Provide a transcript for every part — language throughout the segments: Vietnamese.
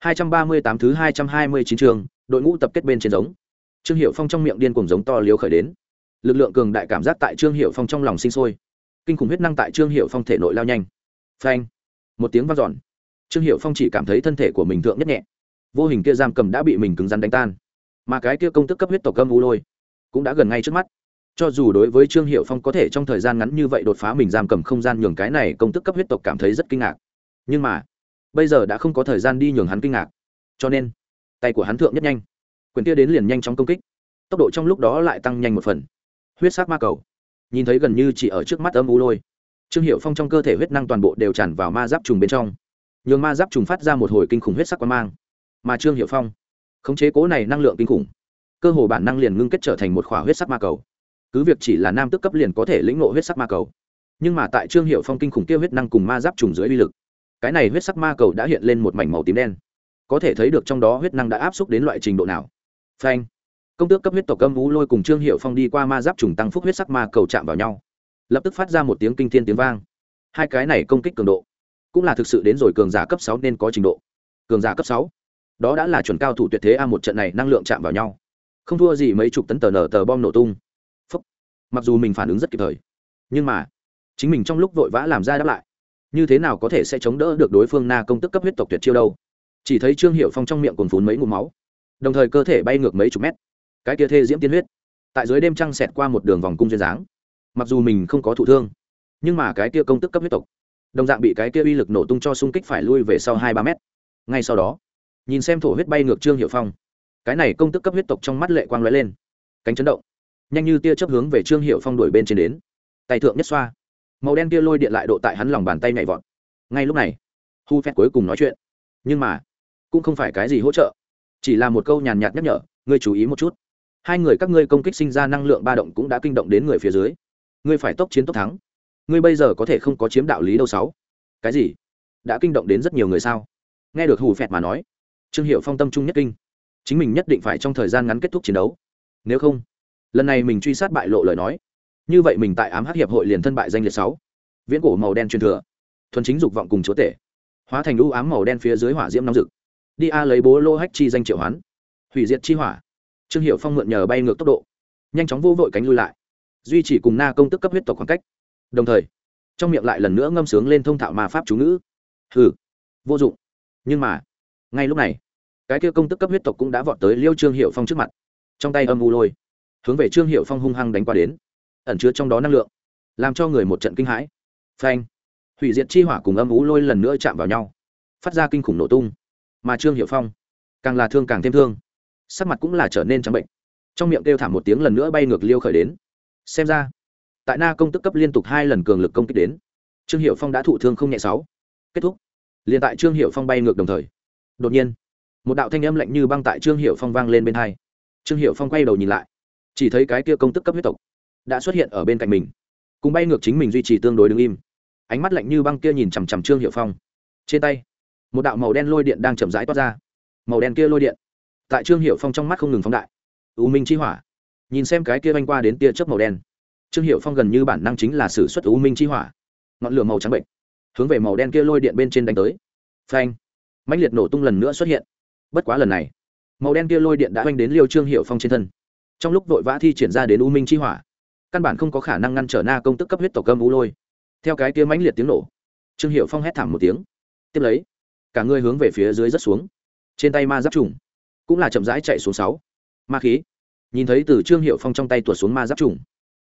238 thứ 229 trường, đội ngũ tập kết bên trên giống. Trương Hiểu Phong trong miệng điên cuồng giống to liếu khởi đến. Lực lượng cường đại cảm giác tại Trương Hiểu Phong trong lòng sinh sôi. Kinh khủng huyết năng tại Trương Hiểu Phong thể nội lao nhanh. Phanh! Một tiếng vang dọn. Trương Hiểu Phong chỉ cảm thấy thân thể của mình thượng nhất nhẹ. Vô hình kia giam cầm đã bị mình cứng rắn đánh tan. Mà cái kia công tức cấp huyết tộc âm u lôi cũng đã gần ngay trước mắt. Cho dù đối với Trương Hiểu Phong có thể trong thời gian ngắn như vậy đột phá mình giam cầm không gian nhường cái này công tức cấp huyết tộc cảm thấy rất kinh ngạc. Nhưng mà, bây giờ đã không có thời gian đi nhường hắn kinh ngạc. Cho nên, tay của hắn thượng nhất nhanh. Quyền kia đến liền nhanh chóng công kích. Tốc độ trong lúc đó lại tăng nhanh một phần. Huyết sắc ma cầu. Nhìn thấy gần như chỉ ở trước mắt âm u lôi. Trương hiệu phong trong cơ thể huyết năng toàn bộ đều tràn vào ma giáp trùng bên trong. Nhường ma giáp trùng phát ra một hồi kinh khủng huyết sắc quan mang. Mà trương hiệu phong, khống chế cố này năng lượng kinh khủng, cơ hồ bản năng liền ngưng kết trở thành một khỏa huyết sắc ma cầu. Cứ việc chỉ là nam tức cấp liền có thể lĩnh ngộ huyết sắc ma cầu. Nhưng mà tại trương hiệu phong kinh khủng kia huyết năng cùng ma giáp trùng dưới uy lực cái này huyết sắc ma cầu đã hiện lên một mảnh màu tím đen. Có thể thấy được trong đó huyết năng đã áp xúc đến loại trình độ nào. Phanh. Công tước cấp huyết tộc âm vũ lôi cùng trương hiệu phong đi qua ma giáp trùng tăng phúc huyết sắc ma cầu chạm vào nhau. Lập tức phát ra một tiếng kinh thiên tiếng vang. Hai cái này công kích cường độ, cũng là thực sự đến rồi cường giả cấp sáu nên có trình độ. Cường giả cấp sáu, đó đã là chuẩn cao thủ tuyệt thế a, một trận này năng lượng chạm vào nhau. Không thua gì mấy chục tấn tờ nở tờ bom nổ tung. Phúc. mặc dù mình phản ứng rất kịp thời, nhưng mà, chính mình trong lúc vội vã làm ra đáp lại như thế nào có thể sẽ chống đỡ được đối phương na công tức cấp huyết tộc tuyệt chiêu đâu? Chỉ thấy trương hiệu phong trong miệng còn phún mấy ngụm máu, đồng thời cơ thể bay ngược mấy chục mét. Cái kia thê diễm tiên huyết, tại dưới đêm trăng xẹt qua một đường vòng cung duyên dáng. Mặc dù mình không có thụ thương, nhưng mà cái kia công tức cấp huyết tộc, đồng dạng bị cái kia uy lực nổ tung cho xung kích phải lui về sau hai ba mét. Ngay sau đó, nhìn xem thổ huyết bay ngược trương hiệu phong, cái này công tức cấp huyết tộc trong mắt lệ quang lóe lên, cánh chấn động, nhanh như tia chấp hướng về trương hiệu phong đuổi bên trên đến. Tay thượng nhất xoa màu đen kia lôi điện lại độ tại hắn lòng bàn tay nhảy vọt. Ngay lúc này, hu phép cuối cùng nói chuyện. Nhưng mà, cũng không phải cái gì hỗ trợ. Chỉ là một câu nhàn nhạt nhắc nhở, ngươi chú ý một chút. Hai người các ngươi công kích sinh ra năng lượng ba động cũng đã kinh động đến người phía dưới. Ngươi phải tốc chiến tốc thắng. Ngươi bây giờ có thể không có chiếm đạo lý đâu sáu. Cái gì? Đã kinh động đến rất nhiều người sao? Nghe được hù phẹt mà nói, trương hiệu phong tâm trung nhất kinh. Chính mình nhất định phải trong thời gian ngắn kết thúc chiến đấu. Nếu không, lần này mình truy sát bại lộ lời nói như vậy mình tại ám hắc hiệp hội liền thân bại danh liệt sáu. Viễn cổ màu đen truyền thừa. Thuần chính dục vọng cùng chúa tể. Hóa thành lũ ám màu đen phía dưới hỏa diễm nóng rực. Đi a lấy bố lô hách chi danh triệu hoán. Hủy diệt chi hỏa. Trương hiệu phong mượn nhờ bay ngược tốc độ. Nhanh chóng vô vội cánh lui lại. Duy trì cùng na công tức cấp huyết tộc khoảng cách. Đồng thời, trong miệng lại lần nữa ngâm sướng lên thông thạo ma pháp chú ngữ. Hừ, vô dụng. Nhưng mà, ngay lúc này, cái kia công tức cấp huyết tộc cũng đã vọt tới liêu trương hiệu phong trước mặt. Trong tay âm u lôi, hướng về trương hiệu phong hung hăng đánh qua đến ẩn chứa trong đó năng lượng, làm cho người một trận kinh hãi. Phanh! Hủy diệt chi hỏa cùng âm ú lôi lần nữa chạm vào nhau, phát ra kinh khủng nổ tung. Mà trương hiệu phong càng là thương càng thêm thương, sắc mặt cũng là trở nên trắng bệnh. Trong miệng kêu thảm một tiếng lần nữa bay ngược liêu khởi đến. Xem ra, tại na công tức cấp liên tục hai lần cường lực công kích đến, trương hiệu phong đã thụ thương không nhẹ sáu. Kết thúc. Liền tại trương hiệu phong bay ngược đồng thời, đột nhiên, một đạo thanh âm lạnh như băng tại trương hiệu phong vang lên bên hai. Trương hiệu phong quay đầu nhìn lại, chỉ thấy cái kia công tức cấp huyết tộc đã xuất hiện ở bên cạnh mình. Cùng bay ngược chính mình duy trì tương đối đứng im. Ánh mắt lạnh như băng kia nhìn chằm chằm trương hiệu phong. Trên tay, một đạo màu đen lôi điện đang chậm rãi toát ra. Màu đen kia lôi điện, tại trương hiệu phong trong mắt không ngừng phóng đại. U minh chi hỏa. Nhìn xem cái kia vanh qua đến tia chớp màu đen. Trương hiệu phong gần như bản năng chính là s ử suất u minh chi hỏa. Ngọn lửa màu trắng bệnh, hướng về màu đen kia lôi điện bên trên đánh tới. Phanh. Mãnh liệt nổ tung lần nữa xuất hiện. Bất quá lần này, màu đen kia lôi điện đã oanh đến liêu trương hiệu phong trên thân. Trong lúc vội vã thi triển ra đến u minh chi hỏa căn bản không có khả năng ngăn trở na công tức cấp huyết tổ cơm u lôi. Theo cái kia mãnh liệt tiếng nổ, trương hiệu phong hét thảm một tiếng. Tiếp lấy, cả người hướng về phía dưới rất xuống. Trên tay ma giáp trùng cũng là chậm rãi chạy xuống sáu. Ma khí. Nhìn thấy từ trương hiệu phong trong tay tuột xuống ma giáp trùng,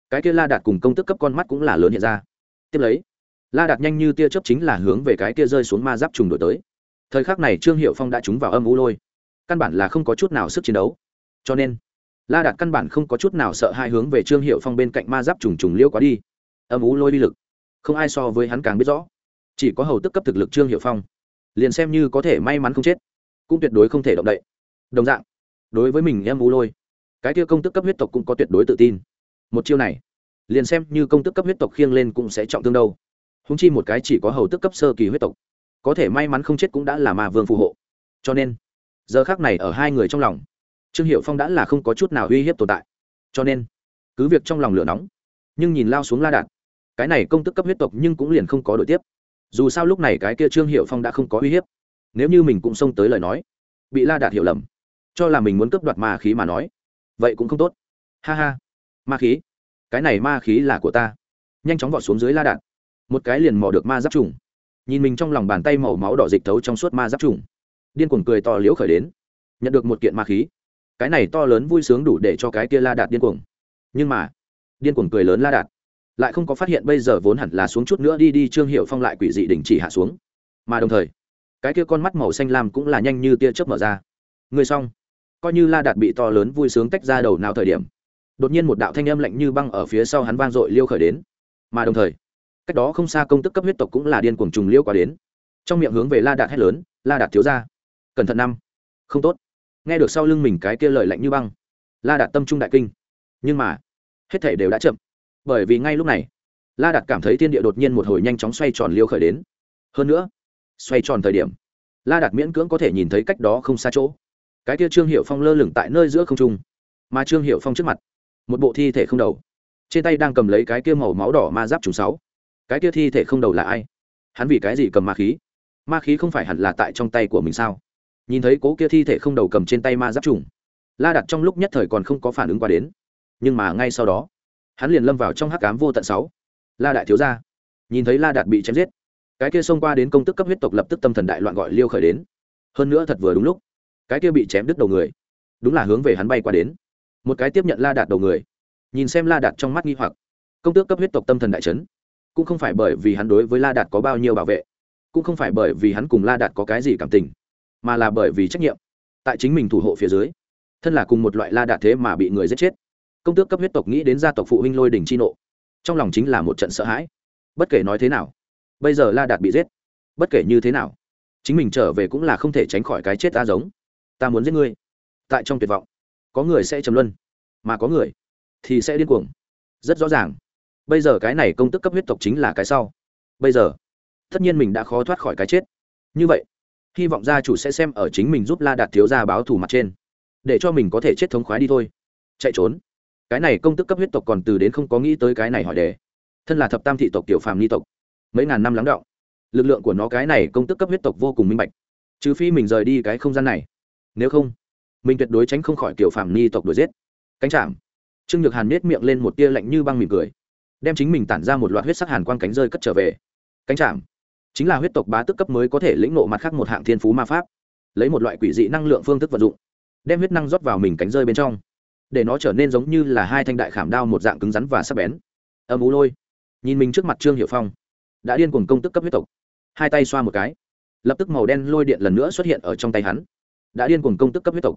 cái kia la đạt cùng công tức cấp con mắt cũng là lớn hiện ra. Tiếp lấy, la đạt nhanh như tia chớp chính là hướng về cái kia rơi xuống ma giáp trùng đổi tới. Thời khắc này trương hiệu phong đã trúng vào âm u lôi. Căn bản là không có chút nào sức chiến đấu. Cho nên la đạt căn bản không có chút nào sợ hai hướng về trương hiệu phong bên cạnh ma giáp trùng trùng liêu quá đi. Âm ú lôi đi lực. Không ai so với hắn càng biết rõ. Chỉ có hầu tức cấp thực lực trương hiệu phong. Liền xem như có thể may mắn không chết, cũng tuyệt đối không thể động đậy. Đồng dạng, đối với mình em ú lôi, cái kia công tức cấp huyết tộc cũng có tuyệt đối tự tin. Một chiêu này, liền xem như công tức cấp huyết tộc khiêng lên cũng sẽ trọng thương đâu. Húng chi một cái chỉ có hầu tức cấp sơ kỳ huyết tộc, có thể may mắn không chết cũng đã là ma vương phù hộ. Cho nên, giờ khác này ở hai người trong lòng trương hiệu phong đã là không có chút nào uy hiếp tồn tại. Cho nên, cứ việc trong lòng lửa nóng, nhưng nhìn lao xuống la đạt, cái này công tức cấp huyết tộc nhưng cũng liền không có đội tiếp. Dù sao lúc này cái kia trương hiệu phong đã không có uy hiếp. Nếu như mình cũng xông tới lời nói, bị la đạt hiểu lầm, cho là mình muốn cướp đoạt ma khí mà nói, vậy cũng không tốt. Ha ha, ma khí, cái này ma khí là của ta. Nhanh chóng vọt xuống dưới la đạt, một cái liền mò được ma giáp trùng. Nhìn mình trong lòng bàn tay màu máu đỏ dịch thấu trong suốt ma giáp trùng, điên cuồng cười to liễu khởi đến, nhận được một kiện ma khí cái này to lớn vui sướng đủ để cho cái kia la đạt điên cuồng. Nhưng mà, điên cuồng cười lớn la đạt, lại không có phát hiện bây giờ vốn hẳn là xuống chút nữa đi đi trương hiệu phong lại quỷ dị đình chỉ hạ xuống. Mà đồng thời, cái kia con mắt màu xanh lam cũng là nhanh như tia chớp mở ra. Người xong, coi như la đạt bị to lớn vui sướng tách ra đầu nào thời điểm, đột nhiên một đạo thanh âm lạnh như băng ở phía sau hắn vang dội liêu khởi đến. Mà đồng thời, cách đó không xa công tức cấp huyết tộc cũng là điên cuồng trùng liêu qua đến. Trong miệng hướng về la đạt hét lớn, la đạt thiếu ra cẩn thận năm, không tốt nghe được sau lưng mình cái kia lời lạnh như băng. La đạt tâm trung đại kinh. Nhưng mà, hết thể đều đã chậm. Bởi vì ngay lúc này, la đạt cảm thấy thiên địa đột nhiên một hồi nhanh chóng xoay tròn liêu khởi đến. Hơn nữa, xoay tròn thời điểm, la đạt miễn cưỡng có thể nhìn thấy cách đó không xa chỗ. Cái kia trương hiệu phong lơ lửng tại nơi giữa không trung. Mà trương hiệu phong trước mặt, một bộ thi thể không đầu. Trên tay đang cầm lấy cái kia màu máu đỏ ma giáp trùng sáu. Cái kia thi thể không đầu là ai? Hắn vì cái gì cầm ma khí? Ma khí không phải hẳn là tại trong tay của mình sao? Nhìn thấy cố kia thi thể không đầu cầm trên tay ma giáp trùng. La đặt trong lúc nhất thời còn không có phản ứng qua đến. Nhưng mà ngay sau đó, hắn liền lâm vào trong hắc cám vô tận sáu. La đại thiếu gia, nhìn thấy la đạt bị chém giết, cái kia xông qua đến công tức cấp huyết tộc lập tức tâm thần đại loạn gọi liêu khởi đến. Hơn nữa thật vừa đúng lúc, cái kia bị chém đứt đầu người, đúng là hướng về hắn bay qua đến. Một cái tiếp nhận la đạt đầu người, nhìn xem la đạt trong mắt nghi hoặc, công tước cấp huyết tộc tâm thần đại trấn cũng không phải bởi vì hắn đối với la đạt có bao nhiêu bảo vệ, cũng không phải bởi vì hắn cùng la đạt có cái gì cảm tình mà là bởi vì trách nhiệm. Tại chính mình thủ hộ phía dưới, thân là cùng một loại la đạt thế mà bị người giết chết. Công tước cấp huyết tộc nghĩ đến gia tộc phụ huynh lôi đình chi nộ. Trong lòng chính là một trận sợ hãi. Bất kể nói thế nào, bây giờ la đạt bị giết, bất kể như thế nào, chính mình trở về cũng là không thể tránh khỏi cái chết ta giống. Ta muốn giết ngươi. Tại trong tuyệt vọng, có người sẽ trầm luân, mà có người thì sẽ điên cuồng. Rất rõ ràng, bây giờ cái này công tức cấp huyết tộc chính là cái sau. Bây giờ, tất nhiên mình đã khó thoát khỏi cái chết. Như vậy hy vọng gia chủ sẽ xem ở chính mình giúp la đạt thiếu gia báo thù mặt trên, để cho mình có thể chết thống khoái đi thôi. Chạy trốn. Cái này công tức cấp huyết tộc còn từ đến không có nghĩ tới cái này hỏi đề. Thân là thập tam thị tộc tiểu phàm ni tộc, mấy ngàn năm lắng đọng lực lượng của nó cái này công tức cấp huyết tộc vô cùng minh bạch. Trừ phi mình rời đi cái không gian này. Nếu không, mình tuyệt đối tránh không khỏi kiểu phàm ni tộc đuổi giết. Cánh chạm. Trương nhược hàn nết miệng lên một tia lạnh như băng mỉm cười, đem chính mình tản ra một loạt huyết sắc hàn quang cánh rơi cất trở về. Cánh chạm chính là huyết tộc bá tức cấp mới có thể lĩnh nộ mặt khác một hạng thiên phú ma pháp, lấy một loại quỷ dị năng lượng phương thức vận dụng, đem huyết năng rót vào mình cánh rơi bên trong, để nó trở nên giống như là hai thanh đại khảm đao một dạng cứng rắn và sắc bén. Âm ú lôi. Nhìn mình trước mặt trương hiệu phong, đã điên cuồng công tức cấp huyết tộc. Hai tay xoa một cái, lập tức màu đen lôi điện lần nữa xuất hiện ở trong tay hắn. Đã điên cuồng công tức cấp huyết tộc.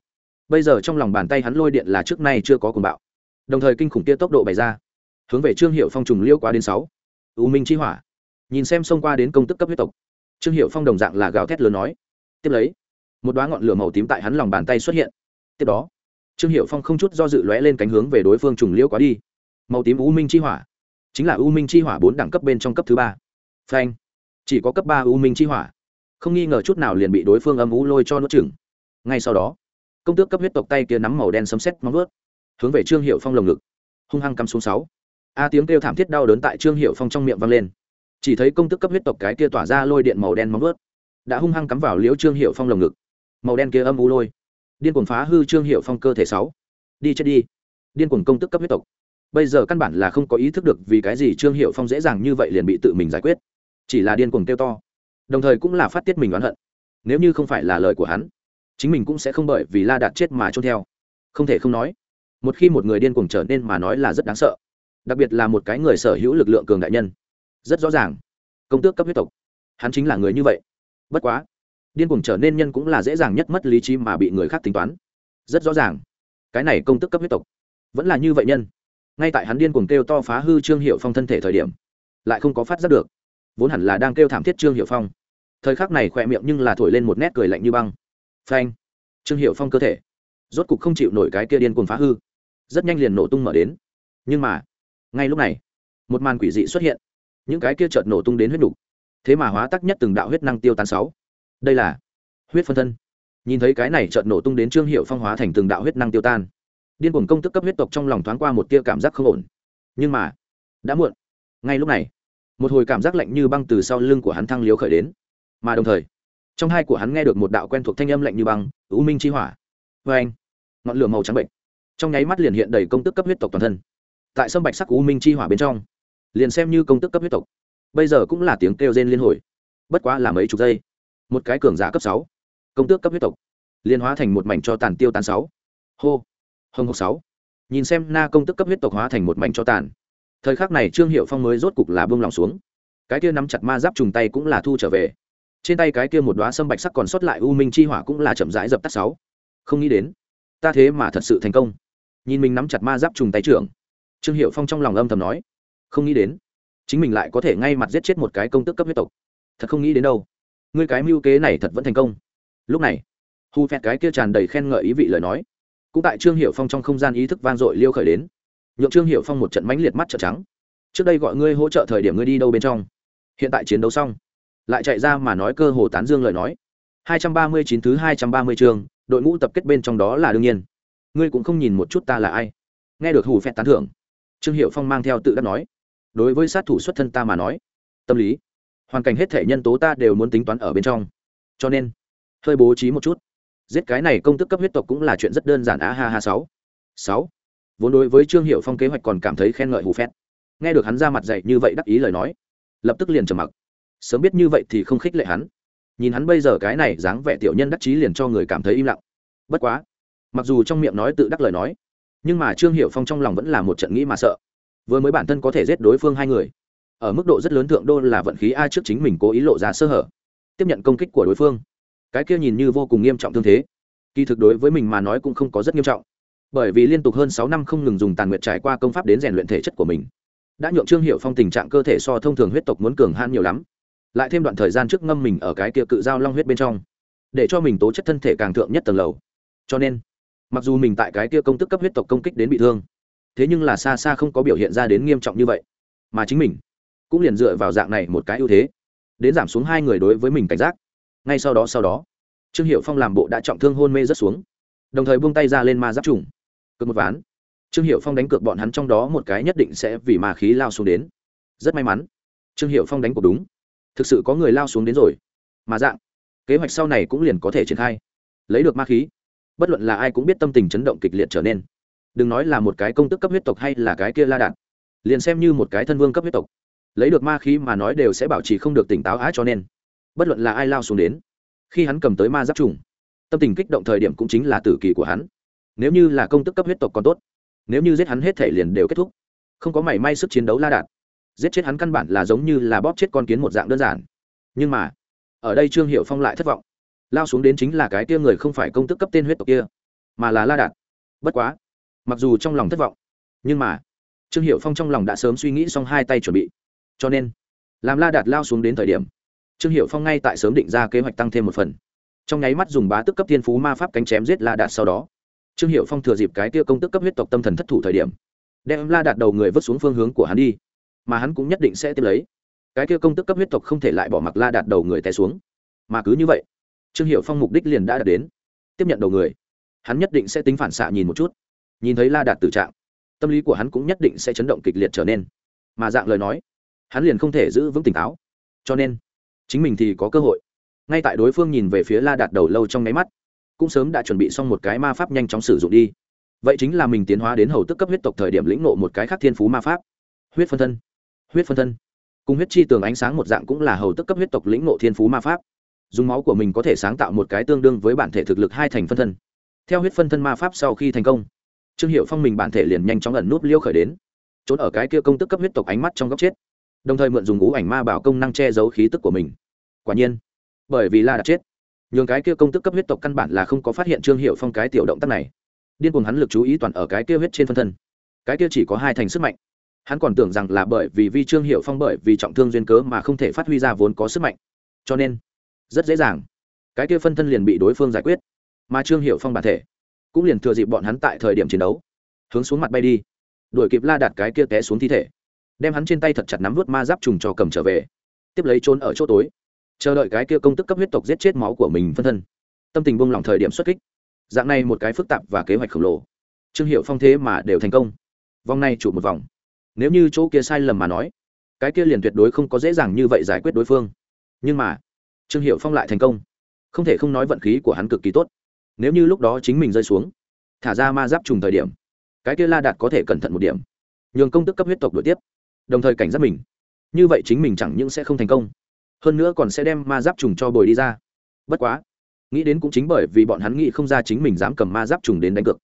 Bây giờ trong lòng bàn tay hắn lôi điện là trước nay chưa có cuồng bạo. Đồng thời kinh khủng kia tốc độ bày ra, hướng về trương hiệu phong trùng liêu qua đến sáu. U minh chi hỏa nhìn xem xông qua đến công tức cấp huyết tộc. Trương hiệu phong đồng dạng là gào thét lớn nói. Tiếp lấy, một đoá ngọn lửa màu tím tại hắn lòng bàn tay xuất hiện. Tiếp đó, trương hiệu phong không chút do dự lóe lên cánh hướng về đối phương trùng liễu quá đi. Màu tím u minh chi hỏa, chính là u minh chi hỏa bốn đẳng cấp bên trong cấp thứ ba. Phanh, chỉ có cấp ba u minh chi hỏa. Không nghi ngờ chút nào liền bị đối phương âm u lôi cho nuốt chừng ngay sau đó, công tước cấp huyết tộc tay kia nắm màu đen sấm xét móng vớt hướng về trương hiệu phong lồng ngực, hung hăng cắm xuống sáu. A tiếng kêu thảm thiết đau đớn tại trương hiệu phong trong miệng vang lên chỉ thấy công tức cấp huyết tộc cái kia tỏa ra lôi điện màu đen móng vớt đã hung hăng cắm vào liễu trương hiệu phong lồng ngực. Màu đen kia âm u lôi, điên cuồng phá hư trương hiệu phong cơ thể sáu. Đi chết đi, điên cuồng công tức cấp huyết tộc. Bây giờ căn bản là không có ý thức được vì cái gì trương hiệu phong dễ dàng như vậy liền bị tự mình giải quyết. Chỉ là điên cuồng kêu to, đồng thời cũng là phát tiết mình oán hận. Nếu như không phải là lời của hắn, chính mình cũng sẽ không bởi vì la đạt chết mà trôn theo. Không thể không nói, một khi một người điên cuồng trở nên mà nói là rất đáng sợ. Đặc biệt là một cái người sở hữu lực lượng cường đại nhân rất rõ ràng. Công tước cấp huyết tộc. Hắn chính là người như vậy. Bất quá, điên cuồng trở nên nhân cũng là dễ dàng nhất mất lý trí mà bị người khác tính toán. Rất rõ ràng, cái này công tước cấp huyết tộc vẫn là như vậy nhân. Ngay tại hắn điên cuồng kêu to phá hư trương hiệu phong thân thể thời điểm, lại không có phát giác được. Vốn hẳn là đang kêu thảm thiết trương hiệu phong. Thời khắc này khỏe miệng nhưng là thổi lên một nét cười lạnh như băng. Phanh. Trương hiệu phong cơ thể rốt cục không chịu nổi cái kia điên cuồng phá hư. Rất nhanh liền nổ tung mở đến. Nhưng mà, ngay lúc này, một màn quỷ dị xuất hiện những cái kia chợt nổ tung đến huyết đục thế mà hóa tắc nhất từng đạo huyết năng tiêu tan sáu. Đây là huyết phân thân. Nhìn thấy cái này chợt nổ tung đến trương hiệu phong hóa thành từng đạo huyết năng tiêu tan. Điên cuồng công tức cấp huyết tộc trong lòng thoáng qua một tia cảm giác không ổn. Nhưng mà, đã muộn. Ngay lúc này, một hồi cảm giác lạnh như băng từ sau lưng của hắn thăng liếu khởi đến. Mà đồng thời, trong hai của hắn nghe được một đạo quen thuộc thanh âm lạnh như băng, u minh chi hỏa. Vê anh, ngọn lửa màu trắng bệnh. Trong nháy mắt liền hiện đầy công tức cấp huyết tộc toàn thân. Tại sâm bạch sắc u minh chi hỏa bên trong liền xem như công tức cấp huyết tộc. Bây giờ cũng là tiếng kêu rên liên hồi. Bất quá là mấy chục giây. Một cái cường giả cấp sáu. Công tước cấp huyết tộc. Liên hóa thành một mảnh cho tàn tiêu tàn sáu. Hô. Hồng hộc sáu. Nhìn xem na công tức cấp huyết tộc hóa thành một mảnh cho tàn. Thời khắc này trương hiệu phong mới rốt cục là bông lòng xuống. Cái kia nắm chặt ma giáp trùng tay cũng là thu trở về. Trên tay cái kia một đoá sâm bạch sắc còn sót lại u minh chi hỏa cũng là chậm rãi dập tắt sáu. Không nghĩ đến, ta thế mà thật sự thành công. Nhìn mình nắm chặt ma giáp trùng tay trưởng. Trương hiệu phong trong lòng âm thầm nói không nghĩ đến. Chính mình lại có thể ngay mặt giết chết một cái công tức cấp huyết tộc. Thật không nghĩ đến đâu. Ngươi cái mưu kế này thật vẫn thành công. Lúc này hù phẹt cái kia tràn đầy khen ngợi ý vị lời nói. Cũng tại trương hiệu phong trong không gian ý thức vang dội liêu khởi đến. Nhượng trương hiệu phong một trận mãnh liệt mắt trợ trắng. Trước đây gọi ngươi hỗ trợ thời điểm ngươi đi đâu bên trong? Hiện tại chiến đấu xong. Lại chạy ra mà nói cơ hồ tán dương lời nói. Hai trăm ba mươi chín thứ hai trăm ba mươi chương, đội ngũ tập kết bên trong đó là đương nhiên. Ngươi cũng không nhìn một chút ta là ai. Nghe được hù phẹt tán thưởng, trương hiệu phong mang theo tự đắc nói đối với sát thủ xuất thân ta mà nói, tâm lý, hoàn cảnh hết thể nhân tố ta đều muốn tính toán ở bên trong. Cho nên, hơi bố trí một chút. Giết cái này công tức cấp huyết tộc cũng là chuyện rất đơn giản á, ha ha, sáu. Sáu. Vốn đối với trương hiệu phong kế hoạch còn cảm thấy khen ngợi hù phét. Nghe được hắn ra mặt dạy như vậy đắc ý lời nói, lập tức liền trầm mặc. Sớm biết như vậy thì không khích lệ hắn. Nhìn hắn bây giờ cái này dáng vẻ tiểu nhân đắc chí liền cho người cảm thấy im lặng. Bất quá, mặc dù trong miệng nói tự đắc lời nói, nhưng mà trương hiệu phong trong lòng vẫn là một trận nghĩ mà sợ vừa mới bản thân có thể giết đối phương hai người. Ở mức độ rất lớn thượng đô là vận khí a trước chính mình cố ý lộ ra sơ hở, tiếp nhận công kích của đối phương. Cái kia nhìn như vô cùng nghiêm trọng thương thế. Kỳ thực đối với mình mà nói cũng không có rất nghiêm trọng. Bởi vì liên tục hơn sáu năm không ngừng dùng tàn nguyện trải qua công pháp đến rèn luyện thể chất của mình. Đã nhượng trương hiệu phong tình trạng cơ thể so thông thường huyết tộc muốn cường hãn nhiều lắm. Lại thêm đoạn thời gian trước ngâm mình ở cái kia cự giao long huyết bên trong, để cho mình tố chất thân thể càng thượng nhất tầng lầu. Cho nên, mặc dù mình tại cái kia công tức cấp huyết tộc công kích đến bị thương thế nhưng là xa xa không có biểu hiện ra đến nghiêm trọng như vậy. Mà chính mình cũng liền dựa vào dạng này một cái ưu thế, đến giảm xuống hai người đối với mình cảnh giác. Ngay sau đó sau đó, trương hiệu phong làm bộ đã trọng thương hôn mê rất xuống, đồng thời buông tay ra lên ma giáp trùng. Cược một ván, trương hiệu phong đánh cược bọn hắn trong đó một cái nhất định sẽ vì ma khí lao xuống đến. Rất may mắn, trương hiệu phong đánh cuộc đúng. Thực sự có người lao xuống đến rồi. Mà dạng, kế hoạch sau này cũng liền có thể triển khai. Lấy được ma khí, bất luận là ai cũng biết tâm tình chấn động kịch liệt trở nên đừng nói là một cái công tức cấp huyết tộc hay là cái kia la đạn, liền xem như một cái thân vương cấp huyết tộc, lấy được ma khí mà nói đều sẽ bảo trì không được tỉnh táo á cho nên, bất luận là ai lao xuống đến, khi hắn cầm tới ma giáp trùng, tâm tình kích động thời điểm cũng chính là tử kỳ của hắn. Nếu như là công tức cấp huyết tộc còn tốt, nếu như giết hắn hết thể liền đều kết thúc, không có mảy may sức chiến đấu la đạt giết chết hắn căn bản là giống như là bóp chết con kiến một dạng đơn giản. Nhưng mà, ở đây trương hiệu phong lại thất vọng, lao xuống đến chính là cái kia người không phải công tức cấp tên huyết tộc kia, mà là la đạt bất quá mặc dù trong lòng thất vọng, nhưng mà, trương hiệu phong trong lòng đã sớm suy nghĩ xong hai tay chuẩn bị. Cho nên, làm la đạt lao xuống đến thời điểm, trương hiệu phong ngay tại sớm định ra kế hoạch tăng thêm một phần. Trong nháy mắt dùng bá tức cấp thiên phú ma pháp cánh chém giết la đạt sau đó, trương hiệu phong thừa dịp cái tia công tức cấp huyết tộc tâm thần thất thủ thời điểm, đem la đạt đầu người vứt xuống phương hướng của hắn đi, mà hắn cũng nhất định sẽ tiếp lấy. Cái kia công tức cấp huyết tộc không thể lại bỏ mặc la đạt đầu người té xuống. Mà cứ như vậy, trương hiệu phong mục đích liền đã đạt đến tiếp nhận đầu người. Hắn nhất định sẽ tính phản xạ nhìn một chút nhìn thấy la đạt tử trạng, tâm lý của hắn cũng nhất định sẽ chấn động kịch liệt trở nên. Mà dạng lời nói, hắn liền không thể giữ vững tỉnh táo. Cho nên, chính mình thì có cơ hội. Ngay tại đối phương nhìn về phía la đạt đầu lâu trong nháy mắt, cũng sớm đã chuẩn bị xong một cái ma pháp nhanh chóng sử dụng đi. Vậy chính là mình tiến hóa đến hầu tức cấp huyết tộc thời điểm lĩnh nộ một cái khác thiên phú ma pháp. Huyết phân thân. Huyết phân thân. Cùng huyết chi tường ánh sáng một dạng cũng là hầu tức cấp huyết tộc lĩnh nộ thiên phú ma pháp. Dùng máu của mình có thể sáng tạo một cái tương đương với bản thể thực lực hai thành phân thân. Theo huyết phân thân ma pháp sau khi thành công trương hiệu phong mình bản thể liền nhanh chóng ẩn nút liêu khởi đến. Trốn ở cái kia công tức cấp huyết tộc ánh mắt trong góc chết. Đồng thời mượn dùng ngũ ảnh ma bảo công năng che giấu khí tức của mình. Quả nhiên, bởi vì la đã chết, nhường cái kia công tức cấp huyết tộc căn bản là không có phát hiện trương hiệu phong cái tiểu động tác này. Điên cuồng hắn lực chú ý toàn ở cái kia huyết trên phân thân. Cái kia chỉ có hai thành sức mạnh. Hắn còn tưởng rằng là bởi vì vi trương hiệu phong bởi vì trọng thương duyên cớ mà không thể phát huy ra vốn có sức mạnh. Cho nên, rất dễ dàng, cái kia phân thân liền bị đối phương giải quyết. Mà trương hiệu phong bản thể cũng liền thừa dịp bọn hắn tại thời điểm chiến đấu, hướng xuống mặt bay đi. Đuổi kịp la đặt cái kia té xuống thi thể, đem hắn trên tay thật chặt nắm vút ma giáp trùng cho cầm trở về, tiếp lấy trốn ở chỗ tối, chờ đợi cái kia công tức cấp huyết tộc giết chết máu của mình phân thân. Tâm tình buông lỏng thời điểm xuất kích. Dạng này một cái phức tạp và kế hoạch khổng lồ. Trương hiệu phong thế mà đều thành công. Vòng này chụp một vòng. Nếu như chỗ kia sai lầm mà nói, cái kia liền tuyệt đối không có dễ dàng như vậy giải quyết đối phương. Nhưng mà, trương hiệu phong lại thành công. Không thể không nói vận khí của hắn cực kỳ tốt nếu như lúc đó chính mình rơi xuống, thả ra ma giáp trùng thời điểm, cái kia la đạt có thể cẩn thận một điểm, nhường công tức cấp huyết tộc đổi tiếp, đồng thời cảnh giác mình. Như vậy chính mình chẳng những sẽ không thành công, hơn nữa còn sẽ đem ma giáp trùng cho bồi đi ra. Bất quá, nghĩ đến cũng chính bởi vì bọn hắn nghĩ không ra chính mình dám cầm ma giáp trùng đến đánh cược,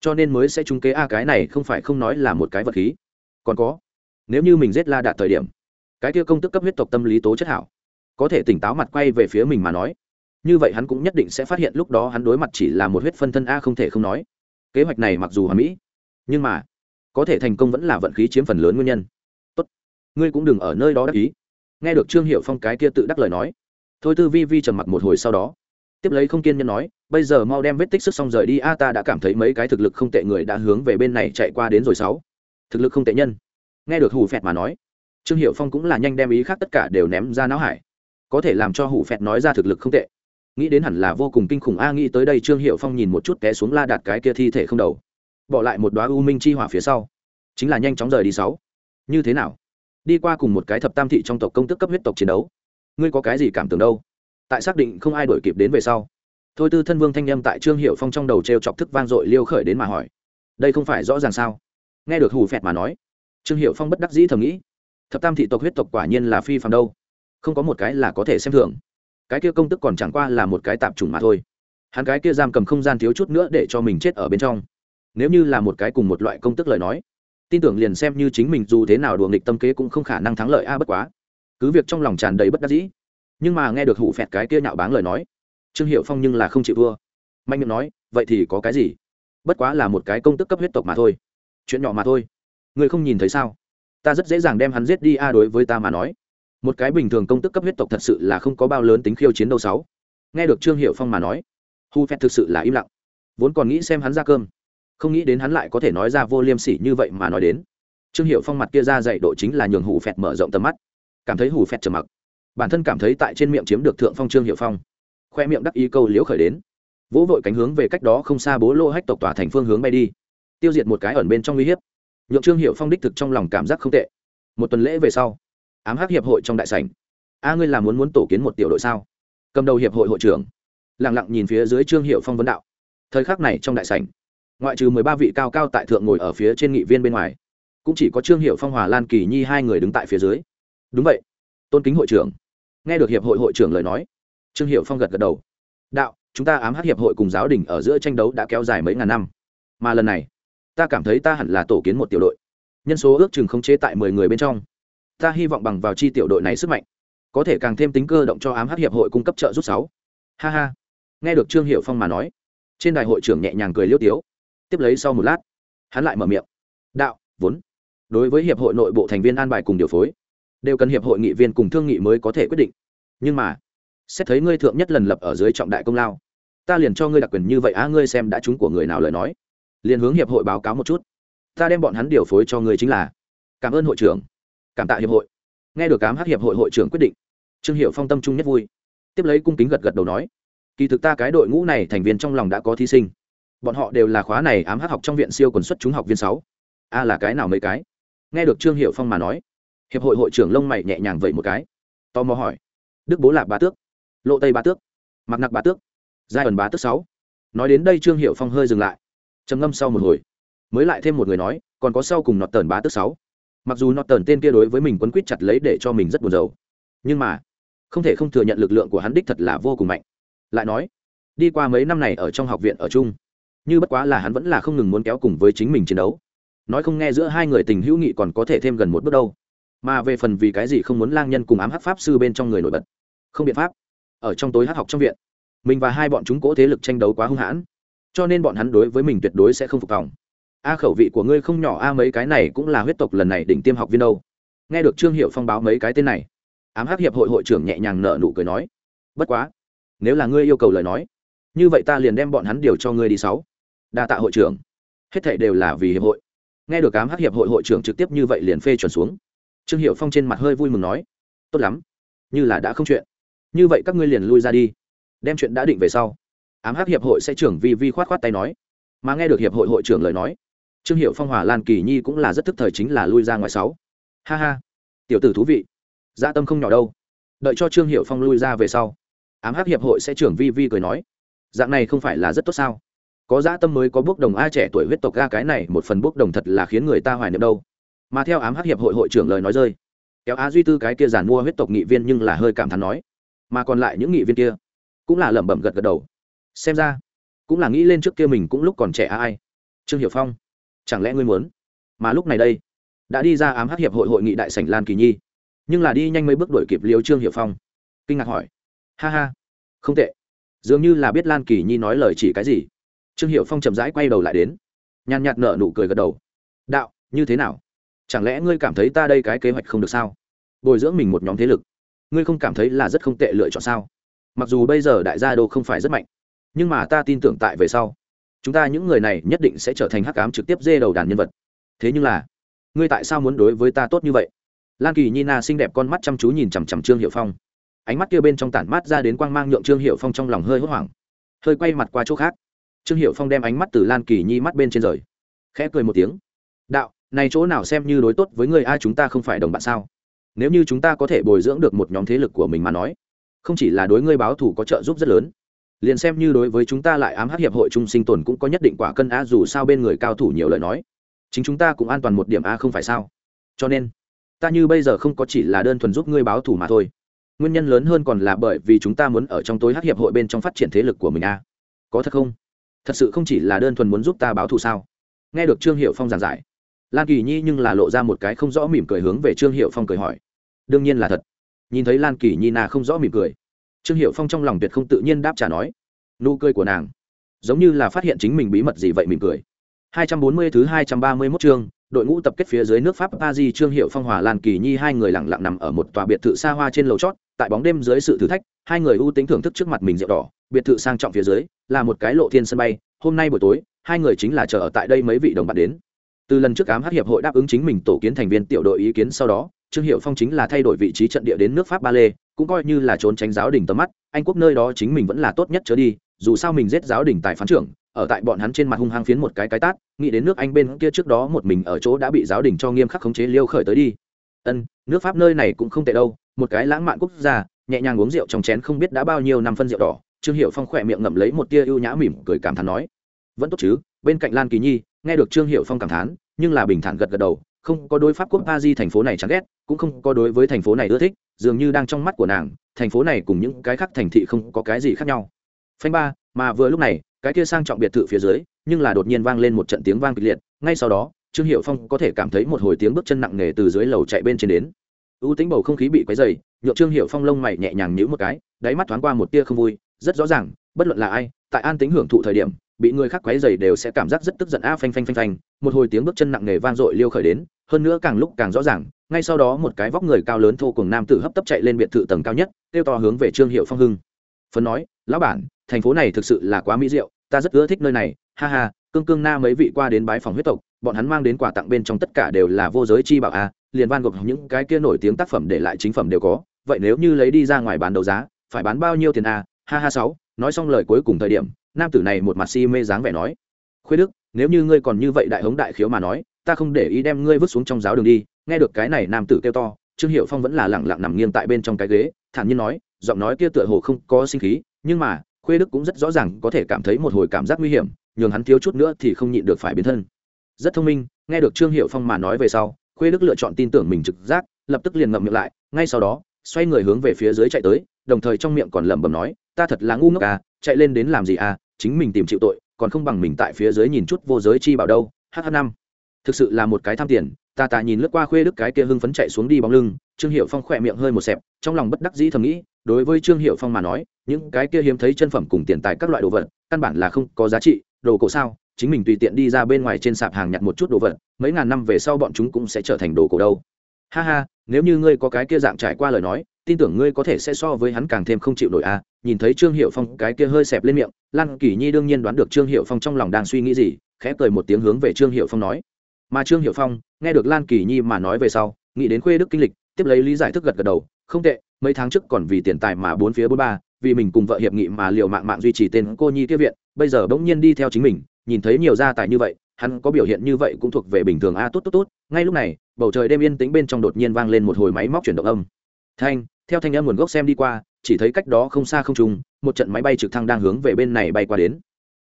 cho nên mới sẽ trúng kế a cái này không phải không nói là một cái vật khí. Còn có, nếu như mình giết la đạt thời điểm, cái kia công tức cấp huyết tộc tâm lý tố chất hảo, có thể tỉnh táo mặt quay về phía mình mà nói như vậy hắn cũng nhất định sẽ phát hiện lúc đó hắn đối mặt chỉ là một huyết phân thân a không thể không nói. Kế hoạch này mặc dù hoàn mỹ, nhưng mà có thể thành công vẫn là vận khí chiếm phần lớn nguyên nhân. Tốt, ngươi cũng đừng ở nơi đó đắc ý. Nghe được trương hiệu phong cái kia tự đắc lời nói, thôi tư vi vi trầm mặc một hồi sau đó, tiếp lấy không kiên nhân nói, bây giờ mau đem vết tích sức xong rời đi, a ta đã cảm thấy mấy cái thực lực không tệ người đã hướng về bên này chạy qua đến rồi sáu. Thực lực không tệ nhân. Nghe được hủ phẹt mà nói, trương hiệu phong cũng là nhanh đem ý khác tất cả đều ném ra não hải. Có thể làm cho hủ phẹt nói ra thực lực không tệ nghĩ đến hẳn là vô cùng kinh khủng, a nghĩ tới đây trương hiệu phong nhìn một chút té xuống la đạt cái kia thi thể không đầu. Bỏ lại một đoá u minh chi hỏa phía sau. Chính là nhanh chóng rời đi sáu. Như thế nào? Đi qua cùng một cái thập tam thị trong tộc công tức cấp huyết tộc chiến đấu. Ngươi có cái gì cảm tưởng đâu? Tại xác định không ai đổi kịp đến về sau. Thôi tư thân vương thanh â m tại trương hiệu phong trong đầu t r e o chọc thức vang dội liêu khởi đến mà hỏi. Đây không phải rõ ràng sao? Nghe được hù phẹt mà nói. Trương hiệu phong bất đắc dĩ thầm nghĩ. Thập tam thị tộc huyết tộc quả nhiên là phi phàm đâu. Không có một cái là có thể xem thường cái kia công tức còn chẳng qua là một cái tạp chủng mà thôi. Hắn cái kia giam cầm không gian thiếu chút nữa để cho mình chết ở bên trong. Nếu như là một cái cùng một loại công tức lời nói, tin tưởng liền xem như chính mình dù thế nào đùa nghịch tâm kế cũng không khả năng thắng lợi a bất quá. Cứ việc trong lòng tràn đầy bất đắc dĩ, nhưng mà nghe được hủ phẹt cái kia nhạo báng lời nói, trương hiệu phong nhưng là không chịu vua mạnh miệng nói, vậy thì có cái gì? Bất quá là một cái công tức cấp huyết tộc mà thôi. Chuyện nhỏ mà thôi. Người không nhìn thấy sao? Ta rất dễ dàng đem hắn giết đi a đối với ta mà nói một cái bình thường công tức cấp huyết tộc thật sự là không có bao lớn tính khiêu chiến đâu sáu. Nghe được trương hiệu phong mà nói, hu phép thực sự là im lặng. Vốn còn nghĩ xem hắn ra cơm, không nghĩ đến hắn lại có thể nói ra vô liêm sỉ như vậy mà nói đến. Trương hiệu phong mặt kia ra dạy độ chính là nhường hủ phẹt mở rộng tầm mắt. Cảm thấy hủ phẹt trầm mặc. Bản thân cảm thấy tại trên miệng chiếm được thượng phong trương hiệu phong. Khoe miệng đắc ý câu liễu khởi đến. Vỗ vội cánh hướng về cách đó không xa bố lô hách tộc tòa thành phương hướng bay đi. Tiêu diệt một cái ẩn bên trong uy hiếp. Nhượng trương hiệu phong đích thực trong lòng cảm giác không tệ. Một tuần lễ về sau ám hắc hiệp hội trong đại sảnh. A ngươi là muốn muốn tổ kiến một tiểu đội sao? Cầm đầu hiệp hội hội trưởng. Lẳng lặng nhìn phía dưới trương hiệu phong vấn đạo. Thời khắc này trong đại sảnh, ngoại trừ mười ba vị cao cao tại thượng ngồi ở phía trên nghị viên bên ngoài, cũng chỉ có trương hiệu phong, hòa lan, kỳ nhi hai người đứng tại phía dưới. Đúng vậy, tôn kính hội trưởng. Nghe được hiệp hội hội trưởng lời nói, trương hiệu phong gật gật đầu. Đạo, chúng ta ám hát hiệp hội cùng giáo đình ở giữa tranh đấu đã kéo dài mấy ngàn năm. Mà lần này, ta cảm thấy ta hẳn là tổ kiến một tiểu đội. Nhân số ước chừng khống chế tại mười người bên trong ta hy vọng bằng vào chi tiểu đội này sức mạnh, có thể càng thêm tính cơ động cho ám hát hiệp hội cung cấp trợ giúp sáu. Ha ha. Nghe được trương hiệu phong mà nói, trên đại hội trưởng nhẹ nhàng cười liêu tiếu. Tiếp lấy sau một lát, hắn lại mở miệng. Đạo, vốn. Đối với hiệp hội nội bộ thành viên an bài cùng điều phối, đều cần hiệp hội nghị viên cùng thương nghị mới có thể quyết định. Nhưng mà, xét thấy ngươi thượng nhất lần lập ở dưới trọng đại công lao, ta liền cho ngươi đặc quyền như vậy á, ngươi xem đã trúng của người nào lời nói. Liền hướng hiệp hội báo cáo một chút. Ta đem bọn hắn điều phối cho ngươi chính là. Cảm ơn hội trưởng cảm tạ hiệp hội. Nghe được cám hát hiệp hội hội trưởng quyết định, trương hiệu phong tâm trung nhất vui. Tiếp lấy cung kính gật gật đầu nói, kỳ thực ta cái đội ngũ này thành viên trong lòng đã có thí sinh. Bọn họ đều là khóa này ám hát học trong viện siêu quần xuất chúng học viên sáu. A là cái nào mấy cái? Nghe được trương hiệu phong mà nói, hiệp hội hội trưởng lông mày nhẹ nhàng vậy một cái, tò mò hỏi, đức bố lạp bá tước, lộ tây bá tước mặc nặc bá tước, giai ẩn bá tước sáu. Nói đến đây trương hiệu phong hơi dừng lại, trầm ngâm sau một hồi, mới lại thêm một người nói, còn có sau cùng nọt tờn bá tước sáu mặc dù nó tờn tên kia đối với mình quấn quýt chặt lấy để cho mình rất buồn rầu, nhưng mà không thể không thừa nhận lực lượng của hắn đích thật là vô cùng mạnh. Lại nói, đi qua mấy năm này ở trong học viện ở chung, như bất quá là hắn vẫn là không ngừng muốn kéo cùng với chính mình chiến đấu. Nói không nghe giữa hai người tình hữu nghị còn có thể thêm gần một bước đâu. Mà về phần vì cái gì không muốn lang nhân cùng ám hắc pháp sư bên trong người nổi bật, không biện pháp. Ở trong tối hắc học trong viện, mình và hai bọn chúng cố thế lực tranh đấu quá hung hãn, cho nên bọn hắn đối với mình tuyệt đối sẽ không phục vòng a khẩu vị của ngươi không nhỏ, a mấy cái này cũng là huyết tộc lần này đỉnh tiêm học viên đâu. Nghe được trương hiệu phong báo mấy cái tên này, ám hắc hiệp hội hội trưởng nhẹ nhàng nợ nụ cười nói, bất quá, nếu là ngươi yêu cầu lời nói, như vậy ta liền đem bọn hắn điều cho ngươi đi sáu. Đa tạ hội trưởng. Hết thảy đều là vì hiệp hội. Nghe được ám hắc hiệp hội hội trưởng trực tiếp như vậy liền phê chuẩn xuống, trương hiệu phong trên mặt hơi vui mừng nói, tốt lắm, như là đã không chuyện. Như vậy các ngươi liền lui ra đi, đem chuyện đã định về sau. Ám hắc hiệp hội sẽ trưởng vi vi khoát khoát tay nói, mà nghe được hiệp hội hội trưởng lời nói trương hiệu phong hòa lan kỳ nhi cũng là rất thức thời chính là lui ra ngoài sáu. Ha ha. Tiểu tử thú vị. Gia tâm không nhỏ đâu. Đợi cho trương hiệu phong lui ra về sau, ám hắc hiệp hội sẽ trưởng vi vi cười nói, dạng này không phải là rất tốt sao? Có dã tâm mới có bước đồng a trẻ tuổi huyết tộc ga cái này, một phần bước đồng thật là khiến người ta hoài niệm đâu. Mà theo ám hắc hiệp hội hội trưởng lời nói rơi, kéo á duy tư cái kia giàn mua huyết tộc nghị viên nhưng là hơi cảm thán nói, mà còn lại những nghị viên kia cũng là lẩm bẩm gật gật đầu. Xem ra cũng là nghĩ lên trước kia mình cũng lúc còn trẻ ai. Trương Hiệu phong chẳng lẽ ngươi muốn? Mà lúc này đây, đã đi ra ám hắc hiệp hội hội nghị đại sảnh lan kỳ nhi, nhưng là đi nhanh mấy bước đuổi kịp liêu trương hiểu phong. Kinh ngạc hỏi. Ha ha, không tệ. Dường như là biết lan kỳ nhi nói lời chỉ cái gì. Trương hiệu phong chậm rãi quay đầu lại đến, nhàn nhạt nở nụ cười gật đầu. Đạo, như thế nào? Chẳng lẽ ngươi cảm thấy ta đây cái kế hoạch không được sao? Bồi dưỡng mình một nhóm thế lực, ngươi không cảm thấy là rất không tệ lựa chọn sao? Mặc dù bây giờ đại gia đô không phải rất mạnh, nhưng mà ta tin tưởng tại về sau chúng ta những người này nhất định sẽ trở thành hắc ám trực tiếp dê đầu đàn nhân vật. Thế nhưng là, ngươi tại sao muốn đối với ta tốt như vậy? Lan kỳ nhi na xinh đẹp con mắt chăm chú nhìn chằm chằm trương hiệu phong. Ánh mắt kia bên trong tản mát ra đến quang mang nhượng trương hiệu phong trong lòng hơi hốt hoảng. Hơi quay mặt qua chỗ khác. Trương hiệu phong đem ánh mắt từ lan kỳ nhi mắt bên trên rời. Khẽ cười một tiếng. Đạo, này chỗ nào xem như đối tốt với người ai chúng ta không phải đồng bạn sao? Nếu như chúng ta có thể bồi dưỡng được một nhóm thế lực của mình mà nói, không chỉ là đối ngươi báo thù có trợ giúp rất lớn liền xem như đối với chúng ta lại ám hắc hiệp hội trung sinh tồn cũng có nhất định quả cân a dù sao bên người cao thủ nhiều lời nói. Chính chúng ta cũng an toàn một điểm a không phải sao? Cho nên, ta như bây giờ không có chỉ là đơn thuần giúp ngươi báo thù mà thôi. Nguyên nhân lớn hơn còn là bởi vì chúng ta muốn ở trong tối hắc hiệp hội bên trong phát triển thế lực của mình a có thật không? Thật sự không chỉ là đơn thuần muốn giúp ta báo thù sao? Nghe được trương hiệu phong giảng giải, lan kỳ nhi nhưng là lộ ra một cái không rõ mỉm cười hướng về trương hiệu phong cười hỏi. Đương nhiên là thật. Nhìn thấy lan kỳ nhi na không rõ mỉm cười trương hiệu phong trong lòng tuyệt không tự nhiên đáp trả nói nụ cười của nàng giống như là phát hiện chính mình bí mật gì vậy mỉm cười. 240 thứ 231 chương, đội ngũ tập kết phía dưới nước Pháp Paris Trương Hiệu Phong Hòa Lan Kỳ Nhi hai người lặng lặng nằm ở một tòa biệt thự xa hoa trên lầu chót, tại bóng đêm dưới sự thử thách, hai người ưu tính thưởng thức trước mặt mình rượu đỏ, biệt thự sang trọng phía dưới là một cái lộ thiên sân bay, hôm nay buổi tối, hai người chính là chờ ở tại đây mấy vị đồng bạn đến. Từ lần trước ám hát hiệp hội đáp ứng chính mình tổ kiến thành viên tiểu đội ý kiến sau đó, Trương Hiệu Phong chính là thay đổi vị trí trận địa đến nước Pháp Ba Lê, cũng coi như là trốn tránh giáo đình tầm mắt, anh quốc nơi đó chính mình vẫn là tốt nhất trở đi, dù sao mình giết giáo đình tại phán trưởng, ở tại bọn hắn trên mặt hung hăng phiến một cái cái tát nghĩ đến nước anh bên kia trước đó một mình ở chỗ đã bị giáo đình cho nghiêm khắc khống chế liêu khởi tới đi. Ân nước pháp nơi này cũng không tệ đâu một cái lãng mạn quốc gia nhẹ nhàng uống rượu trong chén không biết đã bao nhiêu năm phân rượu đỏ trương hiệu phong khỏe miệng ngậm lấy một tia ưu nhã mỉm cười cảm thán nói vẫn tốt chứ bên cạnh lan kỳ nhi nghe được trương hiệu phong cảm thán nhưng là bình thản gật gật đầu không có đối pháp quốc pa di thành phố này chán ghét, cũng không có đối với thành phố này ưa thích, dường như đang trong mắt của nàng, thành phố này cùng những cái khác thành thị không có cái gì khác nhau. Phanh ba, mà vừa lúc này, cái kia sang trọng biệt thự phía dưới, nhưng là đột nhiên vang lên một trận tiếng vang kịch liệt, ngay sau đó, trương hiệu phong có thể cảm thấy một hồi tiếng bước chân nặng nề từ dưới lầu chạy bên trên đến. Ưu tính bầu không khí bị quấy dày nhộn trương hiệu phong lông mày nhẹ nhàng nhíu một cái, đáy mắt thoáng qua một tia không vui, rất rõ ràng, bất luận là ai, tại an tính hưởng thụ thời điểm bị người khác quấy dày đều sẽ cảm giác rất tức giận. A, phanh phanh phanh phanh. Một hồi tiếng bước chân nặng nề vang dội liêu khởi đến, hơn nữa càng lúc càng rõ ràng, ngay sau đó một cái vóc người cao lớn thô cùng nam tử hấp tấp chạy lên biệt thự tầng cao nhất, kêu to hướng về trương hiệu phong hưng. Phấn nói, lão bản, thành phố này thực sự là quá mỹ diệu, ta rất ưa thích nơi này. Ha ha, cương cương na mấy vị qua đến bái phòng huyết tộc, bọn hắn mang đến quà tặng bên trong tất cả đều là vô giới chi bảo a, liền van gộp những cái kia nổi tiếng tác phẩm để lại chính phẩm đều có. Vậy nếu như lấy đi ra ngoài bán đấu giá, phải bán bao nhiêu tiền a? Ha ha, sáu, nói xong lời cuối cùng thời điểm nam tử này một mặt si mê dáng vẻ nói, khuê đức, nếu như ngươi còn như vậy đại hống đại khiếu mà nói, ta không để ý đem ngươi vứt xuống trong giáo đường đi. Nghe được cái này, nam tử kêu to, trương hiệu phong vẫn là lẳng lặng nằm nghiêng tại bên trong cái ghế, thản nhiên nói, giọng nói kia tựa hồ không có sinh khí, nhưng mà, khuê đức cũng rất rõ ràng có thể cảm thấy một hồi cảm giác nguy hiểm, nhường hắn thiếu chút nữa thì không nhịn được phải biến thân. Rất thông minh, nghe được trương hiệu phong mà nói về sau, khuê đức lựa chọn tin tưởng mình trực giác, lập tức liền ngậm miệng lại, ngay sau đó, xoay người hướng về phía dưới chạy tới, đồng thời trong miệng còn lẩm bẩm nói, ta thật là ngu ngốc à chạy lên đến làm gì à chính mình tìm chịu tội, còn không bằng mình tại phía dưới nhìn chút vô giới chi bảo đâu hh năm. Thực sự là một cái tham tiền, ta ta nhìn lướt qua khuê đức cái kia hưng phấn chạy xuống đi bóng lưng, trương hiệu phong khỏe miệng hơi một xẹp, trong lòng bất đắc dĩ thầm nghĩ, đối với trương hiệu phong mà nói, những cái kia hiếm thấy chân phẩm cùng tiền tài các loại đồ vật, căn bản là không có giá trị, đồ cổ sao, chính mình tùy tiện đi ra bên ngoài trên sạp hàng nhặt một chút đồ vật, mấy ngàn năm về sau bọn chúng cũng sẽ trở thành đồ cổ đâu. Ha ha, nếu như ngươi có cái kia dạng trải qua lời nói tin tưởng ngươi có thể sẽ so với hắn càng thêm không chịu nổi a à. nhìn thấy trương hiệu phong cái kia hơi xẹp lên miệng, lan kỳ nhi đương nhiên đoán được trương hiệu phong trong lòng đang suy nghĩ gì, khẽ cười một tiếng hướng về trương hiệu phong nói. Mà trương hiệu phong, nghe được lan kỳ nhi mà nói về sau, nghĩ đến khuê đức kinh lịch, tiếp lấy lý giải thức gật gật đầu, không tệ, mấy tháng trước còn vì tiền tài mà bốn phía bốn ba, vì mình cùng vợ hiệp nghị mà liều mạng mạng duy trì tên cô nhi kia viện, bây giờ bỗng nhiên đi theo chính mình, nhìn thấy nhiều gia tài như vậy, hắn có biểu hiện như vậy cũng thuộc về bình thường a, tốt tốt tốt. Ngay lúc này, bầu trời đêm yên tĩnh bên trong đột nhiên vang lên một hồi máy móc chuyển động âm. Thanh theo thanh âm nguồn gốc xem đi qua, chỉ thấy cách đó không xa không trùng một trận máy bay trực thăng đang hướng về bên này bay qua đến.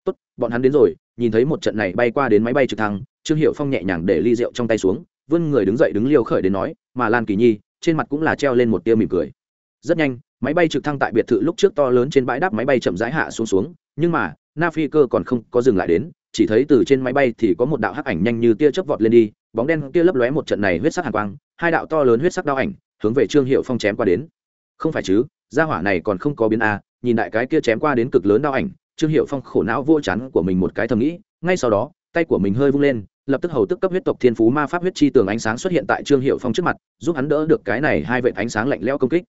Tốt, bọn hắn đến rồi, nhìn thấy một trận này bay qua đến máy bay trực thăng, trương hiệu phong nhẹ nhàng để ly rượu trong tay xuống, vươn người đứng dậy đứng liều khởi đến nói, mà lan kỳ nhi, trên mặt cũng là treo lên một tia mỉm cười. Rất nhanh, máy bay trực thăng tại biệt thự lúc trước to lớn trên bãi đáp máy bay chậm rãi hạ xuống xuống, nhưng mà, na phi cơ còn không có dừng lại đến, chỉ thấy từ trên máy bay thì có một đạo hắc ảnh nhanh như tia chớp vọt lên đi, bóng đen kia lấp lóe một trận này huyết sắc hàn quang, hai đạo to lớn huyết sắc đao ảnh hướng về trương hiệu phong chém qua đến. Không phải chứ, gia hỏa này còn không có biến a, nhìn đại cái kia chém qua đến cực lớn đau ảnh, trương hiệu phong khổ não vô chắn của mình một cái thầm nghĩ, ngay sau đó, tay của mình hơi vung lên, lập tức hầu tức cấp huyết tộc thiên phú ma pháp huyết chi tường ánh sáng xuất hiện tại trương hiệu phong trước mặt, giúp hắn đỡ được cái này hai vệt ánh sáng lạnh lẽo công kích.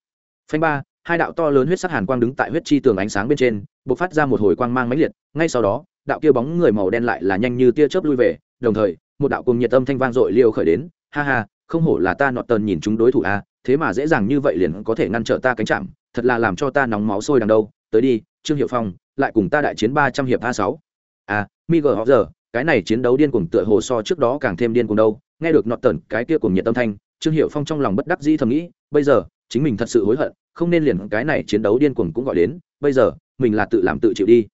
Phanh ba, hai đạo to lớn huyết sắc hàn quang đứng tại huyết chi tường ánh sáng bên trên b ộ c phát ra một hồi quang mang mãnh liệt, ngay sau đó, đạo kia bóng người màu đen lại là nhanh như tia chớp lui về, đồng thời, một đạo cùng nhiệt âm thanh vang dội liêu khởi đến, ha ha, không hổ là ta nọt tần nhìn chúng đối thủ a thế mà dễ dàng như vậy liền có thể ngăn trở ta cánh chạm, thật là làm cho ta nóng máu sôi đằng đâu. Tới đi, trương hiệu phong, lại cùng ta đại chiến ba trăm hiệp a sáu. A mi gờ họ giờ cái này chiến đấu điên cuồng tựa hồ so trước đó càng thêm điên cuồng đâu. Nghe được nọt tần cái kia cùng nhiệt tâm thanh, trương hiệu phong trong lòng bất đắc dĩ thầm nghĩ, bây giờ, chính mình thật sự hối hận, không nên liền cái này chiến đấu điên cuồng cũng gọi đến, bây giờ, mình là tự làm tự chịu đi.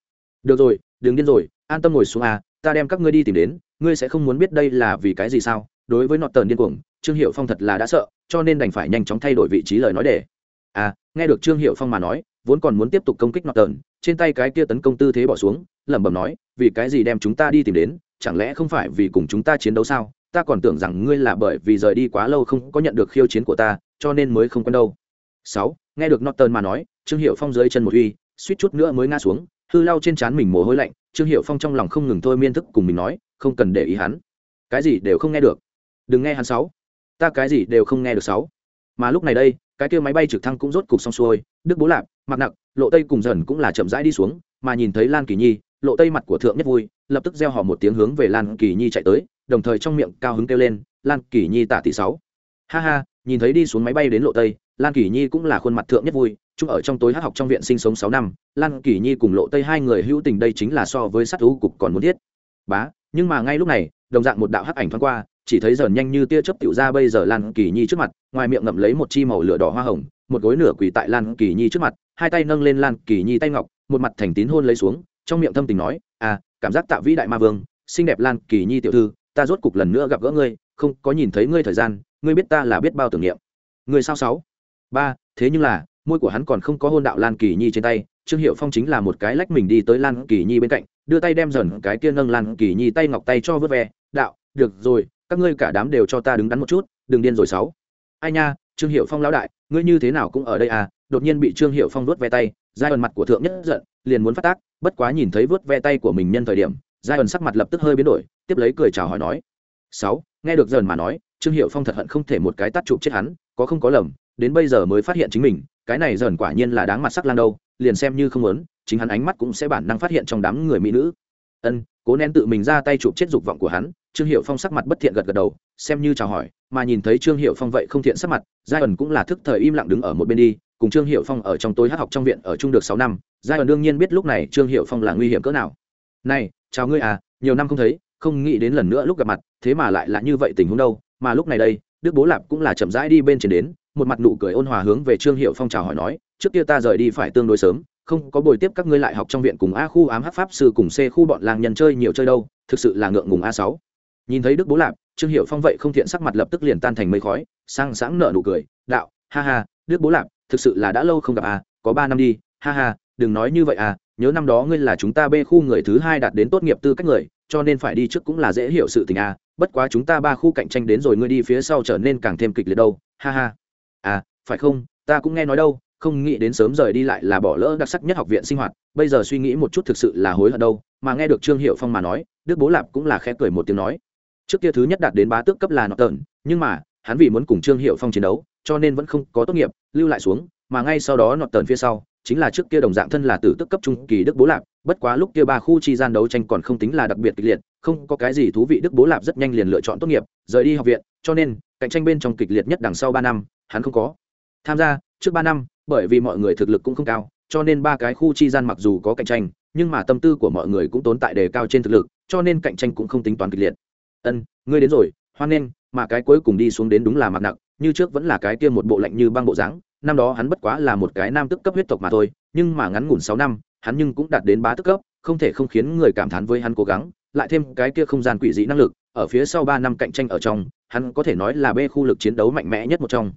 Được rồi, đừng điên rồi, an tâm ngồi xuống à ta đem các ngươi đi tìm đến, ngươi sẽ không muốn biết đây là vì cái gì sao? Đối với nọt tần điên cuồng trương hiệu phong thật là đã sợ, cho nên đành phải nhanh chóng thay đổi vị trí lời nói để. À nghe được trương hiệu phong mà nói, vốn còn muốn tiếp tục công kích nọt tờn trên tay cái kia tấn công tư thế bỏ xuống, lẩm bẩm nói, vì cái gì đem chúng ta đi tìm đến? Chẳng lẽ không phải vì cùng chúng ta chiến đấu sao? Ta còn tưởng rằng ngươi là bởi vì rời đi quá lâu không có nhận được khiêu chiến của ta, cho nên mới không quen đâu. Sáu, nghe được norton mà nói, trương hiệu phong dưới chân một uy, suýt chút nữa mới ngã xuống, hư lau trên trán mình mồ hôi lạnh, trương hiệu phong trong lòng không ngừng thôi miên thức cùng mình nói, không cần để ý hắn. Cái gì đều không nghe được. Đừng nghe hắn, sáu ta cái gì đều không nghe được sáu. Mà lúc này đây, cái kia máy bay trực thăng cũng rốt cục xong xuôi, đức bố lạp mặc nặng lộ tây cùng dần cũng là chậm rãi đi xuống, mà nhìn thấy lan kỳ nhi, lộ tây mặt của thượng nhất vui, lập tức gieo họ một tiếng hướng về lan kỳ nhi chạy tới, đồng thời trong miệng cao hứng kêu lên, lan kỳ nhi tả tỷ sáu. Ha ha, nhìn thấy đi xuống máy bay đến lộ tây, lan kỳ nhi cũng là khuôn mặt thượng nhất vui, chung ở trong tối hát học trong viện sinh sống sáu năm, lan kỳ nhi cùng lộ tây hai người hữu tình đây chính là so với sát thú cục còn muốn thiết. Bá, nhưng mà ngay lúc này, đồng dạng một đạo hắc ảnh thoáng qua chỉ thấy dần nhanh như tia chớp tiểu ra bây giờ lan kỳ nhi trước mặt, ngoài miệng ngậm lấy một chi màu lửa đỏ hoa hồng, một gối nửa quỳ tại lan kỳ nhi trước mặt, hai tay nâng lên lan kỳ nhi tay ngọc, một mặt thành tín hôn lấy xuống, trong miệng thâm tình nói à cảm giác tạo vĩ đại ma vương, xinh đẹp lan kỳ nhi tiểu thư, ta rốt cục lần nữa gặp gỡ ngươi, không có nhìn thấy ngươi thời gian, ngươi biết ta là biết bao tưởng niệm. Người sao sáu? Ba, thế nhưng là, môi của hắn còn không có hôn đạo lan kỳ nhi trên tay, trương hiệu phong chính là một cái lách mình đi tới lan kỳ nhi bên cạnh, đưa tay đem dần cái kia nâng lan kỳ nhi tay ngọc tay cho vớt ve, đạo, được rồi các ngươi cả đám đều cho ta đứng đắn một chút, đừng điên rồi sáu. Ai nha, trương hiệu phong lão đại, ngươi như thế nào cũng ở đây à? Đột nhiên bị trương hiệu phong vuốt ve tay, giai ẩn mặt của thượng nhất giận, liền muốn phát tác, bất quá nhìn thấy vuốt ve tay của mình nhân thời điểm, giai ẩn sắc mặt lập tức hơi biến đổi, tiếp lấy cười chào hỏi nói, sáu, nghe được dần mà nói, trương hiệu phong thật hận không thể một cái tắt chụp chết hắn, có không có lầm, đến bây giờ mới phát hiện chính mình, cái này dần quả nhiên là đáng mặt sắc lang đâu, liền xem như không muốn, chính hắn ánh mắt cũng sẽ bản năng phát hiện trong đám người mỹ nữ ân, cố nén tự mình ra tay chụp chết dục vọng của hắn. Trương hiệu phong sắc mặt bất thiện gật gật đầu, xem như chào hỏi, mà nhìn thấy trương hiệu phong vậy không thiện sắc mặt giai ẩn cũng là thức thời im lặng đứng ở một bên đi, cùng trương hiệu phong ở trong tối hát học trong viện ở chung được sáu năm. Giai ẩn đương nhiên biết lúc này trương hiệu phong là nguy hiểm cỡ nào. Này, chào ngươi à nhiều năm không thấy, không nghĩ đến lần nữa lúc gặp mặt, thế mà lại là như vậy tình huống đâu. Mà lúc này đây, đức bố lạp cũng là chậm rãi đi bên trên đến, một mặt nụ cười ôn hòa hướng về trương hiệu phong chào hỏi nói, trước kia ta rời đi phải tương đối sớm không có buổi tiếp các ngươi lại học trong viện cùng a khu ám hát pháp sư cùng c khu bọn làng nhân chơi nhiều chơi đâu, thực sự là ngượng ngùng a sáu. Nhìn thấy đức bố lạp, trương hiệu phong vậy không thiện sắc mặt lập tức liền tan thành mây khói, sang sáng nở nụ cười, đạo, ha ha, đức bố lạp, thực sự là đã lâu không gặp a có ba năm đi, ha ha, đừng nói như vậy à nhớ năm đó ngươi là chúng ta bê khu người thứ hai đạt đến tốt nghiệp tư cách người, cho nên phải đi trước cũng là dễ hiểu sự tình à bất quá chúng ta ba khu cạnh tranh đến rồi ngươi đi phía sau trở nên càng thêm kịch liệt đâu, ha ha. À phải không, ta cũng nghe nói đâu không nghĩ đến sớm rời đi lại là bỏ lỡ đặc sắc nhất học viện sinh hoạt, bây giờ suy nghĩ một chút thực sự là hối hận đâu, mà nghe được trương hiệu phong mà nói, đức bố lạp cũng là khẽ cười một tiếng nói. Trước kia thứ nhất đạt đến bá tước cấp là nọ tợn nhưng mà, hắn vì muốn cùng trương hiệu phong chiến đấu, cho nên vẫn không có tốt nghiệp, lưu lại xuống, mà ngay sau đó nọ tợn phía sau, chính là trước kia đồng dạng thân là tử tức cấp trung kỳ đức bố lạp, bất quá lúc kia ba khu chi gian đấu tranh còn không tính là đặc biệt kịch liệt, không có cái gì thú vị đức bố lạp rất nhanh liền lựa chọn tốt nghiệp, rời đi học viện, cho nên, cạnh tranh bên trong kịch liệt nhất đằng sau ba năm, hắn không có. Tham gia, trước ba năm bởi vì mọi người thực lực cũng không cao, cho nên ba cái khu chi gian mặc dù có cạnh tranh, nhưng mà tâm tư của mọi người cũng tốn tại đề cao trên thực lực, cho nên cạnh tranh cũng không tính toán kịch liệt. Ân, ngươi đến rồi, hoan nghênh, mà cái cuối cùng đi xuống đến đúng là mặt nặng, như trước vẫn là cái kia một bộ lạnh như băng bộ dáng, năm đó hắn bất quá là một cái nam tức cấp huyết tộc mà thôi, nhưng mà ngắn ngủn sáu năm, hắn nhưng cũng đạt đến bá tức cấp, không thể không khiến người cảm thán với hắn cố gắng, lại thêm cái kia không gian quỷ dị năng lực, ở phía sau ba năm cạnh tranh ở trong, hắn có thể nói là bê khu lực chiến đấu mạnh mẽ nhất một trong.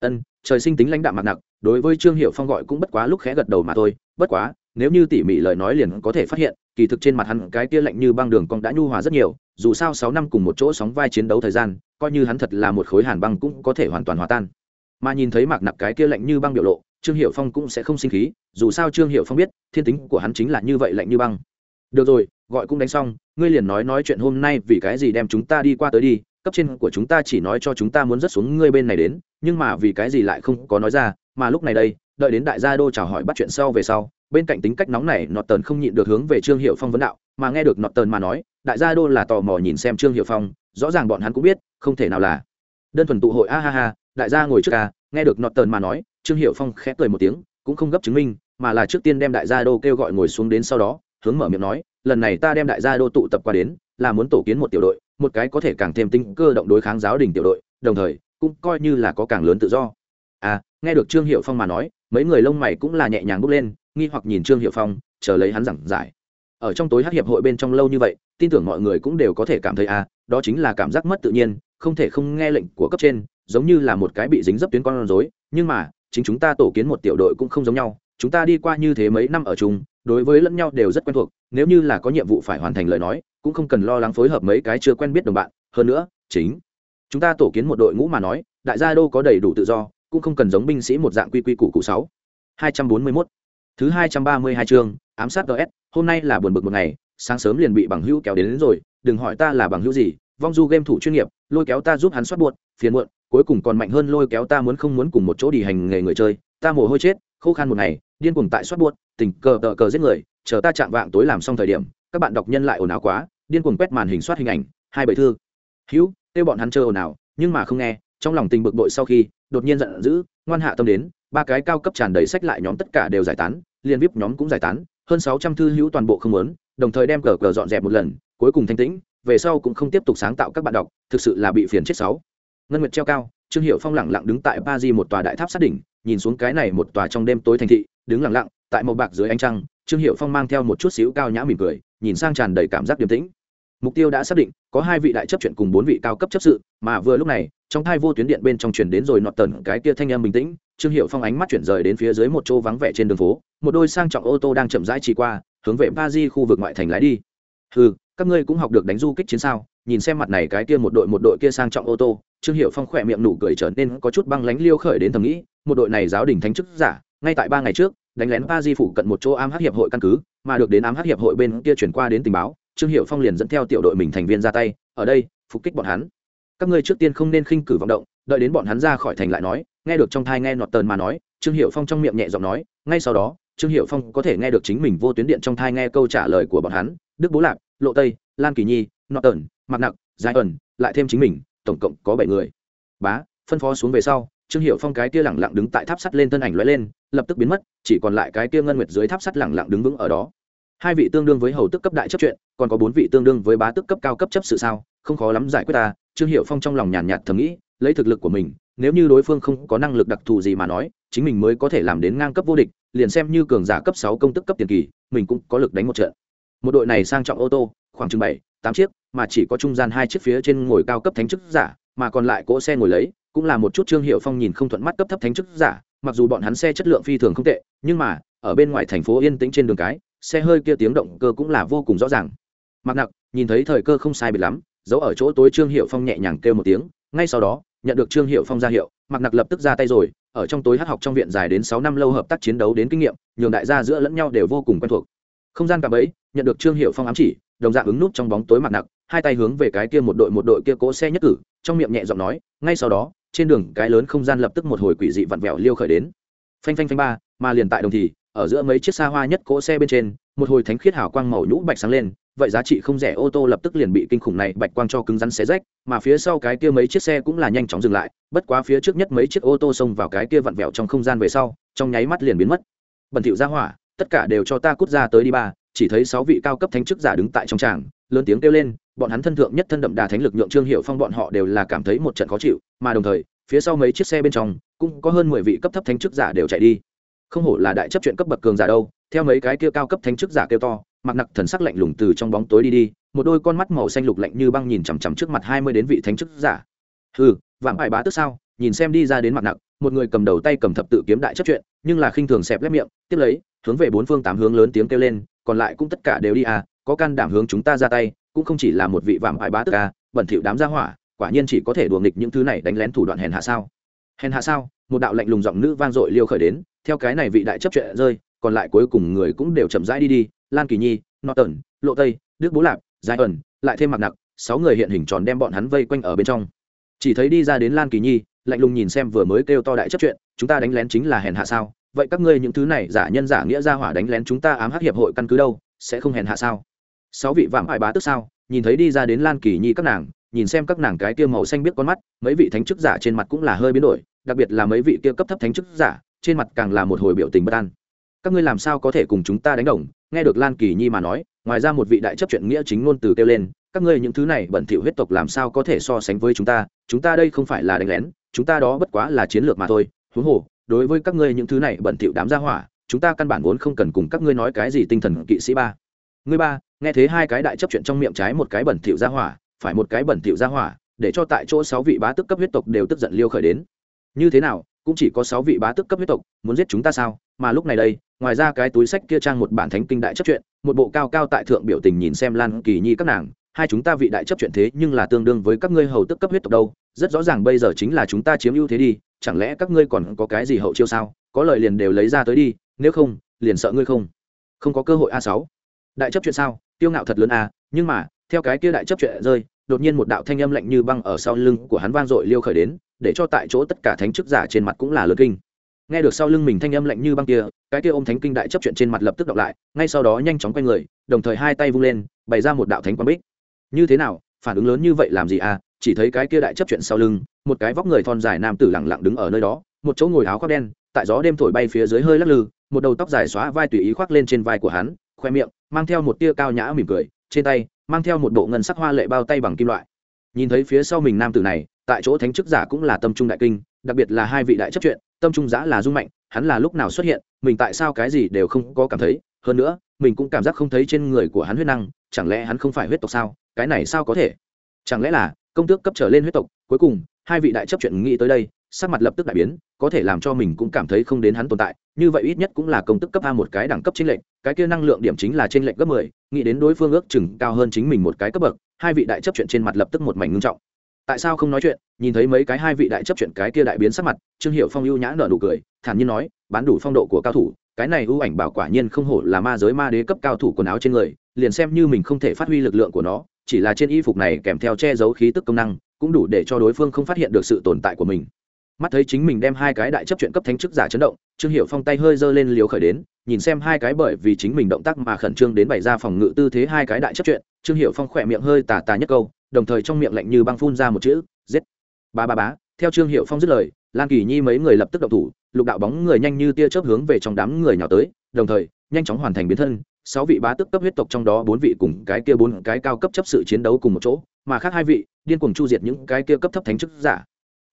Ân, trời sinh tính lãnh đạm mặt nặng đối với trương hiệu phong gọi cũng bất quá lúc khẽ gật đầu mà thôi, bất quá, nếu như tỉ mỉ lời nói liền có thể phát hiện, kỳ thực trên mặt hắn cái kia lạnh như băng đường cong đã nhu hòa rất nhiều, dù sao sáu năm cùng một chỗ sóng vai chiến đấu thời gian, coi như hắn thật là một khối hàn băng cũng có thể hoàn toàn hòa tan. Mà nhìn thấy mạc nặc cái kia lạnh như băng biểu lộ, trương hiệu phong cũng sẽ không sinh khí, dù sao trương hiệu phong biết, thiên tính của hắn chính là như vậy lạnh như băng. Được rồi, gọi cũng đánh xong, ngươi liền nói nói chuyện hôm nay vì cái gì đem chúng ta đi qua tới đi, cấp trên của chúng ta chỉ nói cho chúng ta muốn rất xuống ngươi bên này đến nhưng mà vì cái gì lại không có nói ra, mà lúc này đây, đợi đến đại gia đô chào hỏi bắt chuyện sau về sau, bên cạnh tính cách nóng này nọt tần không nhịn được hướng về trương hiệu phong vấn đạo, mà nghe được nọt tần mà nói, đại gia đô là tò mò nhìn xem trương hiệu phong, rõ ràng bọn hắn cũng biết, không thể nào là đơn thuần tụ hội, a ha ha, đại gia ngồi trước ca, nghe được nọt tần mà nói, trương hiệu phong khẽ cười một tiếng, cũng không gấp chứng minh, mà là trước tiên đem đại gia đô kêu gọi ngồi xuống đến sau đó, hướng mở miệng nói, lần này ta đem đại gia đô tụ tập qua đến, là muốn tổ kiến một tiểu đội, một cái có thể càng thêm tinh cơ động đối kháng giáo đình tiểu đội, đồng thời cũng coi như là có càng lớn tự do. À nghe được trương hiệu phong mà nói, mấy người lông mày cũng là nhẹ nhàng bốc lên, nghi hoặc nhìn trương hiệu phong, chờ lấy hắn giảng giải. Ở trong tối hát hiệp hội bên trong lâu như vậy, tin tưởng mọi người cũng đều có thể cảm thấy à đó chính là cảm giác mất tự nhiên, không thể không nghe lệnh của cấp trên, giống như là một cái bị dính dấp tuyến con rối, nhưng mà, chính chúng ta tổ kiến một tiểu đội cũng không giống nhau, chúng ta đi qua như thế mấy năm ở chung, đối với lẫn nhau đều rất quen thuộc, nếu như là có nhiệm vụ phải hoàn thành lời nói, cũng không cần lo lắng phối hợp mấy cái chưa quen biết đồng bạn. Hơn nữa, chính chúng ta tổ kiến một đội ngũ mà nói đại gia đô có đầy đủ tự do cũng không cần giống binh sĩ một dạng quy quy củ cụ sáu. Hai trăm bốn mươi mốt. Thứ hai trăm ba mươi hai chương ám sát gs hôm nay là buồn bực một ngày sáng sớm liền bị bằng hữu kéo đến, đến rồi đừng hỏi ta là bằng hữu gì vong du game thủ chuyên nghiệp lôi kéo ta giúp hắn soát buột phiền muộn cuối cùng còn mạnh hơn lôi kéo ta muốn không muốn cùng một chỗ đi hành nghề người chơi ta mồ hôi chết khô khan một ngày điên cuồng tại soát buột tình cờ tờ cờ giết người chờ ta chạm vạng tối làm xong thời điểm các bạn đọc nhân lại ồn ào quá điên cuồng quét màn hình soát hình ảnh hai bảy thư. Hữu kêu bọn hắn chơi ồn ào, nhưng mà không nghe, trong lòng tình bực bội sau khi, đột nhiên giận dữ, ngoan hạ tâm đến, ba cái cao cấp tràn đầy sách lại nhóm tất cả đều giải tán liên vip nhóm cũng giải tán, hơn sáu trăm thư hữu toàn bộ không lớn đồng thời đem cờ cờ dọn dẹp một lần, cuối cùng thanh tĩnh, về sau cũng không tiếp tục sáng tạo các bạn đọc, thực sự là bị phiền chết sáu. Ngân nguyệt treo cao, trương hiệu phong lẳng lặng đứng tại ba di một tòa đại tháp sát đỉnh, nhìn xuống cái này một tòa trong đêm tối thành thị, đứng lặng lặng, tại màu bạc dưới ánh trăng, trương hiệu phong mang theo một chút xíu cao nhã mỉm cười, nhìn sang tràn đầy cảm giác điềm tĩnh mục tiêu đã xác định, có hai vị đại chấp chuyện cùng bốn vị cao cấp chấp sự, mà vừa lúc này, trong thai vô tuyến điện bên trong chuyển đến rồi nọt tần cái kia thanh em bình tĩnh, trương hiệu phong ánh mắt chuyển rời đến phía dưới một chỗ vắng vẻ trên đường phố, một đôi sang trọng ô tô đang chậm rãi chỉ qua, hướng về ba di khu vực ngoại thành lái đi. Ừ các ngươi cũng học được đánh du kích chiến sao? Nhìn xem mặt này cái kia một đội một đội kia sang trọng ô tô, trương hiệu phong khỏe miệng nụ cười trở nên có chút băng lánh liêu khởi đến thầm nghĩ, một đội này giáo đình thánh chức giả, ngay tại ba ngày trước, đánh lén ba di phủ cận một chỗ ám hắc hiệp hội căn cứ, mà được đến ám hắc hiệp hội bên kia chuyển qua đến tình báo trương hiệu phong liền dẫn theo tiểu đội mình thành viên ra tay, ở đây, phục kích bọn hắn. Các ngươi trước tiên không nên khinh cử vọng động, đợi đến bọn hắn ra khỏi thành lại nói. Nghe được trong thai nghe nọt tờn mà nói, trương hiệu phong trong miệng nhẹ giọng nói, ngay sau đó, trương hiệu phong có thể nghe được chính mình vô tuyến điện trong thai nghe câu trả lời của bọn hắn, đức bố lạp, lộ tây, lan kỳ nhi, nọt tờn mặc nặc dài ẩn, lại thêm chính mình, tổng cộng có bảy người. Bá, phân phó xuống về sau, trương hiệu phong cái kia lẳng lặng đứng tại tháp sắt lên thân ảnh lóe lên, lập tức biến mất, chỉ còn lại cái kia ngân nguyệt dưới tháp sắt lẳng lặng đứng vững ở đó hai vị tương đương với hầu tức cấp đại chấp chuyện, còn có bốn vị tương đương với bá tức cấp cao cấp chấp sự sao? Không khó lắm giải quyết ta. Trương hiệu phong trong lòng nhàn nhạt thầm nghĩ, lấy thực lực của mình, nếu như đối phương không có năng lực đặc thù gì mà nói, chính mình mới có thể làm đến ngang cấp vô địch, liền xem như cường giả cấp sáu công tức cấp tiền kỳ, mình cũng có lực đánh một trận. Một đội này sang trọng ô tô, khoảng chừng bảy, tám chiếc, mà chỉ có trung gian hai chiếc phía trên ngồi cao cấp thánh chức giả, mà còn lại cỗ xe ngồi lấy, cũng là một chút trương hiệu phong nhìn không thuận mắt cấp thấp thánh chức giả, mặc dù bọn hắn xe chất lượng phi thường không tệ, nhưng mà, ở bên ngoài thành phố yên tĩnh trên đường cái xe hơi kia tiếng động cơ cũng là vô cùng rõ ràng. Mặc nặc, nhìn thấy thời cơ không sai biệt lắm, giấu ở chỗ tối trương hiệu phong nhẹ nhàng kêu một tiếng, ngay sau đó, nhận được trương hiệu phong ra hiệu mặc nặc lập tức ra tay rồi, ở trong tối hát học trong viện dài đến sáu năm lâu hợp tác chiến đấu đến kinh nghiệm, nhường đại gia giữa lẫn nhau đều vô cùng quen thuộc. Không gian cả bấy nhận được trương hiệu phong ám chỉ, đồng dạng ứng nút trong bóng tối mặc nặc, hai tay hướng về cái kia một đội một đội kia cố xe nhất cử, trong miệng nhẹ giọng nói, ngay sau đó, trên đường cái lớn không gian lập tức một hồi quỷ dị vặn vẹo liêu khởi đến. Phanh phanh phanh ba, mà liền tại đồng thì ở giữa mấy chiếc xa hoa nhất cỗ xe bên trên, một hồi thánh khiết hào quang màu nhũ bạch sáng lên, vậy giá trị không rẻ ô tô lập tức liền bị kinh khủng này bạch quang cho cứng rắn xé rách, mà phía sau cái kia mấy chiếc xe cũng là nhanh chóng dừng lại, bất quá phía trước nhất mấy chiếc ô tô xông vào cái kia vặn vẹo trong không gian về sau, trong nháy mắt liền biến mất. Bẩn thỉu ra hỏa, tất cả đều cho ta cút ra tới đi ba, chỉ thấy sáu vị cao cấp thánh chức giả đứng tại trong tràng, lớn tiếng kêu lên, bọn hắn thân thượng nhất thân đậm đà thánh lực nhượng trương hiệu phong bọn họ đều là cảm thấy một trận khó chịu, mà đồng thời, phía sau mấy chiếc xe bên trong, cũng có hơn mười vị cấp thấp thánh chức giả đều chạy đi không hổ là đại chấp chuyện cấp bậc cường giả đâu, theo mấy cái kia cao cấp thánh chức giả kêu to mặc nặc thần sắc lạnh lùng từ trong bóng tối đi đi, một đôi con mắt màu xanh lục lạnh như băng nhìn chằm chằm trước mặt hai mươi đến vị thánh chức giả. Ừ vạm bài bá tức sao? Nhìn xem đi ra đến mặt nặc, một người cầm đầu tay cầm thập tự kiếm đại chấp chuyện, nhưng là khinh thường xẹp lép miệng, tiếp lấy, hướng về bốn phương tám hướng lớn tiếng kêu lên, còn lại cũng tất cả đều đi à có can đảm hướng chúng ta ra tay, cũng không chỉ là một vị vạm bài bá tức à bẩn thỉu đám gia hỏa, quả nhiên chỉ có thể đùa nghịch những thứ này đánh lén thủ đoạn hèn hạ sao. Hèn hạ sao? Một đạo lạnh lùng giọng nữ vang dội liêu khởi đến theo cái này vị đại chấp chuyện rơi, còn lại cuối cùng người cũng đều chậm rãi đi đi, lan kỳ nhi, norton, lộ tây, đức bố lạp, giai ẩn, lại thêm mặc nặc, sáu người hiện hình tròn đem bọn hắn vây quanh ở bên trong. Chỉ thấy đi ra đến lan kỳ nhi, lạnh lùng nhìn xem vừa mới kêu to đại chấp chuyện, chúng ta đánh lén chính là hèn hạ sao? Vậy các ngươi những thứ này giả nhân giả nghĩa ra hỏa đánh lén chúng ta ám hắc hiệp hội căn cứ đâu, sẽ không hèn hạ sao? Sáu vị vạm ải bá tức sao? Nhìn thấy đi ra đến lan kỳ nhi các nàng, nhìn xem các nàng cái kia màu xanh biết con mắt, mấy vị thánh chức giả trên mặt cũng là hơi biến đổi, đặc biệt là mấy vị kia cấp thấp thánh chức giả trên mặt càng là một hồi biểu tình bất an. Các ngươi làm sao có thể cùng chúng ta đánh đồng? Nghe được lan kỳ nhi mà nói, ngoài ra một vị đại chấp chuyện nghĩa chính ngôn từ kêu lên, các ngươi những thứ này bẩn thỉu huyết tộc làm sao có thể so sánh với chúng ta? Chúng ta đây không phải là đánh lén, chúng ta đó bất quá là chiến lược mà thôi. Huống hồ, đối với các ngươi những thứ này bẩn thỉu đám gia hỏa, chúng ta căn bản vốn không cần cùng các ngươi nói cái gì tinh thần kỵ sĩ ba. Ngươi ba, nghe thấy hai cái đại chấp chuyện trong miệng trái một cái bẩn thỉu gia hỏa, phải một cái bẩn thỉu gia hỏa, để cho tại chỗ sáu vị bá tức cấp huyết tộc đều tức giận liêu khởi đến như thế nào, cũng chỉ có sáu vị bá tức cấp huyết tộc, muốn giết chúng ta sao? Mà lúc này đây, ngoài ra cái túi sách kia trang một bản thánh kinh đại chấp chuyện, một bộ cao cao tại thượng biểu tình nhìn xem lan kỳ nhi các nàng, hai chúng ta vị đại chấp chuyện thế nhưng là tương đương với các ngươi hầu tức cấp huyết tộc đâu, rất rõ ràng bây giờ chính là chúng ta chiếm ưu thế đi, chẳng lẽ các ngươi còn có cái gì hậu chiêu sao? Có lời liền đều lấy ra tới đi, nếu không, liền sợ ngươi không. Không có cơ hội a sáu. Đại chấp chuyện sao? Tiêu ngạo thật lớn a, nhưng mà, theo cái kia đại chấp chuyện rơi, đột nhiên một đạo thanh âm lạnh như băng ở sau lưng của hắn vang dội liêu khởi đến để cho tại chỗ tất cả thánh chức giả trên mặt cũng là lớn kinh. Nghe được sau lưng mình thanh âm lạnh như băng kia, cái kia ôm thánh kinh đại chấp chuyện trên mặt lập tức đọc lại, ngay sau đó nhanh chóng quay người, đồng thời hai tay vung lên, bày ra một đạo thánh quang bích. Như thế nào? Phản ứng lớn như vậy làm gì à? Chỉ thấy cái kia đại chấp chuyện sau lưng, một cái vóc người thon dài nam tử lẳng lặng đứng ở nơi đó, một chỗ ngồi áo khoác đen, tại gió đêm thổi bay phía dưới hơi lắc lư, một đầu tóc dài xóa vai tùy ý khoác lên trên vai của hắn, khoe miệng, mang theo một tia cao nhã mỉm cười, trên tay, mang theo một bộ ngân sắc hoa lệ bao tay bằng kim loại. Nhìn thấy phía sau mình nam tử này tại chỗ thánh chức giả cũng là tâm trung đại kinh, đặc biệt là hai vị đại chấp chuyện, tâm trung giã là dung mạnh, hắn là lúc nào xuất hiện, mình tại sao cái gì đều không có cảm thấy, hơn nữa, mình cũng cảm giác không thấy trên người của hắn huyết năng, chẳng lẽ hắn không phải huyết tộc sao, cái này sao có thể? Chẳng lẽ là, công tước cấp trở lên huyết tộc, cuối cùng, hai vị đại chấp chuyện nghĩ tới đây, sắc mặt lập tức đại biến, có thể làm cho mình cũng cảm thấy không đến hắn tồn tại, như vậy ít nhất cũng là công tức cấp a một cái đẳng cấp trên lệnh cái kia năng lượng điểm chính là trên lệnh cấp mười, nghĩ đến đối phương ước chừng cao hơn chính mình một cái cấp bậc, hai vị đại chấp chuyện trên mặt lập tức một mảnh ngưng trọng tại sao không nói chuyện, nhìn thấy mấy cái hai vị đại chấp chuyện cái kia đại biến sắc mặt, trương hiệu phong ưu nhã nở nụ cười, thản nhiên nói, bán đủ phong độ của cao thủ, cái này ưu ảnh bảo quả nhiên không hổ là ma giới ma đế cấp cao thủ quần áo trên người, liền xem như mình không thể phát huy lực lượng của nó, chỉ là trên y phục này kèm theo che giấu khí tức công năng, cũng đủ để cho đối phương không phát hiện được sự tồn tại của mình. Mắt thấy chính mình đem hai cái đại chấp chuyện cấp thánh chức giả chấn động, trương hiệu phong tay hơi giơ lên liều khởi đến, nhìn xem hai cái bởi vì chính mình động tác mà khẩn trương đến bày ra phòng ngự tư thế hai cái đại chấp chuyện, trương hiệu phong khỏe miệng hơi tà tà nhất câu đồng thời trong miệng lạnh như băng phun ra một chữ, giết. Ba ba bá theo trương hiệu phong dứt lời, lan kỳ nhi mấy người lập tức động thủ, lục đạo bóng người nhanh như tia chớp hướng về trong đám người nhỏ tới, đồng thời, nhanh chóng hoàn thành biến thân, sáu vị bá tức cấp huyết tộc trong đó bốn vị cùng cái kia bốn cái cao cấp chấp sự chiến đấu cùng một chỗ, mà khác hai vị, điên cuồng chu diệt những cái kia cấp thấp thánh chức giả.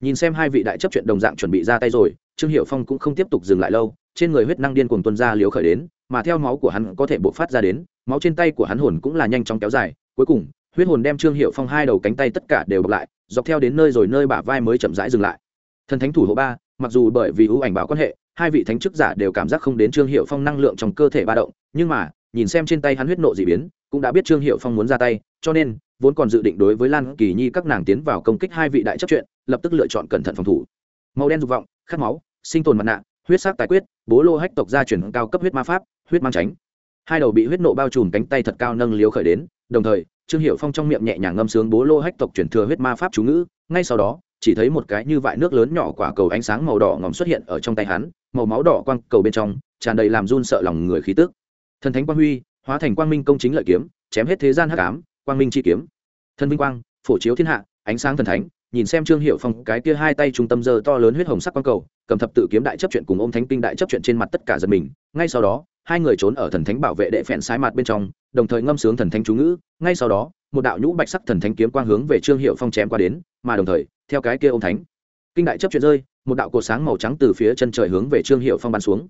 Nhìn xem hai vị đại chấp chuyện đồng dạng chuẩn bị ra tay rồi, trương hiệu phong cũng không tiếp tục dừng lại lâu, trên người huyết năng điên cuồng tuân ra liều khởi đến, mà theo máu của hắn có thể bộc phát ra đến máu trên tay của hắn hồn cũng là nhanh chóng kéo dài. Cuối cùng, huyết hồn đem trương hiệu phong hai đầu cánh tay tất cả đều bọc lại, dọc theo đến nơi rồi nơi bả vai mới chậm rãi dừng lại. Thần thánh thủ hộ ba, mặc dù bởi vì ưu ảnh bảo quan hệ, hai vị thánh chức giả đều cảm giác không đến trương hiệu phong năng lượng trong cơ thể ba động, nhưng mà, nhìn xem trên tay hắn huyết nộ d ị biến, cũng đã biết trương hiệu phong muốn ra tay, cho nên, vốn còn dự định đối với lan kỳ nhi các nàng tiến vào công kích hai vị đại chấp chuyện, lập tức lựa chọn cẩn thận phòng thủ. Màu đen dục vọng, khát máu, sinh tồn mặt nạ, huyết sắc tài quyết, bố lô hách tộc gia truyền cao cấp huyết ma pháp, huyết mang tránh hai đầu bị huyết nộ bao trùm cánh tay thật cao nâng liếu khởi đến, đồng thời, trương hiệu phong trong miệng nhẹ nhàng ngâm sướng bố lô hách tộc chuyển thừa huyết ma pháp chú ngữ, ngay sau đó, chỉ thấy một cái như vại nước lớn nhỏ quả cầu ánh sáng màu đỏ ngòm xuất hiện ở trong tay hắn, màu máu đỏ quang cầu bên trong, tràn đầy làm run sợ lòng người khí tức. Thần thánh quang huy, hóa thành quang minh công chính lợi kiếm, chém hết thế gian hắc ám, quang minh chi kiếm. Thân vinh quang, phổ chiếu thiên hạ, ánh sáng thần thánh, nhìn xem trương hiệu phong cái kia hai tay trung tâm giờ to lớn huyết hồng sắc quang cầu, cầm thập tự kiếm đại chấp chuyện cùng ôm thánh kinh đại chấp chuyện trên mặt tất cả giật mình, ngay sau đó hai người trốn ở thần thánh bảo vệ đệ phèn sai mặt bên trong, đồng thời ngâm sướng thần thánh chú ngữ, ngay sau đó, một đạo nhũ bạch sắc thần thánh kiếm quang hướng về trương hiệu phong chém qua đến, mà đồng thời, theo cái kia ôm thánh, kinh đại chấp chuyện rơi, một đạo cột sáng màu trắng từ phía chân trời hướng về trương hiệu phong bắn xuống.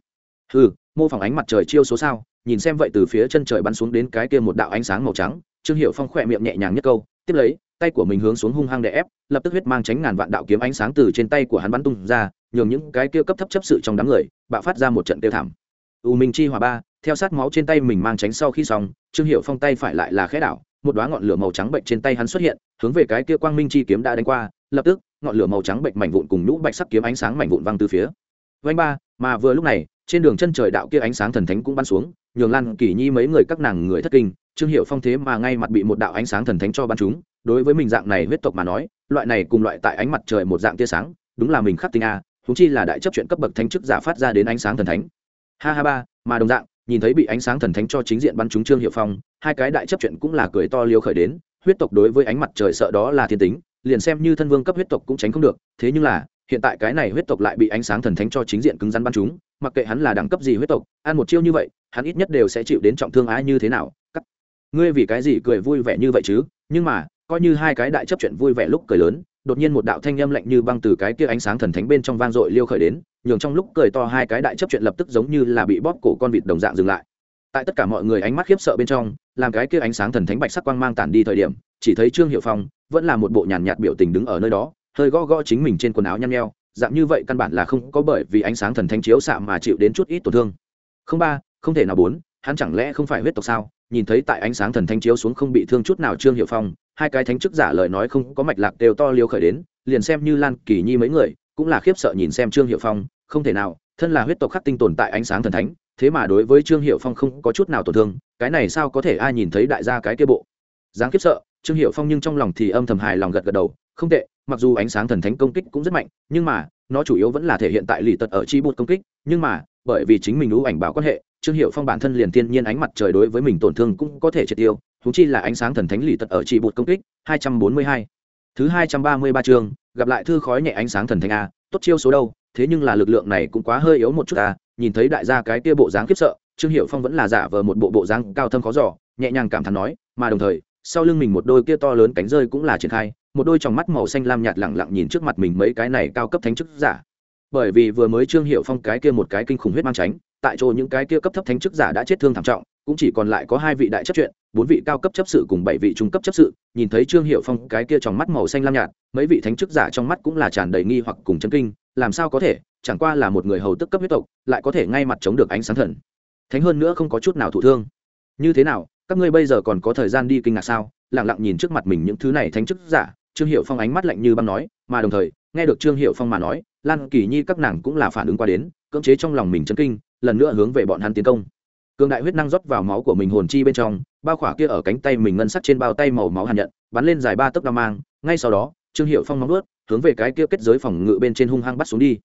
Ừ mô phỏng ánh mặt trời chiêu số sao, nhìn xem vậy từ phía chân trời bắn xuống đến cái kia một đạo ánh sáng màu trắng, trương hiệu phong khỏe miệng nhẹ nhàng nhất câu, tiếp lấy, tay của mình hướng xuống hung hăng để ép, lập tức huyết mang tránh ngàn vạn đạo kiếm ánh sáng từ trên tay của hắn bắn tung ra, nhường những cái kia cấp thấp chấp sự trong đám người, bạo phát ra một trận tiêu thảm u minh chi hòa ba, theo sát máu trên tay mình mang tránh sau khi xong, trương hiệu phong tay phải lại là khẽ đảo, một đoá ngọn lửa màu trắng bệnh trên tay hắn xuất hiện, hướng về cái kia quang minh chi kiếm đã đánh qua, lập tức, ngọn lửa màu trắng bệnh mảnh vụn cùng nhũ bạch sắc kiếm ánh sáng mảnh vụn văng từ phía. Vanh ba, mà vừa lúc này, trên đường chân trời đạo kia ánh sáng thần thánh cũng bắn xuống, nhường lan kỳ nhi mấy người các nàng người thất kinh, trương hiệu phong thế mà ngay mặt bị một đạo ánh sáng thần thánh cho bắn chúng đối với mình dạng này huyết tộc mà nói, loại này cùng loại tại ánh mặt trời một dạng tia sáng, đúng là mình khắc tinh a thú chi là đại chấp chuyện cấp bậc thánh chức giả phát ra đến ánh sáng thần thánh ha ha ba, mà đồng dạng, nhìn thấy bị ánh sáng thần thánh cho chính diện bắn trúng trương hiệu phong, hai cái đại chấp chuyện cũng là cười to liêu khởi đến, huyết tộc đối với ánh mặt trời sợ đó là thiên tính, liền xem như thân vương cấp huyết tộc cũng tránh không được, thế nhưng là, hiện tại cái này huyết tộc lại bị ánh sáng thần thánh cho chính diện cứng rắn bắn chúng mặc kệ hắn là đẳng cấp gì huyết tộc, ăn một chiêu như vậy, hắn ít nhất đều sẽ chịu đến trọng thương ái như thế nào, cắt. Ngươi vì cái gì cười vui vẻ như vậy chứ? Nhưng mà, coi như hai cái đại chấp chuyện vui vẻ lúc cười lớn đột nhiên một đạo thanh âm lạnh như băng từ cái kia ánh sáng thần thánh bên trong vang dội liêu khởi đến, nhường trong lúc cười to hai cái đại chấp chuyện lập tức giống như là bị bóp cổ con vịt đồng dạng dừng lại. Tại tất cả mọi người ánh mắt khiếp sợ bên trong, làm cái kia ánh sáng thần thánh bạch sắc quang mang tản đi thời điểm, chỉ thấy trương hiệu phong vẫn là một bộ nhàn nhạt biểu tình đứng ở nơi đó, hơi gõ gõ chính mình trên quần áo nhăn nheo, dạng như vậy căn bản là không có bởi vì ánh sáng thần thánh chiếu xạ mà chịu đến chút ít tổn thương. Không ba, không thể nào bốn, hắn chẳng lẽ không phải huyết tộc sao? Nhìn thấy tại ánh sáng thần thánh chiếu xuống không bị thương chút nào trương hiệu phong hai cái thánh chức giả lời nói không có mạch lạc đều to liêu khởi đến, liền xem như lan kỳ nhi mấy người, cũng là khiếp sợ nhìn xem trương hiệu phong, không thể nào, thân là huyết tộc khắc tinh tồn tại ánh sáng thần thánh, thế mà đối với trương hiệu phong không có chút nào tổn thương, cái này sao có thể ai nhìn thấy đại gia cái kia bộ. Dáng khiếp sợ, trương hiệu phong nhưng trong lòng thì âm thầm hài lòng gật gật đầu, không tệ, mặc dù ánh sáng thần thánh công kích cũng rất mạnh, nhưng mà, nó chủ yếu vẫn là thể hiện tại lì tật ở chi bút công kích, nhưng mà, bởi vì chính mình lũ ảnh bảo quan hệ, trương hiệu phong bản thân liền thiên nhiên ánh mặt trời đối với mình tổn thương cũng có thể triệt tiêu huống chi là ánh sáng thần thánh lì tật ở chi bột công kích 242. thứ 233 chương, gặp lại thư khói nhẹ ánh sáng thần thánh a, tốt chiêu số đâu, thế nhưng là lực lượng này cũng quá hơi yếu một chút ta nhìn thấy đại gia cái kia bộ dáng khiếp sợ, trương hiệu phong vẫn là giả vờ một bộ bộ dáng cao thâm khó giỏ nhẹ nhàng cảm thán nói, mà đồng thời, sau lưng mình một đôi kia to lớn cánh rơi cũng là triển khai, một đôi tròng mắt màu xanh lam nhạt lẳng lặng nhìn trước mặt mình mấy cái này cao cấp thánh chức giả bởi vì vừa mới trương hiệu phong cái kia một cái kinh khủng huyết mang tránh, tại chỗ những cái kia cấp thấp thánh chức giả đã chết thương thảm trọng, cũng chỉ còn lại có hai vị đại chấp chuyện bốn vị cao cấp chấp sự cùng bảy vị trung cấp chấp sự, nhìn thấy trương hiệu phong cái kia trong mắt màu xanh lam nhạt, mấy vị thánh chức giả trong mắt cũng là tràn đầy nghi hoặc cùng chân kinh, làm sao có thể, chẳng qua là một người hầu tức cấp huyết tộc, lại có thể ngay mặt chống được ánh sáng thần. Thánh hơn nữa không có chút nào thụ thương. Như thế nào, các ngươi bây giờ còn có thời gian đi kinh ngạc sao? Lẳng lặng nhìn trước mặt mình những thứ này thánh chức giả, trương hiệu phong ánh mắt lạnh như băng nói, mà đồng thời, nghe được trương hiệu phong mà nói, lan kỳ nhi các nàng cũng là phản ứng qua đến, cưỡng chế trong lòng mình chấn kinh, lần nữa hướng về bọn hắn tiến công cường đại huyết năng rót vào máu của mình hồn chi bên trong, bao khỏa kia ở cánh tay mình ngân sắc trên bao tay màu máu hàn nhận, bắn lên dài ba tấc đao mang, ngay sau đó, trương hiệu phong móng ướt hướng về cái kia kết giới phòng ngự bên trên hung hăng bắt xuống đi.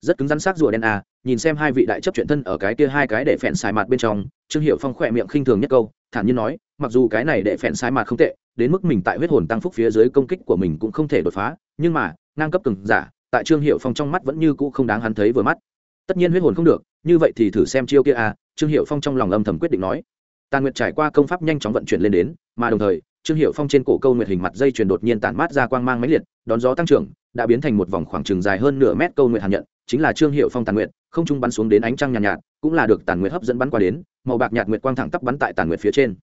Rất cứng rắn sắc rùa đen à nhìn xem hai vị đại chấp chuyện thân ở cái kia hai cái để phèn xài mặt bên trong, trương hiệu phong khỏe miệng khinh thường nhất câu, thản nhiên nói, mặc dù cái này để phèn xài mặt không tệ, đến mức mình tại huyết hồn tăng phúc phía dưới công kích của mình cũng không thể đột phá, nhưng mà, ngang cấp cường giả, tại trương hiệu phong trong mắt vẫn như cũ không đáng hắn thấy vừa mắt. Tất nhiên huyết hồn không được, như vậy thì thử xem chiêu kia à trương hiệu phong trong lòng âm thầm quyết định nói. Tàn nguyệt trải qua công pháp nhanh chóng vận chuyển lên đến mà đồng thời trương hiệu phong trên cổ câu nguyệt hình mặt dây chuyền đột nhiên tản mát ra quang mang máy liệt đón gió tăng trưởng đã biến thành một vòng khoảng trừng dài hơn nửa mét câu nguyệt hàn nhận chính là trương hiệu phong tàn nguyệt không trung bắn xuống đến ánh trăng nhàn nhạt, nhạt cũng là được tàn nguyệt hấp dẫn bắn qua đến màu bạc nhạt nguyệt quang thẳng tắp bắn tại tàn nguyệt phía trên.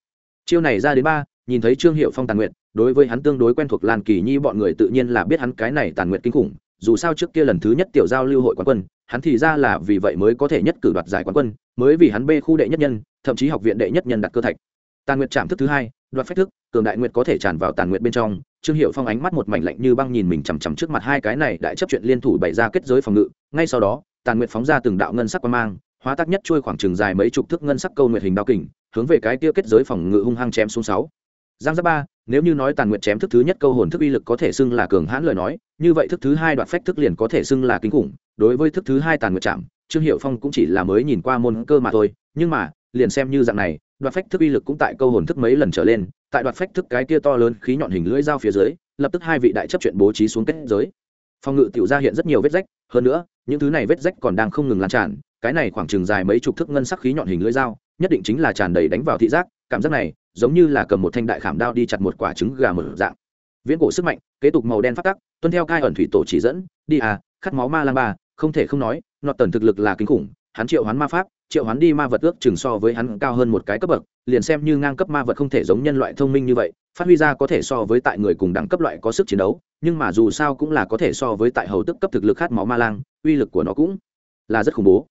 Chiêu này ra đến ba nhìn thấy trương hiệu phong tàn nguyệt đối với hắn tương đối quen thuộc lan kỳ nhi bọn người tự nhiên là biết hắn cái này tàn nguyệt kinh khủng dù sao trước kia lần thứ nhất tiểu giao lưu hội quán quân, hắn thì ra là vì vậy mới có thể nhất cử đoạt giải quán quân, mới vì hắn bê khu đệ nhất nhân, thậm chí học viện đệ nhất nhân đặt cơ thạch. Tàn nguyệt chạm thức thứ hai, đoạt phách thức, cường đại nguyệt có thể tràn vào tàn nguyệt bên trong. Trương hiệu phong ánh mắt một mảnh lạnh như băng nhìn mình chằm chằm trước mặt hai cái này đại chấp chuyện liên thủ bày ra kết giới phòng ngự. Ngay sau đó, tàn nguyệt phóng ra từng đạo ngân sắc quan mang, hóa tác nhất chui khoảng trường dài mấy chục thước ngân sắc câu nguyệt hình đao kình, hướng về cái kia kết giới phòng ngự hung hăng chém xuống sáu. Giang giáp ba nếu như nói tàn nguyệt chém thức thứ nhất câu hồn thức uy lực có thể xưng là cường hãn lời nói, như vậy thức thứ hai đoạt phách thức liền có thể xưng là kinh khủng. Đối với thức thứ hai tàn nguyệt chạm, trương hiệu phong cũng chỉ là mới nhìn qua môn cơ mà thôi, nhưng mà, liền xem như dạng này đoạt phách thức uy lực cũng tại câu hồn thức mấy lần trở lên, tại đoạt phách thức cái kia to lớn khí nhọn hình lưỡi dao phía dưới, lập tức hai vị đại chấp chuyện bố trí xuống kết giới. Phòng ngự tiểu ra hiện rất nhiều vết rách, hơn nữa, những thứ này vết rách còn đang không ngừng lan tràn, cái này khoảng chừng dài mấy chục thước ngân sắc khí nhọn hình lưỡi dao, nhất định chính là tràn đầy đánh vào thị giác cảm giác này giống như là cầm một thanh đại khảm đao đi chặt một quả trứng gà mở dạng. Viễn cổ sức mạnh, kế tục màu đen phát tắc, tuân theo cai ẩn thủy tổ chỉ dẫn, đi à khát máu ma lang ba, không thể không nói, nọt tần thực lực là kinh khủng, hắn triệu hoán ma pháp, triệu hoán đi ma vật ước chừng so với hắn cao hơn một cái cấp bậc, liền xem như ngang cấp ma vật không thể giống nhân loại thông minh như vậy, phát huy ra có thể so với tại người cùng đẳng cấp loại có sức chiến đấu, nhưng mà dù sao cũng là có thể so với tại hầu tức cấp thực lực khát máu ma lang, uy lực của nó cũng là rất khủng bố.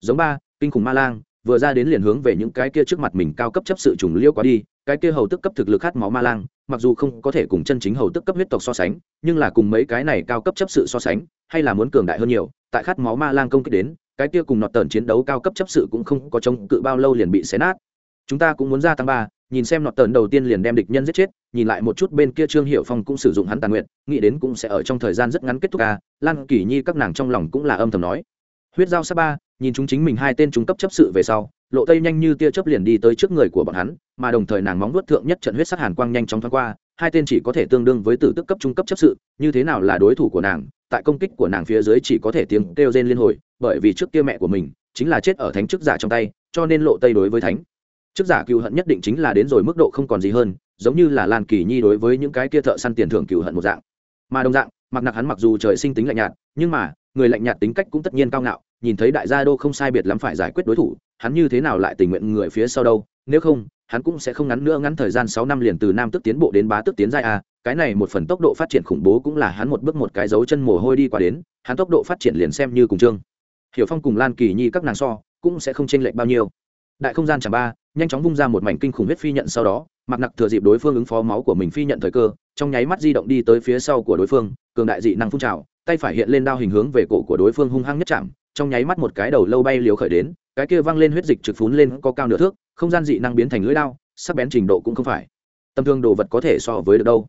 Giống ba, kinh khủng ma lang vừa ra đến liền hướng về những cái kia trước mặt mình cao cấp chấp sự trùng liêu quá đi, cái kia hầu tức cấp thực lực khát máu ma lang, mặc dù không có thể cùng chân chính hầu tức cấp huyết tộc so sánh, nhưng là cùng mấy cái này cao cấp chấp sự so sánh, hay là muốn cường đại hơn nhiều, tại khát máu ma lang công kích đến, cái kia cùng nọt tờn chiến đấu cao cấp chấp sự cũng không có chống cự bao lâu liền bị xé nát. Chúng ta cũng muốn ra tăng ba, nhìn xem nọt tờn đầu tiên liền đem địch nhân giết chết, nhìn lại một chút bên kia trương hiệu phong cũng sử dụng hắn tàn nguyện, nghĩ đến cũng sẽ ở trong thời gian rất ngắn kết thúc ca, lan kỳ nhi các nàng trong lòng cũng là âm thầm nói. Huyết giao sa ba nhìn chúng chính mình hai tên trung cấp chấp sự về sau, lộ tây nhanh như tia chớp liền đi tới trước người của bọn hắn, mà đồng thời nàng móng vuốt thượng nhất trận huyết sắc hàn quang nhanh chóng thoáng qua, hai tên chỉ có thể tương đương với tử tức cấp trung cấp chấp sự, như thế nào là đối thủ của nàng, tại công kích của nàng phía dưới chỉ có thể tiếng kêu rên liên hồi, bởi vì trước kia mẹ của mình chính là chết ở thánh chức giả trong tay, cho nên lộ tây đối với thánh chức giả cựu hận nhất định chính là đến rồi mức độ không còn gì hơn, giống như là lan kỳ nhi đối với những cái kia thợ săn tiền thưởng cựu hận một dạng. Mà đồng dạng mặc nặc hắn mặc dù trời sinh tính lạnh nhạt, nhưng mà, người lạnh nhạt tính cách cũng tất nhiên cao ngạo nhìn thấy đại gia đô không sai biệt lắm phải giải quyết đối thủ, hắn như thế nào lại tình nguyện người phía sau đâu? Nếu không, hắn cũng sẽ không ngắn nữa ngắn thời gian sáu năm liền từ nam tức tiến bộ đến bá tức tiến giai a, cái này một phần tốc độ phát triển khủng bố cũng là hắn một bước một cái dấu chân mồ hôi đi qua đến, hắn tốc độ phát triển liền xem như cùng chương. Hiểu phong cùng lan kỳ nhi các nàng so, cũng sẽ không chênh lệch bao nhiêu. Đại không gian chẳng ba, nhanh chóng vung ra một mảnh kinh khủng huyết phi nhận sau đó mặc nặc thừa dịp đối phương ứng phó máu của mình phi nhận thời cơ, trong nháy mắt di động đi tới phía sau của đối phương, cường đại dị năng phun trào, tay phải hiện lên đao hình hướng về cổ của đối phương hung hăng nhất chạm trong nháy mắt một cái đầu lâu bay liều khởi đến, cái kia văng lên huyết dịch trực phún lên có cao nửa thước, không gian dị năng biến thành lưỡi đao, sắc bén trình độ cũng không phải. Tầm thương đồ vật có thể so với được đâu.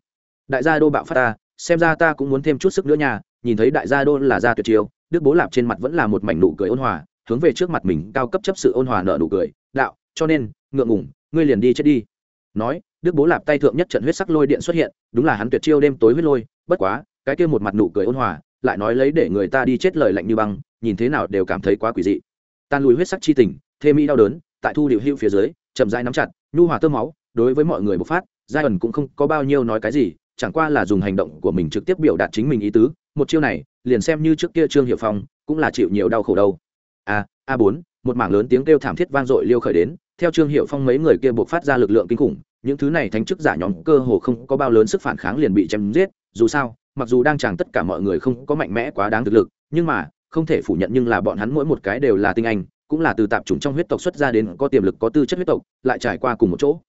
Đại gia đô bạo phát ta, xem ra ta cũng muốn thêm chút sức nữa nha, nhìn thấy đại gia đô là gia tuyệt chiêu, đức bố lạp trên mặt vẫn là một mảnh nụ cười ôn hòa, hướng về trước mặt mình cao cấp chấp sự ôn hòa nợ nụ cười, đạo, cho nên, ngượng ngủng ngươi liền đi chết đi. Nói, đức bố lạp tay thượng nhất trận huyết sắc lôi điện xuất hiện, đúng là hắn tuyệt chiêu đêm tối huyết lôi, bất quá, cái kia một mặt nụ cười ôn hòa lại nói lấy để người ta đi chết lời lạnh như băng, nhìn thế nào đều cảm thấy quá quỷ dị. Tan lùi huyết sắc chi tình thê mỹ đau đớn, tại thu điệu hữu phía dưới, chậm dai nắm chặt, nhu hòa tơ máu, đối với mọi người bộc phát, giai ẩn cũng không có bao nhiêu nói cái gì, chẳng qua là dùng hành động của mình trực tiếp biểu đạt chính mình ý tứ, một chiêu này, liền xem như trước kia trương hiệu phong, cũng là chịu nhiều đau khổ đâu. A a bốn, một mảng lớn tiếng kêu thảm thiết vang dội liêu khởi đến, theo trương hiệu phong mấy người kia buộc phát ra lực lượng kinh khủng, những thứ này thánh chức giả nhóm cơ hồ không có bao lớn sức phản kháng liền bị chém giết, dù sao mặc dù đang chẳng tất cả mọi người không có mạnh mẽ quá đáng thực lực, nhưng mà, không thể phủ nhận nhưng là bọn hắn mỗi một cái đều là tinh anh, cũng là từ tạp chủng trong huyết tộc xuất ra đến có tiềm lực, có tư chất huyết tộc, lại trải qua cùng một chỗ.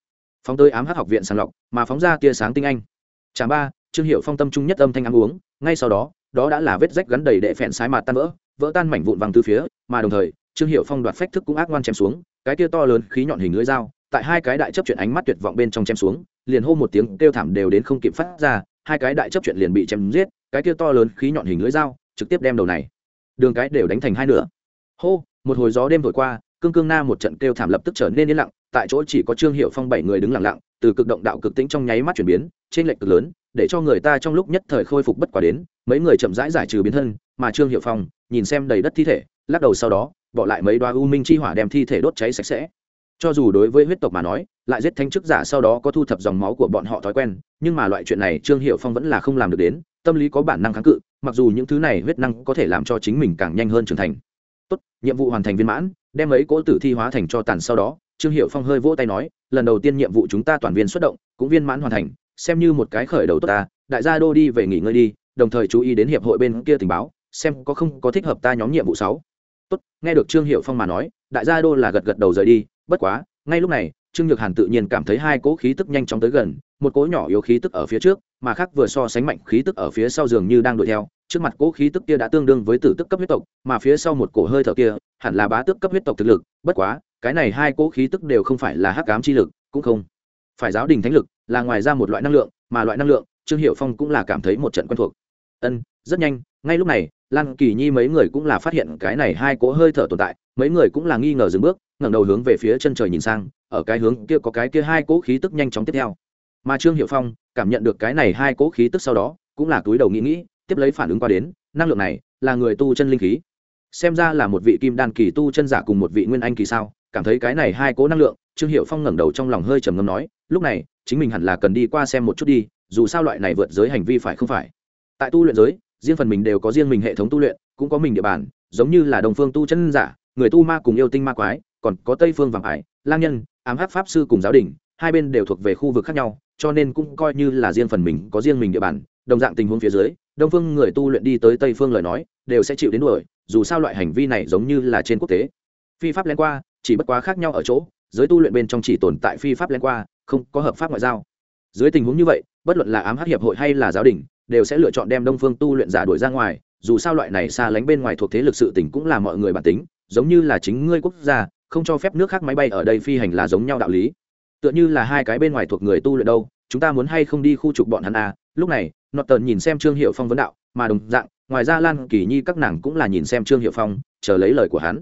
Phóng tới ám hát học viện sàng lọc, mà phóng ra tia sáng tinh anh. Chả ba, trương hiệu phong tâm trung nhất âm thanh ăn uống, ngay sau đó đó đã là vết rách gắn đầy đệ phèn sái mặt tan vỡ vỡ tan mảnh vụn vàng từ phía, mà đồng thời, trương hiệu phong đoạt phách thức cũng ác ngoan chém xuống, cái tia to lớn khí nhọn hình lưỡi dao, tại hai cái đại chấp chuyện ánh mắt tuyệt vọng bên trong chém xuống, liền hô một tiếng kêu thảm đều đến không kịp phát ra hai cái đại chấp chuyện liền bị chém giết, cái kia to lớn khí nhọn hình lưỡi dao trực tiếp đem đầu này, đường cái đều đánh thành hai nửa. Hô, một hồi gió đêm thổi qua, cương cương na một trận kêu thảm lập tức trở nên yên lặng, tại chỗ chỉ có trương hiệu phong bảy người đứng lặng lặng, từ cực động đạo cực tĩnh trong nháy mắt chuyển biến, trên lệch cực lớn, để cho người ta trong lúc nhất thời khôi phục bất quả đến, mấy người chậm rãi giải trừ biến thân, mà trương hiệu phong nhìn xem đầy đất thi thể, lắc đầu sau đó, bỏ lại mấy đoa u minh chi hỏa đem thi thể đốt cháy sạch sẽ cho dù đối với huyết tộc mà nói, lại giết thanh chức giả sau đó có thu thập dòng máu của bọn họ thói quen, nhưng mà loại chuyện này trương hiệu phong vẫn là không làm được đến, tâm lý có bản năng kháng cự, mặc dù những thứ này huyết năng có thể làm cho chính mình càng nhanh hơn trưởng thành. Tốt, nhiệm vụ hoàn thành viên mãn, đem ấy cỗ tử thi hóa thành cho tàn sau đó, trương hiệu phong hơi vỗ tay nói, lần đầu tiên nhiệm vụ chúng ta toàn viên xuất động, cũng viên mãn hoàn thành, xem như một cái khởi đầu tốt ta, đại gia đô đi về nghỉ ngơi đi, đồng thời chú ý đến hiệp hội bên kia tình báo, xem có không có thích hợp ta nhóm nhiệm vụ sáu. Tốt, nghe được trương hiệu phong mà nói, đại gia đô là gật gật đầu rời đi bất quá, ngay lúc này, trương nhược hàn tự nhiên cảm thấy hai cỗ khí tức nhanh chóng tới gần, một cỗ nhỏ yếu khí tức ở phía trước, mà khác vừa so sánh mạnh khí tức ở phía sau giường như đang đuổi theo, trước mặt cỗ khí tức kia đã tương đương với tử tức cấp huyết tộc, mà phía sau một cổ hơi thở kia, hẳn là bá tước cấp huyết tộc thực lực, bất quá, cái này hai cỗ khí tức đều không phải là hắc ám chi lực, cũng không phải giáo đình thánh lực, là ngoài ra một loại năng lượng, mà loại năng lượng, trương hiệu phong cũng là cảm thấy một trận quen thuộc. Ân, rất nhanh, ngay lúc này, lan kỳ nhi mấy người cũng là phát hiện cái này hai cỗ hơi thở tồn tại, mấy người cũng là nghi ngờ dừng bước ngẩng đầu hướng về phía chân trời nhìn sang, ở cái hướng kia có cái kia hai cỗ khí tức nhanh chóng tiếp theo. Mà trương hiệu phong cảm nhận được cái này hai cỗ khí tức sau đó, cũng là túi đầu nghĩ nghĩ, tiếp lấy phản ứng qua đến, năng lượng này là người tu chân linh khí. Xem ra là một vị kim đan kỳ tu chân giả cùng một vị nguyên anh kỳ sao, cảm thấy cái này hai cỗ năng lượng, trương hiệu phong ngẩng đầu trong lòng hơi trầm ngâm nói, lúc này, chính mình hẳn là cần đi qua xem một chút đi, dù sao loại này vượt giới hành vi phải không phải? Tại tu luyện giới, riêng phần mình đều có riêng mình hệ thống tu luyện, cũng có mình địa bàn, giống như là đồng phương tu chân giả, người tu ma cùng yêu tinh ma quái còn có tây phương vàng ải, lang nhân, ám hát pháp sư cùng giáo đình, hai bên đều thuộc về khu vực khác nhau, cho nên cũng coi như là riêng phần mình, có riêng mình địa bàn, đồng dạng tình huống phía dưới, đông phương người tu luyện đi tới tây phương lời nói, đều sẽ chịu đến đuổi, dù sao loại hành vi này giống như là trên quốc tế. Phi pháp len qua, chỉ bất quá khác nhau ở chỗ, giới tu luyện bên trong chỉ tồn tại phi pháp len qua, không có hợp pháp ngoại giao. Dưới tình huống như vậy, bất luận là ám hát hiệp hội hay là giáo đình, đều sẽ lựa chọn đem đông phương tu luyện giả đuổi ra ngoài, dù sao loại này xa lánh bên ngoài thuộc thế lực sự tỉnh cũng là mọi người bản tính, giống như là chính ngươi quốc gia không cho phép nước khác máy bay ở đây phi hành là giống nhau đạo lý. Tựa như là hai cái bên ngoài thuộc người tu luyện đâu, chúng ta muốn hay không đi khu trục bọn hắn à? Lúc này nọt Tần nhìn xem trương hiệu phong vấn đạo, mà đồng dạng, ngoài ra lan kỳ nhi các nàng cũng là nhìn xem trương hiệu phong, chờ lấy lời của hắn.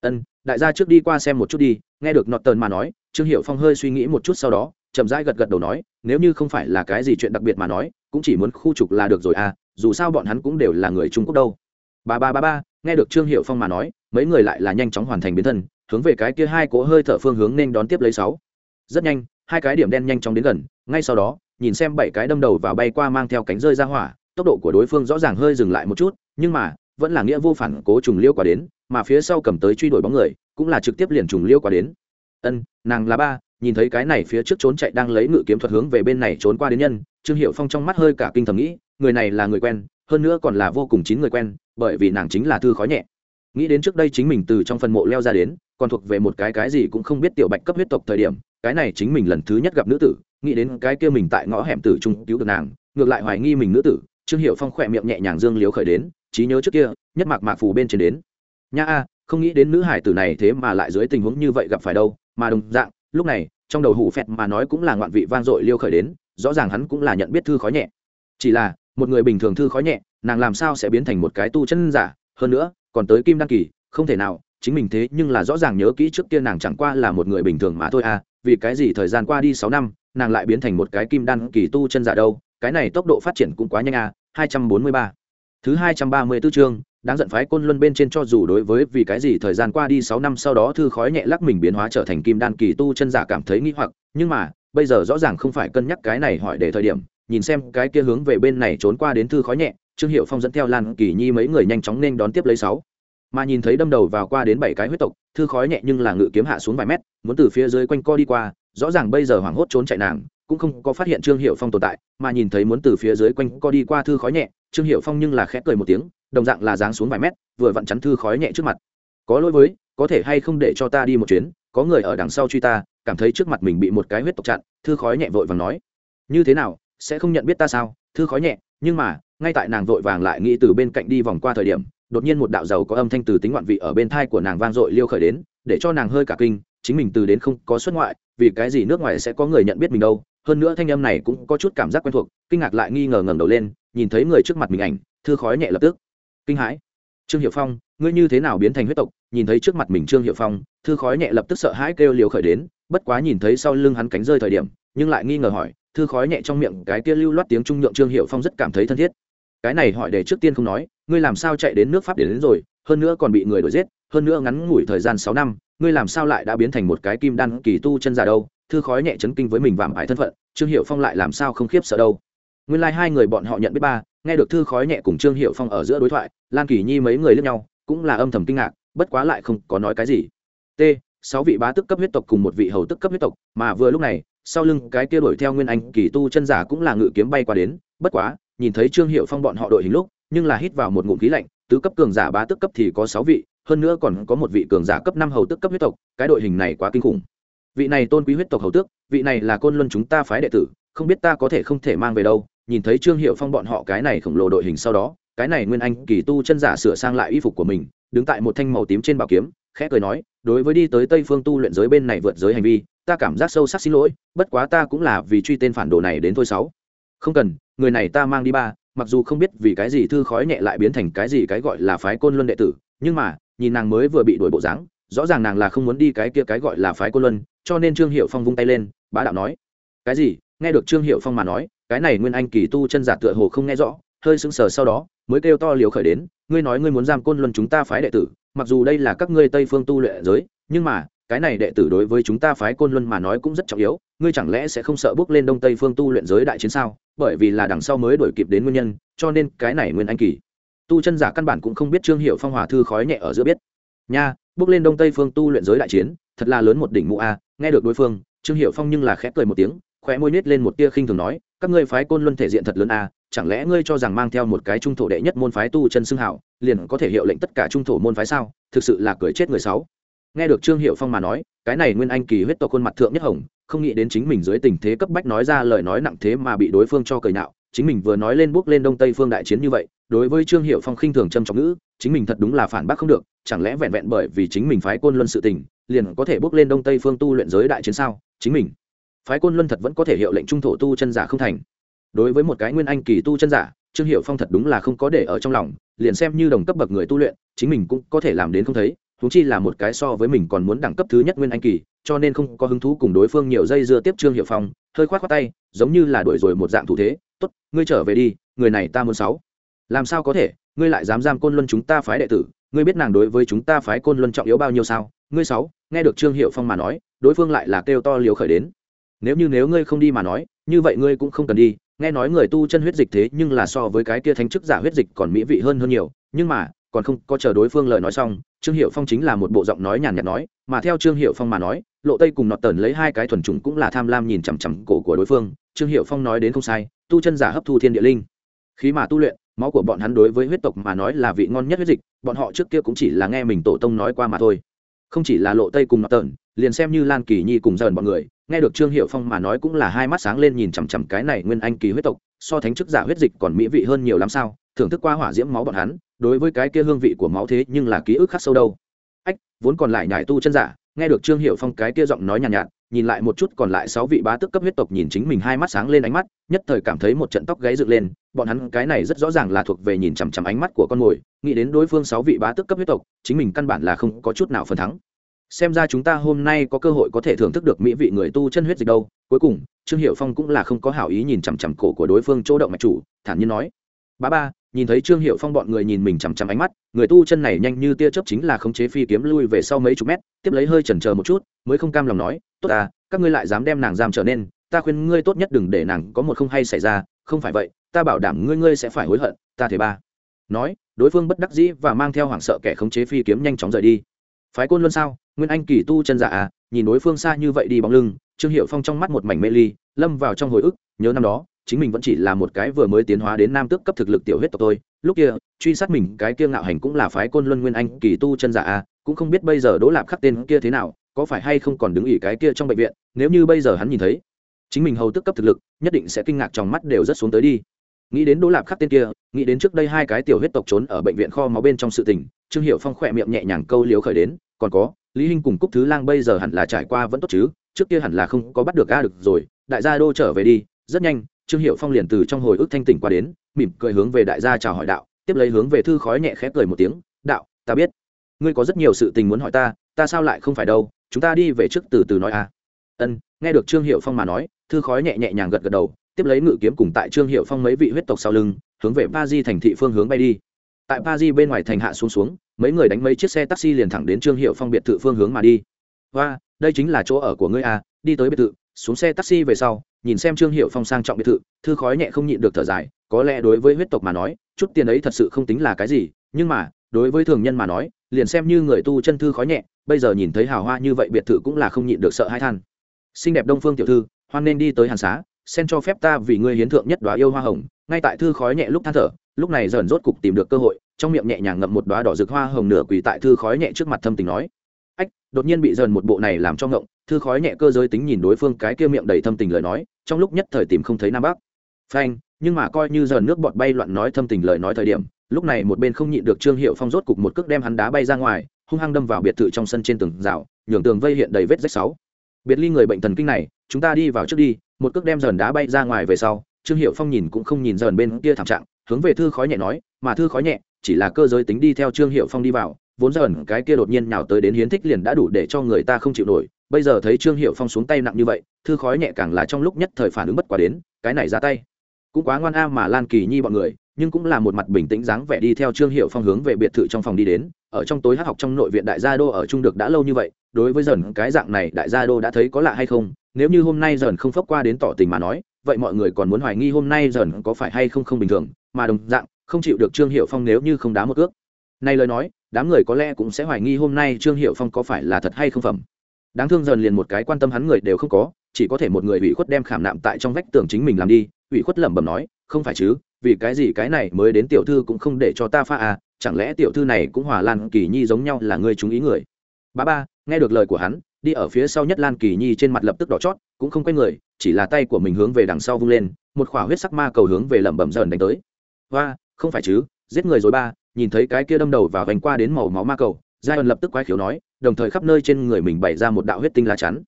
Ân, đại gia trước đi qua xem một chút đi, nghe được nọt Tần mà nói, trương hiệu phong hơi suy nghĩ một chút sau đó, chậm rãi gật gật đầu nói, nếu như không phải là cái gì chuyện đặc biệt mà nói, cũng chỉ muốn khu trục là được rồi à dù sao bọn hắn cũng đều là người trung quốc đâu. Ba ba ba ba, nghe được trương hiệu phong mà nói, mấy người lại là nhanh chóng hoàn thành biến thân hướng về cái kia hai cỗ hơi thở phương hướng nên đón tiếp lấy sáu. Rất nhanh, hai cái điểm đen nhanh chóng đến gần, ngay sau đó, nhìn xem bảy cái đâm đầu vào bay qua mang theo cánh rơi ra hỏa, tốc độ của đối phương rõ ràng hơi dừng lại một chút, nhưng mà, vẫn là nghĩa vô phản cố trùng liêu quả đến, mà phía sau cầm tới truy đuổi bóng người, cũng là trực tiếp liền trùng liêu quả đến. Ân, nàng là ba, nhìn thấy cái này phía trước trốn chạy đang lấy ngự kiếm thuật hướng về bên này trốn qua đến nhân, trương hiệu phong trong mắt hơi cả kinh thầm nghĩ, người này là người quen, hơn nữa còn là vô cùng chín người quen, bởi vì nàng chính là thư khói nhẹ nghĩ đến trước đây chính mình từ trong phần mộ leo ra đến, còn thuộc về một cái cái gì cũng không biết tiểu bạch cấp huyết tộc thời điểm, cái này chính mình lần thứ nhất gặp nữ tử, nghĩ đến cái kia mình tại ngõ hẻm tử trung cứu được nàng, ngược lại hoài nghi mình nữ tử, trương hiệu phong khỏe miệng nhẹ nhàng dương liếu khởi đến, trí nhớ trước kia, nhất mạc mạc phù bên trên đến. Nha a, không nghĩ đến nữ hải tử này thế mà lại dưới tình huống như vậy gặp phải đâu, mà đồng dạng, lúc này, trong đầu hủ phẹt mà nói cũng là ngoạn vị vang dội liêu khởi đến, rõ ràng hắn cũng là nhận biết thư khói nhẹ. Chỉ là, một người bình thường thư khói nhẹ, nàng làm sao sẽ biến thành một cái tu chân giả, hơn nữa còn tới kim đăng kỳ, không thể nào, chính mình thế nhưng là rõ ràng nhớ kỹ trước kia nàng chẳng qua là một người bình thường mà thôi à vì cái gì thời gian qua đi sáu năm, nàng lại biến thành một cái kim đan kỳ tu chân giả đâu, cái này tốc độ phát triển cũng quá nhanh à hai trăm bốn mươi ba. Thứ hai trăm ba mươi 234 chương, đáng giận phái côn luân bên trên cho dù đối với vì cái gì thời gian qua đi sáu năm sau đó thư khói nhẹ lắc mình biến hóa trở thành kim đan kỳ tu chân giả cảm thấy nghi hoặc, nhưng mà, bây giờ rõ ràng không phải cân nhắc cái này hỏi để thời điểm, nhìn xem cái kia hướng về bên này trốn qua đến thư khói nhẹ trương hiệu phong dẫn theo lan kỳ nhi mấy người nhanh chóng nên đón tiếp lấy sáu. Mà nhìn thấy đâm đầu vào qua đến bảy cái huyết tộc, thư khói nhẹ nhưng là ngự kiếm hạ xuống vài mét, muốn từ phía dưới quanh co đi qua, rõ ràng bây giờ hoảng hốt trốn chạy nàng, cũng không có phát hiện trương hiệu phong tồn tại, mà nhìn thấy muốn từ phía dưới quanh co đi qua thư khói nhẹ, trương hiệu phong nhưng là khẽ cười một tiếng, đồng dạng là giáng xuống vài mét, vừa vặn chắn thư khói nhẹ trước mặt. Có lỗi với, có thể hay không để cho ta đi một chuyến, có người ở đằng sau truy ta, cảm thấy trước mặt mình bị một cái huyết tộc chặn, thư khói nhẹ vội vàng nói. Như thế nào, sẽ không nhận biết ta sao? Thư khói nhẹ, nhưng mà ngay tại nàng vội vàng lại nghĩ từ bên cạnh đi vòng qua thời điểm, đột nhiên một đạo dầu có âm thanh từ tính ngoạn vị ở bên thai của nàng vang dội liêu khởi đến, để cho nàng hơi cả kinh, chính mình từ đến không có xuất ngoại, vì cái gì nước ngoài sẽ có người nhận biết mình đâu. Hơn nữa thanh âm này cũng có chút cảm giác quen thuộc, kinh ngạc lại nghi ngờ ngẩng đầu lên, nhìn thấy người trước mặt mình ảnh, thư khói nhẹ lập tức. Kinh hãi. Trương hiệu phong, ngươi như thế nào biến thành huyết tộc? Nhìn thấy trước mặt mình trương hiệu phong, thư khói nhẹ lập tức sợ hãi kêu liều khởi đến, bất quá nhìn thấy sau lưng hắn cánh rơi thời điểm, nhưng lại nghi ngờ hỏi, thư khói nhẹ trong miệng cái kia lưu loát tiếng trung nhượng trương hiệu phong rất cảm thấy thân thiết cái này hỏi để trước tiên không nói ngươi làm sao chạy đến nước pháp đến, đến rồi hơn nữa còn bị người đuổi giết hơn nữa ngắn ngủi thời gian sáu năm ngươi làm sao lại đã biến thành một cái kim đan kỳ tu chân giả đâu? Thư khói nhẹ chấn kinh với mình vạm ải thân phận trương hiệu phong lại làm sao không khiếp sợ đâu? Nguyên lai、like、hai người bọn họ nhận biết ba nghe được thư khói nhẹ cùng trương hiệu phong ở giữa đối thoại lan kỳ nhi mấy người lướt nhau cũng là âm thầm kinh ngạc bất quá lại không có nói cái gì. T sáu vị bá tức cấp huyết tộc cùng một vị hầu tức cấp huyết tộc mà vừa lúc này sau lưng cái kia đuổi theo nguyên anh kỳ tu chân giả cũng là ngự kiếm bay qua đến bất quá nhìn thấy trương hiệu phong bọn họ đội hình lúc, nhưng là hít vào một ngụm khí lạnh, tứ cấp cường giả bá tức cấp thì có sáu vị, hơn nữa còn có một vị cường giả cấp năm hầu tức cấp huyết tộc, cái đội hình này quá kinh khủng. Vị này tôn quý huyết tộc hầu tước, vị này là côn luân chúng ta phái đệ tử, không biết ta có thể không thể mang về đâu. Nhìn thấy trương hiệu phong bọn họ cái này khổng lồ đội hình sau đó, cái này nguyên anh kỳ tu chân giả sửa sang lại y phục của mình, đứng tại một thanh màu tím trên bảo kiếm, khẽ cười nói, đối với đi tới tây phương tu luyện giới bên này vượt giới hành vi, ta cảm giác sâu sắc xin lỗi, bất quá ta cũng là vì truy tên phản đồ này đến thôi sáu không cần, người này ta mang đi ba, mặc dù không biết vì cái gì thư khói nhẹ lại biến thành cái gì cái gọi là phái côn luân đệ tử, nhưng mà, nhìn nàng mới vừa bị đuổi bộ dáng, rõ ràng nàng là không muốn đi cái kia cái gọi là phái côn luân, cho nên trương hiệu phong vung tay lên, bá đạo nói, cái gì? Nghe được trương hiệu phong mà nói, cái này nguyên anh kỳ tu chân giả tựa hồ không nghe rõ, hơi sững sờ sau đó, mới kêu to liều khởi đến, ngươi nói ngươi muốn giam côn luân chúng ta phái đệ tử, mặc dù đây là các ngươi tây phương tu luyện giới, nhưng mà cái này đệ tử đối với chúng ta phái côn luân mà nói cũng rất trọng yếu, ngươi chẳng lẽ sẽ không sợ bước lên đông tây phương tu luyện giới đại chiến sao? Bởi vì là đằng sau mới đổi kịp đến nguyên nhân, cho nên cái này nguyên anh kỳ. Tu chân giả căn bản cũng không biết trương hiệu phong hòa thư khói nhẹ ở giữa biết. Nha, bước lên đông tây phương tu luyện giới đại chiến, thật là lớn một đỉnh mũ a, nghe được đối phương, trương hiệu phong nhưng là khẽ cười một tiếng, khóe môi nít lên một tia khinh thường nói, các ngươi phái côn luân thể diện thật lớn a, chẳng lẽ ngươi cho rằng mang theo một cái trung thổ đệ nhất môn phái tu chân xưng hảo, liền có thể hiệu lệnh tất cả trung thổ môn phái sao? Thực sự là cười chết người sáu nghe được trương hiệu phong mà nói, cái này nguyên anh kỳ huyết tộc khuôn mặt thượng nhất hồng, không nghĩ đến chính mình dưới tình thế cấp bách nói ra lời nói nặng thế mà bị đối phương cho cười nạo, chính mình vừa nói lên bước lên đông tây phương đại chiến như vậy, đối với trương hiệu phong khinh thường châm trọng ngữ, chính mình thật đúng là phản bác không được, chẳng lẽ vẹn vẹn bởi vì chính mình phái côn luân sự tình, liền có thể bước lên đông tây phương tu luyện giới đại chiến sao? Chính mình, phái côn luân thật vẫn có thể hiệu lệnh trung thổ tu chân giả không thành. Đối với một cái nguyên anh kỳ tu chân giả, trương hiệu phong thật đúng là không có để ở trong lòng, liền xem như đồng cấp bậc người tu luyện, chính mình cũng có thể làm đến không thấy huống chi là một cái so với mình còn muốn đẳng cấp thứ nhất nguyên anh kỳ, cho nên không có hứng thú cùng đối phương nhiều dây dưa tiếp trương hiệu phong, hơi khoát khoát tay, giống như là đuổi rồi một dạng thủ thế, tốt, ngươi trở về đi, người này ta muốn sáu. Làm sao có thể, ngươi lại dám giam côn luân chúng ta phái đệ tử, ngươi biết nàng đối với chúng ta phái côn luân trọng yếu bao nhiêu sao? Ngươi sáu, nghe được trương hiệu phong mà nói, đối phương lại là kêu to liều khởi đến. Nếu như nếu ngươi không đi mà nói, như vậy ngươi cũng không cần đi, nghe nói người tu chân huyết dịch thế nhưng là so với cái kia thánh chức giả huyết dịch còn mỹ vị hơn hơn nhiều, nhưng mà, còn không có chờ đối phương lời nói xong trương hiệu phong chính là một bộ giọng nói nhàn nhạt nói, mà theo trương hiệu phong mà nói, lộ tây cùng nọt tần lấy hai cái thuần trùng cũng là tham lam nhìn chằm chằm cổ của đối phương, trương hiệu phong nói đến không sai, tu chân giả hấp thu thiên địa linh. Khí mà tu luyện, máu của bọn hắn đối với huyết tộc mà nói là vị ngon nhất huyết dịch, bọn họ trước kia cũng chỉ là nghe mình tổ tông nói qua mà thôi. Không chỉ là lộ tây cùng nọt tần, liền xem như lan kỳ nhi cùng dần bọn người, nghe được trương hiệu phong mà nói cũng là hai mắt sáng lên nhìn chằm chằm cái này nguyên anh kỳ huyết tộc, so thánh chức giả huyết dịch còn mỹ vị hơn nhiều lắm sao, thưởng thức qua hỏa diễm máu bọn hắn đối với cái kia hương vị của máu thế nhưng là ký ức khắc sâu đâu. Ách vốn còn lại nhải tu chân giả nghe được trương hiệu phong cái kia giọng nói nhàn nhạt, nhạt nhìn lại một chút còn lại sáu vị bá tước cấp huyết tộc nhìn chính mình hai mắt sáng lên ánh mắt nhất thời cảm thấy một trận tóc gáy dựng lên bọn hắn cái này rất rõ ràng là thuộc về nhìn chằm chằm ánh mắt của con mồi nghĩ đến đối phương sáu vị bá tước cấp huyết tộc chính mình căn bản là không có chút nào phần thắng. Xem ra chúng ta hôm nay có cơ hội có thể thưởng thức được mỹ vị người tu chân huyết dịch đâu. Cuối cùng trương hiệu phong cũng là không có hảo ý nhìn chằm chằm cổ của đối phương chỗ động mạch chủ thản nhiên nói bá ba nhìn thấy trương hiệu phong bọn người nhìn mình chằm chằm ánh mắt, người tu chân này nhanh như tia chớp chính là khống chế phi kiếm lui về sau mấy chục mét, tiếp lấy hơi chần chờ một chút, mới không cam lòng nói, tốt à các ngươi lại dám đem nàng giam trở nên, ta khuyên ngươi tốt nhất đừng để nàng có một không hay xảy ra, không phải vậy, ta bảo đảm ngươi ngươi sẽ phải hối hận, ta thế ba. Nói, đối phương bất đắc dĩ và mang theo hoảng sợ kẻ khống chế phi kiếm nhanh chóng rời đi. Phái côn luân sao? Nguyên anh kỳ tu chân giả à? Nhìn đối phương xa như vậy đi bóng lưng. Trương hiệu phong trong mắt một mảnh mê ly, lâm vào trong hồi ức, nhớ năm đó chính mình vẫn chỉ là một cái vừa mới tiến hóa đến nam tước cấp thực lực tiểu huyết tộc tôi. Lúc kia, truy sát mình, cái kia ngạo hành cũng là phái côn luân nguyên anh kỳ tu chân giả a, cũng không biết bây giờ đỗ lạp khắc tên kia thế nào, có phải hay không còn đứng ỉ cái kia trong bệnh viện, nếu như bây giờ hắn nhìn thấy, chính mình hầu tức cấp thực lực, nhất định sẽ kinh ngạc trong mắt đều rất xuống tới đi. Nghĩ đến đỗ lạp khắc tên kia, nghĩ đến trước đây hai cái tiểu huyết tộc trốn ở bệnh viện kho máu bên trong sự tình, trương hiệu phong khỏe miệng nhẹ nhàng câu liếu khởi đến, còn có, lý hinh cùng cúc thứ lang bây giờ hẳn là trải qua vẫn tốt chứ, trước kia hẳn là không có bắt được ga được rồi, đại gia đô trở về đi, rất nhanh trương hiệu phong liền từ trong hồi ức thanh tỉnh qua đến, mỉm cười hướng về đại gia chào hỏi đạo, tiếp lấy hướng về thư khói nhẹ khẽ cười một tiếng, đạo, ta biết ngươi có rất nhiều sự tình muốn hỏi ta ta sao lại không phải đâu, chúng ta đi về trước từ từ nói à. ân, nghe được trương hiệu phong mà nói, thư khói nhẹ nhẹ nhàng gật gật đầu, tiếp lấy ngự kiếm cùng tại trương hiệu phong mấy vị huyết tộc sau lưng, hướng về Ba di thành thị phương hướng bay đi tại Ba di bên ngoài thành hạ xuống xuống, mấy người đánh mấy chiếc xe taxi liền thẳng đến trương hiệu phong biệt thự phương hướng mà đi và đây chính là chỗ ở của ngươi à? đi tới biệt thự, xuống xe taxi về sau nhìn xem trương hiệu phong sang trọng biệt thự, thư khói nhẹ không nhịn được thở dài, có lẽ đối với huyết tộc mà nói, chút tiền ấy thật sự không tính là cái gì, nhưng mà, đối với thường nhân mà nói, liền xem như người tu chân thư khói nhẹ, bây giờ nhìn thấy hào hoa như vậy biệt thự cũng là không nhịn được sợ hãi than. Xinh đẹp đông phương tiểu thư, hoan nên đi tới hàn xá, xen cho phép ta vì ngươi hiến thượng nhất đoá yêu hoa hồng, ngay tại thư khói nhẹ lúc than thở, lúc này dần rốt cục tìm được cơ hội, trong miệng nhẹ nhàng ngậm một đoá đỏ rực hoa hồng nửa quỳ tại thư khói nhẹ trước mặt thâm tình nói ách, đột nhiên bị dần một bộ này làm cho ngộng, thư khói nhẹ cơ giới tính nhìn đối phương cái kia miệng đầy thâm tình lời nói, trong lúc nhất thời tìm không thấy nam bắc. Phanh, nhưng mà coi như dần nước bọt bay loạn nói thâm tình lời nói thời điểm, lúc này một bên không nhịn được trương hiệu phong rốt cục một cước đem hắn đá bay ra ngoài, hung hăng đâm vào biệt thự trong sân trên tường rào, nhường tường vây hiện đầy vết rách sáu. Biệt ly người bệnh thần kinh này, chúng ta đi vào trước đi, một cước đem dần đá bay ra ngoài về sau, trương hiệu phong nhìn cũng không nhìn dần bên kia thảm trạng, hướng về thư khói nhẹ nói, mà thư khói nhẹ, chỉ là cơ giới tính đi theo trương hiệu phong đi vào vốn dần cái kia đột nhiên nhào tới đến hiến thích liền đã đủ để cho người ta không chịu nổi. Bây giờ thấy trương hiệu phong xuống tay nặng như vậy, thư khói nhẹ càng là trong lúc nhất thời phản ứng bất quá đến, cái này ra tay. Cũng quá ngoan a mà lan kỳ nhi bọn người, nhưng cũng là một mặt bình tĩnh dáng vẻ đi theo trương hiệu phong hướng về biệt thự trong phòng đi đến. Ở trong tối hát học trong nội viện đại gia đô ở chung được đã lâu như vậy, đối với dần cái dạng này đại gia đô đã thấy có lạ hay không? Nếu như hôm nay dần không phốc qua đến tỏ tình mà nói, vậy mọi người còn muốn hoài nghi hôm nay dần có phải hay không không bình thường? Mà đồng dạng, không chịu được trương hiệu phong nếu như không đá một ước này lời nói đám người có lẽ cũng sẽ hoài nghi hôm nay trương hiệu phong có phải là thật hay không phẩm. Đáng thương dần liền một cái quan tâm hắn người đều không có, chỉ có thể một người ủy khuất đem khảm nạm tại trong vách tường chính mình làm đi, ủy khuất lẩm bẩm nói, không phải chứ, vì cái gì cái này mới đến tiểu thư cũng không để cho ta pha à chẳng lẽ tiểu thư này cũng hòa lan kỳ nhi giống nhau là người chúng ý người? Ba ba, nghe được lời của hắn, đi ở phía sau nhất lan kỳ nhi trên mặt lập tức đỏ chót, cũng không quay người, chỉ là tay của mình hướng về đằng sau vung lên, một khỏa huyết sắc ma cầu hướng về lẩm bẩm dần đánh tới. Hoa không phải chứ, giết người rồi ba nhìn thấy cái kia đâm đầu và vành qua đến màu máu ma cầu giai ẩn lập tức quái khiếu nói, đồng thời khắp nơi trên người mình bày ra một đạo huyết tinh lá chắn.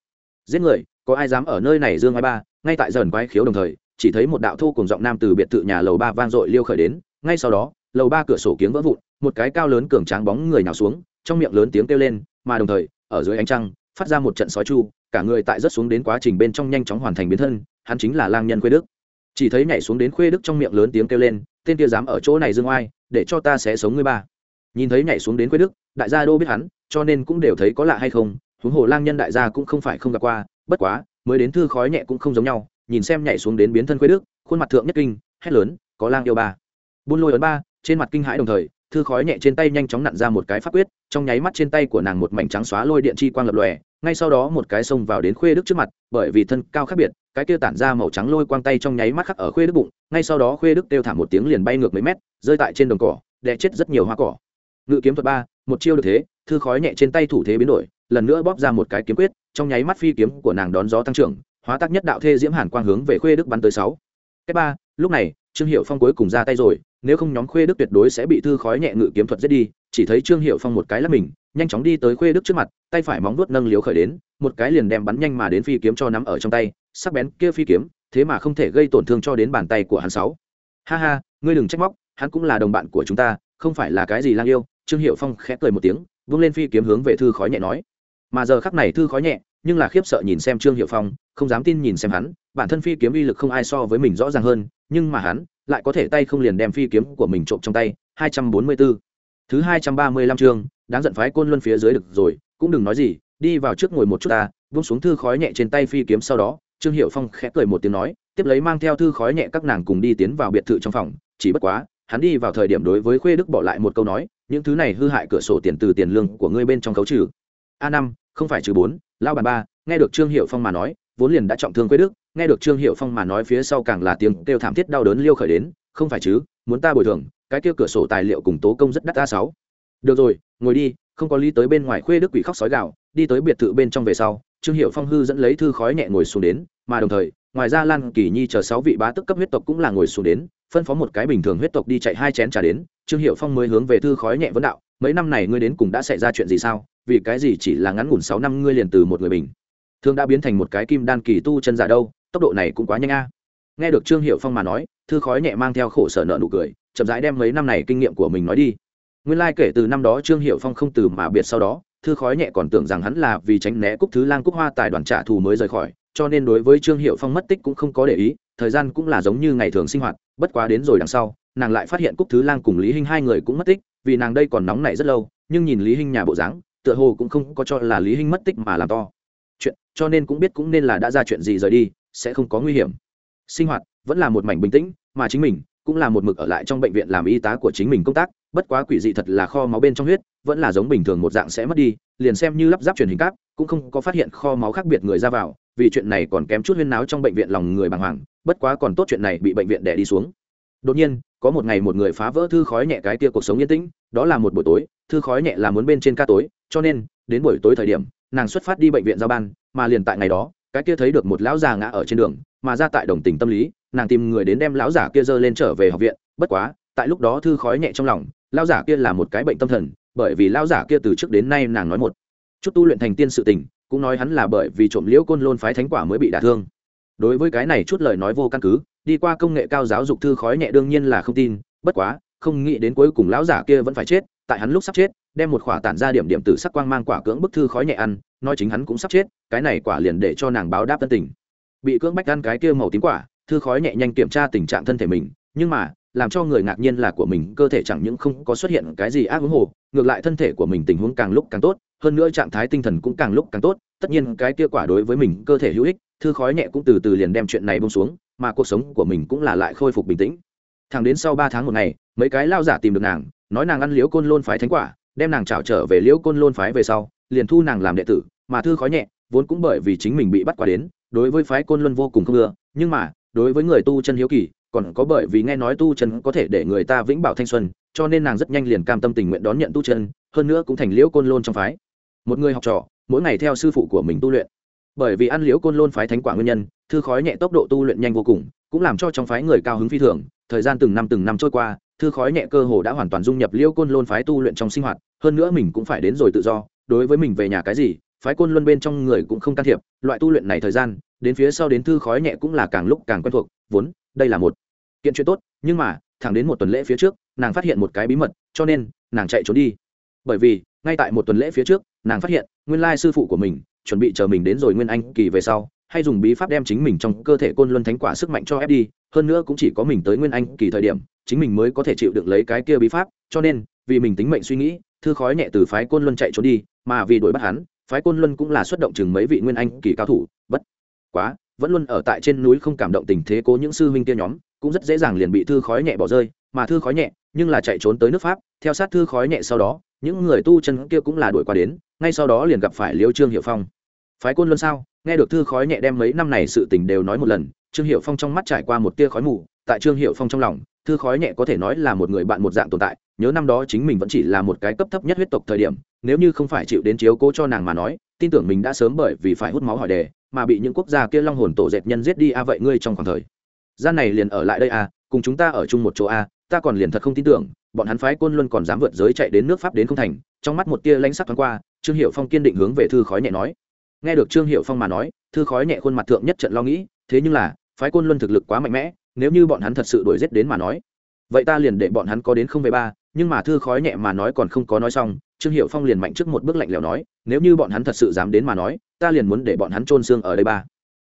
Giết người, có ai dám ở nơi này dương hai ba? Ngay tại dần quái khiếu đồng thời, chỉ thấy một đạo thu cùng giọng nam từ biệt thự nhà lầu ba vang dội liêu khởi đến. Ngay sau đó, lầu ba cửa sổ kiếng vỡ vụn, một cái cao lớn cường tráng bóng người nào xuống, trong miệng lớn tiếng kêu lên, mà đồng thời, ở dưới ánh trăng, phát ra một trận sói chu, cả người tại rất xuống đến quá trình bên trong nhanh chóng hoàn thành biến thân, hắn chính là lang nhân khuê đức. Chỉ thấy nhảy xuống đến khuê đức trong miệng lớn tiếng kêu lên, tên kia dám ở chỗ này dương oai để cho ta sẽ sống ngươi ba. Nhìn thấy nhảy xuống đến Quế đức, đại gia đô biết hắn, cho nên cũng đều thấy có lạ hay không, huống hồ lang nhân đại gia cũng không phải không gặp qua, bất quá, mới đến thư khói nhẹ cũng không giống nhau, nhìn xem nhảy xuống đến biến thân Quế đức, khuôn mặt thượng nhất kinh, hét lớn, có lang yêu ba. Buôn lôi ấn ba, trên mặt kinh hãi đồng thời, thư khói nhẹ trên tay nhanh chóng nặn ra một cái pháp quyết, trong nháy mắt trên tay của nàng một mảnh trắng xóa lôi điện chi quang lập lòe, ngay sau đó một cái xông vào đến khuê đức trước mặt, bởi vì thân cao khác biệt, cái kia tản ra màu trắng lôi quang tay trong nháy mắt khắc ở khuê đức bụng, ngay sau đó khuê đức kêu thả một tiếng liền bay ngược mấy mét rơi tại trên đồng cỏ, đè chết rất nhiều hoa cỏ. Ngự kiếm thuật ba, một chiêu được thế, thư khói nhẹ trên tay thủ thế biến đổi, lần nữa bóp ra một cái kiếm quyết, trong nháy mắt phi kiếm của nàng đón gió tăng trưởng, hóa tác nhất đạo thê diễm hàn quang hướng về khuê đức bắn tới sáu. Cái ba, lúc này, trương hiệu phong cuối cùng ra tay rồi, nếu không nhóm khuê đức tuyệt đối sẽ bị thư khói nhẹ ngự kiếm thuật giết đi, chỉ thấy trương hiệu phong một cái lắp mình, nhanh chóng đi tới khuê đức trước mặt, tay phải móng vuốt nâng liếu khởi đến, một cái liền đem bắn nhanh mà đến phi kiếm cho nắm ở trong tay, sắc bén kia phi kiếm, thế mà không thể gây tổn thương cho đến bàn tay của hắn sáu. Ha ha, ngươi đừng trách móc hắn cũng là đồng bạn của chúng ta, không phải là cái gì lang yêu. Trương hiệu phong khẽ cười một tiếng, vung lên phi kiếm hướng về thư khói nhẹ nói. Mà giờ khắc này thư khói nhẹ, nhưng là khiếp sợ nhìn xem trương hiệu phong, không dám tin nhìn xem hắn, bản thân phi kiếm uy lực không ai so với mình rõ ràng hơn, nhưng mà hắn lại có thể tay không liền đem phi kiếm của mình trộm trong tay. 244. thứ 235 chương, đáng giận phái côn luân phía dưới được rồi, cũng đừng nói gì, đi vào trước ngồi một chút ta, vung xuống thư khói nhẹ trên tay phi kiếm sau đó, trương hiệu phong khẽ cười một tiếng nói, tiếp lấy mang theo thư khói nhẹ các nàng cùng đi tiến vào biệt thự trong phòng, chỉ bất quá hắn đi vào thời điểm đối với khuê đức bỏ lại một câu nói, những thứ này hư hại cửa sổ tiền từ tiền lương của ngươi bên trong khấu trừ. A năm, không phải trừ bốn lao bàn ba, nghe được trương hiệu phong mà nói, vốn liền đã trọng thương quê đức, nghe được trương hiệu phong mà nói phía sau càng là tiếng kêu thảm thiết đau đớn liêu khởi đến, không phải chứ, muốn ta bồi thường, cái kia cửa sổ tài liệu cùng tố công rất đắt a sáu. Được rồi, ngồi đi, không có lý tới bên ngoài. Khuê đức quỷ khóc sói gạo đi tới biệt thự bên trong về sau, trương hiệu phong hư dẫn lấy thư khói nhẹ ngồi xuống đến, mà đồng thời, ngoài ra lan kỳ nhi chờ sáu vị bá tức cấp huyết tộc cũng là ngồi xuống đến phân phó một cái bình thường huyết tộc đi chạy hai chén trà đến, trương hiệu phong mới hướng về thư khói nhẹ vấn đạo, mấy năm này ngươi đến cùng đã xảy ra chuyện gì sao? Vì cái gì chỉ là ngắn ngủn sáu năm ngươi liền từ một người bình? Thường đã biến thành một cái kim đan kỳ tu chân giả đâu, tốc độ này cũng quá nhanh a. Nghe được trương hiệu phong mà nói, thư khói nhẹ mang theo khổ sở nợ nụ cười, chậm rãi đem mấy năm này kinh nghiệm của mình nói đi. Nguyên lai、like、kể từ năm đó trương hiệu phong không từ mà biệt sau đó, thư khói nhẹ còn tưởng rằng hắn là vì tránh né cúc thứ lang cúc hoa tài đoàn trả thù mới rời khỏi, cho nên đối với trương hiệu phong mất tích cũng không có để ý thời gian cũng là giống như ngày thường sinh hoạt, bất quá đến rồi đằng sau, nàng lại phát hiện cúc thứ lang cùng lý hinh hai người cũng mất tích, vì nàng đây còn nóng này rất lâu, nhưng nhìn lý hinh nhà bộ dáng, tựa hồ cũng không có cho là lý hinh mất tích mà làm to. Chuyện, cho nên cũng biết cũng nên là đã ra chuyện gì rời đi, sẽ không có nguy hiểm. Sinh hoạt vẫn là một mảnh bình tĩnh, mà chính mình cũng là một mực ở lại trong bệnh viện làm y tá của chính mình công tác, bất quá quỷ dị thật là kho máu bên trong huyết vẫn là giống bình thường một dạng sẽ mất đi, liền xem như lắp ráp truyền hình cáp, cũng không có phát hiện kho máu khác biệt người ra vào, vì chuyện này còn kém chút huyên náo trong bệnh viện lòng người bàng hoàng, bất quá còn tốt chuyện này bị bệnh viện đè đi xuống. Đột nhiên, có một ngày một người phá vỡ thư khói nhẹ cái tia cuộc sống yên tĩnh, đó là một buổi tối, thư khói nhẹ là muốn bên trên ca tối, cho nên, đến buổi tối thời điểm, nàng xuất phát đi bệnh viện giao ban, mà liền tại ngày đó, cái kia thấy được một lão già ngã ở trên đường, mà ra tại đồng tình tâm lý, nàng tìm người đến đem lão giả kia dơ lên trở về học viện, bất quá, tại lúc đó thư khói nhẹ trong lòng, lão giả kia là một cái bệnh tâm thần bởi vì lão giả kia từ trước đến nay nàng nói một. Chút tu luyện thành tiên sự tình, cũng nói hắn là bởi vì trộm liễu côn lôn phái thánh quả mới bị đả thương. Đối với cái này chút lời nói vô căn cứ, đi qua công nghệ cao giáo dục thư khói nhẹ đương nhiên là không tin, bất quá, không nghĩ đến cuối cùng lão giả kia vẫn phải chết, tại hắn lúc sắp chết, đem một khỏa tản ra điểm điểm tử sắc quang mang quả cưỡng bức thư khói nhẹ ăn, nói chính hắn cũng sắp chết, cái này quả liền để cho nàng báo đáp tân tình. Bị cưỡng bách ăn cái kia màu tím quả, thư khói nhẹ nhanh kiểm tra tình trạng thân thể mình, nhưng mà, làm cho người ngạc nhiên là của mình, cơ thể chẳng những không có xuất hiện cái gì ác ứng hồ ngược lại thân thể của mình tình huống càng lúc càng tốt, hơn nữa trạng thái tinh thần cũng càng lúc càng tốt, tất nhiên cái kia quả đối với mình cơ thể hữu ích, thư khói nhẹ cũng từ từ liền đem chuyện này bông xuống, mà cuộc sống của mình cũng là lại khôi phục bình tĩnh. Thẳng đến sau ba tháng một ngày, mấy cái lao giả tìm được nàng, nói nàng ăn liễu côn lôn phái thánh quả, đem nàng trào trở về liễu côn lôn phái về sau, liền thu nàng làm đệ tử, mà thư khói nhẹ, vốn cũng bởi vì chính mình bị bắt quả đến, đối với phái côn luân vô cùng không ưa, nhưng mà, đối với người tu chân hiếu kỳ còn có bởi vì nghe nói tu chân có thể để người ta vĩnh bảo thanh xuân, cho nên nàng rất nhanh liền cam tâm tình nguyện đón nhận tu chân, hơn nữa cũng thành liễu côn lôn trong phái. Một người học trò, mỗi ngày theo sư phụ của mình tu luyện. Bởi vì ăn liễu côn lôn phái thánh quả nguyên nhân, thư khói nhẹ tốc độ tu luyện nhanh vô cùng, cũng làm cho trong phái người cao hứng phi thường. Thời gian từng năm từng năm trôi qua, thư khói nhẹ cơ hồ đã hoàn toàn dung nhập liễu côn lôn phái tu luyện trong sinh hoạt, hơn nữa mình cũng phải đến rồi tự do. Đối với mình về nhà cái gì phái côn luân bên trong người cũng không can thiệp, loại tu luyện này thời gian, đến phía sau đến thư khói nhẹ cũng là càng lúc càng quen thuộc, vốn, đây là một kiện chuyện tốt, nhưng mà, thẳng đến một tuần lễ phía trước, nàng phát hiện một cái bí mật, cho nên, nàng chạy trốn đi. Bởi vì, ngay tại một tuần lễ phía trước, nàng phát hiện, nguyên lai sư phụ của mình, chuẩn bị chờ mình đến rồi nguyên anh kỳ về sau, hay dùng bí pháp đem chính mình trong cơ thể côn luân thánh quả sức mạnh cho ép đi, hơn nữa cũng chỉ có mình tới nguyên anh kỳ thời điểm, chính mình mới có thể chịu đựng lấy cái kia bí pháp, cho nên, vì mình tính mệnh suy nghĩ, thư khói nhẹ từ phái côn luân chạy trốn đi, mà vì đuổi bắt hắn phái côn luân cũng là xuất động chừng mấy vị nguyên anh kỳ cao thủ, bất quá, vẫn luôn ở tại trên núi không cảm động tình thế cố những sư huynh kia nhóm, cũng rất dễ dàng liền bị thư khói nhẹ bỏ rơi, mà thư khói nhẹ, nhưng là chạy trốn tới nước pháp, theo sát thư khói nhẹ sau đó, những người tu chân kia cũng là đuổi qua đến, ngay sau đó liền gặp phải liêu trương hiệu phong. Phái côn luân sao? Nghe được thư khói nhẹ đem mấy năm này sự tình đều nói một lần, trương hiệu phong trong mắt trải qua một tia khói mù, tại trương hiệu phong trong lòng, thư khói nhẹ có thể nói là một người bạn một dạng tồn tại nhớ năm đó chính mình vẫn chỉ là một cái cấp thấp nhất huyết tộc thời điểm, nếu như không phải chịu đến chiếu cố cho nàng mà nói, tin tưởng mình đã sớm bởi vì phải hút máu hỏi đề, mà bị những quốc gia kia long hồn tổ dệt nhân giết đi a vậy ngươi trong khoảng thời gian này liền ở lại đây a, cùng chúng ta ở chung một chỗ a, ta còn liền thật không tin tưởng, bọn hắn phái quân luân còn dám vượt giới chạy đến nước pháp đến không thành, trong mắt một tia lãnh sắc thoáng qua, trương hiệu phong kiên định hướng về thư khói nhẹ nói. Nghe được trương hiệu phong mà nói, thư khói nhẹ khuôn mặt thượng nhất trận lo nghĩ, thế nhưng là, phái quân luân thực lực quá mạnh mẽ, nếu như bọn hắn thật sự đuổi giết đến mà nói, vậy ta liền để bọn hắn có đến không về ba nhưng mà thư khói nhẹ mà nói còn không có nói xong, trương hiệu phong liền mạnh trước một bước lạnh lẽo nói, nếu như bọn hắn thật sự dám đến mà nói, ta liền muốn để bọn hắn trôn xương ở đây ba.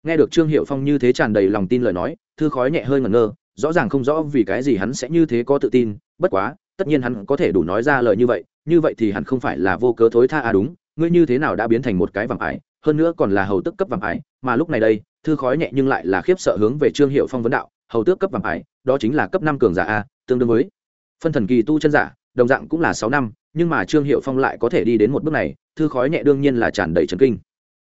Nghe được trương hiệu phong như thế tràn đầy lòng tin lời nói, thư khói nhẹ hơi ngẩn ngơ, rõ ràng không rõ vì cái gì hắn sẽ như thế có tự tin, bất quá, tất nhiên hắn có thể đủ nói ra lời như vậy như vậy thì hắn không phải là vô cớ thối tha à đúng, ngươi như thế nào đã biến thành một cái vàng ải, hơn nữa còn là hầu tức cấp vàng ải, mà lúc này đây, thư khói nhẹ nhưng lại là khiếp sợ hướng về trương hiệu phong vấn đạo, hầu tước cấp vàng ải, đó chính là cấp năm cường giả a, tương đương với phân thần kỳ tu chân giả, đồng dạng cũng là sáu năm, nhưng mà trương hiệu phong lại có thể đi đến một bước này, thư khói nhẹ đương nhiên là tràn đầy trần kinh.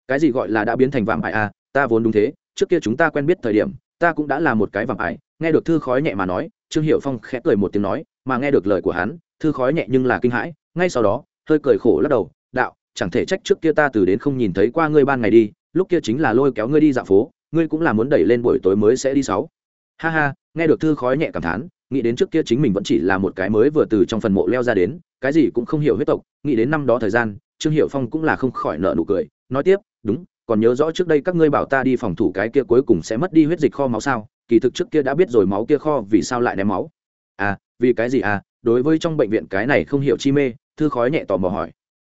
Cái gì gọi là đã biến thành vàng ải a ta vốn đúng thế, trước kia chúng ta quen biết thời điểm, ta cũng đã là một cái vàng ải. Nghe được thư khói nhẹ mà nói, trương hiệu phong khẽ cười một tiếng nói, mà nghe được lời của hắn, thư khói nhẹ nhưng là kinh hãi. Ngay sau đó, hơi cười khổ lắc đầu, đạo, chẳng thể trách trước kia ta từ đến không nhìn thấy qua ngươi ban ngày đi, lúc kia chính là lôi kéo ngươi đi dạo phố, ngươi cũng là muốn đẩy lên buổi tối mới sẽ đi sáu. Ha ha, nghe được thư khói nhẹ cảm thán nghĩ đến trước kia chính mình vẫn chỉ là một cái mới vừa từ trong phần mộ leo ra đến, cái gì cũng không hiểu huyết tộc, nghĩ đến năm đó thời gian, trương hiệu phong cũng là không khỏi nợ nụ cười, nói tiếp, đúng, còn nhớ rõ trước đây các ngươi bảo ta đi phòng thủ cái kia cuối cùng sẽ mất đi huyết dịch kho máu sao? Kỳ thực trước kia đã biết rồi máu kia kho vì sao lại ném máu. À vì cái gì à? Đối với trong bệnh viện cái này không hiểu chi mê. Thư khói nhẹ tò mò hỏi.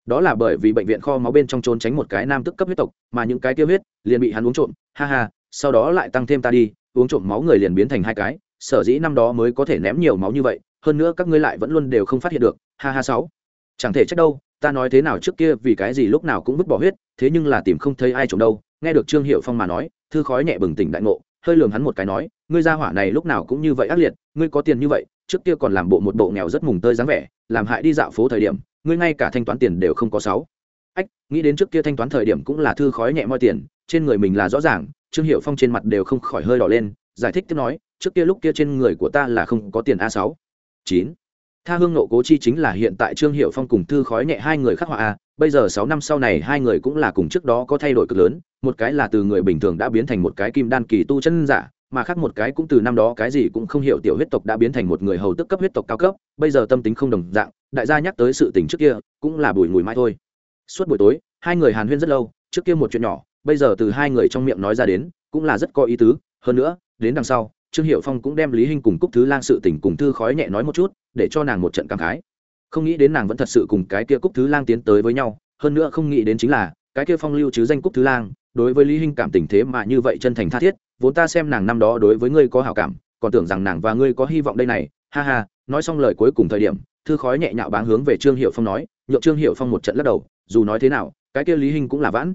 Đó là bởi vì bệnh viện kho máu bên trong trốn tránh một cái nam tức cấp huyết tộc, mà những cái kia huyết liền bị hắn uống trộm. Ha ha, sau đó lại tăng thêm ta đi, uống trộm máu người liền biến thành hai cái sở dĩ năm đó mới có thể ném nhiều máu như vậy, hơn nữa các ngươi lại vẫn luôn đều không phát hiện được, ha ha sáu. Chẳng thể trách đâu, ta nói thế nào trước kia vì cái gì lúc nào cũng vứt bỏ huyết, thế nhưng là tìm không thấy ai trộm đâu, nghe được trương hiệu phong mà nói, thư khói nhẹ bừng tỉnh đại ngộ, hơi lường hắn một cái nói, ngươi ra hỏa này lúc nào cũng như vậy ác liệt, ngươi có tiền như vậy, trước kia còn làm bộ một bộ nghèo rất mùng tơi dáng vẻ, làm hại đi dạo phố thời điểm, ngươi ngay cả thanh toán tiền đều không có sáu. Ách, nghĩ đến trước kia thanh toán thời điểm cũng là thư khói nhẹ moi tiền, trên người mình là rõ ràng, trương hiệu phong trên mặt đều không khỏi hơi đỏ lên, giải thích tiếp nói trước kia lúc kia trên người của ta là không có tiền a sáu. Chín. Tha hương nộ cố chi chính là hiện tại trương hiệu phong cùng thư khói nhẹ hai người khắc họa a, bây giờ sáu năm sau này hai người cũng là cùng trước đó có thay đổi cực lớn, một cái là từ người bình thường đã biến thành một cái kim đan kỳ tu chân giả, mà khác một cái cũng từ năm đó cái gì cũng không hiểu tiểu huyết tộc đã biến thành một người hầu tức cấp huyết tộc cao cấp, bây giờ tâm tính không đồng dạng, đại gia nhắc tới sự tình trước kia, cũng là bùi ngùi mai thôi. Suốt buổi tối, hai người hàn huyên rất lâu, trước kia một chuyện nhỏ, bây giờ từ hai người trong miệng nói ra đến, cũng là rất có ý tứ, hơn nữa, đến đằng sau trương hiệu phong cũng đem lý hinh cùng cúc thứ lang sự tình cùng thư khói nhẹ nói một chút, để cho nàng một trận cảm khái. Không nghĩ đến nàng vẫn thật sự cùng cái kia cúc thứ lang tiến tới với nhau, hơn nữa không nghĩ đến chính là, cái kia phong lưu chứ danh cúc thứ lang, đối với lý hinh cảm tình thế mà như vậy chân thành tha thiết, vốn ta xem nàng năm đó đối với ngươi có hảo cảm, còn tưởng rằng nàng và ngươi có hy vọng đây này, ha ha, nói xong lời cuối cùng thời điểm, thư khói nhẹ nhạo báng hướng về trương hiệu phong nói, nhượng trương hiệu phong một trận lắc đầu, dù nói thế nào, cái kia lý hinh cũng là vãn.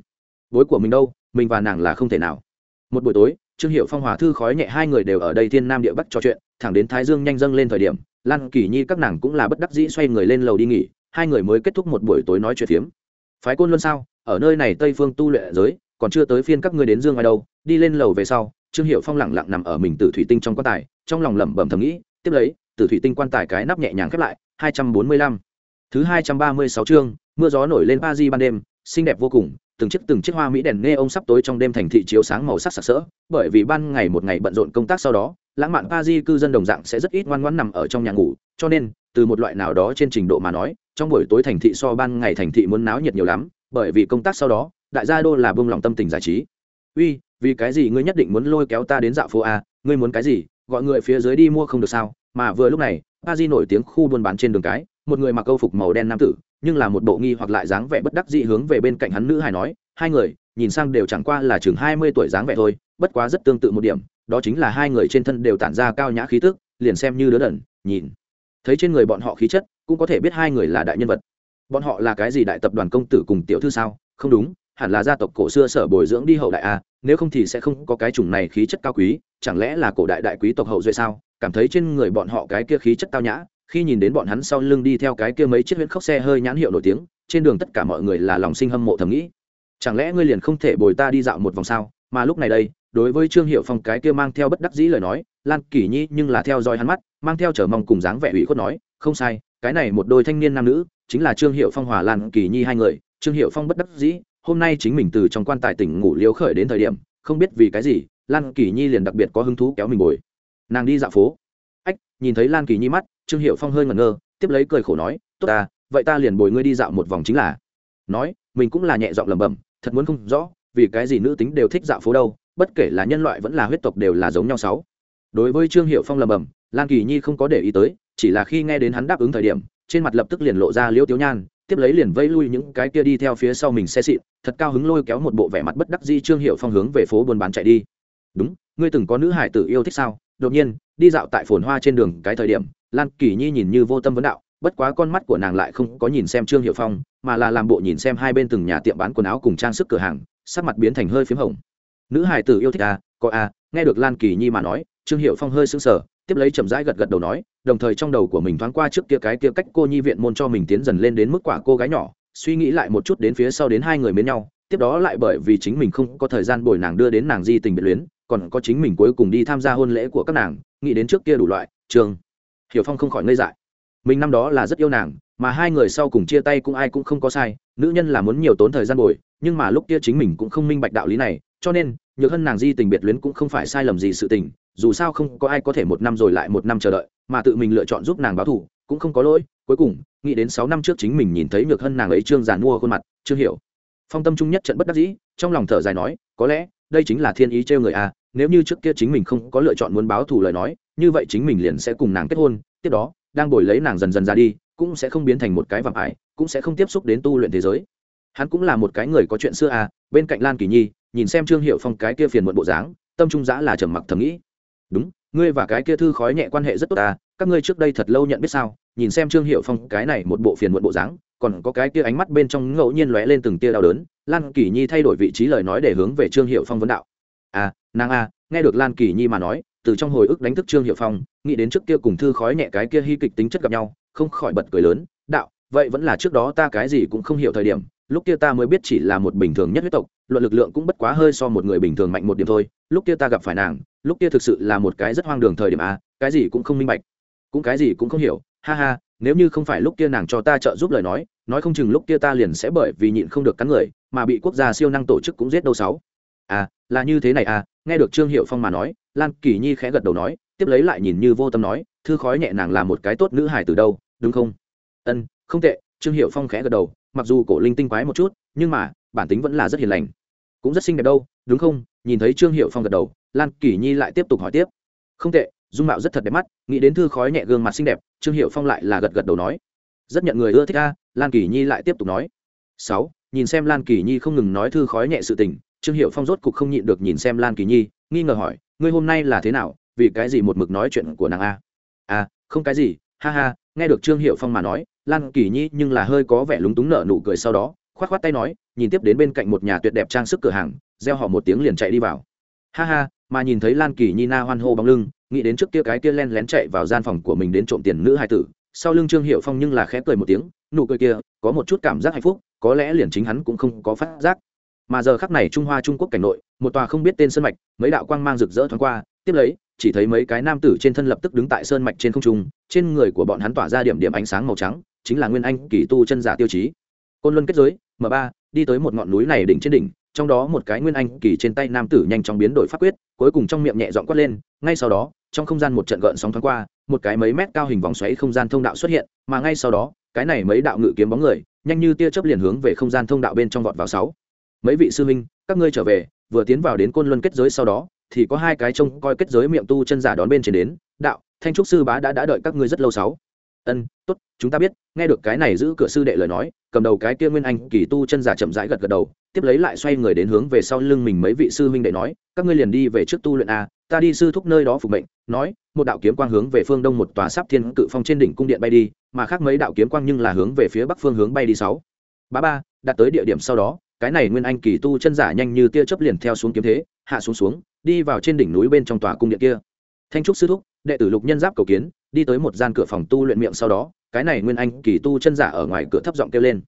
Bối của mình đâu, mình và nàng là không thể nào. Một buổi tối trương hiệu phong hòa thư khói nhẹ hai người đều ở đây thiên nam địa bắc trò chuyện, thẳng đến thái dương nhanh dâng lên thời điểm, lan kỳ nhi các nàng cũng là bất đắc dĩ xoay người lên lầu đi nghỉ, hai người mới kết thúc một buổi tối nói chuyện phiếm. Phái côn luân sao? Ở nơi này tây phương tu luyện giới, còn chưa tới phiên các ngươi đến dương ai đâu, đi lên lầu về sau, trương hiệu phong lẳng lặng nằm ở mình từ thủy tinh trong quan tài, trong lòng lẩm bẩm thầm nghĩ, tiếp lấy từ thủy tinh quan tài cái nắp nhẹ nhàng khép lại, hai trăm bốn mươi lăm. Thứ hai trăm ba mươi sáu chương, mưa gió nổi lên pa di ban đêm, xinh đẹp vô cùng từng chiếc từng chiếc hoa mỹ đèn nghe ông sắp tối trong đêm thành thị chiếu sáng màu sắc sặc sỡ, bởi vì ban ngày một ngày bận rộn công tác sau đó, lãng mạn pa di cư dân đồng dạng sẽ rất ít ngoan ngoãn nằm ở trong nhà ngủ, cho nên, từ một loại nào đó trên trình độ mà nói, trong buổi tối thành thị so ban ngày thành thị muốn náo nhiệt nhiều lắm, bởi vì công tác sau đó, đại gia đô là bông lòng tâm tình giải trí. Uy, vì cái gì ngươi nhất định muốn lôi kéo ta đến dạo phố a, ngươi muốn cái gì, gọi người phía dưới đi mua không được sao? Mà vừa lúc này pa di nổi tiếng khu buôn bán trên đường cái, một người mặc câu phục màu đen nam tử nhưng là một bộ nghi hoặc lại dáng vẻ bất đắc dị hướng về bên cạnh hắn nữ hài nói, hai người, nhìn sang đều chẳng qua là chừng hai mươi tuổi dáng vẻ thôi, bất quá rất tương tự một điểm, đó chính là hai người trên thân đều tản ra cao nhã khí tức, liền xem như đứa đần, nhìn. Thấy trên người bọn họ khí chất, cũng có thể biết hai người là đại nhân vật. Bọn họ là cái gì đại tập đoàn công tử cùng tiểu thư sao? Không đúng, hẳn là gia tộc cổ xưa sở bồi dưỡng đi hậu đại a, nếu không thì sẽ không có cái chủng này khí chất cao quý, chẳng lẽ là cổ đại đại quý tộc hậu duệ sao? Cảm thấy trên người bọn họ cái kia khí chất tao nhã khi nhìn đến bọn hắn sau lưng đi theo cái kia mấy chiếc huyễn khóc xe hơi nhãn hiệu nổi tiếng, trên đường tất cả mọi người là lòng sinh hâm mộ thầm nghĩ. Chẳng lẽ ngươi liền không thể bồi ta đi dạo một vòng sao? Mà lúc này đây, đối với trương hiệu phong cái kia mang theo bất đắc dĩ lời nói, lan kỷ nhi nhưng là theo dõi hắn mắt, mang theo trở mong cùng dáng vẻ ủy khuất nói, không sai, cái này một đôi thanh niên nam nữ, chính là trương hiệu phong hòa lan kỳ nhi hai người. Trương hiệu phong bất đắc dĩ, hôm nay chính mình từ trong quan tài tỉnh ngủ liếu khởi đến thời điểm, không biết vì cái gì, lan kỳ nhi liền đặc biệt có hứng thú kéo mình bồi nàng đi dạo phố. Ách, nhìn thấy lan kỳ nhi mắt trương hiệu phong hơi ngẩn ngơ, tiếp lấy cười khổ nói, tốt ta, vậy ta liền bồi ngươi đi dạo một vòng chính là. Nói, mình cũng là nhẹ giọng lẩm bẩm, thật muốn không rõ, vì cái gì nữ tính đều thích dạo phố đâu, bất kể là nhân loại vẫn là huyết tộc đều là giống nhau sáu. Đối với trương hiệu phong lẩm bẩm, lan kỳ nhi không có để ý tới, chỉ là khi nghe đến hắn đáp ứng thời điểm, trên mặt lập tức liền lộ ra liễu tiếu nhan, tiếp lấy liền vây lui những cái kia đi theo phía sau mình xe xịn, thật cao hứng lôi kéo một bộ vẻ mặt bất đắc di trương hiệu phong hướng về phố buôn bán chạy đi. Đúng, ngươi từng có nữ hải tử yêu thích sao? Đột nhiên đi dạo tại phồn hoa trên đường cái thời điểm, lan kỳ nhi nhìn như vô tâm vấn đạo, bất quá con mắt của nàng lại không có nhìn xem trương hiệu phong, mà là làm bộ nhìn xem hai bên từng nhà tiệm bán quần áo cùng trang sức cửa hàng, sắc mặt biến thành hơi p h í m hồng. Nữ hải tử yêu thích à có à nghe được lan kỳ nhi mà nói, trương hiệu phong hơi sững sờ, tiếp lấy chậm rãi gật gật đầu nói, đồng thời trong đầu của mình thoáng qua trước kia cái kia cách cô nhi viện môn cho mình tiến dần lên đến mức quả cô gái nhỏ, suy nghĩ lại một chút đến phía sau đến hai người mến nhau, tiếp đó lại bởi vì chính mình không có thời gian bồi nàng đưa đến nàng di tình biệt luyến còn có chính mình cuối cùng đi tham gia hôn lễ của các nàng, nghĩ đến trước kia đủ loại, trường, hiểu phong không khỏi ngây dại. Mình năm đó là rất yêu nàng, mà hai người sau cùng chia tay cũng ai cũng không có sai, nữ nhân là muốn nhiều tốn thời gian bồi, nhưng mà lúc kia chính mình cũng không minh bạch đạo lý này, cho nên, nhược hơn nàng di tình biệt luyến cũng không phải sai lầm gì sự tình, dù sao không có ai có thể một năm rồi lại một năm chờ đợi, mà tự mình lựa chọn giúp nàng báo thù, cũng không có lỗi. Cuối cùng, nghĩ đến sáu năm trước chính mình nhìn thấy nhược hơn nàng ấy trương giàn mua khuôn mặt chưa hiểu, phong tâm trung nhất trận bất đắc dĩ, trong lòng thở dài nói, có lẽ, đây chính là thiên ý trêu người à nếu như trước kia chính mình không có lựa chọn muốn báo thù lời nói, như vậy chính mình liền sẽ cùng nàng kết hôn, tiếp đó, đang bồi lấy nàng dần dần ra đi, cũng sẽ không biến thành một cái vạm ải, cũng sẽ không tiếp xúc đến tu luyện thế giới. Hắn cũng là một cái người có chuyện xưa à bên cạnh lan kỳ nhi, nhìn xem trương hiệu phong cái kia phiền muộn bộ dáng, tâm trung giã là trầm mặc thầm nghĩ. Đúng, ngươi và cái kia thư khói nhẹ quan hệ rất tốt à các ngươi trước đây thật lâu nhận biết sao? Nhìn xem trương hiệu phong cái này một bộ phiền muộn bộ dáng, còn có cái kia ánh mắt bên trong ngẫu nhiên lóe lên từng tia đau đớn, lan kỳ nhi thay đổi vị trí lời nói để hướng về trương hiệu phong vấn đạo à nàng à nghe được lan kỳ nhi mà nói, từ trong hồi ức đánh thức trương hiệu phong, nghĩ đến trước kia cùng thư khói nhẹ cái kia hy kịch tính chất gặp nhau, không khỏi bật cười lớn, đạo, vậy vẫn là trước đó ta cái gì cũng không hiểu thời điểm, lúc kia ta mới biết chỉ là một bình thường nhất huyết tộc, luận lực lượng cũng bất quá hơi so một người bình thường mạnh một điểm thôi, lúc kia ta gặp phải nàng, lúc kia thực sự là một cái rất hoang đường thời điểm à cái gì cũng không minh bạch, cũng cái gì cũng không hiểu, ha ha, nếu như không phải lúc kia nàng cho ta trợ giúp lời nói nói không chừng lúc kia ta liền sẽ bởi vì nhịn không được cắn người, mà bị quốc gia siêu năng tổ chức cũng giết đâu sáu à là như thế này à nghe được trương hiệu phong mà nói, lan kỳ nhi khẽ gật đầu nói, tiếp lấy lại nhìn như vô tâm nói, thư khói nhẹ nàng là một cái tốt nữ hài từ đâu, đúng không? Ân, không tệ, trương hiệu phong khẽ gật đầu, mặc dù cổ linh tinh quái một chút, nhưng mà, bản tính vẫn là rất hiền lành. Cũng rất xinh đẹp đâu, đúng không? Nhìn thấy trương hiệu phong gật đầu, lan kỳ nhi lại tiếp tục hỏi tiếp. Không tệ, dung mạo rất thật đẹp mắt, nghĩ đến thư khói nhẹ gương mặt xinh đẹp, trương hiệu phong lại là gật gật đầu nói. Rất nhận người ưa thích a, lan kỳ nhi lại tiếp tục nói. Sáu, nhìn xem lan kỳ nhi không ngừng nói thư khói nhẹ sự tình trương hiệu phong rốt cục không nhịn được nhìn xem lan kỳ nhi, nghi ngờ hỏi, ngươi hôm nay là thế nào? Vì cái gì một mực nói chuyện của nàng a? À không cái gì, ha ha, nghe được trương hiệu phong mà nói, lan kỳ nhi nhưng là hơi có vẻ lúng túng nở nụ cười sau đó, khoát khoát tay nói, nhìn tiếp đến bên cạnh một nhà tuyệt đẹp trang sức cửa hàng gieo họ một tiếng liền chạy đi vào. Ha ha, mà nhìn thấy lan kỳ nhi na hoan hô bóng lưng, nghĩ đến trước kia cái kia len lén chạy vào gian phòng của mình đến trộm tiền nữ hai tử, sau lưng trương hiệu phong nhưng là khẽ cười một tiếng, nụ cười kia, có một chút cảm giác hạnh phúc, có lẽ liền chính hắn cũng không có phát giác mà giờ khắc này trung hoa trung quốc cảnh nội, một tòa không biết tên sơn mạch, mấy đạo quang mang rực rỡ thoáng qua, tiếp lấy, chỉ thấy mấy cái nam tử trên thân lập tức đứng tại sơn mạch trên không trung, trên người của bọn hắn tỏa ra điểm điểm ánh sáng màu trắng, chính là nguyên anh kỳ tu chân giả tiêu chí. Côn luân kết giới m ba, đi tới một ngọn núi này đỉnh trên đỉnh, trong đó một cái nguyên anh kỳ trên tay nam tử nhanh chóng biến đổi pháp quyết, cuối cùng trong miệng nhẹ dọn quát lên, ngay sau đó, trong không gian một trận gợn sóng thoáng qua, một cái mấy mét cao hình vòng xoáy không gian thông đạo xuất hiện, mà ngay sau đó, cái này mấy đạo ngự kiếm bóng người, nhanh như tia chớp liền hướng về không gian thông đạo bên trong vọt vào sáu mấy vị sư huynh, các ngươi trở về, vừa tiến vào đến côn luân kết giới sau đó, thì có hai cái trông coi kết giới miệng tu chân giả đón bên trên đến. Đạo, thanh trúc sư bá đã đã đợi các ngươi rất lâu sáu. Ân, tốt, chúng ta biết, nghe được cái này giữ cửa sư đệ lời nói, cầm đầu cái kia nguyên anh kỳ tu chân giả chậm rãi gật gật đầu, tiếp lấy lại xoay người đến hướng về sau lưng mình mấy vị sư huynh đệ nói, các ngươi liền đi về trước tu luyện a, ta đi sư thúc nơi đó phục mệnh, nói, một đạo kiếm quang hướng về phương đông một tòa sắp thiên cự phong trên đỉnh cung điện bay đi, mà khác mấy đạo kiếm quang nhưng là hướng về phía bắc phương hướng bay đi sáu. Ba ba đặt tới địa điểm sau đó cái này nguyên anh kỳ tu chân giả nhanh như tia chớp liền theo xuống kiếm thế, hạ xuống xuống, đi vào trên đỉnh núi bên trong tòa cung điện kia. Thanh trúc sư thúc, đệ tử lục nhân giáp cầu kiến, đi tới một gian cửa phòng tu luyện miệng sau đó, cái này nguyên anh kỳ tu chân giả ở ngoài cửa thấp giọng kêu lên.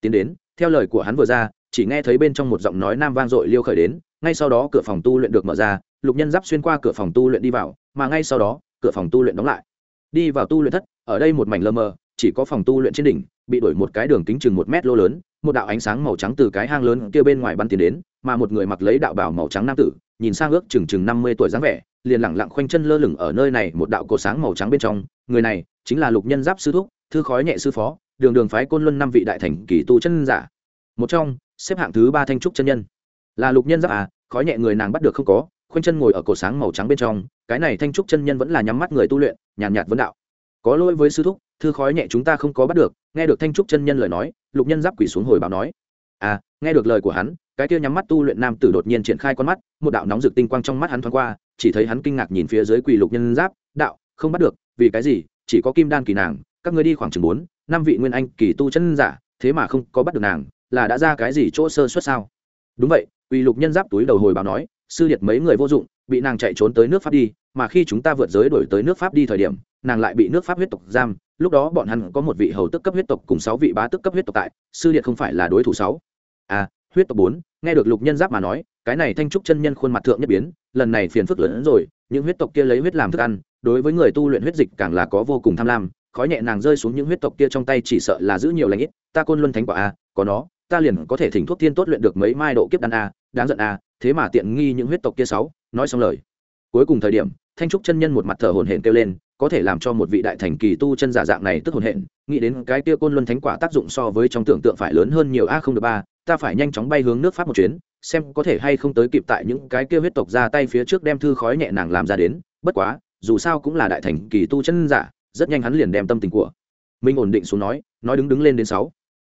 Tiến đến, theo lời của hắn vừa ra, chỉ nghe thấy bên trong một giọng nói nam vang dội liêu khởi đến, ngay sau đó cửa phòng tu luyện được mở ra, lục nhân giáp xuyên qua cửa phòng tu luyện đi vào, mà ngay sau đó, cửa phòng tu luyện đóng lại. Đi vào tu luyện thất, ở đây một mảnh lơ mờ, chỉ có phòng tu luyện trên đỉnh, bị đổi một cái đường kính chừng một mét lô lớn một đạo ánh sáng màu trắng từ cái hang lớn kia bên ngoài bắn tiến đến mà một người mặc lấy đạo bào màu trắng nam tử nhìn sang ước chừng chừng năm mươi tuổi dáng vẻ liền lẳng lặng khoanh chân lơ lửng ở nơi này một đạo cổ sáng màu trắng bên trong. Người này chính là lục nhân giáp sư thúc thư khói nhẹ sư phó đường đường phái côn luân năm vị đại thành kỳ tu chân giả. Một trong xếp hạng thứ ba thanh trúc chân nhân. Là lục nhân giáp à khói nhẹ người nàng bắt được không có khoanh chân ngồi ở cổ sáng màu trắng bên trong cái này thanh trúc chân nhân vẫn là nhắm mắt người tu luyện nhàn nhạt, nhạt vấn đạo. Có lỗi với sư thúc thư khói nhẹ chúng ta không có bắt được nghe được thanh trúc chân nhân lời nói, lục nhân giáp quỷ xuống hồi báo nói à nghe được lời của hắn, cái kia nhắm mắt tu luyện nam tử đột nhiên triển khai con mắt, một đạo nóng rực tinh quang trong mắt hắn thoáng qua, chỉ thấy hắn kinh ngạc nhìn phía dưới quỷ lục nhân giáp, đạo, không bắt được, vì cái gì? Chỉ có kim đan kỳ nàng, các ngươi đi khoảng chừng bốn, năm vị nguyên anh kỳ tu chân giả, thế mà không có bắt được nàng, là đã ra cái gì chỗ sơ suất sao? Đúng vậy quỷ lục nhân giáp túi đầu hồi báo nói, sư điệt mấy người vô dụng, bị nàng chạy trốn tới nước pháp đi, mà khi chúng ta vượt giới đổi tới nước pháp đi thời điểm, nàng lại bị nước pháp huyết tộc giam lúc đó bọn hắn có một vị hầu tức cấp huyết tộc cùng sáu vị bá tức cấp huyết tộc tại, sư điện không phải là đối thủ sáu. À huyết tộc bốn, nghe được lục nhân giáp mà nói, cái này thanh trúc chân nhân khuôn mặt thượng nhất biến, lần này phiền phức lớn hơn rồi, những huyết tộc kia lấy huyết làm thức ăn, đối với người tu luyện huyết dịch càng là có vô cùng tham lam, khói nhẹ nàng rơi xuống những huyết tộc kia trong tay chỉ sợ là giữ nhiều lãnh ít, ta côn luân thánh quả a, có nó, ta liền có thể thỉnh thuốc thiên tốt luyện được mấy mai độ kiếp đan a, đáng giận a, thế mà tiện nghi những huyết tộc kia sáu, nói xong lời. Cuối cùng thời điểm, thanh trúc chân nhân một mặt thở hổn hển kêu lên có thể làm cho một vị đại thành kỳ tu chân giả dạng này tức hồn hện, nghĩ đến cái kia côn luân thánh quả tác dụng so với trong tưởng tượng phải lớn hơn nhiều. A, không được ba, ta phải nhanh chóng bay hướng nước pháp một chuyến, xem có thể hay không tới kịp tại những cái kia huyết tộc ra tay phía trước đem thư khói nhẹ nàng làm ra đến. Bất quá, dù sao cũng là đại thành kỳ tu chân giả, rất nhanh hắn liền đem tâm tình của mình ổn định xuống nói nói đứng đứng lên đến sáu.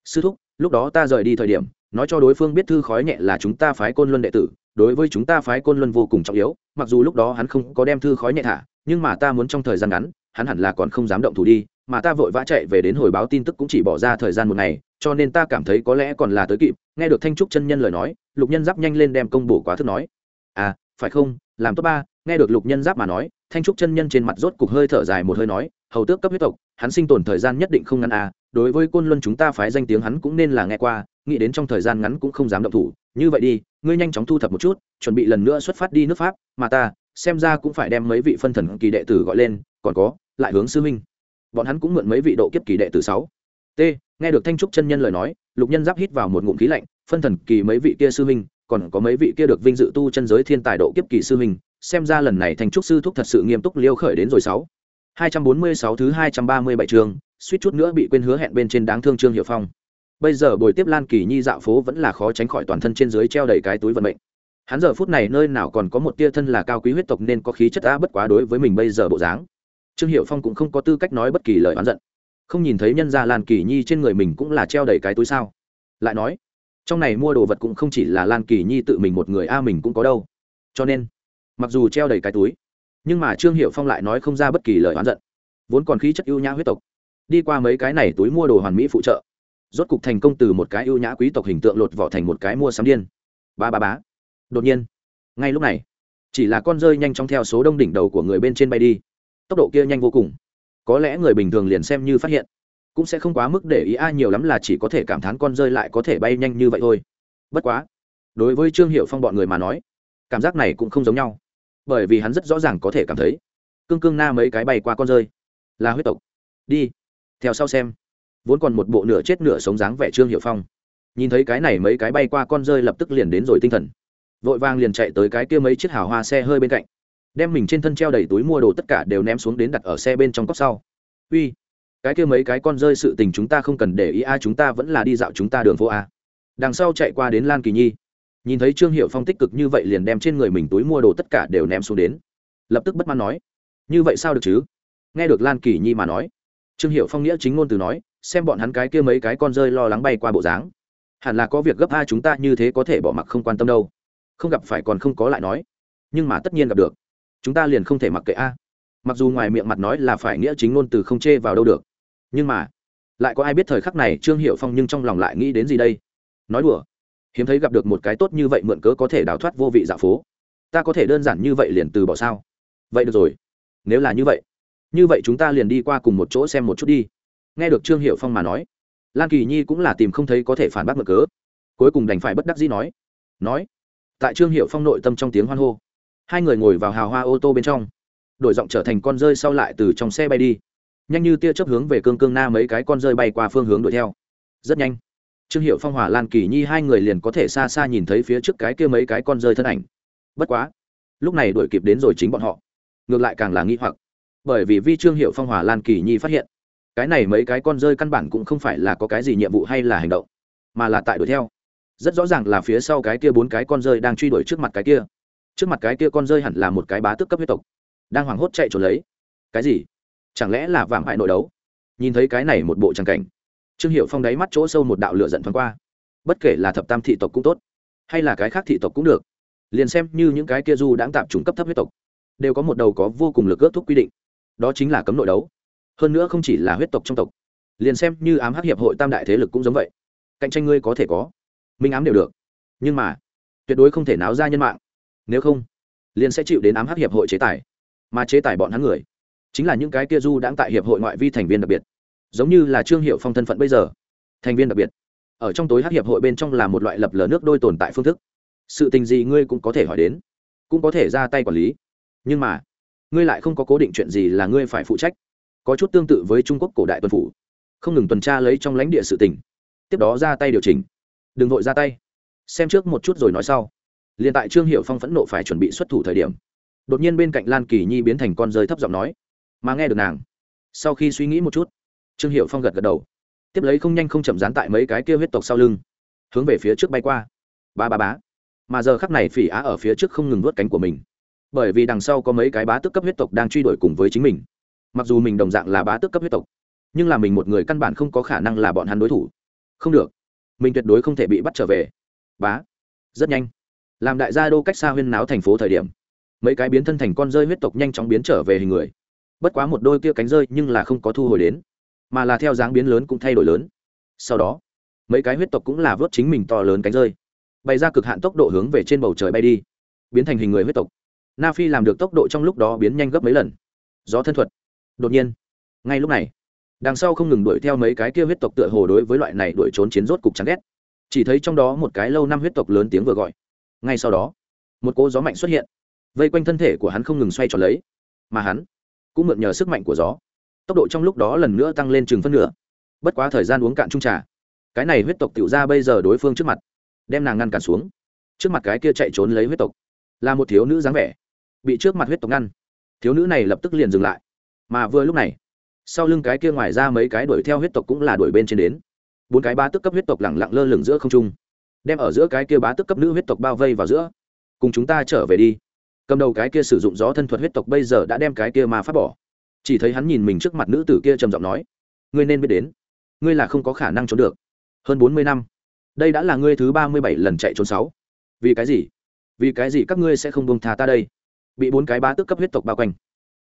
Sư thúc, lúc đó ta rời đi thời điểm, nói cho đối phương biết thư khói nhẹ là chúng ta phái côn luân đệ tử, đối với chúng ta phái côn luân vô cùng trọng yếu, mặc dù lúc đó hắn không có đem thư khói nhẹ thả nhưng mà ta muốn trong thời gian ngắn, hắn hẳn là còn không dám động thủ đi, mà ta vội vã chạy về đến hồi báo tin tức cũng chỉ bỏ ra thời gian một ngày, cho nên ta cảm thấy có lẽ còn là tới kịp, nghe được thanh trúc chân nhân lời nói, lục nhân giáp nhanh lên đem công bổ quá thức nói. À phải không, làm tốt ba, nghe được lục nhân giáp mà nói, thanh trúc chân nhân trên mặt rốt cục hơi thở dài một hơi nói, hầu tước cấp huyết tộc, hắn sinh tồn thời gian nhất định không ngăn à đối với côn luân chúng ta phái danh tiếng hắn cũng nên là nghe qua, nghĩ đến trong thời gian ngắn cũng không dám động thủ, như vậy đi, ngươi nhanh chóng thu thập một chút, chuẩn bị lần nữa xuất phát đi nước pháp, mà ta xem ra cũng phải đem mấy vị phân thần kỳ đệ tử gọi lên còn có lại hướng sư minh bọn hắn cũng mượn mấy vị độ kiếp kỳ đệ tử sáu t nghe được thanh trúc chân nhân lời nói lục nhân giáp hít vào một ngụm khí lạnh phân thần kỳ mấy vị kia sư minh còn có mấy vị kia được vinh dự tu chân giới thiên tài độ kiếp kỳ sư minh xem ra lần này thanh trúc sư thúc thật sự nghiêm túc liêu khởi đến rồi sáu 246 thứ 237 trường, suýt chút nữa bị quên hứa hẹn bên trên đáng thương Trương Hiểu Phong. Bây giờ buổi tiếp Lan Kỳ Nhi dạo phố vẫn là khó tránh khỏi toàn thân trên dưới treo đầy cái túi vận mệnh. Hắn giờ phút này nơi nào còn có một tia thân là cao quý huyết tộc nên có khí chất a bất quá đối với mình bây giờ bộ dáng. Trương hiệu Phong cũng không có tư cách nói bất kỳ lời oán giận. Không nhìn thấy nhân gia Lan Kỳ Nhi trên người mình cũng là treo đầy cái túi sao? Lại nói, trong này mua đồ vật cũng không chỉ là Lan Kỳ Nhi tự mình một người a mình cũng có đâu. Cho nên, mặc dù treo đầy cái túi, nhưng mà trương hiệu phong lại nói không ra bất kỳ lời oán giận vốn còn khí chất ưu nhã huyết tộc đi qua mấy cái này túi mua đồ hoàn mỹ phụ trợ rốt cục thành công từ một cái ưu nhã quý tộc hình tượng lột vỏ thành một cái mua sắm điên ba ba bá đột nhiên. Ngay lúc này, chỉ là con rơi nhanh chóng theo số đông đỉnh đầu của người bên trên bay đi. Tốc độ kia nhanh vô cùng. Có lẽ người bình thường liền xem như phát hiện. Cũng sẽ không quá mức để ý ai nhiều lắm là chỉ có thể cảm thán con rơi lại có thể bay nhanh như vậy thôi. Bất quá, đối với trương hiệu phong bọn người mà nói, cảm giác này cũng không giống nhau. Bởi vì hắn rất rõ ràng có thể cảm thấy, cương cương na mấy cái bay qua con rơi là huyết tộc. Đi, theo sau xem. Vốn còn một bộ nửa chết nửa sống dáng vẻ trương hiệu phong. Nhìn thấy cái này mấy cái bay qua con rơi lập tức liền đến rồi tinh thần vội vàng liền chạy tới cái kia mấy chiếc hào hoa xe hơi bên cạnh. Đem mình trên thân treo đầy túi mua đồ tất cả đều ném xuống đến đặt ở xe bên trong cốc sau. Uy, cái kia mấy cái con rơi sự tình chúng ta không cần để ý a, chúng ta vẫn là đi dạo chúng ta đường phố a. Đằng sau chạy qua đến lan kỳ nhi. Nhìn thấy trương hiệu phong tích cực như vậy liền đem trên người mình túi mua đồ tất cả đều ném xuống đến. Lập tức bất mãn nói, như vậy sao được chứ? Nghe được lan kỳ nhi mà nói, trương hiệu phong nghĩa chính ngôn từ nói, xem bọn hắn cái kia mấy cái con rơi lo lắng bay qua bộ dáng. Hẳn là có việc gấp a, chúng ta như thế có thể bỏ mặc không quan tâm đâu không gặp phải còn không có lại nói. Nhưng mà tất nhiên gặp được. Chúng ta liền không thể mặc kệ a. Mặc dù ngoài miệng mặt nói là phải nghĩa chính ngôn từ không chê vào đâu được. Nhưng mà, lại có ai biết thời khắc này trương hiệu phong nhưng trong lòng lại nghĩ đến gì đây? Nói đùa. Hiếm thấy gặp được một cái tốt như vậy mượn cớ có thể đào thoát vô vị dạ phố. Ta có thể đơn giản như vậy liền từ bỏ sao? Vậy được rồi. Nếu là như vậy như vậy chúng ta liền đi qua cùng một chỗ xem một chút đi. Nghe được trương hiệu phong mà nói, lan kỳ nhi cũng là tìm không thấy có thể phản bác mượn cớ. Cuối cùng đành phải bất đắc dĩ nói. Nói tại trương hiệu phong nội tâm trong tiếng hoan hô. Hai người ngồi vào hào hoa ô tô bên trong. Đổi giọng trở thành con rơi sau lại từ trong xe bay đi. Nhanh như tia chấp hướng về cương cương na mấy cái con rơi bay qua phương hướng đuổi theo. Rất nhanh, trương hiệu phong, hỏa lan, kỳ nhi hai người liền có thể xa xa nhìn thấy phía trước cái kia mấy cái con rơi thân ảnh. Bất quá, lúc này đuổi kịp đến rồi chính bọn họ. Ngược lại càng là nghi hoặc, bởi vì vi trương hiệu phong, hỏa lan, kỳ nhi phát hiện, cái này mấy cái con rơi căn bản cũng không phải là có cái gì nhiệm vụ hay là hành động, mà là tại đuổi theo rất rõ ràng là phía sau cái kia bốn cái con rơi đang truy đuổi trước mặt cái kia. Trước mặt cái kia con rơi hẳn là một cái bá tước cấp huyết tộc. Đang hoảng hốt chạy trốn lấy. Cái gì? Chẳng lẽ là vàng hại nội đấu? Nhìn thấy cái này một bộ tràng cảnh, trương hiệu phong đáy mắt chỗ sâu một đạo lửa giận thoáng qua. Bất kể là thập tam thị tộc cũng tốt, hay là cái khác thị tộc cũng được, liền xem như những cái kia du đãng tạm trùng cấp thấp huyết tộc, đều có một đầu có vô cùng lực ước thúc quy định. Đó chính là cấm nội đấu. Hơn nữa không chỉ là huyết tộc trong tộc, liền xem như ám hắc hiệp hội tam đại thế lực cũng giống vậy. Cạnh tranh ngươi có thể có minh ám đều được. Nhưng mà, tuyệt đối không thể náo ra nhân mạng. Nếu không, liền sẽ chịu đến ám hắc hiệp hội chế tài. Mà chế tài bọn hắn người, chính là những cái kia du đang tại hiệp hội ngoại vi thành viên đặc biệt. Giống như là trương hiệu phong thân phận bây giờ, thành viên đặc biệt. Ở trong tối hắc hiệp hội bên trong là một loại lập lờ nước đôi tồn tại phương thức. Sự tình gì ngươi cũng có thể hỏi đến, cũng có thể ra tay quản lý. Nhưng mà, ngươi lại không có cố định chuyện gì là ngươi phải phụ trách. Có chút tương tự với trung quốc cổ đại tuần phủ, không ngừng tuần tra lấy trong lãnh địa sự tình. Tiếp đó ra tay điều chỉnh đừng vội ra tay. Xem trước một chút rồi nói sau. Liền tại trương hiệu phong phẫn nộ phải chuẩn bị xuất thủ thời điểm, đột nhiên bên cạnh lan kỳ nhi biến thành con rơi thấp giọng nói, mà nghe được nàng. Sau khi suy nghĩ một chút, trương hiệu phong gật gật đầu, tiếp lấy không nhanh không chậm dán tại mấy cái kia huyết tộc sau lưng, hướng về phía trước bay qua. Ba ba bá mà giờ khắc này phỉ á ở phía trước không ngừng vớt cánh của mình, bởi vì đằng sau có mấy cái bá tước cấp huyết tộc đang truy đuổi cùng với chính mình. Mặc dù mình đồng dạng là bá tước cấp huyết tộc, nhưng là mình một người căn bản không có khả năng là bọn hắn đối thủ. Không được mình tuyệt đối không thể bị bắt trở về. Bá. Rất nhanh. Làm đại gia đô cách xa huyên náo thành phố thời điểm, mấy cái biến thân thành con rơi huyết tộc nhanh chóng biến trở về hình người. Bất quá một đôi kia cánh rơi nhưng là không có thu hồi đến, mà là theo dáng biến lớn cũng thay đổi lớn. Sau đó, mấy cái huyết tộc cũng là vớt chính mình to lớn cánh rơi bay ra cực hạn tốc độ hướng về trên bầu trời bay đi, biến thành hình người huyết tộc. Na phi làm được tốc độ trong lúc đó biến nhanh gấp mấy lần. Gió thân thuật. Đột nhiên, ngay lúc này đằng sau không ngừng đuổi theo mấy cái kia huyết tộc tựa hồ đối với loại này đuổi trốn chiến rốt cục chán ghét. Chỉ thấy trong đó một cái lâu năm huyết tộc lớn tiếng vừa gọi. Ngay sau đó, một cỗ gió mạnh xuất hiện. Vây quanh thân thể của hắn không ngừng xoay tròn lấy. Mà hắn cũng mượn nhờ sức mạnh của gió. Tốc độ trong lúc đó lần nữa tăng lên chừng phân nửa. Bất quá thời gian uống cạn trung trà, cái này huyết tộc tiểu ra bây giờ đối phương trước mặt, đem nàng ngăn cản xuống. Trước mặt cái kia chạy trốn lấy huyết tộc, là một thiếu nữ dáng vẻ, bị trước mặt huyết tộc ngăn. Thiếu nữ này lập tức liền dừng lại. Mà vừa lúc này sau lưng cái kia ngoài ra mấy cái đuổi theo huyết tộc cũng là đuổi bên trên đến. Bốn cái bá tức cấp huyết tộc lẳng lặng lơ lửng giữa không trung, đem ở giữa cái kia bá tức cấp nữ huyết tộc bao vây vào giữa. Cùng chúng ta trở về đi. Cầm đầu cái kia sử dụng gió thân thuật huyết tộc bây giờ đã đem cái kia mà phát bỏ. Chỉ thấy hắn nhìn mình trước mặt nữ tử kia trầm giọng nói, ngươi nên biết đến, ngươi là không có khả năng trốn được. Hơn bốn mươi năm, đây đã là ngươi thứ ba mươi bảy lần chạy trốn sáu. Vì cái gì? Vì cái gì các ngươi sẽ không bông tha ta đây? Bị bốn cái bá tức cấp huyết tộc bao quanh.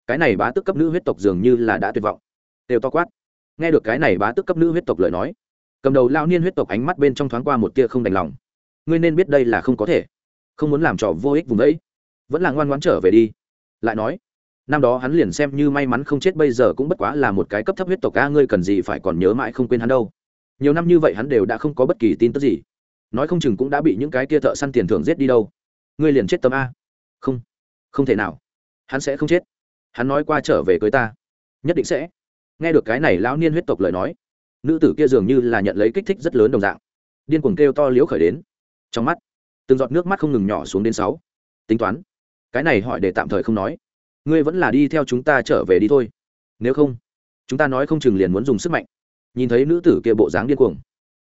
Cái này bá tức cấp nữ huyết tộc dường như là đã tuyệt vọng đều to quát. Nghe được cái này bá tức cấp nữ huyết tộc lời nói, cầm đầu lao niên huyết tộc ánh mắt bên trong thoáng qua một tia không đành lòng. Ngươi nên biết đây là không có thể, không muốn làm trò vô ích vùng đấy. Vẫn là ngoan ngoãn trở về đi. Lại nói, năm đó hắn liền xem như may mắn không chết bây giờ cũng bất quá là một cái cấp thấp huyết tộc ca ngươi cần gì phải còn nhớ mãi không quên hắn đâu. Nhiều năm như vậy hắn đều đã không có bất kỳ tin tức gì. Nói không chừng cũng đã bị những cái kia thợ săn tiền thưởng giết đi đâu. Ngươi liền chết tâm a. Không không thể nào. Hắn sẽ không chết. Hắn nói qua trở về cưới ta. Nhất định sẽ nghe được cái này lão niên huyết tộc lời nói, nữ tử kia dường như là nhận lấy kích thích rất lớn đồng dạng. Điên cuồng kêu to liếu khởi đến. Trong mắt, từng giọt nước mắt không ngừng nhỏ xuống đến sáu. Tính toán, cái này hỏi để tạm thời không nói. Ngươi vẫn là đi theo chúng ta trở về đi thôi. Nếu không, chúng ta nói không chừng liền muốn dùng sức mạnh. Nhìn thấy nữ tử kia bộ dáng điên cuồng,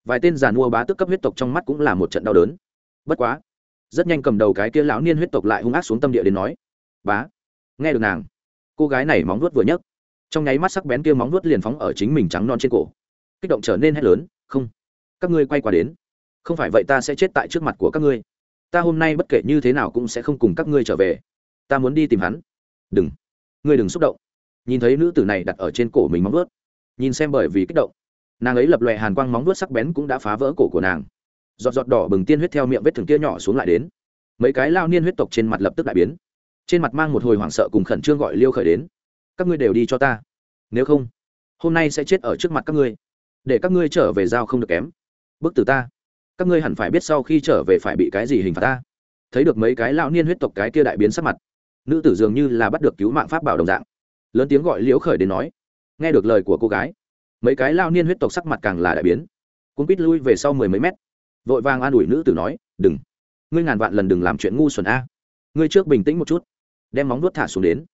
vài tên giàn mua bá tức cấp huyết tộc trong mắt cũng là một trận đau đớn. Bất quá, rất nhanh cầm đầu cái kia lão niên huyết tộc lại hung ác xuống tâm địa đến nói, bá, nghe được nàng, cô gái này móng vuốt vừa nhấc trong nháy mắt sắc bén kia móng vuốt liền phóng ở chính mình trắng non trên cổ. Kích động trở nên hét lớn, không, các ngươi quay qua đến. Không phải vậy ta sẽ chết tại trước mặt của các ngươi. Ta hôm nay bất kể như thế nào cũng sẽ không cùng các ngươi trở về. Ta muốn đi tìm hắn. Đừng, ngươi đừng xúc động. Nhìn thấy nữ tử này đặt ở trên cổ mình móng vuốt, nhìn xem bởi vì kích động, nàng ấy lập lòe hàn quang móng vuốt sắc bén cũng đã phá vỡ cổ của nàng. Giọt giọt đỏ bừng tiên huyết theo miệng vết thương kia nhỏ xuống lại đến. Mấy cái lao niên huyết tộc trên mặt lập tức đại biến. Trên mặt mang một hồi hoảng sợ cùng khẩn trương gọi liêu khởi đến các ngươi đều đi cho ta. Nếu không, hôm nay sẽ chết ở trước mặt các ngươi. Để các ngươi trở về giao không được kém. Bức từ ta. Các ngươi hẳn phải biết sau khi trở về phải bị cái gì hình phạt ta. Thấy được mấy cái lão niên huyết tộc cái kia đại biến sắc mặt, nữ tử dường như là bắt được cứu mạng pháp bảo đồng dạng. Lớn tiếng gọi liễu khởi đến nói, nghe được lời của cô gái, mấy cái lao niên huyết tộc sắc mặt càng là đại biến. Cũng quýt lui về sau mười mấy mét, vội vàng an ủi nữ tử nói, đừng, ngươi ngàn vạn lần đừng làm chuyện ngu xuẩn a. Ngươi trước bình tĩnh một chút, đem móng nuốt thả xuống đến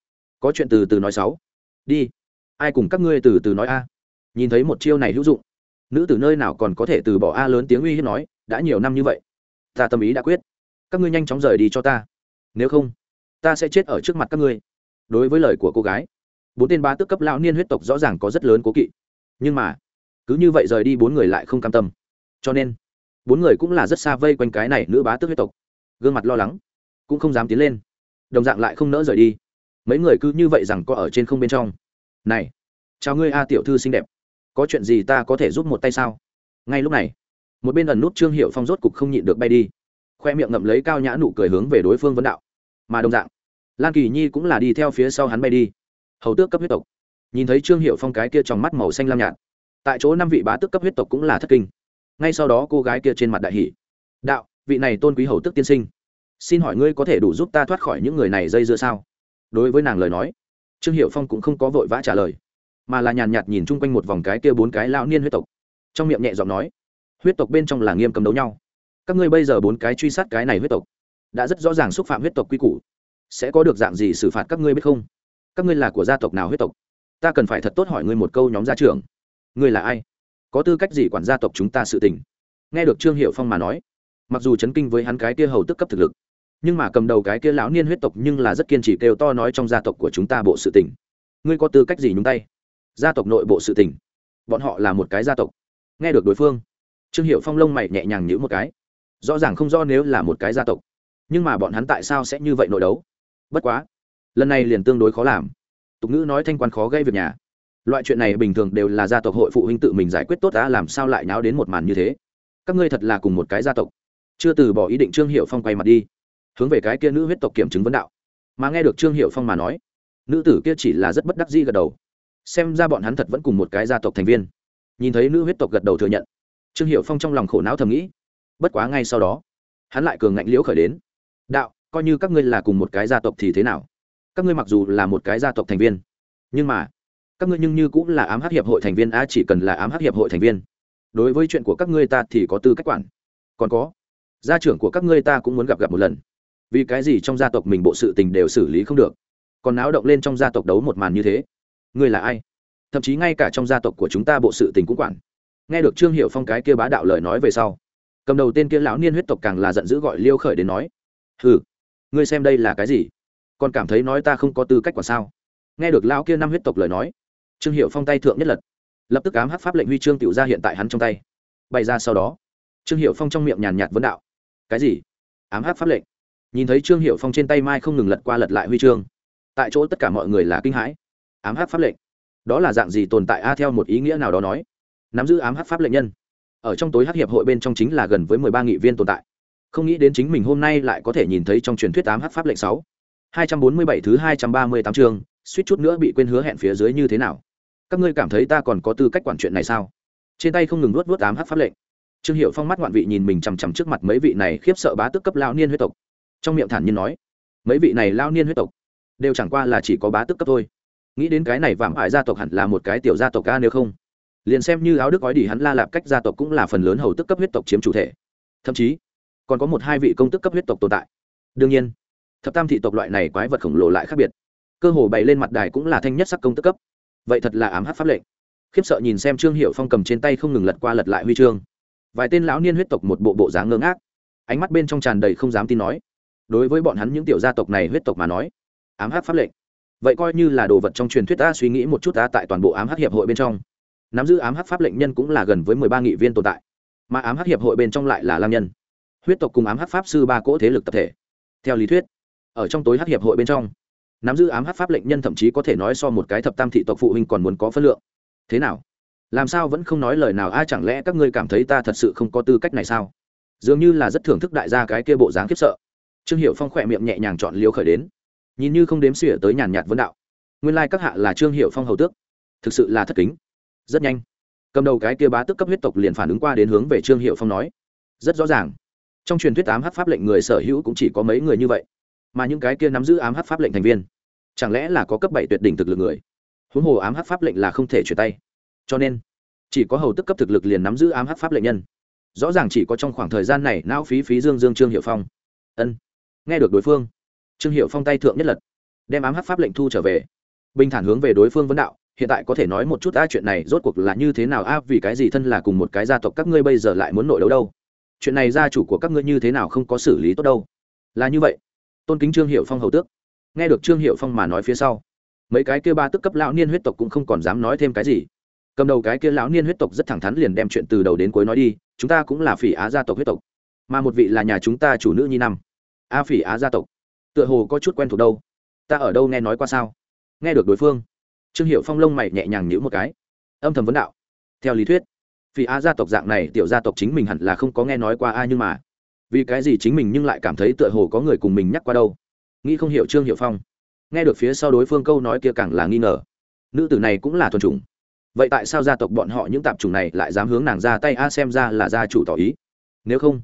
có chuyện từ từ nói sáu đi. Ai cùng các ngươi từ từ nói a. Nhìn thấy một chiêu này hữu dụng, nữ từ nơi nào còn có thể từ bỏ a lớn tiếng uy hiếp nói, đã nhiều năm như vậy, ta tâm ý đã quyết. Các ngươi nhanh chóng rời đi cho ta. Nếu không, ta sẽ chết ở trước mặt các ngươi. Đối với lời của cô gái, bốn tên ba tức cấp lão niên huyết tộc rõ ràng có rất lớn cố kỵ. Nhưng mà, cứ như vậy rời đi bốn người lại không cam tâm. Cho nên, bốn người cũng là rất xa vây quanh cái này nữ bá tước huyết tộc. Gương mặt lo lắng, cũng không dám tiến lên. Đồng dạng lại không nỡ rời đi mấy người cứ như vậy rằng có ở trên không bên trong. Này, chào ngươi a tiểu thư xinh đẹp. Có chuyện gì ta có thể giúp một tay sao? Ngay lúc này, một bên ẩn nút trương hiệu phong rốt cục không nhịn được bay đi. Khoe miệng ngậm lấy cao nhã nụ cười hướng về đối phương vấn đạo. Mà đồng dạng, lan kỳ nhi cũng là đi theo phía sau hắn bay đi. Hầu tước cấp huyết tộc. Nhìn thấy trương hiệu phong cái kia trong mắt màu xanh lam nhạt. Tại chỗ năm vị bá tước cấp huyết tộc cũng là thất kinh. Ngay sau đó cô gái kia trên mặt đại hỷ đạo, vị này tôn quý hầu tước tiên sinh. Xin hỏi ngươi có thể đủ giúp ta thoát khỏi những người này dây dưa sao? Đối với nàng lời nói, trương hiệu phong cũng không có vội vã trả lời, mà là nhàn nhạt nhìn chung quanh một vòng cái kia bốn cái lão niên huyết tộc. Trong miệng nhẹ giọng nói, huyết tộc bên trong là nghiêm cầm đấu nhau. Các ngươi bây giờ bốn cái truy sát cái này huyết tộc, đã rất rõ ràng xúc phạm huyết tộc quy củ. Sẽ có được dạng gì xử phạt các ngươi biết không? Các ngươi là của gia tộc nào huyết tộc? Ta cần phải thật tốt hỏi ngươi một câu nhóm gia trưởng. Ngươi là ai? Có tư cách gì quản gia tộc chúng ta sự tình? Nghe được trương hiệu phong mà nói, mặc dù chấn kinh với hắn cái kia hầu tức cấp thực lực nhưng mà cầm đầu cái kia lão niên huyết tộc nhưng là rất kiên trì kêu to nói trong gia tộc của chúng ta bộ sự tình. Ngươi có tư cách gì nhúng tay? Gia tộc nội bộ sự tình. Bọn họ là một cái gia tộc. Nghe được đối phương, trương hiệu phong lông mày nhẹ nhàng nhữ một cái. Rõ ràng không rõ nếu là một cái gia tộc. Nhưng mà bọn hắn tại sao sẽ như vậy nội đấu? Bất quá, lần này liền tương đối khó làm. Tục ngữ nói thanh quan khó gây việc nhà. Loại chuyện này bình thường đều là gia tộc hội phụ huynh tự mình giải quyết tốt đã làm sao lại náo đến một màn như thế? Các ngươi thật là cùng một cái gia tộc. Chưa từ bỏ ý định trương hiệu phong quay mặt đi hướng về cái kia nữ huyết tộc kiểm chứng vấn đạo. Mà nghe được trương hiệu phong mà nói, nữ tử kia chỉ là rất bất đắc dĩ gật đầu. Xem ra bọn hắn thật vẫn cùng một cái gia tộc thành viên. Nhìn thấy nữ huyết tộc gật đầu thừa nhận, trương hiệu phong trong lòng khổ não thầm nghĩ, bất quá ngay sau đó, hắn lại cường ngạnh liễu khởi đến. Đạo, coi như các ngươi là cùng một cái gia tộc thì thế nào? Các ngươi mặc dù là một cái gia tộc thành viên, nhưng mà, các ngươi nhưng như cũng là ám hắc hiệp hội thành viên, a, chỉ cần là ám hắc hiệp hội thành viên. Đối với chuyện của các ngươi ta thì có tư cách quản. Còn có, gia trưởng của các ngươi ta cũng muốn gặp gặp một lần vì cái gì trong gia tộc mình bộ sự tình đều xử lý không được? Còn náo động lên trong gia tộc đấu một màn như thế, ngươi là ai? Thậm chí ngay cả trong gia tộc của chúng ta bộ sự tình cũng quản. Nghe được trương hiệu phong cái kia bá đạo lời nói về sau, cầm đầu tên kia lão niên huyết tộc càng là giận dữ gọi liêu khởi đến nói ừ ngươi xem đây là cái gì? Còn cảm thấy nói ta không có tư cách quả sao? Nghe được lão kia năm huyết tộc lời nói, trương hiệu phong tay thượng nhất lật, lập tức ám hắc pháp lệnh huy chương tiểu ra hiện tại hắn trong tay, bày ra sau đó. Trương hiệu phong trong miệng nhàn nhạt vấn đạo, cái gì? Ám hắc pháp lệnh? Nhìn thấy trương hiệu phong trên tay mai không ngừng lật qua lật lại huy chương tại chỗ tất cả mọi người là kinh hãi ám hắc pháp lệnh đó là dạng gì tồn tại a theo một ý nghĩa nào đó nói nắm giữ ám hắc pháp lệnh nhân ở trong tối hắc hiệp hội bên trong chính là gần với mười ba nghị viên tồn tại không nghĩ đến chính mình hôm nay lại có thể nhìn thấy trong truyền thuyết ám hắc pháp lệnh sáu 247 thứ 238 chương, suýt chút nữa bị quên hứa hẹn phía dưới như thế nào. Các ngươi cảm thấy ta còn có tư cách quản chuyện này sao? Trên tay không ngừng nuốt nuốt ám hắc pháp lệnh. Trương hiệu Phong mắt ngoạn vị nhìn mình chằm chằm trước mặt mấy vị này khiếp sợ bá tước cấp lao niên huyết tộc. Trong miệng thản nhiên nói, mấy vị này lão niên huyết tộc đều chẳng qua là chỉ có bá tước cấp thôi. Nghĩ đến cái này vạm hại gia tộc hẳn là một cái tiểu gia tộc ca nếu không, liền xem như áo đức gói đi hắn la lạp cách gia tộc cũng là phần lớn hầu tức cấp huyết tộc chiếm chủ thể. Thậm chí, còn có một hai vị công tức cấp huyết tộc tồn tại. Đương nhiên, thập tam thị tộc loại này quái vật khổng lồ lại khác biệt cơ hồ bày lên mặt đài cũng là thanh nhất sắc công tức cấp vậy thật là ám hát pháp lệnh khiếp sợ nhìn xem trương hiệu phong cầm trên tay không ngừng lật qua lật lại huy chương vài tên lão niên huyết tộc một bộ bộ dáng ngơ ngác ánh mắt bên trong tràn đầy không dám tin nói đối với bọn hắn những tiểu gia tộc này huyết tộc mà nói, ám hắc pháp lệnh. Vậy coi như là đồ vật trong truyền thuyết ta suy nghĩ một chút ta tại toàn bộ ám hắc hiệp hội bên trong, nắm giữ ám hắc pháp lệnh nhân cũng là gần với mười ba nghị viên tồn tại, mà ám hắc hiệp hội bên trong lại là lam nhân. Huyết tộc cùng ám hắc pháp sư ba cỗ thế lực tập thể. Theo lý thuyết, ở trong tối hắc hiệp hội bên trong, nắm giữ ám hắc pháp lệnh nhân thậm chí có thể nói so một cái thập tam thị tộc phụ huynh còn muốn có phân lượng. Thế nào? Làm sao vẫn không nói lời nào? Ai chẳng lẽ các ngươi cảm thấy ta thật sự không có tư cách này sao? Dường như là rất thưởng thức đại gia cái kia bộ dáng khiếp sợ trương hiệu phong khỏe miệng nhẹ nhàng chọn liêu khởi đến. Nhìn như không đếm xỉa tới nhàn nhạt vấn đạo. Nguyên lai、like、các hạ là trương hiệu phong hầu tước. Thực sự là thất kính. Rất nhanh. Cầm đầu cái kia bá tức cấp huyết tộc liền phản ứng qua đến hướng về trương hiệu phong nói. Rất rõ ràng. Trong truyền thuyết ám hát pháp lệnh người sở hữu cũng chỉ có mấy người như vậy. Mà những cái kia nắm giữ ám hát pháp lệnh thành viên, chẳng lẽ là có cấp bảy tuyệt đỉnh thực lực người? Huống hồ ám hát pháp lệnh là không thể chuyển tay. Cho nên, chỉ có hầu tức cấp thực lực liền nắm giữ ám hát pháp lệnh nhân. Rõ ràng chỉ có trong khoảng thời gian này, não phí phí dương dương trương hiệu phong. Ân nghe được đối phương, trương hiệu phong tay thượng nhất lật, đem ám hát pháp lệnh thu trở về. Bình thản hướng về đối phương vấn đạo, hiện tại có thể nói một chút a chuyện này rốt cuộc là như thế nào a vì cái gì thân là cùng một cái gia tộc các ngươi bây giờ lại muốn nội đấu đâu? Chuyện này gia chủ của các ngươi như thế nào không có xử lý tốt đâu? Là như vậy. Tôn kính trương hiệu phong hầu tước. Nghe được trương hiệu phong mà nói phía sau, mấy cái kia ba tức cấp lão niên huyết tộc cũng không còn dám nói thêm cái gì. Cầm đầu cái kia lão niên huyết tộc rất thẳng thắn liền đem chuyện từ đầu đến cuối nói đi, chúng ta cũng là phỉ á gia tộc huyết tộc, mà một vị là nhà chúng ta chủ nữ nhi năm a phỉ á gia tộc. Tựa hồ có chút quen thuộc đâu. Ta ở đâu nghe nói qua sao? Nghe được đối phương. Trương hiệu phong lông mày nhẹ nhàng nhữ một cái. Âm thầm vấn đạo. Theo lý thuyết, phỉ á gia tộc dạng này tiểu gia tộc chính mình hẳn là không có nghe nói qua ai nhưng mà, vì cái gì chính mình nhưng lại cảm thấy tựa hồ có người cùng mình nhắc qua đâu? Nghĩ không hiểu trương hiệu phong. Nghe được phía sau đối phương câu nói kia càng là nghi ngờ. Nữ tử này cũng là thuần chủng. Vậy tại sao gia tộc bọn họ những tạp chủng này lại dám hướng nàng ra tay a xem ra là gia chủ tỏ ý? Nếu không,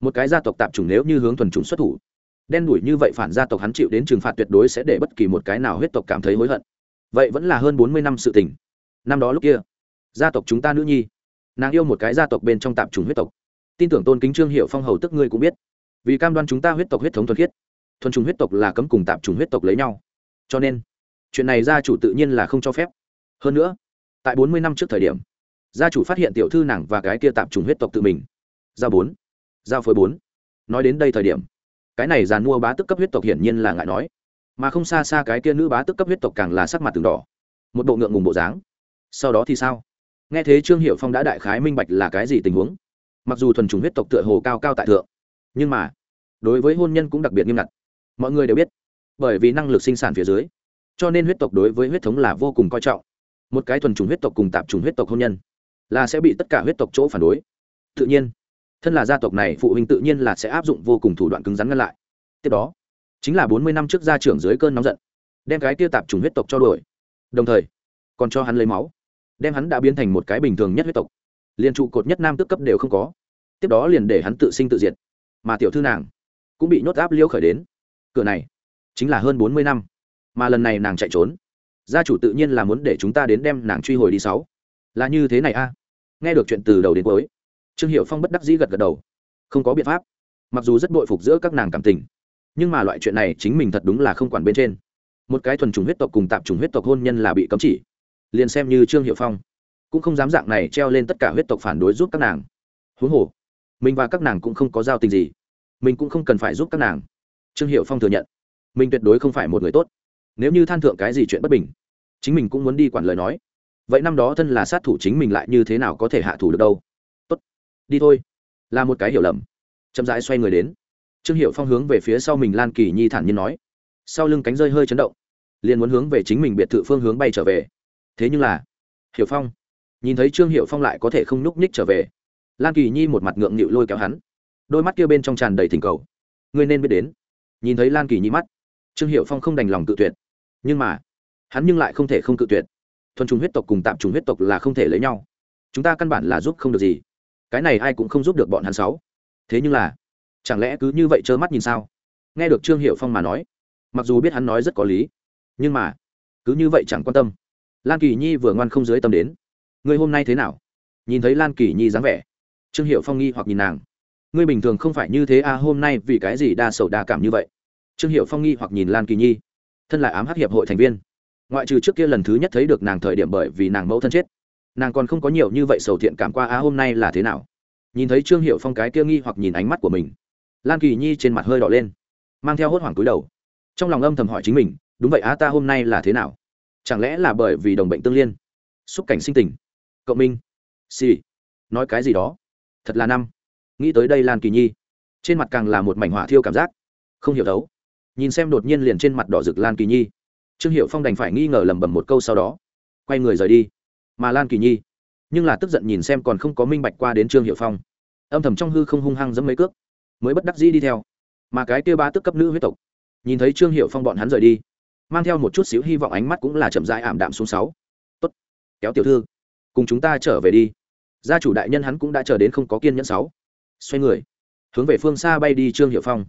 một cái gia tộc tạp chủng nếu như hướng thuần chủng xuất thủ đen đủi như vậy phản gia tộc hắn chịu đến trừng phạt tuyệt đối sẽ để bất kỳ một cái nào huyết tộc cảm thấy hối hận. Vậy vẫn là hơn bốn mươi năm sự tình. Năm đó lúc kia, gia tộc chúng ta nữ nhi, nàng yêu một cái gia tộc bên trong tạp chủng huyết tộc. Tin tưởng tôn kính trương hiệu phong hầu tức ngươi cũng biết. Vì cam đoan chúng ta huyết tộc huyết thống thuần khiết, thuần trùng huyết tộc là cấm cùng tạp trùng huyết tộc lấy nhau. Cho nên, chuyện này gia chủ tự nhiên là không cho phép. Hơn nữa, tại bốn mươi năm trước thời điểm, gia chủ phát hiện tiểu thư nàng và cái kia tạp trùng huyết tộc tự mình. Giao bốn, giao phối bốn. Nói đến đây thời điểm cái này giàn mua bá tức cấp huyết tộc hiển nhiên là ngại nói. Mà không xa xa cái kia nữ bá tức cấp huyết tộc càng là sắc mặt từng đỏ. Một bộ ngượng ngùng bộ dáng. Sau đó thì sao? Nghe thế trương hiệu phong đã đại khái minh bạch là cái gì tình huống. Mặc dù thuần trùng huyết tộc tựa hồ cao cao tại thượng, nhưng mà đối với hôn nhân cũng đặc biệt nghiêm ngặt. Mọi người đều biết, bởi vì năng lực sinh sản phía dưới, cho nên huyết tộc đối với huyết thống là vô cùng coi trọng. Một cái thuần trùng huyết tộc cùng tạp trùng huyết tộc hôn nhân là sẽ bị tất cả huyết tộc chỗ phản đối. Tự nhiên thân là gia tộc này, phụ huynh tự nhiên là sẽ áp dụng vô cùng thủ đoạn cứng rắn ngăn lại. Tiếp đó, chính là bốn mươi năm trước gia trưởng dưới cơn nóng giận, đem cái tiêu tạp trùng huyết tộc cho đuổi. Đồng thời, còn cho hắn lấy máu, đem hắn đã biến thành một cái bình thường nhất huyết tộc. Liền trụ cột nhất nam tức cấp đều không có. Tiếp đó liền để hắn tự sinh tự diệt. Mà tiểu thư nàng cũng bị nhốt áp liêu khởi đến. Cửa này chính là hơn bốn mươi năm, mà lần này nàng chạy trốn. Gia chủ tự nhiên là muốn để chúng ta đến đem nàng truy hồi đi sáu. Là như thế này a. Nghe được chuyện từ đầu đến cuối trương hiệu phong bất đắc dĩ gật gật đầu. Không có biện pháp. Mặc dù rất bội phục giữa các nàng cảm tình, nhưng mà loại chuyện này chính mình thật đúng là không quản bên trên. Một cái thuần trùng huyết tộc cùng tạp trùng huyết tộc hôn nhân là bị cấm chỉ. Liền xem như trương hiệu phong, cũng không dám dạng này treo lên tất cả huyết tộc phản đối giúp các nàng. Huống hồ, mình và các nàng cũng không có giao tình gì. Mình cũng không cần phải giúp các nàng. Trương hiệu phong thừa nhận, mình tuyệt đối không phải một người tốt. Nếu như than thượng cái gì chuyện bất bình, chính mình cũng muốn đi quản lời nói. Vậy năm đó thân là sát thủ chính mình lại như thế nào có thể hạ thủ được đâu? Đi thôi. Là một cái hiểu lầm. Chậm rãi xoay người đến. Trương hiệu phong hướng về phía sau mình lan kỳ nhi thản nhiên nói. Sau lưng cánh rơi hơi chấn động, liền muốn hướng về chính mình biệt thự phương hướng bay trở về. Thế nhưng là, hiểu phong, nhìn thấy trương hiệu phong lại có thể không núp nhích trở về. Lan kỳ nhi một mặt ngượng nghịu lôi kéo hắn. Đôi mắt kia bên trong tràn đầy thỉnh cầu. Ngươi nên biết đến. Nhìn thấy lan kỳ nhi mắt, trương hiệu phong không đành lòng cự tuyệt. Nhưng mà, hắn nhưng lại không thể không cự tuyệt. Thuần trùng huyết tộc cùng tạm trùng huyết tộc là không thể lấy nhau. Chúng ta căn bản là giúp không được gì cái này ai cũng không giúp được bọn hắn sáu. Thế nhưng là, chẳng lẽ cứ như vậy trơ mắt nhìn sao? Nghe được trương hiệu phong mà nói, mặc dù biết hắn nói rất có lý, nhưng mà, cứ như vậy chẳng quan tâm. Lan kỳ nhi vừa ngoan không dưới tâm đến. Người hôm nay thế nào? Nhìn thấy lan kỳ nhi dáng vẻ, trương hiệu phong nghi hoặc nhìn nàng. Ngươi bình thường không phải như thế à hôm nay vì cái gì đa sầu đa cảm như vậy? Trương hiệu phong nghi hoặc nhìn lan kỳ nhi. Thân là ám hắc hiệp hội thành viên. Ngoại trừ trước kia lần thứ nhất thấy được nàng thời điểm bởi vì nàng mẫu thân chết nàng còn không có nhiều như vậy sầu thiện cảm qua á, hôm nay là thế nào? Nhìn thấy trương hiệu phong cái kia nghi hoặc nhìn ánh mắt của mình, lan kỳ nhi trên mặt hơi đỏ lên, mang theo hốt hoảng túi đầu. Trong lòng âm thầm hỏi chính mình, đúng vậy á, ta hôm nay là thế nào? Chẳng lẽ là bởi vì đồng bệnh tương liên, xúc cảnh sinh tình, cộng minh, xì、sì. nói cái gì đó? Thật là năm. Nghĩ tới đây lan kỳ nhi, trên mặt càng là một mảnh hỏa thiêu cảm giác, không hiểu đấu nhìn xem đột nhiên liền trên mặt đỏ rực lan kỳ nhi, trương hiệu phong đành phải nghi ngờ lẩm bẩm một câu sau đó, quay người rời đi mà lan kỳ nhi. Nhưng là tức giận nhìn xem còn không có minh bạch qua đến trương hiệu phong. Âm thầm trong hư không hung hăng dẫm mấy cước, mới bất đắc dĩ đi theo. Mà cái kia ba tức cấp nữ huyết tộc, nhìn thấy trương hiệu phong bọn hắn rời đi, mang theo một chút xíu hy vọng ánh mắt cũng là chậm rãi ảm đạm xuống sáu. Tốt, kéo tiểu thư, cùng chúng ta trở về đi. Gia chủ đại nhân hắn cũng đã chờ đến không có kiên nhẫn sáu. Xoay người, hướng về phương xa bay đi trương hiệu phong.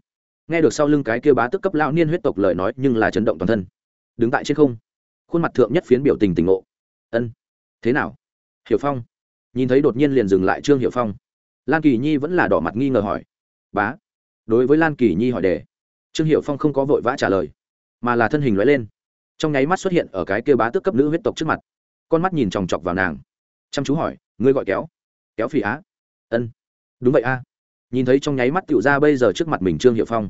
Nghe được sau lưng cái kia bá tức cấp lão niên huyết tộc lời nói nhưng là chấn động toàn thân. Đứng tại trên không, khuôn mặt thượng nhất phiến biểu tình tình ngộ. Ân thế nào? Hiểu phong. Nhìn thấy đột nhiên liền dừng lại trương hiểu phong. Lan kỳ nhi vẫn là đỏ mặt nghi ngờ hỏi. Bá. Đối với lan kỳ nhi hỏi đề, trương hiểu phong không có vội vã trả lời, mà là thân hình loại lên. Trong nháy mắt xuất hiện ở cái kia bá tước cấp nữ huyết tộc trước mặt. Con mắt nhìn chòng chọc vào nàng. Chăm chú hỏi, ngươi gọi kéo? Kéo phỉ á. Ân. Đúng vậy a. Nhìn thấy trong nháy mắt tựu ra bây giờ trước mặt mình trương hiệu phong,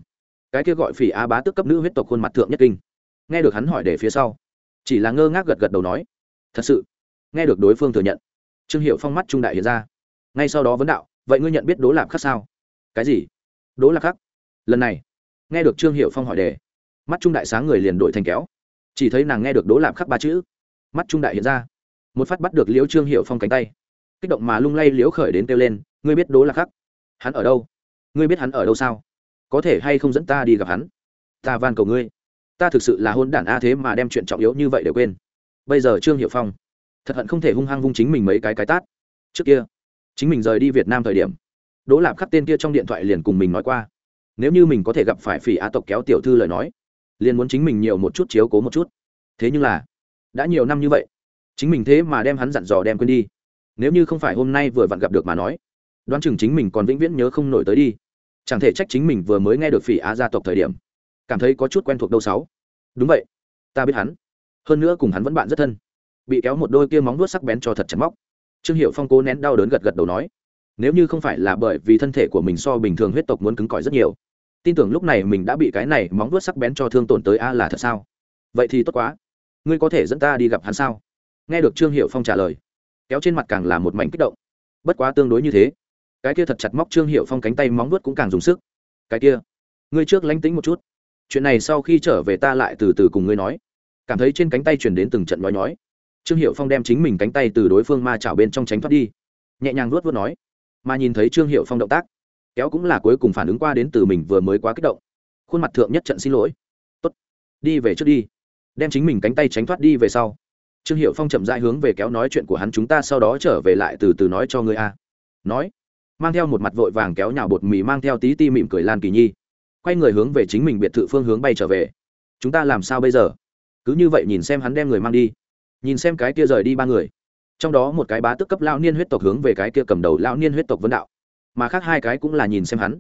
cái kia gọi phỉ á bá tước cấp nữ huyết tộc khuôn mặt thượng nhất kinh. Nghe được hắn hỏi để phía sau, chỉ là ngơ ngác gật gật đầu nói, thật sự nghe được đối phương thừa nhận. Trương hiệu phong mắt trung đại hiện ra. Ngay sau đó vấn đạo, vậy ngươi nhận biết đố lạc khắc sao? Cái gì? Đố lạc khắc. Lần này, nghe được trương hiệu phong hỏi đề, mắt trung đại sáng người liền đổi thành kéo. Chỉ thấy nàng nghe được đố lạc khắc ba chữ, mắt trung đại hiện ra. Một phát bắt được liễu trương hiệu phong cánh tay. Kích động mà lung lay liễu khởi đến kêu lên, ngươi biết đố lạc khắc? Hắn ở đâu? Ngươi biết hắn ở đâu sao? Có thể hay không dẫn ta đi gặp hắn? Ta van cầu ngươi. Ta thực sự là hôn đản a thế mà đem chuyện trọng yếu như vậy để quên. Bây giờ trương hiệu phong thật hận không thể hung hăng vung chính mình mấy cái cái tát. Trước kia, chính mình rời đi việt nam thời điểm, đỗ lạp khắc tên kia trong điện thoại liền cùng mình nói qua. Nếu như mình có thể gặp phải phỉ á tộc kéo tiểu thư lời nói, liền muốn chính mình nhiều một chút chiếu cố một chút. Thế nhưng là, đã nhiều năm như vậy, chính mình thế mà đem hắn dặn dò đem quên đi. Nếu như không phải hôm nay vừa vặn gặp được mà nói, đoán chừng chính mình còn vĩnh viễn nhớ không nổi tới đi. Chẳng thể trách chính mình vừa mới nghe được phỉ á gia tộc thời điểm, cảm thấy có chút quen thuộc đâu sáu. Đúng vậy, ta biết hắn. Hơn nữa cùng hắn vẫn bạn rất thân bị kéo một đôi kia móng vuốt sắc bén cho thật chặt móc. Trương hiệu phong cố nén đau đớn gật gật đầu nói, nếu như không phải là bởi vì thân thể của mình so bình thường huyết tộc muốn cứng cỏi rất nhiều, tin tưởng lúc này mình đã bị cái này móng vuốt sắc bén cho thương tổn tới a là thật sao? Vậy thì tốt quá. Ngươi có thể dẫn ta đi gặp hắn sao? Nghe được trương hiệu phong trả lời, kéo trên mặt càng là một mảnh kích động. Bất quá tương đối như thế, cái kia thật chặt móc trương hiệu phong cánh tay móng vuốt cũng càng dùng sức. Cái kia, ngươi trước lánh tính một chút. Chuyện này sau khi trở về ta lại từ từ cùng ngươi nói. Cảm thấy trên cánh tay chuyển đến từng trận nói nhói trương hiệu phong đem chính mình cánh tay từ đối phương ma chảo bên trong tránh thoát đi. Nhẹ nhàng luốt vớt nói, mà nhìn thấy trương hiệu phong động tác, kéo cũng là cuối cùng phản ứng qua đến từ mình vừa mới quá kích động. Khuôn mặt thượng nhất trận xin lỗi. Tốt, đi về trước đi. Đem chính mình cánh tay tránh thoát đi về sau, trương hiệu phong chậm dại hướng về kéo nói chuyện của hắn chúng ta sau đó trở về lại từ từ nói cho người a. Nói, mang theo một mặt vội vàng kéo nhào bột mì mang theo tí ti mỉm cười lan kỳ nhi, quay người hướng về chính mình biệt thự phương hướng bay trở về. Chúng ta làm sao bây giờ? Cứ như vậy nhìn xem hắn đem người mang đi nhìn xem cái kia rời đi ba người. Trong đó một cái bá tức cấp lão niên huyết tộc hướng về cái kia cầm đầu lão niên huyết tộc vấn đạo. Mà khác hai cái cũng là nhìn xem hắn,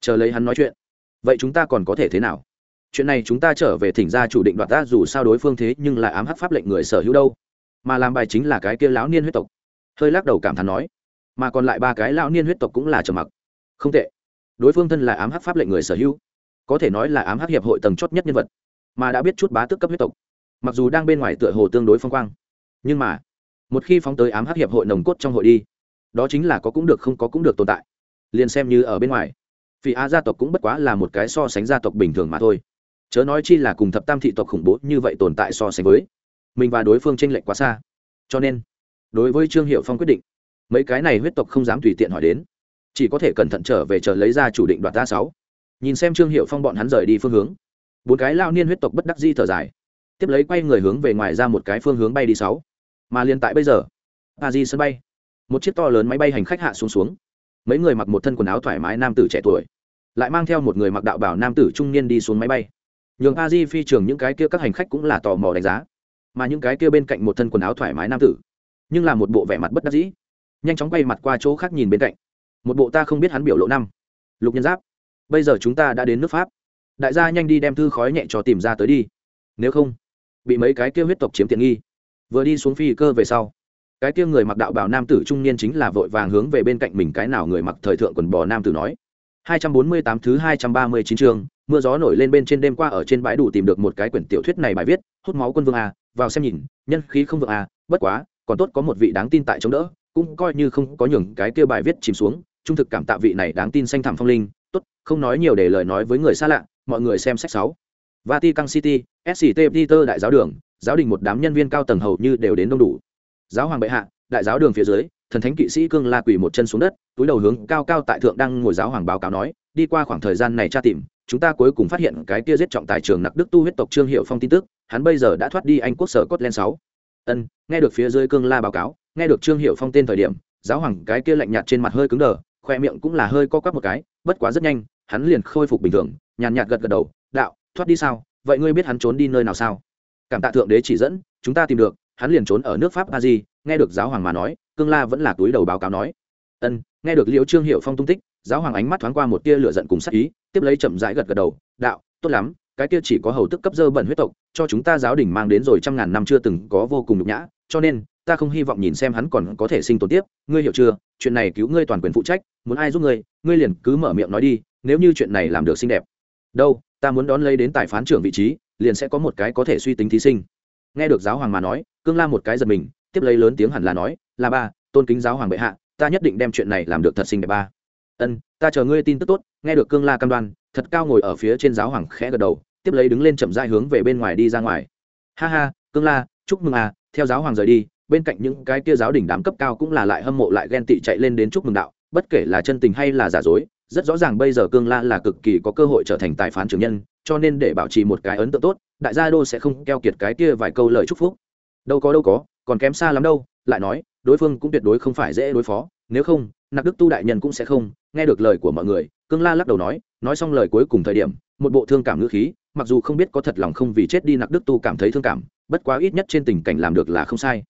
chờ lấy hắn nói chuyện. Vậy chúng ta còn có thể thế nào? Chuyện này chúng ta trở về thỉnh ra chủ định đoạt ta dù sao đối phương thế nhưng lại ám hắc pháp lệnh người sở hữu đâu. Mà làm bài chính là cái kia lão niên huyết tộc. Hơi lắc đầu cảm thán nói, mà còn lại ba cái lão niên huyết tộc cũng là trầm mặc. Không tệ. Đối phương thân là ám hắc pháp lệnh người sở hữu. Có thể nói là ám hắc hiệp hội tầng chót nhất nhân vật, mà đã biết chút bá tước cấp huyết tộc mặc dù đang bên ngoài tựa hồ tương đối phong quang, nhưng mà, một khi phóng tới ám hắc hiệp hội nồng cốt trong hội đi, đó chính là có cũng được không có cũng được tồn tại. Liền xem như ở bên ngoài vì a gia tộc cũng bất quá là một cái so sánh gia tộc bình thường mà thôi. Chớ nói chi là cùng thập tam thị tộc khủng bố như vậy tồn tại so sánh với, mình và đối phương tranh lệch quá xa. Cho nên, đối với trương hiệu phong quyết định, mấy cái này huyết tộc không dám tùy tiện hỏi đến, chỉ có thể cẩn thận trở về chờ lấy ra chủ định đoạt ta sáu. Nhìn xem trương hiệu phong bọn hắn rời đi phương hướng, bốn cái lao niên huyết tộc bất đắc di thở dài tiếp lấy quay người hướng về ngoài ra một cái phương hướng bay đi sáu. Mà liên tại bây giờ, a di sân bay. Một chiếc to lớn máy bay hành khách hạ xuống xuống. Mấy người mặc một thân quần áo thoải mái nam tử trẻ tuổi, lại mang theo một người mặc đạo bảo nam tử trung niên đi xuống máy bay. Nhường a di phi trường những cái kia các hành khách cũng là tò mò đánh giá. Mà những cái kia bên cạnh một thân quần áo thoải mái nam tử, nhưng là một bộ vẻ mặt bất đắc dĩ. Nhanh chóng quay mặt qua chỗ khác nhìn bên cạnh. Một bộ ta không biết hắn biểu lộ năm. Lục nhân giáp, bây giờ chúng ta đã đến nước pháp. Đại gia nhanh đi đem thư khói nhẹ cho tìm ra tới đi. Nếu không bị mấy cái kia huyết tộc chiếm tiện nghi. Vừa đi xuống phi cơ về sau cái kia người mặc đạo bảo nam tử trung niên chính là vội vàng hướng về bên cạnh mình cái nào người mặc thời thượng quần bò nam tử nói. 248 thứ 239 chương, mưa gió nổi lên bên trên đêm qua ở trên bãi đủ tìm được một cái quyển tiểu thuyết này bài viết, hút máu quân vương a, vào xem nhìn, nhân khí không vượng a, bất quá, còn tốt có một vị đáng tin tại chống đỡ, cũng coi như không có nhường cái kia bài viết chìm xuống, trung thực cảm tạ vị này đáng tin xanh thẳm phong linh, tốt, không nói nhiều để lời nói với người xa lạ, mọi người xem sách 6. Vatican City, SCT Peter đại giáo đường, giáo đình một đám nhân viên cao tầng hầu như đều đến đông đủ. Giáo hoàng bệ hạ, đại giáo đường phía dưới, thần thánh kỵ sĩ cương la quỳ một chân xuống đất túi đầu hướng cao cao tại thượng đang ngồi giáo hoàng báo cáo nói đi qua khoảng thời gian này tra tìm chúng ta cuối cùng phát hiện cái kia giết trọng tài trường nặc đức tu huyết tộc trương hiệu phong tin tức hắn bây giờ đã thoát đi anh quốc sở scotland sáu ân nghe được phía dưới cương la báo cáo nghe được trương hiệu phong tên thời điểm giáo hoàng cái kia lạnh nhạt trên mặt hơi cứng đờ khoe miệng cũng là hơi co quắp một cái bất quá rất nhanh hắn liền khôi phục bình thường nhàn nhạt gật gật đầu đạo thoát đi sao vậy ngươi biết hắn trốn đi nơi nào sao? Cảm tạ thượng đế chỉ dẫn, chúng ta tìm được, hắn liền trốn ở nước pháp a di nghe được giáo hoàng mà nói, cương la vẫn là túi đầu báo cáo nói. Ân, nghe được liễu trương hiệu phong tung tích, giáo hoàng ánh mắt thoáng qua một tia lửa giận cùng sắc ý, tiếp lấy chậm rãi gật gật đầu, đạo, tốt lắm, cái kia chỉ có hầu tức cấp dơ bẩn huyết tộc, cho chúng ta giáo đình mang đến rồi trăm ngàn năm chưa từng có vô cùng nhục nhã, cho nên, ta không hy vọng nhìn xem hắn còn có thể sinh tồn tiếp. Ngươi hiểu chưa? Chuyện này cứu ngươi toàn quyền phụ trách, muốn ai giúp ngươi ngươi liền cứ mở miệng nói đi, nếu như chuyện này làm được xinh đẹp. Đâu? Ta muốn đón lấy đến tài phán trưởng vị trí, liền sẽ có một cái có thể suy tính thí sinh. Nghe được giáo hoàng mà nói, cương la một cái giật mình, tiếp lấy lớn tiếng hẳn là nói, là ba, tôn kính giáo hoàng bệ hạ, ta nhất định đem chuyện này làm được thật sinh đẹp ba. Ân, ta chờ ngươi tin tức tốt. Nghe được cương la cam đoan, thật cao ngồi ở phía trên giáo hoàng khẽ gật đầu, tiếp lấy đứng lên chậm dai hướng về bên ngoài đi ra ngoài. Ha ha, cương la, chúc mừng à theo giáo hoàng rời đi, bên cạnh những cái kia giáo đỉnh đám cấp cao cũng là lại hâm mộ lại ghen tị chạy lên đến chúc mừng đạo, bất kể là chân tình hay là giả dối rất rõ ràng bây giờ cương la là cực kỳ có cơ hội trở thành tài phán trưởng nhân, cho nên để bảo trì một cái ấn tượng tốt, đại gia đô sẽ không keo kiệt cái kia vài câu lời chúc phúc. Đâu có đâu có, còn kém xa lắm đâu, lại nói, đối phương cũng tuyệt đối không phải dễ đối phó, nếu không nặc đức tu đại nhân cũng sẽ không nghe được lời của mọi người. Cương la lắc đầu nói nói xong lời cuối cùng thời điểm, một bộ thương cảm ngữ khí, mặc dù không biết có thật lòng không vì chết đi nặc đức tu cảm thấy thương cảm, bất quá ít nhất trên tình cảnh làm được là không sai.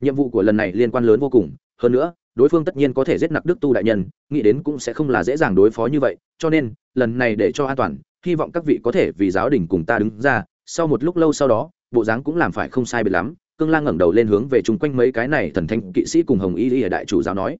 Nhiệm vụ của lần này liên quan lớn vô cùng, hơn nữa đối phương tất nhiên có thể giết nặc đức tu đại nhân, nghĩ đến cũng sẽ không là dễ dàng đối phó như vậy, cho nên, lần này để cho an toàn, hy vọng các vị có thể vì giáo đình cùng ta đứng ra, sau một lúc lâu sau đó, bộ dáng cũng làm phải không sai biệt lắm, cương lang ngẩng đầu lên hướng về chung quanh mấy cái này thần thanh kỵ sĩ cùng hồng y y đại chủ giáo nói.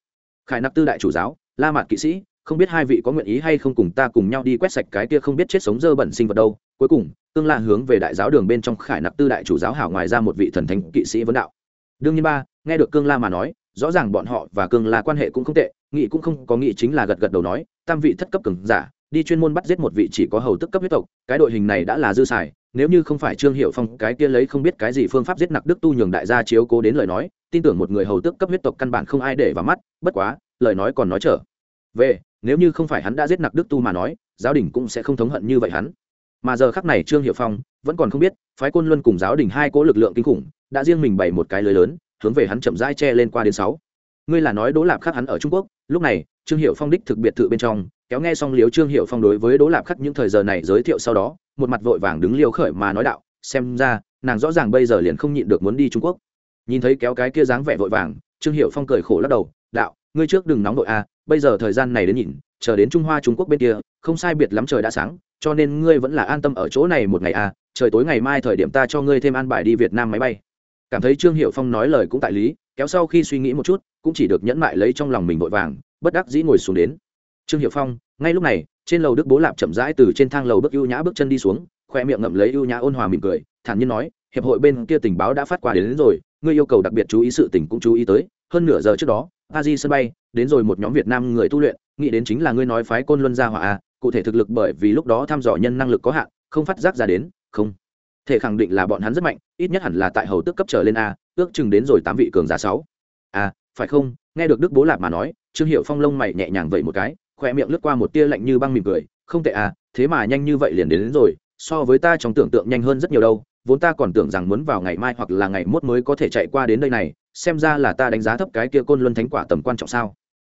Khải nặc tư đại chủ giáo, la mạt kỵ sĩ, không biết hai vị có nguyện ý hay không cùng ta cùng nhau đi quét sạch cái kia không biết chết sống dơ bẩn sinh vật đâu. Cuối cùng, cương la hướng về đại giáo đường bên trong khải nặc tư đại chủ giáo hảo ngoài ra một vị thần thánh kỵ sĩ vấn đạo. Đương nhiên ba, nghe được cương la mà nói rõ ràng bọn họ và cường là quan hệ cũng không tệ nghị cũng không có nghị chính là gật gật đầu nói, tam vị thất cấp cường giả, đi chuyên môn bắt giết một vị chỉ có hầu tức cấp huyết tộc, cái đội hình này đã là dư xài, nếu như không phải trương hiệu phong, cái kia lấy không biết cái gì phương pháp giết nặc đức tu nhường đại gia chiếu cố đến lời nói, tin tưởng một người hầu tước cấp huyết tộc căn bản không ai để vào mắt, bất quá, lời nói còn nói trở về, nếu như không phải hắn đã giết nặc đức tu mà nói, giáo đình cũng sẽ không thống hận như vậy hắn. Mà giờ khắc này trương hiệu phong vẫn còn không biết, phái quân luân cùng giáo đình hai cố lực lượng kinh khủng, đã riêng mình bày một cái lưới lớn hướng về hắn chậm rãi che lên qua đến sáu. Ngươi là nói đỗ lạp khắc hắn ở trung quốc, lúc này, trương hiệu phong đích thực biệt thự bên trong, kéo nghe xong liếu trương hiệu phong đối với đỗ lạp khắc những thời giờ này giới thiệu sau đó, một mặt vội vàng đứng liêu khởi mà nói đạo, xem ra, nàng rõ ràng bây giờ liền không nhịn được muốn đi trung quốc. Nhìn thấy kéo cái kia dáng vẻ vội vàng, trương hiệu phong cười khổ lắc đầu, đạo, ngươi trước đừng nóng đội a à, bây giờ thời gian này đến nhìn, chờ đến trung hoa trung quốc bên kia, không sai biệt lắm trời đã sáng, cho nên ngươi vẫn là an tâm ở chỗ này một ngày a trời tối ngày mai thời điểm ta cho ngươi thêm an bài đi việt nam máy bay cảm thấy trương hiệu phong nói lời cũng tại lý kéo sau khi suy nghĩ một chút cũng chỉ được nhẫn mại lấy trong lòng mình vội vàng bất đắc dĩ ngồi xuống đến. Trương hiệu phong ngay lúc này trên lầu đức bố lạp chậm rãi từ trên thang lầu bước ưu nhã bước chân đi xuống khoe miệng ngậm lấy ưu nhã ôn hòa mỉm cười thản nhiên nói hiệp hội bên kia tình báo đã phát qua đến, đến rồi ngươi yêu cầu đặc biệt chú ý sự tình cũng chú ý tới hơn nửa giờ trước đó a di sân bay đến rồi một nhóm việt nam người tu luyện nghĩ đến chính là ngươi nói phái côn luân gia hỏa à, cụ thể thực lực bởi vì lúc đó thăm dò nhân năng lực có hạn không phát giác ra đến không thể khẳng định là bọn hắn rất mạnh ít nhất hẳn là tại hầu tức cấp trở lên a ước chừng đến rồi tám vị cường giả sáu. A phải không? Nghe được đức bố lạp mà nói trương hiệu phong lông mày nhẹ nhàng vậy một cái khoe miệng lướt qua một tia lạnh như băng mỉm cười. Không tệ à thế mà nhanh như vậy liền đến, đến rồi so với ta trong tưởng tượng nhanh hơn rất nhiều đâu. Vốn ta còn tưởng rằng muốn vào ngày mai hoặc là ngày mốt mới có thể chạy qua đến đây này xem ra là ta đánh giá thấp cái kia côn luân thánh quả tầm quan trọng sao?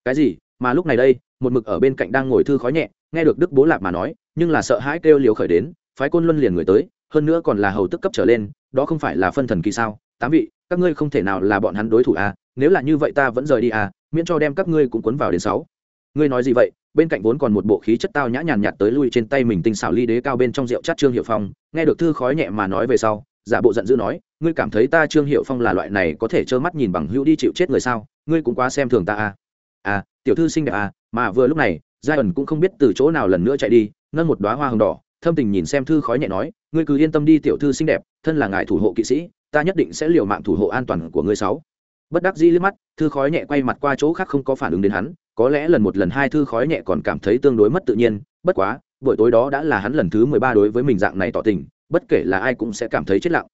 Cái gì? Mà lúc này đây một mực ở bên cạnh đang ngồi thư khói nhẹ nghe được đức bố lạp mà nói nhưng là sợ hãi kêu liều khởi đến phái côn luân liền người tới hơn nữa còn là hầu tức cấp trở lên, đó không phải là phân thần kỳ sao? Tám vị, các ngươi không thể nào là bọn hắn đối thủ à? Nếu là như vậy ta vẫn rời đi à? Miễn cho đem các ngươi cũng cuốn vào đến sáu. Ngươi nói gì vậy? Bên cạnh vốn còn một bộ khí chất tao nhã nhàn nhạt tới lui trên tay mình tinh xảo ly đế cao bên trong rượu chát trương hiệu phong, nghe được thư khói nhẹ mà nói về sau, giả bộ giận dữ nói, ngươi cảm thấy ta trương hiệu phong là loại này có thể trơ mắt nhìn bằng hữu đi chịu chết người sao? Ngươi cũng quá xem thường ta à? À tiểu thư xinh đẹp à mà vừa lúc này, giai ẩn cũng không biết từ chỗ nào lần nữa chạy đi ngân một đoá hoa hồng đỏ thâm tình nhìn xem thư khói nhẹ nói, ngươi cứ yên tâm đi, tiểu thư xinh đẹp, thân là ngài thủ hộ kỵ sĩ, ta nhất định sẽ liều mạng thủ hộ an toàn của ngươi sáu. Bất đắc dĩ liếc mắt, thư khói nhẹ quay mặt qua chỗ khác không có phản ứng đến hắn, có lẽ lần một lần hai thư khói nhẹ còn cảm thấy tương đối mất tự nhiên, bất quá, buổi tối đó đã là hắn lần thứ mười ba đối với mình dạng này tỏ tình, bất kể là ai cũng sẽ cảm thấy chết lặng.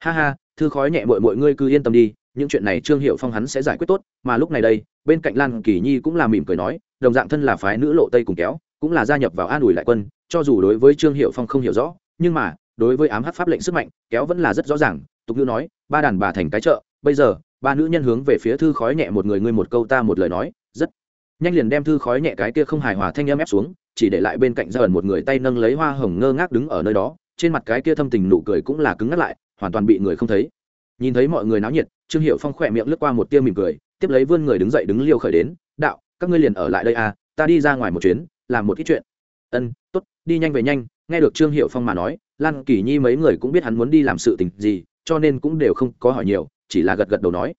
Ha ha, thư khói nhẹ mọi mọi ngươi cứ yên tâm đi, những chuyện này trương hiệu phong hắn sẽ giải quyết tốt, mà lúc này đây, bên cạnh lan kỳ nhi cũng là mỉm cười nói, đồng dạng thân là phái nữ lộ tây cùng kéo, cũng là gia nhập vào an ủi lại quân cho dù đối với trương hiệu phong không hiểu rõ, nhưng mà, đối với ám hát pháp lệnh sức mạnh, kéo vẫn là rất rõ ràng, tục ngữ nói, ba đàn bà thành cái chợ, bây giờ, ba nữ nhân hướng về phía thư khói nhẹ một người, ngươi một câu ta một lời nói, rất nhanh liền đem thư khói nhẹ cái kia không hài hòa thanh âm ép xuống, chỉ để lại bên cạnh dần một người tay nâng lấy hoa hồng ngơ ngác đứng ở nơi đó, trên mặt cái kia thâm tình nụ cười cũng là cứng ngắt lại, hoàn toàn bị người không thấy. Nhìn thấy mọi người náo nhiệt, trương hiệu phong khỏe miệng lướt qua một tia mỉm cười, tiếp lấy vươn người đứng dậy đứng liêu khởi đến, đạo, các ngươi liền ở lại đây à ta đi ra ngoài một chuyến, làm một ít chuyện. Ân Tốt, đi nhanh về nhanh. Nghe được trương hiệu phong mà nói lan kỳ nhi mấy người cũng biết hắn muốn đi làm sự tình gì cho nên cũng đều không có hỏi nhiều chỉ là gật gật đầu nói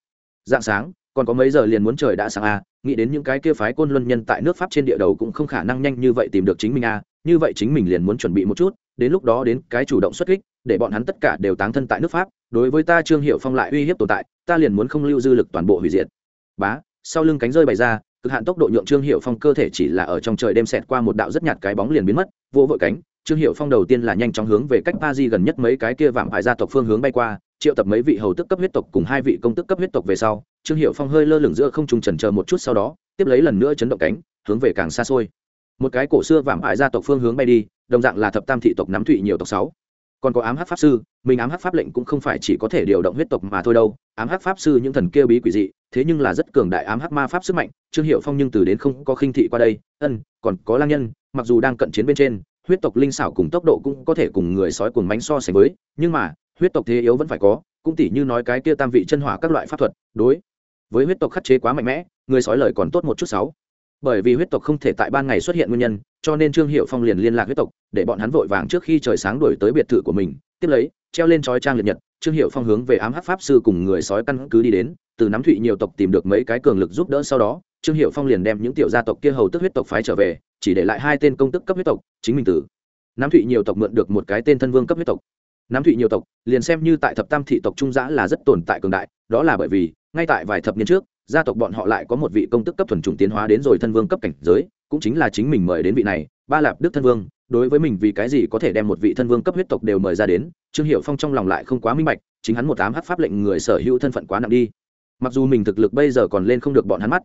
dạng sáng còn có mấy giờ liền muốn trời đã sáng à nghĩ đến những cái kia phái côn luân nhân tại nước pháp trên địa đầu cũng không khả năng nhanh như vậy tìm được chính mình à như vậy chính mình liền muốn chuẩn bị một chút đến lúc đó đến cái chủ động xuất kích để bọn hắn tất cả đều tán thân tại nước pháp đối với ta trương hiệu phong lại uy hiếp tồn tại ta liền muốn không lưu dư lực toàn bộ hủy diệt. Bá sau lưng cánh rơi bày ra cực hạn tốc độ nhượng trương hiệu phong cơ thể chỉ là ở trong trời đêm xẹt qua một đạo rất nhạt cái bóng liền biến mất, vô vội cánh, trương hiệu phong đầu tiên là nhanh chóng hướng về cách pa di gần nhất mấy cái kia vạm phải gia tộc phương hướng bay qua, triệu tập mấy vị hầu tức cấp huyết tộc cùng hai vị công tức cấp huyết tộc về sau, trương hiệu phong hơi lơ lửng giữa không trùng trần chờ một chút sau đó, tiếp lấy lần nữa chấn động cánh, hướng về càng xa xôi. Một cái cổ xưa vạm hại gia tộc phương hướng bay đi, đồng dạng là thập tam thị tộc nắm thụy nhiều tộc sáu. Còn có ám hắc pháp sư, mình ám hắc pháp lệnh cũng không phải chỉ có thể điều động huyết tộc mà thôi đâu, ám hắc pháp sư những thần kia bí quỷ dị thế nhưng là rất cường đại ám hắc ma pháp sức mạnh, trương hiệu phong nhưng từ đến không có khinh thị qua đây, ân, còn có lang nhân, mặc dù đang cận chiến bên trên, huyết tộc linh xảo cùng tốc độ cũng có thể cùng người sói cùng mánh so sánh với, nhưng mà, huyết tộc thế yếu vẫn phải có, cũng tỉ như nói cái kia tam vị chân hỏa các loại pháp thuật, đối với huyết tộc khắc chế quá mạnh mẽ, người sói lời còn tốt một chút sáu bởi vì huyết tộc không thể tại ban ngày xuất hiện nguyên nhân, cho nên trương hiệu phong liền liên lạc huyết tộc, để bọn hắn vội vàng trước khi trời sáng đổi tới biệt thự của mình, tiếp lấy, treo lên trói trang liệt nhật, trương hiệu phong hướng về ám hắc pháp sư cùng người sói căn cứ đi đến từ nắm thụy nhiều tộc tìm được mấy cái cường lực giúp đỡ sau đó, trương hiệu phong liền đem những tiểu gia tộc kia hầu tức huyết tộc phái trở về, chỉ để lại hai tên công tức cấp huyết tộc, chính mình tử. Nắm thụy nhiều tộc mượn được một cái tên thân vương cấp huyết tộc. Nắm thụy nhiều tộc, liền xem như tại thập tam thị tộc trung giã là rất tồn tại cường đại, đó là bởi vì, ngay tại vài thập niên trước, gia tộc bọn họ lại có một vị công tức cấp thuần trùng tiến hóa đến rồi thân vương cấp cảnh giới, cũng chính là chính mình mời đến vị này, ba lạp đức thân vương. Đối với mình vì cái gì có thể đem một vị thân vương cấp huyết tộc đều mời ra đến, trương hiệu phong trong lòng lại không quá minh bạch, chính hắn một tám hát pháp lệnh người sở hữu thân phận quá nặng đi mặc dù mình thực lực bây giờ còn lên không được bọn hắn mắt,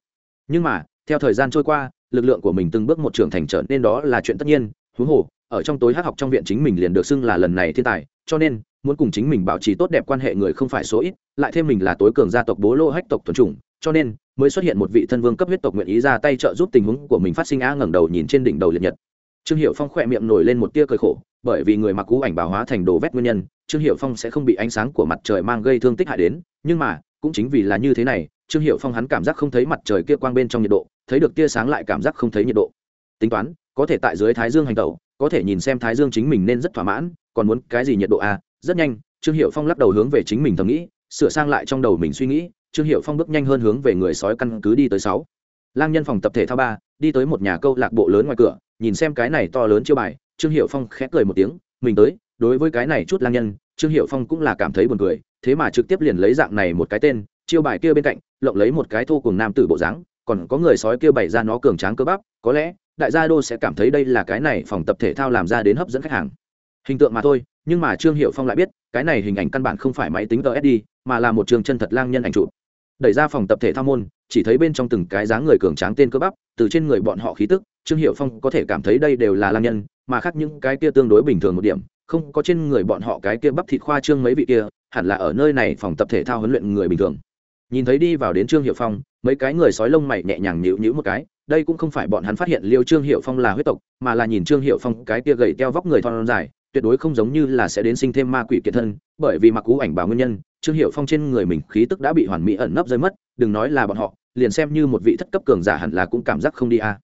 nhưng mà, theo thời gian trôi qua, lực lượng của mình từng bước một trưởng thành trở nên đó là chuyện tất nhiên. Huống hồ, ở trong tối hát học trong viện chính mình liền được xưng là lần này thiên tài, cho nên, muốn cùng chính mình bảo trì tốt đẹp quan hệ người không phải số ít, lại thêm mình là tối cường gia tộc bố lô hách tộc thuần chủng, cho nên, mới xuất hiện một vị thân vương cấp huyết tộc nguyện ý ra tay trợ giúp tình huống của mình phát sinh a ngẩng đầu nhìn trên đỉnh đầu liệt nhật. Trương hiệu phong khỏe miệng nổi lên một tia cười khổ, bởi vì người mặc cú ảnh bảo hóa thành đồ vét nguyên nhân, trương hiệu phong sẽ không bị ánh sáng của mặt trời mang gây thương tích hại đến, nhưng mà cũng chính vì là như thế này, trương hiệu phong hắn cảm giác không thấy mặt trời kia quang bên trong nhiệt độ, thấy được tia sáng lại cảm giác không thấy nhiệt độ tính toán, có thể tại dưới thái dương hành tẩu, có thể nhìn xem thái dương chính mình nên rất thỏa mãn, còn muốn cái gì nhiệt độ à? rất nhanh, trương hiệu phong lắc đầu hướng về chính mình thầm nghĩ, sửa sang lại trong đầu mình suy nghĩ, trương hiệu phong bước nhanh hơn hướng về người sói căn cứ đi tới sáu lang nhân phòng tập thể thao ba, đi tới một nhà câu lạc bộ lớn ngoài cửa, nhìn xem cái này to lớn chiêu bài, trương hiệu phong khẽ cười một tiếng, mình tới, đối với cái này chút lang nhân, trương hiệu phong cũng là cảm thấy buồn cười thế mà trực tiếp liền lấy dạng này một cái tên, chiêu bài kia bên cạnh, lộng lấy một cái thô cùng nam tử bộ dáng, còn có người sói kia bày ra nó cường tráng cơ bắp, có lẽ, đại gia đô sẽ cảm thấy đây là cái này phòng tập thể thao làm ra đến hấp dẫn khách hàng. Hình tượng mà thôi, nhưng mà trương hiệu phong lại biết, cái này hình ảnh căn bản không phải máy tính gsd mà là một trường chân thật lang nhân ảnh chụp. Đẩy ra phòng tập thể thao môn, chỉ thấy bên trong từng cái dáng người cường tráng tên cơ bắp, từ trên người bọn họ khí tức, trương hiệu phong có thể cảm thấy đây đều là lang nhân, mà khác những cái kia tương đối bình thường một điểm không có trên người bọn họ cái kia bắp thịt khoa trương mấy vị kia, hẳn là ở nơi này phòng tập thể thao huấn luyện người bình thường. Nhìn thấy đi vào đến trương hiệu phong, mấy cái người sói lông mày nhẹ nhàng nhịu nhịu một cái, đây cũng không phải bọn hắn phát hiện liêu trương hiệu phong là huyết tộc, mà là nhìn trương hiệu phong cái kia gầy teo vóc người thon dài, tuyệt đối không giống như là sẽ đến sinh thêm ma quỷ kiệt thân, bởi vì mặc cú ảnh bảo nguyên nhân, trương hiệu phong trên người mình khí tức đã bị hoàn mỹ ẩn nấp rơi mất, đừng nói là bọn họ, liền xem như một vị thất cấp cường giả hẳn là cũng cảm giác không đi a.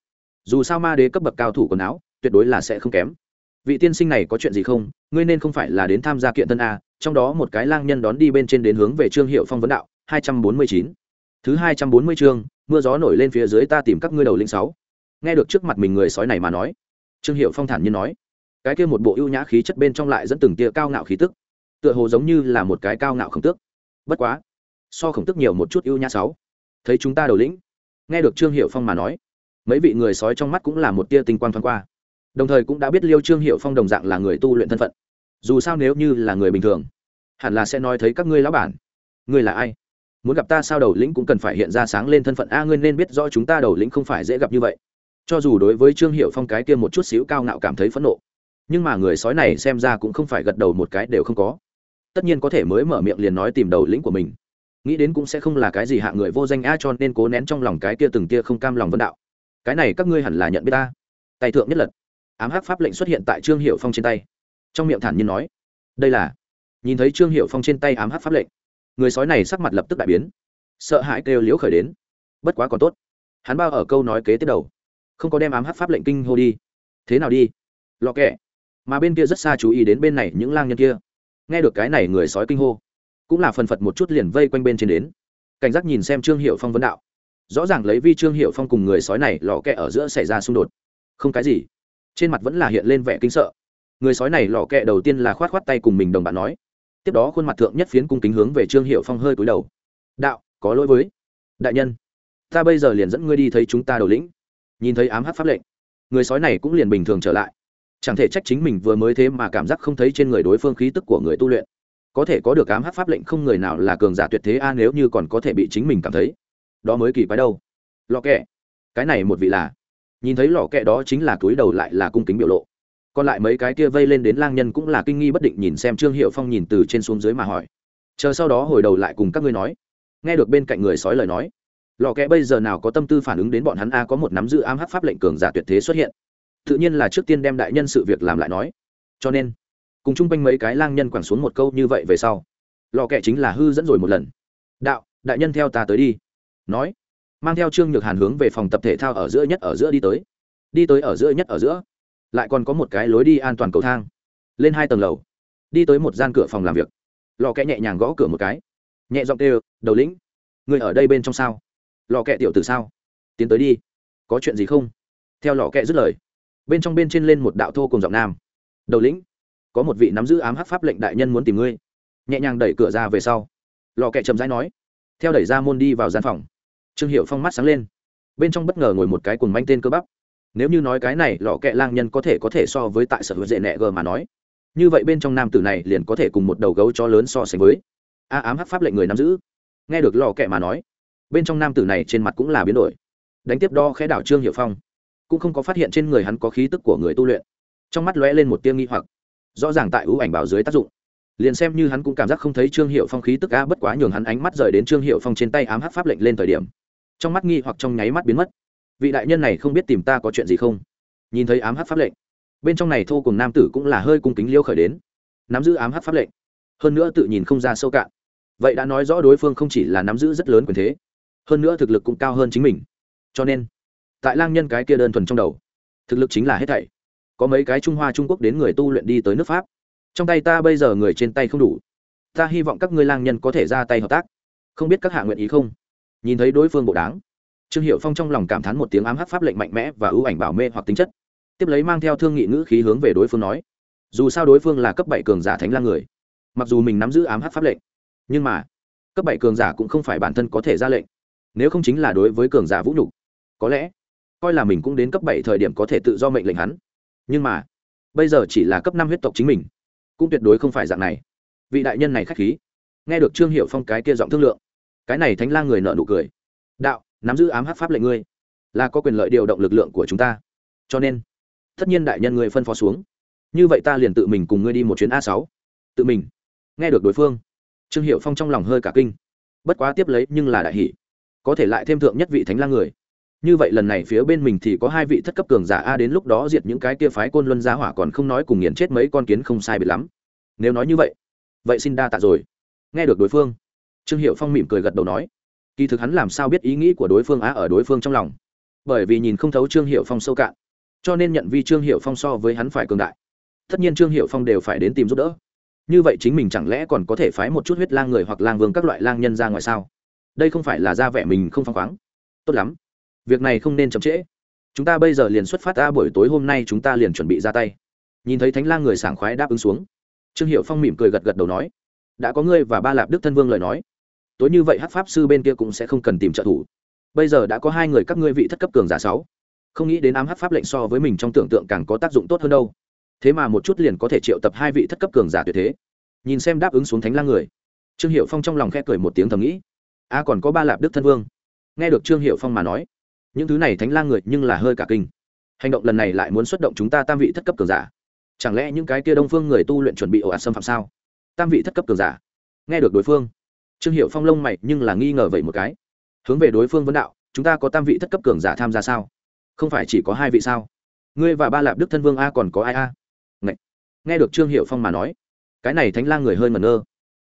Dù sao ma đế cấp bậc cao thủ quần áo, tuyệt đối là sẽ không kém vị tiên sinh này có chuyện gì không? Ngươi nên không phải là đến tham gia kiện thân a. Trong đó một cái lang nhân đón đi bên trên đến hướng về trương hiệu phong vấn đạo, hai trăm bốn mươi chín. Thứ hai trăm bốn mươi chương, mưa gió nổi lên phía dưới ta tìm các ngươi đầu linh sáu. Nghe được trước mặt mình người sói này mà nói, trương hiệu phong thản nhiên nói, cái kia một bộ ưu nhã khí chất bên trong lại dẫn từng tia cao ngạo khí tức, tựa hồ giống như là một cái cao ngạo khổng tước. Bất quá, so khổng tức nhiều một chút ưu nhã sáu. Thấy chúng ta đầu lĩnh. Nghe được trương hiệu phong mà nói, mấy vị người sói trong mắt cũng là một tia tinh quang thoáng qua đồng thời cũng đã biết liêu trương hiệu phong đồng dạng là người tu luyện thân phận. Dù sao nếu như là người bình thường, hẳn là sẽ nói thấy các ngươi lão bản. Ngươi là ai? Muốn gặp ta sao đầu lĩnh cũng cần phải hiện ra sáng lên thân phận. A, ngươi nên biết rõ chúng ta đầu lĩnh không phải dễ gặp như vậy. Cho dù đối với trương hiệu phong cái kia một chút xíu cao ngạo cảm thấy phẫn nộ, nhưng mà người sói này xem ra cũng không phải gật đầu một cái đều không có. Tất nhiên có thể mới mở miệng liền nói tìm đầu lĩnh của mình. Nghĩ đến cũng sẽ không là cái gì hạ người vô danh a, cho nên cố nén trong lòng cái kia từng kia không cam lòng vân đạo. Cái này các ngươi hẳn là nhận biết ta. Tay thượng nhất lật ám hắc pháp lệnh xuất hiện tại trương hiệu phong trên tay. Trong miệng thản nhiên nói, đây là nhìn thấy trương hiệu phong trên tay ám hắc pháp lệnh, người sói này sắc mặt lập tức đại biến. Sợ hãi kêu liễu khởi đến. Bất quá còn tốt. Hắn bao ở câu nói kế tiếp đầu. Không có đem ám hắc pháp lệnh kinh hô đi. Thế nào đi? Lọ kẹ. mà bên kia rất xa chú ý đến bên này những lang nhân kia. Nghe được cái này người sói kinh hô, cũng là phần phật một chút liền vây quanh bên trên đến. Cảnh giác nhìn xem trương hiệu phong vấn đạo. Rõ ràng lấy vi trương hiệu phong cùng người sói này lò kẹ ở giữa xảy ra xung đột. Không cái gì trên mặt vẫn là hiện lên vẻ kinh sợ. Người sói này lò kẹ đầu tiên là khoát khoát tay cùng mình đồng bạn nói. Tiếp đó khuôn mặt thượng nhất phiến cung kính hướng về trương hiệu phong hơi cúi đầu. Đạo, có lỗi với. Đại nhân, ta bây giờ liền dẫn ngươi đi thấy chúng ta đầu lĩnh. Nhìn thấy ám hát pháp lệnh, người sói này cũng liền bình thường trở lại. Chẳng thể trách chính mình vừa mới thế mà cảm giác không thấy trên người đối phương khí tức của người tu luyện. Có thể có được ám hát pháp lệnh không người nào là cường giả tuyệt thế a nếu như còn có thể bị chính mình cảm thấy. Đó mới kỳ quái đâu. Lọ kẹ, cái này một vị là nhìn thấy lò kẹ đó chính là túi đầu lại là cung kính biểu lộ. Còn lại mấy cái kia vây lên đến lang nhân cũng là kinh nghi bất định nhìn xem trương hiệu phong nhìn từ trên xuống dưới mà hỏi. Chờ sau đó hồi đầu lại cùng các ngươi nói. Nghe được bên cạnh người sói lời nói lò kẹ bây giờ nào có tâm tư phản ứng đến bọn hắn a có một nắm giữ ám hắc pháp lệnh cường giả tuyệt thế xuất hiện. Tự nhiên là trước tiên đem đại nhân sự việc làm lại nói. Cho nên, cùng chung quanh mấy cái lang nhân quẳng xuống một câu như vậy về sau lò kẹ chính là hư dẫn rồi một lần. Đạo, đại nhân theo ta tới đi. Nói mang theo trương nhược hàn hướng về phòng tập thể thao ở giữa nhất ở giữa đi tới. Đi tới ở giữa nhất ở giữa, lại còn có một cái lối đi an toàn cầu thang. Lên hai tầng lầu, đi tới một gian cửa phòng làm việc. Lò kẹ nhẹ nhàng gõ cửa một cái. Nhẹ giọng kêu, đầu lĩnh, người ở đây bên trong sao? Lò kẹ tiểu từ sao? Tiến tới đi, có chuyện gì không? Theo lò kẹ dứt lời, bên trong bên trên lên một đạo thô cùng giọng nam. Đầu lĩnh, có một vị nắm giữ ám hắc pháp lệnh đại nhân muốn tìm ngươi. Nhẹ nhàng đẩy cửa ra về sau, lò kẹ chầm rãi nói, theo đẩy ra môn đi vào gian phòng trương hiệu phong mắt sáng lên. Bên trong bất ngờ ngồi một cái cùng manh tên cơ bắp. Nếu như nói cái này lò kẹ lang nhân có thể có thể so với tại sở hữu dễ nẹ gờ mà nói. Như vậy bên trong nam tử này liền có thể cùng một đầu gấu cho lớn so sánh với. A ám hắc pháp lệnh người nắm giữ. Nghe được lò kẹ mà nói, bên trong nam tử này trên mặt cũng là biến đổi. Đánh tiếp đo khẽ đảo trương hiệu phong. Cũng không có phát hiện trên người hắn có khí tức của người tu luyện. Trong mắt lóe lên một tia nghi hoặc. Rõ ràng tại ưu ảnh bảo dưới tác dụng. Liền xem như hắn cũng cảm giác không thấy trương hiệu phong khí tức a bất quá nhường hắn ánh mắt rời đến trương hiệu phong trên tay ám hắc pháp lệnh lên thời điểm trong mắt nghi hoặc trong nháy mắt biến mất. Vị đại nhân này không biết tìm ta có chuyện gì không? Nhìn thấy ám hắc pháp lệnh, bên trong này thô cùng nam tử cũng là hơi cung kính liêu khởi đến, nắm giữ ám hắc pháp lệnh. Hơn nữa tự nhìn không ra sâu cạn. Vậy đã nói rõ đối phương không chỉ là nắm giữ rất lớn quyền thế, hơn nữa thực lực cũng cao hơn chính mình. Cho nên, tại lang nhân cái kia đơn thuần trong đầu, thực lực chính là hết thảy. Có mấy cái trung hoa trung quốc đến người tu luyện đi tới nước pháp. Trong tay ta bây giờ người trên tay không đủ. Ta hy vọng các ngươi lang nhân có thể ra tay hợp tác. Không biết các hạ nguyện ý không? Nhìn thấy đối phương bộ đáng. Trương hiệu phong trong lòng cảm thán một tiếng ám hắc pháp lệnh mạnh mẽ và ưu ảnh bảo mê hoặc tính chất. Tiếp lấy mang theo thương nghị ngữ khí hướng về đối phương nói, dù sao đối phương là cấp bảy cường giả thánh lang người, mặc dù mình nắm giữ ám hắc pháp lệnh, nhưng mà cấp bảy cường giả cũng không phải bản thân có thể ra lệnh. Nếu không chính là đối với cường giả vũ nhục, có lẽ coi là mình cũng đến cấp bảy thời điểm có thể tự do mệnh lệnh hắn. Nhưng mà bây giờ chỉ là cấp năm huyết tộc chính mình, cũng tuyệt đối không phải dạng này. Vị đại nhân này k h á c h khí, nghe được trương hiệu phong cái kia giọng thương lượng cái này thánh lang người nợ nụ cười. Đạo, nắm giữ ám hát pháp lệnh ngươi, là có quyền lợi điều động lực lượng của chúng ta. Cho nên, tất nhiên đại nhân người phân phó xuống. Như vậy ta liền tự mình cùng ngươi đi một chuyến a sáu. Tự mình. Nghe được đối phương, trương hiệu phong trong lòng hơi cả kinh. Bất quá tiếp lấy nhưng là đại hỷ có thể lại thêm thượng nhất vị thánh lang người. Như vậy lần này phía bên mình thì có hai vị thất cấp cường giả a đến lúc đó diệt những cái kia phái côn luân giá hỏa còn không nói cùng nghiền chết mấy con kiến không sai biệt lắm. Nếu nói như vậy vậy xin đa tạ rồi. Nghe được đối phương trương hiệu phong mỉm cười gật đầu nói, kỳ thực hắn làm sao biết ý nghĩ của đối phương á ở đối phương trong lòng? Bởi vì nhìn không thấu trương hiệu phong sâu cạn, cho nên nhận vi trương hiệu phong so với hắn phải cường đại. Tất nhiên trương hiệu phong đều phải đến tìm giúp đỡ. Như vậy chính mình chẳng lẽ còn có thể phái một chút huyết lang người hoặc lang vương các loại lang nhân ra ngoài sao? Đây không phải là ra vẻ mình không phăng khoáng. Tốt lắm. Việc này không nên chậm trễ. Chúng ta bây giờ liền xuất phát ra buổi tối hôm nay chúng ta liền chuẩn bị ra tay. Nhìn thấy thánh lang người sảng khoái đáp ứng xuống, trương hiệu phong mỉm cười gật gật đầu nói, đã có ngươi và ba lạp đức thân vương lời nói tối như vậy hát pháp sư bên kia cũng sẽ không cần tìm trợ thủ. Bây giờ đã có hai người các ngươi vị thất cấp cường giả sáu. Không nghĩ đến ám hát pháp lệnh so với mình trong tưởng tượng càng có tác dụng tốt hơn đâu. Thế mà một chút liền có thể triệu tập hai vị thất cấp cường giả tuyệt thế. Nhìn xem đáp ứng xuống thánh lang người. Trương hiệu phong trong lòng khe cười một tiếng thầm nghĩ. A, còn có ba lạp đức thân vương. Nghe được trương hiệu phong mà nói, những thứ này thánh lang người nhưng là hơi cả kinh. Hành động lần này lại muốn xuất động chúng ta tam vị thất cấp cường giả. Chẳng lẽ những cái kia đông phương người tu luyện chuẩn bị ồ ạt xâm phạm sao? Tam vị thất cấp cường giả. Nghe được đối phương trương hiệu phong lông mày nhưng là nghi ngờ vậy một cái. Hướng về đối phương vấn đạo chúng ta có tam vị thất cấp cường giả tham gia sao? Không phải chỉ có hai vị sao? Ngươi và ba lạp đức thân vương a còn có ai a? Nghe, nghe được trương hiệu phong mà nói cái này thánh lang người hơi ngẩn ngơ.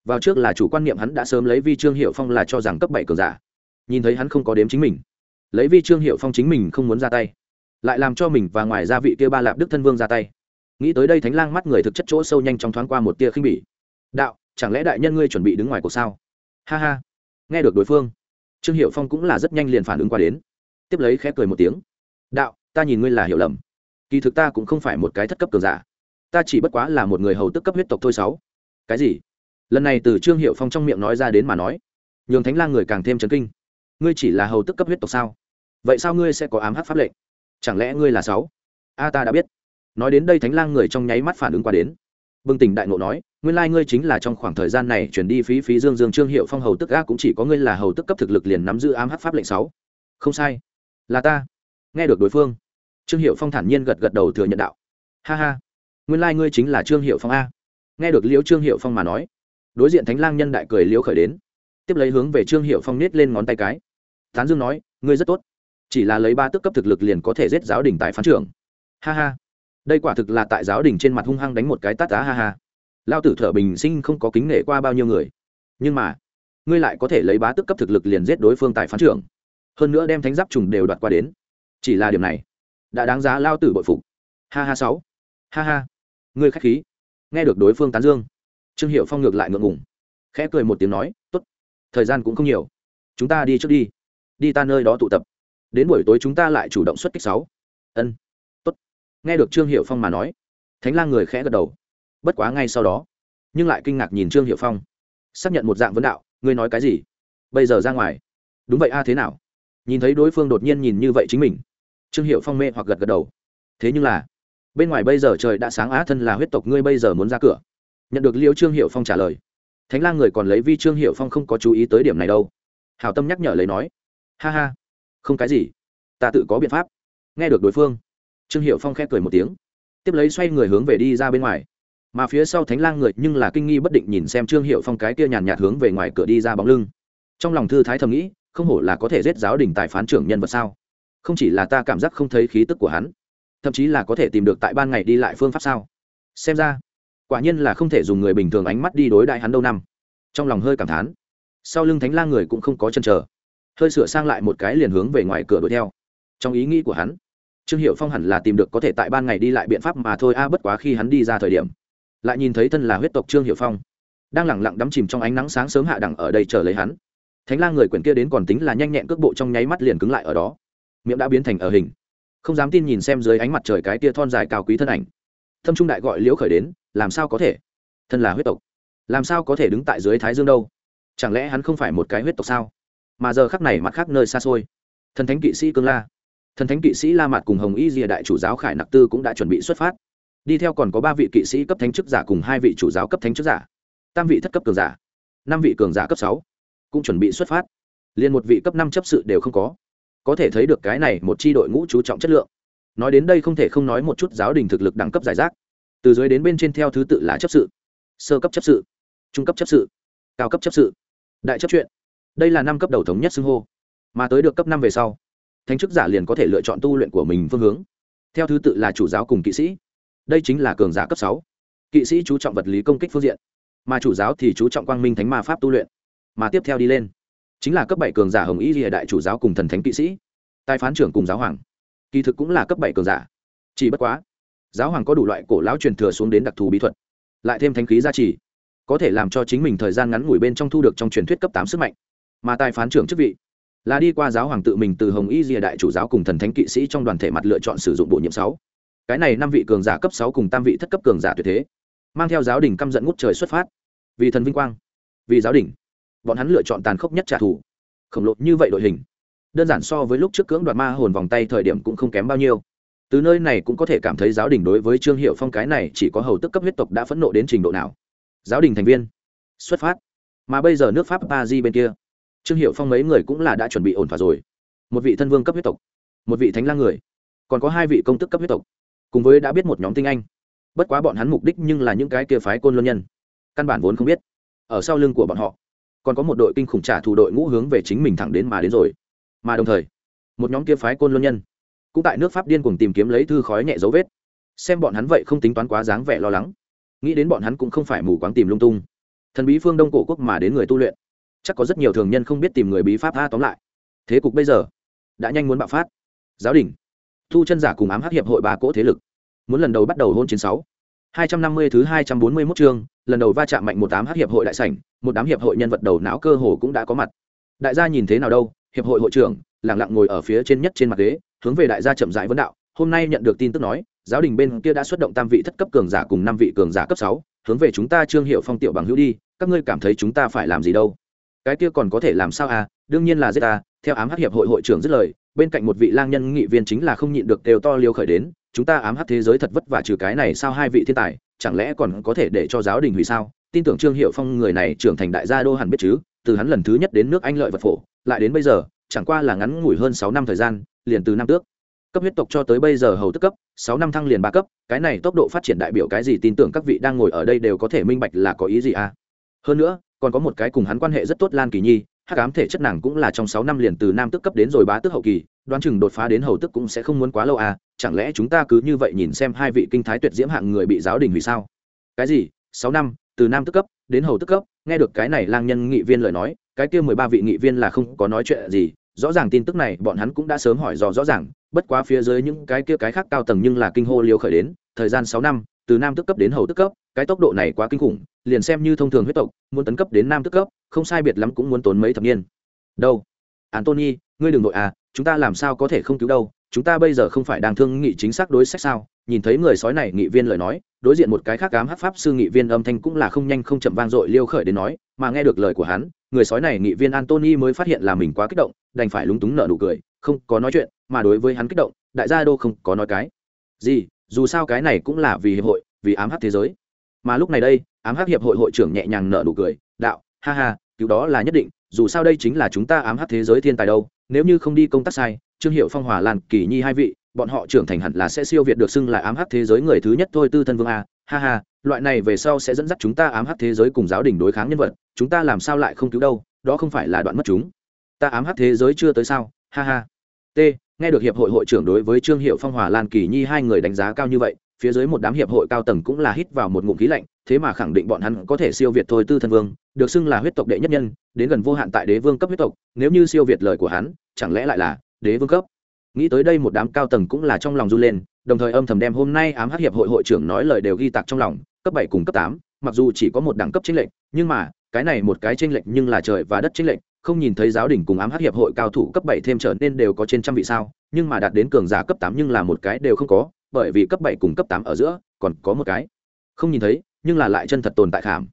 Vào trước là chủ quan niệm hắn đã sớm lấy vi trương hiệu phong là cho rằng cấp bảy cường giả. Nhìn thấy hắn không có đếm chính mình. Lấy vi trương hiệu phong chính mình không muốn ra tay. Lại làm cho mình và ngoài ra vị kia ba lạp đức thân vương ra tay. Nghĩ tới đây thánh lang mắt người thực chất chỗ sâu nhanh trong thoáng qua một tia khinh bỉ. Đạo chẳng lẽ đại nhân ngươi chuẩn bị đứng ngoài cuộc sao? Ha ha. Nghe được đối phương, trương hiệu phong cũng là rất nhanh liền phản ứng qua đến. Tiếp lấy khẽ cười một tiếng. Đạo, ta nhìn ngươi là hiểu lầm. Kỳ thực ta cũng không phải một cái thất cấp cường giả. Ta chỉ bất quá là một người hầu tức cấp huyết tộc thôi sáu. Cái gì? Lần này từ trương hiệu phong trong miệng nói ra đến mà nói, nhường thánh lang người càng thêm chấn kinh. Ngươi chỉ là hầu tức cấp huyết tộc sao? Vậy sao ngươi sẽ có ám hắc pháp lệnh? Chẳng lẽ ngươi là sáu? A, ta đã biết. Nói đến đây thánh lang người trong nháy mắt phản ứng qua đến. Bừng tỉnh đại ngộ nói nguyên lai ngươi chính là trong khoảng thời gian này chuyển đi phí phí dương dương trương hiệu phong hầu tức ga cũng chỉ có ngươi là hầu tức cấp thực lực liền nắm giữ ám hát pháp lệnh sáu. Không sai. Là ta. Nghe được đối phương, trương hiệu phong thản nhiên gật gật đầu thừa nhận đạo. Ha ha. Nguyên lai ngươi chính là trương hiệu phong a. Nghe được liễu trương hiệu phong mà nói, đối diện thánh lang nhân đại cười liễu khởi đến. Tiếp lấy hướng về trương hiệu phong nết lên ngón tay cái. Tán dương nói, ngươi rất tốt. Chỉ là lấy ba tức cấp thực lực liền có thể giết giáo đình tại phán trưởng. Ha ha. Đây quả thực là tại giáo đình trên mặt hung hăng đánh một cái tát tá ha ha lao tử thở bình sinh không có kính nể qua bao nhiêu người. Nhưng mà, ngươi lại có thể lấy bá tức cấp thực lực liền giết đối phương tại phán trưởng. Hơn nữa đem thánh giáp trùng đều đoạt qua đến. Chỉ là điểm này, đã đáng giá lao tử bội phục. Ha ha sáu. Ha ha. Ngươi khách khí. Nghe được đối phương tán dương, trương hiệu phong ngược lại ngượng ngùng. Khẽ cười một tiếng nói, tốt, thời gian cũng không nhiều. Chúng ta đi trước đi. Đi ta nơi đó tụ tập. Đến buổi tối chúng ta lại chủ động xuất kích sáu. Ân. Tốt. Nghe được trương hiệu phong mà nói, thánh lang người khẽ gật đầu bất quá ngay sau đó. Nhưng lại kinh ngạc nhìn trương hiệu phong. Xác nhận một dạng vấn đạo, ngươi nói cái gì? Bây giờ ra ngoài. Đúng vậy a, thế nào? Nhìn thấy đối phương đột nhiên nhìn như vậy chính mình. Trương hiệu phong mê hoặc gật gật đầu. Thế nhưng là, bên ngoài bây giờ trời đã sáng á thân là huyết tộc, ngươi bây giờ muốn ra cửa. Nhận được liêu trương hiệu phong trả lời. Thánh lang người còn lấy vi trương hiệu phong không có chú ý tới điểm này đâu. Hảo tâm nhắc nhở lấy nói. Ha ha, không cái gì. Ta tự có biện pháp. Nghe được đối phương, trương hiệu phong khẽ cười một tiếng. Tiếp lấy xoay người hướng về đi ra bên ngoài mà phía sau thánh lang người nhưng là kinh nghi bất định nhìn xem trương hiệu phong cái kia nhàn nhạt hướng về ngoài cửa đi ra bóng lưng. Trong lòng thư thái thầm nghĩ, không hổ là có thể giết giáo đình tài phán trưởng nhân vật sao? Không chỉ là ta cảm giác không thấy khí tức của hắn, thậm chí là có thể tìm được tại ban ngày đi lại phương pháp sao? Xem ra, quả nhiên là không thể dùng người bình thường ánh mắt đi đối đại hắn đâu năm. Trong lòng hơi cảm thán. Sau lưng thánh lang người cũng không có chân chờ. Hơi sửa sang lại một cái liền hướng về ngoài cửa đuổi theo. Trong ý nghĩ của hắn, trương hiệu phong hẳn là tìm được có thể tại ban ngày đi lại biện pháp mà thôi. A, bất quá khi hắn đi ra thời điểm lại nhìn thấy thân là huyết tộc trương hiệu phong, đang lẳng lặng đắm chìm trong ánh nắng sáng sớm hạ đẳng ở đây chờ lấy hắn. Thánh lang người quyển kia đến còn tính là nhanh nhẹn cước bộ trong nháy mắt liền cứng lại ở đó. Miệng đã biến thành ở hình. Không dám tin nhìn xem dưới ánh mặt trời cái tia thon dài cao quý thân ảnh. Thâm trung đại gọi liễu khởi đến, làm sao có thể? Thân là huyết tộc, làm sao có thể đứng tại dưới thái dương đâu? Chẳng lẽ hắn không phải một cái huyết tộc sao? Mà giờ khắc này mặt khác nơi xa xôi. Thần thánh kỵ sĩ cương la. Thần thánh kỵ sĩ la mặt cùng hồng y rìa đại chủ giáo khải nặc tư cũng đã chuẩn bị xuất phát đi theo còn có ba vị kỵ sĩ cấp thánh chức giả cùng hai vị chủ giáo cấp thánh chức giả. Tam vị thất cấp cường giả, năm vị cường giả cấp sáu, cũng chuẩn bị xuất phát. Liền một vị cấp năm chấp sự đều không có. Có thể thấy được cái này một c h i đội ngũ chú trọng chất lượng. Nói đến đây không thể không nói một chút giáo đình thực lực đẳng cấp giải rác. Từ dưới đến bên trên theo thứ tự là chấp sự, sơ cấp chấp sự, trung cấp chấp sự, cao cấp chấp sự. Đại chấp chuyện. Đây là năm cấp đầu thống nhất xưng hô. Mà tới được cấp năm về sau, thánh chức giả liền có thể lựa chọn tu luyện của mình phương hướng. Theo thứ tự là chủ giáo cùng kỵ sĩ đây chính là cường giả cấp sáu. Kỵ sĩ chú trọng vật lý công kích phương diện, mà chủ giáo thì chú trọng quang minh thánh ma pháp tu luyện. Mà tiếp theo đi lên, chính là cấp bảy cường giả hồng ý địa đại chủ giáo cùng thần thánh kỵ sĩ, tài phán trưởng cùng giáo hoàng. Kỳ thực cũng là cấp bảy cường giả. Chỉ bất quá, giáo hoàng có đủ loại cổ lão truyền thừa xuống đến đặc thù bí thuật, lại thêm thánh khí gia trì, có thể làm cho chính mình thời gian ngắn ngủi bên trong thu được trong truyền thuyết cấp tám sức mạnh. Mà tài phán trưởng chức vị là đi qua giáo hoàng tự mình từ hồng y rìa đại chủ giáo cùng thần thánh kỵ sĩ trong đoàn thể mặt lựa chọn sử dụng bổ nhiệm sáu cái này năm vị cường giả cấp sáu cùng tam vị thất cấp cường giả tuyệt thế, mang theo giáo đình căm giận ngút trời xuất phát. Vì thần vinh quang, vì giáo đình, bọn hắn lựa chọn tàn khốc nhất trả thù. Khổng lồ như vậy đội hình, đơn giản so với lúc trước cưỡng đoạt ma hồn vòng tay thời điểm cũng không kém bao nhiêu. Từ nơi này cũng có thể cảm thấy giáo đình đối với trương hiệu phong cái này chỉ có hầu tức cấp huyết tộc đã phẫn nộ đến trình độ nào. Giáo đình thành viên, xuất phát. Mà bây giờ nước pháp ba di bên kia, trương hiệu phong mấy người cũng là đã chuẩn bị ổn thỏa rồi. Một vị thân vương cấp huyết tộc, một vị thánh lang người, còn có hai vị công tức cấp huyết tộc cùng với đã biết một nhóm tinh anh. Bất quá bọn hắn mục đích nhưng là những cái kia phái côn luân nhân. Căn bản vốn không biết. Ở sau lưng của bọn họ, còn có một đội kinh khủng trả thù đội ngũ hướng về chính mình thẳng đến mà đến rồi. Mà đồng thời, một nhóm kia phái côn luân nhân cũng tại nước pháp điên cùng tìm kiếm lấy thư khói nhẹ dấu vết. Xem bọn hắn vậy không tính toán quá dáng vẻ lo lắng. Nghĩ đến bọn hắn cũng không phải mù quáng tìm lung tung. Thần bí phương đông cổ quốc mà đến người tu luyện, chắc có rất nhiều thường nhân không biết tìm người bí pháp tha tóm lại. Thế cục bây giờ đã nhanh muốn bạo phát. Giáo đình thu chân giả cùng ám hắc hiệp hội ba cỗ thế lực. Muốn lần đầu bắt đầu hôn chiến sáu. Hai trăm năm mươi thứ hai trăm bốn mươi 241 chương, lần đầu va chạm mạnh một đám hắc hiệp hội đại sảnh, một đám hiệp hội nhân vật đầu não cơ hồ cũng đã có mặt. Đại gia nhìn thế nào đâu, hiệp hội hội trưởng lẳng lặng ngồi ở phía trên nhất trên mặt ghế, hướng về đại gia chậm rãi vấn đạo, hôm nay nhận được tin tức nói, giáo đình bên kia đã xuất động tam vị thất cấp cường giả cùng năm vị cường giả cấp sáu, hướng về chúng ta trương hiệu phong tiểu bằng hữu đi, các ngươi cảm thấy chúng ta phải làm gì đâu? Cái kia còn có thể làm sao à? Đương nhiên là giết ta, theo ám hắc hiệp hội hội trưởng dứt lời bên cạnh một vị lang nhân nghị viên chính là không nhịn được đều to liêu khởi đến, chúng ta ám hắc thế giới thật vất vả trừ cái này sao hai vị thiên tài, chẳng lẽ còn có thể để cho giáo đình hủy sao? Tin tưởng trương hiệu phong người này trưởng thành đại gia đô hẳn biết chứ, từ hắn lần thứ nhất đến nước anh lợi vật phổ, lại đến bây giờ, chẳng qua là ngắn ngủi hơn sáu năm thời gian, liền từ năm tước. Cấp huyết tộc cho tới bây giờ hầu tức cấp, sáu năm thăng liền ba cấp, cái này tốc độ phát triển đại biểu cái gì tin tưởng các vị đang ngồi ở đây đều có thể minh bạch là có ý gì à? Hơn nữa, còn có một cái cùng hắn quan hệ rất tốt lan kỳ nhi hắc ám thể chất nàng cũng là trong sáu năm liền từ nam tức cấp đến rồi bá tức hậu kỳ, đoán chừng đột phá đến hầu tức cũng sẽ không muốn quá lâu à chẳng lẽ chúng ta cứ như vậy nhìn xem hai vị kinh thái tuyệt diễm hạng người bị giáo đình hủy sao? Cái gì? Sáu năm, từ nam tức cấp đến hầu tức cấp, nghe được cái này lang nhân nghị viên lời nói, cái kia mười ba vị nghị viên là không có nói chuyện gì, rõ ràng tin tức này bọn hắn cũng đã sớm hỏi dò rõ ràng, bất quá phía dưới những cái kia cái khác cao tầng nhưng là kinh hô liều khởi đến, thời gian sáu năm, từ nam tức cấp đến hầu tức cấp cái tốc độ này quá kinh khủng, liền xem như thông thường huyết tộc, muốn tấn cấp đến nam tức cấp, không sai biệt lắm cũng muốn tốn mấy thập niên. Đâu? Antony ngươi đừng nội à chúng ta làm sao có thể không cứu đâu? Chúng ta bây giờ không phải đang thương nghị chính xác đối sách sao? Nhìn thấy người sói này nghị viên lời nói, đối diện một cái khác cám hát pháp sư nghị viên âm thanh cũng là không nhanh không chậm vang dội liêu khởi đến nói, mà nghe được lời của hắn, người sói này nghị viên antony mới phát hiện là mình quá kích động, đành phải lúng túng nợ nụ cười, không có nói chuyện, mà đối với hắn kích động, đại gia đô không có nói cái. Gì? Dù sao cái này cũng là vì hiệp hội, vì ám hát thế giới mà lúc này đây, ám hắc hiệp hội hội trưởng nhẹ nhàng nở nụ cười, đạo, ha ha, cứu đó là nhất định, dù sao đây chính là chúng ta ám hắc thế giới thiên tài đâu, nếu như không đi công tác sai, trương hiệu phong, hòa lan, kỳ nhi hai vị, bọn họ trưởng thành hẳn là sẽ siêu việt được xưng là ám hắc thế giới người thứ nhất thôi, tư thân vương a, ha ha, loại này về sau sẽ dẫn dắt chúng ta ám hắc thế giới cùng giáo đình đối kháng nhân vật, chúng ta làm sao lại không cứu đâu, đó không phải là đoạn mất chúng. Ta ám hắc thế giới chưa tới sao, ha ha. T, nghe được hiệp hội hội trưởng đối với trương hiệu phong, hòa lan, kỳ nhi hai người đánh giá cao như vậy phía dưới một đám hiệp hội cao tầng cũng là hít vào một ngụm khí lạnh, thế mà khẳng định bọn hắn có thể siêu việt thôi tư thân vương, được xưng là huyết tộc đệ nhất nhân, đến gần vô hạn tại đế vương cấp huyết tộc, nếu như siêu việt lời của hắn, chẳng lẽ lại là đế vương cấp? Nghĩ tới đây một đám cao tầng cũng là trong lòng run lên, đồng thời âm thầm đem hôm nay ám hắc hiệp hội hội trưởng nói lời đều ghi tạc trong lòng, cấp bảy cùng cấp tám, mặc dù chỉ có một đẳng cấp chính lệnh nhưng mà, cái này một cái chính lệnh nhưng là trời và đất chính lệnh không nhìn thấy giáo đình cùng ám hắc hiệp hội cao thủ cấp bảy thêm trở nên đều có trên trăm vị sao, nhưng mà đạt đến cường giả cấp tám nhưng là một cái đều không có bởi vì cấp bảy cùng cấp tám ở giữa, còn có một cái. Không nhìn thấy, nhưng là lại chân thật tồn tại khảm.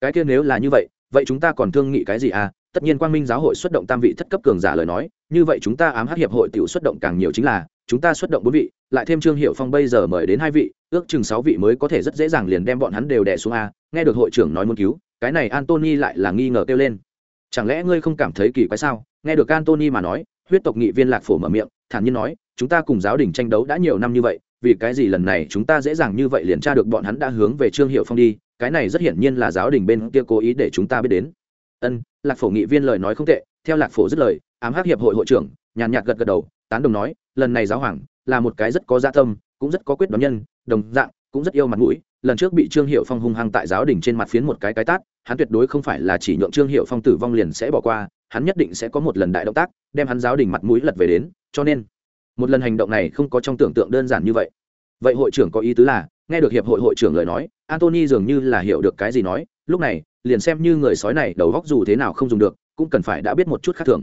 Cái kia nếu là như vậy vậy chúng ta còn thương nghị cái gì à? Tất nhiên quang minh giáo hội xuất động tam vị thất cấp cường giả lời nói, như vậy chúng ta ám hắc hiệp hội tiểu xuất động càng nhiều chính là, chúng ta xuất động bốn vị, lại thêm trương hiệu phong bây giờ mời đến hai vị, ước chừng sáu vị mới có thể rất dễ dàng liền đem bọn hắn đều đè xuống a. Nghe được hội trưởng nói muốn cứu, cái này antony lại là nghi ngờ kêu lên. Chẳng lẽ ngươi không cảm thấy kỳ quái sao? Nghe được antony mà nói, huyết tộc nghị viên lạc phổ mở miệng, thản nhiên nói, chúng ta cùng giáo đình tranh đấu đã nhiều năm như vậy vì cái gì lần này chúng ta dễ dàng như vậy liền tra được bọn hắn đã hướng về trương hiệu phong đi, cái này rất hiển nhiên là giáo đình bên kia cố ý để chúng ta biết đến. Ân, lạc phổ nghị viên lời nói không tệ, theo lạc phổ dứt lời, ám hắc hiệp hội hội trưởng, nhàn nhạt gật gật đầu, tán đồng nói, lần này giáo hoàng là một cái rất có gia tâm, cũng rất có quyết đoán nhân, đồng dạng, cũng rất yêu mặt mũi. Lần trước bị trương hiệu phong hung hăng tại giáo đình trên mặt phiến một cái cái tát, hắn tuyệt đối không phải là chỉ nhượng trương hiệu phong tử vong liền sẽ bỏ qua, hắn nhất định sẽ có một lần đại động tác, đem hắn giáo đình mặt mũi lật về đến, cho nên một lần hành động này không có trong tưởng tượng đơn giản như vậy. Vậy hội trưởng có ý tứ là, nghe được hiệp hội hội trưởng lời nói antony dường như là hiểu được cái gì nói, lúc này, liền xem như người sói này đầu góc dù thế nào không dùng được, cũng cần phải đã biết một chút khác thường.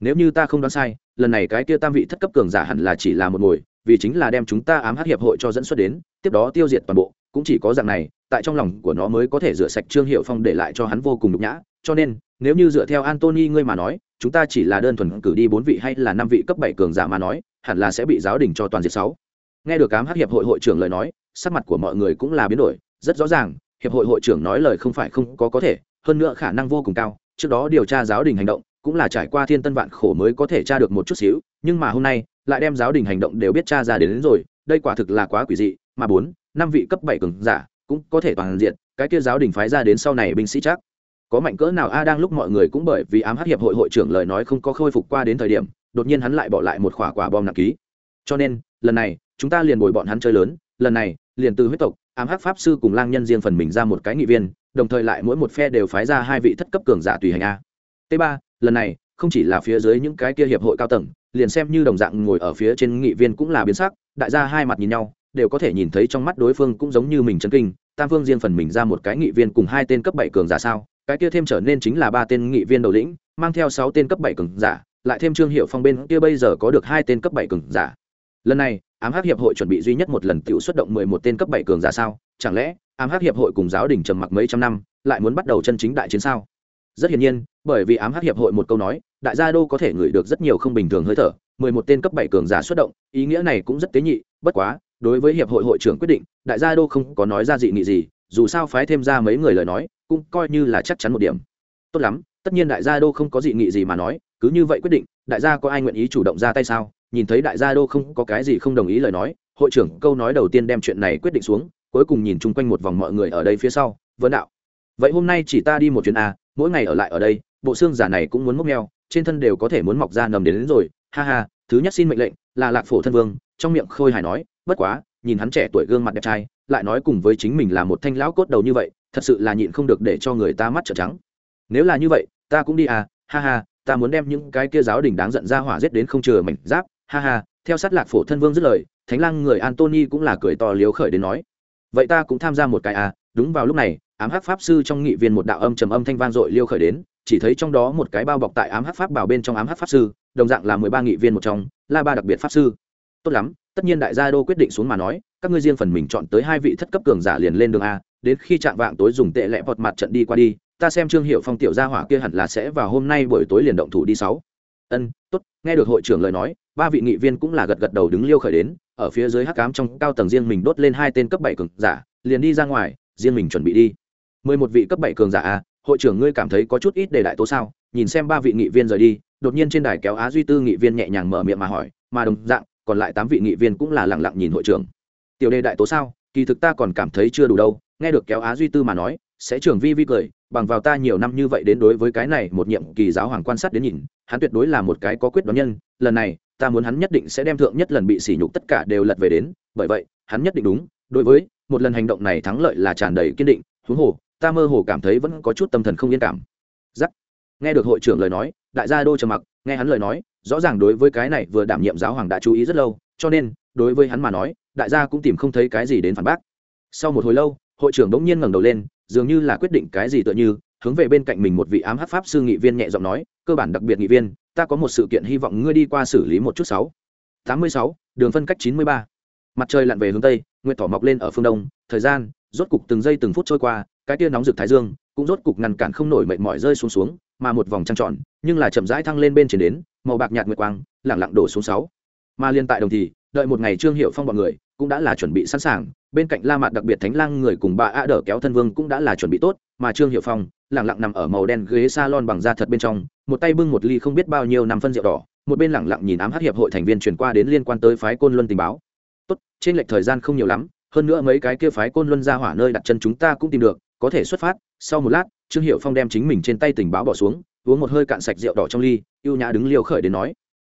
Nếu như ta không đoán sai, lần này cái kia tam vị thất cấp cường giả hẳn là chỉ là một ngồi, vì chính là đem chúng ta ám hát hiệp hội cho dẫn xuất đến, tiếp đó tiêu diệt toàn bộ, cũng chỉ có dạng này, tại trong lòng của nó mới có thể rửa sạch trương hiệu phong để lại cho hắn vô cùng nhục nhã, cho nên, nếu như dựa theo antony ngươi mà nói, chúng ta chỉ là đơn thuần cử đi bốn vị hay là năm vị cấp bảy cường giả mà nói hẳn là sẽ bị giáo đình cho toàn diệt sáu. Nghe được ám hát hiệp hội hội trưởng lời nói sắc mặt của mọi người cũng là biến đổi rất rõ ràng hiệp hội hội trưởng nói lời không phải không có có thể hơn nữa khả năng vô cùng cao trước đó điều tra giáo đình hành động cũng là trải qua thiên tân vạn khổ mới có thể tra được một chút xíu nhưng mà hôm nay lại đem giáo đình hành động đều biết tra ra đến, đến rồi đây quả thực là quá quỷ dị mà bốn năm vị cấp bảy cường giả cũng có thể toàn diện cái kia giáo đình phái ra đến sau này binh sĩ chắc. Có mạnh cỡ nào a đang lúc mọi người cũng bởi vì ám hắc hiệp hội hội trưởng lời nói không có khôi phục qua đến thời điểm đột nhiên hắn lại bỏ lại một khỏa quả bom nặng ký. Cho nên, lần này, chúng ta liền bồi bọn hắn chơi lớn, lần này, liền từ huyết tộc, ám hắc pháp sư cùng lang nhân riêng phần mình ra một cái nghị viên, đồng thời lại mỗi một phe đều phái ra hai vị thất cấp cường giả tùy hành a. T ba, lần này, không chỉ là phía dưới những cái kia hiệp hội cao tầng, liền xem như đồng dạng ngồi ở phía trên nghị viên cũng là biến sắc, đại gia hai mặt nhìn nhau, đều có thể nhìn thấy trong mắt đối phương cũng giống như mình chân kinh, tam phương riêng phần mình ra một cái nghị viên cùng hai tên cấp bảy cường giả sao? Cái kia thêm trở nên chính là ba tên nghị viên đầu lĩnh, mang theo sáu tên cấp bảy cường giả lại thêm trương hiệu phong bên kia bây giờ có được hai tên cấp bảy cường giả. Lần này, ám hắc hiệp hội chuẩn bị duy nhất một lần tự xuất động mười một tên cấp bảy cường giả sao? Chẳng lẽ, ám hắc hiệp hội cùng giáo đình trầm mặc mấy trăm năm, lại muốn bắt đầu chân chính đại chiến sao? Rất hiển nhiên, bởi vì ám hắc hiệp hội một câu nói, đại gia đô có thể ngửi được rất nhiều không bình thường hơi thở, mười một tên cấp bảy cường giả xuất động, ý nghĩa này cũng rất tế nhị, bất quá, đối với hiệp hội hội trưởng quyết định, đại gia đô không có nói ra dị nghị gì, dù sao phái thêm ra mấy người lời nói, cũng coi như là chắc chắn một điểm. Tốt lắm, tất nhiên đại gia đô không có dị nghị gì mà nói cứ như vậy quyết định đại gia có ai nguyện ý chủ động ra tay sao nhìn thấy đại gia đô không có cái gì không đồng ý lời nói hội trưởng câu nói đầu tiên đem chuyện này quyết định xuống cuối cùng nhìn chung quanh một vòng mọi người ở đây phía sau vấn đạo vậy hôm nay chỉ ta đi một chuyến à? mỗi ngày ở lại ở đây bộ xương giả này cũng muốn mốc neo trên thân đều có thể muốn mọc ra nầm đến, đến rồi ha ha thứ nhất xin mệnh lệnh là lạc phổ thân vương trong miệng khôi hài nói bất quá nhìn hắn trẻ tuổi gương mặt đẹp trai lại nói cùng với chính mình là một thanh lão cốt đầu như vậy thật sự là nhịn không được để cho người ta mắt trợn trắng nếu là như vậy ta cũng đi à ha ha ta muốn đem những cái kia giáo đình đáng giận ra hỏa giết đến không chừa mảnh giáp, ha ha, theo sát lạc phổ thân vương dứt lời, thánh lang người antony cũng là cười to liếu khởi đến nói. Vậy ta cũng tham gia một cái à đúng vào lúc này, ám hắc pháp sư trong nghị viên một đạo âm trầm âm thanh vang dội liêu khởi đến, chỉ thấy trong đó một cái bao bọc tại ám hắc pháp bảo bên trong ám hắc pháp sư, đồng dạng là mười ba nghị viên một trong la ba đặc biệt pháp sư. Tốt lắm, tất nhiên đại gia đô quyết định xuống mà nói, các ngươi riêng phần mình chọn tới hai vị thất cấp cường giả liền lên đường a, đến khi chạm vạng tối dùng tệ lẹ vọt mặt trận đi qua đi ta xem trương hiệu phong tiểu gia hỏa kia hẳn là sẽ vào hôm nay buổi tối liền động thủ đi sáu. Ân, tốt, nghe được hội trưởng lời nói, ba vị nghị viên cũng là gật gật đầu đứng liêu khởi đến, ở phía dưới hắc cám trong cao tầng riêng mình đốt lên hai tên cấp bảy cường giả, liền đi ra ngoài, riêng mình chuẩn bị đi. Mười một vị cấp bảy cường giả à? hội trưởng ngươi cảm thấy có chút ít để đại tố sao? Nhìn xem ba vị nghị viên rời đi, đột nhiên trên đài kéo á duy tư nghị viên nhẹ nhàng mở miệng mà hỏi, mà đồng dạng, còn lại tám vị nghị viên cũng là lẳng lặng nhìn hội trưởng. Tiểu đề đại tố sao? Kỳ thực ta còn cảm thấy chưa đủ đâu, nghe được kéo á duy tư mà nói sẽ trưởng vi vi cười, bằng vào ta nhiều năm như vậy đến đối với cái này một nhiệm kỳ giáo hoàng quan sát đến nhìn, hắn tuyệt đối là một cái có quyết đoán nhân, lần này, ta muốn hắn nhất định sẽ đem thượng nhất lần bị sỉ nhục tất cả đều lật về đến, bởi vậy, hắn nhất định đúng, đối với, một lần hành động này thắng lợi là tràn đầy kiên định, huống hồ, ta mơ hồ cảm thấy vẫn có chút tâm thần không yên cảm. Giắc nghe được hội trưởng lời nói, đại gia đô trầm mặc, nghe hắn lời nói, rõ ràng đối với cái này vừa đảm nhiệm giáo hoàng đã chú ý rất lâu, cho nên, đối với hắn mà nói, đại gia cũng tìm không thấy cái gì đến phản bác. Sau một hồi lâu, hội trưởng bỗng nhiên ngẩng đầu lên dường như là quyết định cái gì tựa như, hướng về bên cạnh mình một vị ám hát pháp sư nghị viên nhẹ giọng nói, cơ bản đặc biệt nghị viên, ta có một sự kiện hy vọng ngươi đi qua xử lý một chút sáu. Tám mươi sáu, đường phân cách chín mươi ba. Mặt trời lặn về hướng tây, nguyệt thỏ mọc lên ở phương đông, thời gian, rốt cục từng giây từng phút trôi qua, cái tia nóng rực thái dương, cũng rốt cục ngăn cản không nổi mệt mỏi rơi xuống xuống, mà một vòng trăng tròn, nhưng là chậm rãi thăng lên bên trên đến, màu bạc nhạt nguyệt quang lẳng lặng đổ xuống sáu. Mà liên tại đồng thì đợi một ngày trương hiệu phong bọn người cũng đã là chuẩn bị sẵn sàng. Bên cạnh la mạt đặc biệt thánh lang người cùng bà a đỡ kéo thân vương cũng đã là chuẩn bị tốt, mà trương hiệu phong lẳng lặng nằm ở màu đen ghế salon bằng da thật bên trong, một tay bưng một ly không biết bao nhiêu năm phân rượu đỏ, một bên lẳng lặng nhìn ám hát hiệp hội thành viên chuyển qua đến liên quan tới phái côn luân tình báo. Tốt, trên lệch thời gian không nhiều lắm, hơn nữa mấy cái kia phái côn luân ra hỏa nơi đặt chân chúng ta cũng tìm được, có thể xuất phát. Sau một lát, trương hiệu phong đem chính mình trên tay tình báo bỏ xuống, uống một hơi cạn sạch rượu đỏ trong ly, ưu nhã đứng liều khởi đến nói,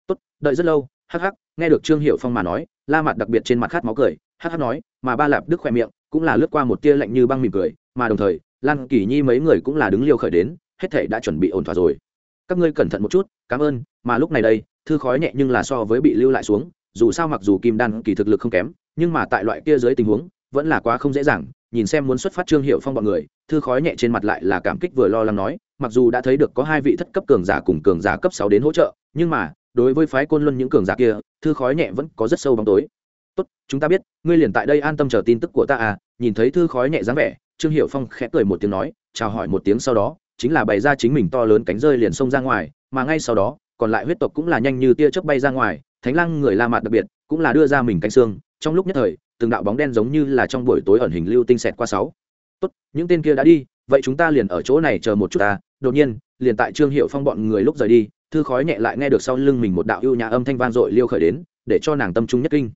tốt, đợi rất lâu, hắc hắc nghe được trương hiệu phong mà nói, la mặt đặc biệt trên mặt khát máu cười hát hát nói, mà ba lạp đức khoe miệng cũng là lướt qua một tia lạnh như băng mỉm cười, mà đồng thời, lan kỳ nhi mấy người cũng là đứng liều khởi đến, hết thể đã chuẩn bị ổn thỏa rồi. Các ngươi cẩn thận một chút, cảm ơn, mà lúc này đây, thư khói nhẹ nhưng là so với bị lưu lại xuống, dù sao mặc dù kim đan kỳ thực lực không kém, nhưng mà tại loại kia dưới tình huống, vẫn là quá không dễ dàng, nhìn xem muốn xuất phát trương hiệu phong bọn người, thư khói nhẹ trên mặt lại là cảm kích vừa lo lắng nói, mặc dù đã thấy được có hai vị thất cấp cường giả cùng cường giả cấp sáu đến hỗ trợ, nhưng mà đối với phái côn luân những cường giả kia, thư khói nhẹ vẫn có rất sâu bóng tối. Tốt, chúng ta biết, ngươi liền tại đây an tâm chờ tin tức của ta à. Nhìn thấy thư khói nhẹ dáng vẻ, trương hiệu phong khẽ cười một tiếng nói, chào hỏi một tiếng sau đó, chính là bày ra chính mình to lớn cánh rơi liền xông ra ngoài, mà ngay sau đó, còn lại huyết tộc cũng là nhanh như tia chớp bay ra ngoài, thánh lăng, người la mạt đặc biệt, cũng là đưa ra mình cánh xương, trong lúc nhất thời, từng đạo bóng đen giống như là trong buổi tối ẩn hình lưu tinh xẹt qua sáu. Tốt, những tên kia đã đi, vậy chúng ta liền ở chỗ này chờ một chút ta. Đột nhiên, liền tại trương hiệu phong bọn người lúc rời đi thư khói nhẹ lại nghe được sau lưng mình một đạo ưu nhà âm thanh vang dội liêu khởi đến, để cho nàng tâm trung nhất kinh.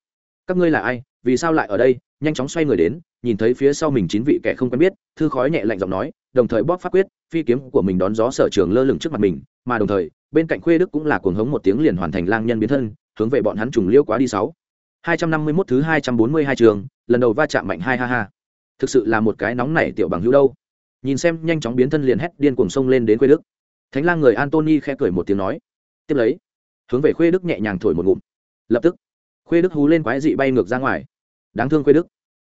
Các ngươi là ai? Vì sao lại ở đây? Nhanh chóng xoay người đến, nhìn thấy phía sau mình chín vị kẻ không quen biết, thư khói nhẹ lạnh giọng nói, đồng thời bóp phát quyết, phi kiếm của mình đón gió sở trường lơ lửng trước mặt mình, mà đồng thời, bên cạnh khuê đức cũng là cuồng hống một tiếng liền hoàn thành lang nhân biến thân, hướng về bọn hắn trùng liêu quá đi sáu. Hai trăm năm mươi 251 thứ hai trăm bốn mươi hai trường, lần đầu va chạm mạnh hai, ha ha. Thực sự là một cái nóng nảy tiểu bằng hữu đâu. Nhìn xem nhanh chóng biến thân liền hét điên cuồng sông lên đến khuê đức thánh lang người antony khẽ cười một tiếng nói, tiếp lấy. Hướng về khuê đức nhẹ nhàng thổi một ngụm. Lập tức, khuê đức hú lên quái dị bay ngược ra ngoài. Đáng thương khuê đức.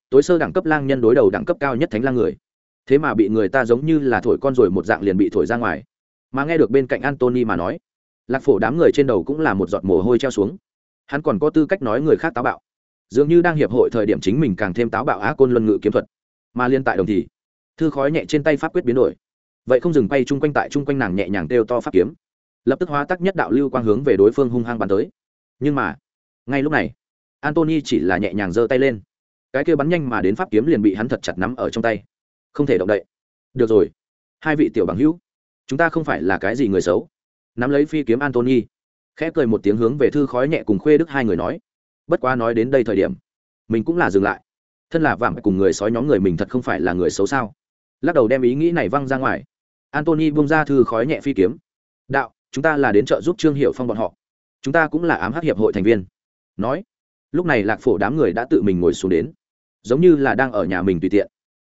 Tối sơ đẳng cấp lang nhân đối đầu đẳng cấp cao nhất thánh lang người. Thế mà bị người ta giống như là thổi con rồi một dạng liền bị thổi ra ngoài. Mà nghe được bên cạnh antony mà nói, lạc phổ đám người trên đầu cũng là một giọt mồ hôi treo xuống. Hắn còn có tư cách nói người khác táo bạo. Dường như đang hiệp hội thời điểm chính mình càng thêm táo bạo á côn luân ngự kiếm thuật. Mà liên tại đồng thì, thư khói nhẹ trên tay pháp quyết biến đổi vậy không dừng bay chung quanh tại chung quanh nàng nhẹ nhàng kêu to pháp kiếm. Lập tức hóa tắc nhất đạo lưu quang hướng về đối phương hung hăng bắn tới. Nhưng mà, ngay lúc này antony chỉ là nhẹ nhàng giơ tay lên. Cái kia bắn nhanh mà đến pháp kiếm liền bị hắn thật chặt nắm ở trong tay. Không thể động đậy. Được rồi, hai vị tiểu bằng hữu, chúng ta không phải là cái gì người xấu. Nắm lấy phi kiếm antony khẽ cười một tiếng hướng về thư khói nhẹ cùng khuê đức hai người nói. Bất quá nói đến đây thời điểm, mình cũng là dừng lại. Thân là vạm cùng người sói nhóm người mình thật không phải là người xấu sao? Lắc đầu đem ý nghĩ này văng ra ngoài antony bung ra thư khói nhẹ phi kiếm. Đạo, chúng ta là đến trợ giúp trương hiệu phong bọn họ. Chúng ta cũng là ám hắc hiệp hội thành viên. Nói, lúc này lạc phổ đám người đã tự mình ngồi xuống đến, giống như là đang ở nhà mình tùy tiện.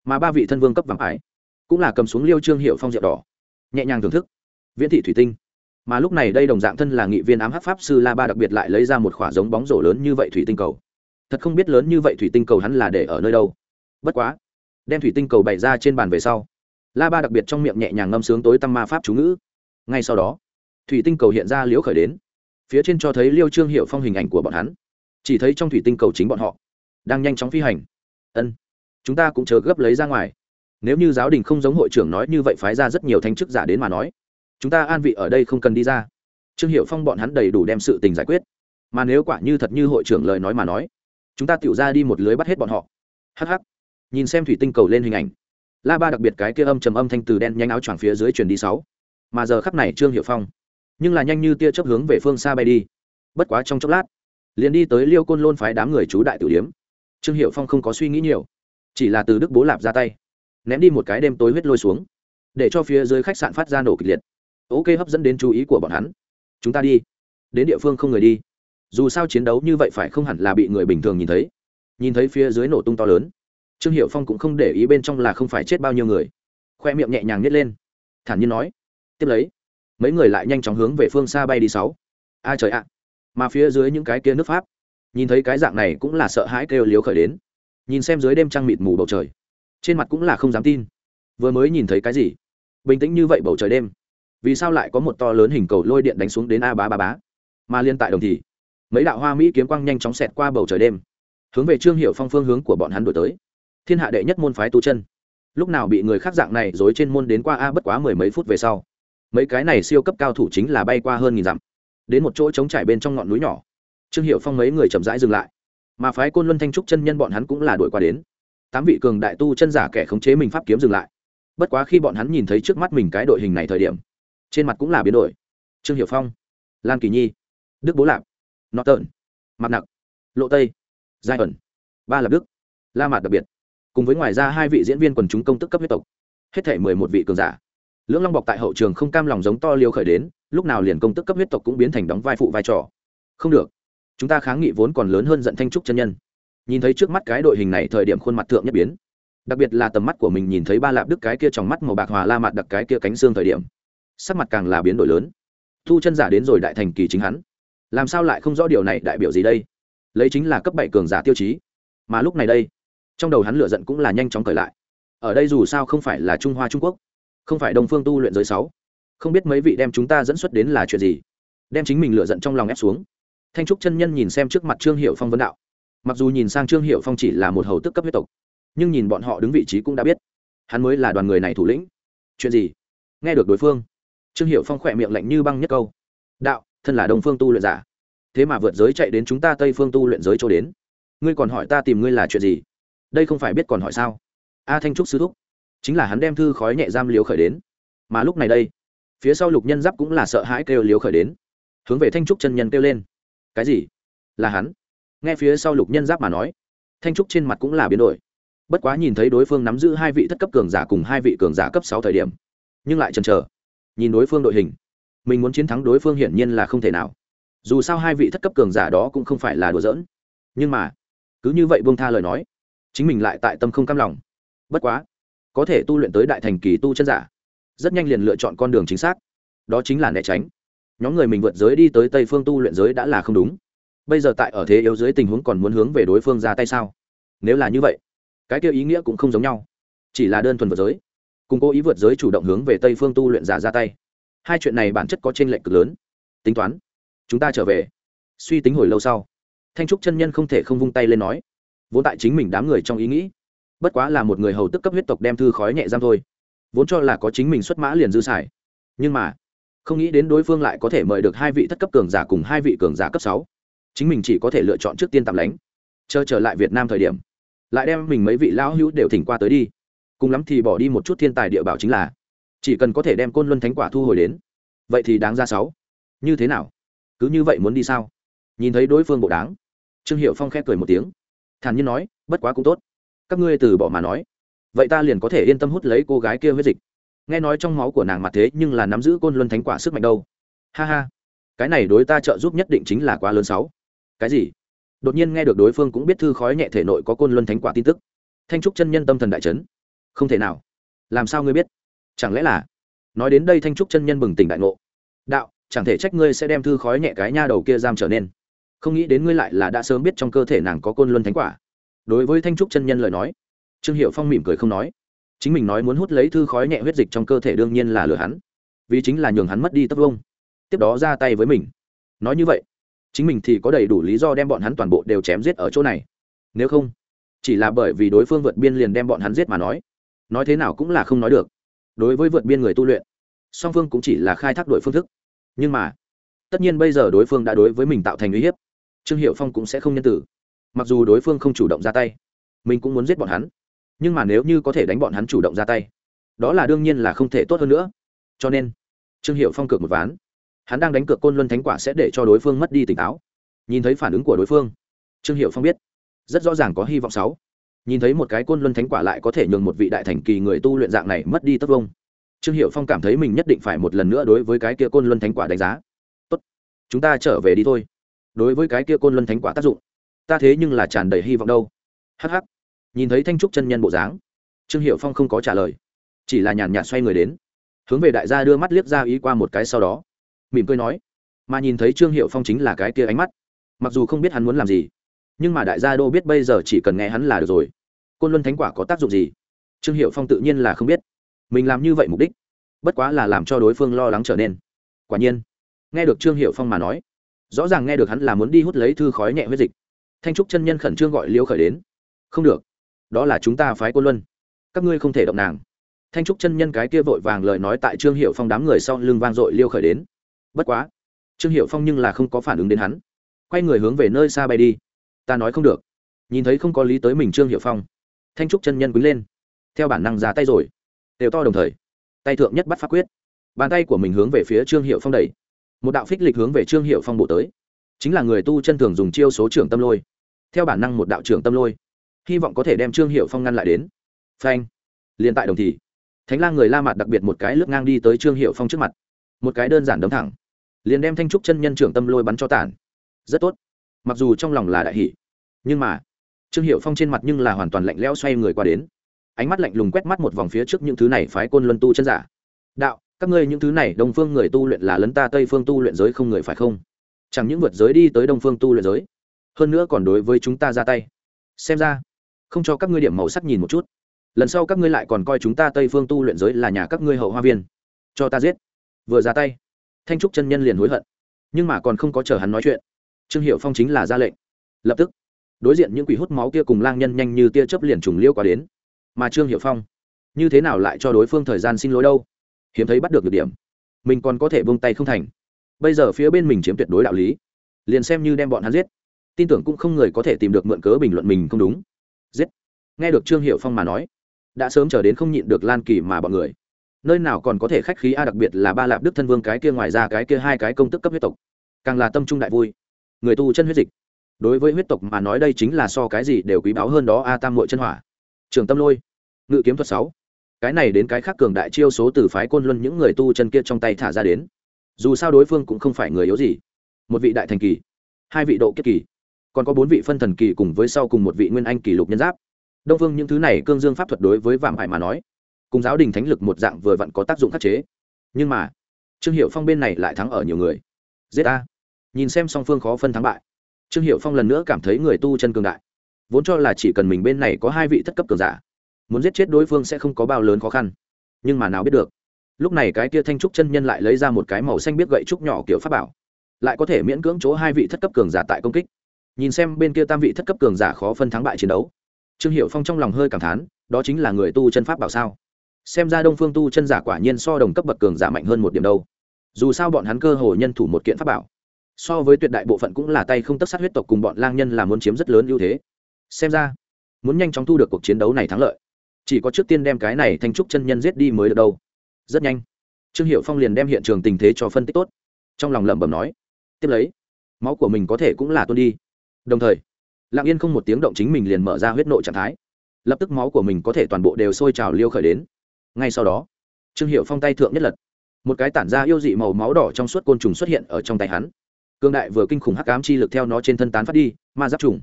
Mà ba vị thân vương cấp vàng ải cũng là cầm xuống liêu trương hiệu phong rượu đỏ, nhẹ nhàng thưởng thức. Viễn thị thủy tinh. Mà lúc này đây đồng dạng thân là nghị viên ám hắc pháp sư la ba đặc biệt lại lấy ra một khỏa giống bóng rổ lớn như vậy thủy tinh cầu. Thật không biết lớn như vậy thủy tinh cầu hắn là để ở nơi đâu. Bất quá, đem thủy tinh cầu bày ra trên bàn về sau la ba đặc biệt trong miệng nhẹ nhàng ngâm sướng tối tăm ma pháp chú ngữ. Ngay sau đó, thủy tinh cầu hiện ra liễu khởi đến. Phía trên cho thấy liêu trương hiệu phong hình ảnh của bọn hắn. Chỉ thấy trong thủy tinh cầu chính bọn họ đang nhanh chóng phi hành. Ân, chúng ta cũng chờ gấp lấy ra ngoài. Nếu như giáo đình không giống hội trưởng nói như vậy phái ra rất nhiều thanh chức giả đến mà nói, chúng ta an vị ở đây không cần đi ra. Trương hiệu phong bọn hắn đầy đủ đem sự tình giải quyết. Mà nếu quả như thật như hội trưởng lời nói mà nói, chúng ta tự ra đi một lưới bắt hết bọn họ. Hh nhìn xem thủy tinh cầu lên hình ảnh la ba đặc biệt cái kia âm trầm âm thanh từ đen nhanh áo choàng phía dưới truyền đi sáu. Mà giờ khắp này trương hiệu phong, nhưng là nhanh như tia chớp hướng về phương xa bay đi. Bất quá trong chốc lát, liền đi tới liêu côn lôn phái đám người chú đại tử điếm. Trương hiệu phong không có suy nghĩ nhiều, chỉ là từ đức bố lạp ra tay, ném đi một cái đêm tối huyết lôi xuống, để cho phía dưới khách sạn phát ra nổ kịch liệt. Ok, hấp dẫn đến chú ý của bọn hắn. Chúng ta đi. Đến địa phương không người đi. Dù sao chiến đấu như vậy phải không hẳn là bị người bình thường nhìn thấy. Nhìn thấy phía dưới nổ tung to lớn trương hiệu phong cũng không để ý bên trong là không phải chết bao nhiêu người. Khoe miệng nhẹ nhàng nhét lên. Thản nhiên nói, tiếp lấy, mấy người lại nhanh chóng hướng về phương xa bay đi sáu. A trời ạ. Mà phía dưới những cái kia nước pháp, nhìn thấy cái dạng này cũng là sợ hãi kêu liếu khởi đến. Nhìn xem dưới đêm trăng mịt mù bầu trời, trên mặt cũng là không dám tin. Vừa mới nhìn thấy cái gì? Bình tĩnh như vậy bầu trời đêm. Vì sao lại có một to lớn hình cầu lôi điện đánh xuống đến a bá ba bá mà liên tại đồng thì, mấy đạo hoa mỹ kiếm quang nhanh chóng xẹt qua bầu trời đêm, hướng về trương hiệu phong phương hướng của bọn hắn đổi tới thiên hạ đệ nhất môn phái tu chân. Lúc nào bị người khác dạng này dối trên môn đến qua a bất quá mười mấy phút về sau. Mấy cái này siêu cấp cao thủ chính là bay qua hơn nghìn dặm. Đến một chỗ trống trải bên trong ngọn núi nhỏ. Trương hiệu phong mấy người chậm rãi dừng lại. Mà phái côn luân thanh trúc chân nhân bọn hắn cũng là đuổi qua đến. Tám vị cường đại tu chân giả kẻ khống chế mình pháp kiếm dừng lại. Bất quá khi bọn hắn nhìn thấy trước mắt mình cái đội hình này thời điểm, trên mặt cũng là biến đổi. Trương hiệu phong, lan kỳ nhi, đức bố lạp, nọ tợn mặt nặc, lộ tây, giai ẩn, ba lập đức, la mạt đặc biệt cùng với ngoài ra hai vị diễn viên quần chúng công tức cấp huyết tộc. Hết thể mười một vị cường giả. Lưỡng long bọc tại hậu trường không cam lòng giống to liêu khởi đến, lúc nào liền công tức cấp huyết tộc cũng biến thành đóng vai phụ vai trò. Không được. Chúng ta kháng nghị vốn còn lớn hơn giận thanh trúc chân nhân. Nhìn thấy trước mắt cái đội hình này, thời điểm khuôn mặt thượng nhất biến. Đặc biệt là tầm mắt của mình nhìn thấy ba lạp đức cái kia trong mắt màu bạc hòa la mặt đặc cái kia cánh xương thời điểm. Sắc mặt càng là biến đổi lớn. Thu chân giả đến rồi đại thành kỳ chính hắn. Làm sao lại không rõ điều này đại biểu gì đây? Lấy chính là cấp bảy cường giả tiêu chí. Mà lúc này đây trong đầu hắn lựa giận cũng là nhanh chóng cởi lại. Ở đây dù sao không phải là trung hoa trung quốc, không phải đông phương tu luyện giới sáu. Không biết mấy vị đem chúng ta dẫn xuất đến là chuyện gì. Đem chính mình lựa giận trong lòng ép xuống. Thanh trúc chân nhân nhìn xem trước mặt trương hiệu phong vấn đạo. Mặc dù nhìn sang trương hiệu phong chỉ là một hầu tức cấp huyết tộc, nhưng nhìn bọn họ đứng vị trí cũng đã biết, hắn mới là đoàn người này thủ lĩnh. Chuyện gì? Nghe được đối phương, trương hiệu phong khỏe miệng lạnh như băng nhất câu. Đạo, thân là đồng phương tu luyện giả. Thế mà vượt giới chạy đến chúng ta tây phương tu luyện giới cho đến. Ngươi còn hỏi ta tìm ngươi là chuyện gì? Đây không phải biết còn hỏi sao? A thanh trúc sư thúc, chính là hắn đem thư khói nhẹ giam liếu khởi đến. Mà lúc này đây, phía sau lục nhân giáp cũng là sợ hãi kêu liếu khởi đến. Hướng về thanh trúc chân nhân kêu lên. Cái gì? Là hắn? Nghe phía sau lục nhân giáp mà nói, thanh trúc trên mặt cũng là biến đổi. Bất quá nhìn thấy đối phương nắm giữ hai vị thất cấp cường giả cùng hai vị cường giả cấp sáu thời điểm, nhưng lại chần chờ, nhìn đối phương đội hình. Mình muốn chiến thắng đối phương hiển nhiên là không thể nào. Dù sao hai vị thất cấp cường giả đó cũng không phải là đùa giỡn. Nhưng mà, cứ như vậy buông tha lời nói chính mình lại tại tâm không cam lòng. Bất quá, có thể tu luyện tới đại thành kỳ tu chân giả, rất nhanh liền lựa chọn con đường chính xác. Đó chính là né tránh. Nhóm người mình vượt giới đi tới tây phương tu luyện giới đã là không đúng. Bây giờ tại ở thế yếu dưới tình huống còn muốn hướng về đối phương ra tay sao? Nếu là như vậy, cái kia ý nghĩa cũng không giống nhau. Chỉ là đơn thuần vượt giới. Cùng cố ý vượt giới chủ động hướng về tây phương tu luyện giả ra tay. Hai chuyện này bản chất có t r ê n lệch cực lớn. Tính toán. Chúng ta trở về. Suy tính hồi lâu sau. Thanh trúc chân nhân không thể không vung tay lên nói vốn tại chính mình đám người trong ý nghĩ. Bất quá là một người hầu tức cấp huyết tộc đem thư khói nhẹ giam thôi. Vốn cho là có chính mình xuất mã liền dư xài. Nhưng mà, không nghĩ đến đối phương lại có thể mời được hai vị thất cấp cường giả cùng hai vị cường giả cấp sáu. Chính mình chỉ có thể lựa chọn trước tiên tạm lánh. Chờ trở lại việt nam thời điểm, lại đem mình mấy vị lão hữu đều thỉnh qua tới đi. Cùng lắm thì bỏ đi một chút thiên tài địa bảo chính là, chỉ cần có thể đem côn luân thánh quả thu hồi đến, vậy thì đáng ra sáu. Như thế nào? Cứ như vậy muốn đi sao? Nhìn thấy đối phương bộ đáng, trương hiệu phong khép cười một tiếng thản nhiên nói, bất quá cũng tốt. Các ngươi từ bỏ mà nói. Vậy ta liền có thể yên tâm hút lấy cô gái kia huyết dịch. Nghe nói trong máu của nàng mặt thế nhưng là nắm giữ côn luân thánh quả sức mạnh đâu. Ha ha. Cái này đối ta trợ giúp nhất định chính là quá lớn sáu. Cái gì? Đột nhiên nghe được đối phương cũng biết thư khói nhẹ thể nội có côn luân thánh quả tin tức. Thanh trúc chân nhân tâm thần đại chấn. Không thể nào. Làm sao ngươi biết? Chẳng lẽ là? Nói đến đây thanh trúc chân nhân bừng tỉnh đại ngộ. Đạo, chẳng thể trách ngươi sẽ đem thư khói nhẹ cái nha đầu kia giam trở nên không nghĩ đến ngươi lại là đã sớm biết trong cơ thể nàng có côn luân thánh quả. Đối với thanh trúc chân nhân lời nói, trương hiệu phong mỉm cười không nói. Chính mình nói muốn hút lấy thư khói nhẹ huyết dịch trong cơ thể đương nhiên là lừa hắn, vì chính là nhường hắn mất đi tất vông. Tiếp đó ra tay với mình. Nói như vậy, chính mình thì có đầy đủ lý do đem bọn hắn toàn bộ đều chém giết ở chỗ này. Nếu không, chỉ là bởi vì đối phương vượt biên liền đem bọn hắn giết mà nói nói thế nào cũng là không nói được. Đối với vượt biên người tu luyện, song phương cũng chỉ là khai thác đổi phương thức. Nhưng mà, tất nhiên bây giờ đối phương đã đối với mình tạo thành uy hiếp trương hiệu phong cũng sẽ không nhân tử. Mặc dù đối phương không chủ động ra tay, mình cũng muốn giết bọn hắn. Nhưng mà nếu như có thể đánh bọn hắn chủ động ra tay, đó là đương nhiên là không thể tốt hơn nữa. Cho nên, trương hiệu phong cược một ván. Hắn đang đánh cược côn luân thánh quả sẽ để cho đối phương mất đi tỉnh táo. Nhìn thấy phản ứng của đối phương, trương hiệu phong biết, rất rõ ràng có hy vọng sáu. Nhìn thấy một cái côn luân thánh quả lại có thể nhường một vị đại thành kỳ người tu luyện dạng này mất đi tất vông trương hiệu phong cảm thấy mình nhất định phải một lần nữa đối với cái kia côn luân thánh quả đánh giá. Tốt, chúng ta trở về đi thôi đối với cái kia côn luân thánh quả tác dụng. Ta thế nhưng là tràn đầy hy vọng đâu. Hh nhìn thấy thanh trúc chân nhân bộ dáng, trương hiệu phong không có trả lời, chỉ là nhàn nhạt xoay người đến, hướng về đại gia đưa mắt liếc ra ý qua một cái sau đó, mỉm cười nói, mà nhìn thấy trương hiệu phong chính là cái kia ánh mắt, mặc dù không biết hắn muốn làm gì, nhưng mà đại gia đô biết bây giờ chỉ cần nghe hắn là được rồi. Côn luân thánh quả có tác dụng gì? Trương hiệu phong tự nhiên là không biết. Mình làm như vậy mục đích, bất quá là làm cho đối phương lo lắng trở nên. Quả nhiên, nghe được trương hiệu phong mà nói rõ ràng nghe được hắn là muốn đi hút lấy thư khói nhẹ huyết dịch. Thanh trúc chân nhân khẩn trương gọi liêu khởi đến. Không được, đó là chúng ta phái quân luân. Các ngươi không thể động nàng. Thanh trúc chân nhân cái kia vội vàng lời nói tại trương hiệu phong đám người sau lưng vang dội liêu khởi đến. Bất quá, trương hiệu phong nhưng là không có phản ứng đến hắn. Quay người hướng về nơi xa bay đi. Ta nói không được. Nhìn thấy không có lý tới mình trương hiệu phong, thanh trúc chân nhân quýnh lên. Theo bản năng ra tay rồi. Đều to đồng thời. Tay thượng nhất bắt phát quyết. Bàn tay của mình hướng về phía trương hiệu phong đẩy một đạo phích lịch hướng về trương hiệu phong bộ tới. Chính là người tu chân thường dùng chiêu số trưởng tâm lôi. Theo bản năng một đạo trưởng tâm lôi. Hy vọng có thể đem trương hiệu phong ngăn lại đến. Phanh. Liền tại đồng thì, thánh lang người la mặt đặc biệt một cái lướt ngang đi tới trương hiệu phong trước mặt. Một cái đơn giản đấm thẳng. Liền đem thanh trúc chân nhân trưởng tâm lôi bắn cho tản rất tốt. Mặc dù trong lòng là đại hỷ nhưng mà, trương hiệu phong trên mặt nhưng là hoàn toàn lạnh lẽo xoay người qua đến. Ánh mắt lạnh lùng quét mắt một vòng phía trước những thứ này phái côn luân tu chân giả. Đạo các ngươi những thứ này đông phương người tu luyện là lấn ta tây phương tu luyện giới không người phải không? Chẳng những vượt giới đi tới đông phương tu luyện giới, hơn nữa còn đối với chúng ta ra tay. Xem ra, không cho các ngươi điểm màu sắc nhìn một chút. Lần sau các ngươi lại còn coi chúng ta tây phương tu luyện giới là nhà các ngươi hậu hoa viên. Cho ta giết. Vừa ra tay, thanh trúc chân nhân liền hối hận. Nhưng mà còn không có chờ hắn nói chuyện. Trương hiệu phong chính là ra lệnh. Lập tức, đối diện những quỷ hút máu kia cùng lang nhân nhanh như tia chớp liền trùng liêu qua đến. Mà trương hiệu phong, như thế nào lại cho đối phương thời gian xin lỗi đâu? Hiếm thấy bắt được được điểm. Mình còn có thể buông tay không thành. Bây giờ phía bên mình chiếm tuyệt đối đạo lý. Liền xem như đem bọn hắn giết, tin tưởng cũng không người có thể tìm được mượn cớ bình luận mình không đúng. Giết. Nghe được trương hiệu phong mà nói, đã sớm chờ đến không nhịn được lan kỳ mà bọn người. Nơi nào còn có thể khách khí a đặc biệt là ba lạp đức thân vương cái kia ngoài ra cái kia hai cái công tức cấp huyết tộc. Càng là tâm trung đại vui. Người tu chân huyết dịch. Đối với huyết tộc mà nói đây chính là so cái gì đều quý báu hơn đó a tam mội chân hỏa. Trường tâm lôi. Ngự kiếm thuật sáu cái này đến cái khác cường đại chiêu số từ phái côn luân những người tu chân kia trong tay thả ra đến. Dù sao đối phương cũng không phải người yếu gì. Một vị đại thành kỳ, hai vị độ kiếp kỳ, còn có bốn vị phân thần kỳ cùng với sau cùng một vị nguyên anh kỳ lục nhân giáp. Đông phương những thứ này cương dương pháp thuật đối với vạm hải mà nói, cùng giáo đình thánh lực một dạng vừa vặn có tác dụng khắc chế. Nhưng mà, trương hiệu phong bên này lại thắng ở nhiều người. Giết a nhìn xem song phương khó phân thắng bại, trương hiệu phong lần nữa cảm thấy người tu chân cường đại, vốn cho là chỉ cần mình bên này có hai vị thất cấp cường giả muốn giết chết đối phương sẽ không có bao lớn khó khăn. Nhưng mà nào biết được, lúc này cái kia thanh trúc chân nhân lại lấy ra một cái màu xanh biết gậy trúc nhỏ kiểu pháp bảo, lại có thể miễn cưỡng chỗ hai vị thất cấp cường giả tại công kích. Nhìn xem bên kia tam vị thất cấp cường giả khó phân thắng bại chiến đấu, trương hiệu phong trong lòng hơi cảm thán, đó chính là người tu chân pháp bảo sao? Xem ra đông phương tu chân giả quả nhiên so đồng cấp bậc cường giả mạnh hơn một điểm đâu. Dù sao bọn hắn cơ hồ nhân thủ một kiện pháp bảo, so với tuyệt đại bộ phận cũng là tay không tất sát huyết tộc cùng bọn lang nhân là muốn chiếm rất lớn ưu thế. Xem ra, muốn nhanh chóng thu được cuộc chiến đấu này thắng lợi chỉ có trước tiên đem cái này thanh trúc chân nhân giết đi mới được đâu. Rất nhanh. Trương hiệu phong liền đem hiện trường tình thế cho phân tích tốt. Trong lòng lẩm bẩm nói, tiếp lấy, máu của mình có thể cũng là tuôn đi. Đồng thời, lặng yên không một tiếng động chính mình liền mở ra huyết nội trạng thái. Lập tức máu của mình có thể toàn bộ đều sôi trào liêu khởi đến. Ngay sau đó, trương hiệu phong tay thượng nhất lật. Một cái tản ra yêu dị màu máu đỏ trong suốt côn trùng xuất hiện ở trong tay hắn. Cương đại vừa kinh khủng hắc ám chi lực theo nó trên thân tán phát đi, ma giáp trùng.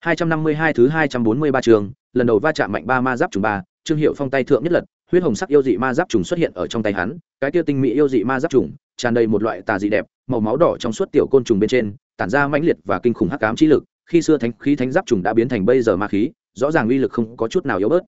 252 thứ 243 trường lần đầu va chạm mạnh ba ma giáp trùng ba, trương hiệu phong tay thượng nhất lật, huyết hồng sắc yêu dị ma giáp trùng xuất hiện ở trong tay hắn, cái kia tinh mỹ yêu dị ma giáp trùng, tràn đầy một loại tà dị đẹp, màu máu đỏ trong suốt tiểu côn trùng bên trên, tản ra mãnh liệt và kinh khủng hắc ám trí lực, khi xưa thánh khí thánh giáp trùng đã biến thành bây giờ ma khí, rõ ràng uy lực không có chút nào yếu bớt.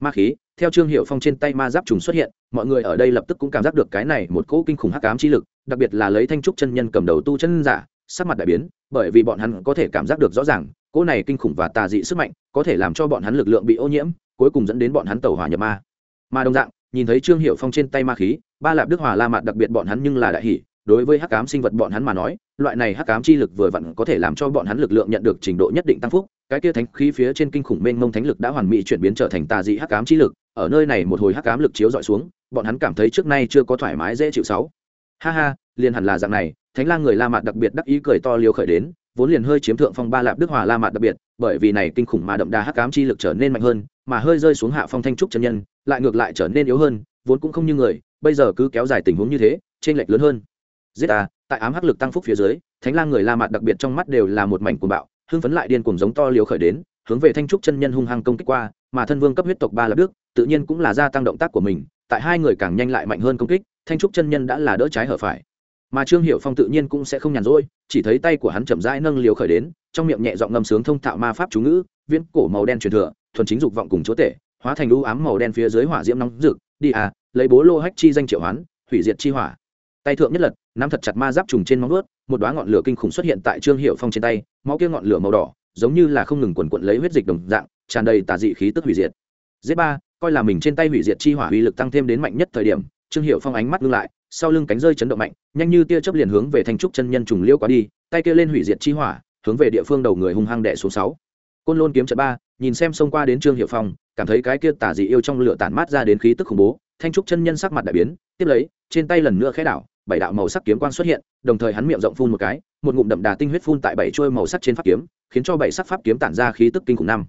Ma khí, theo trương hiệu phong trên tay ma giáp trùng xuất hiện, mọi người ở đây lập tức cũng cảm giác được cái này một cỗ kinh khủng hắc ám trí lực, đặc biệt là lấy thanh trúc chân nhân cầm đầu tu chân giả, sắc mặt đại biến, bởi vì bọn hắn có thể cảm giác được rõ ràng cỗ này kinh khủng và tà dị sức mạnh có thể làm cho bọn hắn lực lượng bị ô nhiễm, cuối cùng dẫn đến bọn hắn tẩu hỏa nhập ma. Mà đồng dạng, nhìn thấy trương hiệu phong trên tay ma khí, ba lạp đức hòa la mạt đặc biệt bọn hắn nhưng là đại hỷ đối với hắc cám sinh vật bọn hắn mà nói, loại này hắc cám chi lực vừa vặn có thể làm cho bọn hắn lực lượng nhận được trình độ nhất định tăng phúc, cái kia thánh khí phía trên kinh khủng mênh mông thánh lực đã hoàn mỹ chuyển biến trở thành tà dị hắc cám chi lực, ở nơi này một hồi hắc cám lực chiếu dọi xuống, bọn hắn cảm thấy trước nay chưa có thoải mái dễ chịu sáu. Ha ha, liền hẳn là dạng này, thánh lang người la mạt đặc biệt đắc ý cười to liều khởi đến vốn liền hơi chiếm thượng phong ba lạp đức hòa la mạt đặc biệt, bởi vì này kinh khủng mà đậm đà hắc ám chi lực trở nên mạnh hơn, mà hơi rơi xuống hạ phong thanh trúc chân nhân, lại ngược lại trở nên yếu hơn, vốn cũng không như người, bây giờ cứ kéo dài tình huống như thế trên lệch lớn hơn. Giết à tại ám hắc lực tăng phúc phía dưới, thánh lang người la mạt đặc biệt trong mắt đều là một mảnh cuồng bạo, hưng phấn lại điên cuồng giống to liều khởi đến, hướng về thanh trúc chân nhân hung hăng công kích qua, mà thân vương cấp huyết tộc ba lạp đức, tự nhiên cũng là gia tăng động tác của mình, tại hai người càng nhanh lại mạnh hơn công kích, thanh trúc chân nhân đã là đỡ trái hở phải mà trương hiệu phong tự nhiên cũng sẽ không nhàn rỗi, chỉ thấy tay của hắn chậm rãi nâng liều khởi đến, trong miệng nhẹ giọng ngâm sướng thông thạo ma pháp chú ngữ, viễn cổ màu đen truyền thừa, thuần chính dục vọng cùng chúa tể, hóa thành ưu ám màu đen phía dưới hỏa diễm nóng rực, đi à lấy bố lô hách chi danh triệu hoán, hủy diệt chi hỏa. Tay thượng nhất lật, nắm thật chặt ma giáp trùng trên móng ướt một đoá ngọn lửa kinh khủng xuất hiện tại trương hiệu phong trên tay, máu kia ngọn lửa màu đỏ, giống như là không ngừng quần quận lấy huyết dịch đồng dạng, tràn đầy tà dị khí tức hủy diệt. Z ba, coi là mình trên tay hủy diệt chi hỏa uy lực tăng thêm đến mạnh nhất thời điểm, trương hiệu phong ánh mắt ngưng lại sau lưng cánh rơi chấn động mạnh, nhanh như tia chớp liền hướng về thanh trúc chân nhân trùng liêu quá đi, tay kia lên hủy diệt chi hỏa, hướng về địa phương đầu người hung hăng đệ số sáu. Côn lôn kiếm trận ba, nhìn xem xông qua đến trương hiệu phong, cảm thấy cái kia tả dị yêu trong lửa tản mát ra đến khí tức khủng bố, thanh trúc chân nhân sắc mặt đại biến, tiếp lấy, trên tay lần nữa khẽ đảo, bảy đạo màu sắc kiếm quang xuất hiện, đồng thời hắn miệng rộng phun một cái, một ngụm đậm đà tinh huyết phun tại bảy chuôi màu sắc trên pháp kiếm, khiến cho bảy sắc pháp kiếm tản ra khí tức kinh khủng năm.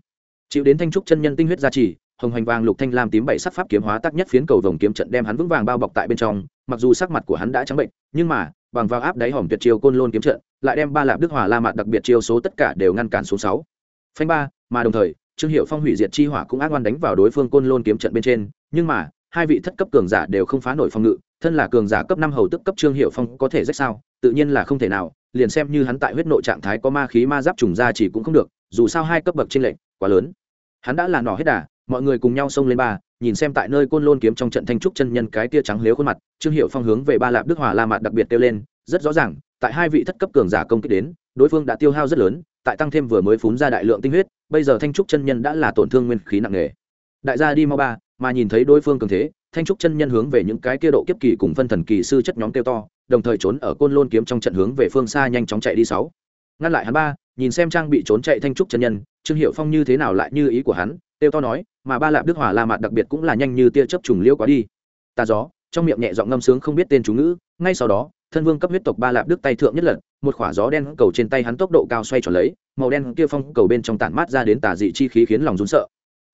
Chịu đến thanh trúc chân nhân tinh huyết gia trì hồng hoành vàng lục thanh lam tím bảy sắc pháp kiếm hóa tác nhất phiến cầu vồng kiếm trận đem hắn vững vàng bao bọc tại bên trong, mặc dù sắc mặt của hắn đã trắng bệnh, nhưng mà, bằng vào áp đáy hòm tuyệt chiêu côn lôn kiếm trận, lại đem ba lạp đức hỏa la mạt đặc biệt chiêu số tất cả đều ngăn cản xuống sáu. Phanh ba, mà đồng thời, trương hiệu phong hủy diệt chi hỏa cũng ác oan đánh vào đối phương côn lôn kiếm trận bên trên, nhưng mà, hai vị thất cấp cường giả đều không phá nổi phòng ngự, thân là cường giả cấp năm hầu tức cấp trương hiệu phong có thể rách sao, tự nhiên là không thể nào, liền xem như hắn tại huyết nội trạng thái có ma khí ma giáp trùng ra chỉ cũng không được, dù sao hai cấp bậc trên lệnh quá lớn. Hắn đã là nỏ hết đà mọi người cùng nhau xông lên ba, nhìn xem tại nơi côn lôn kiếm trong trận thanh trúc chân nhân cái tia trắng lếu khuôn mặt, trương hiệu phong hướng về ba lạp đức hòa la mặt đặc biệt kêu lên, rất rõ ràng, tại hai vị thất cấp cường giả công kích đến, đối phương đã tiêu hao rất lớn, tại tăng thêm vừa mới phún ra đại lượng tinh huyết, bây giờ thanh trúc chân nhân đã là tổn thương nguyên khí nặng nề. Đại gia đi mau ba, mà nhìn thấy đối phương cường thế, thanh trúc chân nhân hướng về những cái kia độ kiếp kỳ cùng phân thần kỳ sư chất nhóm kêu to, đồng thời trốn ở côn lôn kiếm trong trận hướng về phương xa nhanh chóng chạy đi sáu. Ngăn lại hắn ba, nhìn xem trang bị trốn chạy thanh trúc chân nhân, trương hiệu phong như thế nào lại như ý của hắn têu to nói, mà ba lạp đức hỏa la mạt đặc biệt cũng là nhanh như tia chớp trùng liêu quá đi. Ta gió, trong miệng nhẹ giọng ngâm sướng không biết tên chú ngữ, ngay sau đó, thân vương cấp huyết tộc ba lạp đức tay thượng nhất lần, một khỏa gió đen cầu trên tay hắn tốc độ cao xoay tròn lấy, màu đen kia phong cầu bên trong tản mát ra đến tà dị chi khí khiến lòng rún sợ.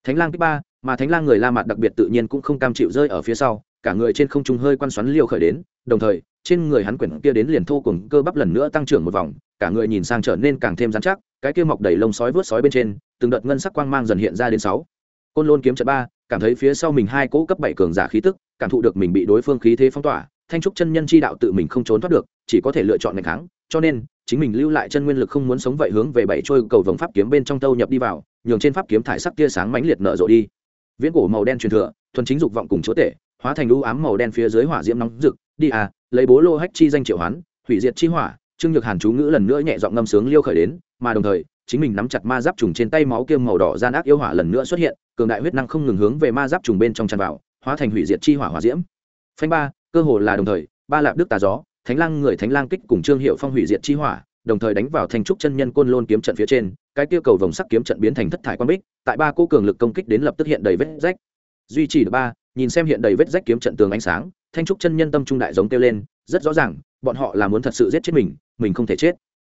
Thánh lang thứ ba, mà thánh lang người la mạt đặc biệt tự nhiên cũng không cam chịu rơi ở phía sau, cả người trên không trung hơi quan xoắn liều khởi đến, đồng thời, trên người hắn quyển kia đến liền thô cùng cơ bắp lần nữa tăng trưởng một vòng, cả người nhìn sang trở nên càng thêm dán chắc cái kia mọc đầy lông sói vớt sói bên trên, từng đợt ngân sắc quang mang dần hiện ra đến sáu. Côn lôn kiếm trận ba, cảm thấy phía sau mình hai cỗ cấp bảy cường giả khí tức, cảm thụ được mình bị đối phương khí thế phong tỏa, thanh trúc chân nhân chi đạo tự mình không trốn thoát được, chỉ có thể lựa chọn ngày kháng, cho nên, chính mình lưu lại chân nguyên lực không muốn sống vậy hướng về bảy trôi cầu vồng pháp kiếm bên trong tâu nhập đi vào, nhường trên pháp kiếm thải sắc tia sáng mãnh liệt nở rộ đi. Viễn cổ màu đen truyền thừa, thuần chính dục vọng cùng chúa tể, hóa thành lũ ám màu đen phía dưới hỏa diễm nóng rực, đi à lấy bố lô hách chi danh triệu hoán, hủy diệt chi hỏa trương nhược hàn chú ngữ lần nữa nhẹ giọng ngâm sướng liêu khởi đến, mà đồng thời, chính mình nắm chặt ma giáp trùng trên tay máu kiêm màu đỏ gian ác yêu hỏa lần nữa xuất hiện, cường đại huyết năng không ngừng hướng về ma giáp trùng bên trong tràn vào, hóa thành hủy diệt chi hỏa hỏa diễm. Phanh ba, cơ hồ là đồng thời, ba lạp đức tà gió, thánh lang người thánh lang kích cùng trương hiệu phong hủy diệt chi hỏa, đồng thời đánh vào thanh trúc chân nhân côn lôn kiếm trận phía trên, cái tiêu cầu vòng sắc kiếm trận biến thành thất thải quan bích, tại ba cô cường lực công kích đến lập tức hiện đầy vết rách. Duy trì được ba, nhìn xem hiện đầy vết rách kiếm trận tường ánh sáng, thanh trúc chân nhân tâm trung đại giống kêu lên, rất rõ ràng, bọn họ là muốn thật sự giết chết mình mình không thể chết.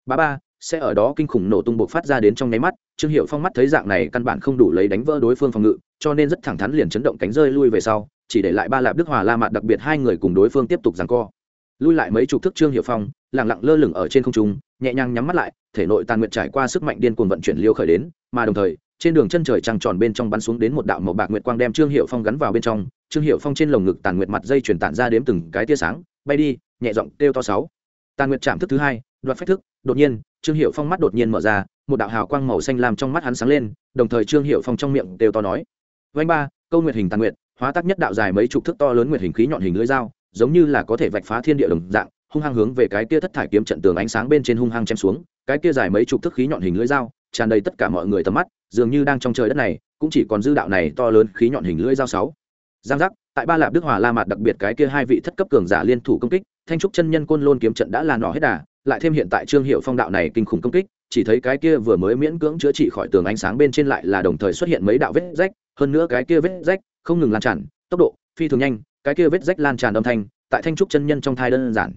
Ba ba, sẽ ở đó kinh khủng nổ tung bộc phát ra đến trong nháy mắt, trương hiệu phong mắt thấy dạng này căn bản không đủ lấy đánh vỡ đối phương phòng ngự, cho nên rất thẳng thắn liền chấn động cánh rơi lui về sau, chỉ để lại ba lạp đức hòa la mạt đặc biệt hai người cùng đối phương tiếp tục giằng co. Lui lại mấy chục thước trương hiệu phong lẳng lặng lơ lửng ở trên không trung, nhẹ nhàng nhắm mắt lại, thể nội tàn nguyện trải qua sức mạnh điên cuồng vận chuyển liêu khởi đến, mà đồng thời, trên đường chân trời trăng tròn bên trong bắn xuống đến một đạo màu bạc nguyệt quang đem trương hiệu phong gắn vào bên trong, trương hiệu phong trên lồng ngực tàn nguyệt mặt dây chuyển tản ra đếm từng cái tia sáng, bay đi, nhẹ giọng kêu to sáu tàn nguyệt chạm thức thứ hai, đoạt phách thức, đột nhiên, trương hiệu phong mắt đột nhiên mở ra, một đạo hào quang màu xanh làm trong mắt hắn sáng lên, đồng thời trương hiệu phong trong miệng đều to nói. Vanh ba, câu nguyệt hình tàn nguyệt, hóa tác nhất đạo dài mấy chục thước to lớn nguyệt hình khí nhọn hình lưỡi dao, giống như là có thể vạch phá thiên địa đồng dạng, hung hăng hướng về cái kia thất thải kiếm trận tường ánh sáng bên trên hung hăng chém xuống, cái kia dài mấy chục thước khí nhọn hình lưỡi dao, tràn đầy tất cả mọi người tầm mắt, dường như đang trong trời đất này, cũng chỉ còn dư đạo này to lớn khí nhọn hình lưỡi dao sáu. Giang giác, tại ba lạp đức hòa la mạt đặc biệt cái kia hai vị thất cấp cường giả liên thủ công kích thanh trúc chân nhân côn lôn kiếm trận đã là nỏ hết đà, lại thêm hiện tại trương hiệu phong đạo này kinh khủng công kích, chỉ thấy cái kia vừa mới miễn cưỡng chữa trị khỏi tường ánh sáng bên trên lại là đồng thời xuất hiện mấy đạo vết rách, hơn nữa cái kia vết rách không ngừng lan tràn, tốc độ phi thường nhanh, cái kia vết rách lan tràn âm thanh, tại thanh trúc chân nhân trong thai đơn giản,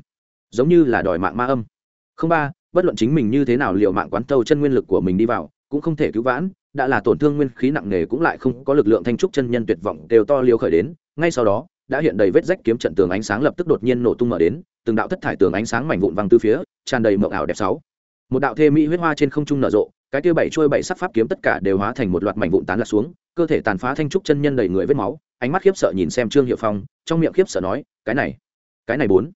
giống như là đòi mạng ma âm. Không ba, bất luận chính mình như thế nào liệu mạng quán tâu chân nguyên lực của mình đi vào, cũng không thể cứu vãn, đã là tổn thương nguyên khí nặng nề cũng lại không có lực lượng thanh trúc chân nhân tuyệt vọng đều to liều khởi đến, ngay sau đó đã hiện đầy vết rách kiếm trận tường ánh sáng lập tức đột nhiên nổ tung mở đến, từng đạo thất thải tường ánh sáng mảnh vụn văng từ phía, tràn đầy mộng ảo đẹp sáu. Một đạo thê mỹ huyết hoa trên không trung nở rộ, cái kia bảy trôi bảy sắc pháp kiếm tất cả đều hóa thành một loạt mảnh vụn tán lạc xuống, cơ thể tàn phá thanh trúc chân nhân đầy người vết máu, ánh mắt khiếp sợ nhìn xem trương hiệu phong, trong miệng khiếp sợ nói, cái này cái này bốn,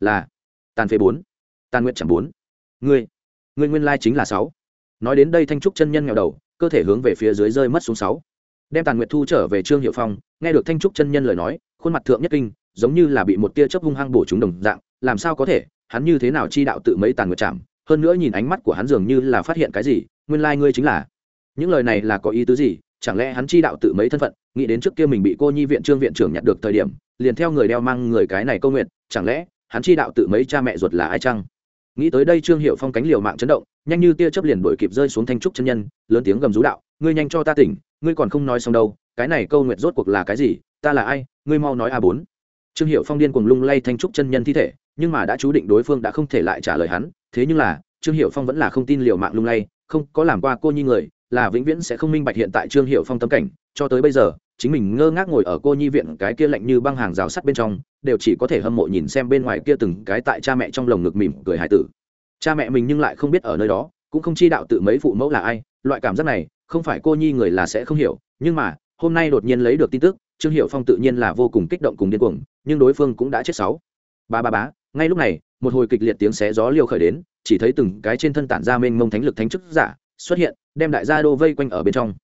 là tàn phế bốn, tàn nguyện chẳng bốn. Ngươi ngươi nguyên lai chính là sáu. Nói đến đây thanh trúc chân nhân nghèo đầu, cơ thể hướng về phía dưới rơi mất xuống sáu. Đem tàn nguyệt thu trở về trương hiệu phong, nghe được thanh trúc chân nhân lời nói khuôn mặt thượng nhất kinh, giống như là bị một tia chớp hung hăng bổ trúng đồng dạng, làm sao có thể, hắn như thế nào chi đạo tự mấy tàn ngược chạm, hơn nữa nhìn ánh mắt của hắn dường như là phát hiện cái gì, nguyên lai ngươi chính là. Những lời này là có ý tứ gì, chẳng lẽ hắn chi đạo tự mấy thân phận, nghĩ đến trước kia mình bị cô nhi viện trương viện trưởng nhặt được thời điểm, liền theo người đeo mang người cái này câu nguyện, chẳng lẽ, hắn chi đạo tự mấy cha mẹ ruột là ai chăng? Nghĩ tới đây trương hiệu phong cánh liều mạng chấn động, nhanh như tia chớp liền đổi kịp rơi xuống thanh trúc chân nhân, lớn tiếng gầm rú đạo, ngươi nhanh cho ta tỉnh, ngươi còn không nói xong đâu, cái này câu nguyện rốt cuộc là cái gì ta là ai, ngươi mau nói a bốn. Trương hiệu phong điên cuồng lung lay thanh trúc chân nhân thi thể, nhưng mà đã chú định đối phương đã không thể lại trả lời hắn, thế nhưng là, trương hiệu phong vẫn là không tin liều mạng lung lay, không có làm qua cô nhi người, là vĩnh viễn sẽ không minh bạch hiện tại trương hiệu phong tâm cảnh, cho tới bây giờ, chính mình ngơ ngác ngồi ở cô nhi viện cái kia lạnh như băng hàng rào sắt bên trong, đều chỉ có thể hâm mộ nhìn xem bên ngoài kia từng cái tại cha mẹ trong lồng ngực mỉm cười hải tử. Cha mẹ mình nhưng lại không biết ở nơi đó, cũng không chi đạo tự mấy phụ mẫu là ai, loại cảm giác này, không phải cô nhi người là sẽ không hiểu, nhưng mà, hôm nay đột nhiên lấy được tin tức trương hiệu phong tự nhiên là vô cùng kích động cùng điên cuồng, nhưng đối phương cũng đã chết sáu. Ba ba bá ngay lúc này, một hồi kịch liệt tiếng xé gió liêu khởi đến, chỉ thấy từng cái trên thân tản ra mênh mông thánh lực thánh chức giả xuất hiện, đem đại gia đô vây quanh ở bên trong.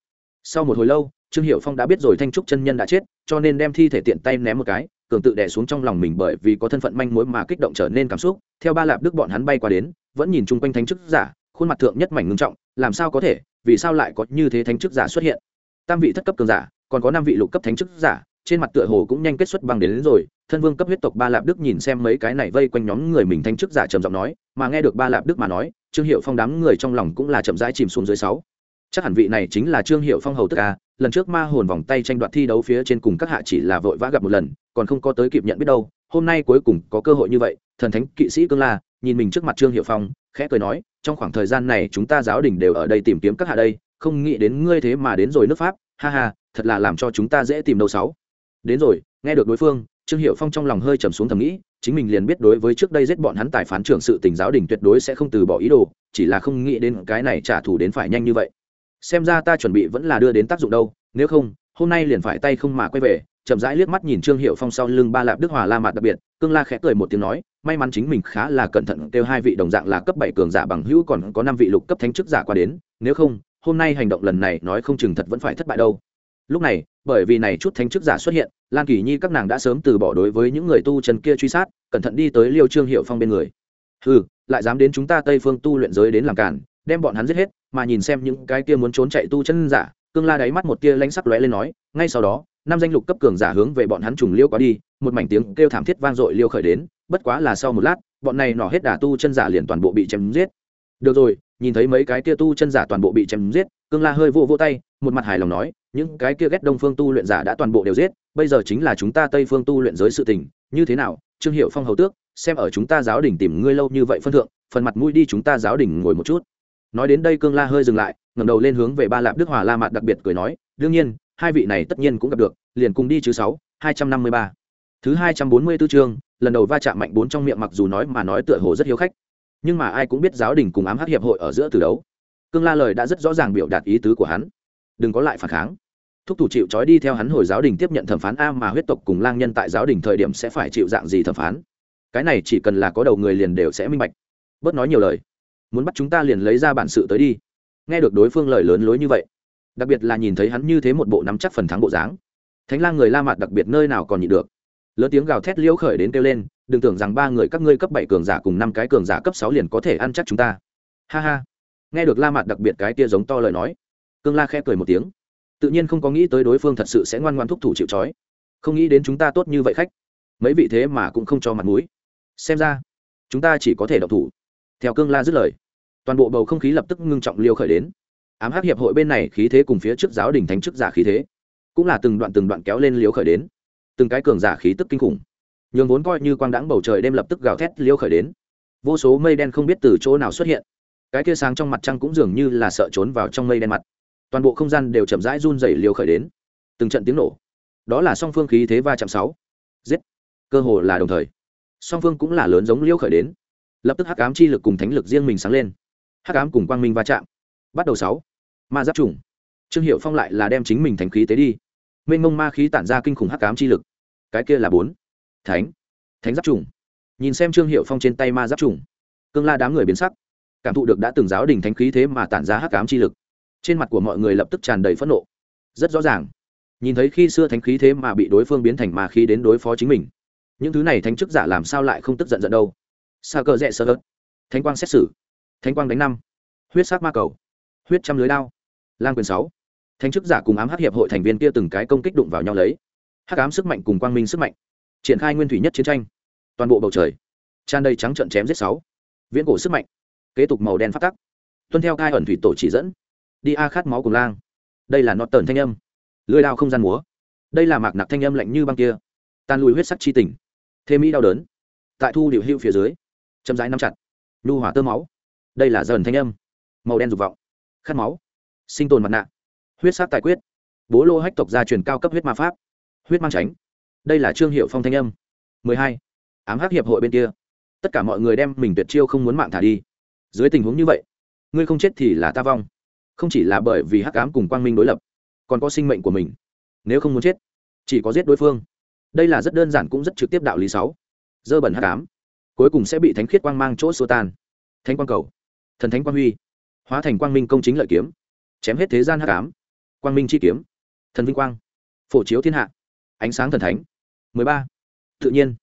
Sau một hồi lâu, trương hiệu phong đã biết rồi thanh trúc chân nhân đã chết, cho nên đem thi thể tiện tay ném một cái, cường tự đè xuống trong lòng mình bởi vì có thân phận manh mối mà kích động trở nên cảm xúc. Theo ba lạp đức bọn hắn bay qua đến, vẫn nhìn chung quanh thánh chức giả, khuôn mặt thượng nhất mảnh ngưng trọng, làm sao có thể, vì sao lại có như thế thánh chức giả xuất hiện? Tam vị thất cấp cường giả còn có năm vị lục cấp thánh chức giả trên mặt tựa hồ cũng nhanh kết xuất bằng đến, đến rồi. Thân vương cấp huyết tộc ba lạp đức nhìn xem mấy cái này vây quanh nhóm người mình thanh chức giả trầm giọng nói mà nghe được ba lạp đức mà nói trương hiệu phong đám người trong lòng cũng là chậm rãi chìm xuống dưới sáu. Chắc hẳn vị này chính là trương hiệu phong hầu tức a lần trước ma hồn vòng tay tranh đoạt thi đấu phía trên cùng các hạ chỉ là vội vã gặp một lần còn không có tới kịp nhận biết đâu. Hôm nay cuối cùng có cơ hội như vậy thần thánh kỵ sĩ cương la nhìn mình trước mặt trương hiệu phong khẽ cười nói trong khoảng thời gian này chúng ta giáo đình đều ở đây tìm kiếm các hạ đây không nghĩ đến ngươi thế mà đến rồi nước pháp ha ha thật là làm cho chúng ta dễ tìm đâu sáu. Đến rồi, nghe được đối phương, trương hiệu phong trong lòng hơi trầm xuống thầm nghĩ, chính mình liền biết đối với trước đây giết bọn hắn tài phán trưởng sự tình giáo đình tuyệt đối sẽ không từ bỏ ý đồ, chỉ là không nghĩ đến cái này trả thù đến phải nhanh như vậy. Xem ra ta chuẩn bị vẫn là đưa đến tác dụng đâu, nếu không, hôm nay liền phải tay không mà quay về, chậm rãi liếc mắt nhìn trương hiệu phong sau lưng ba lạp đức hòa la mạt đặc biệt, cương la khẽ cười một tiếng nói, may mắn chính mình khá là cẩn thận, kêu hai vị đồng dạng là cấp bảy cường giả bằng hữu còn có năm vị lục cấp thánh chức giả qua đến, nếu không, hôm nay hành động lần này nói không chừng thật vẫn phải thất bại đâu lúc này, bởi vì này chút thánh chức giả xuất hiện, lan kỳ nhi các nàng đã sớm từ bỏ đối với những người tu chân kia truy sát, cẩn thận đi tới liêu trương hiệu phong bên người. Ừ lại dám đến chúng ta tây phương tu luyện giới đến làm cản, đem bọn hắn giết hết, mà nhìn xem những cái kia muốn trốn chạy tu chân giả, cương la đáy mắt một tia lánh sắc lóe lên nói, ngay sau đó, năm danh lục cấp cường giả hướng về bọn hắn trùng liêu quá đi, một mảnh tiếng kêu thảm thiết vang dội liêu khởi đến, bất quá là sau một lát, bọn này nọ hết đả tu chân giả liền toàn bộ bị chém giết. Được rồi, nhìn thấy mấy cái kia tu chân giả toàn bộ bị chém giết, cương la hơi vô vô tay, một mặt hài lòng nói những cái kia ghét đông phương tu luyện giả đã toàn bộ đều giết, bây giờ chính là chúng ta tây phương tu luyện giới sự tình, như thế nào? Trương hiệu phong hầu tước, xem ở chúng ta giáo đình tìm ngươi lâu như vậy phân thượng, phần mặt mũi đi chúng ta giáo đình ngồi một chút. Nói đến đây cương la hơi dừng lại, ngẩng đầu lên hướng về ba lạp đức hòa la mạt đặc biệt cười nói, đương nhiên, hai vị này tất nhiên cũng gặp được, liền cùng đi chứ sáu, hai trăm năm mươi ba. Thứ hai trăm bốn mươi 244 chương, lần đầu va chạm mạnh bốn trong miệng mặc dù nói mà nói tựa hồ rất hiếu khách, nhưng mà ai cũng biết giáo đình cùng ám hắc hiệp hội ở giữa từ đấu. Cương la lời đã rất rõ ràng biểu đạt ý tứ của hắn. Đừng có lại phản kháng thúc thủ chịu trói đi theo hắn hồi giáo đình tiếp nhận thẩm phán a mà huyết tộc cùng lang nhân tại giáo đình thời điểm sẽ phải chịu dạng gì thẩm phán? Cái này chỉ cần là có đầu người liền đều sẽ minh bạch. Bớt nói nhiều lời. Muốn bắt chúng ta liền lấy ra bản sự tới đi. Nghe được đối phương lời lớn lối như vậy, đặc biệt là nhìn thấy hắn như thế một bộ nắm chắc phần thắng bộ dáng, thánh lang người la mặt đặc biệt nơi nào còn nhịn được. Lớn tiếng gào thét liễu khởi đến kêu lên, đừng tưởng rằng ba người các ngươi cấp bảy cường giả cùng năm cái cường giả cấp sáu liền có thể ăn chắc chúng ta. Ha ha. Nghe được la mặt đặc biệt cái tia giống to lời nói, cương la khẽ cười một tiếng tự nhiên không có nghĩ tới đối phương thật sự sẽ ngoan ngoan thúc thủ chịu c không nghĩ đến chúng ta tốt như vậy khách. Mấy vị thế mà cũng không cho mặt mũi. Xem ra, chúng ta chỉ có thể độc thủ. Theo cương la dứt lời, toàn bộ bầu không khí lập tức ngưng trọng liêu khởi đến. Ám hắc hiệp hội bên này khí thế cùng phía trước giáo đình thánh chức giả khí thế, cũng là từng đoạn từng đoạn kéo lên liêu khởi đến. Từng cái cường giả khí tức kinh khủng, nhường vốn coi như quang đãng bầu trời đêm lập tức gào thét liêu khởi đến. Vô số mây đen không biết từ chỗ nào xuất hiện. Cái kia sáng trong mặt trăng cũng dường như là sợ trốn vào trong mây đen mặt toàn bộ không gian đều chậm rãi run rẩy liều khởi đến. Từng trận tiếng nổ. Đó là song phương khí thế va chạm sáu. Giết. Cơ hồ là đồng thời. Song phương cũng là lớn giống liêu khởi đến. Lập tức hắc ám chi lực cùng thánh lực riêng mình sáng lên. Hắc ám cùng quang minh va chạm. Bắt đầu sáu. Ma giáp trùng. Trương hiệu phong lại là đem chính mình thành khí tế đi. Mênh mông ma khí tản ra kinh khủng hắc ám chi lực. Cái kia là bốn. Thánh. Thánh giáp trùng. Nhìn xem trương hiệu phong trên tay ma giáp trùng. Cương la đám người biến sắc. Cảm thụ được đã từng giáo đình thánh khí thế mà tản ra hắc ám chi lực trên mặt của mọi người lập tức tràn đầy phẫn nộ. Rất rõ ràng. Nhìn thấy khi xưa thánh khí thế mà bị đối phương biến thành mà khí đến đối phó chính mình, những thứ này thánh chức giả làm sao lại không tức giận giận đâu? Xa cờ rẽ sơ ớt. Thánh quang xét xử. Thánh quang đánh năm. Huyết sát ma cầu. Huyết trăm lưới đao. Lang quyền sáu. Thánh chức giả cùng ám hắc hiệp hội thành viên kia từng cái công kích đụng vào nhau lấy. Hắc ám sức mạnh cùng quang minh sức mạnh. Triển khai nguyên thủy nhất chiến tranh. Toàn bộ bầu trời. Tràn đầy trắng trận chém giết sáu. Viễn cổ sức mạnh. Kế tục màu đen phát tắc. Tuân theo cai ẩn thủy tổ chỉ dẫn đi a khát máu cùng lang. Đây là nọt tờn thanh âm. Lưỡi đao không gian múa. Đây là mạc nặc thanh âm lạnh như băng kia. Tan lùi huyết sắc chi tình. Thế mỹ đau đớn. Tại thu điệu hữu phía dưới. Chậm rãi nắm chặt. Nhu hỏa tơ máu. Đây là dần thanh âm. Màu đen dục vọng. Khát máu. Sinh tồn mặt nạ. Huyết sát tài quyết. Bố lô hách tộc gia truyền cao cấp huyết ma pháp. Huyết mang tránh. Đây là trương hiệu phong thanh âm. Mười hai. Ám hắc hiệp hội bên kia. Tất cả mọi người đem mình tuyệt chiêu không muốn mạng thả đi. Dưới tình huống như vậy, ngươi không chết thì là ta vong không chỉ là bởi vì hắc ám cùng quang minh đối lập, còn có sinh mệnh của mình. Nếu không muốn chết, chỉ có giết đối phương. Đây là rất đơn giản cũng rất trực tiếp đạo lý sáu. Dơ bẩn hắc ám, cuối cùng sẽ bị thánh khiết quang mang chỗ xua tan. Thánh quang cầu, thần thánh quang huy, hóa thành quang minh công chính lợi kiếm, chém hết thế gian hắc ám, quang minh chi kiếm, thần vinh quang, phổ chiếu thiên hạ, ánh sáng thần thánh. 13. tự nhiên,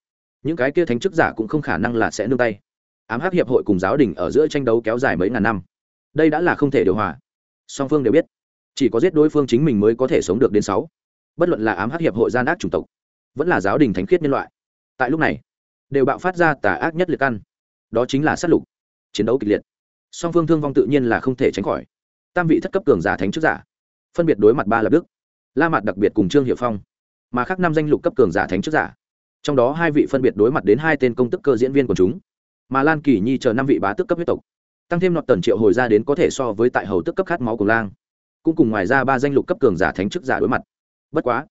những cái kia thánh chức giả cũng không khả năng là sẽ nương tay. Ám hắc hiệp hội cùng giáo đình ở giữa tranh đấu kéo dài mấy ngàn năm. Đây đã là không thể điều hòa song phương đều biết. Chỉ có giết đối phương chính mình mới có thể sống được đến sáu. Bất luận là ám hắc hiệp hội gian ác chủng tộc, vẫn là giáo đình thánh khiết nhân loại, tại lúc này, đều bạo phát ra tà ác nhất liệt căn. Đó chính là sát lục, chiến đấu kịch liệt. Song phương thương vong tự nhiên là không thể tránh khỏi. Tam vị thất cấp cường giả thánh chức giả, phân biệt đối mặt ba lập đức, la mặt đặc biệt cùng trương hiệu phong, mà khác năm danh lục cấp cường giả thánh chức giả. Trong đó hai vị phân biệt đối mặt đến hai tên công tức cơ diễn viên của chúng, mà lan kỳ nhi chờ năm vị bá tức cấp huyết tộc tăng thêm nọt tần triệu hồi ra đến có thể so với tại hầu tức cấp khát máu của lang. Cũng cùng ngoài ra ba danh lục cấp cường giả thánh chức giả đối mặt. Bất quá,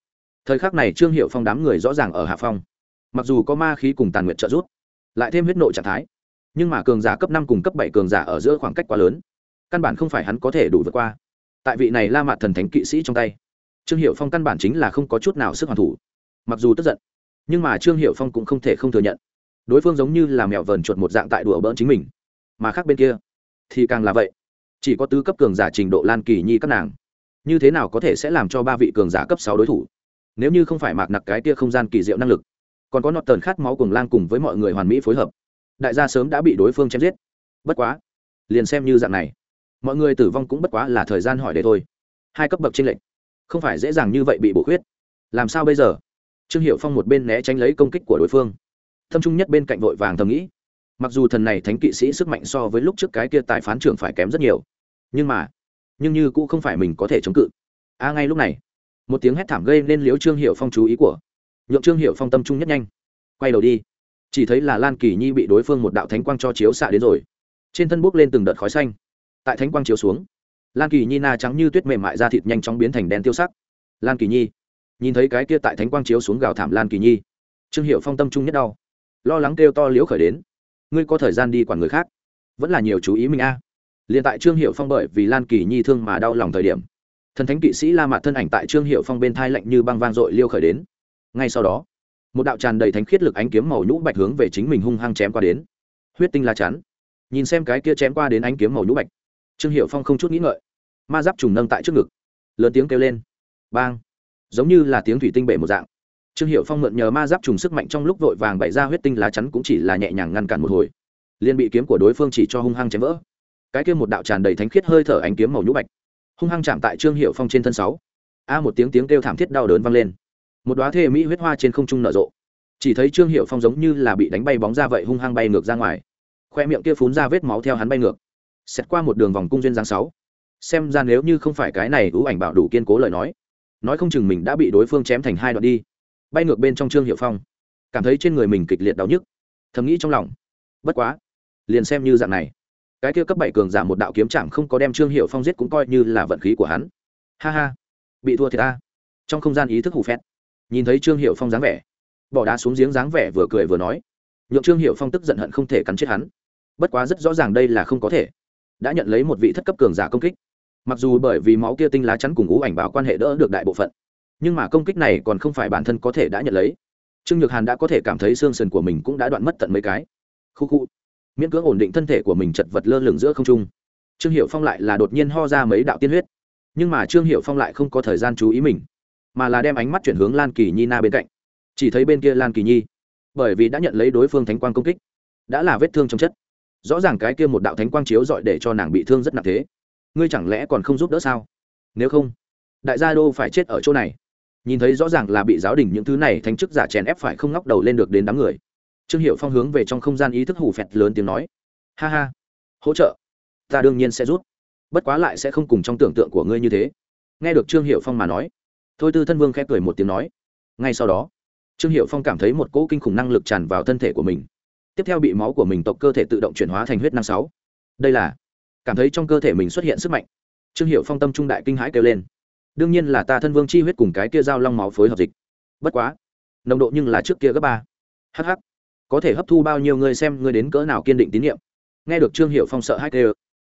thời khắc này trương hiệu phong đám người rõ ràng ở hạ phong. Mặc dù có ma khí cùng tàn nguyện trợ giúp, lại thêm huyết nộ trạng thái, nhưng mà cường giả cấp năm cùng cấp bảy cường giả ở giữa khoảng cách quá lớn. Căn bản không phải hắn có thể đủ vượt qua. Tại vị này la mạt thần thánh kỵ sĩ trong tay, trương hiệu phong căn bản chính là không có chút nào sức hoàn thủ. Mặc dù tức giận, nhưng mà trương hiệu phong cũng không thể không thừa nhận. Đối phương giống như là mèo vờn chuột một dạng tại đùa bỡn chính mình, mà khác bên kia thì càng là vậy. Chỉ có tứ cấp cường giả trình độ lan kỳ nhi các nàng. Như thế nào có thể sẽ làm cho ba vị cường giả cấp sáu đối thủ? Nếu như không phải mạc nặc cái tia không gian kỳ diệu năng lực, còn có nọt tờn khát máu cùng lang cùng với mọi người hoàn mỹ phối hợp, đại gia sớm đã bị đối phương chém giết. Bất quá, liền xem như dạng này, mọi người tử vong cũng bất quá là thời gian hỏi để thôi. Hai cấp bậc tranh lệch, không phải dễ dàng như vậy bị bổ khuyết. Làm sao bây giờ? Trương hiệu phong một bên né tránh lấy công kích của đối phương. Thâm trung nhất bên cạnh vội vàng thầm nghĩ mặc dù thần này thánh kỵ sĩ sức mạnh so với lúc trước cái kia tại phán trưởng phải kém rất nhiều, nhưng mà, nhưng như cũng không phải mình có thể chống cự. A, ngay lúc này, một tiếng hét thảm gây nên liếu trương hiệu phong chú ý của nhượng trương hiệu phong tâm trung nhất nhanh. Quay đầu đi, chỉ thấy là lan kỳ nhi bị đối phương một đạo thánh quang cho chiếu xạ đến rồi. Trên thân bốc lên từng đợt khói xanh. Tại thánh quang chiếu xuống, lan kỳ nhi na trắng như tuyết mềm mại da thịt nhanh chóng biến thành đen tiêu sắc. Lan kỳ nhi, nhìn thấy cái kia tại thánh quang chiếu xuống gào thảm lan kỳ nhi, trương hiệu phong tâm trung nhất đau, lo lắng kêu to liễu khởi đến ngươi có thời gian đi quản người khác. Vẫn là nhiều chú ý mình a. À. liền tại trương hiệu phong bởi vì lan kỳ nhi thương mà đau lòng thời điểm, thần thánh kỵ sĩ la mạt thân ảnh tại trương hiệu phong bên thai lạnh như băng vang dội liêu khởi đến. Ngay sau đó, một đạo tràn đầy thánh khiết lực ánh kiếm màu nhũ bạch hướng về chính mình hung hăng chém qua đến. Huyết tinh la chắn. Nhìn xem cái kia chém qua đến ánh kiếm màu nhũ bạch, trương hiệu phong không chút nghĩ ngợi. Ma giáp trùng nâng tại trước ngực. Lớn tiếng kêu lên. Bang. Giống như là tiếng thủy tinh bể một dạng trương hiệu phong mượn nhờ ma giáp trùng sức mạnh trong lúc vội vàng bày ra huyết tinh lá chắn cũng chỉ là nhẹ nhàng ngăn cản một hồi. Liền bị kiếm của đối phương chỉ cho hung hăng chém vỡ. Cái kia một đạo tràn đầy thánh khiết hơi thở ánh kiếm màu nhũ bạch. Hung hăng chạm tại trương hiệu phong trên thân sáu. A một tiếng tiếng kêu thảm thiết đau đớn vang lên. Một đoá thê mỹ huyết hoa trên không trung nở rộ. Chỉ thấy trương hiệu phong giống như là bị đánh bay bóng ra vậy hung hăng bay ngược ra ngoài. Khoe miệng kia phún ra vết máu theo hắn bay ngược. Xét qua một đường vòng cung duyên giang sáu. Xem ra nếu như không phải cái này ưu ảnh bảo đủ kiên cố lời nói nói không chừng mình đã bị đối phương chém thành hai đoạn đi bay ngược bên trong trương hiệu phong. Cảm thấy trên người mình kịch liệt đau nhức. Thầm nghĩ trong lòng. Bất quá, liền xem như dạng này. Cái kia cấp bảy cường giả một đạo kiếm chạm không có đem trương hiệu phong giết cũng coi như là vận khí của hắn. Ha ha, bị thua thì ta. Trong không gian ý thức hủ phét, nhìn thấy trương hiệu phong dáng vẻ, bỏ đá xuống giếng dáng vẻ vừa cười vừa nói, nhượng trương hiệu phong tức giận hận không thể cắn chết hắn. Bất quá rất rõ ràng đây là không có thể. Đã nhận lấy một vị thất cấp cường giả công kích. Mặc dù bởi vì máu kia tinh lá chắn cùng ngũ ảnh bảo quan hệ đỡ được đại bộ phận nhưng mà công kích này còn không phải bản thân có thể đã nhận lấy. Trương nhược hàn đã có thể cảm thấy xương sườn của mình cũng đã đoạn mất tận mấy cái. Khu khu. Miễn cưỡng ổn định thân thể của mình chật vật lơ lửng giữa không trung. Trương hiệu phong lại là đột nhiên ho ra mấy đạo tiên huyết. Nhưng mà trương hiệu phong lại không có thời gian chú ý mình, mà là đem ánh mắt chuyển hướng lan kỳ nhi na bên cạnh. Chỉ thấy bên kia lan kỳ nhi, bởi vì đã nhận lấy đối phương thánh quang công kích, đã là vết thương trong chất. Rõ ràng cái kia một đạo thánh quang chiếu dọi để cho nàng bị thương rất nặng thế. Ngươi chẳng lẽ còn không giúp đỡ sao? Nếu không, đại gia đô phải chết ở chỗ này? Nhìn thấy rõ ràng là bị giáo đình những thứ này thành chức giả chèn ép phải không ngóc đầu lên được đến đám người. Trương hiệu phong hướng về trong không gian ý thức hủ phẹt lớn tiếng nói, ha ha, hỗ trợ, ta đương nhiên sẽ rút bất quá lại sẽ không cùng trong tưởng tượng của ngươi như thế. Nghe được trương hiệu phong mà nói, thôi tư thân vương khẽ cười một tiếng nói, ngay sau đó, trương hiệu phong cảm thấy một cỗ kinh khủng năng lực tràn vào thân thể của mình. Tiếp theo bị máu của mình tộc cơ thể tự động chuyển hóa thành huyết năng sáu. Đây là, cảm thấy trong cơ thể mình xuất hiện sức mạnh. Trương hiệu phong tâm trung đại kinh hãi kêu lên đương nhiên là ta thân vương chi huyết cùng cái kia dao long máu phối hợp dịch. Bất quá, nồng độ nhưng là trước kia gấp ba. Hh có thể hấp thu bao nhiêu người xem người đến cỡ nào kiên định tín nhiệm nghe được trương hiệu phong sợ hai kêu,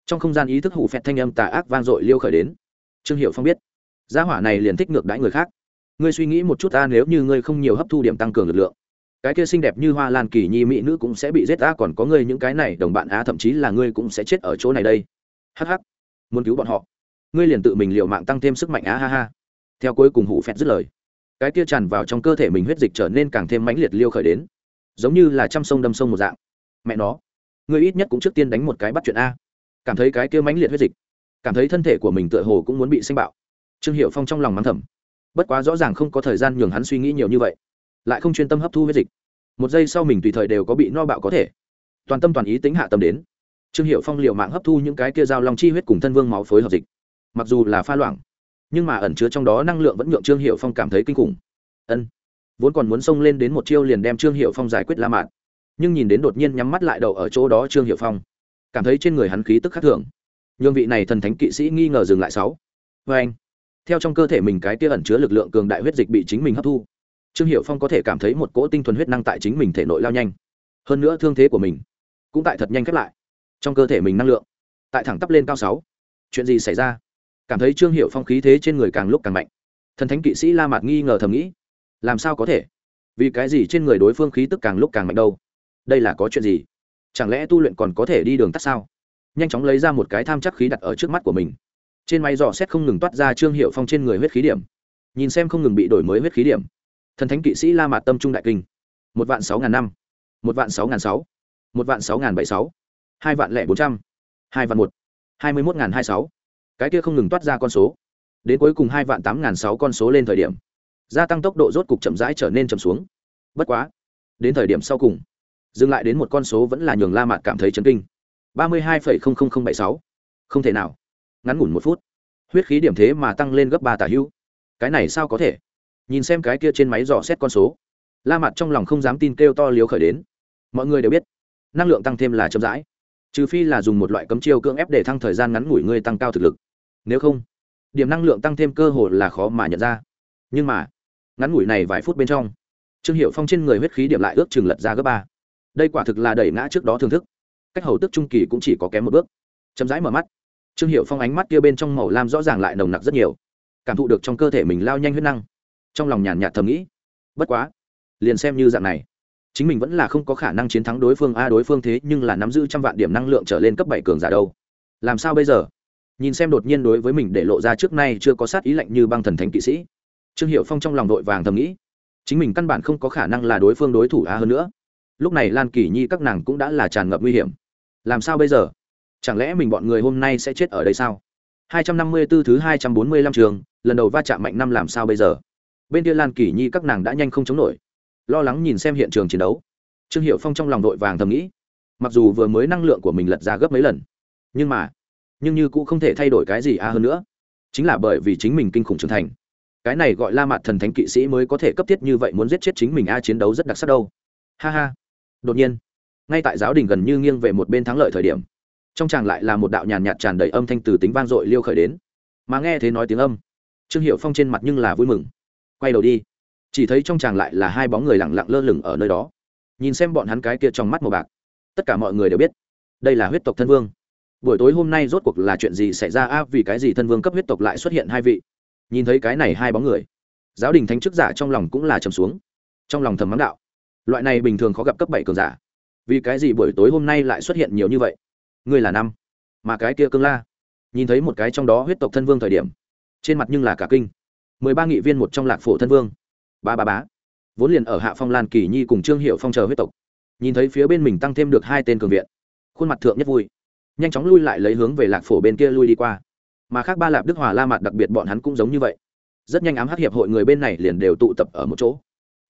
trong không gian ý thức hủ phẹt thanh âm tà ác vang dội liêu khởi đến. Trương hiệu phong biết, gia hỏa này liền thích ngược đãi người khác. Ngươi suy nghĩ một chút ta nếu như ngươi không nhiều hấp thu điểm tăng cường lực lượng, cái kia xinh đẹp như hoa lan kỳ nhi mỹ nữ cũng sẽ bị giết ta, còn có ngươi những cái này đồng bạn á, thậm chí là ngươi cũng sẽ chết ở chỗ này đây. Hh muốn cứu bọn họ ngươi liền tự mình liều mạng tăng thêm sức mạnh, á ha ha. Theo cuối cùng hủ phẹt dứt lời, cái kia tràn vào trong cơ thể mình huyết dịch trở nên càng thêm mãnh liệt liêu khởi đến, giống như là trăm sông đâm sông một dạng. Mẹ nó, ngươi ít nhất cũng trước tiên đánh một cái bắt chuyện a. Cảm thấy cái kia mãnh liệt huyết dịch, cảm thấy thân thể của mình tựa hồ cũng muốn bị sinh bạo. Trương hiệu phong trong lòng mắng thầm, bất quá rõ ràng không có thời gian nhường hắn suy nghĩ nhiều như vậy, lại không chuyên tâm hấp thu huyết dịch. Một giây sau mình tùy thời đều có bị no bạo có thể. Toàn tâm toàn ý tính hạ tâm đến, trương hiệu phong liệu mạng hấp thu những cái kia dao long chi huyết cùng thân vương máu phối hợp dịch mặc dù là pha loãng, nhưng mà ẩn chứa trong đó năng lượng vẫn nhượng trương hiệu phong cảm thấy kinh khủng. Ân, vốn còn muốn xông lên đến một chiêu liền đem trương hiệu phong giải quyết la mạn nhưng nhìn đến đột nhiên nhắm mắt lại đầu ở chỗ đó trương hiệu phong, cảm thấy trên người hắn khí tức khắc thường. Nhương vị này thần thánh kỵ sĩ nghi ngờ dừng lại sáu. Vê anh, theo trong cơ thể mình cái kia ẩn chứa lực lượng cường đại huyết dịch bị chính mình hấp thu, trương hiệu phong có thể cảm thấy một cỗ tinh thuần huyết năng tại chính mình thể nội lao nhanh. Hơn nữa thương thế của mình cũng tại thật nhanh khép lại trong cơ thể mình năng lượng, tại thẳng tắp lên cao sáu. Chuyện gì xảy ra? Cảm thấy trương hiệu phong khí thế trên người càng lúc càng mạnh thần thánh kỵ sĩ la mạt nghi ngờ thầm nghĩ làm sao có thể vì cái gì trên người đối phương khí tức càng lúc càng mạnh đâu đây là có chuyện gì chẳng lẽ tu luyện còn có thể đi đường tắt sao nhanh chóng lấy ra một cái tham chắc khí đặt ở trước mắt của mình trên máy dò xét không ngừng toát ra trương hiệu phong trên người huyết khí điểm nhìn xem không ngừng bị đổi mới huyết khí điểm thần thánh kỵ sĩ la mạt tâm trung đại kinh một vạn sáu ngàn năm một vạn sáu ngàn sáu một vạn sáu ngàn bảy sáu hai vạn lẻ bốn trăm hai vạn một hai mươi một ngàn hai sáu cái kia không ngừng toát ra con số. Đến cuối cùng hai vạn tám ngàn sáu con số lên thời điểm, gia tăng tốc độ rốt cục chậm rãi trở nên chậm xuống. Bất quá, đến thời điểm sau cùng, dừng lại đến một con số vẫn là nhường la mạt cảm thấy chấn kinh. Ba mươi hai bảy sáu. Không thể nào. Ngắn ngủn một phút, huyết khí điểm thế mà tăng lên gấp ba tả hữu. Cái này sao có thể? Nhìn xem cái kia trên máy dò xét con số, la mặt trong lòng không dám tin kêu to liếu khởi đến. Mọi người đều biết, năng lượng tăng thêm là chậm rãi. Trừ phi là dùng một loại cấm chiêu cưỡng ép để thăng thời gian ngắn ngủi ngươi tăng cao thực lực nếu không, điểm năng lượng tăng thêm cơ hội là khó mà nhận ra. Nhưng mà, ngắn ngủi này vài phút bên trong, trương hiệu phong trên người huyết khí điểm lại ước chừng lật ra gấp ba. Đây quả thực là đẩy ngã trước đó thưởng thức. Cách hầu tức trung kỳ cũng chỉ có kém một bước. Chậm rãi mở mắt, trương hiệu phong ánh mắt kia bên trong màu lam rõ ràng lại nồng nặc rất nhiều. Cảm thụ được trong cơ thể mình lao nhanh huyết năng. Trong lòng nhàn nhạt thầm nghĩ, bất quá, liền xem như dạng này, chính mình vẫn là không có khả năng chiến thắng đối phương. A, đối phương thế nhưng là nắm giữ trăm vạn điểm năng lượng trở lên cấp bảy cường giả đâu. Làm sao bây giờ? Nhìn xem đột nhiên đối với mình để lộ ra trước nay chưa có sát ý lạnh như băng thần thánh kỵ sĩ. Trương hiệu phong trong lòng đội vàng thầm nghĩ, chính mình căn bản không có khả năng là đối phương đối thủ a hơn nữa. Lúc này lan kỳ nhi các nàng cũng đã là tràn ngập nguy hiểm. Làm sao bây giờ? Chẳng lẽ mình bọn người hôm nay sẽ chết ở đây sao? 254 thứ 245 trường, lần đầu va chạm mạnh năm làm sao bây giờ? Bên kia lan kỳ nhi các nàng đã nhanh không chống nổi. Lo lắng nhìn xem hiện trường chiến đấu. Trương hiệu phong trong lòng đội vàng thầm nghĩ, mặc dù vừa mới năng lượng của mình lật ra gấp mấy lần, nhưng mà nhưng như cũng không thể thay đổi cái gì a hơn nữa. Chính là bởi vì chính mình kinh khủng trưởng thành. Cái này gọi la mặt thần thánh kỵ sĩ mới có thể cấp thiết như vậy muốn giết chết chính mình a chiến đấu rất đặc sắc đâu. Ha ha. Đột nhiên, ngay tại giáo đình gần như nghiêng về một bên thắng lợi thời điểm, trong tràng lại là một đạo nhàn nhạt tràn đầy âm thanh từ tính vang dội liêu khởi đến. Mà nghe thế nói tiếng âm, trương hiệu phong trên mặt nhưng là vui mừng. Quay đầu đi. Chỉ thấy trong tràng lại là hai bóng người lẳng lặng lơ lửng ở nơi đó. Nhìn xem bọn hắn cái kia trong mắt màu bạc. Tất cả mọi người đều biết, đây là huyết tộc thân vương buổi tối hôm nay rốt cuộc là chuyện gì xảy ra? A, vì cái gì thân vương cấp huyết tộc lại xuất hiện hai vị? Nhìn thấy cái này hai bóng người, giáo đình thánh chức giả trong lòng cũng là trầm xuống, trong lòng thầm mắng đạo. Loại này bình thường khó gặp cấp bảy cường giả, vì cái gì buổi tối hôm nay lại xuất hiện nhiều như vậy? Ngươi là năm, mà cái kia cương la. Nhìn thấy một cái trong đó huyết tộc thân vương thời điểm, trên mặt nhưng là cả kinh. Mười ba nghị viên một trong lạc phổ thân vương. Ba ba bá vốn liền ở hạ phong lan kỳ nhi cùng trương hiệu phong chờ huyết tộc. Nhìn thấy phía bên mình tăng thêm được hai tên cường viện, khuôn mặt thượng nhất vui nhanh chóng lui lại lấy hướng về lạc phổ bên kia lui đi qua. Mà khác ba lạp đức hòa la mặt đặc biệt bọn hắn cũng giống như vậy. Rất nhanh ám hắc hiệp hội người bên này liền đều tụ tập ở một chỗ.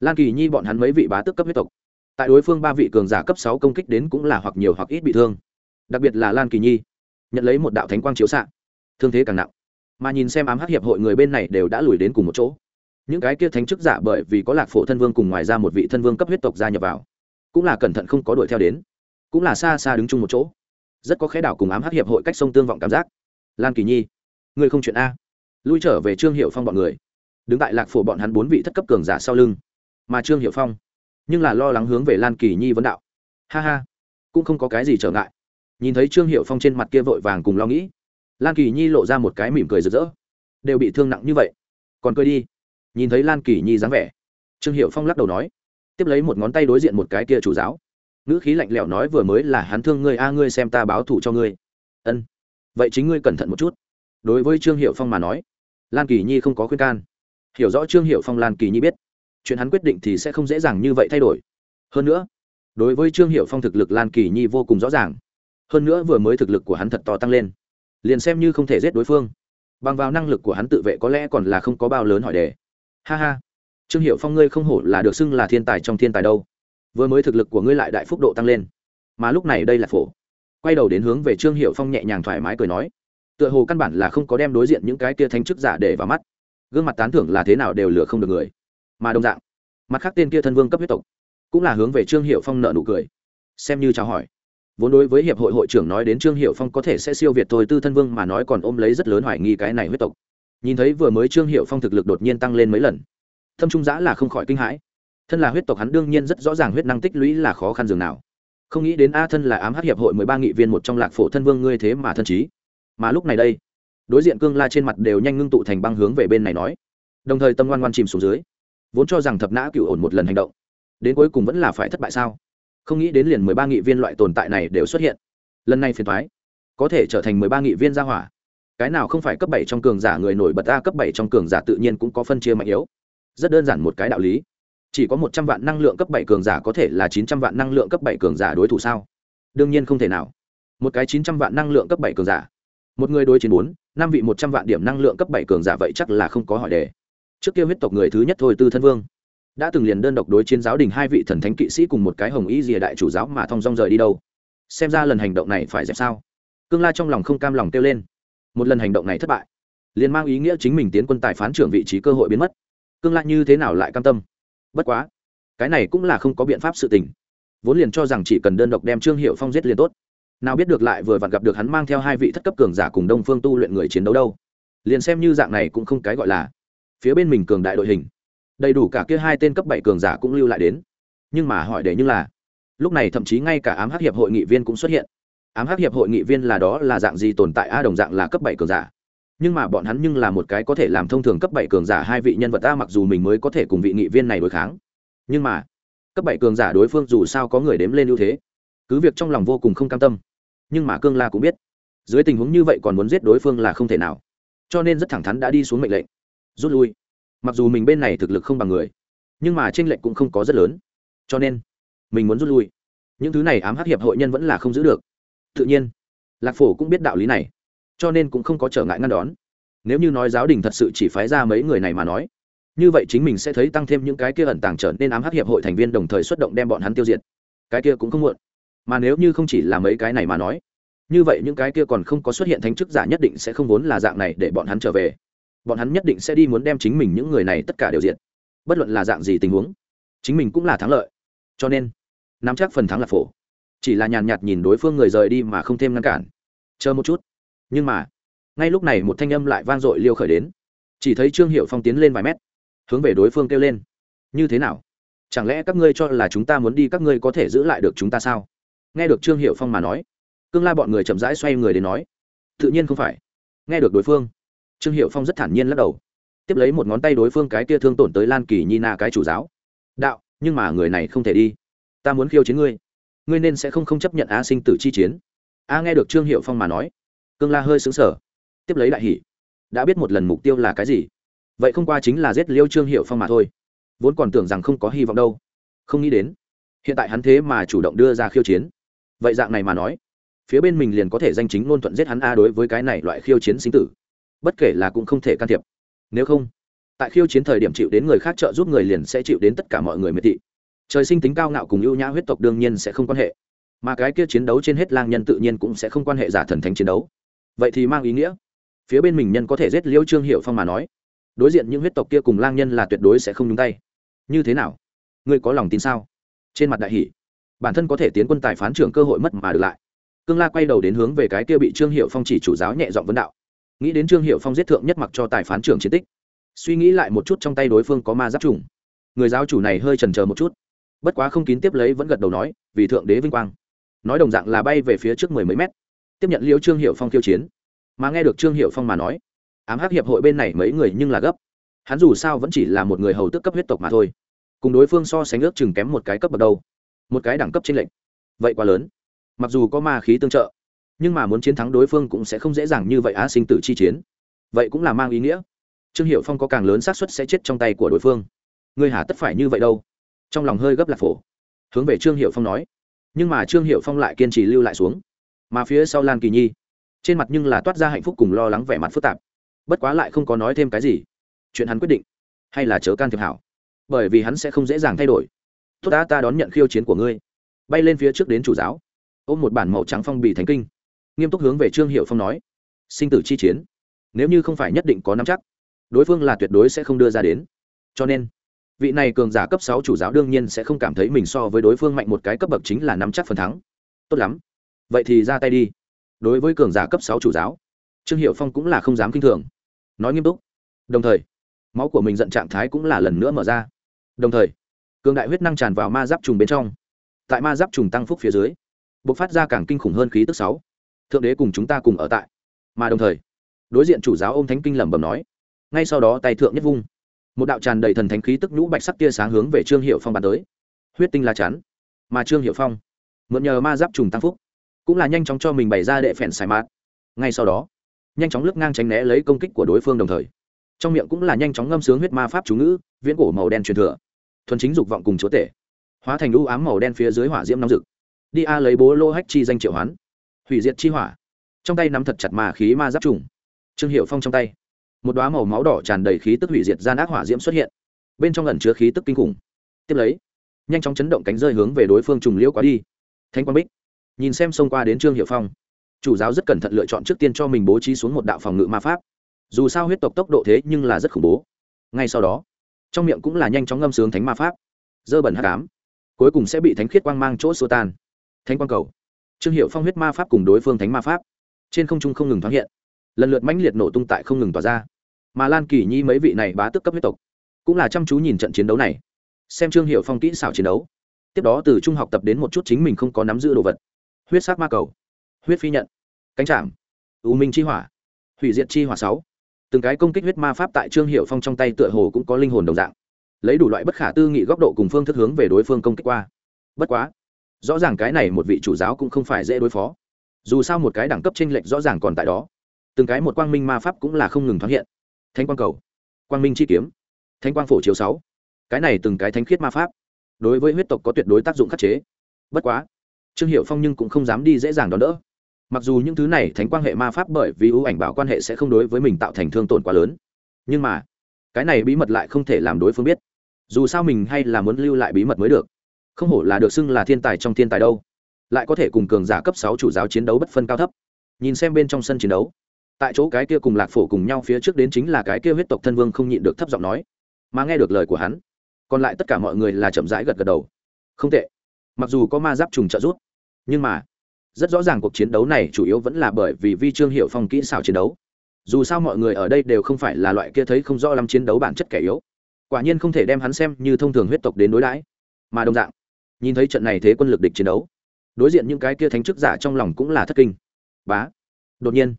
Lan kỳ nhi bọn hắn mấy vị bá tức cấp huyết tộc. Tại đối phương ba vị cường giả cấp sáu công kích đến cũng là hoặc nhiều hoặc ít bị thương. Đặc biệt là lan kỳ nhi, nhận lấy một đạo thánh quang chiếu xạ. Thương thế càng nặng. Mà nhìn xem ám hắc hiệp hội người bên này đều đã lùi đến cùng một chỗ. Những cái kia thánh chức giả bởi vì có lạc phổ thân vương cùng ngoài ra một vị thân vương cấp huyết tộc gia nhập vào, cũng là cẩn thận không có đuổi theo đến. Cũng là xa xa đứng chung một chỗ rất có khẽ đảo cùng ám hắc hiệp hội cách sông tương vọng cảm giác. Lan kỳ nhi, ngươi không chuyện a. Lui trở về trương hiệu phong bọn người. Đứng tại lạc phổ bọn hắn bốn vị thất cấp cường giả sau lưng. Mà trương hiệu phong, nhưng là lo lắng hướng về lan kỳ nhi vấn đạo. Ha ha, cũng không có cái gì trở ngại. Nhìn thấy trương hiệu phong trên mặt kia vội vàng cùng lo nghĩ, lan kỳ nhi lộ ra một cái mỉm cười rực rỡ. Đều bị thương nặng như vậy, còn cười đi. Nhìn thấy lan kỳ nhi dáng vẻ, trương hiệu phong lắc đầu nói, tiếp lấy một ngón tay đối diện một cái kia chủ giáo ngữ khí lạnh lẽo nói vừa mới là hắn thương ngươi, a, ngươi xem ta báo thù cho ngươi. Ân, vậy chính ngươi cẩn thận một chút. Đối với trương hiệu phong mà nói, lan kỳ nhi không có khuyên can. Hiểu rõ trương hiệu phong, lan kỳ nhi biết, chuyện hắn quyết định thì sẽ không dễ dàng như vậy thay đổi. Hơn nữa, đối với trương hiệu phong thực lực, lan kỳ nhi vô cùng rõ ràng. Hơn nữa vừa mới thực lực của hắn thật to tăng lên, liền xem như không thể giết đối phương. Bằng vào năng lực của hắn tự vệ có lẽ còn là không có bao lớn hỏi đề. Ha ha, trương hiệu phong ngươi không hổ là được xưng là thiên tài trong thiên tài đâu vừa mới thực lực của ngươi lại đại phúc độ tăng lên. Mà lúc này đây là phổ. Quay đầu đến hướng về trương hiệu phong nhẹ nhàng thoải mái cười nói, tựa hồ căn bản là không có đem đối diện những cái kia thanh chức giả để vào mắt. Gương mặt tán thưởng là thế nào đều lừa không được người. Mà đồng dạng, mặt khác tên kia thân vương cấp huyết tộc, cũng là hướng về trương hiệu phong nợ nụ cười. Xem như chào hỏi. Vốn đối với hiệp hội hội trưởng nói đến trương hiệu phong có thể sẽ siêu việt thôi, tư thân vương mà nói còn ôm lấy rất lớn hoài nghi cái này huyết tộc. Nhìn thấy vừa mới trương hiệu phong thực lực đột nhiên tăng lên mấy lần, thâm trung giã là không khỏi kinh hãi thân là huyết tộc hắn đương nhiên rất rõ ràng huyết năng tích lũy là khó khăn dường nào. Không nghĩ đến a thân là ám hát hiệp hội mười ba nghị viên một trong lạc phổ thân vương ngươi thế mà thân trí mà lúc này đây, đối diện cương la trên mặt đều nhanh ngưng tụ thành băng hướng về bên này nói. Đồng thời tâm ngoan ngoan chìm xuống dưới, vốn cho rằng thập nã cựu ổn một lần hành động, đến cuối cùng vẫn là phải thất bại sao? Không nghĩ đến liền mười ba nghị viên loại tồn tại này đều xuất hiện. Lần này phiền thoái có thể trở thành mười ba nghị viên gia hỏa. Cái nào không phải cấp bảy trong cường giả người nổi bật a, cấp bảy trong cường giả tự nhiên cũng có phân chia mạnh yếu. Rất đơn giản một cái đạo lý chỉ có một trăm vạn năng lượng cấp bảy cường giả có thể là chín trăm vạn năng lượng cấp bảy cường giả đối thủ sao? Đương nhiên không thể nào. Một cái chín trăm vạn năng lượng cấp bảy cường giả. Một người đối chiến bốn, năm vị một trăm vạn điểm năng lượng cấp bảy cường giả vậy chắc là không có hỏi đề. Trước kia huyết tộc người thứ nhất thôi, tư thân vương. Đã từng liền đơn độc đối chiến giáo đình hai vị thần thánh kỵ sĩ cùng một cái hồng y rìa đại chủ giáo mà thong dong rời đi đâu. Xem ra lần hành động này phải dẹp sao? Cương la trong lòng không cam lòng kêu lên. Một lần hành động này thất bại, liền mang ý nghĩa chính mình tiến quân tài phán trưởng vị trí cơ hội biến mất. Cương la như thế nào lại cam tâm? Bất quá, cái này cũng là không có biện pháp sự tình. Vốn liền cho rằng chỉ cần đơn độc đem trương hiệu phong giết liền tốt. Nào biết được lại vừa vặn gặp được hắn mang theo hai vị thất cấp cường giả cùng đông phương tu luyện người chiến đấu đâu. Liền xem như dạng này cũng không cái gọi là phía bên mình cường đại đội hình. Đầy đủ cả kia hai tên cấp bảy cường giả cũng lưu lại đến. Nhưng mà hỏi để như là, lúc này thậm chí ngay cả ám hắc hiệp hội nghị viên cũng xuất hiện. Ám hắc hiệp hội nghị viên là đó là dạng gì tồn tại? A, đồng dạng là cấp bảy cường giả nhưng mà bọn hắn nhưng là một cái có thể làm thông thường cấp bảy cường giả, hai vị nhân vật ta mặc dù mình mới có thể cùng vị nghị viên này đối kháng, nhưng mà cấp bảy cường giả đối phương dù sao có người đếm lên ưu thế, cứ việc trong lòng vô cùng không cam tâm, nhưng mà cương la cũng biết, dưới tình huống như vậy còn muốn giết đối phương là không thể nào. Cho nên rất thẳng thắn đã đi xuống mệnh lệnh, rút lui. Mặc dù mình bên này thực lực không bằng người, nhưng mà tranh lệnh cũng không có rất lớn. Cho nên, mình muốn rút lui. Những thứ này ám hắc hiệp hội nhân vẫn là không giữ được. Tự nhiên, lạc phổ cũng biết đạo lý này cho nên cũng không có trở ngại ngăn đón. Nếu như nói giáo đình thật sự chỉ phái ra mấy người này mà nói, như vậy chính mình sẽ thấy tăng thêm những cái kia ẩn tàng trở nên ám hắc hiệp hội thành viên đồng thời xuất động đem bọn hắn tiêu diệt. Cái kia cũng không muộn. Mà nếu như không chỉ là mấy cái này mà nói, như vậy những cái kia còn không có xuất hiện thánh chức giả nhất định sẽ không vốn là dạng này để bọn hắn trở về. Bọn hắn nhất định sẽ đi muốn đem chính mình những người này tất cả đều diệt. Bất luận là dạng gì tình huống, chính mình cũng là thắng lợi. Cho nên, nắm chắc phần thắng là phổ. Chỉ là nhàn nhạt nhìn đối phương người rời đi mà không thêm ngăn cản. Chờ một chút nhưng mà, ngay lúc này một thanh âm lại vang dội liêu khởi đến. Chỉ thấy trương hiệu phong tiến lên vài mét, hướng về đối phương kêu lên. Như thế nào? Chẳng lẽ các ngươi cho là chúng ta muốn đi, các ngươi có thể giữ lại được chúng ta sao? Nghe được trương hiệu phong mà nói, cương la bọn người chậm rãi xoay người đến nói, tự nhiên không phải. Nghe được đối phương, trương hiệu phong rất thản nhiên lắc đầu, tiếp lấy một ngón tay đối phương cái kia thương tổn tới lan kỳ nhi na cái chủ giáo. Đạo, nhưng mà người này không thể đi. Ta muốn khiêu chiến ngươi. Ngươi nên sẽ không không chấp nhận á sinh tử chi chiến. A nghe được trương hiệu phong mà nói cương la hơi xứng sở. Tiếp lấy đại hỷ đã biết một lần mục tiêu là cái gì? Vậy không qua chính là giết liêu trương hiệu phong mà thôi. Vốn còn tưởng rằng không có hy vọng đâu. Không nghĩ đến. Hiện tại hắn thế mà chủ động đưa ra khiêu chiến. Vậy dạng này mà nói, phía bên mình liền có thể danh chính ngôn thuận giết hắn a đối với cái này loại khiêu chiến sinh tử. Bất kể là cũng không thể can thiệp. Nếu không, tại khiêu chiến thời điểm chịu đến người khác trợ giúp người liền sẽ chịu đến tất cả mọi người miệt thị. Trời sinh tính cao ngạo cùng ưu nhã huyết tộc đương nhiên sẽ không quan hệ. Mà cái kia chiến đấu trên hết lang nhân tự nhiên cũng sẽ không quan hệ giả thần thánh chiến đấu vậy thì mang ý nghĩa. Phía bên mình nhân có thể giết liêu trương hiệu phong mà nói. Đối diện những huyết tộc kia cùng lang nhân là tuyệt đối sẽ không nhúng tay. Như thế nào? Ngươi có lòng tin sao? Trên mặt đại hỷ bản thân có thể tiến quân tài phán trưởng cơ hội mất mà được lại. Cương la quay đầu đến hướng về cái kia bị trương hiệu phong chỉ chủ giáo nhẹ giọng vấn đạo. Nghĩ đến trương hiệu phong giết thượng nhất mặc cho tài phán trưởng chiến tích, suy nghĩ lại một chút trong tay đối phương có ma giáp trùng. Người giáo chủ này hơi trần c một chút. Bất quá không kín tiếp lấy vẫn gật đầu nói, vì thượng đế vinh quang. Nói đồng dạng là bay về phía trước mười mấy mét tiếp nhận liễu trương hiệu phong khiêu chiến. Mà nghe được trương hiệu phong mà nói, ám hắc hiệp hội bên này mấy người nhưng là gấp. Hắn dù sao vẫn chỉ là một người hầu tước cấp huyết tộc mà thôi. Cùng đối phương so sánh ước chừng kém một cái cấp bậc đâu. Một cái đẳng cấp trên lệnh vậy quá lớn. Mặc dù có ma khí tương trợ, nhưng mà muốn chiến thắng đối phương cũng sẽ không dễ dàng như vậy á, sinh tử chi chiến. Vậy cũng là mang ý nghĩa. Trương hiệu phong có càng lớn xác suất sẽ chết trong tay của đối phương. Ngươi hà tất phải như vậy đâu. Trong lòng hơi gấp lạc phổ. Hướng về trương hiệu phong nói. Nhưng mà trương hiệu phong lại kiên trì lưu lại xuống mà phía sau lan kỳ nhi. Trên mặt nhưng là toát ra hạnh phúc cùng lo lắng vẻ mặt phức tạp. Bất quá lại không có nói thêm cái gì. Chuyện hắn quyết định, hay là chớ can thiệp hảo. Bởi vì hắn sẽ không dễ dàng thay đổi. Tốt đã, ta đón nhận khiêu chiến của ngươi. Bay lên phía trước đến chủ giáo. Ôm một bản màu trắng phong bì thánh kinh. Nghiêm túc hướng về trương hiệu phong nói. Sinh tử chi chiến. Nếu như không phải nhất định có nắm chắc, đối phương là tuyệt đối sẽ không đưa ra đến. Cho nên, vị này cường giả cấp sáu chủ giáo đương nhiên sẽ không cảm thấy mình so với đối phương mạnh một cái cấp bậc chính là nắm chắc phần thắng. Tốt lắm vậy thì ra tay đi. Đối với cường giả cấp sáu chủ giáo, trương hiệu phong cũng là không dám k i n h thường. Nói nghiêm túc. Đồng thời, máu của mình giận trạng thái cũng là lần nữa mở ra. Đồng thời, cường đại huyết năng tràn vào ma giáp trùng bên trong. Tại ma giáp trùng tăng phúc phía dưới b ộ c phát ra càng kinh khủng hơn khí tức sáu. Thượng đế cùng chúng ta cùng ở tại. Mà đồng thời, đối diện chủ giáo ô m thánh kinh lẩm bẩm nói, ngay sau đó tay thượng nhất vung, một đạo tràn đầy thần thánh khí tức nhũ bạch sắc tia sáng hướng về trương hiệu phong bàn tới. Huyết tinh la chắn, mà trương hiệu phong mượn nhờ ma giáp trùng tăng phúc cũng là nhanh chóng cho mình bày ra đệ phèn xài mát. Ngay sau đó, nhanh chóng lướt ngang tránh né lấy công kích của đối phương đồng thời, trong miệng cũng là nhanh chóng ngâm sướng huyết ma pháp chú ngữ, viễn cổ màu đen truyền thừa, thuần chính dục vọng cùng chúa tể, hóa thành u ám màu đen phía dưới hỏa diễm nóng rực. Đi a lấy bố lô hách chi danh triệu hoán, hủy diệt chi hỏa. Trong tay nắm thật chặt mà khí ma giáp trùng. Trương hiệu phong trong tay, một đoá màu máu đỏ tràn đầy khí tức hủy diệt gian ác hỏa diễm xuất hiện. Bên trong lần chứa khí tức kinh khủng. Tiếp lấy, nhanh chóng chấn động cánh rơi hướng về đối phương trùng liễu quá đi. Thanh quang bích nhìn xem xông qua đến trương hiệu phong. Chủ giáo rất cẩn thận lựa chọn trước tiên cho mình bố trí xuống một đạo phòng ngự ma pháp. Dù sao huyết tộc tốc độ thế nhưng là rất khủng bố. Ngay sau đó, trong miệng cũng là nhanh chóng ngâm sướng thánh ma pháp. Dơ bẩn h tám cuối cùng sẽ bị thánh khiết quang mang chỗ xua tan. Thánh quang cầu. Trương hiệu phong huyết ma pháp cùng đối phương thánh ma pháp trên không trung không ngừng thoáng hiện. Lần lượt mãnh liệt nổ tung tại không ngừng tỏa ra. Mà lan kỳ nhi mấy vị này bá tức cấp huyết tộc cũng là chăm chú nhìn trận chiến đấu này, xem trương hiệu phong kỹ xảo chiến đấu. Tiếp đó từ trung học tập đến một chút chính mình không có nắm giữ đồ vật huyết sắc ma cầu. Huyết phi nhận. Cánh chạm u minh chi hỏa. Hủy diệt chi hỏa sáu. Từng cái công kích huyết ma pháp tại trương hiệu phong trong tay tựa hồ cũng có linh hồn đồng dạng. Lấy đủ loại bất khả tư nghị góc độ cùng phương thức hướng về đối phương công kích qua. Bất quá, rõ ràng cái này một vị chủ giáo cũng không phải dễ đối phó. Dù sao một cái đẳng cấp tranh lệch rõ ràng còn tại đó. Từng cái một quang minh ma pháp cũng là không ngừng thoáng hiện. Thanh quang cầu. Quang minh chi kiếm. Thanh quang phổ chiếu sáu. Cái này từng cái thánh khiết ma pháp. Đối với huyết tộc có tuyệt đối tác dụng khắc chế. Bất quá trương hiệu phong nhưng cũng không dám đi dễ dàng đón đỡ. Mặc dù những thứ này thánh quan hệ ma pháp bởi vì ưu ảnh bảo quan hệ sẽ không đối với mình tạo thành thương tổn quá lớn, nhưng mà cái này bí mật lại không thể làm đối phương biết. Dù sao mình hay là muốn lưu lại bí mật mới được. Không hổ là được xưng là thiên tài trong thiên tài đâu. Lại có thể cùng cường giả cấp sáu chủ giáo chiến đấu bất phân cao thấp. Nhìn xem bên trong sân chiến đấu, tại chỗ cái kia cùng lạc phổ cùng nhau phía trước đến chính là cái kia huyết tộc thân vương không nhịn được thấp giọng nói, mà nghe được lời của hắn, còn lại tất cả mọi người là chậm rãi gật gật đầu. Không tệ mặc dù có ma giáp trùng trợ giúp, nhưng mà rất rõ ràng cuộc chiến đấu này chủ yếu vẫn là bởi vì vi trương hiệu phong kỹ xảo chiến đấu. Dù sao mọi người ở đây đều không phải là loại kia thấy không rõ lắm chiến đấu bản chất kẻ yếu. Quả nhiên không thể đem hắn xem như thông thường huyết tộc đến đối đãi. Mà đồng dạng, nhìn thấy trận này thế quân lực địch chiến đấu, đối diện những cái kia thánh chức giả trong lòng cũng là thất kinh. Bá, đột nhiên,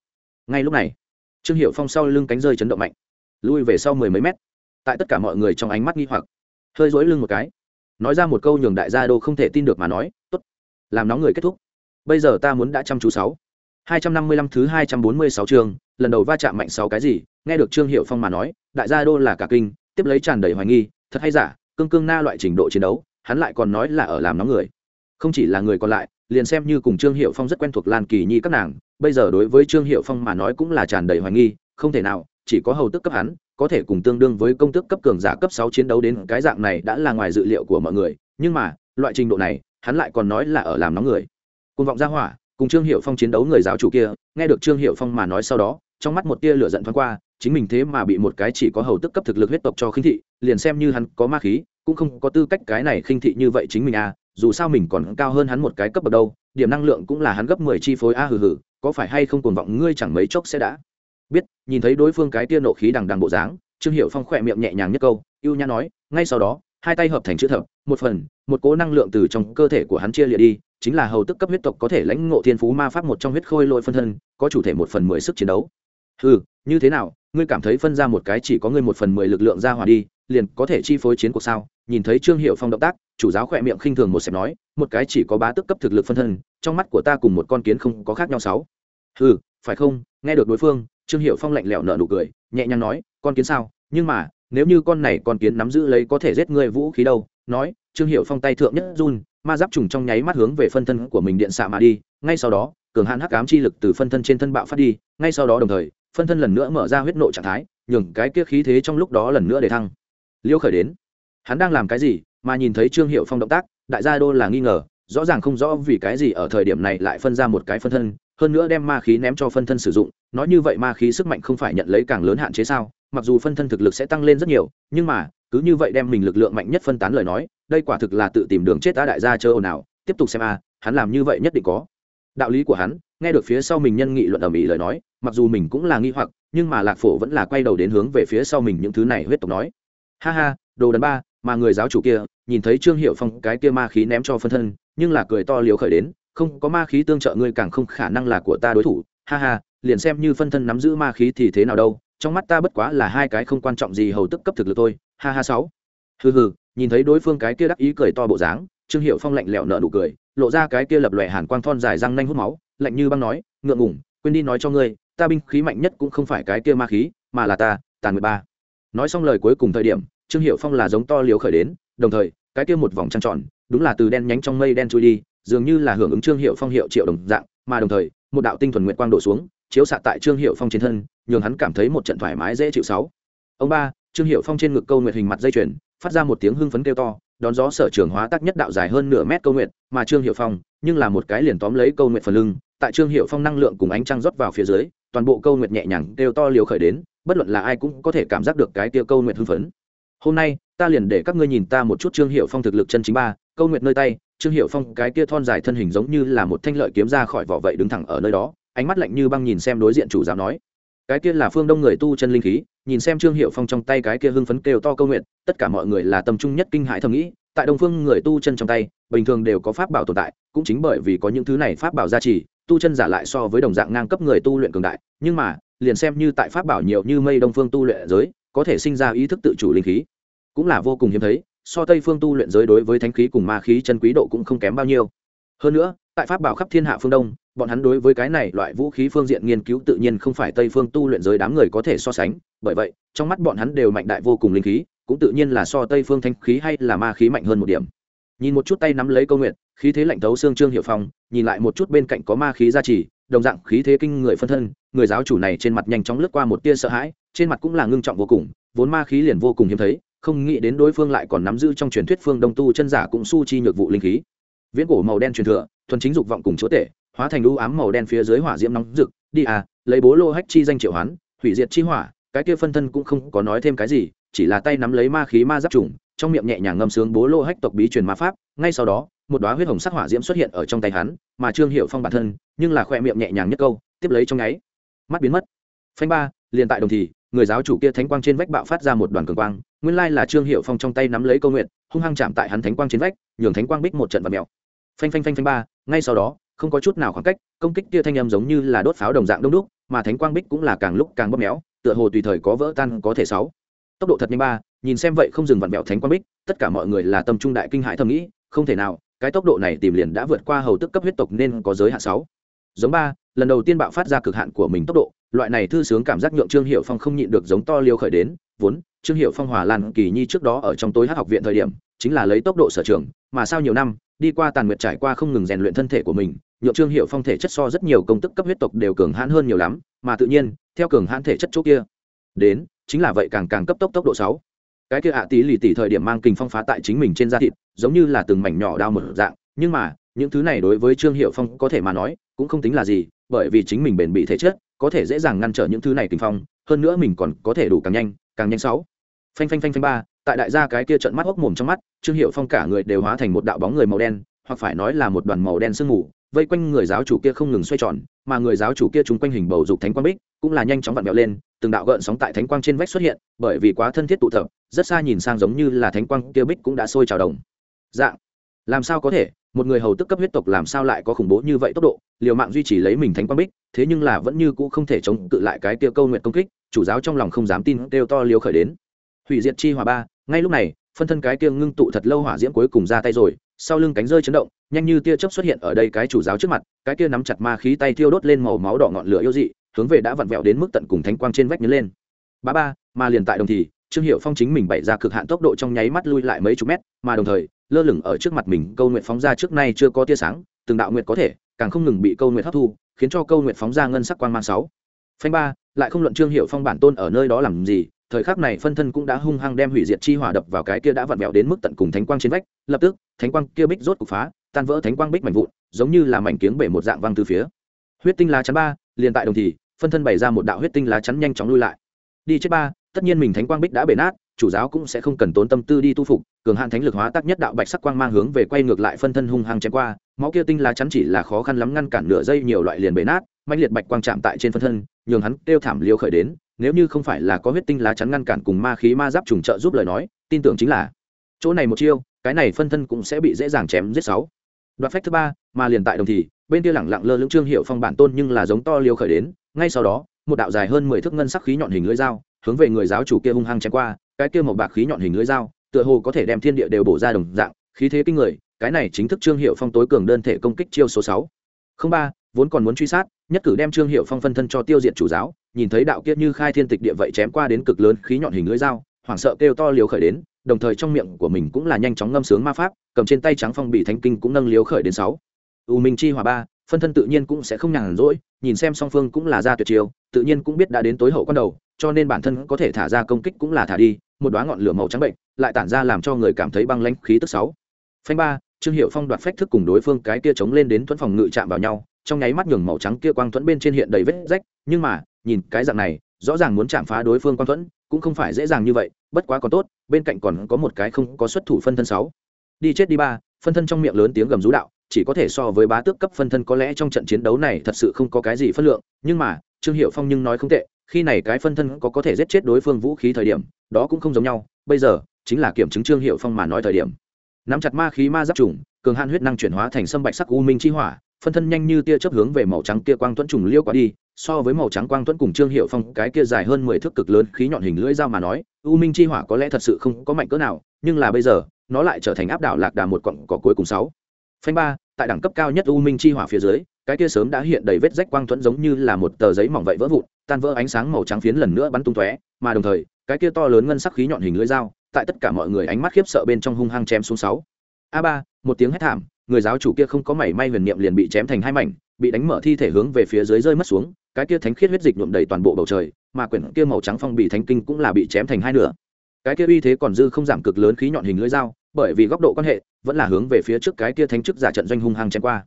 ngay lúc này, trương hiệu phong sau lưng cánh rơi chấn động mạnh, lui về sau mười mấy mét. Tại tất cả mọi người trong ánh mắt nghi hoặc, hơi dối lưng một cái nói ra một câu nhường đại gia đô không thể tin được mà nói, tốt, làm nóng người kết thúc. Bây giờ ta muốn đã chăm chú sáu. Hai trăm năm mươi lăm thứ hai trăm bốn mươi sáu chương, lần đầu va chạm mạnh sáu cái gì? Nghe được trương hiệu phong mà nói, đại gia đô là cả kinh, tiếp lấy tràn đầy hoài nghi, thật hay giả, cương cương na loại trình độ chiến đấu, hắn lại còn nói là ở làm nóng người. Không chỉ là người còn lại, liền xem như cùng trương hiệu phong rất quen thuộc lan kỳ nhi các nàng, bây giờ đối với trương hiệu phong mà nói cũng là tràn đầy hoài nghi, không thể nào, chỉ có hầu tức cấp hắn có thể cùng tương đương với công tước cấp cường giả cấp sáu chiến đấu đến cái dạng này đã là ngoài dự liệu của mọi người, nhưng mà, loại trình độ này, hắn lại còn nói là ở làm nóng người. Cùng vọng ra hỏa, cùng trương hiệu phong chiến đấu người giáo chủ kia, nghe được trương hiệu phong mà nói sau đó, trong mắt một tia lửa giận thoáng qua, chính mình thế mà bị một cái chỉ có hầu tức cấp thực lực huyết tộc cho khinh thị, liền xem như hắn có ma khí, cũng không có tư cách cái này khinh thị như vậy chính mình à dù sao mình còn cao hơn hắn một cái cấp bậc đâu, điểm năng lượng cũng là hắn gấp mười chi phối a hừ hừ, có phải hay không cuồng vọng ngươi chẳng mấy chốc sẽ đã biết, nhìn thấy đối phương cái tia nộ khí đằng đằng bộ dáng, trương hiệu phong khỏe miệng nhẹ nhàng nhất câu ưu nhã nói, ngay sau đó, hai tay hợp thành chữ thập, một phần, một cố năng lượng từ trong cơ thể của hắn chia liệt đi, chính là hầu tức cấp huyết tộc có thể lãnh ngộ thiên phú ma pháp một trong huyết khôi lội phân thân, có chủ thể một phần mười sức chiến đấu. Ừ như thế nào, ngươi cảm thấy phân ra một cái chỉ có ngươi một phần mười lực lượng ra hòa đi, liền có thể chi phối chiến cuộc sao? Nhìn thấy trương hiệu phong động tác, chủ giáo khỏe miệng khinh thường một xẹp nói, một cái chỉ có bá tức cấp thực lực phân thân, trong mắt của ta cùng một con kiến không có khác nhau sáu. Ừ phải không nghe được đối phương, trương hiệu phong lạnh lẽo nở nụ cười, nhẹ nhàng nói, con kiến sao? Nhưng mà, nếu như con này con kiến nắm giữ lấy có thể giết người vũ khí đâu? Nói, trương hiệu phong tay thượng nhất run, ma giáp trùng trong nháy mắt hướng về phân thân của mình điện xạ mà đi. Ngay sau đó, cường hãn hắc ám chi lực từ phân thân trên thân bạo phát đi. Ngay sau đó đồng thời, phân thân lần nữa mở ra huyết nộ trạng thái, nhường cái kia khí thế trong lúc đó lần nữa để thăng. Liêu khởi đến. Hắn đang làm cái gì? Mà nhìn thấy trương hiệu phong động tác, đại gia đô là nghi ngờ, rõ ràng không rõ vì cái gì ở thời điểm này lại phân ra một cái phân thân hơn nữa đem ma khí ném cho phân thân sử dụng, nói như vậy ma khí sức mạnh không phải nhận lấy càng lớn hạn chế sao? Mặc dù phân thân thực lực sẽ tăng lên rất nhiều, nhưng mà, cứ như vậy đem mình lực lượng mạnh nhất phân tán lời nói, đây quả thực là tự tìm đường chết ta đại gia chơi ồn ào. Tiếp tục xem a, hắn làm như vậy nhất định có. Đạo lý của hắn, nghe được phía sau mình nhân nghị luận ầm ĩ lời nói, mặc dù mình cũng là nghi hoặc, nhưng mà lạc phổ vẫn là quay đầu đến hướng về phía sau mình những thứ này huyết tộc nói. Ha ha, đồ đần ba, mà người giáo chủ kia, nhìn thấy trương hiệu phong cái kia ma khí ném cho phân thân, nhưng là cười to liều khởi đến không có ma khí tương trợ ngươi càng không khả năng là của ta đối thủ. Ha ha, liền xem như phân thân nắm giữ ma khí thì thế nào đâu, trong mắt ta bất quá là hai cái không quan trọng gì hầu tức cấp thực lực thôi. Ha ha sáu. Hừ hừ, nhìn thấy đối phương cái kia đắc ý cười to bộ dáng, trương hiệu phong lạnh lẽo nở nụ cười, lộ ra cái kia lập lòe hàn quang thon dài răng nanh hút máu, lạnh như băng nói, ngượng ngủng quên đi nói cho ngươi, ta binh khí mạnh nhất cũng không phải cái kia ma khí, mà là ta tàn mười ba. Nói xong lời cuối cùng thời điểm, trương hiệu phong là giống to liều khởi đến, đồng thời, cái kia một vòng trăng tròn, đúng là từ đen nhánh trong mây đen trôi đi dường như là hưởng ứng trương hiệu phong, hiệu triệu đồng dạng, mà đồng thời, một đạo tinh thuần nguyện quang đổ xuống, chiếu xạ tại trương hiệu phong trên thân, nhường hắn cảm thấy một trận thoải mái dễ chịu sáu. Ông ba, trương hiệu phong trên ngực câu nguyện hình mặt dây chuyền, phát ra một tiếng hưng phấn kêu to, đón gió sở trường hóa tác nhất đạo dài hơn nửa mét câu nguyện mà trương hiệu phong, nhưng là một cái liền tóm lấy câu nguyện phần lưng, tại trương hiệu phong năng lượng cùng ánh trăng rót vào phía dưới, toàn bộ câu nguyện nhẹ nhàng kêu to liều khởi đến, bất luận là ai cũng có thể cảm giác được cái tia câu nguyện hưng phấn. Hôm nay, ta liền để các ngươi nhìn ta một chút trương hiệu phong thực lực chân chính ba, câu nguyện nơi tay trương hiệu phong, cái kia thon dài thân hình giống như là một thanh lợi kiếm ra khỏi vỏ vậy đứng thẳng ở nơi đó, ánh mắt lạnh như băng nhìn xem đối diện chủ giáo nói, cái kia là phương đông người tu chân linh khí, nhìn xem trương hiệu phong trong tay cái kia hưng phấn kêu to câu nguyện, tất cả mọi người là tâm trung nhất kinh hãi thầm nghĩ, tại đông phương người tu chân trong tay, bình thường đều có pháp bảo tồn tại, cũng chính bởi vì có những thứ này pháp bảo gia trì, tu chân giả lại so với đồng dạng ngang cấp người tu luyện cường đại, nhưng mà, liền xem như tại pháp bảo nhiều như mây đông phương tu luyện giới, có thể sinh ra ý thức tự chủ linh khí, cũng là vô cùng hiếm thấy so tây phương tu luyện giới đối với thánh khí cùng ma khí chân quý độ cũng không kém bao nhiêu. Hơn nữa, tại pháp bảo khắp thiên hạ phương đông, bọn hắn đối với cái này loại vũ khí phương diện nghiên cứu tự nhiên không phải tây phương tu luyện giới đám người có thể so sánh. Bởi vậy, trong mắt bọn hắn đều mạnh đại vô cùng linh khí, cũng tự nhiên là so tây phương thanh khí hay là ma khí mạnh hơn một điểm. Nhìn một chút tay nắm lấy câu nguyện, khí thế lạnh thấu xương trương hiệu phong, nhìn lại một chút bên cạnh có ma khí gia trì, đồng dạng khí thế kinh người phân thân, người giáo chủ này trên mặt nhanh chóng lướt qua một tia sợ hãi, trên mặt cũng là ngưng trọng vô cùng, vốn ma khí liền vô cùng hiếm thấy không nghĩ đến đối phương lại còn nắm giữ trong truyền thuyết phương đông tu chân giả cũng su chi nhược vụ linh khí. Viễn cổ màu đen truyền thừa, thuần chính dục vọng cùng chúa tể, hóa thành ưu ám màu đen phía dưới hỏa diễm nóng rực, đi à lấy bố lô hách chi danh triệu hoán, hủy diệt chi hỏa, cái kia phân thân cũng không có nói thêm cái gì, chỉ là tay nắm lấy ma khí ma giáp trùng, trong miệng nhẹ nhàng ngâm sướng bố lô hách tộc bí truyền ma pháp, ngay sau đó, một đóa huyết hồng sắc hỏa diễm xuất hiện ở trong tay hắn, mà trương hiệu phong bản thân, nhưng là khoe miệng nhẹ nhàng nhất câu, tiếp lấy trong nháy, mắt biến mất. Phanh ba, liền tại đồng thì người giáo chủ kia thánh quang trên vách bạo phát ra một đoàn cường quang, nguyên lai là trương hiệu phong trong tay nắm lấy câu nguyện, hung hăng chạm tại hắn thánh quang trên vách, nhường thánh quang bích một trận và mèo. Phanh phanh phanh phanh ba, ngay sau đó, không có chút nào khoảng cách, công kích kia thanh âm giống như là đốt pháo đồng dạng đông đúc, mà thánh quang bích cũng là càng lúc càng bóp méo, tựa hồ tùy thời có vỡ tan có thể sáu. Tốc độ thật nhanh ba, nhìn xem vậy không dừng vặn vẹo thánh quang bích, tất cả mọi người là tâm trung đại kinh hãi thầm nghĩ, không thể nào, cái tốc độ này tìm liền đã vượt qua hầu tức cấp huyết tộc nên có giới hạn sáu. Giống ba, lần đầu tiên bạo phát ra cực hạn của mình tốc độ loại này thư sướng cảm giác nhượng trương hiệu phong không nhịn được giống to liêu khởi đến, vốn, trương hiệu phong hòa lan kỳ nhi trước đó ở trong tối hát học viện thời điểm, chính là lấy tốc độ sở trường, mà sau nhiều năm, đi qua tàn nguyệt trải qua không ngừng rèn luyện thân thể của mình, nhượng trương hiệu phong thể chất so rất nhiều công tức cấp huyết tộc đều cường hãn hơn nhiều lắm, mà tự nhiên, theo cường hãn thể chất chỗ kia, đến, chính là vậy càng càng cấp tốc tốc độ sáu. Cái kia ạ tí lì tỉ thời điểm mang kình phong phá tại chính mình trên da thịt, giống như là từng mảnh nhỏ đau một dạng, nhưng mà, những thứ này đối với trương hiệu phong có thể mà nói, cũng không tính là gì, bởi vì chính mình bền bị thể chất có thể dễ dàng ngăn trở những thứ này kinh phong, hơn nữa mình còn có thể đủ càng nhanh càng nhanh sáu. Phanh phanh phanh phanh ba, tại đại gia cái kia trận mắt hốc mồm trong mắt, trương hiệu phong cả người đều hóa thành một đạo bóng người màu đen, hoặc phải nói là một đoàn màu đen sương mù, vây quanh người giáo chủ kia không ngừng xoay tròn, mà người giáo chủ kia chúng quanh hình bầu dục thánh quang bích, cũng là nhanh chóng vặn vẹo lên, từng đạo gợn sóng tại thánh quang trên vách xuất hiện, bởi vì quá thân thiết tụ tập, rất xa nhìn sang giống như là thánh quang kia bích cũng đã sôi trào đồng. Dạng làm sao có thể? Một người hầu tức cấp huyết tộc làm sao lại có khủng bố như vậy tốc độ, liều mạng duy trì lấy mình thánh quang bích, thế nhưng là vẫn như cũ không thể chống cự lại cái tiêu câu nguyện công kích, chủ giáo trong lòng không dám tin, kêu to liều khởi đến. Hủy diệt chi hòa ba, ngay lúc này, phân thân cái kia ngưng tụ thật lâu hỏa diễm cuối cùng ra tay rồi, sau lưng cánh rơi chấn động, nhanh như tia chớp xuất hiện ở đây cái chủ giáo trước mặt, cái kia nắm chặt ma khí tay thiêu đốt lên màu máu đỏ ngọn lửa yêu dị, hướng về đã vặn vẹo đến mức tận cùng thánh quang trên vách nhấn lên. Ba ba, mà liền tại đồng thì, trương hiệu phong chính mình bày ra cực hạn tốc độ trong nháy mắt lui lại mấy chục mét, mà đồng thời lơ lửng ở trước mặt mình, câu nguyện phóng ra trước nay chưa có tia sáng, từng đạo nguyện có thể, càng không ngừng bị câu nguyện hấp thu, khiến cho câu nguyện phóng ra ngân sắc quang mang sáu. Phanh ba, lại không luận trương hiệu phong bản tôn ở nơi đó làm gì, thời khắc này phân thân cũng đã hung hăng đem hủy diệt chi hỏa đập vào cái kia đã vặn vẹo đến mức tận cùng thánh quang trên vách, lập tức, thánh quang kia bích rốt cục phá, tan vỡ thánh quang bích mảnh vụn, giống như là mảnh kiếng bể một dạng văng từ phía. Huyết tinh lá chắn ba, liền tại đồng thì, phân thân bày ra một đạo huyết tinh lá chắn nhanh chóng lui lại. Đi chết ba, tất nhiên mình thánh quang bích đã bể nát chủ giáo cũng sẽ không cần tốn tâm tư đi tu phục, cường hạn thánh lực hóa tác nhất đạo bạch sắc quang mang hướng về quay ngược lại phân thân hung hăng chém qua, máu kia tinh lá chắn chỉ là khó khăn lắm ngăn cản nửa giây nhiều loại liền bể nát mạnh liệt bạch quang chạm tại trên phân thân, nhường hắn kêu thảm liêu khởi đến, nếu như không phải là có huyết tinh lá chắn ngăn cản cùng ma khí ma giáp trùng trợ giúp lời nói, tin tưởng chính là chỗ này một chiêu, cái này phân thân cũng sẽ bị dễ dàng chém giết sáu. Đoạt phách thứ ba, mà liền tại đồng thì, bên kia lẳng lặng lơ lưỡng trương hiệu phong bản tôn nhưng là giống to liêu khởi đến, ngay sau đó, một đạo dài hơn mười thước ngân sắc khí nhọn hình lưỡi dao hướng về người giáo chủ kia hung hăng chém qua cái kia một bạc khí nhọn hình lưỡi dao, tựa hồ có thể đem thiên địa đều bổ ra đồng dạng, khí thế kinh người, cái này chính thức trương hiệu phong tối cường đơn thể công kích chiêu số sáu. Không ba, vốn còn muốn truy sát, nhất cử đem trương hiệu phong phân thân cho tiêu diệt chủ giáo, nhìn thấy đạo kiết như khai thiên tịch địa vậy chém qua đến cực lớn khí nhọn hình lưỡi dao, hoảng sợ kêu to liều khởi đến, đồng thời trong miệng của mình cũng là nhanh chóng ngâm sướng ma pháp, cầm trên tay trắng phong bị thánh kinh cũng nâng liều khởi đến sáu. U minh chi hòa ba, phân thân tự nhiên cũng sẽ không nhàn rỗi, nhìn xem song phương cũng là ra tuyệt chiêu, tự nhiên cũng biết đã đến tối hậu con đầu cho nên bản thân có thể thả ra công kích cũng là thả đi, một đoá ngọn lửa màu trắng bệnh lại tản ra làm cho người cảm thấy băng lãnh khí tức sáu. Phanh ba, trương hiệu phong đoạt phách thức cùng đối phương cái kia chống lên đến thuẫn phòng ngự chạm vào nhau, trong nháy mắt nhường màu trắng kia quang thuẫn bên trên hiện đầy vết rách, nhưng mà, nhìn cái dạng này, rõ ràng muốn chạm phá đối phương quang thuẫn cũng không phải dễ dàng như vậy, bất quá còn tốt, bên cạnh còn có một cái không có xuất thủ phân thân sáu. Đi chết đi ba, phân thân trong miệng lớn tiếng gầm rú đạo, chỉ có thể so với bá tước cấp phân thân có lẽ trong trận chiến đấu này thật sự không có cái gì phân lượng, nhưng mà, trương hiệu phong nhưng nói không tệ khi này cái phân thân có có thể giết chết đối phương vũ khí thời điểm, đó cũng không giống nhau, bây giờ, chính là kiểm chứng trương hiệu phong mà nói thời điểm. Nắm chặt ma khí ma giáp trùng, cường hạn huyết năng chuyển hóa thành sâm bạch sắc u minh chi hỏa, phân thân nhanh như tia chớp hướng về màu trắng kia quang tuấn trùng liêu qua đi, so với màu trắng quang tuấn cùng trương hiệu phong, cái kia dài hơn mười thước cực lớn khí nhọn hình lưỡi dao mà nói, u minh chi hỏa có lẽ thật sự không có mạnh cỡ nào, nhưng là bây giờ, nó lại trở thành áp đảo lạc đà một cọng cỏ cuối cùng sáu. Phanh ba, tại đẳng cấp cao nhất u minh chi hỏa phía dưới, cái kia sớm đã hiện đầy vết rách quang thuẫn giống như là một tờ giấy mỏng vậy vỡ vụn tan vỡ ánh sáng màu trắng phiến lần nữa bắn tung tóe, mà đồng thời, cái kia to lớn ngân sắc khí nhọn hình lưỡi dao, tại tất cả mọi người ánh mắt khiếp sợ bên trong hung hăng chém xuống sáu. A ba, một tiếng hét thảm, người giáo chủ kia không có mảy may huyền niệm liền bị chém thành hai mảnh, bị đánh mở thi thể hướng về phía dưới rơi mất xuống, cái kia thánh khiết huyết dịch nhuộm đầy toàn bộ bầu trời, mà quyển kia màu trắng phong bị thánh kinh cũng là bị chém thành hai nửa. Cái kia uy thế còn dư không giảm cực lớn khí nhọn hình lưỡi dao, bởi vì góc độ quan hệ, vẫn là hướng về phía trước cái kia thánh chức giả trận doanh hung hăng chém qua.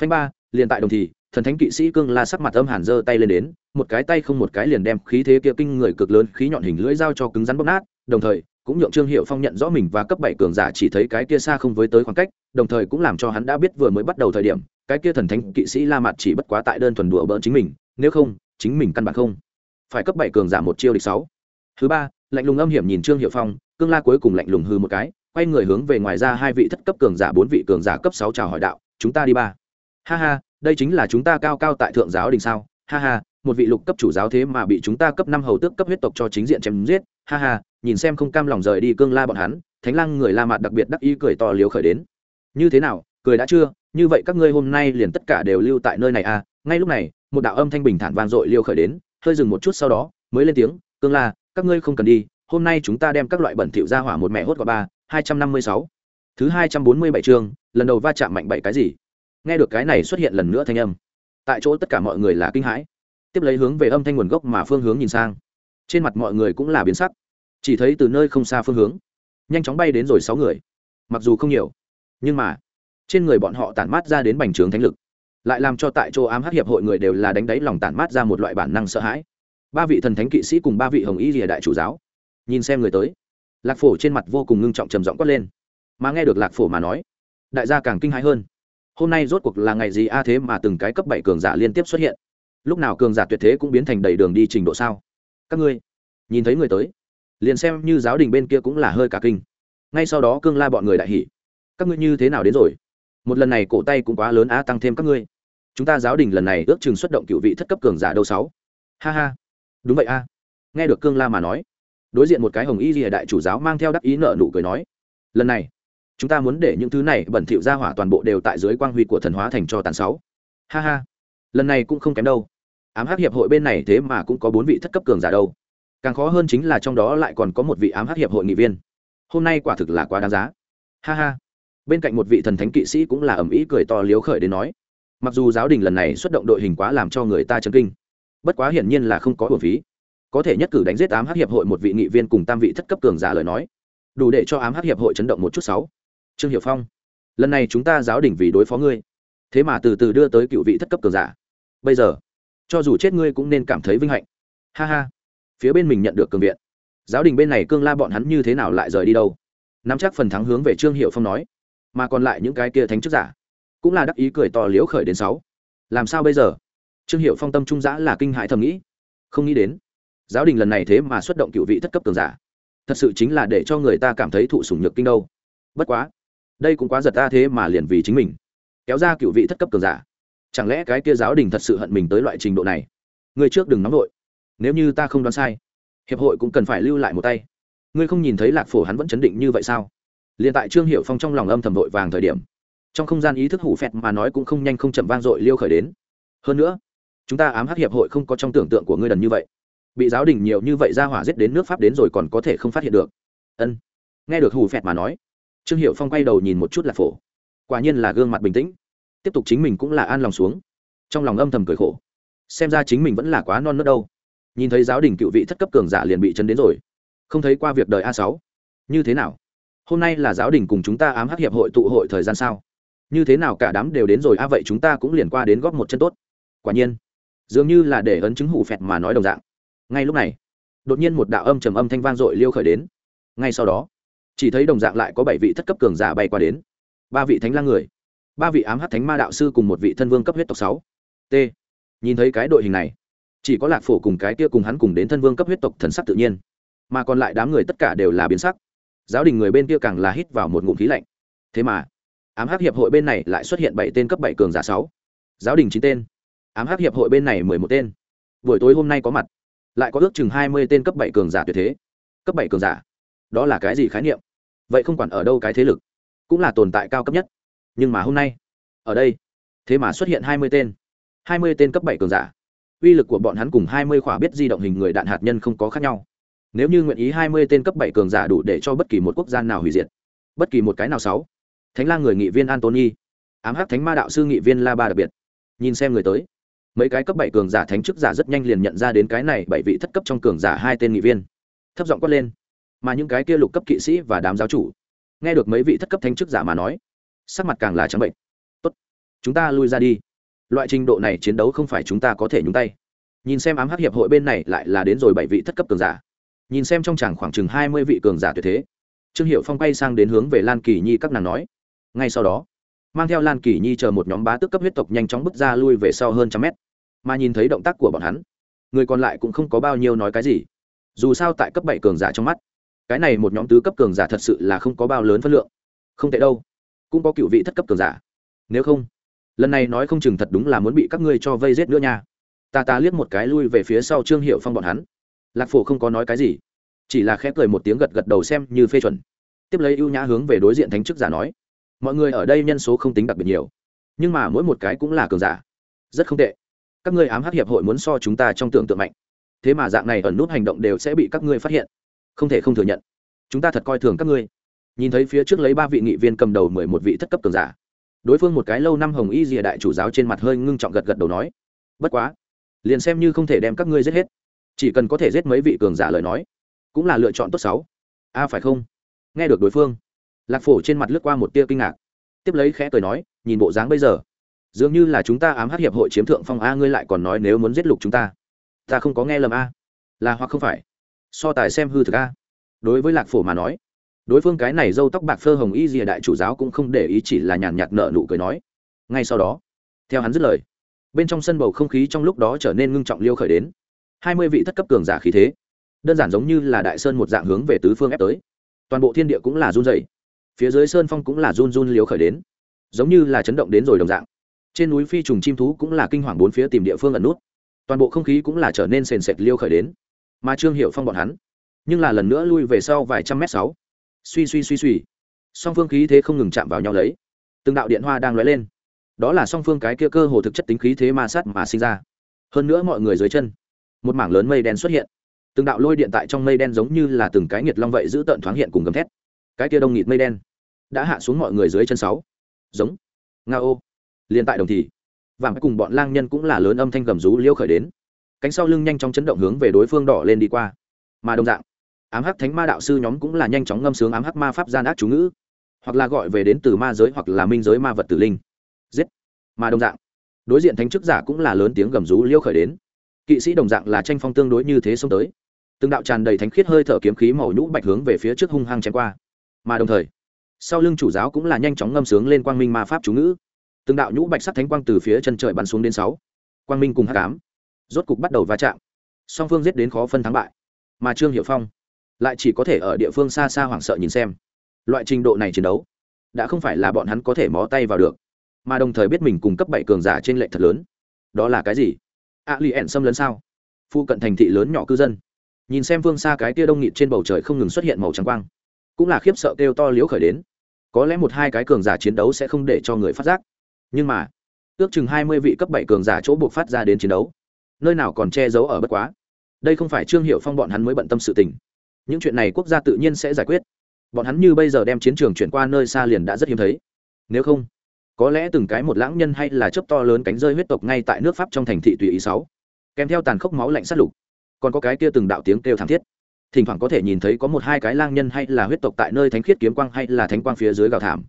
Phanh ba, liền tại đồng thì thần thánh kỵ sĩ cương la sắc mặt âm hàn giơ tay lên đến, một cái tay không một cái liền đem khí thế kia kinh người cực lớn khí nhọn hình lưỡi dao cho cứng rắn bóp nát, đồng thời, cũng nhượng trương hiệu phong nhận rõ mình và cấp bảy cường giả chỉ thấy cái kia xa không với tới khoảng cách, đồng thời cũng làm cho hắn đã biết vừa mới bắt đầu thời điểm, cái kia thần thánh kỵ sĩ la mặt chỉ bất quá tại đơn thuần đùa bỡn chính mình, nếu không, chính mình căn bản không phải cấp bảy cường giả một chiêu địch sáu. Thứ ba, lạnh lùng âm hiểm nhìn trương hiệu phong, cương la cuối cùng lạnh lùng hư một cái, quay người hướng về ngoài ra hai vị thất cấp cường giả bốn vị cường giả cấp sáu chào hỏi đạo, chúng ta đi ba. Ha ha đây chính là chúng ta cao cao tại thượng giáo đình sao? Ha ha, một vị lục cấp chủ giáo thế mà bị chúng ta cấp năm hầu tước cấp huyết tộc cho chính diện chém giết. Ha ha, nhìn xem không cam lòng rời đi cương la bọn hắn, thánh lăng người la mặt đặc biệt đắc ý cười to liếu khởi đến. Như thế nào, cười đã chưa? Như vậy các ngươi hôm nay liền tất cả đều lưu tại nơi này à? Ngay lúc này, một đạo âm thanh bình thản vang dội liêu khởi đến, hơi dừng một chút sau đó, mới lên tiếng, cương la, các ngươi không cần đi, hôm nay chúng ta đem các loại bẩn thỉu ra hỏa một mẹ hốt quả ba, hai trăm năm mươi sáu. Thứ hai trăm bốn mươi bảy chương, lần đầu va chạm mạnh bảy cái gì? Nghe được cái này xuất hiện lần nữa thanh âm, tại chỗ tất cả mọi người là kinh hãi. Tiếp lấy hướng về âm thanh nguồn gốc mà phương hướng nhìn sang. Trên mặt mọi người cũng là biến sắc. Chỉ thấy từ nơi không xa phương hướng, nhanh chóng bay đến rồi sáu người. Mặc dù không nhiều, nhưng mà trên người bọn họ tản mát ra đến bành trướng thánh lực. Lại làm cho tại chỗ ám hát hiệp hội người đều là đánh đáy lòng tản mát ra một loại bản năng sợ hãi. Ba vị thần thánh kỵ sĩ cùng ba vị hồng y rìa đại chủ giáo, nhìn xem người tới, lạc phổ trên mặt vô cùng ngưng trọng trầm giọng quát lên. Mà nghe được lạc phổ mà nói, đại gia càng kinh hãi hơn hôm nay rốt cuộc là ngày gì? A thế mà từng cái cấp bảy cường giả liên tiếp xuất hiện. Lúc nào cường giả tuyệt thế cũng biến thành đầy đường đi trình độ sao? Các ngươi, nhìn thấy người tới, liền xem như giáo đình bên kia cũng là hơi cả kinh. Ngay sau đó cương la bọn người đại hỉ. Các ngươi như thế nào đến rồi? Một lần này cổ tay cũng quá lớn á, tăng thêm các ngươi. Chúng ta giáo đình lần này ước chừng xuất động cựu vị thất cấp cường giả đâu sáu. Ha ha. Đúng vậy a nghe được cương la mà nói, đối diện một cái hồng y lìa đại chủ giáo mang theo đắc ý nợ nụ cười nói, lần này chúng ta muốn để những thứ này bẩn thỉu ra hỏa toàn bộ đều tại dưới quang huy của thần hóa thành cho tàn sáu. Ha ha. Lần này cũng không kém đâu. Ám hắc hiệp hội bên này thế mà cũng có bốn vị thất cấp cường giả đâu. Càng khó hơn chính là trong đó lại còn có một vị ám hắc hiệp hội nghị viên. Hôm nay quả thực là quá đáng giá. Ha ha. Bên cạnh một vị thần thánh kỵ sĩ cũng là ẩm ý cười to liếu khởi đến nói, mặc dù giáo đình lần này xuất động đội hình quá làm cho người ta chấn kinh, bất quá hiển nhiên là không có hồn phí. Có thể nhất cử đánh giết ám hắc hiệp hội một vị nghị viên cùng tam vị thất cấp cường giả lời nói, đủ để cho ám hắc hiệp hội chấn động một chút sáu trương hiệu phong, lần này chúng ta giáo đình vì đối phó ngươi. Thế mà từ từ đưa tới cựu vị thất cấp cường giả. Bây giờ, cho dù chết ngươi cũng nên cảm thấy vinh hạnh. Ha ha. Phía bên mình nhận được cường viện. Giáo đình bên này cương la bọn hắn như thế nào lại rời đi đâu? Nắm chắc phần thắng hướng về trương hiệu phong nói. Mà còn lại những cái kia thánh chức giả, cũng là đắc ý cười to liễu khởi đến sáu. Làm sao bây giờ? Trương hiệu phong tâm trung giã là kinh hại thầm nghĩ. Không nghĩ đến, giáo đình lần này thế mà xuất động cựu vị thất cấp cường giả. Thật sự chính là để cho người ta cảm thấy thụ sủng nhược kinh đâu. Bất quá đây cũng quá giật ta thế mà liền vì chính mình. Kéo ra cựu vị thất cấp cường giả. Chẳng lẽ cái kia giáo đình thật sự hận mình tới loại trình độ này? Người trước đừng nóng vội. Nếu như ta không đoán sai, hiệp hội cũng cần phải lưu lại một tay. Ngươi không nhìn thấy lạc phổ hắn vẫn chấn định như vậy sao? Liền tại trương hiệu phong trong lòng âm thầm vội vàng thời điểm, trong không gian ý thức hủ phẹt mà nói cũng không nhanh không chậm vang dội liêu khởi đến. Hơn nữa, chúng ta ám hắc hiệp hội không có trong tưởng tượng của ngươi đần như vậy. Bị giáo đình nhiều như vậy ra hỏa giết đến nước pháp đến rồi còn có thể không phát hiện được. Ân. Nghe được hủ phẹt mà nói trương hiệu phong quay đầu nhìn một chút lạc phổ. Quả nhiên là gương mặt bình tĩnh. Tiếp tục chính mình cũng là an lòng xuống. Trong lòng âm thầm cười khổ. Xem ra chính mình vẫn là quá non nớt đâu. Nhìn thấy giáo đình cựu vị thất cấp cường giả liền bị chấn đến rồi. Không thấy qua việc đời a sáu. Như thế nào? Hôm nay là giáo đình cùng chúng ta ám hắc hiệp hội tụ hội thời gian sao? Như thế nào cả đám đều đến rồi, a vậy chúng ta cũng liền qua đến góp một chân tốt. Quả nhiên, dường như là để ấn chứng hủ phẹt mà nói đồng dạng. Ngay lúc này, đột nhiên một đạo âm trầm âm thanh vang dội liêu khởi đến. Ngay sau đó chỉ thấy đồng dạng lại có bảy vị thất cấp cường giả bay qua đến. Ba vị thánh lang người, ba vị ám hắc thánh ma đạo sư cùng một vị thân vương cấp huyết tộc sáu. T. Nhìn thấy cái đội hình này, chỉ có lạc phổ cùng cái kia cùng hắn cùng đến thân vương cấp huyết tộc thần sắc tự nhiên, mà còn lại đám người tất cả đều là biến sắc. Giáo đình người bên kia càng là hít vào một ngụm khí lạnh. Thế mà, ám hắc hiệp hội bên này lại xuất hiện bảy tên cấp bảy cường giả sáu. Giáo đình chín tên, ám hắc hiệp hội bên này mười một tên. Buổi tối hôm nay có mặt, lại có ước chừng hai mươi tên cấp bảy cường giả tuyệt thế. Cấp bảy cường giả, đó là cái gì khái niệm? Vậy không quản ở đâu cái thế lực, cũng là tồn tại cao cấp nhất. Nhưng mà hôm nay, ở đây, thế mà xuất hiện hai mươi tên. Hai mươi tên cấp bảy cường giả. Uy lực của bọn hắn cùng hai mươi khỏa biết di động hình người đạn hạt nhân không có khác nhau. Nếu như nguyện ý hai mươi tên cấp bảy cường giả đủ để cho bất kỳ một quốc gia nào hủy diệt, bất kỳ một cái nào sáu. Thánh lang người nghị viên antony, ám hắc thánh ma đạo sư nghị viên la ba đặc biệt. Nhìn xem người tới, mấy cái cấp bảy cường giả thánh chức giả rất nhanh liền nhận ra đến cái này bảy vị thất cấp trong cường giả hai tên nghị viên. Thấp giọng quát lên mà những cái kia lục cấp kỵ sĩ và đám giáo chủ. Nghe được mấy vị thất cấp thánh chức giả mà nói, sắc mặt càng là trắng bệnh. Tốt, chúng ta lui ra đi. Loại trình độ này chiến đấu không phải chúng ta có thể nhúng tay. Nhìn xem ám hắc hiệp hội bên này lại là đến rồi bảy vị thất cấp cường giả. Nhìn xem trong chẳng khoảng chừng hai mươi vị cường giả tuyệt thế, trương hiệu phong quay sang đến hướng về lan kỳ nhi các nàng nói. Ngay sau đó, mang theo lan kỳ nhi chờ một nhóm bá tức cấp huyết tộc nhanh chóng bước ra lui về sau hơn trăm mét. Mà nhìn thấy động tác của bọn hắn, người còn lại cũng không có bao nhiêu nói cái gì. Dù sao tại cấp bảy cường giả trong mắt cái này một nhóm tứ cấp cường giả thật sự là không có bao lớn phân lượng. Không tệ đâu. Cũng có cựu vị thất cấp cường giả. Nếu không, lần này nói không chừng thật đúng là muốn bị các ngươi cho vây rết nữa nha. Ta ta liếc một cái lui về phía sau trương hiệu phong bọn hắn. Lạc phổ không có nói cái gì, chỉ là khẽ cười một tiếng gật gật đầu xem như phê chuẩn. Tiếp lấy ưu nhã hướng về đối diện thánh chức giả nói, mọi người ở đây nhân số không tính đặc biệt nhiều, nhưng mà mỗi một cái cũng là cường giả. Rất không tệ. Các ngươi ám hắc hiệp hội muốn so chúng ta trong tưởng tượng mạnh. Thế mà dạng này ẩn nút hành động đều sẽ bị các ngươi phát hiện không thể không thừa nhận. Chúng ta thật coi thường các ngươi. Nhìn thấy phía trước lấy ba vị nghị viên cầm đầu mười một vị thất cấp cường giả. Đối phương một cái lâu năm hồng y rìa đại chủ giáo trên mặt hơi ngưng trọng gật gật đầu nói, bất quá, liền xem như không thể đem các ngươi giết hết, chỉ cần có thể giết mấy vị cường giả lời nói, cũng là lựa chọn tốt sáu. A, phải không? Nghe được đối phương, lạc phổ trên mặt lướt qua một tia kinh ngạc. Tiếp lấy khẽ cười nói, nhìn bộ dáng bây giờ, dường như là chúng ta ám hát hiệp hội chiếm thượng phong a, ngươi lại còn nói nếu muốn giết lục chúng ta ta không có nghe lầm a. Là hoặc không phải so tài xem hư thực a. Đối với lạc phổ mà nói, đối phương cái này dâu tóc bạc phơ hồng y rìa đại chủ giáo cũng không để ý chỉ là nhàn nhạt nợ nụ cười nói. Ngay sau đó, theo hắn dứt lời, bên trong sân bầu không khí trong lúc đó trở nên ngưng trọng liêu khởi đến. Hai mươi vị thất cấp cường giả khí thế, đơn giản giống như là đại sơn một dạng hướng về tứ phương ép tới. Toàn bộ thiên địa cũng là run dày phía dưới sơn phong cũng là run run liêu khởi đến, giống như là chấn động đến rồi đồng dạng. Trên núi phi trùng chim thú cũng là kinh hoàng bốn phía tìm địa phương ẩn nút. Toàn bộ không khí cũng là trở nên sền sệt liêu khởi đến mà trương hiệu phong bọn hắn. Nhưng là lần nữa lui về sau vài trăm mét sáu. Suy suy suy suy. Song phương khí thế không ngừng chạm vào nhau lấy. Từng đạo điện hoa đang lóe lên. Đó là song phương cái kia cơ hồ thực chất tính khí thế ma sát mà sinh ra. Hơn nữa mọi người dưới chân, một mảng lớn mây đen xuất hiện. Từng đạo lôi điện tại trong mây đen giống như là từng cái nhiệt long vậy giữ tợn thoáng hiện cùng gầm thét. Cái kia đông nghịt mây đen đã hạ xuống mọi người dưới chân sáu. Giống. Nga ô. Liền tại đồng thì, vàng cùng bọn lang nhân cũng là lớn âm thanh gầm rú liêu khởi đến cánh sau lưng nhanh chóng chấn động hướng về đối phương đỏ lên đi qua. Mà đồng dạng, ám hắc thánh ma đạo sư nhóm cũng là nhanh chóng ngâm sướng ám hắc ma pháp gian ác chú ngữ, hoặc là gọi về đến từ ma giới hoặc là minh giới ma vật tử linh. Giết. Mà đồng dạng, đối diện thánh chức giả cũng là lớn tiếng gầm rú liêu khởi đến. Kỵ sĩ đồng dạng là tranh phong tương đối như thế xông tới. Từng đạo tràn đầy thánh khiết hơi thở kiếm khí màu nhũ bạch hướng về phía trước hung hăng chém qua. Mà đồng thời, sau lưng chủ giáo cũng là nhanh chóng ngâm sướng lên quang minh ma pháp chú ngữ. Từng đạo nhũ bạch sắc thánh quang từ phía chân trời bắn xuống đến sáu. Quang minh cùng hắc ám rốt cục bắt đầu va chạm. Song phương giết đến khó phân thắng bại. Mà trương hiệu phong lại chỉ có thể ở địa phương xa xa hoảng sợ nhìn xem. Loại trình độ này chiến đấu đã không phải là bọn hắn có thể mó tay vào được, mà đồng thời biết mình cùng cấp bảy cường giả trên lệnh thật lớn. Đó là cái gì? A li ẻn xâm lấn sao? Phu cận thành thị lớn nhỏ cư dân. Nhìn xem phương xa cái tia đông nghịt trên bầu trời không ngừng xuất hiện màu trắng quang. Cũng là khiếp sợ kêu to liếu khởi đến. Có lẽ một hai cái cường giả chiến đấu sẽ không để cho người phát giác. Nhưng mà, ước chừng hai mươi vị cấp bảy cường giả chỗ buộc phát ra đến chiến đấu nơi nào còn che giấu ở bất quá. Đây không phải trương hiệu phong bọn hắn mới bận tâm sự tình. Những chuyện này quốc gia tự nhiên sẽ giải quyết. Bọn hắn như bây giờ đem chiến trường chuyển qua nơi xa liền đã rất hiếm thấy. Nếu không, có lẽ từng cái một lãng nhân hay là chớp to lớn cánh rơi huyết tộc ngay tại nước pháp trong thành thị tùy ý sáu. Kèm theo tàn khốc máu lạnh sát lục, còn có cái kia từng đạo tiếng kêu thảm thiết. Thỉnh thoảng có thể nhìn thấy có một hai cái lang nhân hay là huyết tộc tại nơi thánh khiết kiếm quang hay là thánh quang phía dưới gào thảm.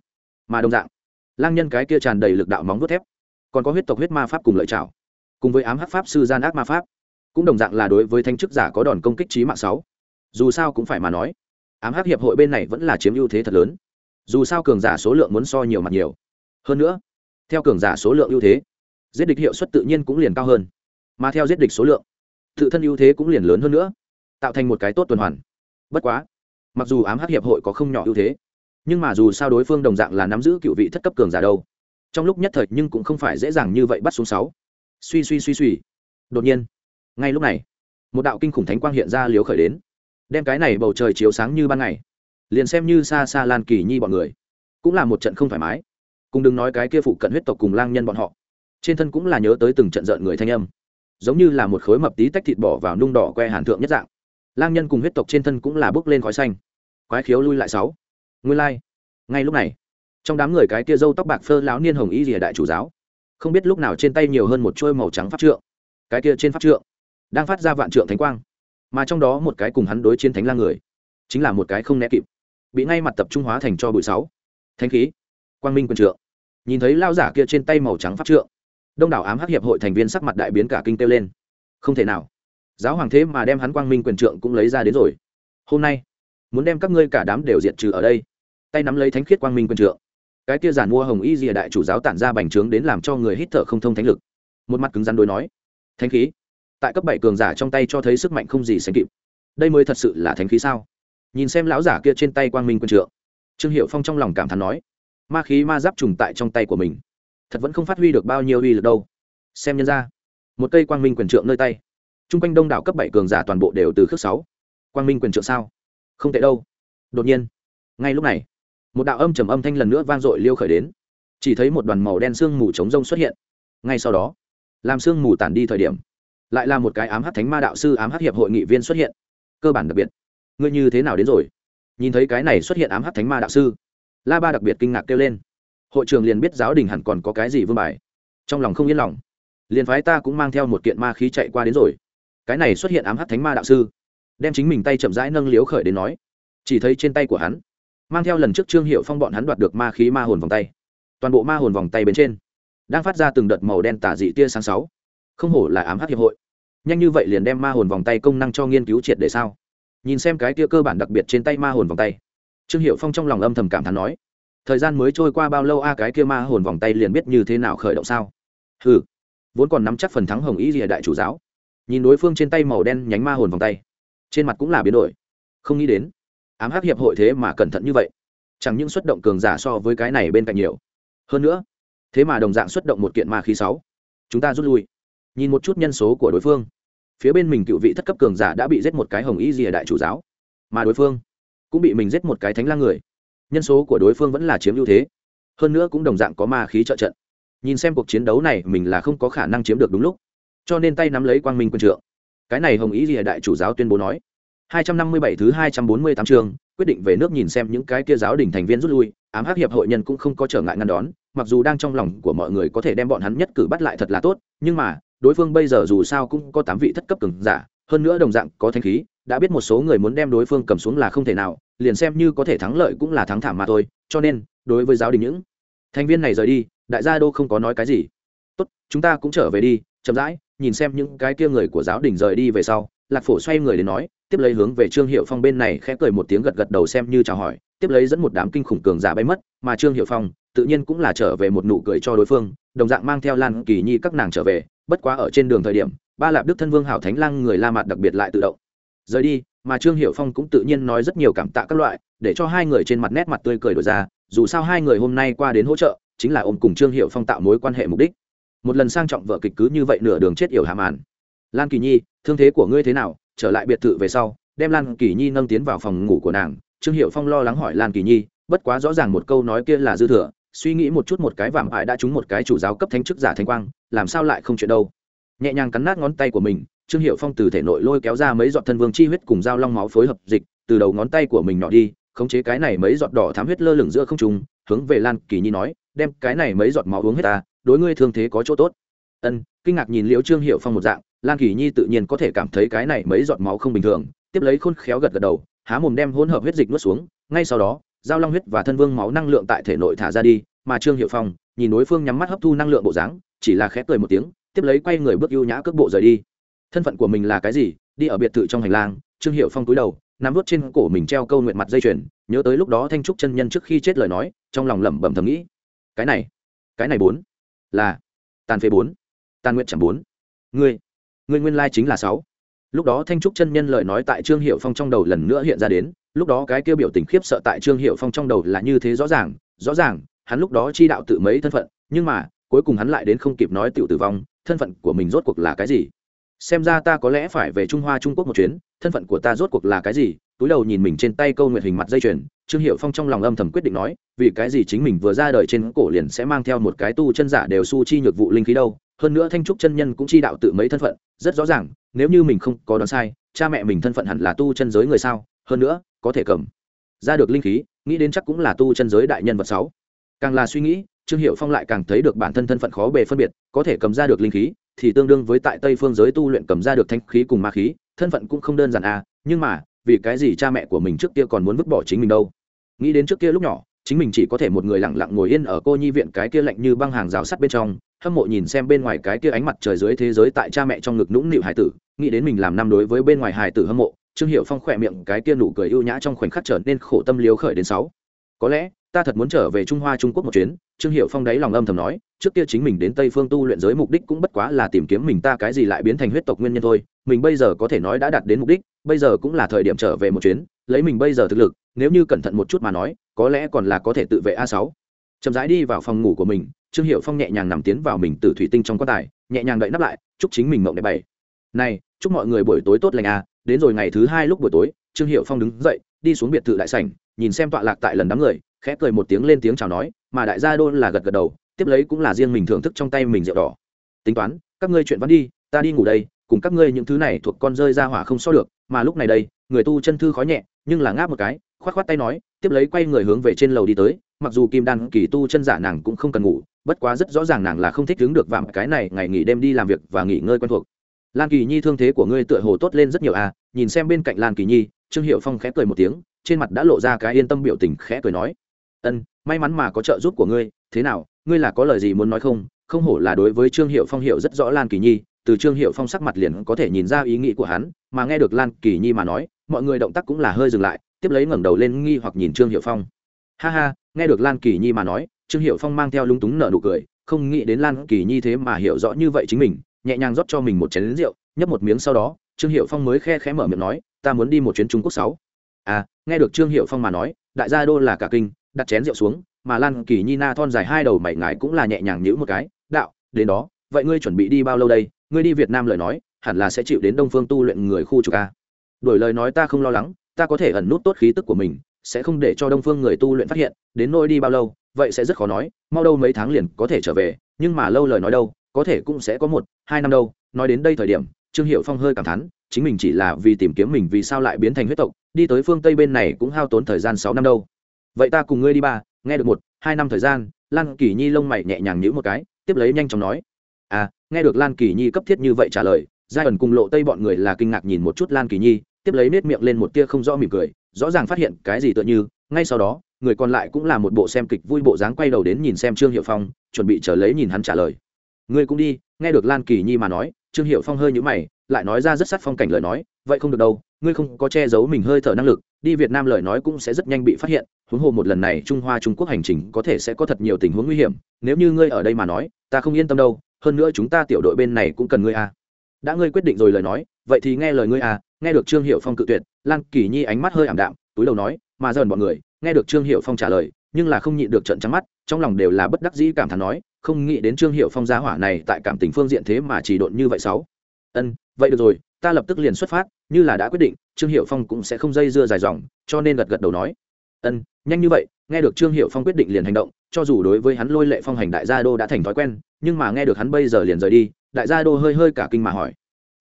Mà đồng dạng, lang nhân cái kia tràn đầy lực đạo móng vuốt thép, còn có huyết tộc huyết ma pháp cùng lợi trảo cùng với ám hắc pháp sư gian ác ma pháp, cũng đồng dạng là đối với thanh chức giả có đòn công kích trí mạng sáu. Dù sao cũng phải mà nói, ám hắc hiệp hội bên này vẫn là chiếm ưu thế thật lớn. Dù sao cường giả số lượng muốn so nhiều mặt nhiều. Hơn nữa, theo cường giả số lượng ưu thế, giết địch hiệu suất tự nhiên cũng liền cao hơn. Mà theo giết địch số lượng, tự thân ưu thế cũng liền lớn hơn nữa, tạo thành một cái tốt tuần hoàn. Bất quá, mặc dù ám hắc hiệp hội có không nhỏ ưu thế, nhưng mà dù sao đối phương đồng dạng là nắm giữ cựu vị thất cấp cường giả đâu. Trong lúc nhất thời nhưng cũng không phải dễ dàng như vậy bắt xuống sáu suy suy suy suy. Đột nhiên, ngay lúc này, một đạo kinh khủng thánh quang hiện ra liếu khởi đến, đem cái này bầu trời chiếu sáng như ban ngày, liền xem như xa xa lan kỳ nhi bọn người, cũng là một trận không thoải mái. Cùng đừng nói cái kia phụ cận huyết tộc cùng lang nhân bọn họ, trên thân cũng là nhớ tới từng trận rợn người thanh âm, giống như là một khối mập tí tách thịt bỏ vào nung đỏ que hàn thượng nhất dạng. Lang nhân cùng huyết tộc trên thân cũng là bước lên khói xanh. Quái khiếu lui lại sáu. Nguyên lai、like. ngay lúc này, trong đám người cái kia dâu tóc bạc phơ lão niên hồng y rìa đại chủ giáo không biết lúc nào trên tay nhiều hơn một trôi màu trắng pháp trượng, cái kia trên pháp trượng đang phát ra vạn trượng thánh quang, mà trong đó một cái cùng hắn đối chiến thánh lang người, chính là một cái không né kịp, bị ngay mặt tập trung hóa thành cho bụi sáu. Thánh khí, quang minh quân trượng. Nhìn thấy lao giả kia trên tay màu trắng pháp trượng, đông đảo ám hắc hiệp hội thành viên sắc mặt đại biến cả kinh kêu lên. Không thể nào. Giáo hoàng thế mà đem hắn quang minh quyền trượng cũng lấy ra đến rồi. Hôm nay, muốn đem các ngươi cả đám đều diệt trừ ở đây. Tay nắm lấy thánh khiết quang minh quyền trượng cái kia giản mua hồng y rìa đại chủ giáo tản ra bành trướng đến làm cho người hít thở không thông thánh lực. Một mặt cứng rắn đối nói, thánh khí? Tại cấp bảy cường giả trong tay cho thấy sức mạnh không gì sánh kịp. Đây mới thật sự là thánh khí sao? Nhìn xem lão giả kia trên tay quang minh quân trượng, trương hiệu phong trong lòng cảm thán nói, ma khí ma giáp trùng tại trong tay của mình, thật vẫn không phát huy được bao nhiêu uy lực đâu. Xem nhân ra, một cây quang minh quyền trượng nơi tay t r u n g quanh đông đảo cấp bảy cường giả toàn bộ đều từ khước sáu. Quang minh quyền trượng sao? Không tệ đâu. Đột nhiên, ngay lúc này một đạo âm trầm âm thanh lần nữa vang dội liêu khởi đến. Chỉ thấy một đoàn màu đen sương mù trống rông xuất hiện. Ngay sau đó, làm sương mù tản đi thời điểm, lại là một cái ám hát thánh ma đạo sư ám hát hiệp hội nghị viên xuất hiện. Cơ bản đặc biệt. Ngươi như thế nào đến rồi? Nhìn thấy cái này xuất hiện ám hát thánh ma đạo sư, la ba đặc biệt kinh ngạc kêu lên. Hội trường liền biết giáo đình hẳn còn có cái gì vương bài. Trong lòng không yên lòng. Liền phái ta cũng mang theo một kiện ma khí chạy qua đến rồi. Cái này xuất hiện ám hát thánh ma đạo sư, đem chính mình tay chậm rãi nâng liếu khởi đến nói. Chỉ thấy trên tay của hắn mang theo lần trước trương hiệu phong bọn hắn đoạt được ma khí ma hồn vòng tay. Toàn bộ ma hồn vòng tay bên trên đang phát ra từng đợt màu đen tả dị tia sáng sáu. Không hổ là ám hát hiệp hội. Nhanh như vậy liền đem ma hồn vòng tay công năng cho nghiên cứu triệt để sao? Nhìn xem cái tia cơ bản đặc biệt trên tay ma hồn vòng tay, trương hiệu phong trong lòng âm thầm cảm thán nói, thời gian mới trôi qua bao lâu a, cái kia ma hồn vòng tay liền biết như thế nào khởi động sao? Ừ vốn còn nắm chắc phần thắng hồng ý gì đại chủ giáo. Nhìn đối phương trên tay màu đen nhánh ma hồn vòng tay, trên mặt cũng là biến đổi. Không nghĩ đến ám hắc hiệp hội thế mà cẩn thận như vậy. Chẳng những xuất động cường giả so với cái này bên cạnh nhiều. Hơn nữa, thế mà đồng dạng xuất động một kiện ma khí sáu. Chúng ta rút lui. Nhìn một chút nhân số của đối phương. Phía bên mình cựu vị thất cấp cường giả đã bị giết một cái hồng y rìa đại chủ giáo. Mà đối phương cũng bị mình giết một cái thánh lang người. Nhân số của đối phương vẫn là chiếm ưu thế. Hơn nữa cũng đồng dạng có ma khí trợ trận. Nhìn xem cuộc chiến đấu này, mình là không có khả năng chiếm được đúng lúc. Cho nên tay nắm lấy quang minh quân trượng. Cái này hồng ý rìa đại chủ giáo tuyên bố nói. 257 thứ 248 chương, quyết định về nước nhìn xem những cái kia giáo đình thành viên rút lui, ám hắc hiệp hội nhân cũng không có trở ngại ngăn đón, mặc dù đang trong lòng của mọi người có thể đem bọn hắn nhất cử bắt lại thật là tốt, nhưng mà, đối phương bây giờ dù sao cũng có 8 vị thất cấp cường giả, hơn nữa đồng dạng có thánh khí, đã biết một số người muốn đem đối phương cầm xuống là không thể nào, liền xem như có thể thắng lợi cũng là thắng thảm mà thôi, cho nên, đối với giáo đình những thành viên này rời đi, đại gia đô không có nói cái gì. Tốt, chúng ta cũng trở về đi, chậm rãi, nhìn xem những cái kia người của giáo đình rời đi về sau, Lạc Phổ xoay người đến nói, tiếp lấy hướng về trương hiệu phong bên này khẽ cười một tiếng gật gật đầu xem như chào hỏi tiếp lấy dẫn một đám kinh khủng cường giả bay mất mà trương hiệu phong tự nhiên cũng là trở về một nụ cười cho đối phương đồng dạng mang theo lan kỳ nhi các nàng trở về bất quá ở trên đường thời điểm ba lạp đức thân vương hảo thánh lang người la mặt đặc biệt lại tự động. Rời đi mà trương hiệu phong cũng tự nhiên nói rất nhiều cảm tạ các loại để cho hai người trên mặt nét mặt tươi cười đổi ra dù sao hai người hôm nay qua đến hỗ trợ chính là ôm cùng trương hiệu phong tạo mối quan hệ mục đích. Một lần sang trọng vợ kịch cứ như vậy nửa đường chết yểu hàm ản lan kỳ nhi, thương thế của ngươi thế nào? Trở lại biệt thự về sau, đem lan kỳ nhi nâng tiến vào phòng ngủ của nàng. Trương hiệu phong lo lắng hỏi lan kỳ nhi, bất quá rõ ràng một câu nói kia là dư thừa. Suy nghĩ một chút một cái vảm ải đã trúng một cái chủ giáo cấp thanh chức giả thanh quang, làm sao lại không chuyện đâu? Nhẹ nhàng cắn nát ngón tay của mình, trương hiệu phong từ thể nội lôi kéo ra mấy giọt thân vương chi huyết cùng dao long máu phối hợp dịch, từ đầu ngón tay của mình nhỏ đi, khống chế cái này mấy giọt đỏ thám huyết lơ lửng giữa không trung, hướng về lan kỳ nhi nói, đem cái này mấy giọt máu uống hết ta, đối ngươi thương thế có chỗ tốt. Ân, kinh ngạc nhìn liễu trương hiệu phong một dạng lan kỳ nhi tự nhiên có thể cảm thấy cái này mấy giọt máu không bình thường. Tiếp lấy khôn khéo gật gật đầu, há mồm đem hỗn hợp huyết dịch nuốt xuống. Ngay sau đó, giao long huyết và thân vương máu năng lượng tại thể nội thả ra đi, mà trương hiệu phong nhìn đối phương nhắm mắt hấp thu năng lượng bộ dáng, chỉ là khép cười một tiếng, tiếp lấy quay người bước ưu nhã cước bộ rời đi. Thân phận của mình là cái gì? Đi ở biệt thự trong hành lang, trương hiệu phong cúi đầu, nắm vút trên cổ mình treo câu nguyện mặt dây chuyền, nhớ tới lúc đó thanh trúc chân nhân trước khi chết lời nói, trong lòng lẩm bẩm thầm nghĩ. Cái này cái này bốn, là tàn phế bốn, tàn nguyện chẳng bốn. Ngươi ngươi nguyên lai chính là sáu. Lúc đó thanh trúc chân nhân lời nói tại trương hiệu phong trong đầu lần nữa hiện ra đến, lúc đó cái kêu biểu tình khiếp sợ tại trương hiệu phong trong đầu là như thế rõ ràng rõ ràng, hắn lúc đó chi đạo tự mấy thân phận, nhưng mà, cuối cùng hắn lại đến không kịp nói tự tử vong, thân phận của mình rốt cuộc là cái gì? Xem ra ta có lẽ phải về trung hoa trung quốc một chuyến, thân phận của ta rốt cuộc là cái gì? Túi đầu nhìn mình trên tay câu nguyện hình mặt dây chuyền, trương hiệu phong trong lòng âm thầm quyết định nói, vì cái gì chính mình vừa ra đời trên cổ liền sẽ mang theo một cái tu chân giả đều su chi nhược vụ linh khí đâu? Hơn nữa thanh trúc chân nhân cũng chi đạo tự mấy thân phận, rất rõ ràng, nếu như mình không có đoán sai, cha mẹ mình thân phận hẳn là tu chân giới người sao? Hơn nữa, có thể cầm ra được linh khí, nghĩ đến chắc cũng là tu chân giới đại nhân vật sáu. Càng là suy nghĩ, trương hiệu phong lại càng thấy được bản thân thân phận khó bề phân biệt, có thể cầm ra được linh khí thì tương đương với tại tây phương giới tu luyện cầm ra được thanh khí cùng ma khí, thân phận cũng không đơn giản à nhưng mà, vì cái gì cha mẹ của mình trước kia còn muốn vứt bỏ chính mình đâu? Nghĩ đến trước kia lúc nhỏ, chính mình chỉ có thể một người lặng lặng ngồi yên ở cô nhi viện cái kia lạnh như băng hàng rào sắt bên trong hâm mộ nhìn xem bên ngoài cái kia ánh mặt trời dưới thế giới tại cha mẹ trong ngực nũng nịu hải tử, nghĩ đến mình làm năm đối với bên ngoài hải tử hâm mộ, trương hiệu phong khỏe miệng cái kia nụ cười ưu nhã trong khoảnh khắc trở nên khổ tâm liếu khởi đến sáu. Có lẽ, ta thật muốn trở về trung hoa trung quốc một chuyến, trương hiệu phong đáy lòng âm thầm nói, trước kia chính mình đến tây phương tu luyện giới mục đích cũng bất quá là tìm kiếm mình ta cái gì lại biến thành huyết tộc nguyên nhân thôi, mình bây giờ có thể nói đã đạt đến mục đích, bây giờ cũng là thời điểm trở về một chuyến, lấy mình bây giờ thực lực, nếu như cẩn thận một chút mà nói, có lẽ còn là có thể tự vệ a sáu chậm rãi đi vào phòng ngủ của mình, trương hiệu phong nhẹ nhàng nằm tiến vào mình từ thủy tinh trong quan tài, nhẹ nhàng đậy nắp lại, chúc chính mình mộng đẹp bảy. Này, chúc mọi người buổi tối tốt lành à đến rồi ngày thứ hai lúc buổi tối, trương hiệu phong đứng dậy, đi xuống biệt thự đại sảnh, nhìn xem tọa lạc tại lần đám người, khẽ cười một tiếng lên tiếng chào nói, mà đại gia đôn là gật gật đầu, tiếp lấy cũng là riêng mình thưởng thức trong tay mình rượu đỏ. Tính toán, các ngươi chuyện vẫn đi, ta đi ngủ đây, cùng các ngươi những thứ này thuộc con rơi ra hỏa không so được, mà lúc này đây, người tu chân thư khói nhẹ, nhưng là ngáp một cái, khoát khoát tay nói, tiếp lấy quay người hướng về trên lầu đi tới mặc dù kim đan kỳ tu chân giả nàng cũng không cần ngủ, bất quá rất rõ ràng nàng là không thích đứng được vạm cái này, ngày nghỉ đêm đi làm việc và nghỉ ngơi quen thuộc. Lan kỳ nhi thương thế của ngươi tựa hồ tốt lên rất nhiều à nhìn xem bên cạnh lan kỳ nhi, trương hiệu phong khẽ cười một tiếng, trên mặt đã lộ ra cái yên tâm biểu tình khẽ cười nói. Ân, may mắn mà có trợ giúp của ngươi, thế nào, ngươi là có lời gì muốn nói không? Không hổ là đối với trương hiệu phong hiệu rất rõ lan kỳ nhi, từ trương hiệu phong sắc mặt liền có thể nhìn ra ý nghĩ của hắn, mà nghe được lan kỳ nhi mà nói, mọi người động tác cũng là hơi dừng lại, tiếp lấy ngẩng đầu lên nghi hoặc nhìn trương hiệu phong. Ha ha nghe được lan kỳ nhi mà nói, trương hiệu phong mang theo lúng túng nở nụ cười, không nghĩ đến lan kỳ nhi thế mà hiểu rõ như vậy chính mình, nhẹ nhàng rót cho mình một chén rượu, nhấp một miếng sau đó, trương hiệu phong mới khe khẽ mở miệng nói, ta muốn đi một chuyến trung quốc sáu. À nghe được trương hiệu phong mà nói, đại gia đô là cả kinh, đặt chén rượu xuống, mà lan kỳ nhi na thon dài hai đầu mảy ngái cũng là nhẹ nhàng nhữ một cái, đạo, đến đó, vậy ngươi chuẩn bị đi bao lâu đây? Ngươi đi việt nam lời nói, hẳn là sẽ chịu đến đông phương tu luyện người khu trục a. Đổi lời nói ta không lo lắng, ta có thể ẩn nút tốt khí tức của mình sẽ không để cho đông phương người tu luyện phát hiện, đến nôi đi bao lâu, vậy sẽ rất khó nói, mau đâu mấy tháng liền có thể trở về, nhưng mà lâu lời nói đâu, có thể cũng sẽ có một, hai năm đâu. Nói đến đây thời điểm, trương hiệu phong hơi cảm thán, chính mình chỉ là vì tìm kiếm mình vì sao lại biến thành huyết tộc, đi tới phương tây bên này cũng hao tốn thời gian sáu năm đâu. Vậy ta cùng ngươi đi ba, nghe được một, hai năm thời gian, lan kỳ nhi lông mày nhẹ nhàng nhữ một cái, tiếp lấy nhanh chóng nói à nghe được lan kỳ nhi cấp thiết như vậy trả lời, giai ẩn cùng lộ tây bọn người là kinh ngạc nhìn một chút lan kỳ nhi, tiếp lấy nết miệng lên một tia không rõ mỉm cười rõ ràng phát hiện cái gì tựa như, ngay sau đó, người còn lại cũng là một bộ xem kịch vui bộ dáng quay đầu đến nhìn xem trương hiệu phong, chuẩn bị chờ lấy nhìn hắn trả lời ngươi cũng đi, nghe được lan kỳ nhi mà nói, trương hiệu phong hơi nhũ mày, lại nói ra rất sát phong cảnh lời nói, vậy không được đâu, ngươi không có che giấu mình hơi thở năng lực, đi việt nam lời nói cũng sẽ rất nhanh bị phát hiện, huống hồ một lần này trung hoa trung quốc hành trình có thể sẽ có thật nhiều tình huống nguy hiểm, nếu như ngươi ở đây mà nói, ta không yên tâm đâu, hơn nữa chúng ta tiểu đội bên này cũng cần ngươi à. đã ngươi quyết định rồi lời nói, vậy thì nghe lời ngươi à nghe được trương hiệu phong cự tuyệt lan kỳ nhi ánh mắt hơi ảm đạm, túi đầu nói, mà dần bọn người. Nghe được trương hiệu phong trả lời, nhưng là không nhịn được trận trắng mắt, trong lòng đều là bất đắc dĩ cảm thán nói, không nghĩ đến trương hiệu phong giá hỏa này tại cảm tình phương diện thế mà chỉ độn như vậy sáu. Ân, vậy được rồi, ta lập tức liền xuất phát, như là đã quyết định, trương hiệu phong cũng sẽ không dây dưa dài dòng, cho nên gật gật đầu nói. Ân, nhanh như vậy. Nghe được trương hiệu phong quyết định liền hành động, cho dù đối với hắn lôi lệ phong hành đại gia đô đã thành thói quen, nhưng mà nghe được hắn bây giờ liền rời đi, đại gia đô hơi hơi cả kinh mà hỏi.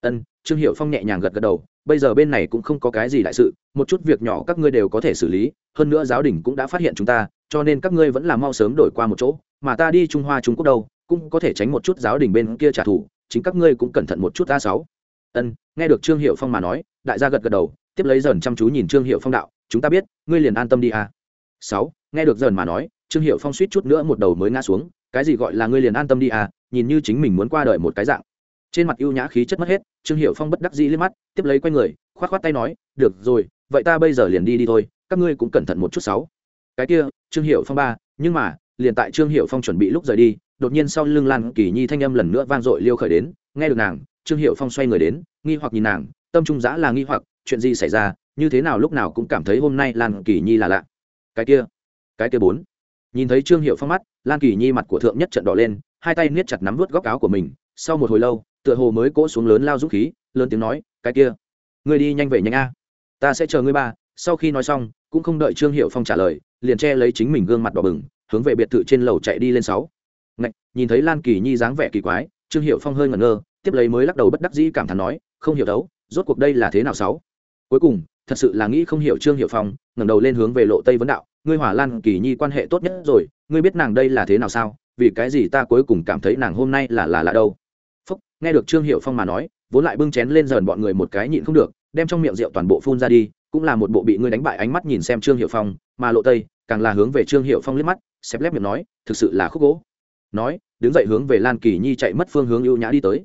Ân, trương hiệu phong nhẹ nhàng gật gật đầu bây giờ bên này cũng không có cái gì đại sự một chút việc nhỏ các ngươi đều có thể xử lý hơn nữa giáo đình cũng đã phát hiện chúng ta cho nên các ngươi vẫn là mau sớm đổi qua một chỗ mà ta đi trung hoa trung quốc đâu cũng có thể tránh một chút giáo đình bên kia trả thù chính các ngươi cũng cẩn thận một chút a sáu. Ân nghe được trương hiệu phong mà nói đại gia gật gật đầu tiếp lấy dần chăm chú nhìn trương hiệu phong đạo chúng ta biết ngươi liền an tâm đi a sáu nghe được dần mà nói trương hiệu phong suýt chút nữa một đầu mới ngã xuống cái gì gọi là ngươi liền an tâm đi à, nhìn như chính mình muốn qua đời một cái dạng trên mặt ưu nhã khí chất mất hết, trương hiệu phong bất đắc dĩ liếc mắt, tiếp lấy quay người k h o á t k h o á t tay nói, được rồi, vậy ta bây giờ liền đi đi thôi, các ngươi cũng cẩn thận một chút sáu. Cái kia, trương hiệu phong ba, nhưng mà, liền tại trương hiệu phong chuẩn bị lúc rời đi, đột nhiên sau lưng lan kỳ nhi thanh âm lần nữa vang dội liêu khởi đến, nghe được nàng, trương hiệu phong xoay người đến, nghi hoặc nhìn nàng, tâm trung giã là nghi hoặc, chuyện gì xảy ra, như thế nào lúc nào cũng cảm thấy hôm nay lan kỳ nhi là lạ. Cái kia cái kia bốn. Nhìn thấy trương hiệu phong mắt, lan kỳ nhi mặt của thượng nhất trận đỏ lên, hai tay niết chặt nắm vớt góc áo của mình, sau một hồi lâu tựa hồ mới cỗ xuống lớn lao dũng khí lớn tiếng nói cái kia ngươi đi nhanh về nhanh a. Ta sẽ chờ ngươi ba. Sau khi nói xong cũng không đợi trương hiệu phong trả lời liền che lấy chính mình gương mặt đỏ bừng hướng về biệt thự trên lầu chạy đi lên sáu. Ngạch, nhìn thấy lan kỳ nhi dáng vẻ kỳ quái trương hiệu phong hơi ngẩn ngơ tiếp lấy mới lắc đầu bất đắc dĩ cảm thán nói không hiểu đấu rốt cuộc đây là thế nào sáu? Cuối cùng thật sự là nghĩ không hiểu trương hiệu phong ngẩng đầu lên hướng về lộ tây vấn đạo ngươi hỏa lan kỳ nhi quan hệ tốt nhất rồi ngươi biết nàng đây là thế nào sao? Vì cái gì ta cuối cùng cảm thấy nàng hôm nay là là lạ đâu? Nghe được trương hiệu phong mà nói, vốn lại bưng chén lên dởn bọn người một cái nhịn không được, đem trong miệng rượu toàn bộ phun ra đi, cũng là một bộ bị ngươi đánh bại ánh mắt nhìn xem trương hiệu phong, mà lộ tây, càng là hướng về trương hiệu phong liếc mắt xếp lép miệng nói, thực sự là khúc gỗ. Nói, đứng dậy hướng về lan kỳ nhi chạy mất phương hướng ưu nhã đi tới.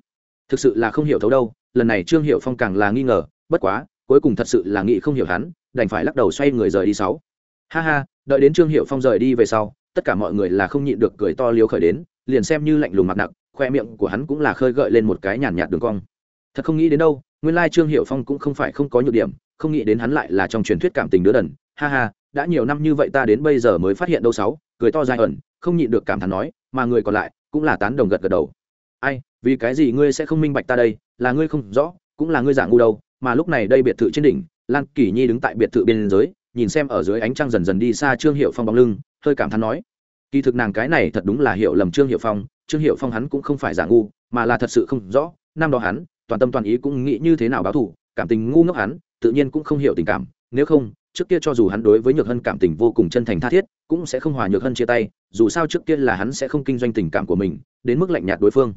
Thực sự là không hiểu thấu đâu, lần này trương hiệu phong càng là nghi ngờ, bất quá, cuối cùng thật sự là nghĩ không hiểu hắn, đành phải lắc đầu xoay người rời đi sáu. Ha ha, đợi đến trương hiệu phong rời đi về sau, tất cả mọi người là không nhịn được cười to liếu khởi đến, liền xem như lạnh lùng mặt nặng khoe miệng của hắn cũng là khơi gợi lên một cái nhàn nhạt đường cong. Thật không nghĩ đến đâu, nguyên lai trương hiệu phong cũng không phải không có nhược điểm, không nghĩ đến hắn lại là trong truyền thuyết cảm tình đứa đần. Ha ha, đã nhiều năm như vậy ta đến bây giờ mới phát hiện đâu sáu, cười to dài ẩn, không nhịn được cảm thán nói, mà người còn lại cũng là tán đồng gật gật đầu. Ai, vì cái gì ngươi sẽ không minh bạch ta đây, là ngươi không rõ, cũng là ngươi giả ngu đâu, mà lúc này đây biệt thự trên đỉnh, lan kỳ nhi đứng tại biệt thự bên dưới, nhìn xem ở dưới ánh trăng dần dần đi xa trương hiệu phong bóng lưng, hơi cảm thán nói, kỳ thực nàng cái này thật đúng là hiểu lầm trương hiệu phong trương hiệu phong hắn cũng không phải giả ngu, mà là thật sự không rõ, năm đó hắn, toàn tâm toàn ý cũng nghĩ như thế nào báo thù, cảm tình ngu ngốc hắn, tự nhiên cũng không hiểu tình cảm, nếu không, trước kia cho dù hắn đối với nhược hân cảm tình vô cùng chân thành tha thiết, cũng sẽ không hòa nhược hân chia tay, dù sao trước kia là hắn sẽ không kinh doanh tình cảm của mình, đến mức lạnh nhạt đối phương.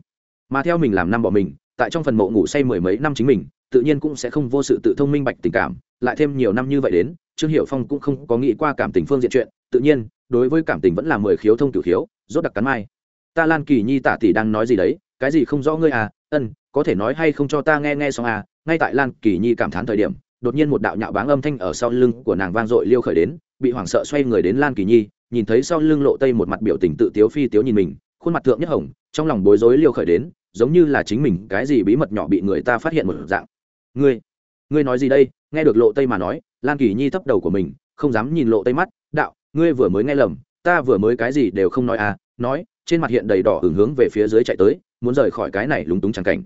Mà theo mình làm năm bỏ mình, tại trong phần mộ ngủ say mười mấy năm chính mình, tự nhiên cũng sẽ không vô sự tự thông minh bạch tình cảm, lại thêm nhiều năm như vậy đến, trương hiệu phong cũng không có nghĩ qua cảm tình phương diện chuyện, tự nhiên, đối với cảm tình vẫn là mười khiếu thông cửu khiếu, rốt đặc cắn mai ta lan kỳ nhi tả tỷ đang nói gì đấy, cái gì không rõ ngươi à ân, có thể nói hay không cho ta nghe nghe xong à ngay tại lan kỳ nhi cảm thán thời điểm, đột nhiên một đạo nhạo báng âm thanh ở sau lưng của nàng vang dội liêu khởi đến, bị hoảng sợ xoay người đến lan kỳ nhi, nhìn thấy sau lưng lộ tây một mặt biểu tình tự tiếu phi tiếu nhìn mình, khuôn mặt thượng nhất hồng, trong lòng bối rối liêu khởi đến, giống như là chính mình cái gì bí mật nhỏ bị người ta phát hiện một dạng. Ngươi ngươi nói gì đây? Nghe được lộ tây mà nói, lan kỳ nhi thấp đầu của mình, không dám nhìn lộ tây mắt, đạo, ngươi vừa mới nghe lầm, ta vừa mới cái gì đều không nói à nói, trên mặt hiện đầy đỏ hưởng hướng về phía dưới chạy tới, muốn rời khỏi cái này lúng túng chẳng cảnh.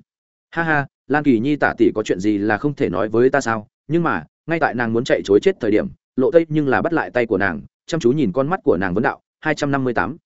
Ha ha, lan kỳ nhi tả tỷ có chuyện gì là không thể nói với ta sao? Nhưng mà, ngay tại nàng muốn chạy chối chết thời điểm, lộ tây nhưng là bắt lại tay của nàng, chăm chú nhìn con mắt của nàng vấn đạo, hai trăm năm mươi tám.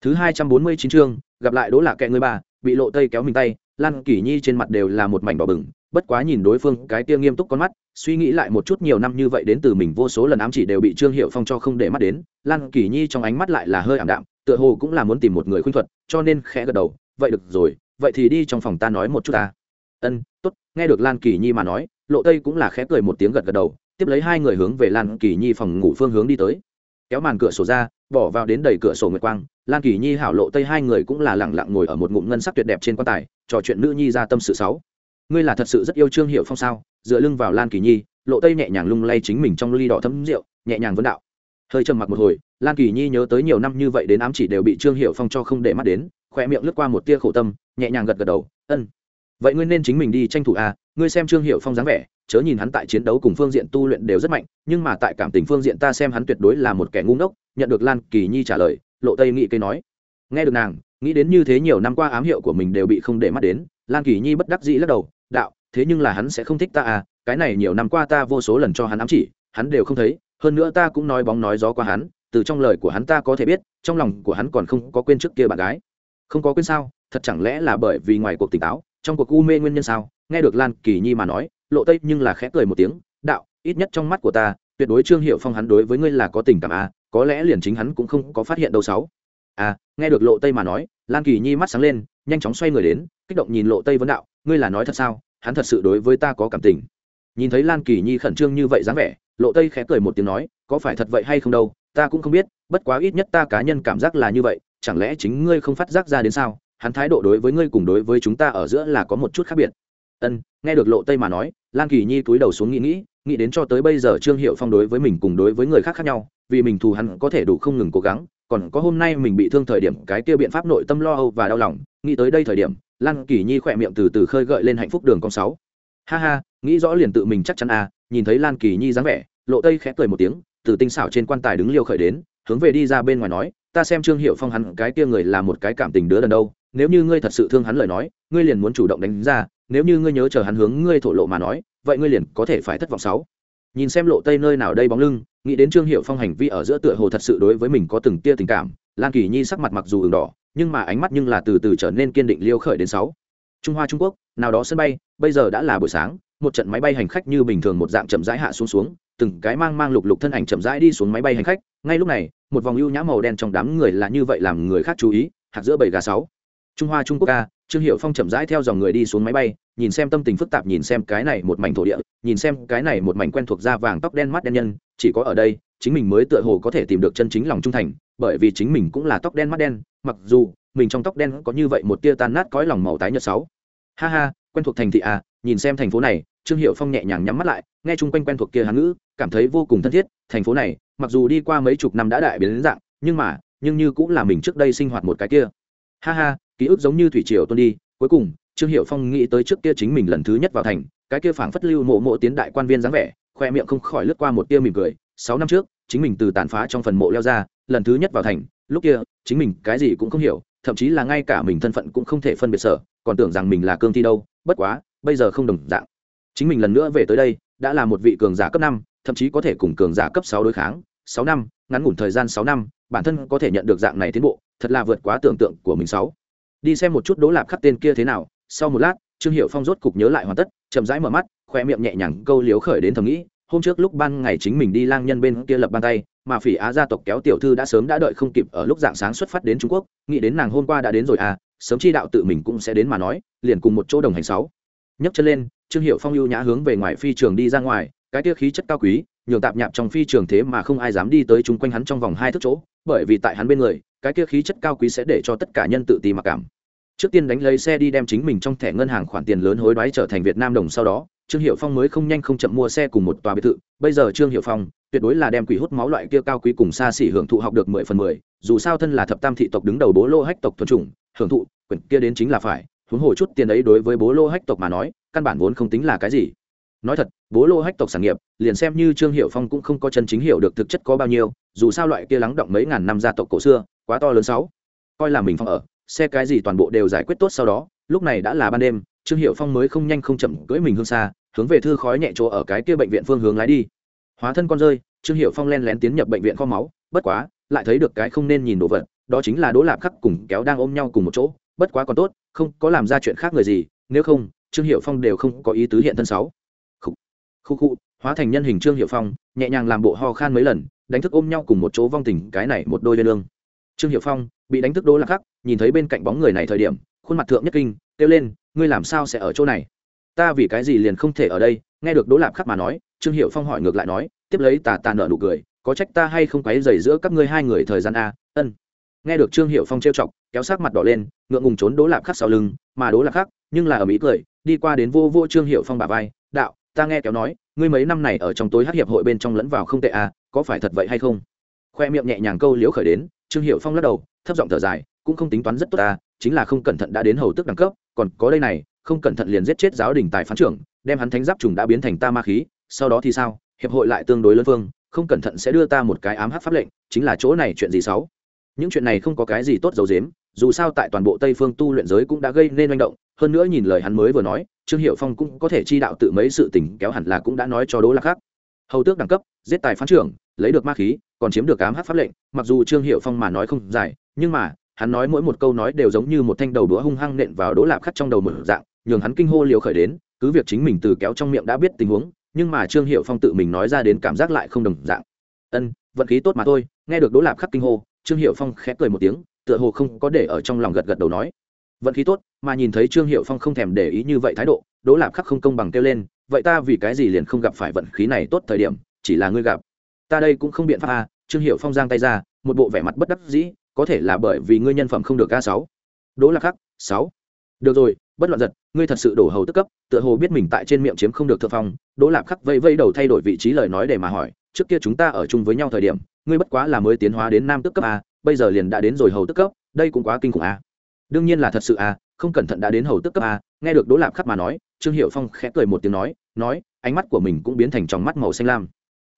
Thứ hai trăm bốn mươi chín chương, gặp lại đỗ lạc kẹ người bà, bị lộ tây kéo mình tay, lan kỳ nhi trên mặt đều là một mảnh đỏ bừng, bất quá nhìn đối phương cái kia nghiêm túc con mắt, suy nghĩ lại một chút nhiều năm như vậy đến từ mình vô số lần ám chỉ đều bị trương hiệu phong cho không để mắt đến, lan kỳ nhi trong ánh mắt lại là hơi ảm đạm tựa hồ cũng là muốn tìm một người khuyên thuật, cho nên khẽ gật đầu, vậy được rồi, vậy thì đi trong phòng ta nói một chút ta. Ân, tốt. Nghe được lan kỳ nhi mà nói, lộ tây cũng là khẽ cười một tiếng gật gật đầu, tiếp lấy hai người hướng về lan kỳ nhi phòng ngủ phương hướng đi tới. Kéo màn cửa sổ ra, bỏ vào đến đầy cửa sổ nguyệt quang, lan kỳ nhi hảo lộ tây hai người cũng là lẳng lặng ngồi ở một ngụm ngân sắc tuyệt đẹp trên quan tài, trò chuyện nữ nhi ra tâm sự sáu. Ngươi là thật sự rất yêu trương hiệu phong sao? Dựa lưng vào lan kỳ nhi, lộ tây nhẹ nhàng lung lay chính mình trong ly đỏ thấm rượu, nhẹ nhàng vấn đạo. Hơi trầm mặc một hồi lan kỳ nhi nhớ tới nhiều năm như vậy đến ám chỉ đều bị trương hiệu phong cho không để mắt đến khoe miệng lướt qua một tia khổ tâm, nhẹ nhàng gật gật đầu, ân. Vậy ngươi nên chính mình đi tranh thủ à ngươi xem trương hiệu phong dáng vẻ, chớ nhìn hắn tại chiến đấu cùng phương diện tu luyện đều rất mạnh, nhưng mà tại cảm tình phương diện ta xem hắn tuyệt đối là một kẻ ngu ngốc. Nhận được lan kỳ nhi trả lời, lộ tây nghị cây nói, nghe được nàng, nghĩ đến như thế nhiều năm qua ám hiệu của mình đều bị không để mắt đến. Lan kỳ nhi bất đắc dĩ lắc đầu, đạo, thế nhưng là hắn sẽ không thích ta à cái này nhiều năm qua ta vô số lần cho hắn ám chỉ, hắn đều không thấy, hơn nữa ta cũng nói bóng nói gió qua hắn từ trong lời của hắn ta có thể biết, trong lòng của hắn còn không có quên trước kia bạn gái. Không có quên sao? Thật chẳng lẽ là bởi vì ngoài cuộc tỉnh táo, trong cuộc u mê nguyên nhân sao? Nghe được lan kỳ nhi mà nói, lộ tây nhưng là khẽ cười một tiếng, đạo, ít nhất trong mắt của ta, tuyệt đối trương hiệu phong hắn đối với ngươi là có tình cảm à có lẽ liền chính hắn cũng không có phát hiện đâu sáu. À nghe được lộ tây mà nói, lan kỳ nhi mắt sáng lên, nhanh chóng xoay người đến, kích động nhìn lộ tây vấn đạo, ngươi là nói thật sao? Hắn thật sự đối với ta có cảm tình. Nhìn thấy lan kỳ nhi khẩn trương như vậy dáng vẻ, lộ tây khẽ cười một tiếng nói, có phải thật vậy hay không đâu? Ta cũng không biết, bất quá ít nhất ta cá nhân cảm giác là như vậy, chẳng lẽ chính ngươi không phát giác ra đến sao? Hắn thái độ đối với ngươi cùng đối với chúng ta ở giữa là có một chút khác biệt. Ân, nghe được lộ tây mà nói, lan kỳ nhi cúi đầu xuống nghĩ nghĩ nghĩ đến cho tới bây giờ trương hiệu phong đối với mình cùng đối với người khác khác nhau, vì mình thù hắn có thể đủ không ngừng cố gắng, còn có hôm nay mình bị thương thời điểm, cái kia biện pháp nội tâm lo âu và đau lòng, nghĩ tới đây thời điểm, lan kỳ nhi khỏe miệng từ từ khơi gợi lên hạnh phúc đường con sáu. Ha ha, nghĩ rõ liền tự mình chắc chắn à nhìn thấy lan kỳ nhi dáng vẻ, lộ tây khẽ cười một tiếng từ tinh xảo trên quan tài đứng liêu khởi đến, hướng về đi ra bên ngoài nói, ta xem trương hiệu phong hắn cái kia người là một cái cảm tình đứa đần đâu, nếu như ngươi thật sự thương hắn lời nói, ngươi liền muốn chủ động đánh ra, nếu như ngươi nhớ chờ hắn hướng ngươi thổ lộ mà nói, vậy ngươi liền có thể phải thất vọng sáu. Nhìn xem lộ tây nơi nào đây bóng lưng, nghĩ đến trương hiệu phong hành vi ở giữa tựa hồ thật sự đối với mình có từng tia tình cảm, lan kỳ nhi sắc mặt mặc dù ửng đỏ, nhưng mà ánh mắt nhưng là từ từ trở nên kiên định liêu khởi đến sáu. Trung hoa trung quốc, nào đó sân bay, bây giờ đã là buổi sáng, một trận máy bay hành khách như bình thường một dạng chậm rãi hạ xuống xuống từng cái mang mang lục lục thân ảnh chậm rãi đi xuống máy bay hành khách, ngay lúc này, một vòng ưu nhã màu đen trong đám người là như vậy làm người khác chú ý, hạt giữa bảy gà sáu. Trung hoa trung quốc ca trương hiệu phong chậm rãi theo dòng người đi xuống máy bay, nhìn xem tâm tình phức tạp, nhìn xem cái này một mảnh thổ địa, nhìn xem cái này một mảnh quen thuộc da vàng tóc đen mắt đen nhân, chỉ có ở đây, chính mình mới tựa hồ có thể tìm được chân chính lòng trung thành, bởi vì chính mình cũng là tóc đen mắt đen, mặc dù mình trong tóc đen có như vậy một tia tan nát cõi lòng màu tái nhợt sáu. Ha ha, quen thuộc thành thị à nhìn xem thành phố này trương hiệu phong nhẹ nhàng nhắm mắt lại, nghe chung quanh quen thuộc kia hán ngữ, cảm thấy vô cùng thân thiết, thành phố này, mặc dù đi qua mấy chục năm đã đại biến đến dạng, nhưng mà, nhưng như cũng là mình trước đây sinh hoạt một cái kia. Ha ha, ký ức giống như thủy triều tuôn đi, cuối cùng, trương hiệu phong nghĩ tới trước kia chính mình lần thứ nhất vào thành, cái kia phảng phất lưu mộ mộ tiến đại quan viên dáng vẻ, khoe miệng không khỏi lướt qua một tia mỉm cười, sáu năm trước, chính mình từ tàn phá trong phần mộ leo ra, lần thứ nhất vào thành, lúc kia, chính mình cái gì cũng không hiểu, thậm chí là ngay cả mình thân phận cũng không thể phân biệt sở, còn tưởng rằng mình là cương thi đâu, bất quá, bây giờ không đồng dạng chính mình lần nữa về tới đây, đã là một vị cường giả cấp năm, thậm chí có thể cùng cường giả cấp sáu đối kháng, sáu năm, ngắn ngủn thời gian sáu năm, bản thân có thể nhận được dạng này tiến bộ, thật là vượt quá tưởng tượng của mình sáu. Đi xem một chút đỗ lạp khắc tên kia thế nào, sau một lát, trương hiệu phong rốt cục nhớ lại hoàn tất, chậm rãi mở mắt, khoe miệng nhẹ nhàng câu liếu khởi đến thầm nghĩ, hôm trước lúc ban ngày chính mình đi lang nhân bên kia lập bàn tay, mà phỉ á gia tộc kéo tiểu thư đã sớm đã đợi không kịp ở lúc dạng sáng xuất phát đến trung quốc, nghĩ đến nàng hôm qua đã đến rồi à sớm chi đạo tự mình cũng sẽ đến mà nói, liền cùng một chỗ đồng hành sáu. Nhấc chân lên trương hiệu phong ưu nhã hướng về ngoài phi trường đi ra ngoài, cái tia khí chất cao quý, nhường tạp nhạp trong phi trường thế mà không ai dám đi tới chung quanh hắn trong vòng hai thước chỗ, bởi vì tại hắn bên người, cái kia khí chất cao quý sẽ để cho tất cả nhân tự ti mặc cảm. Trước tiên đánh lấy xe đi đem chính mình trong thẻ ngân hàng khoản tiền lớn hối đoái trở thành việt nam đồng sau đó, trương hiệu phong mới không nhanh không chậm mua xe cùng một tòa biệt thự. Bây giờ trương hiệu phong tuyệt đối là đem quỷ hút máu loại kia cao quý cùng xa xỉ hưởng thụ học được mười phần mười, dù sao thân là thập tam thị tộc đứng đầu bố lô hách tộc thuần chủng, hưởng thụ, quyển kia đến chính là phải, huống hồ chút tiền ấy đối với bố lô hách tộc mà nói căn bản vốn không tính là cái gì. Nói thật, bố lô hách tộc sản nghiệp, liền xem như trương hiệu phong cũng không có chân chính hiểu được thực chất có bao nhiêu, dù sao loại kia lắng động mấy ngàn năm gia tộc cổ xưa, quá to lớn sáu. Coi là mình phong ở, xe cái gì toàn bộ đều giải quyết tốt sau đó, lúc này đã là ban đêm, trương hiệu phong mới không nhanh không chậm cưỡi mình hương xa, hướng về thư khói nhẹ chỗ ở cái kia bệnh viện phương hướng lái đi. Hóa thân con rơi, trương hiệu phong len lén tiến nhập bệnh viện kho máu, bất quá, lại thấy được cái không nên nhìn đồ vật, đó chính là đỗ lạp khắc cùng kéo đang ôm nhau cùng một chỗ, bất quá còn tốt, không có làm ra chuyện khác người gì, nếu không trương hiệu phong đều không có ý tứ hiện thân sáu. Khu khu khu hóa thành nhân hình trương hiệu phong, nhẹ nhàng làm bộ ho khan mấy lần, đánh thức ôm nhau cùng một chỗ vong tình, cái này một đôi viên lương. Trương hiệu phong bị đánh thức đỗ lạp khắc, nhìn thấy bên cạnh bóng người này thời điểm, khuôn mặt thượng nhất kinh, kêu lên, ngươi làm sao sẽ ở chỗ này? Ta vì cái gì liền không thể ở đây? Nghe được đỗ lạp khắc mà nói, trương hiệu phong hỏi ngược lại nói, tiếp lấy tà tà nợ nụ cười, có trách ta hay không quấy dày giữa các ngươi hai người thời gian a? Ân. Nghe được trương hiệu phong trêu chọc, kéo sát mặt đỏ lên, ngượng ngùng trốn đỗ lạp khắc sau lưng, mà đỗ lạp khắc nhưng là ở mỹ cười đi qua đến vô vô trương hiệu phong bà vai, đạo, ta nghe kéo nói, ngươi mấy năm này ở trong tối hát hiệp hội bên trong lẫn vào không tệ à có phải thật vậy hay không? Khoe miệng nhẹ nhàng câu liễu khởi đến, trương hiệu phong lắc đầu, thấp giọng thở dài, cũng không tính toán rất tốt ta chính là không cẩn thận đã đến hầu tức đẳng cấp, còn có đây này, không cẩn thận liền giết chết giáo đình tài phán trưởng, đem hắn thánh giáp trùng đã biến thành ta ma khí, sau đó thì sao? Hiệp hội lại tương đối lớn phương không cẩn thận sẽ đưa ta một cái ám hát pháp lệnh, chính là chỗ này chuyện gì xấu? Những chuyện này không có cái gì tốt dấu dếm dù sao tại toàn bộ tây phương tu luyện giới cũng đã gây nên manh động, hơn nữa nhìn lời hắn mới vừa nói, trương hiệu phong cũng có thể chi đạo tự mấy sự tình kéo hẳn là cũng đã nói cho đỗ lạc khác hầu tước đẳng cấp, giết tài phán trưởng, lấy được ma khí, còn chiếm được ám hát pháp lệnh, mặc dù trương hiệu phong mà nói không dài, nhưng mà, hắn nói mỗi một câu nói đều giống như một thanh đầu đũa hung hăng nện vào đỗ lạp khắc trong đầu mở dạng, nhường hắn kinh hô liều khởi đến, cứ việc chính mình từ kéo trong miệng đã biết tình huống, nhưng mà trương hiệu phong tự mình nói ra đến cảm giác lại không đồng dạng. Ân, vận khí tốt mà thôi. Nghe được đỗ lạp khắc kinh hô, trương hiệu phong khẽ cười một tiếng tựa hồ không có để ở trong lòng gật gật đầu nói. Vận khí tốt, mà nhìn thấy trương hiệu phong không thèm để ý như vậy thái độ, đỗ lạp khắc không công bằng kêu lên, vậy ta vì cái gì liền không gặp phải vận khí này tốt thời điểm, chỉ là ngươi gặp. Ta đây cũng không biện pháp à trương hiệu phong giang tay ra, một bộ vẻ mặt bất đắc dĩ, có thể là bởi vì ngươi nhân phẩm không được a sáu. Đỗ lạp khắc, sáu. Được rồi, bất loạn giật, ngươi thật sự đổ hầu tức cấp, tựa hồ biết mình tại trên miệng chiếm không được thượng phong. Đỗ lạp khắc vây vây đầu thay đổi vị trí lời nói để mà hỏi, trước kia chúng ta ở chung với nhau thời điểm, ngươi bất quá là mới tiến hóa đến nam tức cấp a bây giờ liền đã đến rồi hầu tức cấp, đây cũng quá kinh khủng a đương nhiên là thật sự a không cẩn thận đã đến hầu tức cấp a nghe được đỗ lạp khắc mà nói, trương hiệu phong khẽ cười một tiếng nói nói, ánh mắt của mình cũng biến thành tròng mắt màu xanh lam.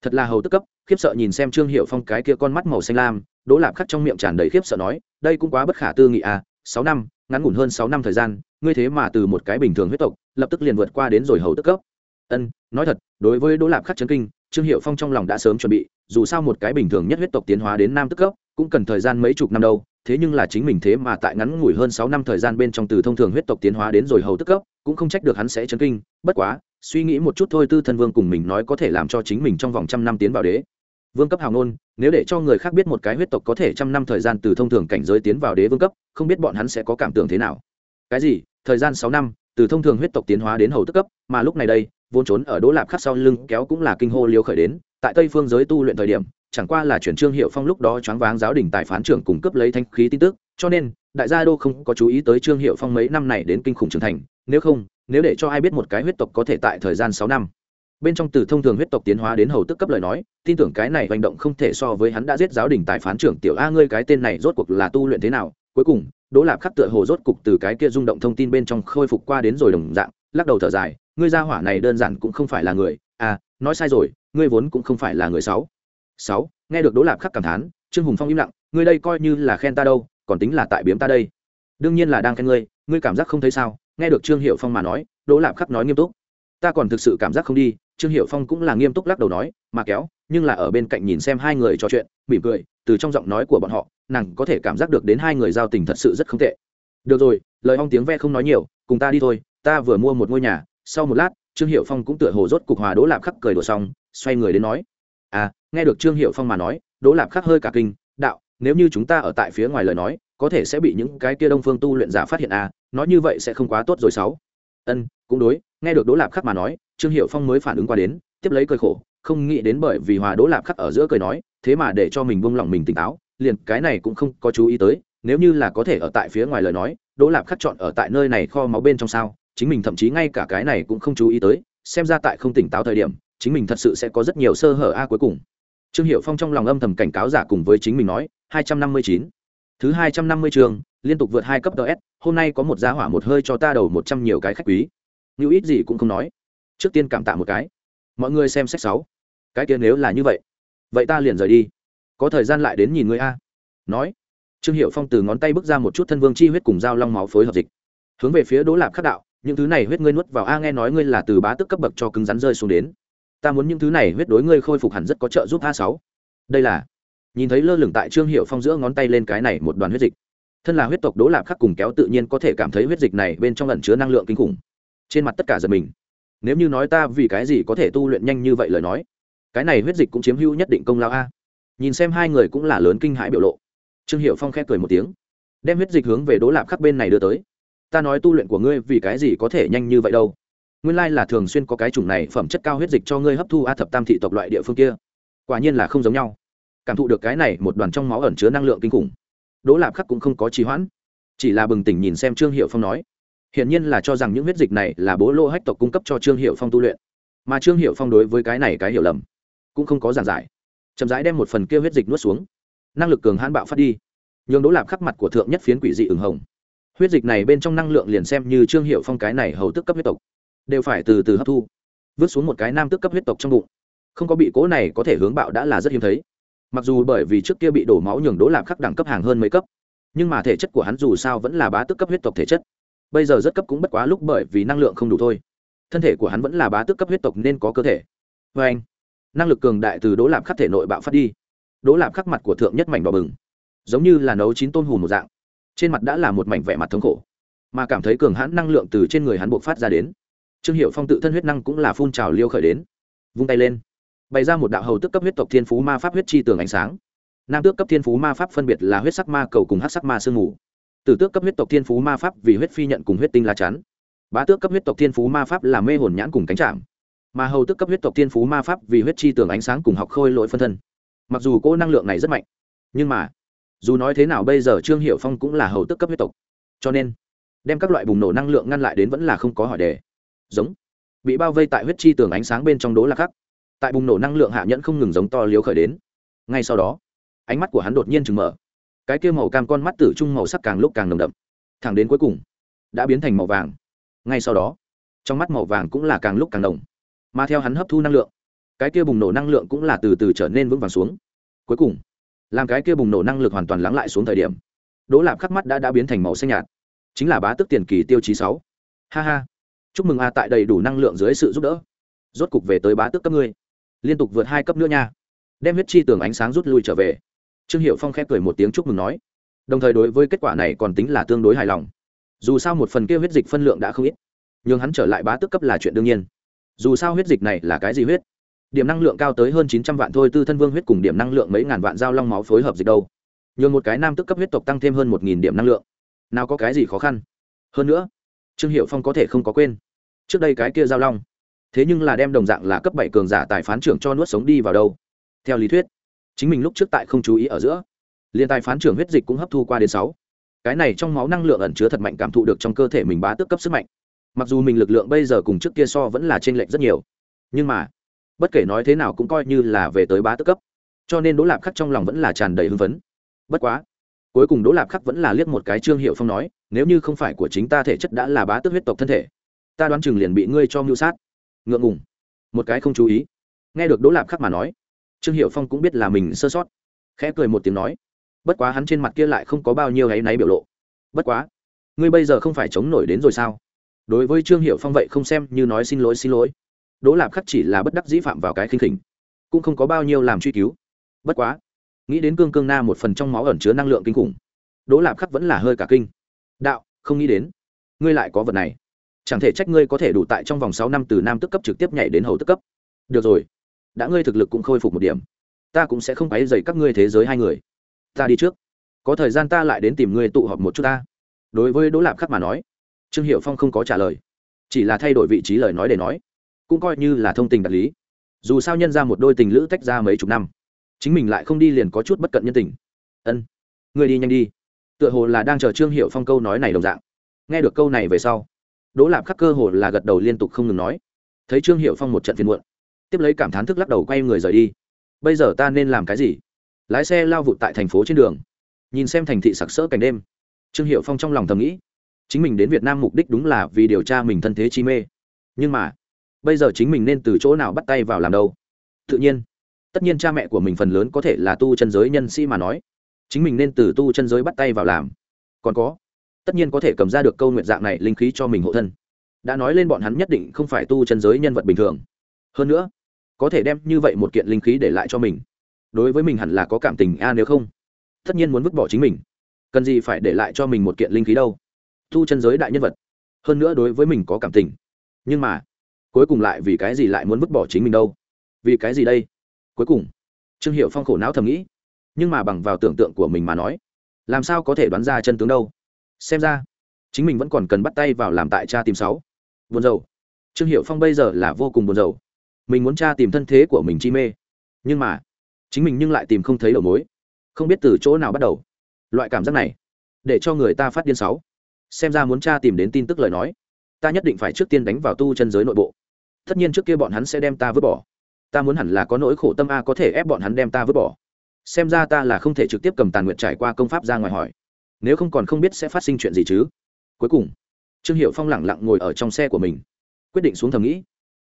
Thật là hầu tức cấp, khiếp sợ nhìn xem trương hiệu phong cái kia con mắt màu xanh lam, đỗ lạp khắc trong miệng tràn đầy khiếp sợ nói, đây cũng quá bất khả tư nghị a sáu năm, ngắn ngủn hơn sáu năm thời gian, ngươi thế mà từ một cái bình thường huyết tộc, lập tức liền vượt qua đến rồi hầu tức cấp. Ân, nói thật, đối với đỗ lạp khắc chấn kinh, trương hiệu phong trong lòng đã sớm chuẩn bị dù sao một cái bình thường nhất huyết tộc tiến hóa đến nam tức cấp, cũng cần thời gian mấy chục năm đâu, thế nhưng là chính mình thế mà tại ngắn ngủi hơn sáu năm thời gian bên trong từ thông thường huyết tộc tiến hóa đến rồi hầu tức cấp, cũng không trách được hắn sẽ chấn kinh, bất quá, suy nghĩ một chút thôi tư thân vương cùng mình nói có thể làm cho chính mình trong vòng trăm năm tiến vào đế. Vương cấp hào ngôn, nếu để cho người khác biết một cái huyết tộc có thể trăm năm thời gian từ thông thường cảnh giới tiến vào đế vương cấp, không biết bọn hắn sẽ có cảm tưởng thế nào. Cái gì? Thời gian sáu năm, từ thông thường huyết tộc tiến hóa đến hầu tức cấp, mà lúc này đây, vốn trốn ở đỗ lạp khắc sau lưng kéo cũng là kinh hô liêu khởi đến tại tây phương giới tu luyện thời điểm, chẳng qua là chuyển trương hiệu phong lúc đó choáng váng giáo đình tài phán trưởng cung cấp lấy thanh khí tin tức, cho nên, đại gia đô không có chú ý tới trương hiệu phong mấy năm này đến kinh khủng trưởng thành, nếu không, nếu để cho ai biết một cái huyết tộc có thể tại thời gian sáu năm. Bên trong từ thông thường huyết tộc tiến hóa đến hầu tức cấp lời nói, tin tưởng cái này hành động không thể so với hắn đã giết giáo đình tài phán trưởng tiểu a ngươi cái tên này rốt cuộc là tu luyện thế nào? Cuối cùng, đỗ lạp khắc tựa hồ rốt cục từ cái kia rung động thông tin bên trong khôi phục qua đến rồi đồng dạng, lắc đầu thở dài, ngươi gia hỏa này đơn giản cũng không phải là người. À nói sai rồi ngươi vốn cũng không phải là người sáu. Sáu, nghe được đỗ lạp khắc cảm thán, trương hùng phong im lặng, ngươi đây coi như là khen ta đâu, còn tính là tại biếm ta đây. Đương nhiên là đang khen ngươi ngươi cảm giác không thấy sao? Nghe được trương hiệu phong mà nói, đỗ lạp khắc nói nghiêm túc. Ta còn thực sự cảm giác không đi, trương hiệu phong cũng là nghiêm túc lắc đầu nói, mà kéo, nhưng là ở bên cạnh nhìn xem hai người trò chuyện, mỉm cười, từ trong giọng nói của bọn họ, nàng có thể cảm giác được đến hai người giao tình thật sự rất không tệ. Được rồi, lời ong tiếng ve không nói nhiều, cùng ta đi thôi, ta vừa mua một ngôi nhà, sau một lát, trương hiệu phong cũng tựa hồ rốt cục hòa đỗ lạp khắc cười đùa xong xoay người đến nói à nghe được trương hiệu phong mà nói, đỗ lạp khắc hơi cả kinh, đạo, nếu như chúng ta ở tại phía ngoài lời nói, có thể sẽ bị những cái kia đông phương tu luyện giả phát hiện à nói như vậy sẽ không quá tốt rồi sáu. Ân, cũng đối, nghe được đỗ lạp khắc mà nói, trương hiệu phong mới phản ứng qua đến, tiếp lấy cười khổ, không nghĩ đến bởi vì hòa đỗ lạp khắc ở giữa cười nói, thế mà để cho mình buông lỏng mình tỉnh táo, liền cái này cũng không có chú ý tới, nếu như là có thể ở tại phía ngoài lời nói, đỗ lạp khắc chọn ở tại nơi này kho máu bên trong sao, chính mình thậm chí ngay cả cái này cũng không chú ý tới, xem ra tại không tỉnh táo thời điểm chính mình thật sự sẽ có rất nhiều sơ hở a cuối cùng. Trương hiệu phong trong lòng âm thầm cảnh cáo giả cùng với chính mình nói, hai trăm năm mươi chín. Thứ hai trăm năm mươi trường, liên tục vượt hai cấp ts hôm nay có một giá hỏa một hơi cho ta đầu một trăm nhiều cái khách quý. Như ít gì cũng không nói. Trước tiên cảm tạ một cái. Mọi người xem sách sáu. Cái kia nếu là như vậy vậy ta liền rời đi. Có thời gian lại đến nhìn người a. Nói, trương hiệu phong từ ngón tay bước ra một chút thân vương chi huyết cùng dao long máu phối hợp dịch. Hướng về phía đỗ lạp khắc đạo, những thứ này huyết ngươi nuốt vào a, nghe nói ngươi là từ bá tức cấp bậc cho cứng rắn rơi xuống đến ta muốn những thứ này huyết đối ngươi khôi phục hẳn rất có trợ giúp a sáu. Đây là, nhìn thấy lơ lửng tại trương hiệu phong giữa ngón tay lên cái này một đoàn huyết dịch. Thân là huyết tộc đỗ lạp khắc cùng kéo tự nhiên có thể cảm thấy huyết dịch này bên trong ẩn chứa năng lượng kinh khủng. Trên mặt tất cả giật mình. Nếu như nói ta vì cái gì có thể tu luyện nhanh như vậy lời nói, cái này huyết dịch cũng chiếm hữu nhất định công lao a. Nhìn xem hai người cũng là lớn kinh hãi biểu lộ. Trương hiệu phong khẽ cười một tiếng. Đem huyết dịch hướng về đỗ lạp khắc bên này đưa tới. Ta nói tu luyện của ngươi vì cái gì có thể nhanh như vậy đâu? Nguyên lai là thường xuyên có cái chủng này phẩm chất cao huyết dịch cho ngươi hấp thu a thập tam thị tộc loại địa phương kia. Quả nhiên là không giống nhau. Cảm thụ được cái này một đoàn trong máu ẩn chứa năng lượng kinh khủng. Đỗ lạp khắc cũng không có trì hoãn, chỉ là bừng tỉnh nhìn xem trương hiệu phong nói, hiển nhiên là cho rằng những huyết dịch này là bố lô hách tộc cung cấp cho trương hiệu phong tu luyện, mà trương hiệu phong đối với cái này cái hiểu lầm, cũng không có giảng giải. Chậm rãi đem một phần kia huyết dịch nuốt xuống. Năng lực cường hãn bạo phát đi. Nhường đỗ lạp khắc mặt của thượng nhất phiến quỷ dị ửng hồng. Huyết dịch này bên trong năng lượng liền xem như trương hiệu phong cái này hầu tức cấp huyết tộc đều phải từ từ hấp thu, vứt xuống một cái nam tức cấp huyết tộc trong bụng. Không có bị cố này có thể hướng bạo đã là rất hiếm thấy. Mặc dù bởi vì trước kia bị đổ máu nhường đỗ lạp khắc đẳng cấp hàng hơn mấy cấp, nhưng mà thể chất của hắn dù sao vẫn là bá tức cấp huyết tộc thể chất. Bây giờ rất cấp cũng bất quá lúc bởi vì năng lượng không đủ thôi. Thân thể của hắn vẫn là bá tức cấp huyết tộc nên có cơ thể. Vê anh, năng lực cường đại từ đỗ lạp khắc thể nội bạo phát đi. Đỗ lạp khắc mặt của thượng nhất mảnh đỏ bừng, giống như là nấu chín tôm hùm một dạng. Trên mặt đã là một mảnh vẻ mặt thống khổ, mà cảm thấy cường hãn năng lượng từ trên người hắn buộc phát ra đến trương hiệu phong tự thân huyết năng cũng là phun trào liêu khởi đến. Vung tay lên, bày ra một đạo hầu tức cấp huyết tộc thiên phú ma pháp huyết chi tường ánh sáng. Nam tước cấp thiên phú ma pháp phân biệt là huyết sắc ma cầu cùng hát sắc ma sương mù. Tử tước cấp huyết tộc thiên phú ma pháp vì huyết phi nhận cùng huyết tinh lá chắn. Bá tước cấp huyết tộc thiên phú ma pháp là mê hồn nhãn cùng cánh chạm mà hầu tước cấp huyết tộc thiên phú ma pháp vì huyết chi tường ánh sáng cùng học khôi lỗi phân thân. Mặc dù cô năng lượng này rất mạnh, nhưng mà, dù nói thế nào bây giờ trương hiệu phong cũng là hầu tức cấp huyết tộc. Cho nên, đem các loại bùng nổ năng lượng ngăn lại đến vẫn là không có hỏi đề giống. Bị bao vây tại huyết chi tường ánh sáng bên trong đố là khắc. Tại bùng nổ năng lượng hạ nhẫn không ngừng giống to liếu khởi đến. Ngay sau đó, ánh mắt của hắn đột nhiên chừng mở. Cái kia màu cam con mắt tử trung màu sắc càng lúc càng nồng đậm. Thẳng đến cuối cùng, đã biến thành màu vàng. Ngay sau đó, trong mắt màu vàng cũng là càng lúc càng nồng. Mà theo hắn hấp thu năng lượng, cái kia bùng nổ năng lượng cũng là từ từ trở nên vững vàng xuống. Cuối cùng, làm cái kia bùng nổ năng lực hoàn toàn lắng lại xuống thời điểm đỗ lạp khắc mắt đã đã biến thành màu xanh nhạt. Chính là bá tức tiền kỳ tiêu chí sáu. Ha ha chúc mừng a tại đầy đủ năng lượng dưới sự giúp đỡ. Rốt cục về tới bá tước cấp ngươi. Liên tục vượt hai cấp nữa nha. Đem huyết chi tường ánh sáng rút lui trở về. Trương hiệu phong khép cười một tiếng chúc mừng nói. Đồng thời đối với kết quả này còn tính là tương đối hài lòng. Dù sao một phần kia huyết dịch phân lượng đã không ít, nhưng hắn trở lại bá tước cấp là chuyện đương nhiên. Dù sao huyết dịch này là cái gì huyết? Điểm năng lượng cao tới hơn chín trăm vạn thôi, tư thân vương huyết cùng điểm năng lượng mấy ngàn vạn dao long máu phối hợp dịch đâu. Nhường một cái nam tức cấp huyết tộc tăng thêm hơn một nghìn điểm năng lượng. Nào có cái gì khó khăn? Hơn nữa trương hiệu phong có thể không có quên. Trước đây cái kia giao long, thế nhưng là đem đồng dạng là cấp bảy cường giả tài phán trưởng cho nuốt sống đi vào đâu. Theo lý thuyết, chính mình lúc trước tại không chú ý ở giữa liên tài phán trưởng huyết dịch cũng hấp thu qua đến sáu. Cái này trong máu năng lượng ẩn chứa thật mạnh cảm thụ được trong cơ thể mình bá tước cấp sức mạnh. Mặc dù mình lực lượng bây giờ cùng trước kia so vẫn là t r ê n lệch rất nhiều, nhưng mà, bất kể nói thế nào cũng coi như là về tới bá tước cấp. Cho nên đỗ lạp khắc trong lòng vẫn là tràn đầy hưng phấn. Bất quá, cuối cùng đỗ lạp khắc vẫn là liếc một cái trương hiệu phong nói nếu như không phải của chính ta thể chất đã là bá tước huyết tộc thân thể, ta đoán chừng liền bị ngươi cho mưu sát. Ngượng ngùng. Một cái không chú ý. Nghe được đỗ lạp khắc mà nói, trương hiệu phong cũng biết là mình sơ sót. Khẽ cười một tiếng nói, bất quá hắn trên mặt kia lại không có bao nhiêu áy náy biểu lộ. Bất quá, ngươi bây giờ không phải chống nổi đến rồi sao? Đối với trương hiệu phong vậy không xem như nói xin lỗi xin lỗi. Đỗ lạp khắc chỉ là bất đắc dĩ phạm vào cái khinh khỉnh, cũng không có bao nhiêu làm truy cứu. Bất quá, nghĩ đến cương cương na một phần trong máu ẩn chứa năng lượng kinh khủng, đỗ lạp khắc vẫn là hơi cả kinh đạo, không nghĩ đến. Ngươi lại có vật này. Chẳng thể trách ngươi có thể đủ tại trong vòng sáu năm từ nam tức cấp trực tiếp nhảy đến hầu tức cấp. Được rồi. Đã ngươi thực lực cũng khôi phục một điểm, ta cũng sẽ không quấy dày các ngươi thế giới hai người. Ta đi trước. Có thời gian ta lại đến tìm ngươi tụ họp một chút ta. Đối với đỗ lạp khắc mà nói, trương hiệu phong không có trả lời. Chỉ là thay đổi vị trí lời nói để nói, cũng coi như là thông tình đạt lý. Dù sao nhân ra một đôi tình lữ tách ra mấy chục năm, chính mình lại không đi liền có chút bất cận nhân tình. Ân, ngươi đi nhanh đi tựa hồ là đang chờ trương hiệu phong câu nói này đồng dạng. Nghe được câu này về sau, đỗ lạp khắc cơ hồ là gật đầu liên tục không ngừng nói. Thấy trương hiệu phong một trận phiền muộn, tiếp lấy cảm thán thức lắc đầu quay người rời đi. Bây giờ ta nên làm cái gì? Lái xe lao vụt tại thành phố trên đường, nhìn xem thành thị sặc sỡ cảnh đêm. Trương hiệu phong trong lòng thầm nghĩ, chính mình đến việt nam mục đích đúng là vì điều tra mình thân thế chi mê. Nhưng mà, bây giờ chính mình nên từ chỗ nào bắt tay vào làm đâu? Tự nhiên, tất nhiên cha mẹ của mình phần lớn có thể là tu chân giới nhân sĩ mà nói chính mình nên từ tu chân giới bắt tay vào làm. Còn có, tất nhiên có thể cầm ra được câu nguyện dạng này linh khí cho mình hộ thân. Đã nói lên bọn hắn nhất định không phải tu chân giới nhân vật bình thường. Hơn nữa, có thể đem như vậy một kiện linh khí để lại cho mình. Đối với mình hẳn là có cảm tình, a, nếu không, tất nhiên muốn vứt bỏ chính mình. Cần gì phải để lại cho mình một kiện linh khí đâu? Tu chân giới đại nhân vật. Hơn nữa đối với mình có cảm tình. Nhưng mà, cuối cùng lại vì cái gì lại muốn vứt bỏ chính mình đâu? Vì cái gì đây? Cuối cùng, trương hiệu phong khổ não thầm nghĩ nhưng mà bằng vào tưởng tượng của mình mà nói, làm sao có thể đoán ra chân tướng đâu? Xem ra, chính mình vẫn còn cần bắt tay vào làm tại cha tìm sáu. Buồn rầu. Trương hiệu phong bây giờ là vô cùng buồn rầu. Mình muốn cha tìm thân thế của mình chi mê. Nhưng mà, chính mình nhưng lại tìm không thấy đầu mối. Không biết từ chỗ nào bắt đầu. Loại cảm giác này, để cho người ta phát điên sáu. Xem ra muốn cha tìm đến tin tức lời nói, ta nhất định phải trước tiên đánh vào tu chân giới nội bộ. Tất nhiên trước kia bọn hắn sẽ đem ta vứt bỏ. Ta muốn hẳn là có nỗi khổ tâm a có thể ép bọn hắn đem ta vứt bỏ xem ra ta là không thể trực tiếp cầm tàn nguyện trải qua công pháp ra ngoài hỏi. Nếu không còn không biết sẽ phát sinh chuyện gì chứ? Cuối cùng, trương hiệu phong lẳng lặng ngồi ở trong xe của mình, quyết định xuống thầm nghĩ.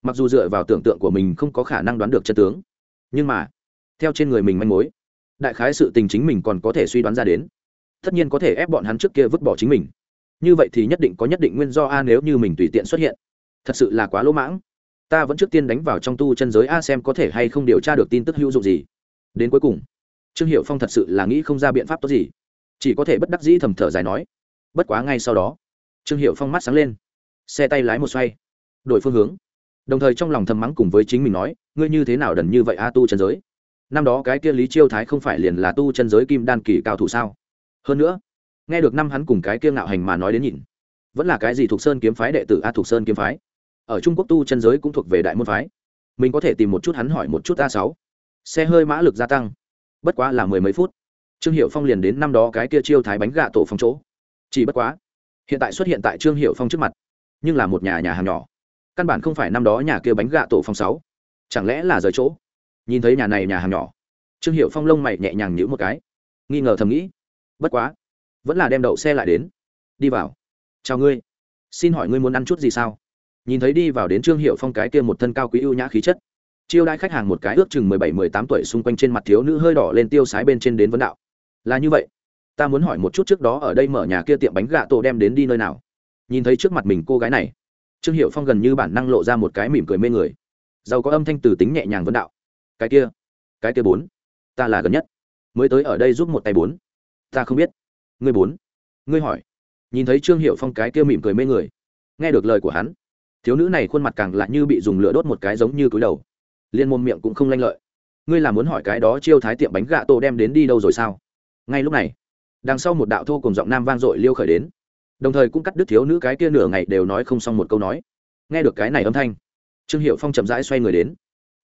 Mặc dù dựa vào tưởng tượng của mình không có khả năng đoán được chân tướng, nhưng mà, theo trên người mình manh mối, đại khái sự tình chính mình còn có thể suy đoán ra đến. Tất nhiên có thể ép bọn hắn trước kia vứt bỏ chính mình. Như vậy thì nhất định có nhất định nguyên do a nếu như mình tùy tiện xuất hiện. Thật sự là quá lỗ mãng. Ta vẫn trước tiên đánh vào trong tu chân giới a xem có thể hay không điều tra được tin tức hữu dụng gì. Đến cuối cùng trương hiệu phong thật sự là nghĩ không ra biện pháp tốt gì. Chỉ có thể bất đắc dĩ thầm thở dài nói, bất quá ngay sau đó. Trương hiệu phong mắt sáng lên, xe tay lái một xoay, đổi phương hướng. Đồng thời trong lòng thầm mắng cùng với chính mình nói, ngươi như thế nào đần như vậy a, tu chân giới? Năm đó cái kia lý chiêu thái không phải liền là tu chân giới kim đan kỳ cao thủ sao? Hơn nữa, nghe được năm hắn cùng cái kia ngạo hành mà nói đến nhìn, vẫn là cái gì thuộc sơn kiếm phái đệ tử a, thuộc sơn kiếm phái. Ở trung quốc tu chân giới cũng thuộc về đại môn phái. Mình có thể tìm một chút hắn hỏi một chút a sáu. Xe hơi mã lực gia tăng bất quá là mười mấy phút. Trương hiệu phong liền đến năm đó cái kia chiêu thái bánh gà tổ phong chỗ. Chỉ bất quá, hiện tại xuất hiện tại trương hiệu phong trước mặt, nhưng là một nhà nhà hàng nhỏ. Căn bản không phải năm đó nhà kia bánh gà tổ phong sáu. Chẳng lẽ là rời chỗ? Nhìn thấy nhà này nhà hàng nhỏ, trương hiệu phong lông mày nhẹ nhàng nhữ một cái. Nghi ngờ thầm nghĩ, bất quá, vẫn là đem đậu xe lại đến. Đi vào. Chào ngươi. Xin hỏi ngươi muốn ăn chút gì sao? Nhìn thấy đi vào đến trương hiệu phong cái kia một thân cao quý ưu nhã khí chất chiêu đãi khách hàng một cái ước chừng mười bảy, mười tám tuổi xung quanh trên mặt thiếu nữ hơi đỏ lên tiêu sái bên trên đến vấn đạo. Là như vậy. Ta muốn hỏi một chút trước đó ở đây mở nhà kia tiệm bánh gà tổ đem đến đi nơi nào? Nhìn thấy trước mặt mình cô gái này, trương hiệu phong gần như bản năng lộ ra một cái mỉm cười mê người. Giàu có âm thanh từ tính nhẹ nhàng vấn đạo. Cái kia cái kia bốn. Ta là gần nhất. Mới tới ở đây giúp một tay bốn. Ta không biết. Ngươi bốn. Ngươi hỏi. Nhìn thấy trương hiệu phong cái kia mỉm cười mê người. Nghe được lời của hắn, thiếu nữ này khuôn mặt càng lại như bị dùng lửa đốt một cái giống như cúi đầu liên môn miệng cũng không lanh lợi. Ngươi là muốn hỏi cái đó chiêu thái tiệm bánh gà tô đem đến đi đâu rồi sao? Ngay lúc này, đằng sau một đạo thô cùng giọng nam vang dội liêu khởi đến. Đồng thời cũng cắt đứt thiếu nữ cái kia nửa ngày đều nói không xong một câu nói. Nghe được cái này âm thanh, trương hiệu phong chậm rãi xoay người đến.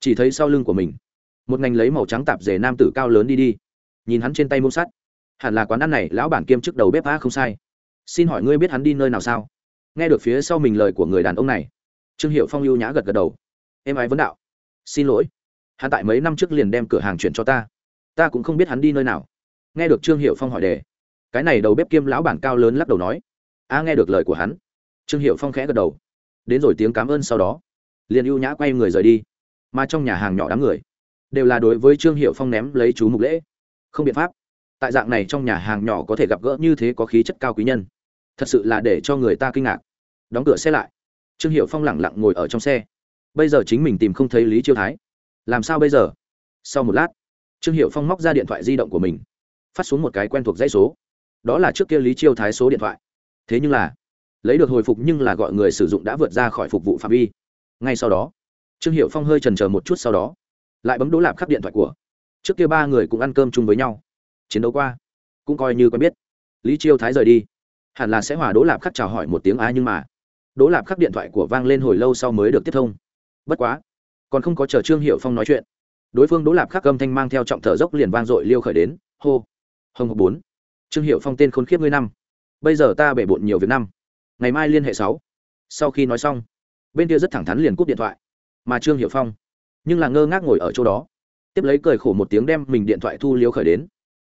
Chỉ thấy sau lưng của mình, một ngành lấy màu trắng tạp dề nam tử cao lớn đi đi. Nhìn hắn trên tay mông sắt. Hẳn là quán ăn này, lão bản kiêm trước đầu bếp a không sai. Xin hỏi ngươi biết hắn đi nơi nào sao? Nghe được phía sau mình lời của người đàn ông này, trương hiệu phong ưu nhã gật gật đầu. Em ái vấn đạo xin lỗi. Hắn tại mấy năm trước liền đem cửa hàng chuyển cho ta. Ta cũng không biết hắn đi nơi nào. Nghe được trương hiệu phong hỏi đề, cái này đầu bếp kiêm lão bản cao lớn lắc đầu nói. A, nghe được lời của hắn. Trương hiệu phong khẽ gật đầu. Đến rồi tiếng cảm ơn sau đó, liền ưu nhã quay người rời đi. Mà trong nhà hàng nhỏ đám người đều là đối với trương hiệu phong ném lấy chú mục lễ. Không biện pháp. Tại dạng này trong nhà hàng nhỏ có thể gặp gỡ như thế có khí chất cao quý nhân. Thật sự là để cho người ta kinh ngạc. Đóng cửa xe lại. Trương hiệu phong lẳng lặng ngồi ở trong xe bây giờ chính mình tìm không thấy lý chiêu thái. Làm sao bây giờ? Sau một lát, trương hiệu phong móc ra điện thoại di động của mình, phát xuống một cái quen thuộc dãy số. Đó là trước kia lý chiêu thái số điện thoại. Thế nhưng là, lấy được hồi phục nhưng là gọi người sử dụng đã vượt ra khỏi phục vụ phạm vi. Ngay sau đó, trương hiệu phong hơi trần c một chút sau đó, lại bấm đỗ lạp khắp điện thoại của. Trước kia ba người cũng ăn cơm chung với nhau. Chiến đấu qua, cũng coi như quen biết. Lý chiêu thái rời đi. Hẳn là sẽ hòa đỗ lạp khắc chào hỏi một tiếng ai nhưng mà, đỗ lạp khắc điện thoại của vang lên hồi lâu sau mới được tiếp thông bất quá, còn không có chờ trương hiệu phong nói chuyện, đối phương đỗ lạp khắc âm thanh mang theo trọng thở dốc liền vang dội liêu khởi đến, hô, hồng hộc bốn, trương hiệu phong tên khốn khiếp ngươi năm, bây giờ ta bể bộn nhiều việc năm, ngày mai liên hệ sáu. Sau khi nói xong, bên kia rất thẳng thắn liền cúp điện thoại, mà trương hiệu phong, nhưng là ngơ ngác ngồi ở chỗ đó, tiếp lấy cười khổ một tiếng đem mình điện thoại thu liêu khởi đến.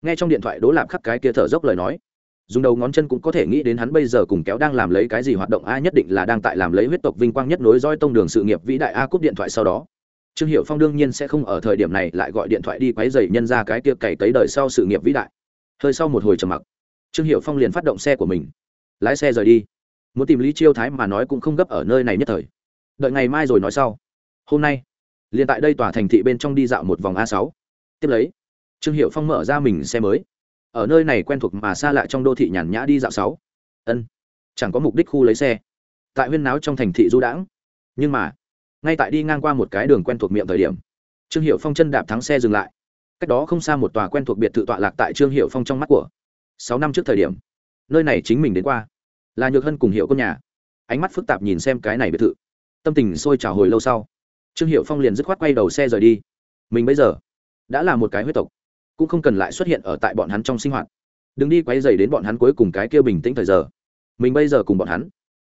Nghe trong điện thoại đỗ lạp khắc cái kia thở dốc lời nói dùng đầu ngón chân cũng có thể nghĩ đến hắn bây giờ cùng kéo đang làm lấy cái gì hoạt động a nhất định là đang tại làm lấy huyết tộc vinh quang nhất nối roi tông đường sự nghiệp vĩ đại a cúp điện thoại sau đó. Trương hiệu phong đương nhiên sẽ không ở thời điểm này lại gọi điện thoại đi quấy dày nhân ra cái tiệc cày tới đời sau sự nghiệp vĩ đại. Hơi sau một hồi trầm mặc, trương hiệu phong liền phát động xe của mình. Lái xe rời đi. Muốn tìm lý chiêu thái mà nói cũng không gấp ở nơi này nhất thời. Đợi ngày mai rồi nói sau. Hôm nay, liền tại đây tòa thành thị bên trong đi dạo một vòng a sáu. Tiếp lấy, trương hiệu phong mở ra mình xe mới ở nơi này quen thuộc mà xa lạ trong đô thị nhàn nhã đi dạo sáu. Ân, chẳng có mục đích khu lấy xe. Tại huyên náo trong thành thị du đãng. Nhưng mà, ngay tại đi ngang qua một cái đường quen thuộc miệng thời điểm, trương hiệu phong chân đạp thắng xe dừng lại. Cách đó không xa một tòa quen thuộc biệt thự tọa lạc tại trương hiệu phong trong mắt của. Sáu năm trước thời điểm, nơi này chính mình đến qua. Là nhược hân cùng hiệu con nhà. Ánh mắt phức tạp nhìn xem cái này biệt thự. Tâm tình sôi trào hồi lâu sau, trương hiệu phong liền dứt khoát quay đầu xe rời đi. Mình bây giờ đã là một cái huyết tộc cũng không cần lại xuất hiện ở tại bọn hắn trong sinh hoạt. Đừng đi quay dày đến bọn hắn cuối cùng cái kia bình tĩnh thời giờ. Mình bây giờ cùng bọn hắn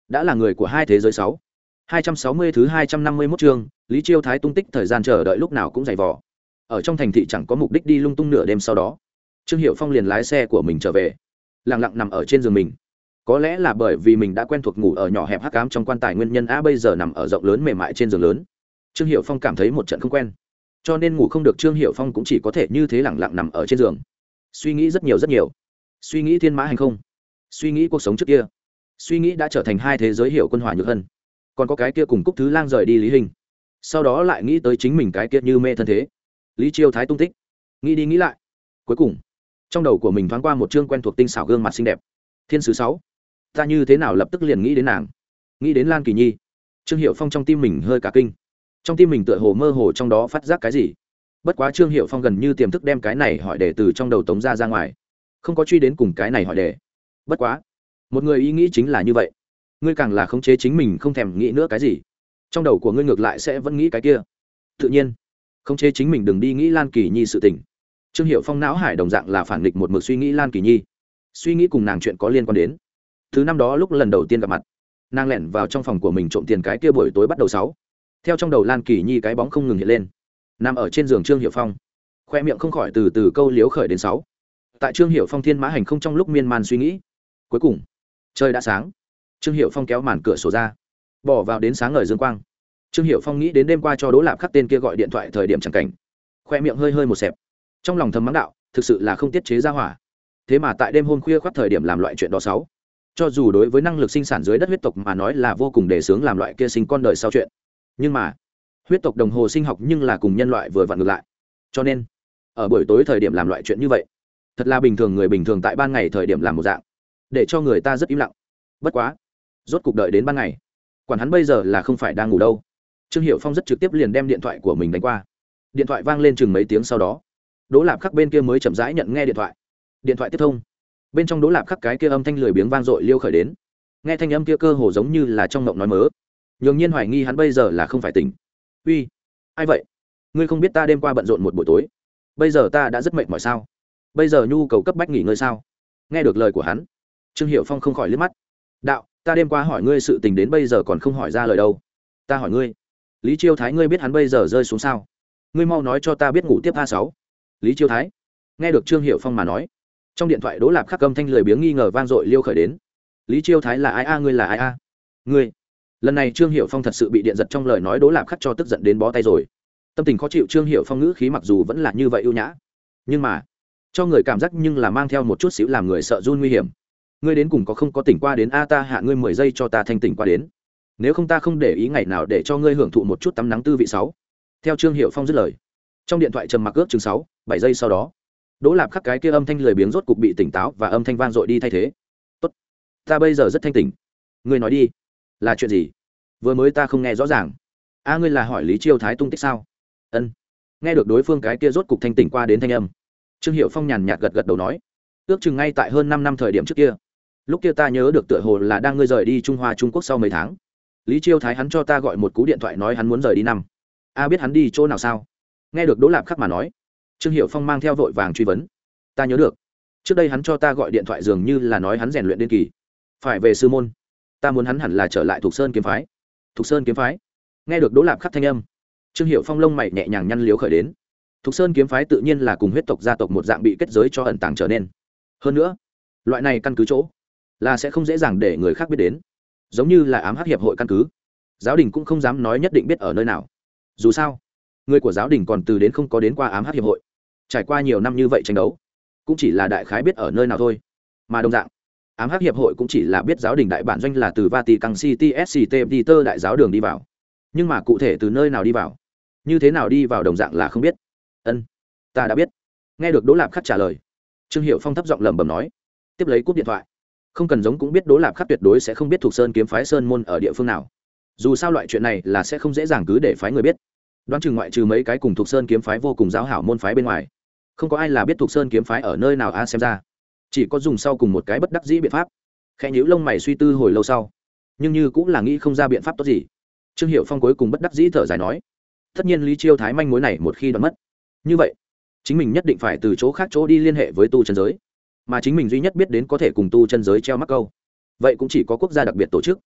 đã là người của hai thế giới sáu. Hai trăm sáu mươi thứ hai trăm năm mươi 251 chương, lý chiêu thái tung tích thời gian chờ đợi lúc nào cũng dày vò. Ở trong thành thị chẳng có mục đích đi lung tung nửa đêm sau đó, trương hiệu phong liền lái xe của mình trở về, lặng lặng nằm ở trên giường mình. Có lẽ là bởi vì mình đã quen thuộc ngủ ở nhỏ hẹp hắc ám trong quan tài nguyên nhân a bây giờ nằm ở rộng lớn mềm mại trên giường lớn. Trương hiệu phong cảm thấy một trận không quen cho nên ngủ không được trương hiệu phong cũng chỉ có thể như thế lẳng lặng nằm ở trên giường. Suy nghĩ rất nhiều rất nhiều. Suy nghĩ thiên mã hành không. Suy nghĩ cuộc sống trước kia. Suy nghĩ đã trở thành hai thế giới hiểu quân hòa nhược hân. Còn có cái kia cùng cúc thứ lang rời đi lý hình. Sau đó lại nghĩ tới chính mình cái kia như mê thân thế. Lý chiêu thái tung tích. Nghĩ đi nghĩ lại. Cuối cùng, trong đầu của mình thoáng qua một chương quen thuộc tinh xảo gương mặt xinh đẹp. Thiên sứ sáu. Ta như thế nào lập tức liền nghĩ đến nàng. Nghĩ đến lan kỳ nhi. Trương hiệu phong trong tim mình hơi cả kinh trong tim mình tựa hồ mơ hồ trong đó phát giác cái gì. Bất quá trương hiệu phong gần như tiềm thức đem cái này hỏi đề từ trong đầu tống ra ra ngoài. Không có truy đến cùng cái này hỏi đề. Bất quá, một người ý nghĩ chính là như vậy. Ngươi càng là khống chế chính mình không thèm nghĩ nữa cái gì. Trong đầu của ngươi ngược lại sẽ vẫn nghĩ cái kia. Tự nhiên, khống chế chính mình đừng đi nghĩ lan kỳ nhi sự tình. Trương hiệu phong não hải đồng dạng là phản nghịch một mực suy nghĩ lan kỳ nhi. Suy nghĩ cùng nàng chuyện có liên quan đến. Thứ năm đó lúc lần đầu tiên gặp mặt, nàng lẻn vào trong phòng của mình trộm tiền cái kia buổi tối bắt đầu sáu theo trong đầu lan kỳ nhi cái bóng không ngừng hiện lên. Nằm ở trên giường trương hiệu phong. Khoe miệng không khỏi từ từ câu liếu khởi đến sáu. Tại trương hiệu phong thiên mã hành không trong lúc miên man suy nghĩ. Cuối cùng, trời đã sáng. Trương hiệu phong kéo màn cửa sổ ra. Bỏ vào đến sáng ngời dương quang. Trương hiệu phong nghĩ đến đêm qua cho đỗ lạp khắc tên kia gọi điện thoại thời điểm chẳng cảnh. Khoe miệng hơi hơi một xẹp. Trong lòng thầm mắng đạo, thực sự là không tiết chế ra hỏa. Thế mà tại đêm hôm khuya khoác thời điểm làm loại chuyện đó sáu. Cho dù đối với năng lực sinh sản dưới đất huyết tộc mà nói là vô cùng đề sướng làm loại kia sinh con đời sau chuyện nhưng mà, huyết tộc đồng hồ sinh học nhưng là cùng nhân loại vừa vặn ngược lại. Cho nên, ở buổi tối thời điểm làm loại chuyện như vậy, thật là bình thường người bình thường tại ban ngày thời điểm làm một dạng, để cho người ta rất im lặng. Bất quá, rốt cuộc đợi đến ban ngày. Quản hắn bây giờ là không phải đang ngủ đâu. Trương hiệu phong rất trực tiếp liền đem điện thoại của mình đánh qua. Điện thoại vang lên chừng mấy tiếng sau đó, đỗ lạp khắc bên kia mới chậm rãi nhận nghe điện thoại. Điện thoại tiếp thông. Bên trong đỗ lạp khắc cái kia âm thanh lười biếng vang dội liêu khởi đến. Nghe thanh âm kia cơ hồ giống như là trong mộng nói mớ nhường nhiên hoài nghi hắn bây giờ là không phải tỉnh. Uy, ai vậy? Ngươi không biết ta đêm qua bận rộn một buổi tối. Bây giờ ta đã rất mệt mỏi sao? Bây giờ nhu cầu cấp bách nghỉ ngơi sao? Nghe được lời của hắn, trương hiệu phong không khỏi liếc mắt. Đạo, ta đêm qua hỏi ngươi sự tình đến bây giờ còn không hỏi ra lời đâu. Ta hỏi ngươi, lý chiêu thái ngươi biết hắn bây giờ rơi xuống sao? Ngươi mau nói cho ta biết ngủ tiếp a sáu. Lý chiêu thái, nghe được trương hiệu phong mà nói, trong điện thoại đỗ lạp khắc âm thanh lười biếng nghi ngờ vang dội liêu khởi đến. Lý chiêu thái là ai a, ngươi là ai a? Ngươi lần này trương hiệu phong thật sự bị điện giật trong lời nói đỗ lạp khắc cho tức giận đến bó tay rồi. Tâm tình khó chịu trương hiệu phong ngữ khí mặc dù vẫn là như vậy ưu nhã, nhưng mà cho người cảm giác nhưng là mang theo một chút xíu làm người sợ run nguy hiểm. Ngươi đến cùng có không có tỉnh qua đến? A, ta hạ ngươi mười giây cho ta thanh tỉnh qua đến. Nếu không ta không để ý ngày nào để cho ngươi hưởng thụ một chút tắm nắng tư vị sáu. Theo trương hiệu phong dứt lời, trong điện thoại trầm mặc ước chừng sáu, bảy giây sau đó, đỗ lạp khắc cái kia âm thanh lười biếng rốt cục bị tỉnh táo và âm thanh vang dội đi thay thế. Tốt, ta bây giờ rất thanh tỉnh. Ngươi nói đi là chuyện gì? Vừa mới ta không nghe rõ ràng. A, ngươi là hỏi lý chiêu thái tung tích sao? Ân. Nghe được đối phương cái kia rốt cục thanh tỉnh qua đến thanh âm. Trương hiệu phong nhàn nhạt gật gật đầu nói, ước chừng ngay tại hơn năm năm thời điểm trước kia. Lúc kia ta nhớ được tựa hồ là đang ngươi rời đi trung hoa trung quốc sau mấy tháng. Lý chiêu thái hắn cho ta gọi một cú điện thoại nói hắn muốn rời đi năm. A, biết hắn đi chỗ nào sao? Nghe được đỗ lạp khắc mà nói, trương hiệu phong mang theo vội vàng truy vấn, ta nhớ được. Trước đây hắn cho ta gọi điện thoại dường như là nói hắn rèn luyện đ ế n kỳ. Phải về sư môn ta muốn hắn hẳn là trở lại thuộc sơn kiếm phái. Thuộc sơn kiếm phái? Nghe được đỗ lạp khắc thanh âm, trương hiệu phong lông mày nhẹ nhàng nhăn liếu khởi đến. Thuộc sơn kiếm phái tự nhiên là cùng huyết tộc, gia tộc một dạng bị kết giới cho ẩn tàng trở nên. Hơn nữa, loại này căn cứ chỗ là sẽ không dễ dàng để người khác biết đến. Giống như là ám hắc hiệp hội căn cứ. Giáo đình cũng không dám nói nhất định biết ở nơi nào. Dù sao, người của giáo đình còn từ đến không có đến qua ám hắc hiệp hội. Trải qua nhiều năm như vậy tranh đấu, cũng chỉ là đại khái biết ở nơi nào thôi. Mà đồng dạng ám hắc hiệp hội cũng chỉ là biết giáo đình đại bản doanh là từ vatican city sct peter đại giáo đường đi vào. Nhưng mà cụ thể từ nơi nào đi vào? Như thế nào đi vào đồng dạng là không biết. Ân, ta đã biết. Nghe được đỗ lạp khắc trả lời, trương hiệu phong thấp giọng lẩm bẩm nói, tiếp lấy cúp điện thoại. Không cần giống cũng biết đỗ lạp khắc tuyệt đối sẽ không biết thuộc sơn kiếm phái sơn môn ở địa phương nào. Dù sao loại chuyện này là sẽ không dễ dàng cứ để phái người biết. Đoán chừng ngoại trừ mấy cái cùng thuộc sơn kiếm phái vô cùng giáo hảo môn phái bên ngoài, không có ai là biết thuộc sơn kiếm phái ở nơi nào a, xem ra chỉ có dùng sau cùng một cái bất đắc dĩ biện pháp. Khẽ nhíu lông mày suy tư hồi lâu sau, nhưng như cũng là nghĩ không ra biện pháp tốt gì. Trương hiệu phong cuối cùng bất đắc dĩ thở dài nói, tất nhiên lý chiêu thái manh mối này một khi đoán mất, như vậy, chính mình nhất định phải từ chỗ khác chỗ đi liên hệ với tu chân giới, mà chính mình duy nhất biết đến có thể cùng tu chân giới treo mắc câu. Vậy cũng chỉ có quốc gia đặc biệt tổ chức.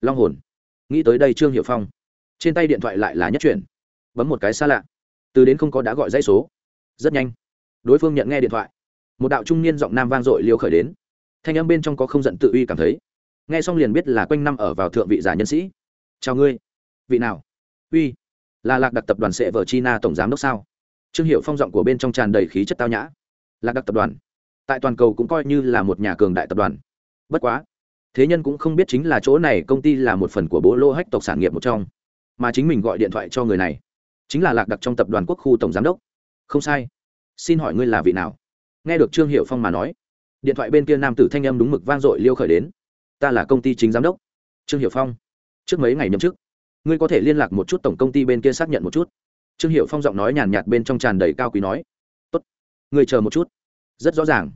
Long hồn. Nghĩ tới đây trương hiệu phong, trên tay điện thoại lại là nhất chuyển. Bấm một cái xa lạ. Từ đến không có đã gọi dãy số. Rất nhanh. Đối phương nhận nghe điện thoại một đạo trung niên giọng nam vang dội liêu khởi đến. Thanh âm bên trong có không giận tự uy cảm thấy. Nghe xong liền biết là quanh năm ở vào thượng vị giả nhân sĩ. Chào ngươi. Vị nào? Uy. Là lạc đặc tập đoàn sệ vợ china tổng giám đốc sao? Trương hiệu phong giọng của bên trong tràn đầy khí chất tao nhã. Lạc đặc tập đoàn. Tại toàn cầu cũng coi như là một nhà cường đại tập đoàn. Bất quá, thế nhân cũng không biết chính là chỗ này công ty là một phần của bố lô hách tộc sản nghiệp một trong. Mà chính mình gọi điện thoại cho người này, chính là lạc đặc trong tập đoàn quốc khu tổng giám đốc. Không sai. Xin hỏi ngươi là vị nào? Nghe được trương hiệu phong mà nói, điện thoại bên kia nam tử thanh âm đúng mực vang dội liêu khởi đến. Ta là công ty chính giám đốc. Trương hiệu phong, trước mấy ngày nhậm chức, ngươi có thể liên lạc một chút tổng công ty bên kia xác nhận một chút. Trương hiệu phong giọng nói nhàn nhạt bên trong tràn đầy cao quý nói, tốt, ngươi chờ một chút. Rất rõ ràng.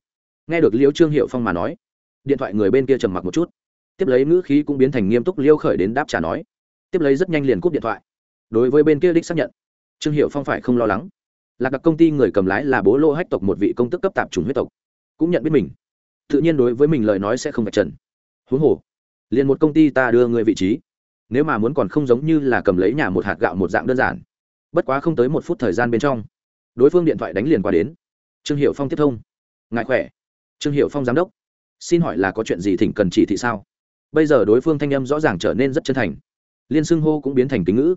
Nghe được liễu trương hiệu phong mà nói, điện thoại người bên kia trầm mặc một chút. Tiếp lấy ngữ khí cũng biến thành nghiêm túc liêu khởi đến đáp trả nói, tiếp lấy rất nhanh liền cúp điện thoại. Đối với bên kia đích xác nhận, trương hiệu phong phải không lo lắng lạc đặc công ty người cầm lái là bố lô hách tộc một vị công tức cấp tạp chủng huyết tộc. Cũng nhận biết mình. Tự nhiên đối với mình lời nói sẽ không phải trần. Huống hồ, liền một công ty ta đưa người vị trí. Nếu mà muốn còn không giống như là cầm lấy nhà một hạt gạo một dạng đơn giản. Bất quá không tới một phút thời gian bên trong, đối phương điện thoại đánh liền qua đến. Trương hiệu phong tiếp thông. Ngại khỏe? Trương hiệu phong giám đốc. Xin hỏi là có chuyện gì thỉnh cần chỉ thị sao? Bây giờ đối phương thanh âm rõ ràng trở nên rất chân thành. Liên xưng hô cũng biến thành kính ngữ.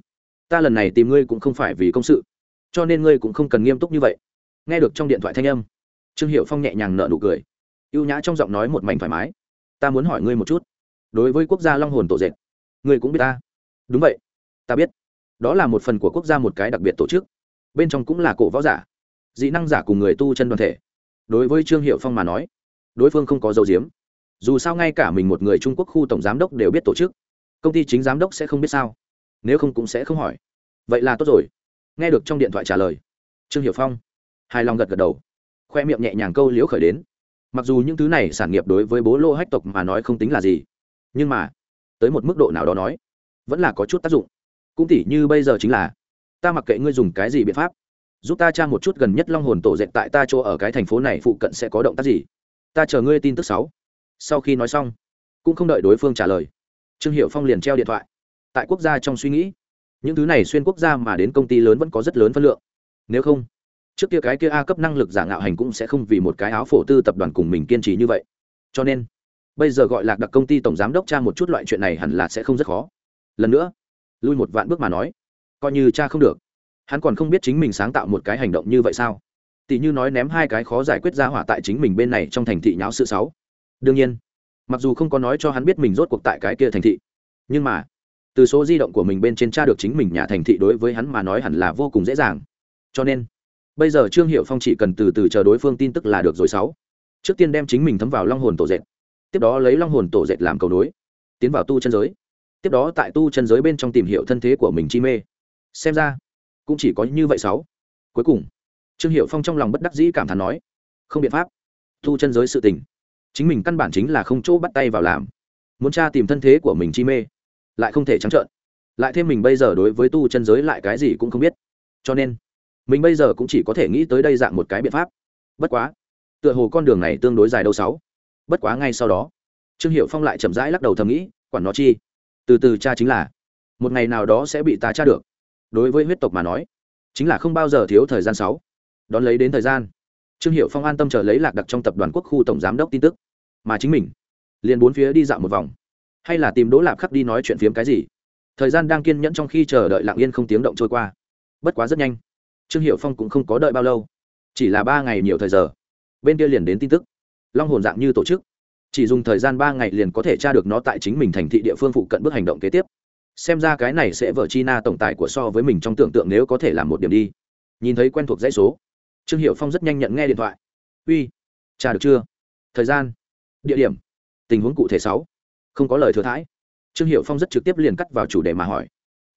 Ta lần này tìm ngươi cũng không phải vì công sự cho nên ngươi cũng không cần nghiêm túc như vậy. Nghe được trong điện thoại thanh âm, trương hiệu phong nhẹ nhàng nợ nụ cười. Y ê u nhã trong giọng nói một mảnh thoải mái. Ta muốn hỏi ngươi một chút. Đối với quốc gia long hồn tổ dệt, ngươi cũng biết ta. Đúng vậy. Ta biết. Đó là một phần của quốc gia một cái đặc biệt tổ chức. Bên trong cũng là cổ võ giả, dị năng giả cùng người tu chân đoàn thể. Đối với trương hiệu phong mà nói, đối phương không có dấu diếm dù sao ngay cả mình một người trung quốc khu tổng giám đốc đều biết tổ chức. Công ty chính giám đốc sẽ không biết sao. Nếu không cũng sẽ không hỏi. Vậy là tốt rồi nghe được trong điện thoại trả lời. Trương hiệu phong hài lòng gật gật đầu, khoe miệng nhẹ nhàng câu liễu khởi đến. Mặc dù những thứ này sản nghiệp đối với bố lô hách tộc mà nói không tính là gì, nhưng mà tới một mức độ nào đó nói, vẫn là có chút tác dụng. Cũng tỉ như bây giờ chính là, ta mặc kệ ngươi dùng cái gì biện pháp, giúp ta tra một chút gần nhất long hồn tổ dệt tại ta chỗ ở cái thành phố này phụ cận sẽ có động tác gì. Ta chờ ngươi tin tức sáu. Sau khi nói xong, cũng không đợi đối phương trả lời, trương hiệu phong liền treo điện thoại, tại quốc gia trong suy nghĩ những thứ này xuyên quốc gia mà đến công ty lớn vẫn có rất lớn phân lượng. Nếu không, trước kia cái kia a cấp năng lực giả ngạo hành cũng sẽ không vì một cái áo phổ tư tập đoàn cùng mình kiên trì như vậy. Cho nên, bây giờ gọi lạc đặc công ty tổng giám đốc cha một chút loại chuyện này hẳn là sẽ không rất khó. Lần nữa, lui một vạn bước mà nói, coi như cha không được. Hắn còn không biết chính mình sáng tạo một cái hành động như vậy sao? Tỷ như nói ném hai cái khó giải quyết ra hỏa tại chính mình bên này trong thành thị nháo sự sáu đương nhiên, mặc dù không có nói cho hắn biết mình rốt cuộc tại cái kia thành thị, nhưng mà từ số di động của mình bên trên tra được chính mình nhà thành thị đối với hắn mà nói hẳn là vô cùng dễ dàng. Cho nên, bây giờ trương hiệu phong chỉ cần từ từ chờ đối phương tin tức là được rồi sáu. Trước tiên đem chính mình thấm vào long hồn tổ dệt. Tiếp đó lấy long hồn tổ dệt làm cầu nối, tiến vào tu chân giới. Tiếp đó tại tu chân giới bên trong tìm hiểu thân thế của mình chi mê. Xem ra, cũng chỉ có như vậy sáu. Cuối cùng, trương hiệu phong trong lòng bất đắc dĩ cảm thán nói, không biện pháp. Tu chân giới sự tình, chính mình căn bản chính là không chỗ bắt tay vào làm. Muốn tra tìm thân thế của mình chi mê lại không thể trắng trợn. Lại thêm mình bây giờ đối với tu chân giới lại cái gì cũng không biết. Cho nên, mình bây giờ cũng chỉ có thể nghĩ tới đây dạng một cái biện pháp. Bất quá, tựa hồ con đường này tương đối dài đâu sáu. Bất quá ngay sau đó, trương hiệu phong lại chậm rãi lắc đầu thầm nghĩ, quản nó chi? Từ từ cha chính là, một ngày nào đó sẽ bị ta tra được. Đối với huyết tộc mà nói, chính là không bao giờ thiếu thời gian sáu. Đón lấy đến thời gian, trương hiệu phong an tâm chờ lấy lạc đặc trong tập đoàn quốc khu tổng giám đốc tin tức. Mà chính mình, liền bốn phía đi dạo một vòng hay là tìm đỗ lạp khắc đi nói chuyện phiếm cái gì? Thời gian đang kiên nhẫn trong khi chờ đợi lặng yên không tiếng động trôi qua. Bất quá rất nhanh. Trương hiệu phong cũng không có đợi bao lâu. Chỉ là ba ngày nhiều thời giờ. Bên kia liền đến tin tức. Long hồn dạng như tổ chức. Chỉ dùng thời gian ba ngày liền có thể tra được nó tại chính mình thành thị địa phương phụ cận bước hành động kế tiếp. Xem ra cái này sẽ vở chi na tổng tài của so với mình trong tưởng tượng nếu có thể làm một điểm đi. Nhìn thấy quen thuộc dãy số, trương hiệu phong rất nhanh nhận nghe điện thoại. Uy, tra được chưa? Thời gian, địa điểm, tình huống cụ thể sáu không có lời thừa thãi. Trương hiệu phong rất trực tiếp liền cắt vào chủ đề mà hỏi,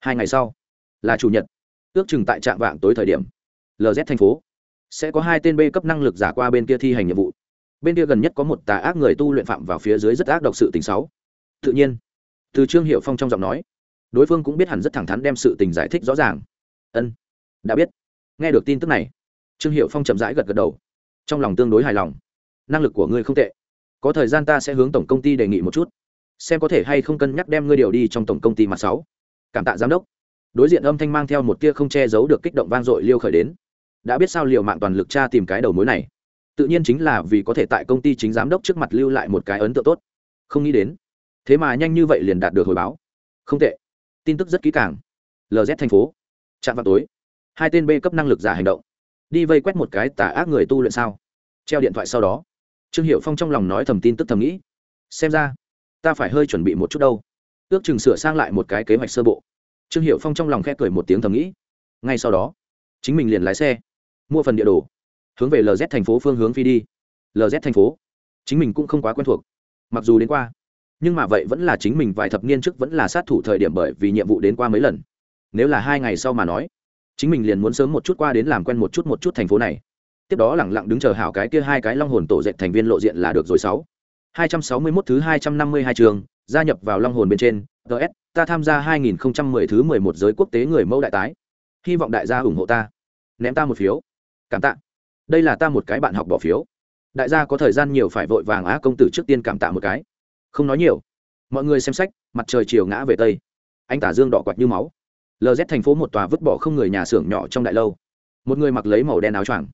hai ngày sau, là chủ nhật, ước chừng tại trạm vạng tối thời điểm lz thành phố sẽ có hai tên b cấp năng lực giả qua bên kia thi hành nhiệm vụ. Bên kia gần nhất có một tà ác người tu luyện phạm vào phía dưới rất ác độc sự tình sáu tự nhiên, từ trương hiệu phong trong giọng nói, đối phương cũng biết hẳn rất thẳng thắn đem sự tình giải thích rõ ràng. Ân, đã biết. Nghe được tin tức này, trương hiệu phong chậm rãi gật gật đầu, trong lòng tương đối hài lòng. Năng lực của ngươi không tệ, có thời gian ta sẽ hướng tổng công ty đề nghị một chút xem có thể hay không cân nhắc đem ngươi điều đi trong tổng công ty mặt sáu. Cảm tạ giám đốc. Đối diện âm thanh mang theo một tia không che giấu được kích động vang dội liêu khởi đến. Đã biết sao liều mạng toàn lực tra tìm cái đầu mối này. Tự nhiên chính là vì có thể tại công ty chính giám đốc trước mặt lưu lại một cái ấn tượng tốt. Không nghĩ đến. Thế mà nhanh như vậy liền đạt được hồi báo. Không tệ. Tin tức rất kỹ càng. Lz thành phố. Chạm vào tối. Hai tên b cấp năng lực giả hành động. Đi vây quét một cái tà ác người tu luyện sao. Treo điện thoại sau đó. Trương hiệu phong trong lòng nói thầm tin tức thầm nghĩ. Xem ra ta phải hơi chuẩn bị một chút đâu. Ước chừng sửa sang lại một cái kế hoạch sơ bộ. Trương hiệu phong trong lòng khe cười một tiếng thầm nghĩ. Ngay sau đó, chính mình liền lái xe, mua phần địa đồ, hướng về lz thành phố phương hướng phi đi. Lz thành phố, chính mình cũng không quá quen thuộc, mặc dù đến qua, nhưng mà vậy vẫn là chính mình vài thập niên trước vẫn là sát thủ thời điểm bởi vì nhiệm vụ đến qua mấy lần. Nếu là hai ngày sau mà nói, chính mình liền muốn sớm một chút qua đến làm quen một chút một chút thành phố này. Tiếp đó lẳng lặng đứng chờ hảo cái kia hai cái long hồn tổ dệt thành viên lộ diện là được rồi sáu. 261 thứ hai trăm năm mươi hai trường, gia nhập vào long hồn bên trên. Ts ta tham gia hai nghìn mười thứ mười một giới quốc tế người mẫu đại tái. Hy vọng đại gia ủng hộ ta. Ném ta một phiếu. Cảm tạ. Đây là ta một cái bạn học bỏ phiếu. Đại gia có thời gian nhiều phải vội vàng á, công tử trước tiên cảm tạ một cái. Không nói nhiều. Mọi người xem sách, mặt trời chiều ngã về tây. Anh tả dương đỏ quạt như máu. Lz thành phố một tòa vứt bỏ không người nhà xưởng nhỏ trong đại lâu. Một người mặc lấy màu đen áo choàng.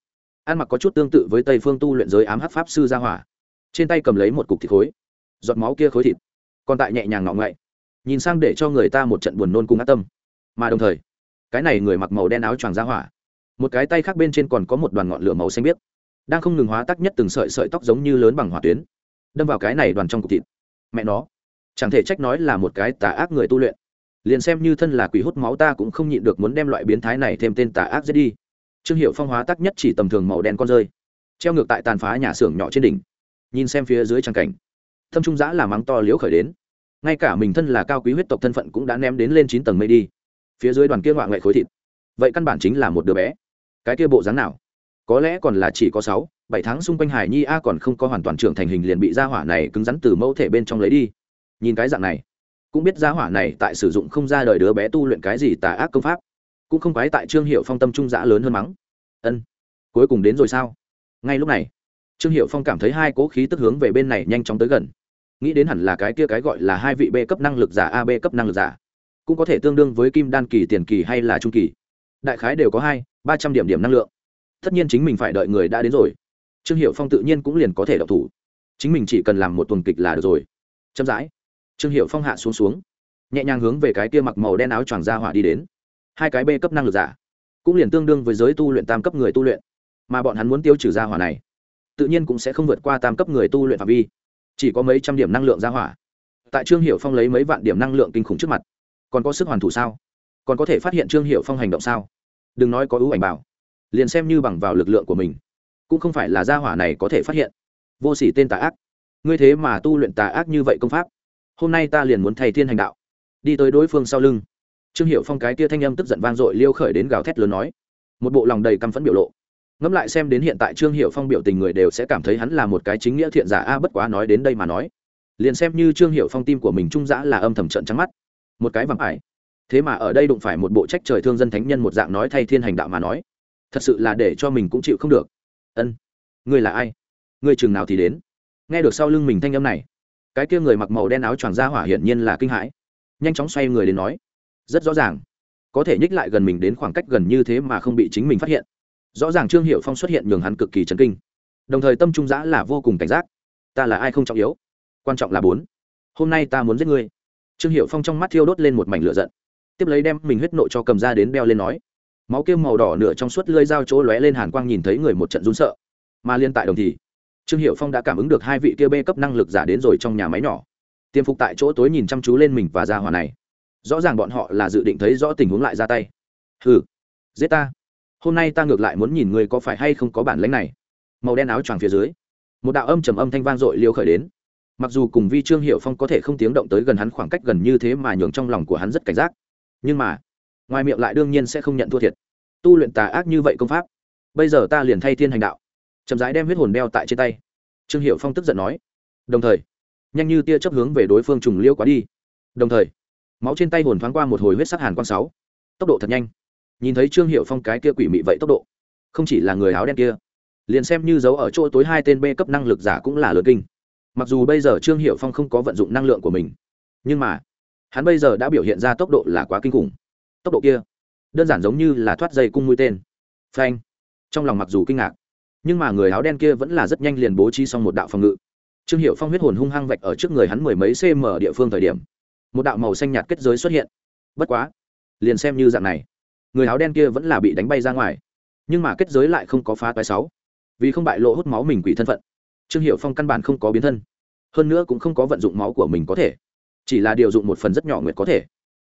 Ăn mặc có chút tương tự với tây phương tu luyện giới ám hắc pháp sư gia hỏa trên tay cầm lấy một cục thịt khối, giọt máu kia khối thịt, còn tại nhẹ nhàng ngọng ngậy, nhìn sang để cho người ta một trận buồn nôn cùng ác tâm. Mà đồng thời, cái này người mặc màu đen áo choàng ra hỏa, một cái tay khác bên trên còn có một đoàn ngọn lửa màu xanh biếc, đang không ngừng hóa tắc nhất từng sợi sợi tóc giống như lớn bằng hỏa tuyến, đâm vào cái này đoàn trong cục thịt. Mẹ nó, chẳng thể trách nói là một cái tà ác người tu luyện. Liền xem như thân là quỷ hút máu ta cũng không nhịn được muốn đem loại biến thái này thêm tên tà ác giết đi. Trương hiệu phong hóa tắc nhất chỉ tầm thường màu đen con rơi, treo ngược tại tàn phá nhà xưởng nhỏ trên đỉnh nhìn xem phía dưới trang cảnh. Thâm trung giã là mắng to liễu khởi đến. Ngay cả mình thân là cao quý huyết tộc thân phận cũng đã ném đến lên chín tầng mây đi. Phía dưới đoàn kia ngoại ngoại khối thịt. Vậy căn bản chính là một đứa bé. Cái kia bộ dáng nào? Có lẽ còn là chỉ có sáu, bảy tháng xung quanh hải nhi a còn không có hoàn toàn trưởng thành hình liền bị gia hỏa này cứng rắn từ mẫu thể bên trong lấy đi. Nhìn cái dạng này, cũng biết gia hỏa này tại sử dụng không ra đời đứa bé tu luyện cái gì tà ác công pháp. Cũng không quái tại trương hiệu phong tâm trung giã lớn hơn mắng. Ân, cuối cùng đến rồi sao? Ngay lúc này trương hiệu phong cảm thấy hai cố khí tức hướng về bên này nhanh chóng tới gần. Nghĩ đến hẳn là cái kia cái gọi là hai vị b cấp năng lực giả a b cấp năng lực giả. Cũng có thể tương đương với kim đan kỳ, tiền kỳ hay là trung kỳ. Đại khái đều có hai, ba trăm điểm điểm năng lượng. Tất nhiên chính mình phải đợi người đã đến rồi. Trương hiệu phong tự nhiên cũng liền có thể đọc thủ. Chính mình chỉ cần làm một tuần kịch là được rồi. Chậm rãi, trương hiệu phong hạ xuống xuống, nhẹ nhàng hướng về cái kia mặc màu đen áo choàng ra hỏa đi đến. Hai cái b cấp năng lực giả cũng liền tương đương với giới tu luyện tam cấp người tu luyện. Mà bọn hắn muốn tiêu trừ ra hỏa này tự nhiên cũng sẽ không vượt qua tam cấp người tu luyện phạm vi. Chỉ có mấy trăm điểm năng lượng ra hỏa. Tại trương hiệu phong lấy mấy vạn điểm năng lượng kinh khủng trước mặt, còn có sức hoàn thủ sao? Còn có thể phát hiện trương hiệu phong hành động sao? Đừng nói có ưu ảnh bảo, liền xem như bằng vào lực lượng của mình, cũng không phải là gia hỏa này có thể phát hiện. Vô s ỉ tên tà ác. Ngươi thế mà tu luyện tà ác như vậy công pháp, hôm nay ta liền muốn thay thiên hành đạo. Đi tới đối phương sau lưng. Trương hiệu phong cái tia thanh âm tức giận vang dội liêu khởi đến gào thét lớn nói. Một bộ lòng đầy căm phẫn biểu lộ ngẫm lại xem đến hiện tại trương hiệu phong biểu tình người đều sẽ cảm thấy hắn là một cái chính nghĩa thiện giả a, bất quá nói đến đây mà nói. Liền xem như trương hiệu phong tim của mình trung giã là âm thầm trận trắng mắt. Một cái vắng ải. Thế mà ở đây đụng phải một bộ trách trời thương dân thánh nhân một dạng nói thay thiên hành đạo mà nói. Thật sự là để cho mình cũng chịu không được. Ân, ngươi là ai? Ngươi chừng nào thì đến? Nghe được sau lưng mình thanh âm này, cái kia người mặc màu đen áo choàng ra hỏa hiển nhiên là kinh hãi. Nhanh chóng xoay người đến nói. Rất rõ ràng, có thể nhích lại gần mình đến khoảng cách gần như thế mà không bị chính mình phát hiện rõ ràng trương hiệu phong xuất hiện nhường hắn cực kỳ chấn kinh. Đồng thời tâm trung giã là vô cùng cảnh giác. Ta là ai không trọng yếu? Quan trọng là bốn. Hôm nay ta muốn giết ngươi. Trương hiệu phong trong mắt thiêu đốt lên một mảnh lửa giận. Tiếp lấy đem mình huyết nộ cho cầm ra đến beo lên nói. Máu kiêm màu đỏ nửa trong suốt lơi dao chỗ lóe lên hàn quang nhìn thấy người một trận run sợ. Mà liên tại đồng thì, trương hiệu phong đã cảm ứng được hai vị kia bê cấp năng lực giả đến rồi trong nhà máy nhỏ. Tiêm phục tại chỗ tối nhìn chăm chú lên mình và ra hòa này. Rõ ràng bọn họ là dự định thấy rõ tình huống lại ra tay. Hừ, giết ta hôm nay ta ngược lại muốn nhìn người có phải hay không có bản lãnh này. Màu đen áo choàng phía dưới, một đạo âm trầm âm thanh vang dội liêu khởi đến. Mặc dù cùng vi trương hiệu phong có thể không tiếng động tới gần hắn khoảng cách gần như thế mà nhường trong lòng của hắn rất cảnh giác, nhưng mà, ngoài miệng lại đương nhiên sẽ không nhận thua thiệt. Tu luyện tà ác như vậy công pháp, bây giờ ta liền thay thiên hành đạo, chậm rãi đem huyết hồn đeo tại trên tay. Trương hiệu phong tức giận nói, đồng thời, nhanh như tia chấp hướng về đối phương trùng liêu quá đi. Đồng thời, máu trên tay hồn thoáng qua một hồi huyết sắc hàn quang sáu, tốc độ thật nhanh nhìn thấy trương hiệu phong cái kia quỷ mị vậy tốc độ, không chỉ là người áo đen kia, liền xem như giấu ở chỗ tối hai tên b cấp năng lực giả cũng là lớn kinh. Mặc dù bây giờ trương hiệu phong không có vận dụng năng lượng của mình, nhưng mà hắn bây giờ đã biểu hiện ra tốc độ là quá kinh khủng. Tốc độ kia đơn giản giống như là thoát dây cung mũi tên. Phanh! Trong lòng mặc dù kinh ngạc, nhưng mà người áo đen kia vẫn là rất nhanh liền bố trí xong một đạo phòng ngự. Trương hiệu phong huyết hồn hung hăng vạch ở trước người hắn mười mấy cm địa phương thời điểm, một đạo màu xanh nhạt kết giới xuất hiện. Bất quá, liền xem như dạng này người áo đen kia vẫn là bị đánh bay ra ngoài. Nhưng mà kết giới lại không có phá toái sáu. Vì không bại lộ hút máu mình quỷ thân phận, trương hiệu phong căn bản không có biến thân. Hơn nữa cũng không có vận dụng máu của mình có thể. Chỉ là điều dụng một phần rất nhỏ nguyệt có thể.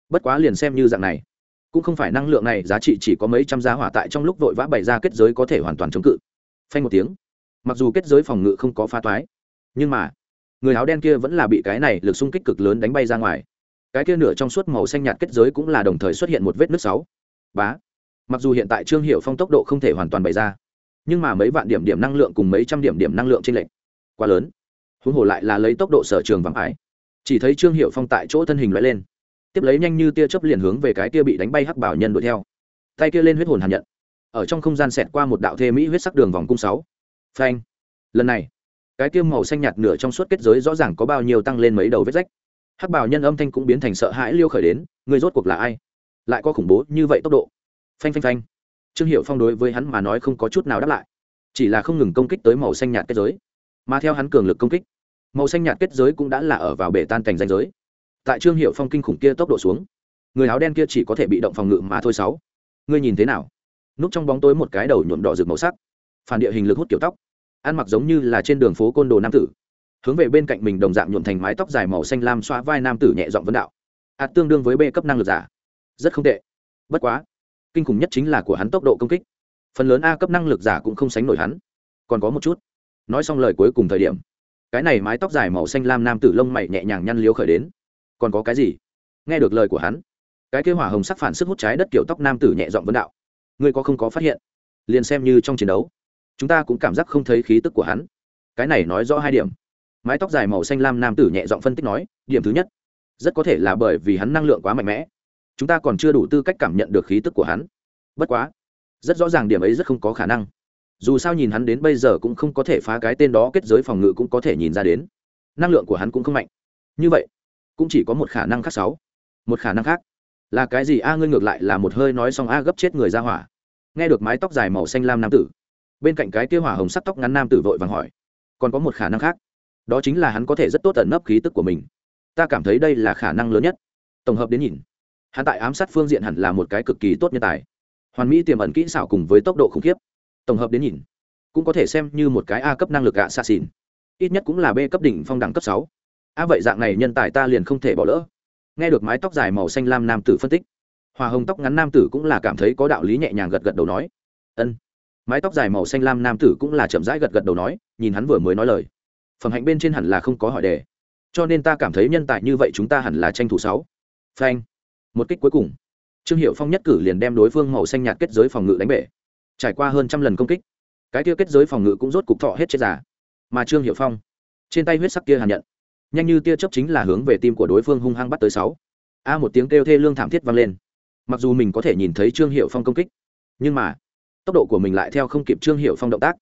Bất quá liền xem như dạng này, cũng không phải năng lượng này giá trị chỉ có mấy trăm giá hỏa tại trong lúc vội vã bày ra kết giới có thể hoàn toàn chống cự. Phanh một tiếng, mặc dù kết giới phòng ngự không có phá toái, nhưng mà, người áo đen kia vẫn là bị cái này lực xung kích cực lớn đánh bay ra ngoài. Cái kia nửa trong suốt màu xanh nhạt kết giới cũng là đồng thời xuất hiện một vết nước sáu bá. Mặc dù hiện tại trương hiệu phong tốc độ không thể hoàn toàn bày ra, nhưng mà mấy vạn điểm điểm năng lượng cùng mấy trăm điểm điểm năng lượng trên lệnh quá lớn. Huống hồ lại là lấy tốc độ sở trường vắng ải. Chỉ thấy trương hiệu phong tại chỗ thân hình loại lên, tiếp lấy nhanh như tia chớp liền hướng về cái kia bị đánh bay hắc bảo nhân đuổi theo. Tay kia lên huyết hồn hàn nhận. Ở trong không gian xẹt qua một đạo thê mỹ huyết sắc đường vòng cung sáu. Phanh. Lần này, cái kia màu xanh nhạt nửa trong suốt kết giới rõ ràng có bao nhiêu tăng lên mấy đầu vết rách. Hắc bảo nhân âm thanh cũng biến thành sợ hãi liêu khởi đến, người rốt cuộc là ai? Lại có khủng bố như vậy tốc độ. Phanh phanh phanh. Trương hiệu phong đối với hắn mà nói không có chút nào đáp lại. Chỉ là không ngừng công kích tới màu xanh nhạt kết giới. Mà theo hắn cường lực công kích, màu xanh nhạt kết giới cũng đã là ở vào bể tan cảnh danh giới. Tại trương hiệu phong kinh khủng kia tốc độ xuống, người áo đen kia chỉ có thể bị động phòng ngự mà thôi sáu. Ngươi nhìn thế nào? Núp trong bóng tối một cái đầu nhuộm đỏ rực màu sắc. Phản địa hình lực hút kiểu tóc. Ăn mặc giống như là trên đường phố côn đồ nam tử. Hướng về bên cạnh mình đồng dạng nhuộm thành mái tóc dài màu xanh lam xoa vai nam tử nhẹ giọng vấn đạo. Ạt tương đương với b cấp năng lực giả rất không tệ. Bất quá, kinh khủng nhất chính là của hắn tốc độ công kích. Phần lớn a cấp năng lực giả cũng không sánh nổi hắn. Còn có một chút, nói xong lời cuối cùng thời điểm, cái này mái tóc dài màu xanh lam nam tử lông mày nhẹ nhàng nhăn liếu khởi đến. Còn có cái gì? Nghe được lời của hắn, cái kêu hỏa hồng sắc phản sức hút trái đất kiểu tóc nam tử nhẹ giọng vấn đạo. Ngươi có không có phát hiện? Liền xem như trong chiến đấu, chúng ta cũng cảm giác không thấy khí tức của hắn. Cái này nói rõ hai điểm. Mái tóc dài màu xanh lam nam tử nhẹ giọng phân tích nói, điểm thứ nhất, rất có thể là bởi vì hắn năng lượng quá mạnh mẽ chúng ta còn chưa đủ tư cách cảm nhận được khí tức của hắn. Bất quá, rất rõ ràng điểm ấy rất không có khả năng. Dù sao nhìn hắn đến bây giờ cũng không có thể phá cái tên đó, kết giới phòng ngự cũng có thể nhìn ra đến. Năng lượng của hắn cũng không mạnh. Như vậy, cũng chỉ có một khả năng khác sáu. Một khả năng khác là cái gì? A, ngươi ngược lại là một hơi nói xong a gấp chết người ra hỏa. Nghe được mái tóc dài màu xanh lam nam tử, bên cạnh cái kia hỏa hồng sắc tóc ngắn nam tử vội vàng hỏi, còn có một khả năng khác. Đó chính là hắn có thể rất tốt ẩn nấp khí tức của mình. Ta cảm thấy đây là khả năng lớn nhất. Tổng hợp đến nhìn hắn tại ám sát phương diện hẳn là một cái cực kỳ tốt nhân tài. Hoàn mỹ tiềm ẩn kỹ xảo cùng với tốc độ khủng khiếp. Tổng hợp đến nhìn, cũng có thể xem như một cái a cấp năng lực gạ xạ xỉn ít nhất cũng là b cấp đỉnh phong đẳng cấp sáu. A vậy dạng này nhân tài ta liền không thể bỏ lỡ. Nghe được mái tóc dài màu xanh lam nam tử phân tích, hòa hồng tóc ngắn nam tử cũng là cảm thấy có đạo lý nhẹ nhàng gật gật đầu nói, ân. Mái tóc dài màu xanh lam nam tử cũng là chậm rãi gật gật đầu nói, nhìn hắn vừa mới nói lời. Phẩm hạnh bên trên hẳn là không có hỏi đề. Cho nên ta cảm thấy nhân tài như vậy chúng ta hẳn là tranh thủ sáu. Phanh một kích cuối cùng. Trương hiệu phong nhất cử liền đem đối phương màu xanh nhạt kết giới phòng ngự đánh bể. Trải qua hơn trăm lần công kích, cái kia kết giới phòng ngự cũng rốt cục thọ hết chết giả mà trương hiệu phong, trên tay huyết sắc kia hàn nhận, nhanh như tia chớp chính là hướng về tim của đối phương hung hăng bắt tới sáu. A một tiếng kêu thê lương thảm thiết vang lên. Mặc dù mình có thể nhìn thấy trương hiệu phong công kích, nhưng mà tốc độ của mình lại theo không kịp trương hiệu phong động tác.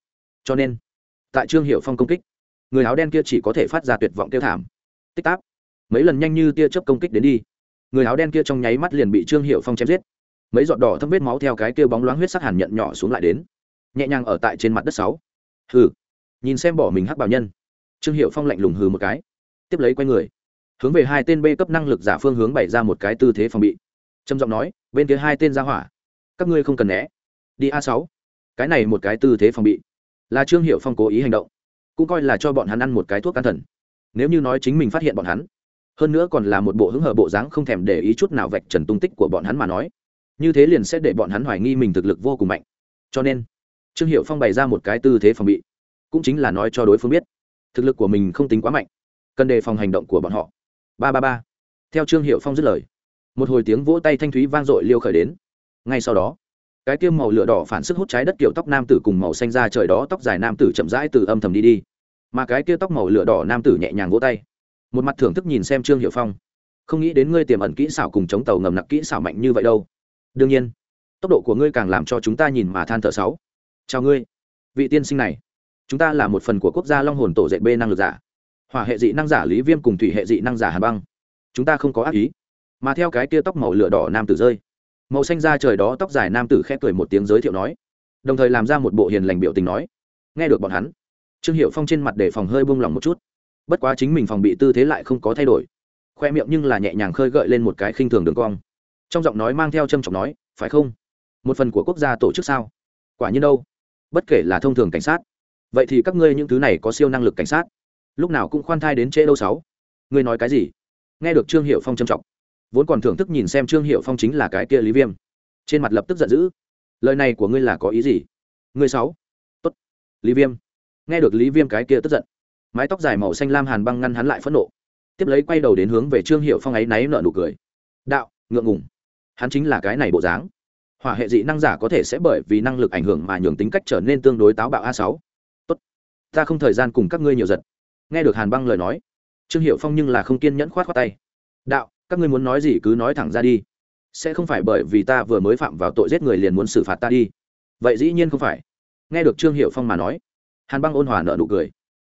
Cho nên, tại trương hiệu phong công kích, người áo đen kia chỉ có thể phát ra tuyệt vọng kêu thảm. Tích táp mấy lần nhanh như tia chớp công kích đến đi người áo đen kia trong nháy mắt liền bị trương hiệu phong chém giết. Mấy giọt đỏ thâm vết máu theo cái kêu bóng loáng huyết sắc hàn nhận nhỏ xuống lại đến. Nhẹ nhàng ở tại trên mặt đất sáu. Hừ. Nhìn xem bỏ mình hắc bảo nhân. Trương hiệu phong lạnh lùng hừ một cái. Tiếp lấy quay người. Hướng về hai tên b cấp năng lực giả phương hướng bày ra một cái tư thế phòng bị. Trầm giọng nói, bên kia hai tên ra hỏa, các ngươi không cần né. Đi a sáu. Cái này một cái tư thế phòng bị. Là trương hiệu phong cố ý hành động. Cũng coi là cho bọn hắn ăn một cái thuốc an thần. Nếu như nói chính mình phát hiện bọn hắn hơn nữa còn là một bộ hứng hở bộ dáng không thèm để ý chút nào vạch trần tung tích của bọn hắn mà nói. Như thế liền sẽ để bọn hắn hoài nghi mình thực lực vô cùng mạnh. Cho nên, trương hiệu phong bày ra một cái tư thế phòng bị, cũng chính là nói cho đối phương biết, thực lực của mình không tính quá mạnh, cần đề phòng hành động của bọn họ. Ba ba ba. Theo trương hiệu phong dứt lời, một hồi tiếng vỗ tay thanh thúy vang dội liêu khởi đến. Ngay sau đó, cái tiêm màu lửa đỏ phản sức hút trái đất kiểu tóc nam tử cùng màu xanh ra trời đó tóc dài nam tử chậm rãi từ âm thầm đi đi. Mà cái kia tóc màu lửa đỏ nam tử nhẹ nhàng vỗ tay một mặt thưởng thức nhìn xem trương hiệu phong. Không nghĩ đến ngươi tiềm ẩn kỹ xảo cùng chống tàu ngầm nặng kỹ xảo mạnh như vậy đâu. Đương nhiên, tốc độ của ngươi càng làm cho chúng ta nhìn mà than thở sáu. Chào ngươi, vị tiên sinh này. Chúng ta là một phần của quốc gia long hồn tổ dệt b năng lực giả. Hỏa hệ dị năng giả lý viêm cùng thủy hệ dị năng giả hà băng. Chúng ta không có ác ý. Mà theo cái kia tóc màu lửa đỏ nam tử rơi. Màu xanh ra trời đó tóc dài nam tử khẽ cười một tiếng giới thiệu nói. Đồng thời làm ra một bộ hiền lành biểu tình nói. Nghe được bọn hắn, trương hiệu phong trên mặt để phòng hơi buông lỏng một chút bất quá chính mình phòng bị tư thế lại không có thay đổi. Khoe miệng nhưng là nhẹ nhàng khơi gợi lên một cái khinh thường đường cong. Trong giọng nói mang theo trâm trọng nói, phải không? Một phần của quốc gia tổ chức sao? Quả nhiên đâu. Bất kể là thông thường cảnh sát, vậy thì các ngươi những thứ này có siêu năng lực cảnh sát. Lúc nào cũng khoan thai đến trễ đâu sáu. Ngươi nói cái gì? Nghe được trương hiệu phong trâm trọng, vốn còn thưởng thức nhìn xem trương hiệu phong chính là cái kia lý viêm. Trên mặt lập tức giận dữ. Lời này của ngươi là có ý gì? Ngươi sáu. Tốt. Lý viêm. Nghe được lý viêm cái kia tức giận mái tóc dài màu xanh lam hàn băng ngăn hắn lại phẫn nộ. Tiếp lấy quay đầu đến hướng về trương hiệu phong ấy náy nợ nụ cười. Đạo, ngượng ngùng. Hắn chính là cái này bộ dáng. Hỏa hệ dị năng giả có thể sẽ bởi vì năng lực ảnh hưởng mà nhường tính cách trở nên tương đối táo bạo a sáu. Tốt. Ta không thời gian cùng các ngươi nhiều giật. Nghe được hàn băng lời nói, trương hiệu phong nhưng là không kiên nhẫn khoát khoát tay. Đạo, các ngươi muốn nói gì cứ nói thẳng ra đi. Sẽ không phải bởi vì ta vừa mới phạm vào tội giết người liền muốn xử phạt ta đi. Vậy dĩ nhiên không phải. Nghe được trương hiệu phong mà nói, hàn băng ôn hòa nợ nụ cười.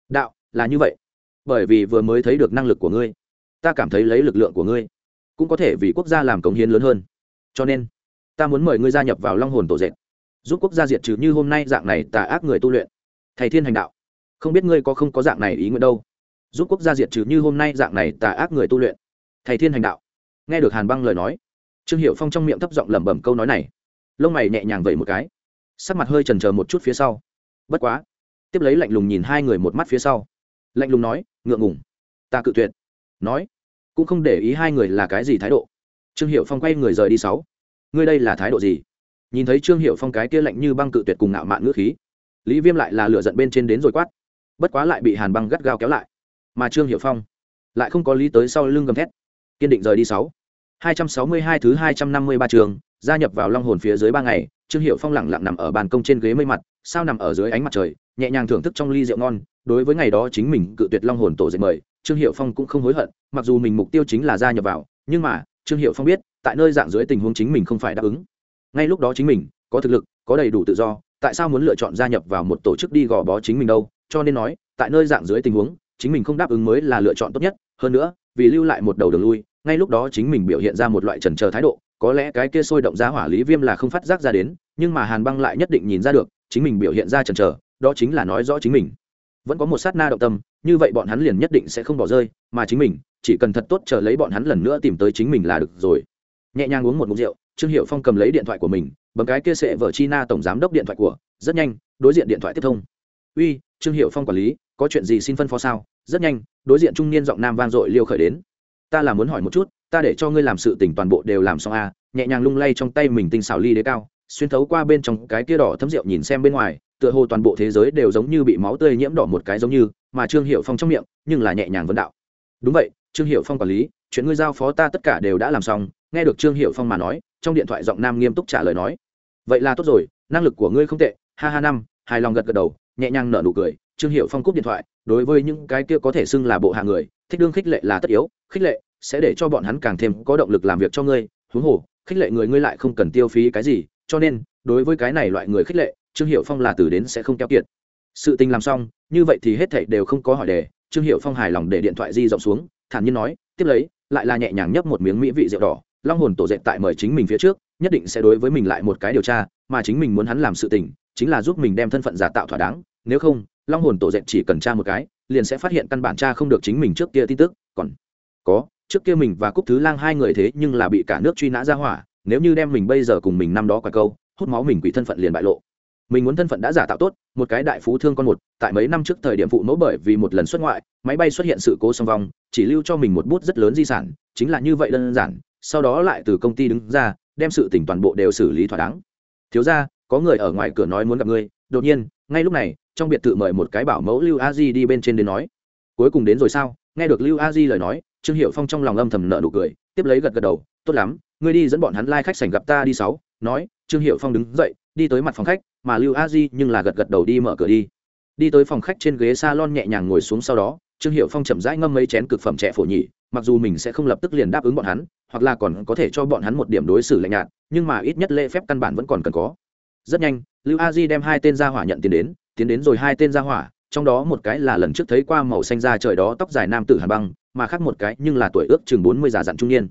Đạo là như vậy. Bởi vì vừa mới thấy được năng lực của ngươi, ta cảm thấy lấy lực lượng của ngươi cũng có thể vì quốc gia làm cống hiến lớn hơn. Cho nên, ta muốn mời ngươi gia nhập vào long hồn tổ dệt, giúp quốc gia diệt trừ như hôm nay dạng này tà ác người tu luyện. Thầy thiên hành đạo, không biết ngươi có không có dạng này ý nguyện đâu. Giúp quốc gia diệt trừ như hôm nay dạng này tà ác người tu luyện. Thầy thiên hành đạo, nghe được hàn băng lời nói, trương hiệu phong trong miệng thấp giọng lẩm bẩm câu nói này, lông mày nhẹ nhàng vẩy một cái, sắc mặt hơi trần c một chút phía sau. Bất quá, tiếp lấy lạnh lùng nhìn hai người một mắt phía sau lạnh lùng nói, ngượng ngùng. Ta cự tuyệt. Nói, cũng không để ý hai người là cái gì thái độ. Trương hiệu phong quay người rời đi sáu. Ngươi đây là thái độ gì? Nhìn thấy trương hiệu phong cái kia lạnh như băng cự tuyệt cùng ngạo mạn ngữ khí, lý viêm lại là lựa giận bên trên đến rồi quát. Bất quá lại bị hàn băng gắt gao kéo lại. Mà trương hiệu phong lại không có lý tới sau lưng gầm thét. Kiên định rời đi sáu. Hai trăm sáu mươi hai thứ hai trăm năm mươi ba trường, gia nhập vào long hồn phía dưới ba ngày trương hiệu phong lẳng lặng nằm ở bàn công trên ghế mây mặt, sao nằm ở dưới ánh mặt trời, nhẹ nhàng thưởng thức trong ly rượu ngon. Đối với ngày đó chính mình cự tuyệt long hồn tổ dệt mời, trương hiệu phong cũng không hối hận, mặc dù mình mục tiêu chính là gia nhập vào, nhưng mà, trương hiệu phong biết, tại nơi dạng dưới tình huống chính mình không phải đáp ứng. Ngay lúc đó chính mình, có thực lực, có đầy đủ tự do, tại sao muốn lựa chọn gia nhập vào một tổ chức đi gò bó chính mình đâu? Cho nên nói, tại nơi dạng dưới tình huống, chính mình không đáp ứng mới là lựa chọn tốt nhất. Hơn nữa, vì lưu lại một đầu đường lui, ngay lúc đó chính mình biểu hiện ra một loại trần trờ thái độ có lẽ cái kia sôi động ra hỏa lý viêm là không phát giác ra đến, nhưng mà hàn băng lại nhất định nhìn ra được, chính mình biểu hiện ra chần chờ, đó chính là nói rõ chính mình. Vẫn có một sát na động tâm, như vậy bọn hắn liền nhất định sẽ không bỏ rơi, mà chính mình, chỉ cần thật tốt chờ lấy bọn hắn lần nữa tìm tới chính mình là được rồi. Nhẹ nhàng uống một mục rượu, trương hiệu phong cầm lấy điện thoại của mình, bấm cái kia sệ vợ chi na tổng giám đốc điện thoại của, rất nhanh, đối diện điện thoại tiếp thông. Uy, trương hiệu phong quản lý, có chuyện gì xin phân phó sao? Rất nhanh, đối diện trung niên giọng nam vang dội liêu khởi đến. Ta là muốn hỏi một chút ta để cho ngươi làm sự tình toàn bộ đều làm xong a à, nhẹ nhàng lung lay trong tay mình tinh xảo ly đế cao xuyên thấu qua bên trong cái kia đỏ thấm rượu nhìn xem bên ngoài tựa hồ toàn bộ thế giới đều giống như bị máu tươi nhiễm đỏ một cái giống như mà trương hiệu phong trong miệng nhưng là nhẹ nhàng vấn đạo. Đúng vậy trương hiệu phong quản lý chuyện ngươi giao phó ta tất cả đều đã làm xong nghe được trương hiệu phong mà nói trong điện thoại giọng nam nghiêm túc trả lời nói. Vậy là tốt rồi năng lực của ngươi không tệ ha ha năm hài lòng gật gật đầu nhẹ nhàng nở nụ cười trương hiệu phong cúp điện thoại đối với những cái kia có thể xưng là bộ hạ người thích đương khích lệ là tất yếu khích lệ sẽ để cho bọn hắn càng thêm có động lực làm việc cho ngươi, huống hồ, khích lệ người ngươi lại không cần tiêu phí cái gì, cho nên, đối với cái này loại người khích lệ, trương hiệu phong là từ đến sẽ không keo kiệt. Sự tình làm xong, như vậy thì hết thảy đều không có hỏi đề, trương hiệu phong hài lòng để điện thoại di rộng xuống, thản nhiên nói, tiếp lấy, lại là nhẹ nhàng nhấp một miếng mỹ vị rượu đỏ, long hồn tổ dệt tại mời chính mình phía trước, nhất định sẽ đối với mình lại một cái điều tra, mà chính mình muốn hắn làm sự tình, chính là giúp mình đem thân phận giả tạo thỏa đáng, nếu không, long hồn tổ dệt chỉ cần tra một cái, liền sẽ phát hiện căn bản tra không được chính mình trước kia tin tức, còn có trước kia mình và cúc thứ lang hai người thế nhưng là bị cả nước truy nã ra hỏa, nếu như đem mình bây giờ cùng mình năm đó quả câu, hút máu mình quỷ thân phận liền bại lộ. Mình muốn thân phận đã giả tạo tốt, một cái đại phú thương con một, tại mấy năm trước thời điểm phụ mẫu bởi vì một lần xuất ngoại, máy bay xuất hiện sự cố song vong, chỉ lưu cho mình một bút rất lớn di sản, chính là như vậy đơn giản, sau đó lại từ công ty đứng ra, đem sự tỉnh toàn bộ đều xử lý thỏa đáng. Thiếu ra có người ở ngoài cửa nói muốn gặp ngươi, đột nhiên, ngay lúc này, trong biệt thự mời một cái bảo mẫu lưu a di đi bên trên đến nói. Cuối cùng đến rồi sao? Nghe được lưu a di lời nói trương hiệu phong trong lòng âm thầm nợ nụ cười, tiếp lấy gật gật đầu, tốt lắm, ngươi đi dẫn bọn hắn lai、like、khách sảnh gặp ta đi sáu. Nói, trương hiệu phong đứng dậy, đi tới mặt phòng khách, mà lưu a di nhưng là gật gật đầu đi mở cửa đi. Đi tới phòng khách trên ghế s a lon nhẹ nhàng ngồi xuống sau đó, trương hiệu phong chậm rãi ngâm mấy chén cực phẩm trẻ phổ nhị, mặc dù mình sẽ không lập tức liền đáp ứng bọn hắn, hoặc là còn có thể cho bọn hắn một điểm đối xử lạnh nhạt, nhưng mà ít nhất lễ phép căn bản vẫn còn cần có. Rất nhanh, lưu a di đem hai tên gia hỏa nhận tiền đến, tiến đến rồi hai tên gia hỏa, trong đó một cái là lần trước thấy qua màu xanh da trời đó, tóc dài nam tử hàn băng mà khác một cái nhưng là tuổi ước chừng bốn mươi giả dặn trung niên.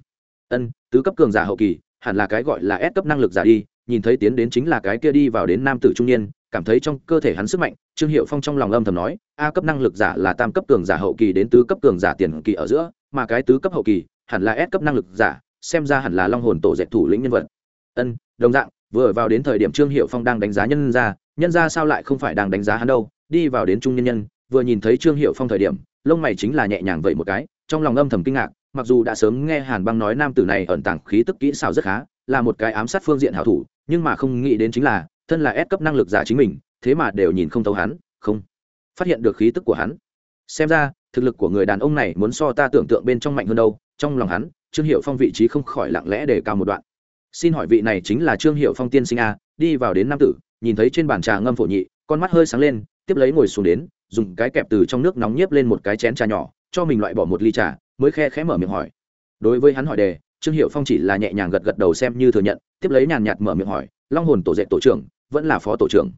Ân, tứ cấp cường giả hậu kỳ, hẳn là cái gọi là ép cấp năng lực giả đi, nhìn thấy tiến đến chính là cái kia đi vào đến nam tử trung niên, cảm thấy trong cơ thể hắn sức mạnh, trương hiệu phong trong lòng âm thầm nói, a cấp năng lực giả là tam cấp cường giả hậu kỳ đến tứ cấp cường giả tiền kỳ ở giữa, mà cái tứ cấp hậu kỳ, hẳn là s cấp năng lực giả, xem ra hẳn là long hồn tổ dệt thủ lĩnh nhân vật. Ân, đồng dạng, vừa vào đến thời điểm trương hiệu phong đang đánh giá nhân ra nhân ra sao lại không phải đang đánh giá hắn đâu, đi vào đến trung nhân nhân vừa nhìn thấy trương hiệu phong thời điểm, lông mày chính là nhẹ nhàng vậy một cái, trong lòng âm thầm kinh ngạc, mặc dù đã sớm nghe hàn băng nói nam tử này ẩn tàng khí tức kỹ xảo rất khá, là một cái ám sát phương diện hảo thủ, nhưng mà không nghĩ đến chính là, thân là ép cấp năng lực giả chính mình, thế mà đều nhìn không thấu hắn, không phát hiện được khí tức của hắn. Xem ra, thực lực của người đàn ông này muốn so ta tưởng tượng bên trong mạnh hơn đâu, trong lòng hắn, trương hiệu phong vị trí không khỏi lặng lẽ để cao một đoạn. Xin hỏi vị này chính là trương hiệu phong tiên sinh a, đi vào đến nam tử, nhìn thấy trên bàn trà ngâm phổ nhị, con mắt hơi sáng lên, tiếp lấy ngồi xuống đến dùng cái kẹp từ trong nước nóng nhiếp lên một cái chén trà nhỏ, cho mình loại bỏ một ly trà, mới khe khẽ mở miệng hỏi. Đối với hắn hỏi đề, trương hiệu phong chỉ là nhẹ nhàng gật gật đầu xem như thừa nhận, tiếp lấy nhàn nhạt mở miệng hỏi, long hồn tổ dạy tổ trưởng, vẫn là phó tổ trưởng?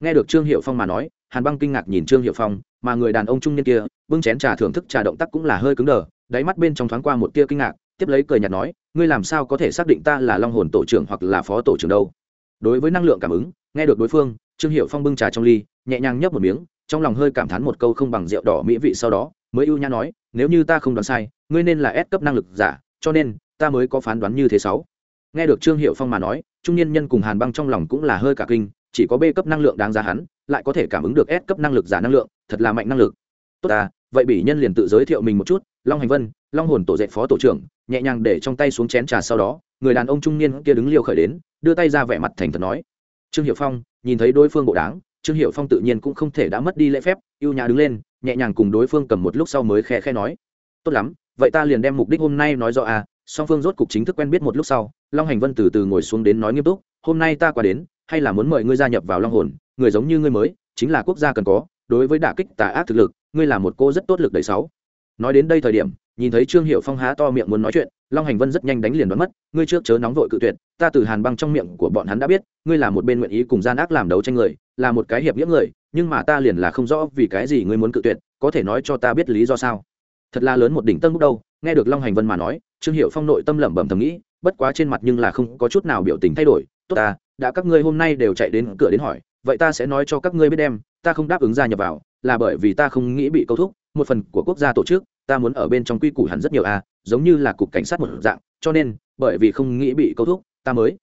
Nghe được trương hiệu phong mà nói, hàn băng kinh ngạc nhìn trương hiệu phong, mà người đàn ông trung niên kia, bưng chén trà thưởng thức trà động tác cũng là hơi cứng đờ, đáy mắt bên trong thoáng qua một tia kinh ngạc, tiếp lấy cười nhạt nói, ngươi làm sao có thể xác định ta là long hồn tổ trưởng hoặc là phó tổ trưởng đâu? Đối với năng lượng cảm ứng, nghe được đối phương, trương hiệu phong bưng trà trong ly, nhẹ nhàng nhấp một miếng trong lòng hơi cảm thán một câu không bằng rượu đỏ mỹ vị sau đó, mới ưu nhã nói, nếu như ta không đoán sai, ngươi nên là S cấp năng lực giả, cho nên, ta mới có phán đoán như thế sáu. Nghe được trương hiệu phong mà nói, trung niên nhân cùng hàn băng trong lòng cũng là hơi cả kinh, chỉ có b cấp năng lượng đáng giá hắn, lại có thể cảm ứng được s cấp năng lực giả năng lượng, thật là mạnh năng lực. Tốt à vậy bỉ nhân liền tự giới thiệu mình một chút, long hành vân, long hồn tổ dạy phó tổ trưởng, nhẹ nhàng để trong tay xuống chén trà sau đó, người đàn ông trung niên kia đứng liều khởi đến, đưa tay ra vẻ mặt thành thật nói. Trương hiệu phong nhìn thấy đối phương bộ đáng trương hiệu phong tự nhiên cũng không thể đã mất đi lễ phép ưu nhã đứng lên, nhẹ nhàng cùng đối phương cầm một lúc sau mới khe khe nói. Tốt lắm, vậy ta liền đem mục đích hôm nay nói rõ à song phương rốt cục chính thức quen biết một lúc sau, long hành vân từ từ ngồi xuống đến nói nghiêm túc, hôm nay ta qua đến, hay là muốn mời ngươi gia nhập vào long hồn, người giống như ngươi mới, chính là quốc gia cần có, đối với đả kích tà ác thực lực, ngươi là một cô rất tốt lực đầy sáu. Nói đến đây thời điểm, nhìn thấy trương hiệu phong há to miệng muốn nói chuyện, long hành vân rất nhanh đánh liền đoán mất, ngươi trước chớ nóng vội cự tuyệt, ta từ hàn băng trong miệng của bọn hắn đã biết, ngươi là một bên nguyện ý cùng gian ác làm đấu tranh người là một cái hiệp nghĩa người nhưng mà ta liền là không rõ vì cái gì ngươi muốn cự tuyệt có thể nói cho ta biết lý do sao? Thật là lớn một đỉnh tân bước đâu nghe được long hành vân mà nói trương hiệu phong nội tâm lẩm bẩm thầm nghĩ bất quá trên mặt nhưng là không có chút nào biểu tình thay đổi. Tốt ta đã các ngươi hôm nay đều chạy đến cửa đến hỏi vậy ta sẽ nói cho các ngươi biết em, ta không đáp ứng gia nhập vào là bởi vì ta không nghĩ bị câu thúc một phần của quốc gia tổ chức ta muốn ở bên trong quy củ hẳn rất nhiều a giống như là cục cảnh sát một dạng cho nên bởi vì không nghĩ bị câu thúc ta mới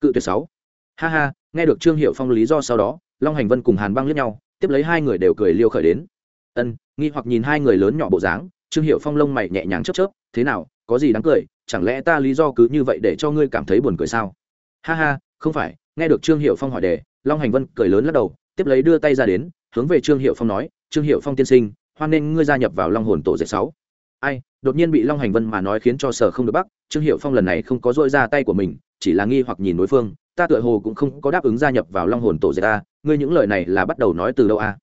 cự tuyệt sáu. Ha ha nghe được trương hiệu phong lý do sau đó long hành vân cùng hàn băng lướt nhau, tiếp lấy hai người đều cười liêu khởi đến. Ân, nghi hoặc nhìn hai người lớn nhỏ bộ dáng, trương hiệu phong lông mày nhẹ nhàng chớp chớp, thế nào, có gì đáng cười? Chẳng lẽ ta lý do cứ như vậy để cho ngươi cảm thấy buồn cười sao? Ha ha, không phải, nghe được trương hiệu phong hỏi đề, long hành vân cười lớn lắc đầu, tiếp lấy đưa tay ra đến, hướng về trương hiệu phong nói, trương hiệu phong tiên sinh, hoan nên ngươi gia nhập vào long hồn tổ dệt sáu. Ai, đột nhiên bị long hành vân mà nói khiến cho sở không được bắt trương hiệu phong lần này không có dội ra tay của mình, chỉ là nghi hoặc nhìn đối phương ta tựa hồ cũng không có đáp ứng gia nhập vào long hồn tổ Dệt ta ngươi những lời này là bắt đầu nói từ đâu a?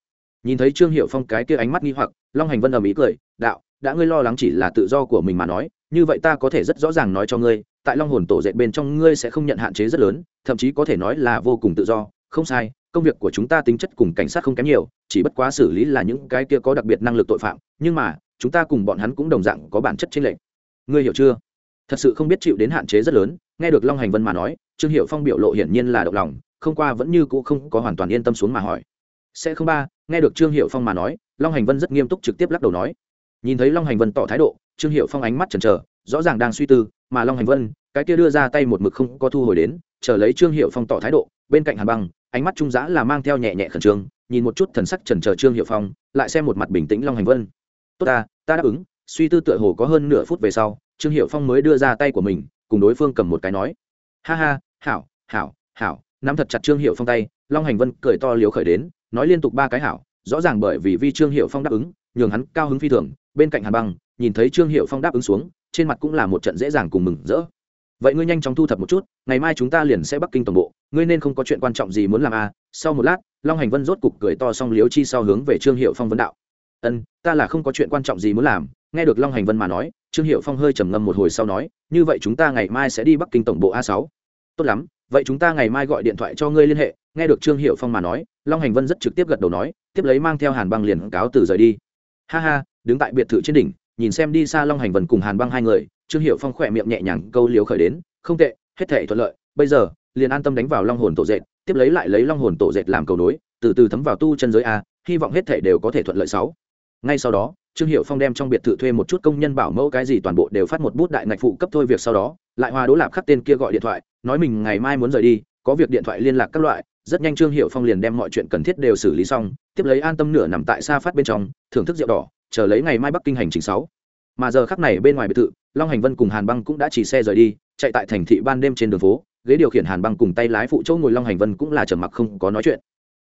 Nhìn thấy trương hiệu phong cái kia ánh mắt nghi hoặc, long hành vân ầm ý cười, đạo, đã ngươi lo lắng chỉ là tự do của mình mà nói, như vậy ta có thể rất rõ ràng nói cho ngươi, tại long hồn tổ dệt bên trong ngươi sẽ không nhận hạn chế rất lớn, thậm chí có thể nói là vô cùng tự do. Không sai, công việc của chúng ta tính chất cùng cảnh sát không kém nhiều, chỉ bất quá xử lý là những cái kia có đặc biệt năng lực tội phạm, nhưng mà, chúng ta cùng bọn hắn cũng đồng dạng có bản chất trên lệnh ngươi hiểu chưa? Thật sự không biết chịu đến hạn chế rất lớn. Nghe được long hành vân mà nói trương hiệu phong biểu lộ hiển nhiên là động lòng, không qua vẫn như cũ không có hoàn toàn yên tâm xuống mà hỏi. Sẽ không ba, nghe được trương hiệu phong mà nói, long hành vân rất nghiêm túc trực tiếp lắc đầu nói. Nhìn thấy long hành vân tỏ thái độ, trương hiệu phong ánh mắt chần chờ, rõ ràng đang suy tư, mà long hành vân, cái kia đưa ra tay một mực không có thu hồi đến, chờ lấy trương hiệu phong tỏ thái độ, bên cạnh hàn băng, ánh mắt trung giã là mang theo nhẹ nhẹ khẩn trương, nhìn một chút thần sắc trần chờ trương hiệu phong, lại xem một mặt bình tĩnh long hành vân. Tốt ta ta đáp ứng. Suy tư tựa hồ có hơn nửa phút về sau, trương hiệu phong mới đưa ra tay của mình, cùng đối phương cầm một cái nói. Ha ha hảo hảo hảo. Nắm thật chặt trương hiệu phong tay, long hành vân cười to liếu khởi đến, nói liên tục ba cái hảo. Rõ ràng bởi vì vi trương hiệu phong đáp ứng, nhường hắn cao hứng phi thường, bên cạnh hàn băng, nhìn thấy trương hiệu phong đáp ứng xuống, trên mặt cũng là một trận dễ dàng cùng mừng rỡ. Vậy ngươi nhanh chóng thu thập một chút, ngày mai chúng ta liền sẽ bắc kinh tổng bộ, ngươi nên không có chuyện quan trọng gì muốn làm à. Sau một lát, long hành vân rốt cục cười to xong liếu chi sau hướng về trương hiệu phong vấn đạo. Ân, ta là không có chuyện quan trọng gì muốn làm. Nghe được long hành vân mà nói, trương hiệu phong hơi trầm ngâm một hồi sau nói, như vậy chúng ta ngày mai sẽ đi bắc kinh tổng bộ a sáu tốt lắm, vậy chúng ta ngày mai gọi điện thoại cho ngươi liên hệ. Nghe được trương hiệu phong mà nói, long hành vân rất trực tiếp gật đầu nói, tiếp lấy mang theo hàn băng liền cáo từ rời đi. Ha ha, đứng tại biệt thự trên đỉnh, nhìn xem đi xa long hành vân cùng hàn băng hai người. Trương hiệu phong khỏe miệng nhẹ nhàng câu liếu khởi đến, không tệ, hết thể thuận lợi, bây giờ, liền an tâm đánh vào long hồn tổ dệt, tiếp lấy lại lấy long hồn tổ dệt làm cầu nối, từ từ thấm vào tu chân giới a, hy vọng hết thể đều có thể thuận lợi sáu ngay sau đó, trương hiệu phong đem trong biệt thự thuê một chút công nhân bảo mẫu cái gì toàn bộ đều phát một bút đại ngạch phụ cấp thôi việc sau đó, lại hòa đỗ lạp khắc tên kia gọi điện thoại, nói mình ngày mai muốn rời đi, có việc điện thoại liên lạc các loại. Rất nhanh trương hiệu phong liền đem mọi chuyện cần thiết đều xử lý xong, tiếp lấy an tâm nửa nằm tại xa phát bên trong, thưởng thức rượu đỏ, chờ lấy ngày mai bắc kinh hành trình sáu. Mà giờ khắc này bên ngoài biệt thự, long hành vân cùng hàn băng cũng đã chỉ xe rời đi, chạy tại thành thị ban đêm trên đường phố, ghế điều khiển hàn băng cùng tay lái phụ chỗ ngồi long hành vân cũng là trầm mặc không có nói chuyện.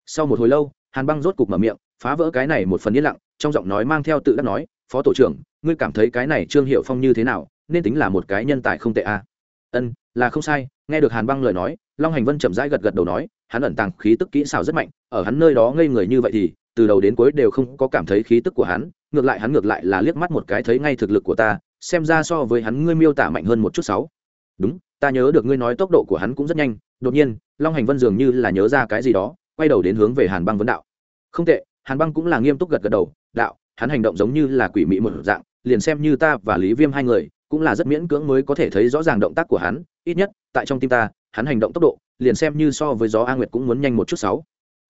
Sau một hồi lâu, hàn băng rốt cục mở miệng, phá vỡ cái này một phần yên lặng trong giọng nói mang theo tự đắc nói, phó tổ trưởng, ngươi cảm thấy cái này trương hiệu phong như thế nào, nên tính là một cái nhân tài không tệ a à? ân, là không sai. Nghe được hàn băng lời nói, long hành vân chậm rãi gật gật đầu nói, hắn ẩn tàng khí tức kỹ xảo rất mạnh, ở hắn nơi đó ngây người như vậy thì, từ đầu đến cuối đều không có cảm thấy khí tức của hắn, ngược lại hắn ngược lại là liếc mắt một cái thấy ngay thực lực của ta, xem ra so với hắn ngươi miêu tả mạnh hơn một chút sáu. Đúng, ta nhớ được ngươi nói tốc độ của hắn cũng rất nhanh, đột nhiên, long hành vân dường như là nhớ ra cái gì đó, quay đầu đến hướng về hàn băng vấn đạo. Không tệ. Hàn băng cũng là nghiêm túc gật gật đầu đạo, hắn hành động giống như là quỷ mị một dạng, liền xem như ta và lý viêm hai người, cũng là rất miễn cưỡng mới có thể thấy rõ ràng động tác của hắn, ít nhất, tại trong tim ta, hắn hành động tốc độ, liền xem như so với gió a nguyệt cũng muốn nhanh một chút sáu.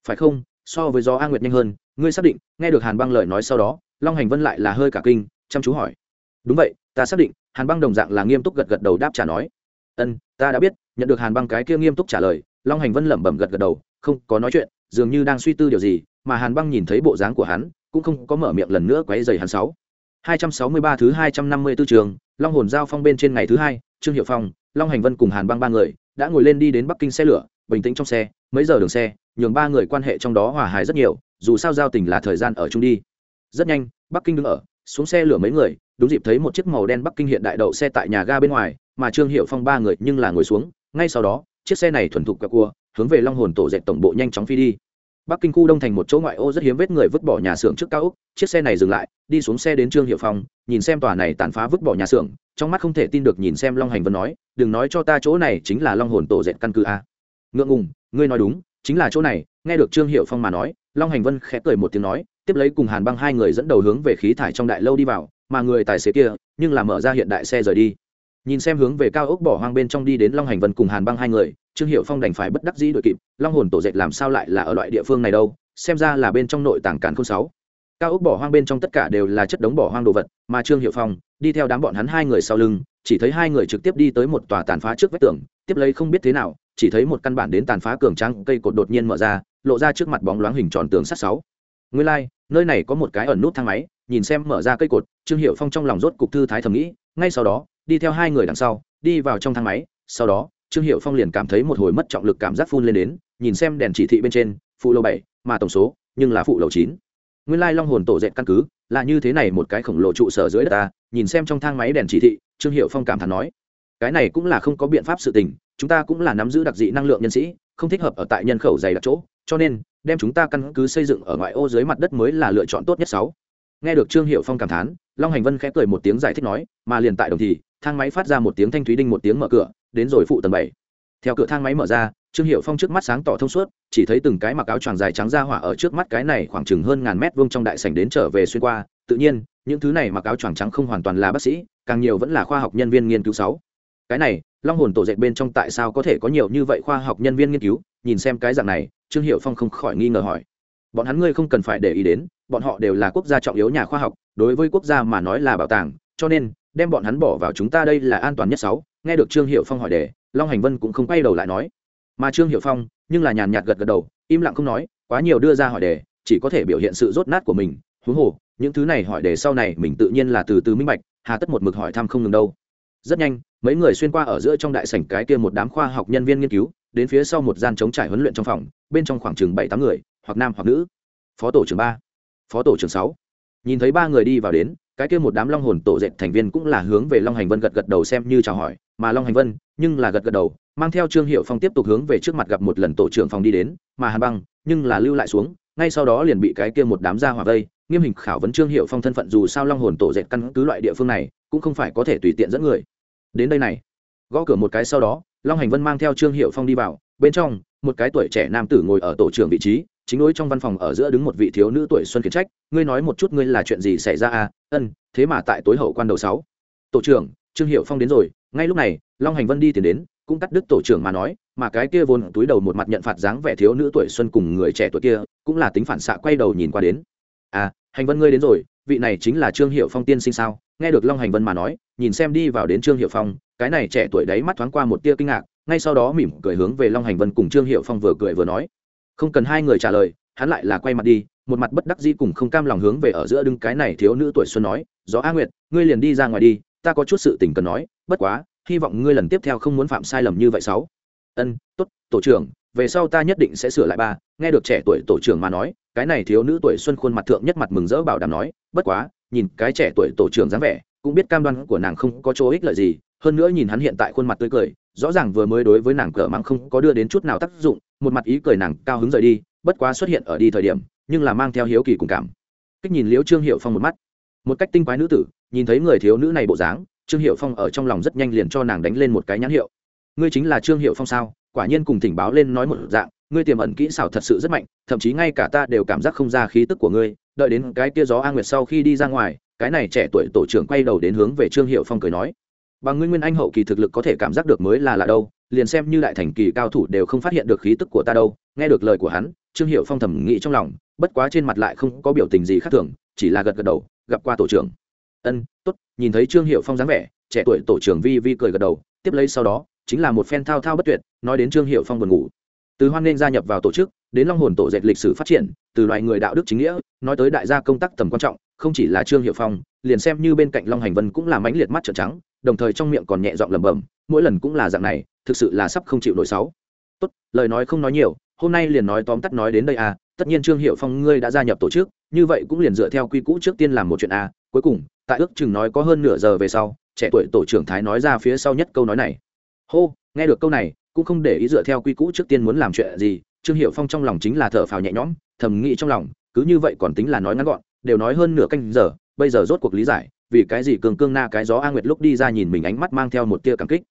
Phải không? So với gió a nguyệt nhanh hơn, ngươi xác định, nghe được hàn băng lời nói sau đó, long hành vân lại là hơi cả kinh, chăm chú hỏi. Đúng vậy, ta xác định, hàn băng đồng dạng là nghiêm túc gật gật đầu đáp trả nói. Ân, ta đã biết, nhận được hàn băng cái kia nghiêm túc trả lời, long hành vân lẩm bẩm gật gật đầu, không có nói chuyện, dường như đang suy tư điều gì, mà hàn băng nhìn thấy bộ dáng của hắn cũng không có mở miệng lần nữa quấy rầy hắn sáu 263 thứ 254 trường, Long hồn giao phong bên trên ngày thứ hai, Trương Hiệu Phong, Long Hành Vân cùng Hàn Băng ba người đã ngồi lên đi đến Bắc Kinh xe lửa, bình tĩnh trong xe, mấy giờ đường xe, nhường ba người quan hệ trong đó hòa hài rất nhiều, dù sao giao tình là thời gian ở chung đi. Rất nhanh, Bắc Kinh đứng ở, xuống xe lửa mấy người, đúng dịp thấy một chiếc màu đen Bắc Kinh hiện đại đậu xe tại nhà ga bên ngoài, mà Trương Hiệu Phong ba người nhưng là ngồi xuống, ngay sau đó, chiếc xe này thuần thục quẹo cua, hướng về Long hồn tổ dệt tổng bộ nhanh chóng phi đi bắc kinh khu đông thành một chỗ ngoại ô rất hiếm vết người vứt bỏ nhà xưởng trước cao úc chiếc xe này dừng lại, đi xuống xe đến trương hiệu phong, nhìn xem tòa này tàn phá vứt bỏ nhà xưởng, trong mắt không thể tin được nhìn xem long hành vân nói, đừng nói cho ta chỗ này chính là long hồn tổ dệt căn cứ a. Ngượng ngùng, ngươi nói đúng, chính là chỗ này. Nghe được trương hiệu phong mà nói, long hành vân khẽ cười một tiếng nói, tiếp lấy cùng hàn băng hai người dẫn đầu hướng về khí thải trong đại lâu đi vào, mà người tài xế kia nhưng là mở ra hiện đại xe rời đi nhìn xem hướng về cao ốc bỏ hoang bên trong đi đến long hành vân cùng hàn băng hai người trương hiệu phong đành phải bất đắc dĩ đội kịp long hồn tổ dệt làm sao lại là ở loại địa phương này đâu xem ra là bên trong nội tàng càn không sáu. Cao ốc bỏ hoang bên trong tất cả đều là chất đống bỏ hoang đồ vật mà trương hiệu phong đi theo đám bọn hắn hai người sau lưng chỉ thấy hai người trực tiếp đi tới một tòa tàn phá trước vách tường tiếp lấy không biết thế nào chỉ thấy một căn bản đến tàn phá cường trắng cây cột đột nhiên mở ra lộ ra trước mặt bóng loáng hình tròn tường sắt sáu. Nguyên lai like, nơi này có một cái ẩn nút thang máy nhìn xem mở ra cây cột trương hiệu phong trong lòng rốt cục thư thái thầm nghĩ ngay sau đó đi theo hai người đằng sau, đi vào trong thang máy, sau đó, trương hiệu phong liền cảm thấy một hồi mất trọng lực cảm giác phun lên đến, nhìn xem đèn chỉ thị bên trên, phụ lầu bảy, mà tổng số, nhưng là phụ lầu chín. Nguyên lai long hồn tổ dệt căn cứ, là như thế này một cái khổng lồ trụ sở dưới đất ta, nhìn xem trong thang máy đèn chỉ thị, trương hiệu phong cảm thán nói, cái này cũng là không có biện pháp sự tình, chúng ta cũng là nắm giữ đặc dị năng lượng nhân sĩ, không thích hợp ở tại nhân khẩu dày đặc chỗ, cho nên, đem chúng ta căn cứ xây dựng ở ngoại ô dưới mặt đất mới là lựa chọn tốt nhất sáu. Nghe được trương hiệu phong cảm thán, long hành vân khẽ cười một tiếng giải thích nói, mà liền tại đồng thì thang máy phát ra một tiếng thanh thúy đinh một tiếng mở cửa, đến rồi phụ tầng bảy. Theo cửa thang máy mở ra, trương hiệu phong trước mắt sáng tỏ thông suốt, chỉ thấy từng cái mặc áo choàng dài trắng ra hỏa ở trước mắt cái này khoảng chừng hơn ngàn mét vuông trong đại sảnh đến trở về xuyên qua. Tự nhiên, những thứ này mặc áo choàng trắng không hoàn toàn là bác sĩ, càng nhiều vẫn là khoa học nhân viên nghiên cứu sáu. Cái này, long hồn tổ dệt bên trong tại sao có thể có nhiều như vậy khoa học nhân viên nghiên cứu? Nhìn xem cái dạng này, trương hiệu phong không khỏi nghi ngờ hỏi. Bọn hắn ngươi không cần phải để ý đến, bọn họ đều là quốc gia trọng yếu nhà khoa học, đối với quốc gia mà nói là bảo tàng, cho nên đem bọn hắn bỏ vào chúng ta đây là an toàn nhất sáu. Nghe được trương hiệu phong hỏi đề, long hành vân cũng không quay đầu lại nói. Mà trương hiệu phong, nhưng là nhàn nhạt gật gật đầu, im lặng không nói, quá nhiều đưa ra hỏi đề, chỉ có thể biểu hiện sự rốt nát của mình. Huống hồ, những thứ này hỏi đề sau này mình tự nhiên là từ từ minh bạch, hà tất một mực hỏi thăm không ngừng đâu. Rất nhanh, mấy người xuyên qua ở giữa trong đại sảnh cái kia một đám khoa học nhân viên nghiên cứu, đến phía sau một gian chống trải huấn luyện trong phòng, bên trong khoảng chừng bảy tám người, hoặc nam hoặc nữ. Phó tổ trưởng ba. Phó tổ trưởng sáu. Nhìn thấy ba người đi vào đến cái kia một đám long hồn tổ dệt thành viên cũng là hướng về long hành vân gật gật đầu xem như chào hỏi, mà long hành vân nhưng là gật gật đầu, mang theo trương hiệu phong tiếp tục hướng về trước mặt gặp một lần tổ trưởng phòng đi đến, mà hàn băng nhưng là lưu lại xuống, ngay sau đó liền bị cái kia một đám ra hỏa vây, nghiêm hình khảo vấn trương hiệu phong thân phận dù sao long hồn tổ dệt căn cứ loại địa phương này, cũng không phải có thể tùy tiện dẫn người. Đến đây này, gõ cửa một cái sau đó, long hành vân mang theo trương hiệu phong đi vào, bên trong, một cái tuổi trẻ nam tử ngồi ở tổ trưởng vị trí chính đối trong văn phòng ở giữa đứng một vị thiếu nữ tuổi xuân khiển trách, ngươi nói một chút ngươi là chuyện gì xảy ra à? Ân, thế mà tại tối hậu quan đầu sáu. Tổ trưởng, trương hiệu phong đến rồi, ngay lúc này, long hành vân đi tìm đến, cũng cắt đứt tổ trưởng mà nói, mà cái kia vốn túi đầu một mặt nhận phạt dáng vẻ thiếu nữ tuổi xuân cùng người trẻ tuổi kia, cũng là tính phản xạ quay đầu nhìn qua đến. À hành vân ngươi đến rồi, vị này chính là trương hiệu phong tiên sinh sao? Nghe được long hành vân mà nói, nhìn xem đi vào đến trương hiệu phong, cái này trẻ tuổi đấy mắt thoáng qua một tia kinh ngạc, ngay sau đó mỉm cười hướng về long hành vân cùng trương hiệu phong vừa cười vừa nói không cần hai người trả lời, hắn lại là quay mặt đi, một mặt bất đắc dĩ cùng không cam lòng hướng về ở giữa đứng cái này thiếu nữ tuổi xuân nói, gió a nguyệt, ngươi liền đi ra ngoài đi, ta có chút sự tình cần nói, bất quá, hy vọng ngươi lần tiếp theo không muốn phạm sai lầm như vậy sáu. Ân, tốt, tổ trưởng, về sau ta nhất định sẽ sửa lại ba. Nghe được trẻ tuổi tổ trưởng mà nói, cái này thiếu nữ tuổi xuân khuôn mặt thượng nhất mặt mừng rỡ bảo đảm nói, bất quá, nhìn cái trẻ tuổi tổ trưởng dáng vẻ, cũng biết cam đoan của nàng không có chỗ ích lợi gì, hơn nữa nhìn hắn hiện tại khuôn mặt tươi cười, rõ ràng vừa mới đối với nàng cờ mắng không có đưa đến chút nào tác dụng một mặt ý cười nàng cao hứng rời đi, bất quá xuất hiện ở đi thời điểm, nhưng là mang theo hiếu kỳ cùng cảm. Cách nhìn liễu trương hiệu phong một mắt. Một cách tinh quái nữ tử, nhìn thấy người thiếu nữ này bộ dáng, trương hiệu phong ở trong lòng rất nhanh liền cho nàng đánh lên một cái nhãn hiệu. Ngươi chính là trương hiệu phong sao? Quả nhiên cùng thỉnh báo lên nói một dạng, ngươi tiềm ẩn kỹ xảo thật sự rất mạnh, thậm chí ngay cả ta đều cảm giác không ra khí tức của ngươi, đợi đến cái kia gió a nguyệt sau khi đi ra ngoài, cái này trẻ tuổi tổ trưởng quay đầu đến hướng về trương hiệu phong cười nói bằng ngươi nguyên anh hậu kỳ thực lực có thể cảm giác được mới là lạ đâu, liền xem như đại thành kỳ cao thủ đều không phát hiện được khí tức của ta đâu, nghe được lời của hắn, trương hiệu phong thầm nghĩ trong lòng, bất quá trên mặt lại không có biểu tình gì khác thường, chỉ là gật gật đầu, gặp qua tổ trưởng. Ân t ố t nhìn thấy trương hiệu phong dáng vẻ, trẻ tuổi tổ trưởng vi vi cười gật đầu, tiếp lấy sau đó, chính là một phen thao thao bất tuyệt, nói đến trương hiệu phong buồn ngủ. Từ hoan nghênh gia nhập vào tổ chức, đến long hồn tổ dệt lịch sử phát triển, từ loại người đạo đức chính nghĩa, nói tới đại gia công tác tầm quan trọng, không chỉ là trương hiệu phong liền xem như bên cạnh long hành vân cũng là mãnh liệt mắt trợn trắng, đồng thời trong miệng còn nhẹ giọng lẩm bẩm, mỗi lần cũng là dạng này, thực sự là sắp không chịu nổi sáu. Tốt, lời nói không nói nhiều, hôm nay liền nói tóm tắt nói đến đây à tất nhiên trương hiệu phong ngươi đã gia nhập tổ chức, như vậy cũng liền dựa theo quy cũ trước tiên làm một chuyện à cuối cùng, tại ước chừng nói có hơn nửa giờ về sau, trẻ tuổi tổ trưởng thái nói ra phía sau nhất câu nói này. Hô, nghe được câu này, cũng không để ý dựa theo quy cũ trước tiên muốn làm chuyện gì, trương hiệu phong trong lòng chính là thở phào nhẹ nhõm, thầm nghĩ trong lòng, cứ như vậy còn tính là nói ngắn gọn, đều nói hơn nửa canh giờ bây giờ rốt cuộc lý giải, vì cái gì cường cương na cái gió a nguyệt lúc đi ra nhìn mình ánh mắt mang theo một tia cảm kích.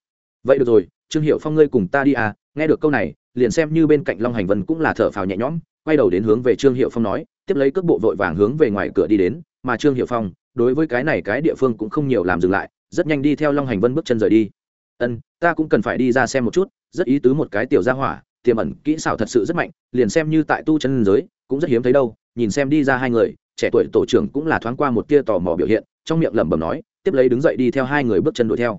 Vậy được rồi, trương hiệu phong ngươi cùng ta đi à nghe được câu này, liền xem như bên cạnh long hành vân cũng là thở phào nhẹ nhõm, quay đầu đến hướng về trương hiệu phong nói, tiếp lấy cước bộ vội vàng hướng về ngoài cửa đi đến, mà trương hiệu phong, đối với cái này cái địa phương cũng không nhiều làm dừng lại, rất nhanh đi theo long hành vân bước chân rời đi. Ân, ta cũng cần phải đi ra xem một chút, rất ý tứ một cái tiểu gia hỏa, tiềm ẩn kỹ xảo thật sự rất mạnh, liền xem như tại tu chân giới, cũng rất hiếm thấy đâu, nhìn xem đi ra hai người trẻ tuổi tổ trưởng cũng là thoáng qua một tia tò mò biểu hiện, trong miệng lẩm bẩm nói, tiếp lấy đứng dậy đi theo hai người bước chân đuổi theo.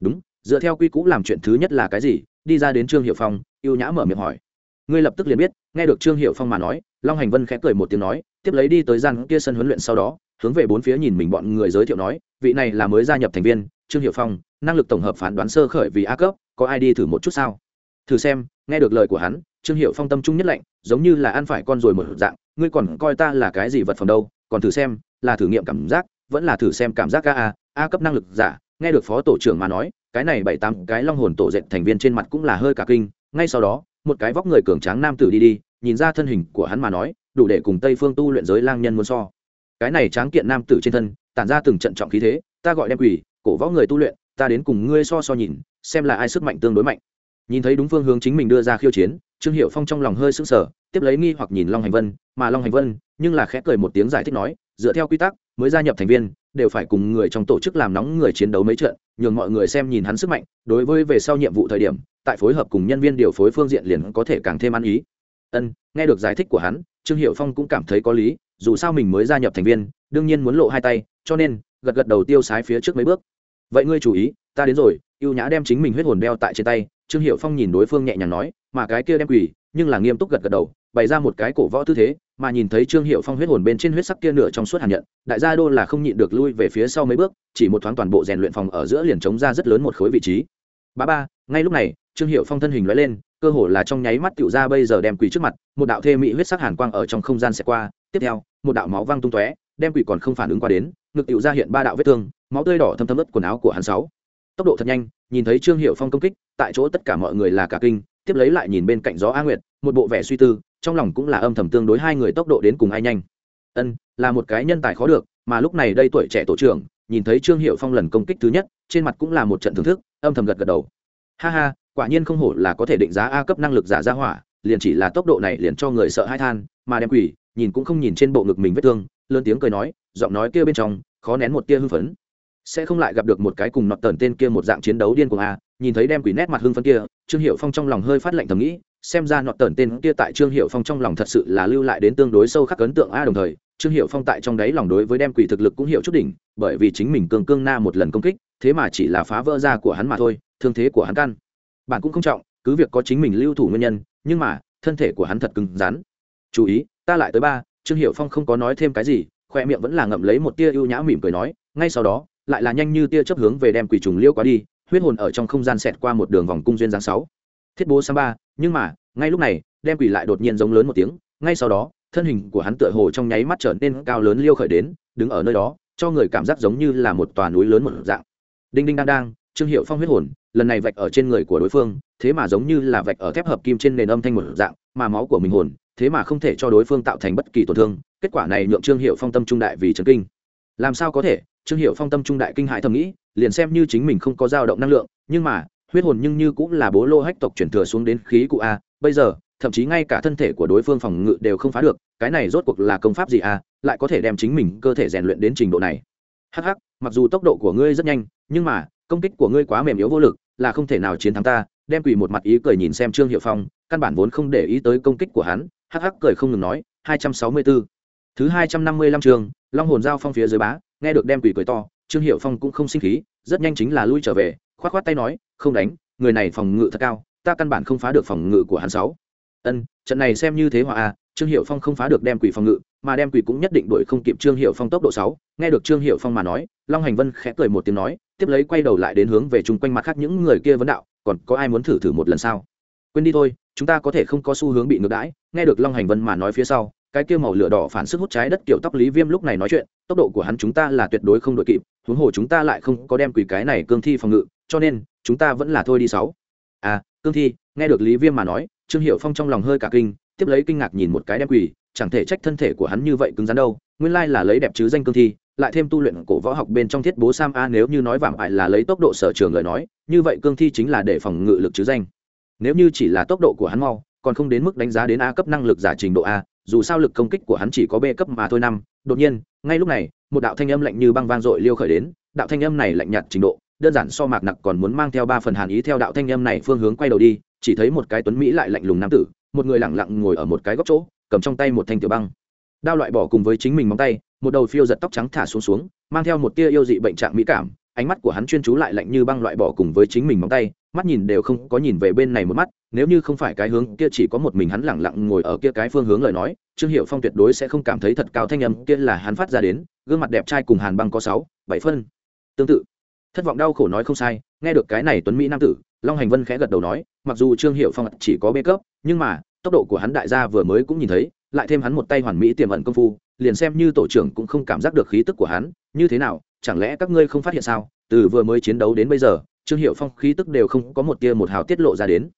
Đúng, dựa theo quy cũ làm chuyện thứ nhất là cái gì? Đi ra đến trương hiệu phong yêu nhã mở miệng hỏi. Ngươi lập tức liền biết, nghe được trương hiệu phong mà nói, long hành vân khẽ cười một tiếng nói, tiếp lấy đi tới gian kia sân huấn luyện sau đó, hướng về bốn phía nhìn mình bọn người giới thiệu nói, vị này là mới gia nhập thành viên, trương hiệu phong, năng lực tổng hợp phán đoán sơ khởi vì a cấp, có ai đi thử một chút sao? Thử xem, nghe được lời của hắn, trương hiệu phong tâm trung nhất lạnh, giống như là ăn phải con rồi một dạng ngươi còn coi ta là cái gì vật phẩm đâu, còn thử xem, là thử nghiệm cảm giác, vẫn là thử xem cảm giác ca a a cấp năng lực giả, nghe được phó tổ trưởng mà nói, cái này bảy tám cái long hồn tổ dệt thành viên trên mặt cũng là hơi cả kinh, ngay sau đó, một cái vóc người cường tráng nam tử đi đi, nhìn ra thân hình của hắn mà nói, đủ để cùng tây phương tu luyện giới lang nhân muốn so. Cái này tráng kiện nam tử trên thân, tản ra từng trận trọng khí thế, ta gọi đem quỷ, cổ võ người tu luyện, ta đến cùng ngươi so so nhìn, xem là ai sức mạnh tương đối mạnh. Nhìn thấy đúng phương hướng chính mình đưa ra khiêu chiến trương hiệu phong trong lòng hơi sững sờ, tiếp lấy nghi hoặc nhìn long hành vân, mà long hành vân nhưng là khẽ cười một tiếng giải thích nói, dựa theo quy tắc, mới gia nhập thành viên, đều phải cùng người trong tổ chức làm nóng người chiến đấu mấy trận, nhường mọi người xem nhìn hắn sức mạnh, đối với về sau nhiệm vụ thời điểm, tại phối hợp cùng nhân viên điều phối phương diện liền có thể càng thêm ăn ý. Ân, nghe được giải thích của hắn, trương hiệu phong cũng cảm thấy có lý, dù sao mình mới gia nhập thành viên, đương nhiên muốn lộ hai tay, cho nên, gật gật đầu tiêu sái phía trước mấy bước. Vậy ngươi chú ý, ta đến rồi, ưu nhã đem chính mình huyết hồn đeo tại trên tay trương hiệu phong nhìn đối phương nhẹ nhàng nói, mà cái kia đem quỳ. Nhưng là nghiêm túc gật gật đầu, bày ra một cái cổ võ tư thế, mà nhìn thấy trương hiệu phong huyết hồn bên trên huyết sắc kia nửa trong suốt hàn nhận, đại gia đô là không nhịn được lui về phía sau mấy bước, chỉ một thoáng toàn bộ rèn luyện phòng ở giữa liền chống ra rất lớn một khối vị trí. Ba ba, ngay lúc này, trương hiệu phong thân hình lóe lên, cơ hồ là trong nháy mắt tiểu ra bây giờ đem quỳ trước mặt, một đạo thê mỹ huyết sắc hàn quang ở trong không gian sẽ qua, tiếp theo, một đạo máu văng tung tóe, đem quỷ còn không phản ứng qua đến, ngực tiểu ra hiện ba đạo vết thương, máu tươi đỏ thâm thâm ướt quần áo của hắn sáu tốc độ thật nhanh, nhìn thấy trương hiệu phong công kích, tại chỗ tất cả mọi người là cả kinh, tiếp lấy lại nhìn bên cạnh gió a nguyệt, một bộ vẻ suy tư, trong lòng cũng là âm thầm tương đối hai người tốc độ đến cùng ai nhanh. Ân, là một cái nhân tài khó được, mà lúc này đây tuổi trẻ tổ trưởng, nhìn thấy trương hiệu phong lần công kích thứ nhất, trên mặt cũng là một trận thưởng thức, âm thầm gật gật đầu. Ha ha, quả nhiên không hổ là có thể định giá a cấp năng lực giả ra hỏa, liền chỉ là tốc độ này liền cho người sợ hai than, mà đem quỷ, nhìn cũng không nhìn trên bộ ngực mình vết thương, lớn tiếng cười nói, giọng nói kia bên trong, khó nén một tia hưng phấn sẽ không lại gặp được một cái cùng nọt tần tên kia một dạng chiến đấu điên cuồng à? Nhìn thấy đem quỷ nét mặt hưng phấn kia, trương hiệu phong trong lòng hơi phát lạnh thầm nghĩ, xem ra nọt tần tên kia tại trương hiệu phong trong lòng thật sự là lưu lại đến tương đối sâu khắc ấn tượng a. Đồng thời, trương hiệu phong tại trong đáy lòng đối với đem quỷ thực lực cũng hiểu chút đỉnh, bởi vì chính mình cương cương na một lần công kích, thế mà chỉ là phá vỡ ra của hắn mà thôi, thương thế của hắn căn. Bạn cũng không trọng, cứ việc có chính mình lưu thủ nguyên nhân, nhưng mà, thân thể của hắn thật cứng rắn. Chú ý, ta lại tới ba, trương hiệu phong không có nói thêm cái gì, khoe miệng vẫn là ngậm lấy một tia ưu nhã mỉm cười nói, ngay sau đó lại là nhanh như tia chấp hướng về đem quỷ trùng liêu quá đi, huyết hồn ở trong không gian xẹt qua một đường vòng cung duyên dáng sáu. Thiết bố sang ba nhưng mà, ngay lúc này, đem quỷ lại đột nhiên giống lớn một tiếng, ngay sau đó, thân hình của hắn tựa hồ trong nháy mắt trở nên cao lớn liêu khởi đến, đứng ở nơi đó, cho người cảm giác giống như là một tòa núi lớn một dạng. Đinh đinh đang đang, trương hiệu phong huyết hồn, lần này vạch ở trên người của đối phương, thế mà giống như là vạch ở thép hợp kim trên nền âm thanh một dạng, mà máu của mình hồn, thế mà không thể cho đối phương tạo thành bất kỳ tổn thương, kết quả này nhượng trương hiệu phong tâm trung đại vì trấn kinh. Làm sao có thể? Trương hiệu phong tâm trung đại kinh hại thầm nghĩ, liền xem như chính mình không có dao động năng lượng, nhưng mà, huyết hồn nhưng như cũng là bố lô hách tộc chuyển thừa xuống đến khí cụ a, bây giờ, thậm chí ngay cả thân thể của đối phương phòng ngự đều không phá được, cái này rốt cuộc là công pháp gì a, lại có thể đem chính mình cơ thể rèn luyện đến trình độ này hắc hắc, mặc dù tốc độ của ngươi rất nhanh, nhưng mà, công kích của ngươi quá mềm yếu vô lực, là không thể nào chiến thắng ta, đem quỳ một mặt ý cười nhìn xem trương hiệu phong, căn bản vốn không để ý tới công kích của hắn, hắc hắc cười không ngừng nói, hai trăm sáu mươi 264. thứ hai trăm năm mươi lăm trường long hồn giao phong phía dưới bá nghe được đem Quỷ cười to, trương hiệu phong cũng không sinh khí, rất nhanh chính là lui trở về, khoát khoát tay nói, không đánh, người này phòng ngự thật cao, ta căn bản không phá được phòng ngự của hắn sáu. Ân, trận này xem như thế hòa a, trương hiệu phong không phá được đem quỷ phòng ngự, mà đem quỷ cũng nhất định đuổi không kịp trương hiệu phong tốc độ sáu. Nghe được trương hiệu phong mà nói, long hành vân khẽ cười một tiếng nói, tiếp lấy quay đầu lại đến hướng về chung quanh mặt khác những người kia vấn đạo, còn có ai muốn thử thử một lần sao? Quên đi thôi, chúng ta có thể không có xu hướng bị ngược đãi. Nghe được long hành vân mà nói phía sau, cái kia màu lửa đỏ phản sức hút trái đất kiểu tóc lý viêm lúc này nói chuyện tốc độ của hắn chúng ta là tuyệt đối không đội kịp, huống hồ chúng ta lại không có đem quỷ cái này cương thi phòng ngự, cho nên, chúng ta vẫn là thôi đi sáu. À cương thi, nghe được lý viêm mà nói, trương hiệu phong trong lòng hơi cả kinh, tiếp lấy kinh ngạc nhìn một cái đem quỷ, chẳng thể trách thân thể của hắn như vậy cứng rắn đâu, nguyên lai là lấy đẹp chứ danh cương thi, lại thêm tu luyện cổ võ học bên trong thiết bố sam a nếu như nói vảm ải là lấy tốc độ sở trường lời nói, như vậy cương thi chính là để phòng ngự lực chứ danh. Nếu như chỉ là tốc độ của hắn mau, còn không đến mức đánh giá đến a cấp năng lực giả trình độ a, dù sao lực công kích của hắn chỉ có b cấp mà thôi năm đột nhiên, ngay lúc này, một đạo thanh âm lạnh như băng vang dội liêu khởi đến. Đạo thanh âm này lạnh nhạt trình độ, đơn giản so mạc nặc còn muốn mang theo ba phần hàn ý theo đạo thanh âm này phương hướng quay đầu đi. Chỉ thấy một cái tuấn mỹ lại lạnh lùng nam tử, một người lẳng lặng ngồi ở một cái góc chỗ, cầm trong tay một thanh tiểu băng. Đao loại bỏ cùng với chính mình móng tay, một đầu phiêu giật tóc trắng thả xuống xuống, mang theo một tia yêu dị bệnh trạng mỹ cảm. Ánh mắt của hắn chuyên chú lại lạnh như băng loại bỏ cùng với chính mình móng tay mắt nhìn đều không có nhìn về bên này một mắt, nếu như không phải cái hướng kia chỉ có một mình hắn lẳng lặng ngồi ở kia cái phương hướng lời nói, trương hiệu phong tuyệt đối sẽ không cảm thấy thật cao thanh âm kia là hắn phát ra đến, gương mặt đẹp trai cùng hàn băng có sáu, bảy phân. Tương tự. Thất vọng đau khổ nói không sai, nghe được cái này tuấn mỹ nam tử, long hành vân khẽ gật đầu nói, mặc dù trương hiệu phong chỉ có bê cấp, nhưng mà, tốc độ của hắn đại gia vừa mới cũng nhìn thấy, lại thêm hắn một tay hoàn mỹ tiềm ẩn công phu, liền xem như tổ trưởng cũng không cảm giác được khí tức của hắn, như thế nào, chẳng lẽ các ngươi không phát hiện sao, từ vừa mới chiến đấu đến bây giờ trương hiệu phong khí tức đều không có một tia một hào tiết lộ ra đến.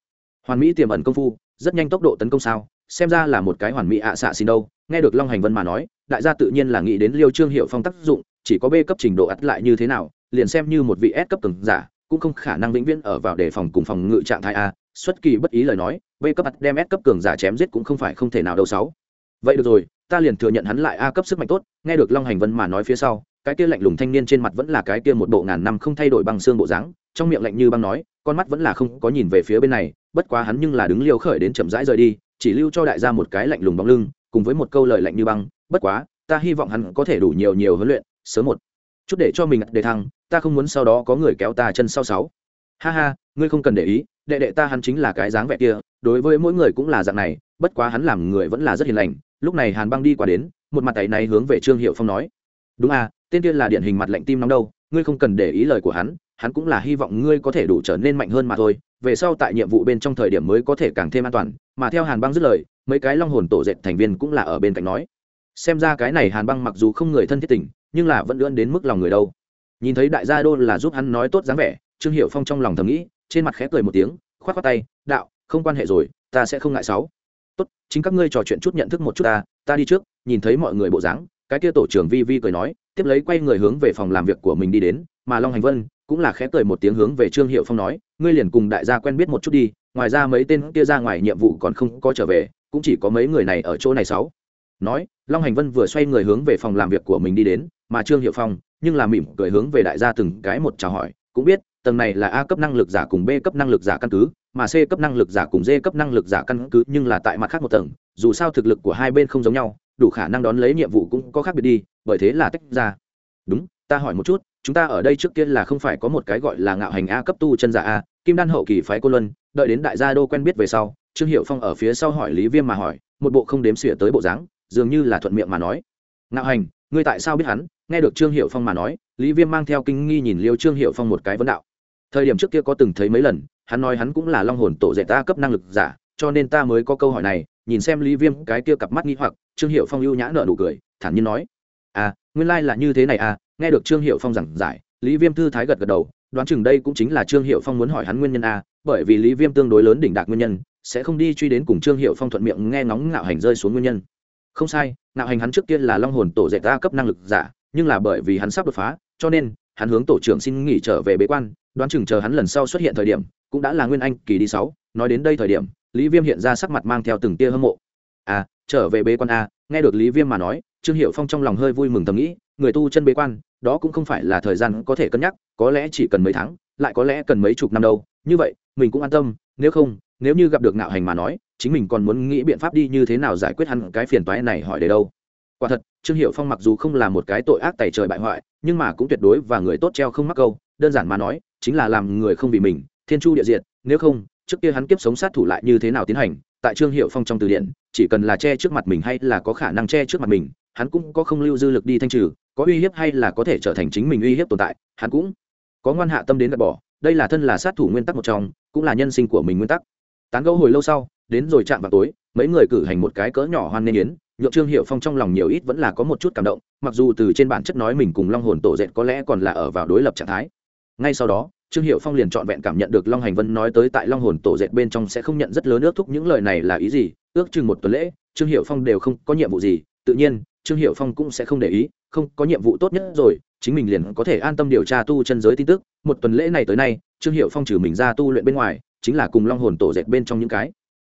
Hoàn mỹ tiềm ẩn công phu, rất nhanh tốc độ tấn công sao, xem ra là một cái hoàn mỹ ạ xạ xin đâu, nghe được long hành vân mà nói, đại gia tự nhiên là nghĩ đến liêu trương hiệu phong tác dụng, chỉ có b cấp trình độ ắt lại như thế nào, liền xem như một vị s cấp từng giả, cũng không khả năng vĩnh viễn ở vào đề phòng cùng phòng ngự trạng thái a, xuất kỳ bất ý lời nói, b cấp ắt đem s cấp cường giả chém giết cũng không phải không thể nào đâu sáu. Vậy được rồi, ta liền thừa nhận hắn lại a cấp sức mạnh tốt, nghe được long hành vân mà nói phía sau cái kia lạnh lùng thanh niên trên mặt vẫn là cái kia một bộ ngàn năm không thay đổi bằng xương bộ dáng, trong miệng lạnh như băng nói, con mắt vẫn là không có nhìn về phía bên này, bất quá hắn nhưng là đứng liều khởi đến chậm rãi rời đi, chỉ lưu cho đại gia một cái lạnh lùng bóng lưng, cùng với một câu lời lạnh như băng, bất quá, ta hy vọng hắn có thể đủ nhiều nhiều huấn luyện, sớm một chút để cho mình để thăng, ta không muốn sau đó có người kéo ta chân sau sáu. Ha ha, ngươi không cần để ý, đệ đệ ta hắn chính là cái dáng vẻ kia, đối với mỗi người cũng là dạng này, bất quá hắn làm người vẫn là rất hiền lành, lúc này hàn băng đi qua đến, một mặt tay này hướng về trương hiệu phong nói, đúng à tên kia là điển hình mặt lạnh tim nóng đâu, ngươi không cần để ý lời của hắn hắn cũng là hy vọng ngươi có thể đủ trở nên mạnh hơn mà thôi. Về sau tại nhiệm vụ bên trong thời điểm mới có thể càng thêm an toàn, mà theo hàn băng dứt lời, mấy cái long hồn tổ dệt thành viên cũng là ở bên cạnh nói. Xem ra cái này hàn băng mặc dù không người thân thiết tình, nhưng là vẫn lưỡn đến mức lòng người đâu. Nhìn thấy đại gia đô là giúp hắn nói tốt dáng vẻ, trương hiệu phong trong lòng thầm nghĩ, trên mặt khẽ cười một tiếng k h o á t khoác tay, đạo, không quan hệ rồi, ta sẽ không ngại sáu. Tốt, chính các ngươi trò chuyện chút nhận thức một chút ta ta đi trước. Nhìn thấy mọi người bộ dáng, cái kia tổ trưởng vi vi cười nói tiếp lấy quay người hướng về phòng làm việc của mình đi đến, mà long hành vân cũng là khẽ cười một tiếng hướng về trương hiệu phong nói, ngươi liền cùng đại gia quen biết một chút đi, ngoài ra mấy tên kia ra ngoài nhiệm vụ còn không có trở về, cũng chỉ có mấy người này ở chỗ này sáu. Nói, long hành vân vừa xoay người hướng về phòng làm việc của mình đi đến, mà trương hiệu phong nhưng là mỉm cười hướng về đại gia từng cái một chào hỏi, cũng biết, tầng này là a cấp năng lực giả cùng b cấp năng lực giả căn cứ, mà c cấp năng lực giả cùng d cấp năng lực giả căn cứ nhưng là tại mặt khác một tầng, dù sao thực lực của hai bên không giống nhau, đủ khả năng đón lấy nhiệm vụ cũng có khác biệt đi bởi thế là tách ra. Đúng, ta hỏi một chút, chúng ta ở đây trước kia là không phải có một cái gọi là ngạo hành a cấp tu chân giả a, kim đan hậu kỳ phái cô luân, đợi đến đại gia đô quen biết về sau, trương hiệu phong ở phía sau hỏi lý viêm mà hỏi, một bộ không đếm xỉa tới bộ dáng, dường như là thuận miệng mà nói. Ngạo hành, ngươi tại sao biết hắn? Nghe được trương hiệu phong mà nói, lý viêm mang theo kinh nghi nhìn liêu trương hiệu phong một cái vấn đạo. Thời điểm trước kia có từng thấy mấy lần, hắn nói hắn cũng là long hồn tổ dạy ta cấp năng lực giả, cho nên ta mới có câu hỏi này, nhìn xem lý viêm cái kia cặp mắt nghi hoặc, trương hiệu phong ưu nhã nợ nụ cười, thản nhiên nói à nguyên lai、like、là như thế này à nghe được trương hiệu phong giảng giải, lý viêm thư thái gật gật đầu, đoán chừng đây cũng chính là trương hiệu phong muốn hỏi hắn nguyên nhân a bởi vì lý viêm tương đối lớn đỉnh đạt nguyên nhân, sẽ không đi truy đến cùng trương hiệu phong thuận miệng nghe ngóng ngạo hành rơi xuống nguyên nhân. Không sai, ngạo hành hắn trước tiên là long hồn tổ dạy ta cấp năng lực giả, nhưng là bởi vì hắn sắp đột phá, cho nên, hắn hướng tổ trưởng xin nghỉ trở về bế quan, đoán chừng chờ hắn lần sau xuất hiện thời điểm, cũng đã là nguyên anh kỳ đi sáu, nói đến đây thời điểm, lý viêm hiện ra sắc mặt mang theo từng tia hâm mộ. À trở về bế quan a nghe được lý viêm mà nói trương hiệu phong trong lòng hơi vui mừng thầm nghĩ, người tu chân bế quan, đó cũng không phải là thời gian có thể cân nhắc, có lẽ chỉ cần mấy tháng, lại có lẽ cần mấy chục năm đâu. Như vậy, mình cũng an tâm, nếu không, nếu như gặp được nạo hành mà nói, chính mình còn muốn nghĩ biện pháp đi như thế nào giải quyết hẳn cái phiền toái này hỏi để đâu. Quả thật, trương hiệu phong mặc dù không là một cái tội ác tài trời bại hoại, nhưng mà cũng tuyệt đối và người tốt treo không mắc câu, đơn giản mà nói, chính là làm người không vì mình, thiên chu địa diện nếu không, trước kia hắn kiếp sống sát thủ lại như thế nào tiến hành, tại trương hiệu phong trong từ điển, chỉ cần là che trước mặt mình hay là có khả năng che trước mặt mình hắn cũng có không lưu dư lực đi thanh trừ, có uy hiếp hay là có thể trở thành chính mình uy hiếp tồn tại, hắn cũng có ngoan hạ tâm đến gạt bỏ. Đây là thân là sát thủ nguyên tắc một trong, cũng là nhân sinh của mình nguyên tắc. Tán gẫu hồi lâu sau, đến rồi chạm vào tối, mấy người cử hành một cái cỡ nhỏ hoan nghênh yến, nhượng trương hiệu phong trong lòng nhiều ít vẫn là có một chút cảm động, mặc dù từ trên bản chất nói mình cùng long hồn tổ dệt có lẽ còn là ở vào đối lập trạng thái. Ngay sau đó, trương hiệu phong liền trọn vẹn cảm nhận được long hành vân nói tới tại long hồn tổ dệt bên trong sẽ không nhận rất lớn ước thúc những lời này là ý gì, ước chừng một tuần lễ, trương hiệu phong đều không có nhiệm vụ gì, tự nhiên trương hiệu phong cũng sẽ không để ý không có nhiệm vụ tốt nhất rồi chính mình liền có thể an tâm điều tra tu chân giới tin tức. Một tuần lễ này tới nay trương hiệu phong trừ mình ra tu luyện bên ngoài chính là cùng long hồn tổ dệt bên trong những cái.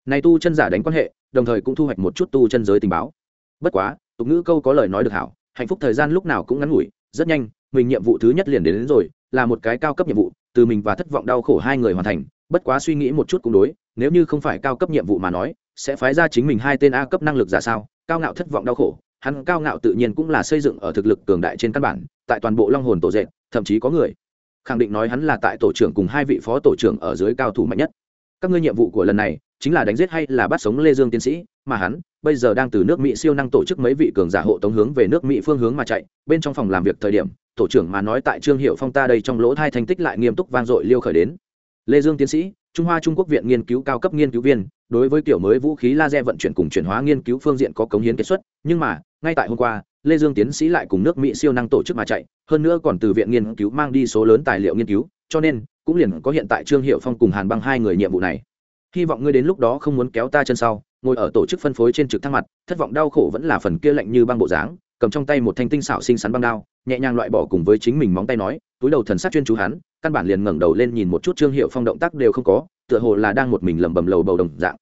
Này tu chân giả đánh quan hệ đồng thời cũng thu hoạch một chút tu chân giới tình báo. Bất quá tục ngữ câu có lời nói được hảo hạnh phúc thời gian lúc nào cũng ngắn ngủi rất nhanh mình nhiệm vụ thứ nhất liền đến, đến rồi là một cái cao cấp nhiệm vụ từ mình và thất vọng đau khổ hai người hoàn thành bất quá suy nghĩ một chút cũng đối nếu như không phải cao cấp nhiệm vụ mà nói sẽ phái ra chính mình hai tên a cấp năng lực giả sao cao ngạo thất vọng đau khổ hắn cao ngạo tự nhiên cũng là xây dựng ở thực lực cường đại trên căn bản, tại toàn bộ long hồn tổ dệt, thậm chí có người khẳng định nói hắn là tại tổ trưởng cùng hai vị phó tổ trưởng ở dưới cao thủ mạnh nhất. Các ngươi nhiệm vụ của lần này chính là đánh giết hay là bắt sống lê dương tiến sĩ, mà hắn bây giờ đang từ nước mỹ siêu năng tổ chức mấy vị cường giả hộ tống hướng về nước mỹ phương hướng mà chạy, bên trong phòng làm việc thời điểm, tổ trưởng mà nói tại trương hiệu phong ta đây trong lỗ thai thành tích lại nghiêm túc vang dội liêu khởi đến. Lê dương tiến sĩ trung hoa trung quốc viện nghiên cứu cao cấp nghiên cứu viên, đối với kiểu mới vũ khí laser vận chuyển cùng chuyển hóa nghiên cứu phương diện có cống hiến kết xuất, nhưng mà, ngay tại hôm qua, lê dương tiến sĩ lại cùng nước mỹ siêu năng tổ chức mà chạy, hơn nữa còn từ viện nghiên cứu mang đi số lớn tài liệu nghiên cứu, cho nên, cũng liền có hiện tại trương hiệu phong cùng hàn băng hai người nhiệm vụ này. Hy vọng ngươi đến lúc đó không muốn kéo ta chân sau, ngồi ở tổ chức phân phối trên trực thăng mặt, thất vọng đau khổ vẫn là phần kia lạnh như băng bộ dáng cầm trong tay một thanh tinh xảo xinh xắn băng đao, nhẹ nhàng loại bỏ cùng với chính mình móng tay nói, túi đầu thần sắc chuyên chú hắn, căn bản liền ngẩng đầu lên nhìn một chút trương hiệu phong động tác đều không có, tựa hồ là đang một mình lẩm bẩm lầu bầu đồng dạng.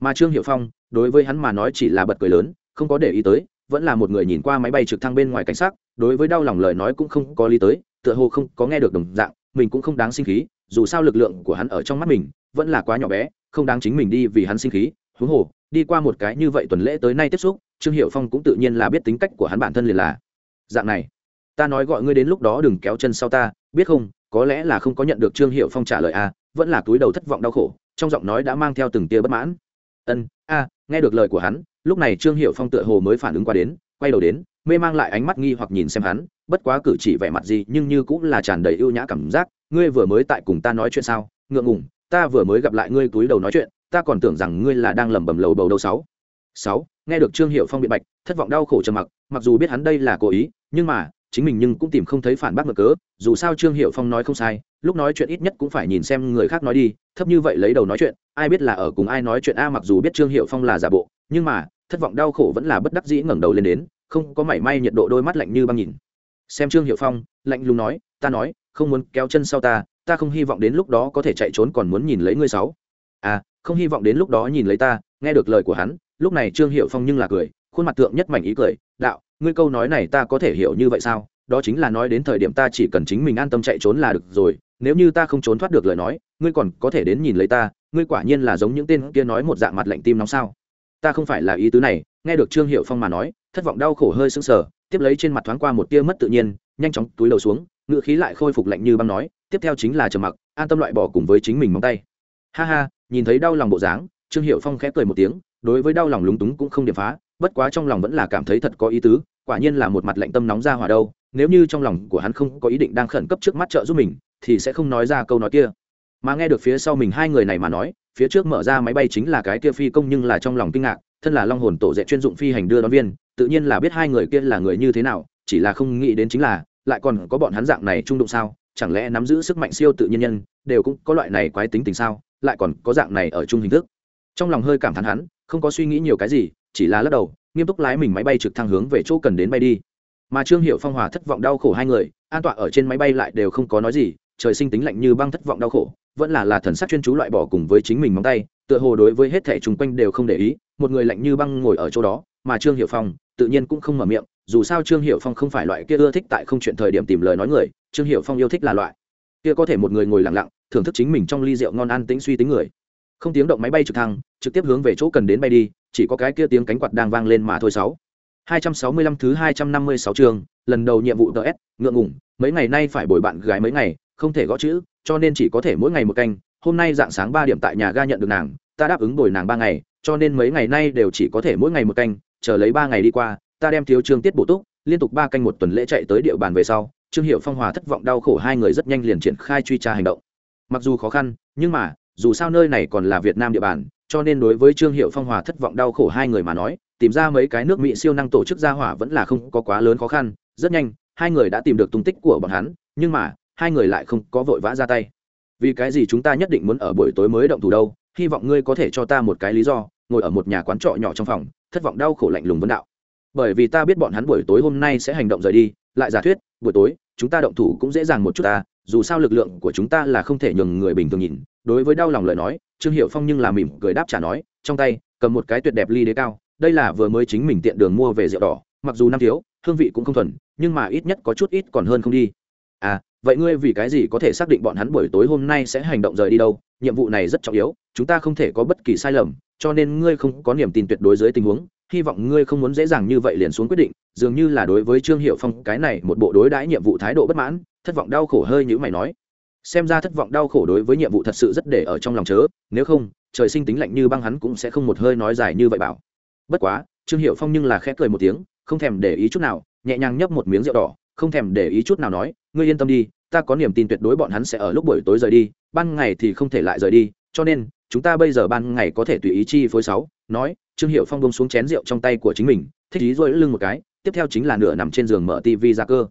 Mà trương hiệu phong, đối với hắn mà nói chỉ là bật cười lớn, không có để ý tới, vẫn là một người nhìn qua máy bay trực thăng bên ngoài cảnh sát đối với đau lòng lời nói cũng không có lý tới, tựa hồ không có nghe được đồng dạng, mình cũng không đáng sinh khí, dù sao lực lượng của hắn ở trong mắt mình, vẫn là quá nhỏ bé, không đáng chính mình đi vì hắn sinh khí, huống hồ đi qua một cái như vậy tuần lễ tới nay tiếp xúc trương hiệu phong cũng tự nhiên là biết tính cách của hắn bản thân liền là dạng này ta nói gọi ngươi đến lúc đó đừng kéo chân sau ta biết không có lẽ là không có nhận được trương hiệu phong trả lời a à, vẫn là túi đầu thất vọng đau khổ trong giọng nói đã mang theo từng tia bất mãn. Ân a nghe được lời của hắn lúc này trương hiệu phong tựa hồ mới phản ứng qua đến quay đầu đến mê mang lại ánh mắt nghi hoặc nhìn xem hắn bất quá cử chỉ vẻ mặt gì nhưng như cũng là tràn đầy ưu nhã cảm giác ngươi vừa mới tại cùng ta nói chuyện sao? Ngượng ngùng ta vừa mới gặp lại ngươi túi đầu nói chuyện ta còn tưởng rằng ngươi là đang lẩm bẩm lầu bầu đâu sáu. Sáu, nghe được trương hiệu phong biện bạch, thất vọng đau khổ trầm mặc mặc dù biết hắn đây là cố ý, nhưng mà, chính mình nhưng cũng tìm không thấy phản bác ngược cớ, dù sao trương hiệu phong nói không sai, lúc nói chuyện ít nhất cũng phải nhìn xem người khác nói đi, thấp như vậy lấy đầu nói chuyện, ai biết là ở cùng ai nói chuyện a mặc dù biết trương hiệu phong là giả bộ, nhưng mà, thất vọng đau khổ vẫn là bất đắc dĩ ngẩng đầu lên đến, không có mảy may nhiệt độ đôi mắt lạnh như băng nhìn. Xem trương hiệu phong, lạnh lùng nói, ta nói, không muốn kéo chân sau ta ta không hy vọng đến lúc đó có thể chạy trốn còn muốn nhìn lấy ngươi sáu. À không hy vọng đến lúc đó nhìn lấy ta, nghe được lời của hắn, lúc này trương hiệu phong nhưng là cười, khuôn mặt tượng nhất mảnh ý cười, đạo, ngươi câu nói này ta có thể hiểu như vậy sao? Đó chính là nói đến thời điểm ta chỉ cần chính mình an tâm chạy trốn là được rồi, nếu như ta không trốn thoát được lời nói, ngươi còn có thể đến nhìn lấy ta, ngươi quả nhiên là giống những tên kia nói một dạng mặt lạnh tim nóng sao? Ta không phải là ý tứ này, nghe được trương hiệu phong mà nói, thất vọng đau khổ hơi sững sờ, tiếp lấy trên mặt thoáng qua một tia mất tự nhiên, nhanh chóng túi đầu xuống ngựa khí lại khôi phục lạnh như băng nói, tiếp theo chính là trầm mặc, an tâm loại bỏ cùng với chính mình móng tay. Ha ha nhìn thấy đau lòng bộ dáng, trương hiệu phong khẽ cười một tiếng, đối với đau lòng lúng túng cũng không điểm phá, bất quá trong lòng vẫn là cảm thấy thật có ý tứ, quả nhiên là một mặt lạnh tâm nóng ra hỏa đâu, nếu như trong lòng của hắn không có ý định đang khẩn cấp trước mắt trợ giúp mình, thì sẽ không nói ra câu nói kia. Mà nghe được phía sau mình hai người này mà nói, phía trước mở ra máy bay chính là cái kia phi công nhưng là trong lòng kinh ngạc, thân là long hồn tổ dạy chuyên dụng phi hành đưa đón viên, tự nhiên là biết hai người kia là người như thế nào, chỉ là không nghĩ đến chính là, lại còn có bọn hắn dạng này trung đụng sao, chẳng lẽ nắm giữ sức mạnh siêu tự nhiên nhân, đều cũng có loại này quái tính tình sao? Lại còn có dạng này ở chung hình thức. Trong lòng hơi cảm thán hắn, không có suy nghĩ nhiều cái gì, chỉ là lắc đầu, nghiêm túc lái mình máy bay trực thăng hướng về chỗ cần đến bay đi. Mà trương hiệu phong hòa thất vọng đau khổ hai người, an tọa ở trên máy bay lại đều không có nói gì, trời sinh tính lạnh như băng thất vọng đau khổ, vẫn là là thần sắc chuyên chú loại bỏ cùng với chính mình móng tay, tựa hồ đối với hết thể chung quanh đều không để ý, một người lạnh như băng ngồi ở chỗ đó, mà trương hiệu phong tự nhiên cũng không mở miệng, dù sao trương hiệu phong không phải loại kia ưa thích tại không chuyện thời điểm tìm lời nói người, trương hiệu phong yêu thích là loại kia có thể một người ngồi lặng lặng thưởng thức chính mình trong ly rượu ngon ăn tính suy tính người không tiếng động máy bay trực thăng trực tiếp hướng về chỗ cần đến bay đi chỉ có cái kia tiếng cánh quạt đang vang lên mà thôi sáu 265 thứ 256 trường, lần đầu nhiệm vụ DS, ngượng ngùng, mấy ngày nay phải bồi bạn gái mấy ngày, không thể gõ chữ, cho nên chỉ có thể mỗi ngày một canh, hôm nay dạng sáng 3 điểm tại nhà ga nhận được nàng, ta đáp ứng bồi nàng 3 ngày, cho nên mấy ngày nay đều chỉ có thể mỗi ngày một canh, chờ lấy 3 ngày đi qua, ta đem thiếu trường tiết bổ túc, liên tục 3 canh một tuần lễ chạy tới địa bàn về sau, Trương Hiểu Phong hòa thất vọng đau khổ hai người rất nhanh liền triển khai truy tra hành động. Mặc dù khó khăn, nhưng mà, dù sao nơi này còn là Việt Nam địa bàn, cho nên đối với Trương hiệu Phong hòa thất vọng đau khổ hai người mà nói, tìm ra mấy cái nước mỹ siêu năng tổ chức gia hỏa vẫn là không có quá lớn khó khăn. Rất nhanh hai người đã tìm được tung tích của bọn hắn nhưng mà hai người lại không có vội vã ra tay. Vì cái gì chúng ta nhất định muốn ở buổi tối mới động thủ đâu? Hy vọng ngươi có thể cho ta một cái lý do ngồi ở một nhà quán trọ nhỏ trong phòng thất vọng đau khổ lạnh lùng vấn đạo. Bởi vì ta biết bọn hắn buổi tối hôm nay sẽ hành động rời đi lại giả thuyết buổi tối chúng ta động thủ cũng dễ dàng một chút ta, dù sao lực lượng của chúng ta là không thể nhường người bình thường nhìn. Đối với đau lòng lời nói, trương hiệu phong nhưng là mỉm cười đáp trả nói, trong tay, cầm một cái tuyệt đẹp ly đế cao, đây là vừa mới chính mình tiện đường mua về rượu đỏ, mặc dù năm thiếu, hương vị cũng không thuần, nhưng mà ít nhất có chút ít còn hơn không đi. À vậy ngươi vì cái gì có thể xác định bọn hắn buổi tối hôm nay sẽ hành động rời đi đâu? Nhiệm vụ này rất trọng yếu, chúng ta không thể có bất kỳ sai lầm, cho nên ngươi không có niềm tin tuyệt đối dưới tình huống hy vọng ngươi không muốn dễ dàng như vậy liền xuống quyết định, dường như là đối với trương hiệu phong cái này một bộ đối đãi nhiệm vụ thái độ bất mãn, thất vọng đau khổ hơi như mày nói. Xem ra thất vọng đau khổ đối với nhiệm vụ thật sự rất để ở trong lòng chớ, nếu không, trời sinh tính lạnh như băng hắn cũng sẽ không một hơi nói dài như vậy bảo. Bất quá, trương hiệu phong nhưng là khẽ cười một tiếng, không thèm để ý chút nào, nhẹ nhàng nhấp một miếng rượu đỏ, không thèm để ý chút nào nói, ngươi yên tâm đi, ta có niềm tin tuyệt đối bọn hắn sẽ ở lúc buổi tối rời đi, ban ngày thì không thể lại rời đi, cho nên, chúng ta bây giờ ban ngày có thể tùy ý chi phối sáu, nói trương hiệu phong bông xuống chén rượu trong tay của chính mình, thích ý rôi lưng một cái, tiếp theo chính là nửa nằm trên giường mở tv ra cơ.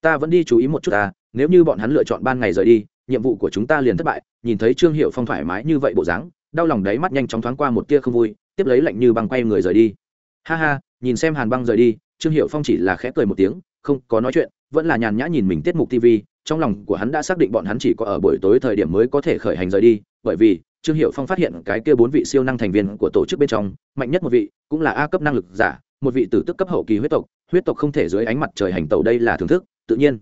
Ta vẫn đi chú ý một chút ta nếu như bọn hắn lựa chọn ban ngày rời đi, nhiệm vụ của chúng ta liền thất bại, nhìn thấy trương hiệu phong thoải mái như vậy bộ dáng, đau lòng đáy mắt nhanh chóng thoáng qua một tia không vui, tiếp lấy lạnh như băng quay người rời đi. Ha ha, nhìn xem hàn băng rời đi, trương hiệu phong chỉ là khẽ cười một tiếng, không có nói chuyện, vẫn là nhàn nhã nhìn mình tiết mục tv trong lòng của hắn đã xác định bọn hắn chỉ có ở buổi tối thời điểm mới có thể khởi hành rời đi, bởi vì trương hiệu phong phát hiện cái kia bốn vị siêu năng thành viên của tổ chức bên trong, mạnh nhất một vị cũng là a cấp năng lực giả, một vị tử tức cấp hậu kỳ huyết tộc huyết tộc không thể dưới ánh mặt trời hành tàu đây là thưởng thức, tự nhiên.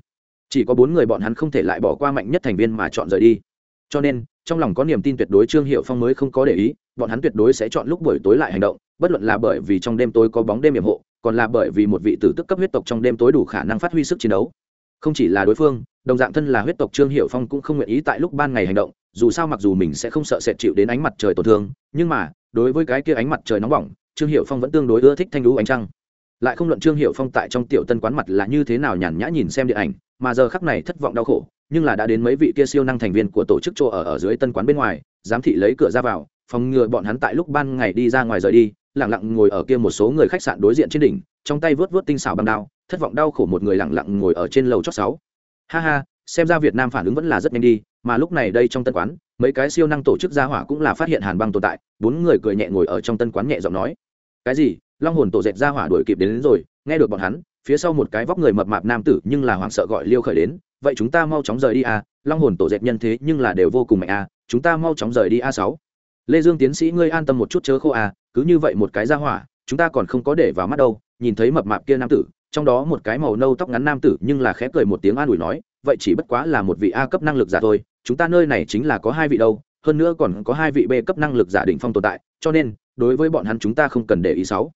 Chỉ có bốn người bọn hắn không thể lại bỏ qua mạnh nhất thành viên mà chọn rời đi. Cho nên, trong lòng có niềm tin tuyệt đối trương hiệu phong mới không có để ý, bọn hắn tuyệt đối sẽ chọn lúc buổi tối lại hành động, bất luận là bởi vì trong đêm tối có bóng đêm hiểm hộ, còn là bởi vì một vị tử tức cấp huyết tộc trong đêm tối đủ khả năng phát huy sức chiến đấu. Không chỉ là đối phương, đồng dạng thân là huyết tộc trương hiệu phong cũng không nguyện ý tại lúc ban ngày hành động dù sao mặc dù mình sẽ không sợ sệt chịu đến ánh mặt trời tổn thương, nhưng mà, đối với cái kia ánh mặt trời nóng bỏng, trương hiệu phong vẫn tương đối ưa thích thanh lũ ánh trăng. Lại không luận trương hiệu phong tại trong tiểu tân quán mặt là như thế nào nhàn nhã nhìn xem điện ảnh, mà giờ khắc này thất vọng đau khổ, nhưng là đã đến mấy vị kia siêu năng thành viên của tổ chức chỗ ở ở dưới tân quán bên ngoài, giám thị lấy cửa ra vào, phòng ngừa bọn hắn tại lúc ban ngày đi ra ngoài rời đi lẳng lặng ngồi ở kia một số người khách sạn đối diện trên đỉnh, trong tay vớt vớt tinh xảo băng đao, thất vọng đau khổ một người lẳng lặng ngồi ở trên lầu chót sáu. Ha ha, xem ra việt nam phản ứng vẫn là rất nhanh đi mà lúc này đây trong tân quán mấy cái siêu năng tổ chức gia hỏa cũng là phát hiện hàn băng tồn tại bốn người cười nhẹ ngồi ở trong tân quán nhẹ giọng nói cái gì? Long hồn tổ dệt gia hỏa đuổi kịp đến, đến rồi nghe được bọn hắn phía sau một cái vóc người mập mạp nam tử nhưng là hoảng sợ gọi liêu khởi đến vậy chúng ta mau chóng rời đi à long hồn tổ dệt nhân thế nhưng là đều vô cùng mạnh à chúng ta mau chóng rời đi a sáu. Lê dương tiến sĩ ngươi an tâm một chút chớ khô à cứ như vậy một cái gia hỏa chúng ta còn không có để vào mắt đâu. Nhìn thấy mập mạp kia nam tử trong đó một cái màu nâu tóc ngắn nam tử nhưng là khẽ cười một tiếng an ủi nói vậy chỉ bất quá là một vị a cấp năng lực giả thôi chúng ta nơi này chính là có hai vị đâu, hơn nữa còn có hai vị b cấp năng lực giả định phong tồn tại, cho nên, đối với bọn hắn chúng ta không cần để ý sáu.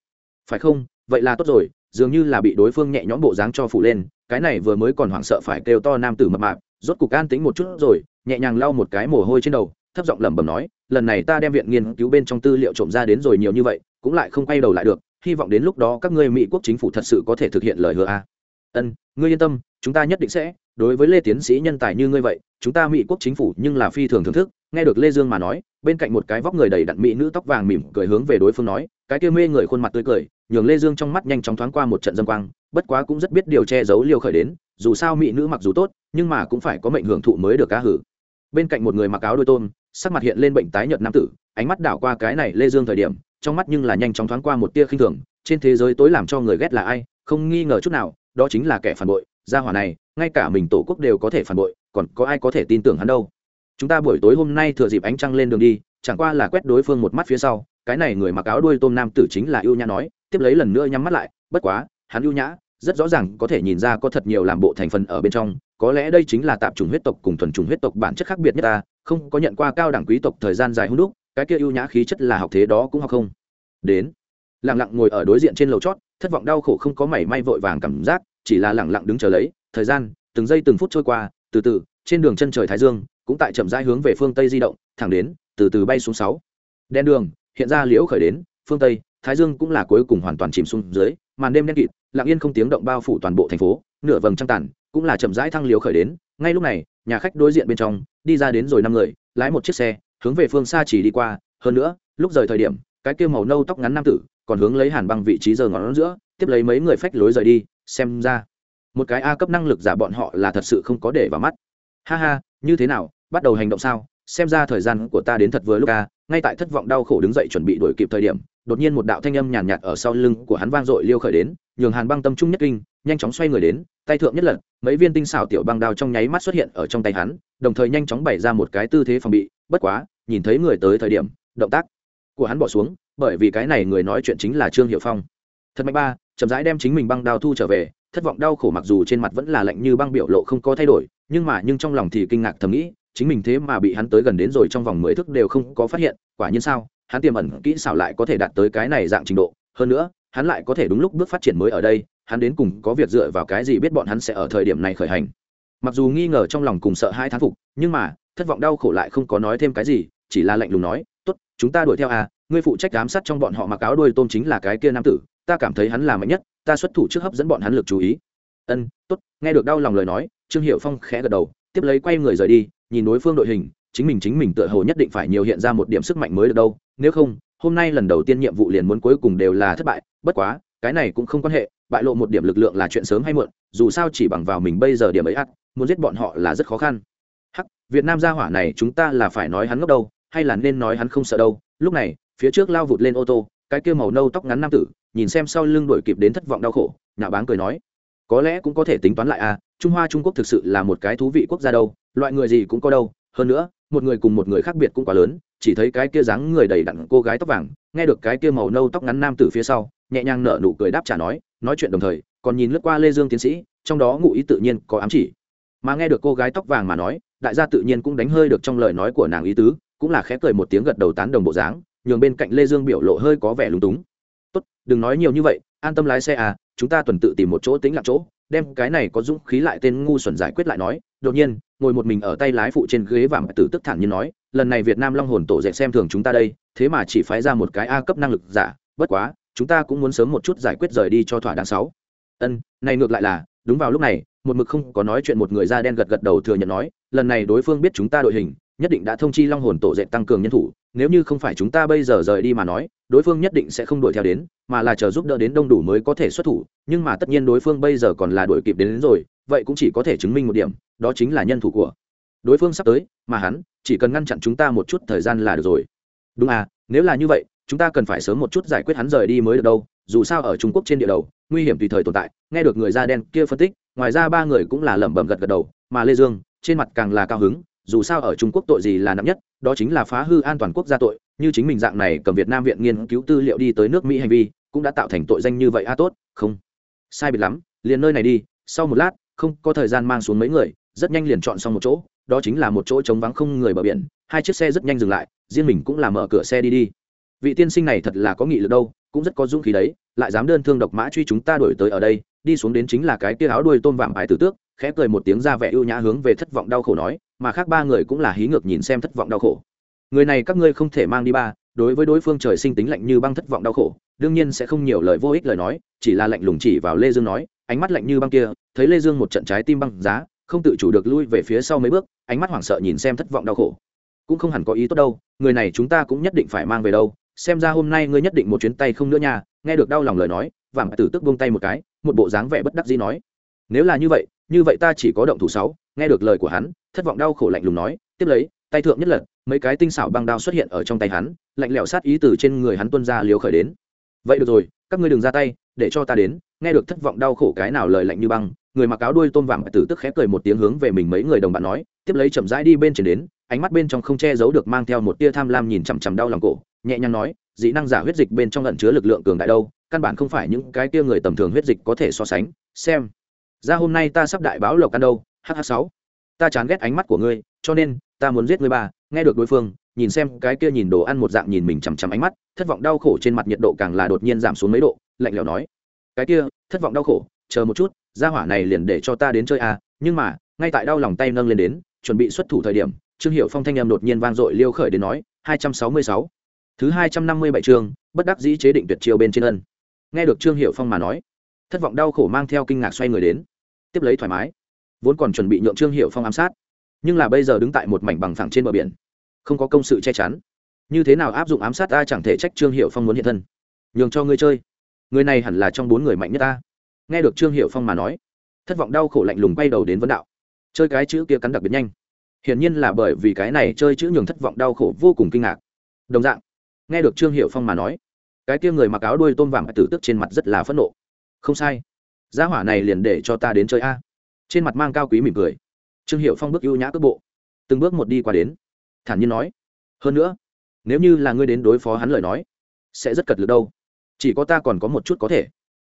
Phải không? Vậy là tốt rồi, dường như là bị đối phương nhẹ nhõm bộ dáng cho phủ lên, cái này vừa mới còn hoảng sợ phải kêu to nam tử mập mạp, rốt cục an tính một chút rồi, nhẹ nhàng lau một cái mồ hôi trên đầu, thấp giọng lẩm bẩm nói, lần này ta đem viện nghiên cứu bên trong tư liệu trộm ra đến rồi nhiều như vậy, cũng lại không quay đầu lại được, hy vọng đến lúc đó các ngươi mỹ quốc chính phủ thật sự có thể thực hiện lời hứa a. Ân, ngươi yên tâm, chúng ta nhất định sẽ đối với lê tiến sĩ nhân tài như ngươi vậy, chúng ta mỹ quốc chính phủ nhưng là phi thường thưởng thức. Nghe được lê dương mà nói, bên cạnh một cái vóc người đầy đặn mỹ nữ tóc vàng mỉm cười hướng về đối phương nói, cái kia mê người khuôn mặt tươi cười, nhường lê dương trong mắt nhanh chóng thoáng qua một trận dân quang, bất quá cũng rất biết điều che giấu liều khởi đến, dù sao mỹ nữ mặc dù tốt, nhưng mà cũng phải có mệnh hưởng thụ mới được cá hử. Bên cạnh một người mặc áo đôi tôm, sắc mặt hiện lên bệnh tái nhợt nam tử, ánh mắt đảo qua cái này lê dương thời điểm, trong mắt nhưng là nhanh chóng thoáng qua một tia khinh thường, trên thế giới tối làm cho người ghét là ai, không nghi ngờ chút nào, đó chính là kẻ phản bội, gia hỏa này ngay cả mình tổ quốc đều có thể phản bội, còn có ai có thể tin tưởng hắn đâu? Chúng ta buổi tối hôm nay thừa dịp ánh trăng lên đường đi, chẳng qua là quét đối phương một mắt phía sau, cái này người mặc áo đuôi tôm nam tử chính là ưu nhã nói, tiếp lấy lần nữa nhắm mắt lại, bất quá, hắn ưu nhã rất rõ ràng có thể nhìn ra có thật nhiều làm bộ thành phần ở bên trong, có lẽ đây chính là tạp chủng huyết tộc cùng thuần chủng huyết tộc bản chất khác biệt nhất ta, không có nhận qua cao đẳng quý tộc thời gian dài hung đúc, cái kia ưu nhã khí chất là học thế đó cũng học không? Đến, lặng lặng ngồi ở đối diện trên lầu chót, thất vọng đau khổ không có mảy may vội vàng cảm giác, chỉ là lặng lặng đứng chờ lấy thời gian, từng giây từng phút trôi qua, từ từ, trên đường chân trời thái dương cũng tại chậm rãi hướng về phương tây di động, thẳng đến, từ từ bay xuống sáu. Đen đường, hiện ra liễu khởi đến, phương tây, thái dương cũng là cuối cùng hoàn toàn chìm xuống dưới, màn đêm đen kịt, lặng yên không tiếng động bao phủ toàn bộ thành phố, nửa vầng trăng tàn, cũng là chậm rãi thăng liễu khởi đến. Ngay lúc này, nhà khách đối diện bên trong, đi ra đến rồi năm người, lái một chiếc xe, hướng về phương xa chỉ đi qua. Hơn nữa, lúc rời thời điểm, cái kia màu nâu tóc ngắn nam tử còn hướng lấy hàn băng vị trí giờ ngọn giữa, tiếp lấy mấy người phách lối rời đi, xem ra một cái a cấp năng lực giả bọn họ là thật sự không có để vào mắt. Ha ha như thế nào bắt đầu hành động sao? Xem ra thời gian của ta đến thật vừa lúc a ngay tại thất vọng đau khổ đứng dậy chuẩn bị đuổi kịp thời điểm đột nhiên một đạo thanh âm nhàn nhạt, nhạt ở sau lưng của hắn vang dội liêu khởi đến nhường hàn băng tâm trung nhất kinh nhanh chóng xoay người đến tay thượng nhất lật mấy viên tinh xảo tiểu băng đao trong nháy mắt xuất hiện ở trong tay hắn đồng thời nhanh chóng bày ra một cái tư thế phòng bị bất quá nhìn thấy người tới thời điểm động tác của hắn bỏ xuống bởi vì cái này người nói chuyện chính là trương hiệu phong. Thật mạnh ba chậm rãi đem chính mình băng đao thu trở về thất vọng đau khổ mặc dù trên mặt vẫn là lạnh như băng biểu lộ không có thay đổi, nhưng mà nhưng trong lòng thì kinh ngạc thầm nghĩ, chính mình thế mà bị hắn tới gần đến rồi trong vòng mười thức đều không có phát hiện, quả nhiên sao, hắn tiềm ẩn kỹ xảo lại có thể đạt tới cái này dạng trình độ, hơn nữa, hắn lại có thể đúng lúc bước phát triển mới ở đây, hắn đến cùng có việc dựa vào cái gì biết bọn hắn sẽ ở thời điểm này khởi hành. Mặc dù nghi ngờ trong lòng cùng sợ hai thán phục, nhưng mà, thất vọng đau khổ lại không có nói thêm cái gì, chỉ là lạnh lùng nói, tốt, chúng ta đuổi theo à ngươi phụ trách giám sát trong bọn họ mặc áo đuôi tôm chính là cái kia nam tử ta cảm thấy hắn là mạnh nhất, ta xuất thủ trước hấp dẫn bọn hắn lực chú ý. Ân, tốt. Nghe được đau lòng lời nói, trương hiệu phong khẽ gật đầu, tiếp lấy quay người rời đi, nhìn đối phương đội hình, chính mình chính mình tựa hồ nhất định phải nhiều hiện ra một điểm sức mạnh mới được đâu, nếu không, hôm nay lần đầu tiên nhiệm vụ liền muốn cuối cùng đều là thất bại, bất quá, cái này cũng không quan hệ, bại lộ một điểm lực lượng là chuyện sớm hay muộn, dù sao chỉ bằng vào mình bây giờ điểm ấy ắt muốn giết bọn họ là rất khó khăn. Hắc, việt nam gia hỏa này chúng ta là phải nói hắn ngốc đâu, hay là nên nói hắn không sợ đâu, lúc này, phía trước lao vụt lên ô tô cái kia màu nâu tóc ngắn nam tử, nhìn xem sau lưng đuổi kịp đến thất vọng đau khổ nhà báng cười nói, có lẽ cũng có thể tính toán lại à trung hoa trung quốc thực sự là một cái thú vị quốc gia đâu, loại người gì cũng có đâu, hơn nữa, một người cùng một người khác biệt cũng quá lớn, chỉ thấy cái kia dáng người đầy đặn cô gái tóc vàng, nghe được cái kia màu nâu tóc ngắn nam tử phía sau, nhẹ nhàng nở nụ cười đáp trả nói nói chuyện đồng thời, còn nhìn lướt qua lê dương tiến sĩ, trong đó ngụ ý tự nhiên có ám chỉ. Mà nghe được cô gái tóc vàng mà nói, đại gia tự nhiên cũng đánh hơi được trong lời nói của nàng ý tứ, cũng là khẽ cười một tiếng gật đầu tán đồng bộ dáng nhường bên cạnh lê dương biểu lộ hơi có vẻ lúng túng. Tốt, đừng nói nhiều như vậy, an tâm lái xe à chúng ta tuần tự tìm một chỗ tính lặng chỗ. Đem cái này có dũng khí lại tên ngu xuẩn giải quyết lại nói, đột nhiên, ngồi một mình ở tay lái phụ trên ghế vàng tử tức thản nhiên nói, lần này việt nam long hồn tổ dẹp xem thường chúng ta đây, thế mà chỉ phái ra một cái a cấp năng lực giả, bất quá, chúng ta cũng muốn sớm một chút giải quyết rời đi cho thỏa đáng sáu. Ân, này ngược lại là, đúng vào lúc này, một mực không có nói chuyện một người da đen gật gật đầu thừa nhận nói, lần này đối phương biết chúng ta đội hình nhất định đã thông chi long hồn tổ dệt tăng cường nhân thủ nếu như không phải chúng ta bây giờ rời đi mà nói đối phương nhất định sẽ không đuổi theo đến mà là chờ giúp đỡ đến đông đủ mới có thể xuất thủ nhưng mà tất nhiên đối phương bây giờ còn là đuổi kịp đến, đến rồi vậy cũng chỉ có thể chứng minh một điểm đó chính là nhân thủ của đối phương sắp tới mà hắn chỉ cần ngăn chặn chúng ta một chút thời gian là được rồi. Đúng à nếu là như vậy chúng ta cần phải sớm một chút giải quyết hắn rời đi mới được đâu dù sao ở trung quốc trên địa đầu nguy hiểm tùy thời tồn tại nghe được người da đen kia phân tích ngoài ra ba người cũng là lẩm bẩm gật gật đầu mà lê dương trên mặt càng là cao hứng dù sao ở trung quốc tội gì là nặng nhất, đó chính là phá hư an toàn quốc gia tội, như chính mình dạng này cầm việt nam viện nghiên cứu tư liệu đi tới nước mỹ hành vi, cũng đã tạo thành tội danh như vậy a à tốt, không sai biệt lắm, liền nơi này đi, sau một lát, không có thời gian mang xuống mấy người, rất nhanh liền chọn xong một chỗ, đó chính là một chỗ trống vắng không người bờ biển, hai chiếc xe rất nhanh dừng lại, riêng mình cũng là mở cửa xe đi đi. Vị tiên sinh này thật là có nghị lực đâu, cũng rất có dũng khí đấy, lại dám đơn thương độc mã truy chúng ta đổi tới ở đây, đi xuống đến chính là cái tia áo đuôi tôm vạm ải tử tước khẽ cười một tiếng ra vẻ ưu nhã hướng về thất vọng đau khổ nói, mà khác ba người cũng là hí ngược nhìn xem thất vọng đau khổ. Người này các ngươi không thể mang đi ba, đối với đối phương trời sinh tính lạnh như băng thất vọng đau khổ, đương nhiên sẽ không nhiều lời vô ích lời nói, chỉ là lạnh lùng chỉ vào lê dương nói, ánh mắt lạnh như băng kia, thấy lê dương một trận trái tim băng giá, không tự chủ được lui về phía sau mấy bước, ánh mắt hoảng sợ nhìn xem thất vọng đau khổ. Cũng không hẳn có ý tốt đâu, người này chúng ta cũng nhất định phải mang về đâu, xem ra hôm nay ngươi nhất định một chuyến tay không nữa nha, nghe được đau lòng lời nói vàng tử tức buông tay một cái, một bộ dáng vẻ bất đắc dĩ nói nếu là như vậy như vậy ta chỉ có động thủ sáu, nghe được lời của hắn, thất vọng đau khổ lạnh lùng nói, tiếp lấy, tay thượng nhất lật, mấy cái tinh xảo băng đao xuất hiện ở trong tay hắn, lạnh lẽo sát ý từ trên người hắn tuân ra liều khởi đến. Vậy được rồi, các ngươi đừng ra tay, để cho ta đến, nghe được thất vọng đau khổ cái nào lời lạnh như băng, người mặc áo đuôi tôm vàng tử tức khẽ cười một tiếng hướng về mình mấy người đồng bạn nói, tiếp lấy chậm rãi đi bên trên đến, ánh mắt bên trong không che giấu được mang theo một tia tham lam nhìn chằm chằm đau lòng cổ, nhẹ nhàng nói, dị năng giả huyết dịch bên trong ẩn chứa lực lượng cường đại đâu, căn bản không phải những cái tia người tầm thường huyết dịch có thể so sánh, xem ra hôm nay ta sắp đại báo lộc ăn đâu hh sáu. Ta chán ghét ánh mắt của ngươi, cho nên, ta muốn giết ngươi bà nghe được đối phương, nhìn xem cái kia nhìn đồ ăn một dạng nhìn mình chằm chằm ánh mắt, thất vọng đau khổ trên mặt nhiệt độ càng là đột nhiên giảm xuống mấy độ, lạnh lẽo nói. Cái kia, thất vọng đau khổ, chờ một chút ra hỏa này liền để cho ta đến chơi à nhưng mà, ngay tại đau lòng tay nâng lên đến, chuẩn bị xuất thủ thời điểm, trương hiệu phong thanh em đột nhiên vang dội liêu khởi đến nói, hai trăm sáu mươi sáu. Thứ hai trăm năm mươi bảy chương, bất đắc dĩ chế định tuyệt chiêu bên trên ân. Nghe được trương hiệu phong mà nói, thất vọng đau khổ mang theo kinh ngạc xoay người đến tiếp lấy thoải mái. Vốn còn chuẩn bị nhượng trương hiệu phong ám sát, nhưng là bây giờ đứng tại một mảnh bằng phẳng trên bờ biển, không có công sự che chắn. Như thế nào áp dụng ám sát ta chẳng thể trách trương hiệu phong muốn hiện thân. Nhường cho ngươi chơi. Người này hẳn là trong bốn người mạnh nhất ta. Nghe được trương hiệu phong mà nói, thất vọng đau khổ lạnh lùng quay đầu đến vấn đạo. Chơi cái chữ kia cắn đặc biệt nhanh. Hiển nhiên là bởi vì cái này chơi chữ nhường thất vọng đau khổ vô cùng kinh ngạc. Đồng dạng, nghe được trương hiệu phong mà nói, cái kia người mặc áo đuôi tôm vàng tử tức trên mặt rất là phẫn nộ. Không sai gia hỏa này liền để cho ta đến chơi a. Trên mặt mang cao quý mỉm cười. Trương hiệu phong bước ưu nhã cước bộ, từng bước một đi qua đến. Thản nhiên nói, hơn nữa, nếu như là ngươi đến đối phó hắn lời nói, sẽ rất cật lực đâu. Chỉ có ta còn có một chút có thể.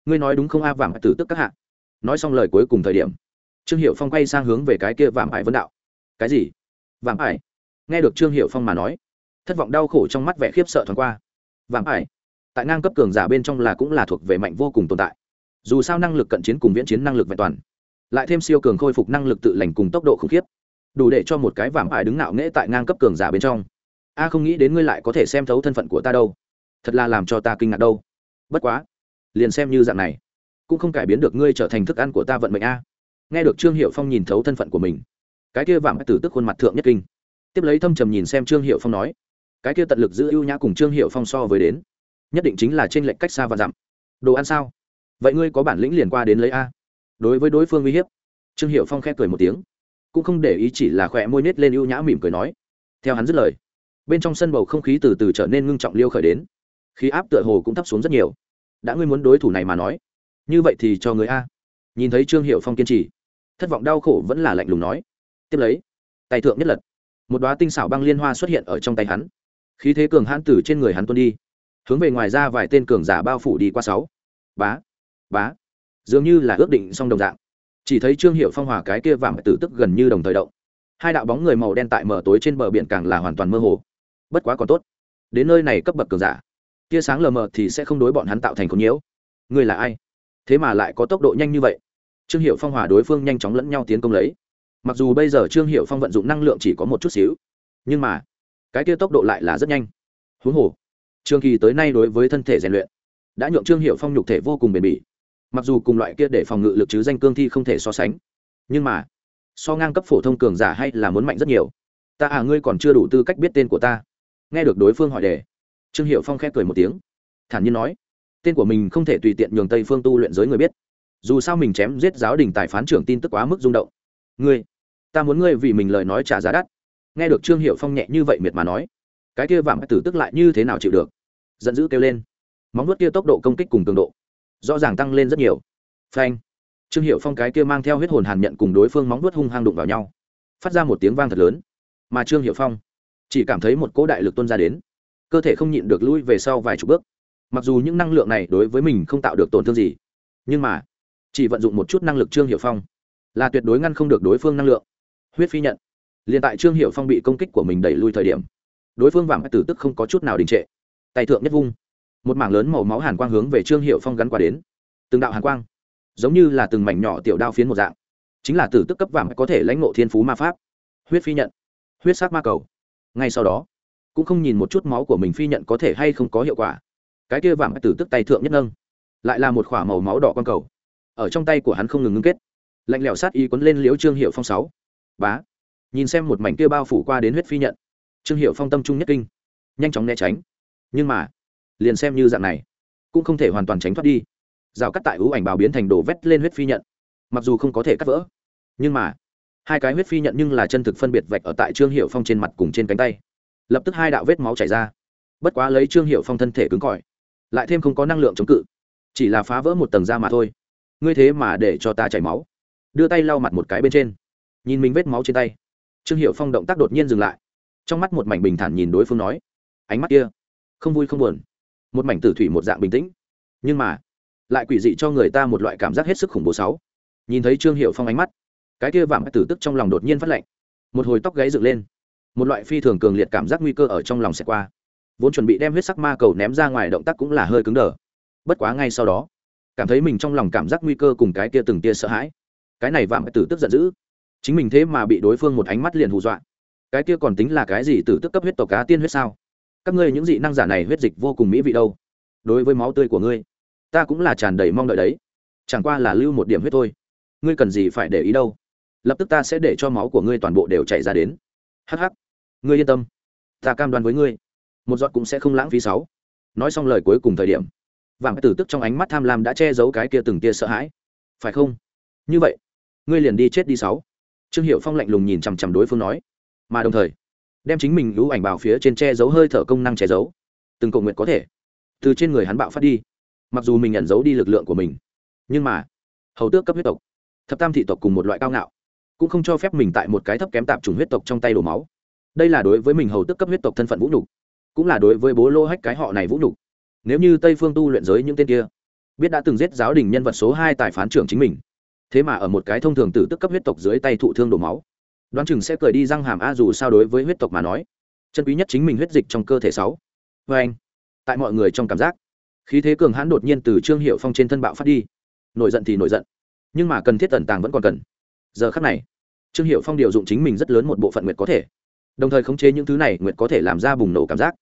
Ngươi nói đúng không a vàng tử tức các hạ? Nói xong lời cuối cùng thời điểm, trương hiệu phong quay sang hướng về cái kia vàng ải vân đạo. Cái gì? Vàng ải nghe được trương hiệu phong mà nói, thất vọng đau khổ trong mắt vẻ khiếp sợ thoáng qua. Vàng ải tại ngang cấp cường giả bên trong là cũng là thuộc về mạnh vô cùng tồn tại dù sao năng lực cận chiến cùng viễn chiến năng lực vẹn toàn, lại thêm siêu cường khôi phục năng lực tự lành cùng tốc độ khủng khiếp, đủ để cho một cái vảm ải đứng nạo nghễ tại ngang cấp cường giả bên trong. A, không nghĩ đến ngươi lại có thể xem thấu thân phận của ta đâu. Thật là làm cho ta kinh ngạc đâu. Bất quá, liền xem như dạng này, cũng không cải biến được ngươi trở thành thức ăn của ta vận mệnh a. Nghe được trương hiệu phong nhìn thấu thân phận của mình, cái kia vảm tử tức khuôn mặt thượng nhất kinh. Tiếp lấy thâm trầm nhìn xem trương hiệu phong nói, cái kia tận lực giữ ưu nhã cùng trương hiệu phong so với đến, nhất định chính là trên lệnh cách xa và dặm đồ ăn sao? Vậy ngươi có bản lĩnh liền qua đến lấy a? Đối với đối phương uy hiếp, trương hiệu phong khẽ cười một tiếng, cũng không để ý chỉ là khỏe môi nết lên ưu nhã mỉm cười nói. Theo hắn dứt lời, bên trong sân bầu không khí từ từ trở nên ngưng trọng liêu khởi đến. Khí áp tựa hồ cũng thấp xuống rất nhiều. Đã ngươi muốn đối thủ này mà nói, như vậy thì cho người a. Nhìn thấy trương hiệu phong kiên trì, thất vọng đau khổ vẫn là lạnh lùng nói. Tiếp lấy, tay thượng nhất lật, một đoá tinh xảo băng liên hoa xuất hiện ở trong tay hắn. Khí thế cường hãn từ trên người hắn tuân đi, hướng về ngoài ra vài tên cường giả bao phủ đi qua sáu. Bá bá. Dường như là ước định xong đồng dạng. Chỉ thấy trương hiệu phong hòa cái kia vàng tử tức gần như đồng thời động. Hai đạo bóng người màu đen tại mở tối trên bờ biển càng là hoàn toàn mơ hồ. Bất quá còn tốt. Đến nơi này cấp bậc cường giả. Tia sáng lờ mờ thì sẽ không đối bọn hắn tạo thành con nhiễu. Người là ai? Thế mà lại có tốc độ nhanh như vậy. Trương hiệu phong hòa đối phương nhanh chóng lẫn nhau tiến công lấy. Mặc dù bây giờ trương hiệu phong vận dụng năng lượng chỉ có một chút xíu, nhưng mà cái kia tốc độ lại là rất nhanh. Huống hồ, trương kỳ tới nay đối với thân thể rèn luyện, đã nhượng trương hiệu phong nhục thể vô cùng bền bỉ mặc dù cùng loại kia để phòng ngự lực chứ danh cương thi không thể so sánh, nhưng mà, so ngang cấp phổ thông cường giả hay là muốn mạnh rất nhiều. Ta à ngươi còn chưa đủ tư cách biết tên của ta. Nghe được đối phương hỏi đề, trương hiệu phong khép cười một tiếng, thản nhiên nói, tên của mình không thể tùy tiện nhường tây phương tu luyện giới người biết. Dù sao mình chém giết giáo đình tài phán trưởng tin tức quá mức rung động. Ngươi, ta muốn ngươi vì mình lời nói trả giá đắt. Nghe được trương hiệu phong nhẹ như vậy miệt mà nói, cái kia vàng tử tức lại như thế nào chịu được? Giận dữ kêu lên. Móng nuốt kia tốc độ công kích cùng cường độ rõ ràng tăng lên rất nhiều. Phanh. Trương hiệu phong cái kia mang theo huyết hồn hàn nhận cùng đối phương móng vuốt hung hăng đụng vào nhau. Phát ra một tiếng vang thật lớn. Mà trương hiệu phong chỉ cảm thấy một cỗ đại lực tuân ra đến. Cơ thể không nhịn được lui về sau vài chục bước. Mặc dù những năng lượng này đối với mình không tạo được tổn thương gì, nhưng mà chỉ vận dụng một chút năng lực trương hiệu phong là tuyệt đối ngăn không được đối phương năng lượng. Huyết phi nhận. Liền tại trương hiệu phong bị công kích của mình đẩy lui thời điểm, đối phương vàng tử tức không có chút nào đình trệ. Tay thượng nhất vung một mảng lớn màu máu hàn quang hướng về trương hiệu phong gắn qua đến. Từng đạo hàn quang, giống như là từng mảnh nhỏ tiểu đao phiến một dạng. Chính là tử tức cấp vàng có thể lãnh ngộ thiên phú ma pháp. Huyết phi nhận, huyết sát ma cầu. Ngay sau đó, cũng không nhìn một chút máu của mình phi nhận có thể hay không có hiệu quả. Cái kia vàng tử tức tay thượng nhất nâng, lại là một k h ỏ a màu máu đỏ con cầu. Ở trong tay của hắn không ngừng ngưng kết. Lạnh lẽo sát y quấn lên liếu trương hiệu phong sáu. Bá, nhìn xem một mảnh kia bao phủ qua đến huyết phi nhận. Trương hiệu phong tâm trung nhất kinh, nhanh chóng né tránh. Nhưng mà liền xem như dạng này, cũng không thể hoàn toàn tránh thoát đi. Rào cắt tại ưu ảnh bào biến thành đổ vét lên huyết phi nhận, mặc dù không có thể cắt vỡ, nhưng mà, hai cái huyết phi nhận nhưng là chân thực phân biệt vạch ở tại trương hiệu phong trên mặt cùng trên cánh tay. Lập tức hai đạo vết máu chảy ra. Bất quá lấy trương hiệu phong thân thể cứng cỏi, lại thêm không có năng lượng chống cự, chỉ là phá vỡ một tầng da mà thôi. Ngươi thế mà để cho ta chảy máu. Đưa tay lau mặt một cái bên trên, nhìn mình vết máu trên tay. Trương hiệu phong động tác đột nhiên dừng lại, trong mắt một mảnh bình thản nhìn đối phương nói, ánh mắt kia, không vui không buồn một mảnh tử thủy một dạng bình tĩnh. Nhưng mà, lại quỷ dị cho người ta một loại cảm giác hết sức khủng bố sáu. Nhìn thấy trương hiệu phong ánh mắt, cái kia vạm tử tức trong lòng đột nhiên phát lạnh. Một hồi tóc gáy dựng lên. Một loại phi thường cường liệt cảm giác nguy cơ ở trong lòng sẽ qua. Vốn chuẩn bị đem huyết sắc ma cầu ném ra ngoài động tác cũng là hơi cứng đờ. Bất quá ngay sau đó, cảm thấy mình trong lòng cảm giác nguy cơ cùng cái kia từng tia sợ hãi. Cái này vạm tử tức giận dữ. Chính mình thế mà bị đối phương một ánh mắt liền hù dọa. Cái kia còn tính là cái gì tử tức cấp huyết tộc cá tiên huyết sao? Các ngươi những dị năng giả này huyết dịch vô cùng mỹ vị đâu. Đối với máu tươi của ngươi, ta cũng là tràn đầy mong đợi đấy. Chẳng qua là lưu một điểm huyết thôi. Ngươi cần gì phải để ý đâu. Lập tức ta sẽ để cho máu của ngươi toàn bộ đều chảy ra đến. Hh ắ c ắ c ngươi yên tâm. Ta cam đoan với ngươi, một giọt cũng sẽ không lãng phí sáu. Nói xong lời cuối cùng thời điểm, vàng tử tức trong ánh mắt tham lam đã che giấu cái kia từng tia sợ hãi. Phải không? Như vậy, ngươi liền đi chết đi sáu. Trương hiệu phong lạnh lùng nhìn chằm chằm đối phương nói. Mà đồng thời đem chính mình lũ ảnh bào phía trên che giấu hơi thở công năng che giấu. Từng cầu nguyện có thể. Từ trên người hắn bạo phát đi. Mặc dù mình nhận giấu đi lực lượng của mình, nhưng mà, hầu tước cấp huyết tộc, thập tam thị tộc cùng một loại cao ngạo, cũng không cho phép mình tại một cái thấp kém tạp chủng huyết tộc trong tay đổ máu. Đây là đối với mình hầu tước cấp huyết tộc thân phận vũ nhục, cũng là đối với bố lô hách cái họ này vũ nhục. Nếu như tây phương tu luyện giới những tên kia, biết đã từng giết giáo đình nhân vật số hai tại phán trưởng chính mình, thế mà ở một cái thông thường tử tức cấp huyết tộc dưới tay thụ thương đổ máu đoán chừng sẽ cười đi răng hàm a dù sao đối với huyết tộc mà nói. Chân quý nhất chính mình huyết dịch trong cơ thể sáu. Vê anh. Tại mọi người trong cảm giác, khí thế cường hãn đột nhiên từ trương hiệu phong trên thân bạo phát đi. Nổi giận thì nổi giận, nhưng mà cần thiết tần tàng vẫn còn cần. Giờ khắc này, trương hiệu phong điều dụng chính mình rất lớn một bộ phận nguyệt có thể, đồng thời khống chế những thứ này nguyệt có thể làm ra bùng nổ cảm giác.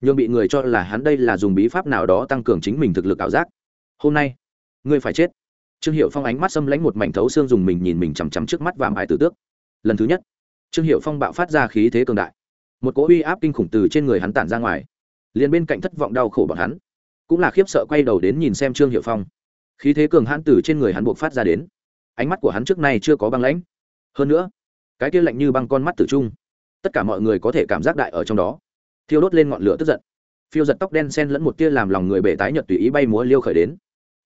Nhưng bị người cho là hắn đây là dùng bí pháp nào đó tăng cường chính mình thực lực ảo giác. Hôm nay, ngươi phải chết. Trương hiệu phong ánh mắt xâm lánh một mảnh thấu xương dùng mình nhìn mình chằm chằm trước mắt và mãi tử tước lần thứ nhất. Trương hiệu phong bạo phát ra khí thế cường đại. Một cỗ uy áp kinh khủng từ trên người hắn tản ra ngoài, liền bên cạnh thất vọng đau khổ bọn hắn, cũng là khiếp sợ quay đầu đến nhìn xem trương hiệu phong. Khí thế cường hãn từ trên người hắn buộc phát ra đến. Ánh mắt của hắn trước nay chưa có băng lãnh. Hơn nữa, cái kia lạnh như băng con mắt tử trung, tất cả mọi người có thể cảm giác đại ở trong đó. Thiêu đốt lên ngọn lửa tức giận. Phiêu giật tóc đen sen lẫn một tia làm lòng người bể tái nhợt tùy ý bay múa liêu khởi đến.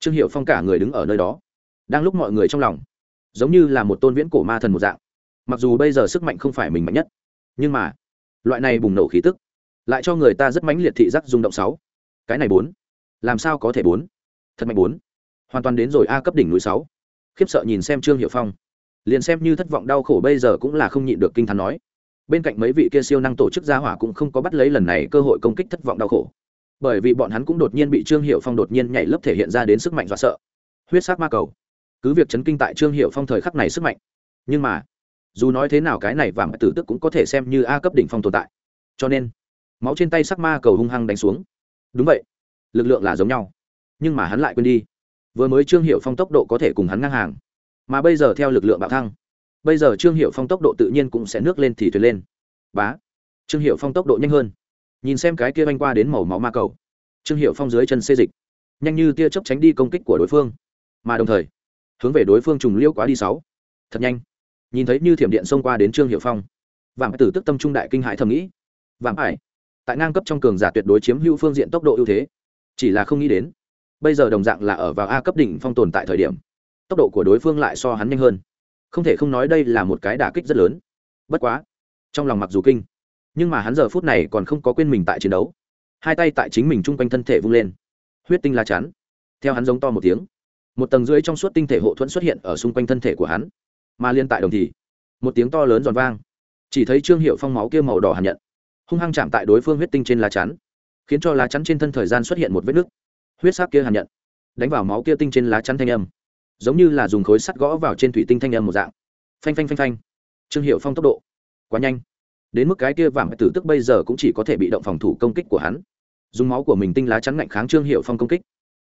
Trương hiệu phong cả người đứng ở nơi đó, đang lúc mọi người trong lòng, giống như là một tôn viễn cổ ma thần một dạng mặc dù bây giờ sức mạnh không phải mình mạnh nhất, nhưng mà loại này bùng nổ khí tức lại cho người ta rất mãnh liệt thị giác rung động sáu. Cái này bốn. Làm sao có thể bốn? Thật mạnh bốn. Hoàn toàn đến rồi a cấp đỉnh núi sáu. Khiếp sợ nhìn xem trương hiệu phong. Liền xem như thất vọng đau khổ bây giờ cũng là không nhịn được kinh t h n nói. Bên cạnh mấy vị kia siêu năng tổ chức gia hỏa cũng không có bắt lấy lần này cơ hội công kích thất vọng đau khổ. Bởi vì bọn hắn cũng đột nhiên bị trương hiệu phong đột nhiên nhảy lớp thể hiện ra đến sức mạnh dọa sợ. Huyết sắc ma cầu. Cứ việc chấn kinh tại trương hiệu phong thời khắc này sức mạnh. Nhưng mà dù nói thế nào cái này và tử tức cũng có thể xem như a cấp đỉnh phong tồn tại. Cho nên, máu trên tay sắc ma cầu hung hăng đánh xuống. Đúng vậy, lực lượng là giống nhau, nhưng mà hắn lại quên đi. Vừa mới trương hiệu phong tốc độ có thể cùng hắn ngang hàng, mà bây giờ theo lực lượng bạo thăng, bây giờ trương hiệu phong tốc độ tự nhiên cũng sẽ nước lên thì thuyền lên. Bá, trương hiệu phong tốc độ nhanh hơn. Nhìn xem cái kia banh qua đến màu máu ma cầu, trương hiệu phong dưới chân xê dịch, nhanh như tia chớp tránh đi công kích của đối phương, mà đồng thời, hướng về đối phương trùng liêu quá đi sáu. Thật nhanh nhìn thấy như thiểm điện xông qua đến trương hiệu phong vàng tử tức tâm trung đại kinh hại thầm nghĩ vàng ải tại ngang cấp trong cường giả tuyệt đối chiếm hữu phương diện tốc độ ưu thế chỉ là không nghĩ đến bây giờ đồng dạng là ở vào a cấp đỉnh phong tồn tại thời điểm tốc độ của đối phương lại so hắn nhanh hơn không thể không nói đây là một cái đả kích rất lớn bất quá trong lòng mặc dù kinh nhưng mà hắn giờ phút này còn không có quên mình tại chiến đấu hai tay tại chính mình chung quanh thân thể vung lên huyết tinh la chắn theo hắn giống to một tiếng một tầng dưới trong suốt tinh thể hộ thuẫn xuất hiện ở xung quanh thân thể của hắn mà liên tại đồng thì, một tiếng to lớn giòn vang. Chỉ thấy trương hiệu phong máu kia màu đỏ hàn nhận, hung hăng chạm tại đối phương huyết tinh trên lá chắn, khiến cho lá chắn trên thân thời gian xuất hiện một vết nứt. Huyết sắc kia hàn nhận, đánh vào máu kia tinh trên lá chắn thanh âm, giống như là dùng khối sắt gõ vào trên thủy tinh thanh âm một dạng. Phanh phanh phanh phanh. Trương hiệu phong tốc độ quá nhanh. Đến mức cái kia vàng tử tức bây giờ cũng chỉ có thể bị động phòng thủ công kích của hắn. Dùng máu của mình tinh lá chắn ngạnh kháng trương hiệu phong công kích.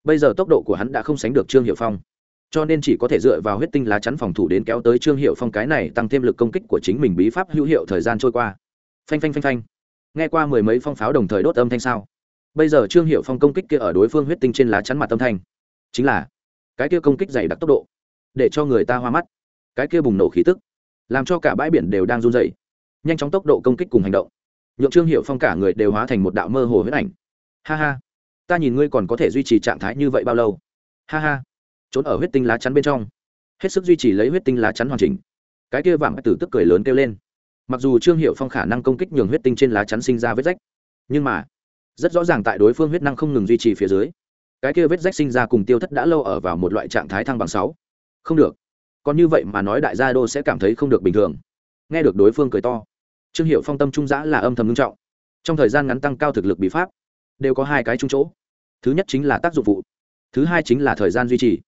Bây giờ tốc độ của hắn đã không sánh được trương hiệu phong cho nên chỉ có thể dựa vào huyết tinh lá chắn phòng thủ đến kéo tới trương hiệu phong cái này tăng thêm lực công kích của chính mình bí pháp hữu hiệu thời gian trôi qua. Phanh phanh phanh phanh. Nghe qua mười mấy phong pháo đồng thời đốt âm thanh sao? Bây giờ trương hiệu phong công kích kia ở đối phương huyết tinh trên lá chắn mặt âm thanh, chính là cái kia công kích dày đặc tốc độ, để cho người ta hoa mắt. Cái kia bùng nổ khí tức, làm cho cả bãi biển đều đang run dày nhanh chóng tốc độ công kích cùng hành động. Nhượng trương hiệu phong cả người đều hóa thành một đạo mơ hồ huyết ảnh. Ha ha. Ta nhìn ngươi còn có thể duy trì trạng thái như vậy bao lâu? Ha ha trốn ở huyết tinh lá chắn bên trong. Hết sức duy trì lấy huyết tinh lá chắn hoàn chỉnh. Cái kia vàng tử tức cười lớn kêu lên. Mặc dù trương hiệu phong khả năng công kích nhường huyết tinh trên lá chắn sinh ra vết rách nhưng mà rất rõ ràng tại đối phương huyết năng không ngừng duy trì phía dưới cái kia vết rách sinh ra cùng tiêu thất đã lâu ở vào một loại trạng thái thăng bằng sáu. Không được. Còn như vậy mà nói đại gia đô sẽ cảm thấy không được bình thường. Nghe được đối phương cười to trương hiệu phong tâm trung giã là âm thầm nghiêm trọng. Trong thời gian ngắn tăng cao thực lực bị pháp đều có hai cái trung chỗ. Thứ nhất chính là tác dụng vụ, thứ hai chính là thời gian duy trì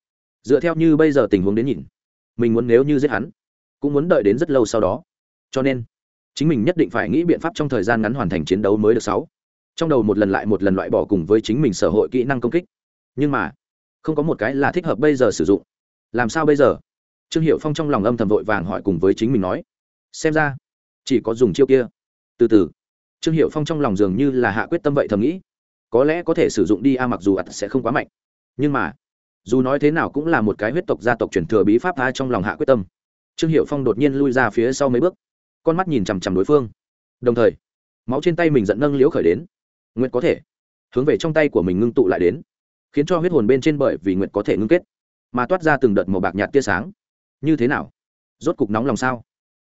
dựa theo như bây giờ tình huống đến nhìn, mình muốn nếu như giết hắn, cũng muốn đợi đến rất lâu sau đó. Cho nên, chính mình nhất định phải nghĩ biện pháp trong thời gian ngắn hoàn thành chiến đấu mới được sáu. Trong đầu một lần lại một lần loại bỏ cùng với chính mình sở hội kỹ năng công kích. Nhưng mà, không có một cái là thích hợp bây giờ sử dụng. Làm sao bây giờ? Trương hiệu phong trong lòng âm thầm vội vàng hỏi cùng với chính mình nói. Xem ra, chỉ có dùng chiêu kia. Từ từ, trương hiệu phong trong lòng dường như là hạ quyết tâm vậy thầm nghĩ. Có lẽ có thể sử dụng đi a, mặc dù ặt sẽ không quá mạnh. Nhưng mà dù nói thế nào cũng là một cái huyết tộc gia tộc truyền thừa bí pháp tha trong lòng hạ quyết tâm. Trương hiệu phong đột nhiên lui ra phía sau mấy bước, con mắt nhìn chằm chằm đối phương. Đồng thời, máu trên tay mình dẫn nâng liễu khởi đến. Nguyện có thể. Hướng về trong tay của mình ngưng tụ lại đến, khiến cho huyết hồn bên trên bởi vì nguyện có thể ngưng kết, mà toát ra từng đợt màu bạc nhạt tia sáng. Như thế nào? Rốt cục nóng lòng sao?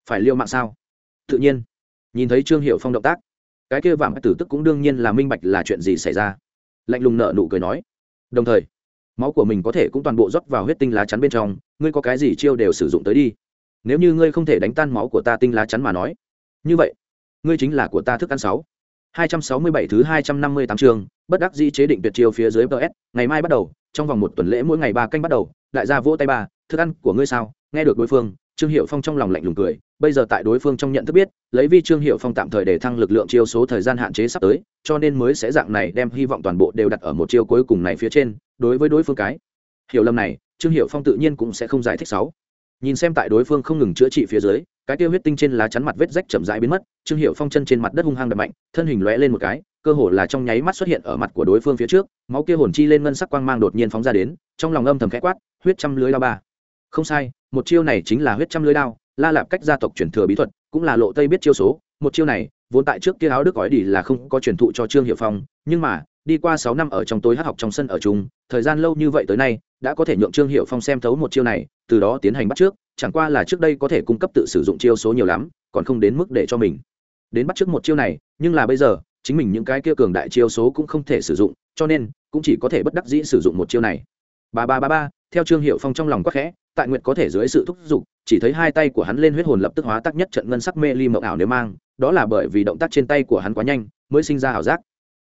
Phải liêu mạng sao? Tự nhiên. Nhìn thấy trương hiệu phong động tác, cái kia vàng tử tức cũng đương nhiên là minh bạch là chuyện gì xảy ra. Lạnh lùng nợ nụ cười nói. Đồng thời máu của mình có thể cũng toàn bộ rót vào huyết tinh lá chắn bên trong ngươi có cái gì chiêu đều sử dụng tới đi nếu như ngươi không thể đánh tan máu của ta tinh lá chắn mà nói như vậy ngươi chính là của ta thức ăn sáu 267 thứ 258 chương, bất đắc dĩ chế định tuyệt chiêu phía dưới PS, ngày mai bắt đầu, trong vòng một tuần lễ mỗi ngày ba canh bắt đầu, đại gia vỗ tay ba, thức ăn của ngươi sao? Nghe được đối phương, Trương Hiểu Phong trong lòng lạnh lùng cười, bây giờ tại đối phương trong nhận thức biết, lấy vi Trương Hiểu Phong tạm thời để thăng lực lượng chiêu số thời gian hạn chế sắp tới, cho nên mới sẽ dạng này đem hy vọng toàn bộ đều đặt ở một chiêu cuối cùng này phía trên, đối với đối phương cái. Hiểu lầm này, Trương Hiểu Phong tự nhiên cũng sẽ không giải thích xấu. Nhìn xem tại đối phương không ngừng chữa trị phía dưới, cái tiêu huyết tinh trên lá chắn mặt vết rách chậm rãi biến mất trương hiệu phong chân trên mặt đất hung hăng đập mạnh thân hình lóe lên một cái cơ hồ là trong nháy mắt xuất hiện ở mặt của đối phương phía trước máu kia hồn chi lên ngân sắc quang mang đột nhiên phóng ra đến trong lòng âm thầm khẽ quát huyết trăm lưới lao ba không sai, một chiêu này chính là huyết trăm lưới đao, la lạp cách gia tộc truyền thừa bí thuật, cũng là lộ tây biết chiêu số. Một chiêu này, vốn tại trước kia áo đức gói đi là không có truyền thụ cho trương hiệu phong, nhưng mà, đi qua sáu năm ở trong tối hát học trong sân ở chung, thời gian lâu như vậy tới nay, đã có thể nhượng trương hiệu phong xem thấu một chiêu này, từ đó tiến hành bắt trước, chẳng qua là trước đây có thể cung cấp tự sử dụng chiêu số nhiều lắm, còn không đến mức để cho mình đến bắt trước một chiêu này, nhưng là bây giờ, chính mình những cái kia cường đại chiêu số cũng không thể sử dụng, cho nên, cũng chỉ có thể bất đắc dĩ sử dụng một chiêu này. Ba ba ba ba theo trương hiệu phong trong lòng quắc khẽ, tại nguyện có thể dưới sự thúc giục, chỉ thấy hai tay của hắn lên huyết hồn lập tức hóa tắc nhất trận ngân sắc mê ly mộng ảo nếu mang, đó là bởi vì động tác trên tay của hắn quá nhanh, mới sinh ra ảo giác.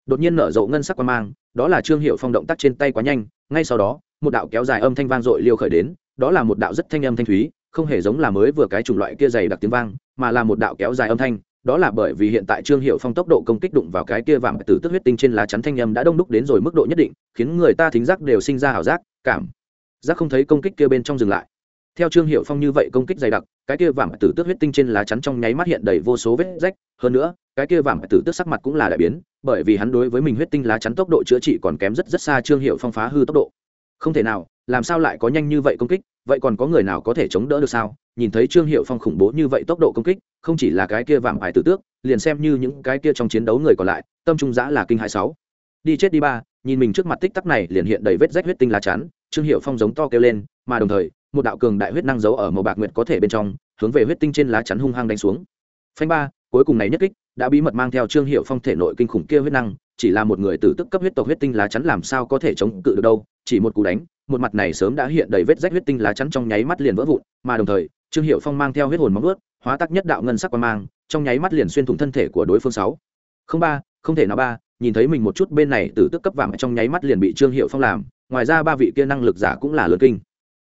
Đột nhiên nở rộ ngân sắc quan mang, đó là trương hiệu phong động tác trên tay quá nhanh, ngay sau đó, một đạo kéo dài âm thanh vang dội liêu khởi đến, đó là một đạo rất thanh âm thanh thúy, không hề giống là mới vừa cái chủng loại kia dày đặc tiếng vang, mà là một đạo kéo dài âm thanh, đó là bởi vì hiện tại trương hiệu phong tốc độ công kích đụng vào cái kia vàng từ tức huyết tinh trên lá chắn thanh âm đã đông đúc đến rồi mức độ nhất định, khiến người ta thính giác đều sinh ra ảo giác, cảm giác không thấy công kích kia bên trong dừng lại. Theo trương hiệu phong như vậy công kích dày đặc, cái kia vàng tử tước huyết tinh trên lá chắn trong nháy mắt hiện đầy vô số vết rách. Hơn nữa, cái kia vàng tử tước sắc mặt cũng là đại biến, bởi vì hắn đối với mình huyết tinh lá chắn tốc độ chữa trị còn kém rất rất xa trương hiệu phong phá hư tốc độ. Không thể nào, làm sao lại có nhanh như vậy công kích? Vậy còn có người nào có thể chống đỡ được sao? Nhìn thấy trương hiệu phong khủng bố như vậy tốc độ công kích, không chỉ là cái kia vàng hải tử tước, liền xem như những cái kia trong chiến đấu người còn lại, tâm trung giã là kinh hại sáu. Đi chết đi ba, nhìn mình trước mặt tích tắc này liền hiện đầy vết rách huyết tinh lá chắn trương hiệu phong giống to kêu lên, mà đồng thời, một đạo cường đại huyết năng giấu ở màu bạc nguyệt có thể bên trong, hướng về huyết tinh trên lá chắn hung hăng đánh xuống. Phanh ba, cuối cùng này nhất kích, đã bí mật mang theo trương hiệu phong thể nội kinh khủng kia huyết năng, chỉ là một người tử tức cấp huyết tộc huyết tinh lá chắn làm sao có thể chống cự được đâu, chỉ một cú đánh, một mặt này sớm đã hiện đầy vết rách huyết tinh lá chắn trong nháy mắt liền vỡ vụn, mà đồng thời, trương hiệu phong mang theo huyết hồn móng ướt hóa tắc nhất đạo ngân sắc qua mang, trong nháy mắt liền xuyên thủng thân thể của đối phương sáu. Không ba, không thể nào ba, nhìn thấy mình một chút bên này tử tức cấp vàng trong nháy mắt liền bị trương hiệu phong làm ngoài ra ba vị kia năng lực giả cũng là lớn kinh.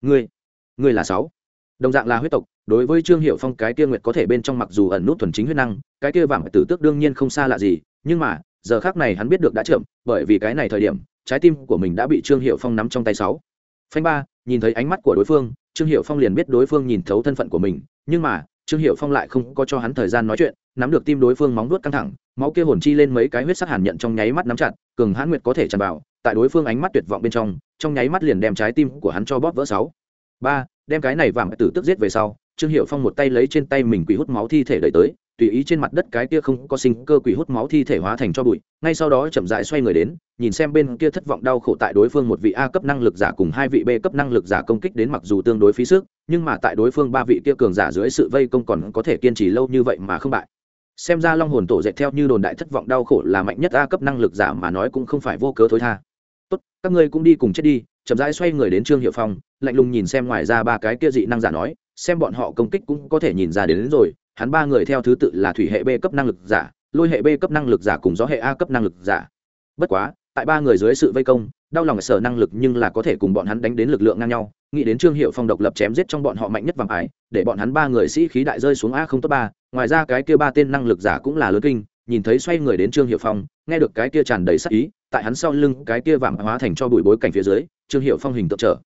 Ngươi ngươi là sáu. Đồng dạng là huyết tộc, đối với trương hiệu phong cái kia nguyệt có thể bên trong mặc dù ẩn nút thuần chính huyết năng, cái kia vàng tử tước đương nhiên không xa lạ gì, nhưng mà, giờ khác này hắn biết được đã chậm, bởi vì cái này thời điểm, trái tim của mình đã bị trương hiệu phong nắm trong tay sáu. Phanh ba, nhìn thấy ánh mắt của đối phương, trương hiệu phong liền biết đối phương nhìn thấu thân phận của mình, nhưng mà trương hiệu phong lại không có cho hắn thời gian nói chuyện, nắm được tim đối phương móng nuốt căng thẳng, máu kia hồn chi lên mấy cái huyết sắc hàn nhận trong nháy mắt nắm chặt, cường hãn nguyệt có thể tràn vào, tại đối phương ánh mắt tuyệt vọng bên trong trong nháy mắt liền đem trái tim của hắn cho bóp vỡ sáu. Ba, đem cái này vàng tử tức giết về sau, trương hiệu phong một tay lấy trên tay mình quỷ hút máu thi thể đẩy tới tùy ý trên mặt đất cái kia không có sinh cơ quỷ hút máu thi thể hóa thành cho bụi ngay sau đó chậm dại xoay người đến nhìn xem bên kia thất vọng đau khổ tại đối phương một vị a cấp năng lực giả cùng hai vị b cấp năng lực giả công kích đến mặc dù tương đối phí sức nhưng mà tại đối phương ba vị kia cường giả dưới sự vây công còn có thể kiên trì lâu như vậy mà không bại. Xem ra long hồn tổ dệt theo như đồn đại thất vọng đau khổ là mạnh nhất a cấp năng lực giả mà nói cũng không phải vô cớ thối tha. Tốt các ngươi cũng đi cùng chết đi chậm rãi xoay người đến trương hiệu phong lạnh lùng nhìn xem ngoài ra ba cái kia dị năng giả nói xem bọn họ công kích cũng có thể nhìn ra đến, đến rồi hắn ba người theo thứ tự là thủy hệ b cấp năng lực giả, lôi hệ b cấp năng lực giả cùng gió hệ a cấp năng lực giả. Bất quá, tại ba người dưới sự vây công, đau lòng sở năng lực nhưng là có thể cùng bọn hắn đánh đến lực lượng ngang nhau. Nghĩ đến trương hiệu phong độc lập chém giết trong bọn họ mạnh nhất vàng ái, để bọn hắn ba người sĩ khí đại rơi xuống a không tốt ba, ngoài ra cái kia ba tên năng lực giả cũng là lớn kinh, nhìn thấy xoay người đến trương hiệu phong, nghe được cái kia tràn đầy sắc ý, tại hắn sau lưng cái kia vàng hóa thành cho bụi bối cảnh phía dưới, trương hiệu phong hình tượng trở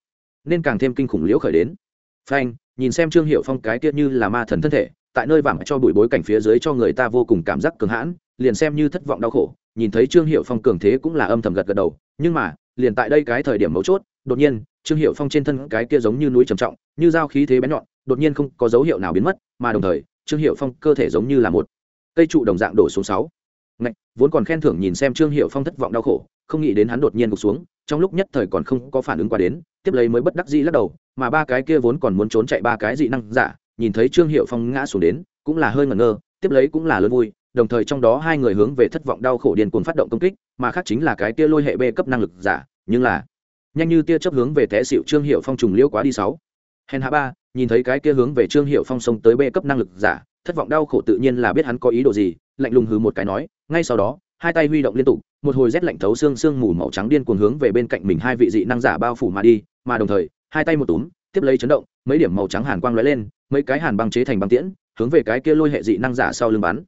nên càng thêm kinh khủng liễu khởi đến. Phanh, nhìn xem trương hiệu phong cái kia như là ma thần thân thể tại nơi vàng cho bụi bối cảnh phía dưới cho người ta vô cùng cảm giác cường hãn liền xem như thất vọng đau khổ nhìn thấy trương hiệu phong cường thế cũng là âm thầm gật gật đầu nhưng mà liền tại đây cái thời điểm mấu chốt đột nhiên trương hiệu phong trên thân cái kia giống như núi trầm trọng như dao khí thế bén nhọn đột nhiên không có dấu hiệu nào biến mất mà đồng thời trương hiệu phong cơ thể giống như là một cây trụ đồng dạng đổ xuống sáu. Ngạch, vốn còn khen thưởng nhìn xem trương hiệu phong thất vọng đau khổ không nghĩ đến hắn đột nhiên gục xuống trong lúc nhất thời còn không có phản ứng qua đến tiếp lấy mới bất đắc dĩ lắc đầu mà ba cái kia vốn còn muốn trốn chạy ba cái dị năng giả nhìn thấy trương hiệu phong ngã xuống đến, cũng là hơi ngẩn ngơ, tiếp lấy cũng là lớn vui, đồng thời trong đó hai người hướng về thất vọng đau khổ điên cuồng phát động công kích, mà khác chính là cái tia lôi hệ b cấp năng lực giả, nhưng là nhanh như tia chấp hướng về té xịu trương hiệu phong trùng liễu quá đi sáu. Hèn hạ ba, nhìn thấy cái kia hướng về trương hiệu phong sông tới b cấp năng lực giả, thất vọng đau khổ tự nhiên là biết hắn có ý đồ gì, lạnh lùng hừ một cái nói, ngay sau đó, hai tay huy động liên tục, một hồi rét lạnh thấu xương xương mù màu trắng điên cuồng hướng về bên cạnh mình hai vị dị năng giả bao phủ mà đi, mà đồng thời, hai tay một túm, tiếp lấy chấn động, mấy điểm màu trắng hàn quang lóe lên mấy cái hàn băng chế thành băng tiễn, hướng về cái kia lôi hệ dị năng giả sau lưng bắn.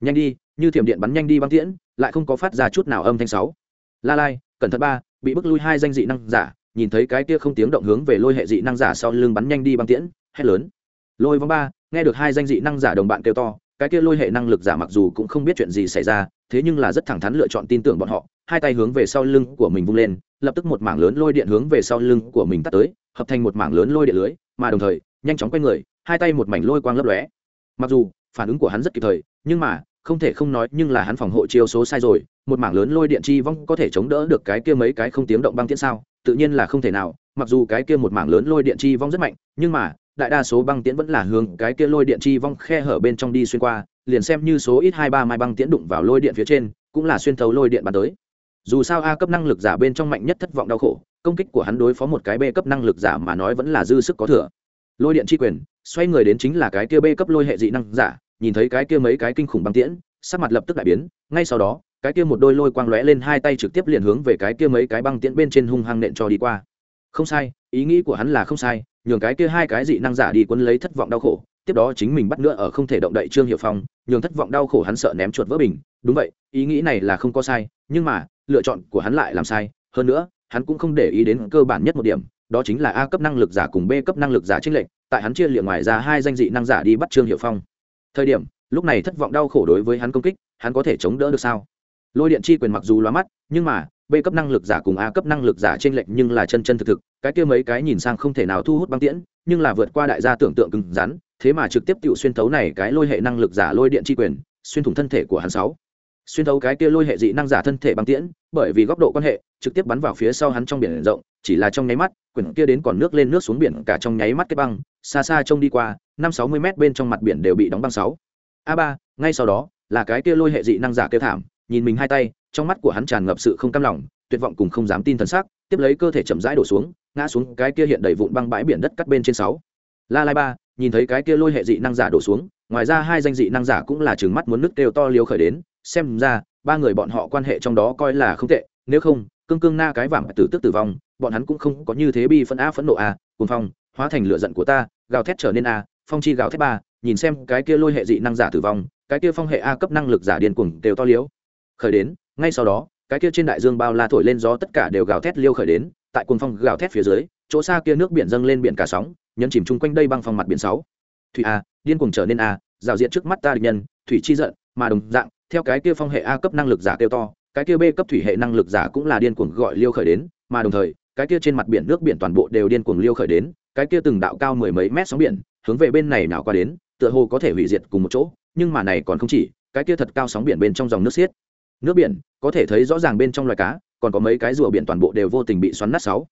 Nhanh đi, như thiểm điện bắn nhanh đi băng tiễn, lại không có phát ra chút nào âm thanh sáu. La lai, cẩn thận ba, bị bức lui hai danh dị năng giả, nhìn thấy cái kia không tiếng động hướng về lôi hệ dị năng giả sau lưng bắn nhanh đi băng tiễn, hét lớn. Lôi vong ba, nghe được hai danh dị năng giả đồng bạn kêu to, cái kia lôi hệ năng lực giả mặc dù cũng không biết chuyện gì xảy ra, thế nhưng là rất thẳng thắn lựa chọn tin tưởng bọn họ, hai tay hướng về sau lưng của mình vung lên, lập tức một mảng lớn lôi điện hướng về sau lưng của mình tắt tới, hợp thành một mảng lớn lôi điện lưới, mà đồng thời, nhanh chóng quay người hai tay một mảnh lôi quang lấp lóe. Mặc dù, phản ứng của hắn rất kịp thời, nhưng mà, không thể không nói nhưng là hắn phòng hộ chiêu số sai rồi, một mảng lớn lôi điện chi vong có thể chống đỡ được cái kia mấy cái không tiếng động băng tiễn sao, tự nhiên là không thể nào, mặc dù cái kia một mảng lớn lôi điện chi vong rất mạnh, nhưng mà, đại đa số băng tiễn vẫn là hướng cái kia lôi điện chi vong khe hở bên trong đi xuyên qua, liền xem như số ít hai ba mai băng tiễn đụng vào lôi điện phía trên, cũng là xuyên thấu lôi điện bắn tới. Dù sao a cấp năng lực giả bên trong mạnh nhất thất vọng đau khổ, công kích của hắn đối phó một cái b cấp năng lực giả mà nói vẫn là dư sức có thừa lôi điện chi quyền, xoay người đến chính là cái kia b cấp lôi hệ dị năng giả, nhìn thấy cái kia mấy cái kinh khủng băng tiễn, sắc mặt lập tức đại biến, ngay sau đó, cái kia một đôi lôi quang lóe lên hai tay trực tiếp liền hướng về cái kia mấy cái băng tiễn bên trên hung hăng nện cho đi qua. Không sai, ý nghĩ của hắn là không sai, nhường cái kia hai cái dị năng giả đi quân lấy thất vọng đau khổ, tiếp đó chính mình bắt nữa ở không thể động đậy trương hiệu phong, nhường thất vọng đau khổ hắn sợ ném chuột vỡ bình. Đúng vậy, ý nghĩ này là không có sai, nhưng mà, lựa chọn của hắn lại làm sai, hơn nữa, hắn cũng không để ý đến cơ bản nhất một điểm đó chính là a cấp năng lực giả cùng b cấp năng lực giả trích lệnh tại hắn chia liệng ngoài ra hai danh dị năng giả đi bắt trương hiệu phong. Thời điểm, lúc này thất vọng đau khổ đối với hắn công kích, hắn có thể chống đỡ được sao? Lôi điện chi quyền mặc dù loa mắt, nhưng mà, b cấp năng lực giả cùng a cấp năng lực giả trên lệnh nhưng là chân chân thực thực, cái kia mấy cái nhìn sang không thể nào thu hút băng tiễn, nhưng là vượt qua đại gia tưởng tượng cứng rắn, thế mà trực tiếp tự xuyên thấu này cái lôi hệ năng lực giả lôi điện chi quyền, xuyên thủng thân thể của hắn sáu. Xuyên thấu cái kia lôi hệ dị năng giả thân thể băng tiễn, bởi vì góc độ quan hệ, trực tiếp bắn vào phía sau hắn trong biển rộng, chỉ là trong nháy mắt quyển kia đến còn nước lên nước xuống biển cả trong nháy mắt cái băng, xa xa trông đi qua, năm sáu mươi mét bên trong mặt biển đều bị đóng băng sáu. A ba, ngay sau đó, là cái kia lôi hệ dị năng giả kêu thảm, nhìn mình hai tay, trong mắt của hắn tràn ngập sự không cam lòng, tuyệt vọng cùng không dám tin thần sắc, tiếp lấy cơ thể chậm rãi đổ xuống, ngã xuống cái kia hiện đầy vụn băng bãi biển đất cắt bên trên sáu. La lai ba, nhìn thấy cái kia lôi hệ dị năng giả đổ xuống, ngoài ra hai danh dị năng giả cũng là chừng mắt muốn nước đều to liều khởi đến, xem ra, ba người bọn họ quan hệ trong đó coi là không tệ, nếu không, cương cương na cái vàng tử tức tử vong bọn hắn cũng không có như thế bi phân a phẫn nộ à, a cùng phong, hóa thành lửa giận của ta, gào thét trở nên a phong chi gào thét ba, nhìn xem cái kia lôi hệ dị năng giả tử vong, cái kia phong hệ a cấp năng lực giả điên cuồng đều to liếu. Khởi đến, ngay sau đó, cái kia trên đại dương bao la thổi lên gió tất cả đều gào thét liêu khởi đến, tại cuồng phong gào thét phía dưới, chỗ xa kia nước biển dâng lên biển cả sóng, nhấn chìm chung quanh đây băng phong mặt biển sáu. Thủy a, điên cuồng trở nên a, rào diện trước mắt ta địch nhân, thủy chi giận, mà đồng dạng, theo cái kia phong hệ a cấp năng lực giả kêu to, cái kia b cấp thủy hệ năng lực giả cũng là điên cuồng gọi liêu khởi đến, mà đồng thời cái kia trên mặt biển nước biển toàn bộ đều điên cuồng liêu khởi đến, cái kia từng đạo cao mười mấy mét sóng biển hướng về bên này nào qua đến, tựa hồ có thể hủy diệt cùng một chỗ, nhưng mà này còn không chỉ, cái kia thật cao sóng biển bên trong dòng nước xiết. Nước biển, có thể thấy rõ ràng bên trong loài cá, còn có mấy cái rùa biển toàn bộ đều vô tình bị xoắn nát sáu.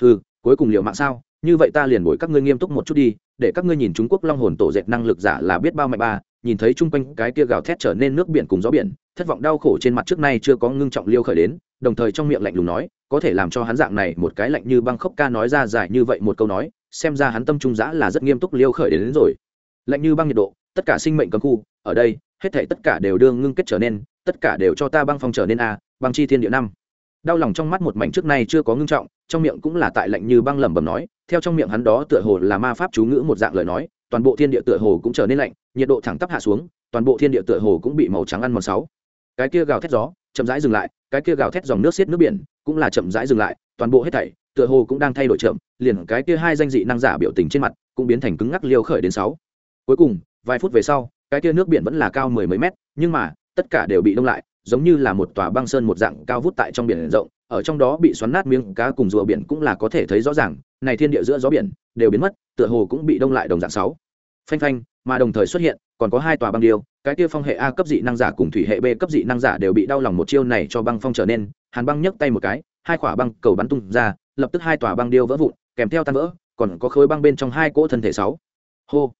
Ừ cuối cùng liệu mạng sao? Như vậy ta liền bồi các ngươi nghiêm túc một chút đi, để các ngươi nhìn trung quốc long hồn tổ dệt năng lực giả là biết bao mạnh ba, nhìn thấy chung quanh cái kia gào thét trở nên nước biển cùng gió biển, thất vọng đau khổ trên mặt trước nay chưa có ngưng trọng liêu khởi đến, đồng thời trong miệng lạnh lùng nói có thể làm cho hắn dạng này một cái lạnh như băng khốc ca nói ra dài như vậy một câu nói xem ra hắn tâm trung giã là rất nghiêm túc liêu khởi đến, đến rồi. Lạnh như băng nhiệt độ tất cả sinh mệnh cấm khu ở đây hết thể tất cả đều đương ngưng kết trở nên tất cả đều cho ta băng phong trở nên a băng chi thiên địa năm. Đau lòng trong mắt một mảnh trước nay chưa có ngưng trọng trong miệng cũng là tại lạnh như băng lẩm bẩm nói theo trong miệng hắn đó tựa hồ là ma pháp chú ngữ một dạng lời nói toàn bộ thiên địa tựa hồ cũng trở nên lạnh nhiệt độ thẳng tắp hạ xuống toàn bộ thiên địa tựa hồ cũng bị màu trắng ăn mòn sáu. Cái kia gào thét gió chậm rãi dừng lại, cái kia gào thét dòng nước xiết nước biển cũng là chậm rãi dừng lại, toàn bộ hết thảy, tựa hồ cũng đang thay đổi chậm, liền cái kia hai danh dị năng giả biểu tình trên mặt cũng biến thành cứng ngắc liêu khởi đến sáu. Cuối cùng, vài phút về sau, cái kia nước biển vẫn là cao mười mấy mét, nhưng mà, tất cả đều bị đông lại, giống như là một tòa băng sơn một dạng cao vút tại trong biển rộng, ở trong đó bị xoắn nát miếng cá cùng rùa biển cũng là có thể thấy rõ ràng, này thiên địa giữa gió biển đều biến mất, tựa hồ cũng bị đông lại đồng dạng sáu. Phanh phanh mà đồng thời xuất hiện, còn có hai tòa băng điêu, cái kia phong hệ a cấp dị năng giả cùng thủy hệ b cấp dị năng giả đều bị đau lòng một chiêu này cho băng phong trở nên, hàn băng nhấc tay một cái, hai quả băng cầu bắn tung ra, lập tức hai tòa băng điêu vỡ vụn, kèm theo tan vỡ, còn có khối băng bên trong hai cỗ thân thể sáu. Hô,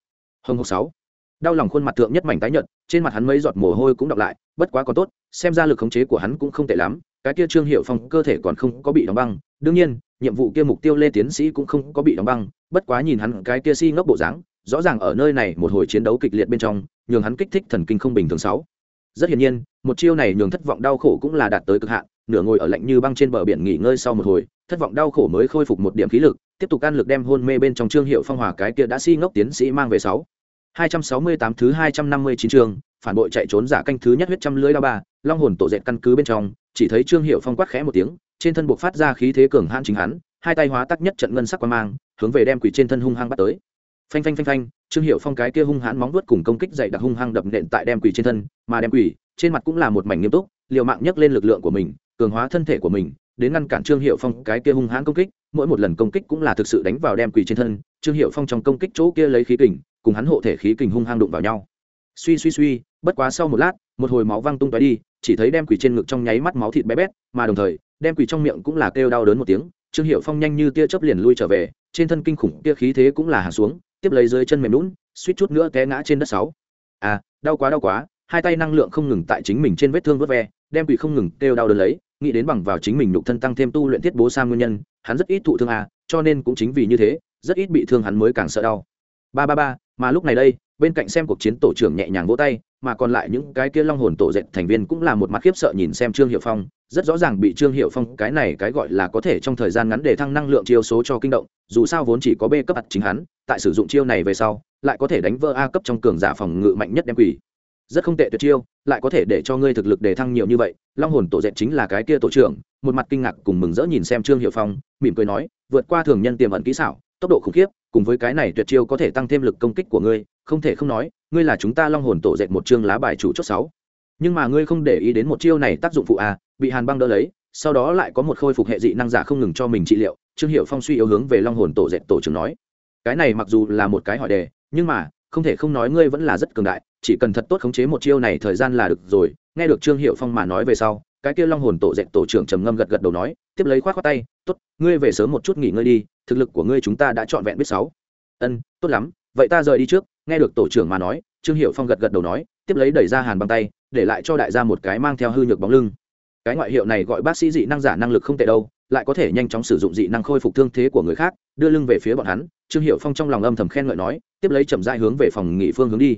hồng hộc sáu. Đau lòng khuôn mặt thượng nhất mảnh tái nhợt, trên mặt hắn mấy giọt mồ hôi cũng đọng lại, bất quá còn tốt, xem ra lực khống chế của hắn cũng không tệ lắm, cái kia trương hiệu phong cơ thể còn không có bị đóng băng, đương nhiên, nhiệm vụ kia mục tiêu lê tiến sĩ cũng không có bị đóng băng, bất quá nhìn hắn cái kia si ngốc bộ dáng rõ ràng ở nơi này một hồi chiến đấu kịch liệt bên trong nhường hắn kích thích thần kinh không bình thường sáu rất hiển nhiên một chiêu này nhường thất vọng đau khổ cũng là đạt tới cực hạn nửa ngồi ở lạnh như băng trên bờ biển nghỉ ngơi sau một hồi thất vọng đau khổ mới khôi phục một điểm khí lực tiếp tục can lực đem hôn mê bên trong trương hiệu phong hòa cái kia đã si ngốc tiến sĩ mang về sáu 268 thứ 259 chương, phản bội chạy trốn giả canh thứ nhất huyết trăm lưới đao ba, long hồn tổ dệt căn cứ bên trong, chỉ thấy Trương Hiểu Phong quát khẽ một tiếng, trên thân buộc phát ra khí thế cường hãn chính hắn, hai tay hóa tắc nhất trận ngân sắc quang mang, hướng về đem quỷ trên thân hung hăng bắt tới. Phanh phanh phanh phanh, Trương Hiểu Phong cái kia hung hãn móng vuốt cùng công kích dày đặc hung hăng đập nện tại đem quỷ trên thân, mà đem quỷ, trên mặt cũng là một mảnh nghiêm túc, liều mạng nhấc lên lực lượng của mình, cường hóa thân thể của mình, đến ngăn cản Trương Hiểu Phong cái kia hung hãn công kích, mỗi một lần công kích cũng là thực sự đánh vào đem quỷ trên thân, Trương Hiểu Phong trong công kích chỗ kia lấy khí kình, cùng hắn hộ thể khí kình hung hăng đụng vào nhau. Suy suy suy bất quá sau một lát một hồi máu văng tung tóe đi chỉ thấy đem quỷ trên ngực trong nháy mắt máu thịt bé bét mà đồng thời đem quỷ trong miệng cũng là kêu đau đớn một tiếng trương hiệu phong nhanh như tia chớp liền lui trở về trên thân kinh khủng tia khí thế cũng là hạ xuống tiếp lấy dưới chân mềm lún, suýt chút nữa té ngã trên đất sáu. À đau quá đau quá, hai tay năng lượng không ngừng tại chính mình trên vết thương vớt ve, đem quỷ không ngừng kêu đau đớn lấy, nghĩ đến bằng vào chính mình nhục thân tăng thêm tu luyện thiết bố sang nguyên nhân, hắn rất ít thụ thương à cho nên cũng chính vì như thế, rất ít bị thương hắn mới càng sợ đau. Ba ba ba, mà lúc này đây bên cạnh xem cuộc chiến tổ trưởng nhẹ nhàng vỗ tay, mà còn lại những cái kia long hồn tổ dệt thành viên cũng là một mặt khiếp sợ nhìn xem trương hiệu phong, rất rõ ràng bị trương hiệu phong cái này cái gọi là có thể trong thời gian ngắn để thăng năng lượng chiêu số cho kinh động, dù sao vốn chỉ có b cấp ặt chính hắn, tại sử dụng chiêu này về sau, lại có thể đánh vỡ a cấp trong cường giả phòng ngự mạnh nhất đem quỷ. Rất không tệ tuyệt chiêu, lại có thể để cho ngươi thực lực đề thăng nhiều như vậy, long hồn tổ dệt chính là cái kia tổ trưởng, một mặt kinh ngạc cùng mừng rỡ nhìn xem trương hiệu phong, mỉm cười nói, vượt qua thường nhân tiềm ẩn kỹ xảo, tốc độ khủng khiếp cùng với cái này tuyệt chiêu có thể tăng thêm lực công kích của ngươi, không thể không nói, ngươi là chúng ta long hồn tổ dệt một chương lá bài chủ chốt sáu. Nhưng mà ngươi không để ý đến một chiêu này tác dụng phụ à bị hàn băng đỡ lấy, sau đó lại có một khôi phục hệ dị năng giả không ngừng cho mình trị liệu, trương hiệu phong suy yếu hướng về long hồn tổ dệt tổ trưởng nói. Cái này mặc dù là một cái hỏi đề, nhưng mà, không thể không nói ngươi vẫn là rất cường đại, chỉ cần thật tốt khống chế một chiêu này thời gian là được rồi, nghe được trương hiệu phong mà nói về sau cái kia long hồn tổ dệt tổ trưởng trầm ngâm gật gật đầu nói, tiếp lấy khoát khoát tay, tốt, ngươi về sớm một chút nghỉ ngơi đi, thực lực của ngươi chúng ta đã trọn vẹn biết sáu. Ân, tốt lắm, vậy ta rời đi trước. Nghe được tổ trưởng mà nói, trương hiệu phong gật gật đầu nói, tiếp lấy đẩy ra hàn bằng tay, để lại cho đại gia một cái mang theo hư nhược bóng lưng. Cái ngoại hiệu này gọi bác sĩ dị năng giả năng lực không tệ đâu, lại có thể nhanh chóng sử dụng dị năng khôi phục thương thế của người khác, đưa lưng về phía bọn hắn. Trương hiệu phong trong lòng âm thầm khen ngợi nói, tiếp lấy chậm dại hướng về phòng nghỉ phương hướng đi.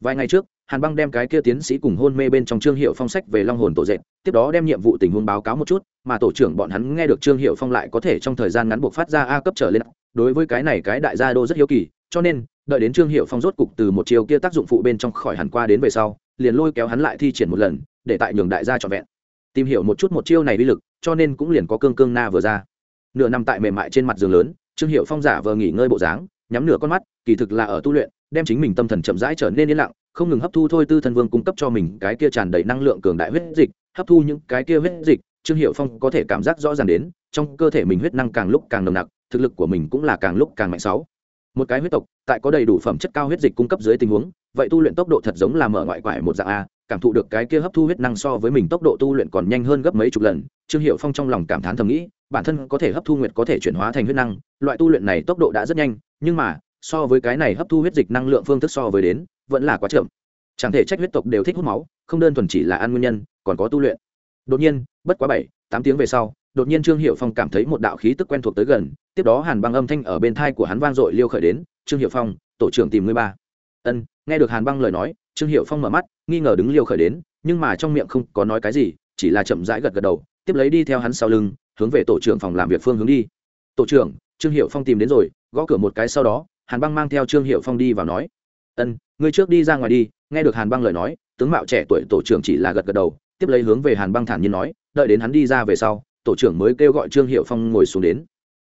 Vài ngày trước hàn băng đem cái kia tiến sĩ cùng hôn mê bên trong trương hiệu phong sách về long hồn tổ dệt, tiếp đó đem nhiệm vụ tình huống báo cáo một chút, mà tổ trưởng bọn hắn nghe được trương hiệu phong lại có thể trong thời gian ngắn buộc phát ra a cấp trở lên. Đối với cái này cái đại gia đô rất hiếu kỳ, cho nên, đợi đến trương hiệu phong rốt cục từ một chiều kia tác dụng phụ bên trong khỏi hẳn qua đến về sau, liền lôi kéo hắn lại thi triển một lần, để tại nhường đại gia trọn vẹn. Tìm hiểu một chút một chiêu này uy lực, cho nên cũng liền có cương cương na vừa ra. Nửa nằm tại mềm mại trên mặt giường lớn, trương hiệu phong giả vờ nghỉ ngơi bộ dáng, nhắm nửa con mắt, kỳ thực là ở tu luyện, đem chính mình tâm thần chậm rãi trở nên yên lặng không ngừng hấp thu thôi tư thần vương cung cấp cho mình cái kia tràn đầy năng lượng cường đại huyết dịch, hấp thu những cái kia huyết dịch, trương hiệu phong có thể cảm giác rõ ràng đến, trong cơ thể mình huyết năng càng lúc càng nồng nặc, thực lực của mình cũng là càng lúc càng mạnh sáu. Một cái huyết tộc, tại có đầy đủ phẩm chất cao huyết dịch cung cấp dưới tình huống, vậy tu luyện tốc độ thật giống là mở ngoại quải một dạng a, cảm thụ được cái kia hấp thu huyết năng so với mình tốc độ tu luyện còn nhanh hơn gấp mấy chục lần, trương hiệu phong trong lòng cảm thán thầm nghĩ, bản thân có thể hấp thu nguyệt có thể chuyển hóa thành huyết năng, loại tu luyện này tốc độ đã rất nhanh, nhưng mà, so với cái này hấp thu huyết dịch năng lượng phương thức so với đến vẫn là quá chậm. Chẳng thể trách huyết tộc đều thích hút máu, không đơn thuần chỉ là ăn nguyên nhân, còn có tu luyện. Đột nhiên, bất quá bảy, tám tiếng về sau, đột nhiên trương hiệu phong cảm thấy một đạo khí tức quen thuộc tới gần, tiếp đó hàn băng âm thanh ở bên thai của hắn vang dội liêu khởi đến, trương hiệu phong, tổ trưởng tìm ngươi ba. Ân, nghe được hàn băng lời nói, trương hiệu phong mở mắt, nghi ngờ đứng liêu khởi đến, nhưng mà trong miệng không có nói cái gì, chỉ là chậm rãi gật gật đầu, tiếp lấy đi theo hắn sau lưng, hướng về tổ trưởng phòng làm việc phương hướng đi. Tổ trưởng, trương hiệu phong tìm đến rồi, gõ cửa một cái sau đó. Hàn băng mang theo trương hiệu phong đi vào nói ân, ngươi trước đi ra ngoài đi. Nghe được hàn băng lời nói, tướng mạo trẻ tuổi tổ trưởng chỉ là gật gật đầu, tiếp lấy hướng về hàn băng thản nhiên nói, đợi đến hắn đi ra về sau, tổ trưởng mới kêu gọi trương hiệu phong ngồi xuống đến.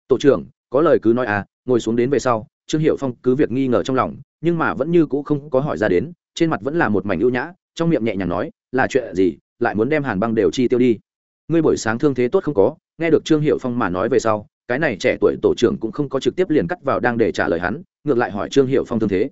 Tổ trưởng, có lời cứ nói à ngồi xuống đến về sau. Trương hiệu phong cứ việc nghi ngờ trong lòng, nhưng mà vẫn như cũ không có hỏi ra đến, trên mặt vẫn là một mảnh ưu nhã, trong miệng nhẹ nhàng nói, là chuyện gì, lại muốn đem hàn băng đều chi tiêu đi? Ngươi buổi sáng thương thế tốt không có? Nghe được trương hiệu phong mà nói về sau, cái này trẻ tuổi tổ trưởng cũng không có trực tiếp liền cắt vào đang để trả lời hắn, ngược lại hỏi trương hiệu phong thương thế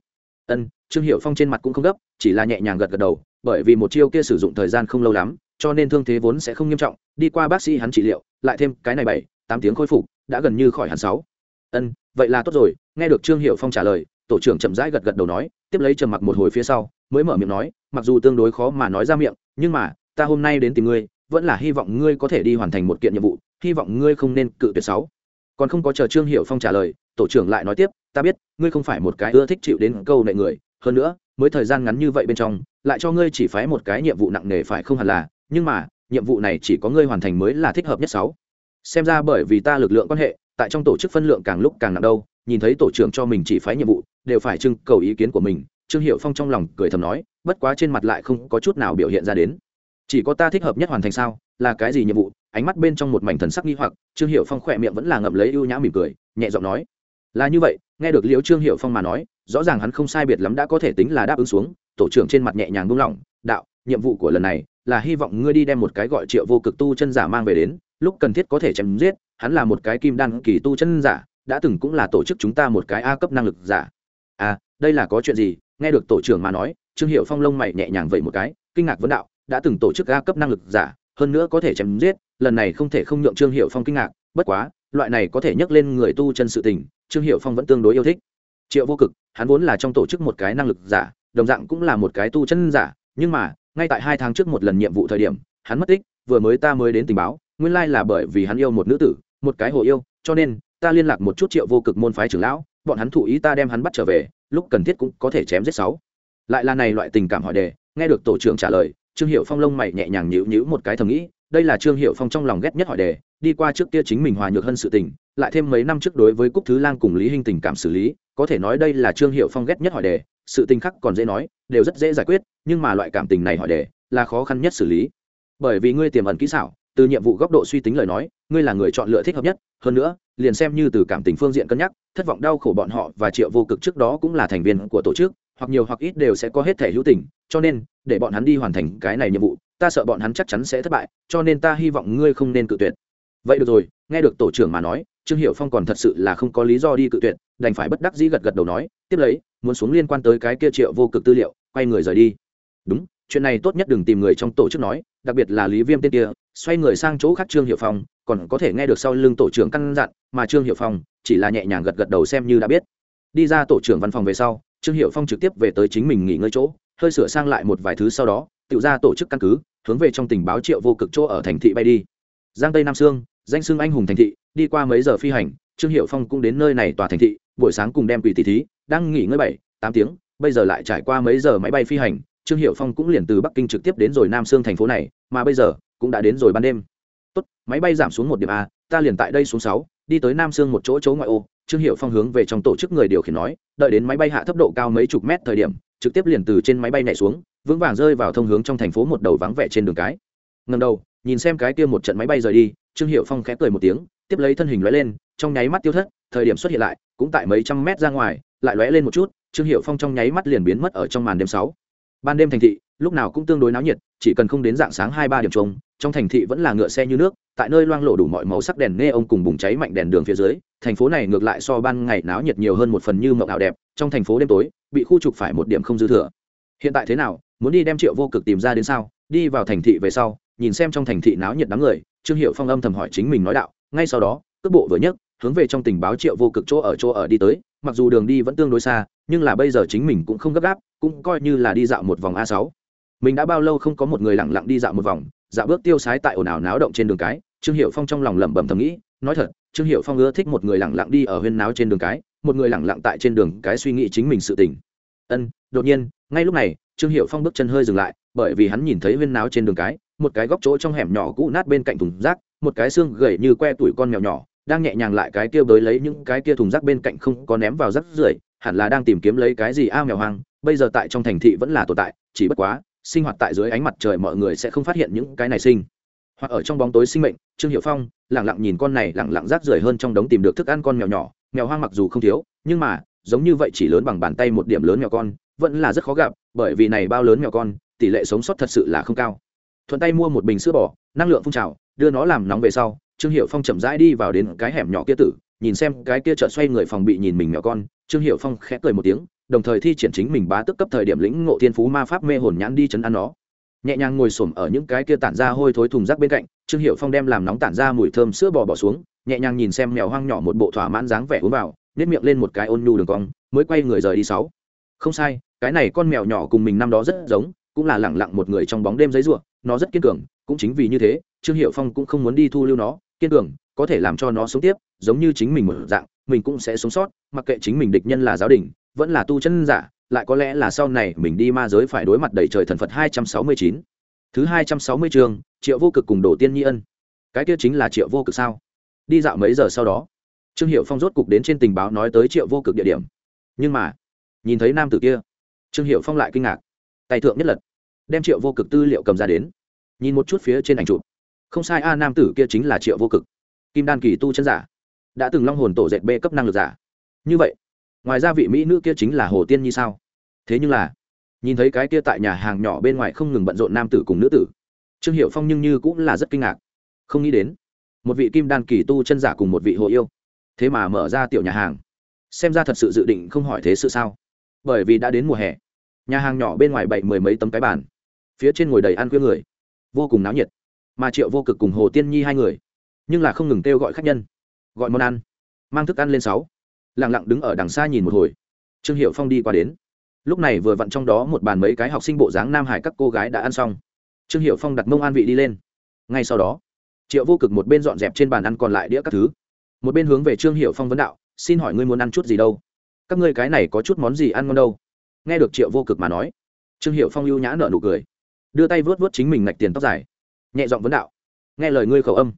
ân, trương hiệu phong trên mặt cũng không gấp, chỉ là nhẹ nhàng gật gật đầu, bởi vì một chiêu kia sử dụng thời gian không lâu lắm, cho nên thương thế vốn sẽ không nghiêm trọng, đi qua bác sĩ hắn trị liệu, lại thêm cái này bảy, tám tiếng khôi phục, đã gần như khỏi hẳn sáu. Ân, vậy là tốt rồi, nghe được trương hiệu phong trả lời, tổ trưởng chậm rãi gật gật đầu nói, tiếp lấy trầm mặc một hồi phía sau, mới mở miệng nói, mặc dù tương đối khó mà nói ra miệng, nhưng mà, ta hôm nay đến tìm ngươi, vẫn là hy vọng ngươi có thể đi hoàn thành một kiện nhiệm vụ, hy vọng ngươi không nên cự tuyệt sáu. Còn không có chờ trương hiệu phong trả lời tổ trưởng lại nói tiếp, ta biết, ngươi không phải một cái ưa thích chịu đến câu nệ người, hơn nữa, mới thời gian ngắn như vậy bên trong, lại cho ngươi chỉ phái một cái nhiệm vụ nặng nề phải không hẳn là, nhưng mà, nhiệm vụ này chỉ có ngươi hoàn thành mới là thích hợp nhất sáu. Xem ra bởi vì ta lực lượng quan hệ, tại trong tổ chức phân lượng càng lúc càng nặng đâu, nhìn thấy tổ trưởng cho mình chỉ phái nhiệm vụ, đều phải trưng cầu ý kiến của mình. Trương hiệu phong trong lòng cười thầm nói, bất quá trên mặt lại không có chút nào biểu hiện ra đến. Chỉ có ta thích hợp nhất hoàn thành sao, là cái gì nhiệm vụ? Ánh mắt bên trong một mảnh thần sắc nghi hoặc, trương hiệu phong khỏe miệng vẫn là ngậm lấy ưu nhã mỉm cười, nhẹ giọng nói là như vậy, nghe được liễu trương hiệu phong mà nói, rõ ràng hắn không sai biệt lắm đã có thể tính là đáp ứng xuống, tổ trưởng trên mặt nhẹ nhàng buông lỏng, đạo, nhiệm vụ của lần này là hy vọng ngươi đi đem một cái gọi triệu vô cực tu chân giả mang về đến, lúc cần thiết có thể chém giết, hắn là một cái kim đan kỳ tu chân giả, đã từng cũng là tổ chức chúng ta một cái a cấp năng lực giả. À đây là có chuyện gì? Nghe được tổ trưởng mà nói, trương hiệu phong lông mày nhẹ nhàng vậy một cái, kinh ngạc vấn đạo, đã từng tổ chức a cấp năng lực giả, hơn nữa có thể chém giết, lần này không thể không nhượng trương hiệu phong kinh ngạc, bất quá, loại này có thể nhắc lên người tu chân sự tình trương hiệu phong vẫn tương đối yêu thích. Triệu vô cực, hắn vốn là trong tổ chức một cái năng lực giả, đồng dạng cũng là một cái tu chân giả, nhưng mà, ngay tại hai tháng trước một lần nhiệm vụ thời điểm, hắn mất tích, vừa mới ta mới đến tình báo, nguyên lai là bởi vì hắn yêu một nữ tử, một cái hồ yêu, cho nên, ta liên lạc một chút triệu vô cực môn phái trưởng lão, bọn hắn thụ ý ta đem hắn bắt trở về, lúc cần thiết cũng có thể chém giết sáu. Lại là này loại tình cảm hỏi đề, nghe được tổ trưởng trả lời, trương hiệu phong lông mày nhẹ nhàng nhíu nhíu một cái thầm nghĩ, đây là trương hiệu phong trong lòng ghét nhất hỏi đề, đi qua trước kia chính mình hòa nhược hơn sự tình lại thêm mấy năm trước đối với cúc thứ lang cùng lý hình tình cảm xử lý, có thể nói đây là trương hiệu phong ghét nhất hỏi đề, sự tình khắc còn dễ nói, đều rất dễ giải quyết, nhưng mà loại cảm tình này hỏi đề là khó khăn nhất xử lý. Bởi vì ngươi tiềm ẩn kỹ xảo, từ nhiệm vụ góc độ suy tính lời nói, ngươi là người chọn lựa thích hợp nhất, hơn nữa, liền xem như từ cảm tình phương diện cân nhắc, thất vọng đau khổ bọn họ và triệu vô cực trước đó cũng là thành viên của tổ chức, hoặc nhiều hoặc ít đều sẽ có hết thể hữu tình, cho nên, để bọn hắn đi hoàn thành cái này nhiệm vụ, ta sợ bọn hắn chắc chắn sẽ thất bại, cho nên ta hy vọng ngươi không nên cự tuyệt. Vậy được rồi, nghe được tổ trưởng mà nói trương hiệu phong còn thật sự là không có lý do đi cự tuyệt, đành phải bất đắc dĩ gật gật đầu nói, tiếp lấy, muốn xuống liên quan tới cái kia triệu vô cực tư liệu, quay người rời đi. Đúng, chuyện này tốt nhất đừng tìm người trong tổ chức nói, đặc biệt là lý viêm tên kia, xoay người sang chỗ khác trương hiệu phong, còn có thể nghe được sau lưng tổ trưởng căn dặn, mà trương hiệu phong chỉ là nhẹ nhàng gật gật đầu xem như đã biết. Đi ra tổ trưởng văn phòng về sau, trương hiệu phong trực tiếp về tới chính mình nghỉ ngơi chỗ, hơi sửa sang lại một vài thứ sau đó, tự ra tổ chức căn cứ, hướng về trong tình báo triệu vô cực chỗ ở thành thị bay đi. Giang tây nam sương danh xưng anh hùng thành thị, đi qua mấy giờ phi hành, trương hiệu phong cũng đến nơi này tòa thành thị, buổi sáng cùng đem quỷ tỷ thí, đang nghỉ ngơi bảy, tám tiếng, bây giờ lại trải qua mấy giờ máy bay phi hành, trương hiệu phong cũng liền từ bắc kinh trực tiếp đến rồi nam sương thành phố này, mà bây giờ cũng đã đến rồi ban đêm. Tốt, máy bay giảm xuống một điểm a, ta liền tại đây xuống sáu, đi tới nam sương một chỗ chỗ ngoại ô. Trương hiệu phong hướng về trong tổ chức người điều khiển nói, đợi đến máy bay hạ thấp độ cao mấy chục mét thời điểm, trực tiếp liền từ trên máy bay nhảy xuống, vững vàng rơi vào thông hướng trong thành phố một đầu vắng vẻ trên đường cái. Ngầm đầu, nhìn xem cái kia một trận máy bay rời đi trương hiệu phong khẽ cười một tiếng, tiếp lấy thân hình lóe lên, trong nháy mắt tiêu thất, thời điểm xuất hiện lại, cũng tại mấy trăm mét ra ngoài, lại lóe lên một chút, trương hiệu phong trong nháy mắt liền biến mất ở trong màn đêm sáu. Ban đêm thành thị, lúc nào cũng tương đối náo nhiệt, chỉ cần không đến dạng sáng hai ba điểm trống, trong thành thị vẫn là ngựa xe như nước, tại nơi loang lộ đủ mọi màu sắc đèn nghe ông cùng bùng cháy mạnh đèn đường phía dưới, thành phố này ngược lại so ban ngày náo nhiệt nhiều hơn một phần như mộng ảo đẹp, trong thành phố đêm tối, bị khu trục phải một điểm không dư thừa. Hiện tại thế nào, muốn đi đem triệu vô cực tìm ra đến sao, đi vào thành thị về sau nhìn xem trong thành thị náo nhiệt đám người, trương hiệu phong âm thầm hỏi chính mình nói đạo, ngay sau đó, cước bộ vừa nhấc, hướng về trong tình báo triệu vô cực chỗ ở chỗ ở đi tới, mặc dù đường đi vẫn tương đối xa, nhưng là bây giờ chính mình cũng không gấp gáp, cũng coi như là đi dạo một vòng a sáu. Mình đã bao lâu không có một người lặng lặng đi dạo một vòng, dạo bước tiêu sái tại ồn ào náo động trên đường cái, trương hiệu phong trong lòng lẩm bẩm thầm nghĩ, nói thật, trương hiệu phong ưa thích một người lặng lặng đi ở huyên náo trên đường cái, một người lặng lặng tại trên đường cái suy nghĩ chính mình sự tình. Ân, đột nhiên, ngay lúc này, trương hiệu phong bước chân hơi dừng lại, bởi vì hắn nhìn thấy huyên náo trên đường cái một cái góc chỗ trong hẻm nhỏ cũ nát bên cạnh thùng rác, một cái xương gầy như que tuổi con mèo nhỏ, đang nhẹ nhàng lại cái kia bới lấy những cái kia thùng rác bên cạnh không có ném vào rác rưởi, hẳn là đang tìm kiếm lấy cái gì a mèo hoang, bây giờ tại trong thành thị vẫn là tồn tại, chỉ bất quá, sinh hoạt tại dưới ánh mặt trời mọi người sẽ không phát hiện những cái này sinh. Hoặc ở trong bóng tối sinh mệnh, trương hiệu phong lẳng lặng nhìn con này lẳng lặng rác rưởi hơn trong đống tìm được thức ăn con mèo nhỏ, mèo hoang mặc dù không thiếu, nhưng mà, giống như vậy chỉ lớn bằng bàn tay một điểm lớn mèo con, vẫn là rất khó gặp, bởi vì này bao lớn mèo con, tỷ lệ sống sót thật sự là không cao thuận tay mua một bình sữa bò, năng lượng phun trào, đưa nó làm nóng về sau, trương hiệu phong chậm rãi đi vào đến cái hẻm nhỏ kia tử, nhìn xem cái kia chợt xoay người phòng bị nhìn mình mèo con, trương hiệu phong khẽ cười một tiếng, đồng thời thi triển chính mình bá tức cấp thời điểm lĩnh ngộ thiên phú ma pháp mê hồn nhãn đi chấn ăn nó. Nhẹ nhàng ngồi xổm ở những cái kia tản ra hôi thối thùng rác bên cạnh, trương hiệu phong đem làm nóng tản ra mùi thơm sữa bò bỏ xuống, nhẹ nhàng nhìn xem mèo hoang nhỏ một bộ thỏa mãn dáng vẻ uống vào nếp miệng lên một cái ôn nhu đường cong, mới quay người rời đi sáu. Không sai, cái này con mèo nhỏ cùng mình năm đó rất giống cũng là lẳng lặng một người trong bóng đêm giấy ruộng nó rất kiên cường, cũng chính vì như thế, trương hiệu phong cũng không muốn đi thu lưu nó, kiên cường, có thể làm cho nó sống tiếp, giống như chính mình một dạng, mình cũng sẽ sống sót, mặc kệ chính mình địch nhân là giáo đình, vẫn là tu chân giả, lại có lẽ là sau này mình đi ma giới phải đối mặt đầy trời thần phật hai trăm sáu mươi chín. Thứ hai trăm sáu mươi chương, triệu vô cực cùng đổ tiên nhi ân. Cái kia chính là triệu vô cực sao? Đi dạo mấy giờ sau đó, trương hiệu phong rốt cục đến trên tình báo nói tới triệu vô cực địa điểm. Nhưng mà, nhìn thấy nam tử kia, trương hiệu phong lại kinh ngạc. Tay thượng nhất lật đem triệu vô cực tư liệu cầm ra đến. Nhìn một chút phía trên ảnh chụp. Không sai, a, nam tử kia chính là triệu vô cực. Kim đan kỳ tu chân giả. Đã từng long hồn tổ dệt b cấp năng lực giả. Như vậy, ngoài ra vị mỹ nữ kia chính là hồ tiên nhi sao? Thế nhưng là, nhìn thấy cái kia tại nhà hàng nhỏ bên ngoài không ngừng bận rộn nam tử cùng nữ tử, trương hiệu phong nhưng như cũng là rất kinh ngạc. Không nghĩ đến, một vị kim đan kỳ tu chân giả cùng một vị hồ yêu. Thế mà mở ra tiểu nhà hàng. Xem ra thật sự dự định không hỏi thế sự sao? Bởi vì đã đến mùa hè. Nhà hàng nhỏ bên ngoài bảy mười mấy tấm cái bàn phía trên ngồi đầy ăn khuya người, vô cùng náo nhiệt, mà triệu vô cực cùng hồ tiên nhi hai người, nhưng là không ngừng kêu gọi khách nhân, gọi món ăn, mang thức ăn lên sáu, lặng lặng đứng ở đằng xa nhìn một hồi. Trương hiệu phong đi qua đến, lúc này vừa vặn trong đó một bàn mấy cái học sinh bộ dáng nam hải các cô gái đã ăn xong. Trương hiệu phong đặt mông an vị đi lên. Ngay sau đó, triệu vô cực một bên dọn dẹp trên bàn ăn còn lại đĩa các thứ, một bên hướng về trương hiệu phong vấn đạo, xin hỏi ngươi muốn ăn chút gì đâu? Các ngươi cái này có chút món gì ăn ngon đâu? Nghe được triệu vô cực mà nói, trương hiệu phong lưu nhã nợ nụ cười đưa tay vớt vớt chính mình ngạch tiền tóc dài. Nhẹ giọng vấn đạo. Nghe lời ngươi khẩu âm.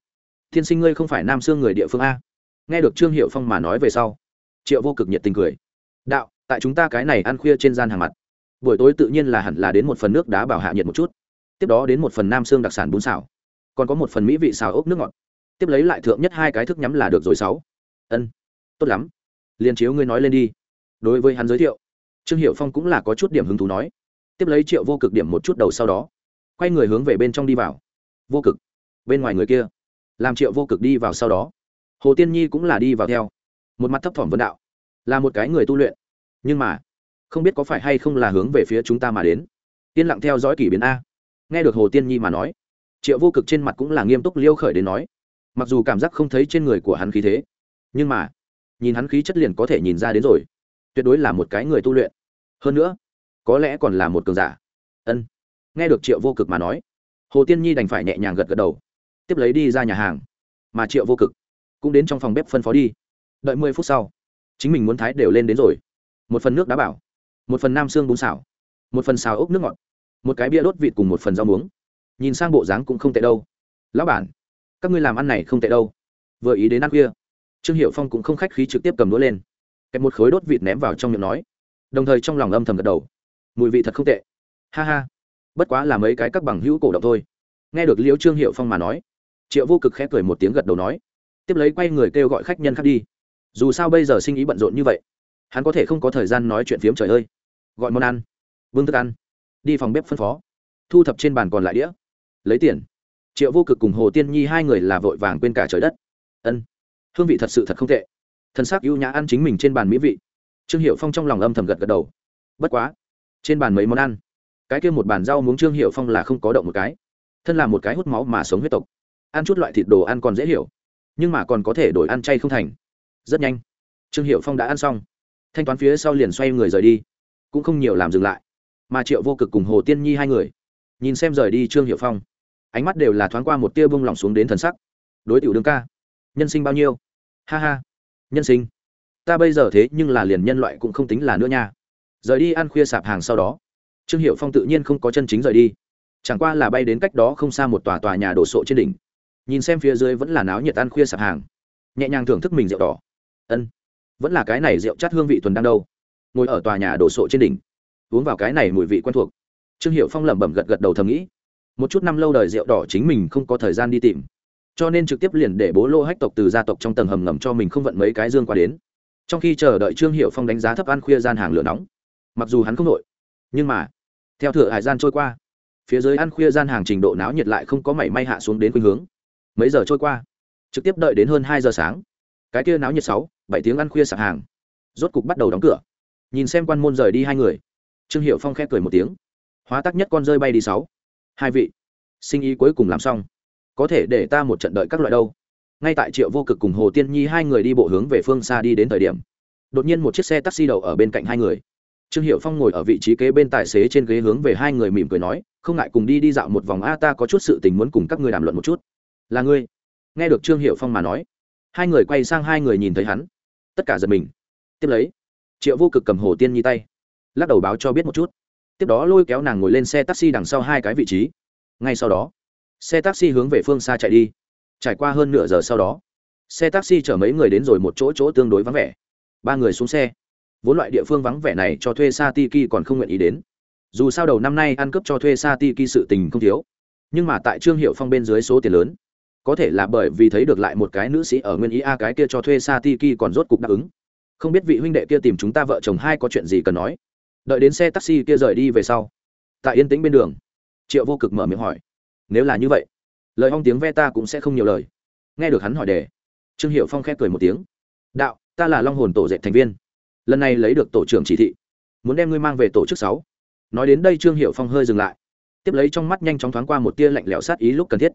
Thiên sinh ngươi không phải nam xương người địa phương a. Nghe được trương hiệu phong mà nói về sau, triệu vô cực nhiệt tình cười. Đạo, tại chúng ta cái này ăn khuya trên gian hàng mặt, buổi tối tự nhiên là hẳn là đến một phần nước đá bảo hạ nhiệt một chút. Tiếp đó đến một phần nam xương đặc sản bún xào. Còn có một phần mỹ vị xào ốc nước ngọt. Tiếp lấy lại thượng nhất hai cái thức nhắm là được rồi sáu. Ân, tốt lắm. Liền chiếu ngươi nói lên đi. Đối với hắn giới thiệu, trương hiệu phong cũng là có chút điểm hứng thú nói tiếp lấy triệu vô cực điểm một chút đầu sau đó, quay người hướng về bên trong đi vào. Vô cực, bên ngoài người kia, làm triệu vô cực đi vào sau đó. Hồ tiên nhi cũng là đi vào theo, một mặt thấp thỏm vấn đạo, là một cái người tu luyện, nhưng mà, không biết có phải hay không là hướng về phía chúng ta mà đến. Yên lặng theo dõi kỷ biến a. Nghe được hồ tiên nhi mà nói, triệu vô cực trên mặt cũng là nghiêm túc liêu khởi đến nói, mặc dù cảm giác không thấy trên người của hắn khí thế, nhưng mà, nhìn hắn khí chất liền có thể nhìn ra đến rồi, tuyệt đối là một cái người tu luyện. Hơn nữa có lẽ còn là một cường giả. Ân. Nghe được triệu vô cực mà nói, hồ tiên nhi đành phải nhẹ nhàng gật gật đầu, tiếp lấy đi ra nhà hàng. Mà triệu vô cực cũng đến trong phòng bếp phân phó đi. Đợi mười phút sau, chính mình muốn thái đều lên đến rồi. Một phần nước đá bảo, một phần nam xương bún xào, một phần xào ốc nước ngọt, một cái bia đốt vịt cùng một phần rau muống. Nhìn sang bộ dáng cũng không tệ đâu. Lão bản, các ngươi làm ăn này không tệ đâu. Vừa ý đến ăn khuya trương hiệu phong cũng không khách khí trực tiếp cầm đũa lên, kẹp một khối đốt vịt ném vào trong miệng nói. Đồng thời trong lòng âm thầm gật đầu mùi vị thật không tệ. Ha ha. Bất quá là mấy cái các bằng hữu cổ động thôi. Nghe được liễu trương hiệu phong mà nói, triệu vô cực khẽ cười một tiếng gật đầu nói, tiếp lấy quay người kêu gọi khách nhân khác đi. Dù sao bây giờ sinh ý bận rộn như vậy, hắn có thể không có thời gian nói chuyện phiếm trời ơi. Gọi món ăn vương thức ăn, đi phòng bếp phân phó, thu thập trên bàn còn lại đĩa, lấy tiền. Triệu vô cực cùng hồ tiên nhi hai người là vội vàng quên cả trời đất. Ân, hương vị thật sự thật không tệ. Thân xác ưu nhã ăn chính mình trên bàn mỹ vị. Trương hiệu phong trong lòng âm thầm gật gật đầu. Bất quá trên bàn mấy món ăn. Cái kia một bàn rau muống trương hiệu phong là không có động một cái. Thân là một cái hút máu mà sống huyết tộc. Ăn chút loại thịt đồ ăn còn dễ hiểu, nhưng mà còn có thể đổi ăn chay không thành. Rất nhanh, trương hiệu phong đã ăn xong. Thanh toán phía sau liền xoay người rời đi, cũng không nhiều làm dừng lại, mà triệu vô cực cùng hồ tiên nhi hai người, nhìn xem rời đi trương hiệu phong, ánh mắt đều là thoáng qua một tia bông lỏng xuống đến thần sắc. Đối tiểu đương ca, nhân sinh bao nhiêu? Ha ha, nhân sinh. Ta bây giờ thế nhưng là liền nhân loại cũng không tính là nữa nha rời đi ăn khuya sạp hàng sau đó, trương hiệu phong tự nhiên không có chân chính rời đi. Chẳng qua là bay đến cách đó không xa một tòa tòa nhà đổ sộ trên đỉnh. Nhìn xem phía dưới vẫn là náo nhiệt ăn khuya sạp hàng. Nhẹ nhàng thưởng thức mình rượu đỏ. Ân, vẫn là cái này rượu chát hương vị tuần đang đâu. Ngồi ở tòa nhà đổ sộ trên đỉnh, uống vào cái này mùi vị quen thuộc. Trương hiệu phong lẩm bẩm gật gật đầu thầm nghĩ, một chút năm lâu đời rượu đỏ chính mình không có thời gian đi tìm, cho nên trực tiếp liền để bố lô hách tộc từ gia tộc trong tầng hầm ngầm cho mình không vận mấy cái dương qua đến. Trong khi chờ đợi trương hiệu phong đánh giá thấp ăn khuya gian hàng lửa nóng mặc dù hắn không nội nhưng mà, theo thửa hải gian trôi qua, phía dưới ăn khuya gian hàng trình độ náo nhiệt lại không có mảy may hạ xuống đến khuynh hướng. Mấy giờ trôi qua? Trực tiếp đợi đến hơn hai giờ sáng. Cái kia náo nhiệt sáu, bảy tiếng ăn khuya sạp hàng. Rốt cục bắt đầu đóng cửa. Nhìn xem quan môn rời đi hai người, trương hiệu phong khẽ cười một tiếng. Hóa tắc nhất con rơi bay đi sáu. Hai vị, sinh ý cuối cùng làm xong. Có thể để ta một trận đợi các loại đâu. Ngay tại triệu vô cực cùng hồ tiên nhi hai người đi bộ hướng về phương xa đi đến thời điểm, đột nhiên một chiếc xe taxi đậu ở bên cạnh hai người trương hiệu phong ngồi ở vị trí kế bên tài xế trên ghế hướng về hai người mỉm cười nói, không ngại cùng đi đi dạo một vòng a, ta có chút sự tình muốn cùng các người đàm luận một chút. Là ngươi? Nghe được trương hiệu phong mà nói, hai người quay sang hai người nhìn thấy hắn. Tất cả giật mình. Tiếp lấy, triệu vô cực cầm hồ tiên nhi tay, lắc đầu báo cho biết một chút. Tiếp đó lôi kéo nàng ngồi lên xe taxi đằng sau hai cái vị trí. Ngay sau đó, xe taxi hướng về phương xa chạy đi. Trải qua hơn nửa giờ sau đó, xe taxi chở mấy người đến rồi một chỗ chỗ tương đối vắng vẻ. Ba người xuống xe vốn loại địa phương vắng vẻ này cho thuê sa tiki còn không nguyện ý đến. Dù sao đầu năm nay ăn cướp cho thuê sa tiki sự tình không thiếu. Nhưng mà tại trương hiệu phong bên dưới số tiền lớn, có thể là bởi vì thấy được lại một cái nữ sĩ ở nguyên ý a cái kia cho thuê sa tiki còn rốt cục đáp ứng. Không biết vị huynh đệ kia tìm chúng ta vợ chồng hai có chuyện gì cần nói. Đợi đến xe taxi kia rời đi về sau, tại yên tĩnh bên đường, triệu vô cực mở miệng hỏi, nếu là như vậy, lời hong tiếng ve ta cũng sẽ không nhiều lời. Nghe được hắn hỏi đề, trương hiệu phong khép cười một tiếng, đạo, ta là long hồn tổ dệt thành viên lần này lấy được tổ trưởng chỉ thị. Muốn đem ngươi mang về tổ chức sáu. Nói đến đây trương hiệu phong hơi dừng lại. Tiếp lấy trong mắt nhanh chóng thoáng qua một tia lạnh lẽo sát ý lúc cần thiết.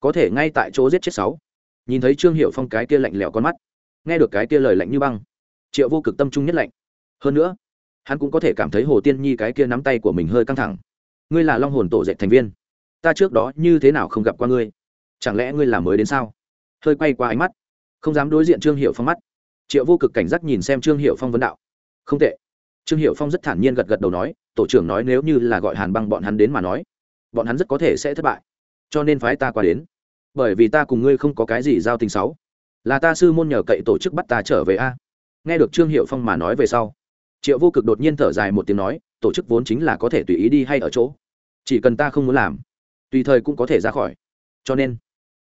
Có thể ngay tại chỗ giết chết sáu. Nhìn thấy trương hiệu phong cái tia lạnh lẽo con mắt, nghe được cái tia lời lạnh như băng, triệu vô cực tâm trung nhất lạnh. Hơn nữa, hắn cũng có thể cảm thấy hồ tiên nhi cái kia nắm tay của mình hơi căng thẳng. Ngươi là long hồn tổ dệt thành viên. Ta trước đó như thế nào không gặp qua ngươi? Chẳng lẽ ngươi là mới đến sao? Hơi quay qua ánh mắt, không dám đối diện trương hiệu phong mắt triệu vô cực cảnh giác nhìn xem trương hiệu phong vấn đạo không tệ trương hiệu phong rất thản nhiên gật gật đầu nói tổ trưởng nói nếu như là gọi hàn băng bọn hắn đến mà nói bọn hắn rất có thể sẽ thất bại cho nên phái ta qua đến bởi vì ta cùng ngươi không có cái gì giao tình xấu là ta sư môn nhờ cậy tổ chức bắt ta trở về a nghe được trương hiệu phong mà nói về sau triệu vô cực đột nhiên thở dài một tiếng nói tổ chức vốn chính là có thể tùy ý đi hay ở chỗ chỉ cần ta không muốn làm tùy thời cũng có thể ra khỏi cho nên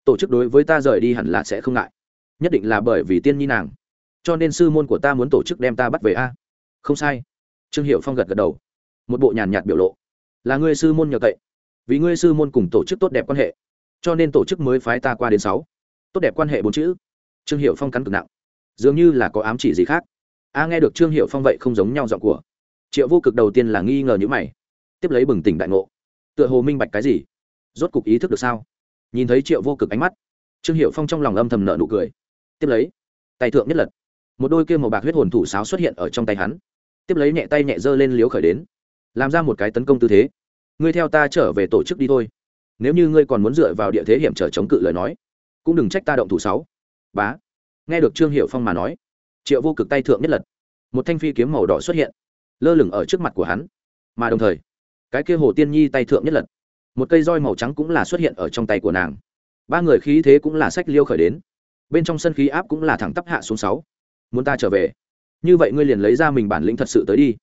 tổ chức đối với ta rời đi hẳn là sẽ không ngại nhất định là bởi vì tiên nhi nàng cho nên sư môn của ta muốn tổ chức đem ta bắt về a. Không sai. Trương hiệu phong gật gật đầu. Một bộ nhàn nhạt biểu lộ. Là ngươi sư môn nhờ cậy. Vì ngươi sư môn cùng tổ chức tốt đẹp quan hệ. Cho nên tổ chức mới phái ta qua đến sáu. Tốt đẹp quan hệ bốn chữ. Trương hiệu phong cắn cực nặng. Dường như là có ám chỉ gì khác. A, nghe được trương hiệu phong vậy không giống nhau giọng của. Triệu vô cực đầu tiên là nghi ngờ những mày. Tiếp lấy bừng tỉnh đại ngộ. Tựa hồ minh bạch cái gì? Rốt cục ý thức được sao? Nhìn thấy triệu vô cực ánh mắt, trương hiệu phong trong lòng âm thầm nợ nụ cười. Tiếp lấy, tay thượng nhất lật một đôi kia màu bạc huyết hồn thủ sáo xuất hiện ở trong tay hắn. Tiếp lấy nhẹ tay nhẹ giơ lên liếu khởi đến. Làm ra một cái tấn công tư thế. Ngươi theo ta trở về tổ chức đi thôi. Nếu như ngươi còn muốn dựa vào địa thế hiểm trở chống cự lời nói, cũng đừng trách ta động thủ sáu. Bá. Nghe được trương hiệu phong mà nói, triệu vô cực tay thượng nhất lật. Một thanh phi kiếm màu đỏ xuất hiện, lơ lửng ở trước mặt của hắn. Mà đồng thời, cái kia hồ tiên nhi tay thượng nhất lật, một cây roi màu trắng cũng là xuất hiện ở trong tay của nàng. Ba người khí thế cũng là sách liêu khởi đến. Bên trong sân khí áp cũng là thẳng tắp hạ xuống sáu muốn ta trở về. Như vậy ngươi liền lấy ra mình bản lĩnh thật sự tới đi.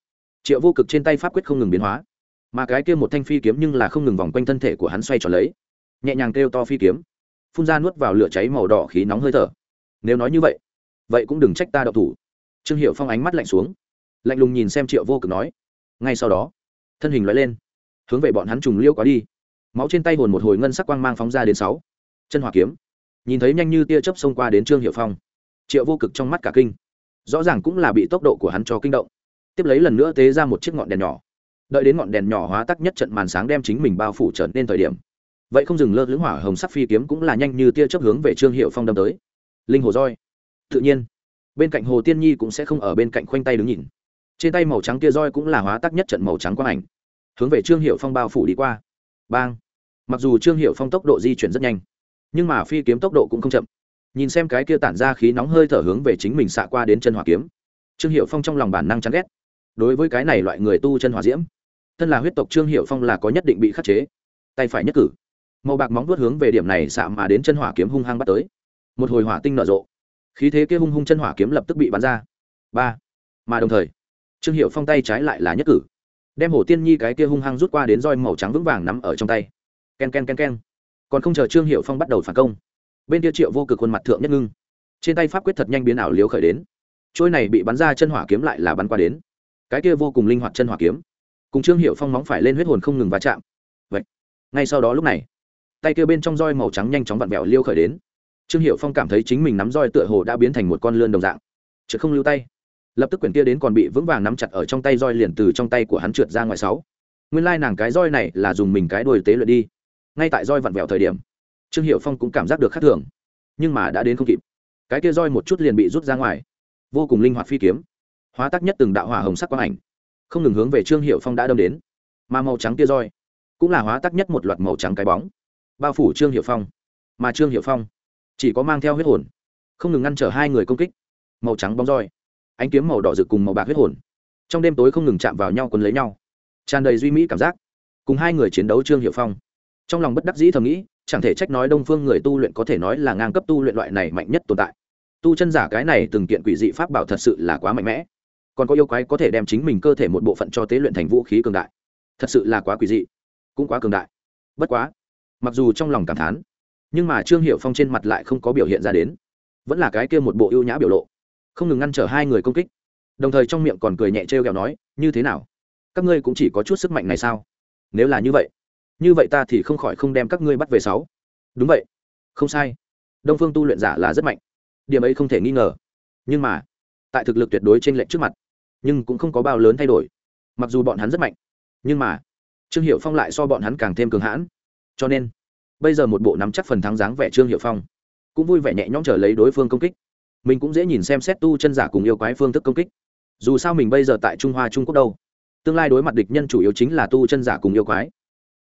Triệu vô cực trên tay pháp quyết không ngừng biến hóa. Mà cái kia một thanh phi kiếm nhưng là không ngừng vòng quanh thân thể của hắn xoay tròn lấy. Nhẹ nhàng kêu to phi kiếm. Phun ra nuốt vào lửa cháy màu đỏ khí nóng hơi thở. Nếu nói như vậy vậy cũng đừng trách ta đậu thủ. Trương hiệu phong ánh mắt lạnh xuống. Lạnh lùng nhìn xem triệu vô cực nói. Ngay sau đó, thân hình loại lên, hướng về bọn hắn trùng liêu quá đi. Máu trên tay hồn một hồi ngân sắc quang mang phóng ra đến sáu. Chân hỏa kiếm. Nhìn thấy nhanh như tia chớp xông qua đến trương hiệu phong triệu vô cực trong mắt cả kinh. Rõ ràng cũng là bị tốc độ của hắn cho kinh động. Tiếp lấy lần nữa tế ra một chiếc ngọn đèn nhỏ. Đợi đến ngọn đèn nhỏ hóa tắc nhất trận màn sáng đem chính mình bao phủ trở nên thời điểm. Vậy không dừng lơ lưỡng hỏa hồng sắc phi kiếm cũng là nhanh như tia chớp hướng về trương hiệu phong đâm tới. Linh hồ roi. Tự nhiên, bên cạnh hồ tiên nhi cũng sẽ không ở bên cạnh khoanh tay đứng nhìn. Trên tay màu trắng kia roi cũng là hóa tắc nhất trận màu trắng quang ảnh. Hướng về trương hiệu phong bao phủ đi qua. Bang. Mặc dù trương hiệu phong tốc độ di chuyển rất nhanh, nhưng mà phi kiếm tốc độ cũng không chậm nhìn xem cái kia tản ra khí nóng hơi thở hướng về chính mình xạ qua đến chân hỏa kiếm. Trương hiệu phong trong lòng bản năng chán ghét. Đối với cái này loại người tu chân hỏa diễm, thân là huyết tộc trương hiệu phong là có nhất định bị khắc chế. Tay phải nhất cử, màu bạc móng vuốt hướng về điểm này xạ mà đến chân hỏa kiếm hung hăng bắt tới. Một hồi hỏa tinh nở rộ. Khí thế kia hung hung chân hỏa kiếm lập tức bị bắn ra. Ba. Mà đồng thời, trương hiệu phong tay trái lại là nhất cử, đem hổ tiên nhi cái kia hung hăng rút qua đến roi màu trắng vững vàng nắm ở trong tay. K e n k e n k e n k e n còn không chờ trương hiệu phong bắt đầu phản công bên kia triệu vô cực khuôn mặt thượng nhất ngưng. Trên tay pháp quyết thật nhanh biến ảo liếu khởi đến. Trôi này bị bắn ra chân hỏa kiếm lại là bắn qua đến. Cái kia vô cùng linh hoạt chân hỏa kiếm. Cùng trương hiệu phong móng phải lên huyết hồn không ngừng va chạm. Vậy, ngay sau đó lúc này, tay kia bên trong roi màu trắng nhanh chóng vặn vẹo liêu khởi đến. Trương hiệu phong cảm thấy chính mình nắm roi tựa hồ đã biến thành một con lươn đồng dạng. Chứ không lưu tay. Lập tức quyển kia đến còn bị vững vàng nắm chặt ở trong tay roi liền từ trong tay của hắn trượt ra ngoài sáu. Nguyên lai nàng cái roi này là dùng mình cái đuôi tế luyện đi. Ngay tại roi vặn vẹo thời điểm trương hiệu phong cũng cảm giác được khác thường, nhưng mà đã đến không kịp. Cái kia roi một chút liền bị rút ra ngoài, vô cùng linh hoạt phi kiếm, hóa tác nhất từng đạo hỏa hồng sắc quang ảnh, không ngừng hướng về trương hiệu phong đã đâm đến. Mà màu trắng kia roi cũng là hóa tác nhất một loạt màu trắng cái bóng, bao phủ trương hiệu phong. Mà trương hiệu phong chỉ có mang theo huyết hồn, không ngừng ngăn trở hai người công kích. Màu trắng bóng roi, ánh kiếm màu đỏ rực cùng màu bạc huyết hồn, trong đêm tối không ngừng chạm vào nhau quấn lấy nhau, tràn đầy duy mỹ cảm giác, cùng hai người chiến đấu trương hiệu phong. Trong lòng bất đắc dĩ thầm nghĩ chẳng thể trách nói đông phương người tu luyện có thể nói là ngang cấp tu luyện loại này mạnh nhất tồn tại. Tu chân giả cái này từng kiện quỷ dị pháp bảo thật sự là quá mạnh mẽ. Còn có yêu quái có thể đem chính mình cơ thể một bộ phận cho tế luyện thành vũ khí cường đại. Thật sự là quá quỷ dị, cũng quá cường đại. Bất quá, mặc dù trong lòng cảm thán, nhưng mà trương hiệu phong trên mặt lại không có biểu hiện ra đến. Vẫn là cái kia một bộ ưu nhã biểu lộ, không ngừng ngăn trở hai người công kích. Đồng thời trong miệng còn cười nhẹ trêu ghẹo nói, như thế nào? Các ngươi cũng chỉ có chút sức mạnh này sao? Nếu là như vậy như vậy ta thì không khỏi không đem các ngươi bắt về sáu. Đúng vậy. Không sai. Đông phương tu luyện giả là rất mạnh. Điểm ấy không thể nghi ngờ. Nhưng mà, tại thực lực tuyệt đối trên lệnh trước mặt, nhưng cũng không có bao lớn thay đổi. Mặc dù bọn hắn rất mạnh, nhưng mà, trương hiệu phong lại so bọn hắn càng thêm cường hãn. Cho nên, bây giờ một bộ nắm chắc phần thắng dáng vẻ trương hiệu phong, cũng vui vẻ nhẹ nhõm trở lấy đối phương công kích. Mình cũng dễ nhìn xem xét tu chân giả cùng yêu quái phương thức công kích. Dù sao mình bây giờ tại trung hoa trung quốc đâu, tương lai đối mặt địch nhân chủ yếu chính là tu chân giả cùng yêu quái.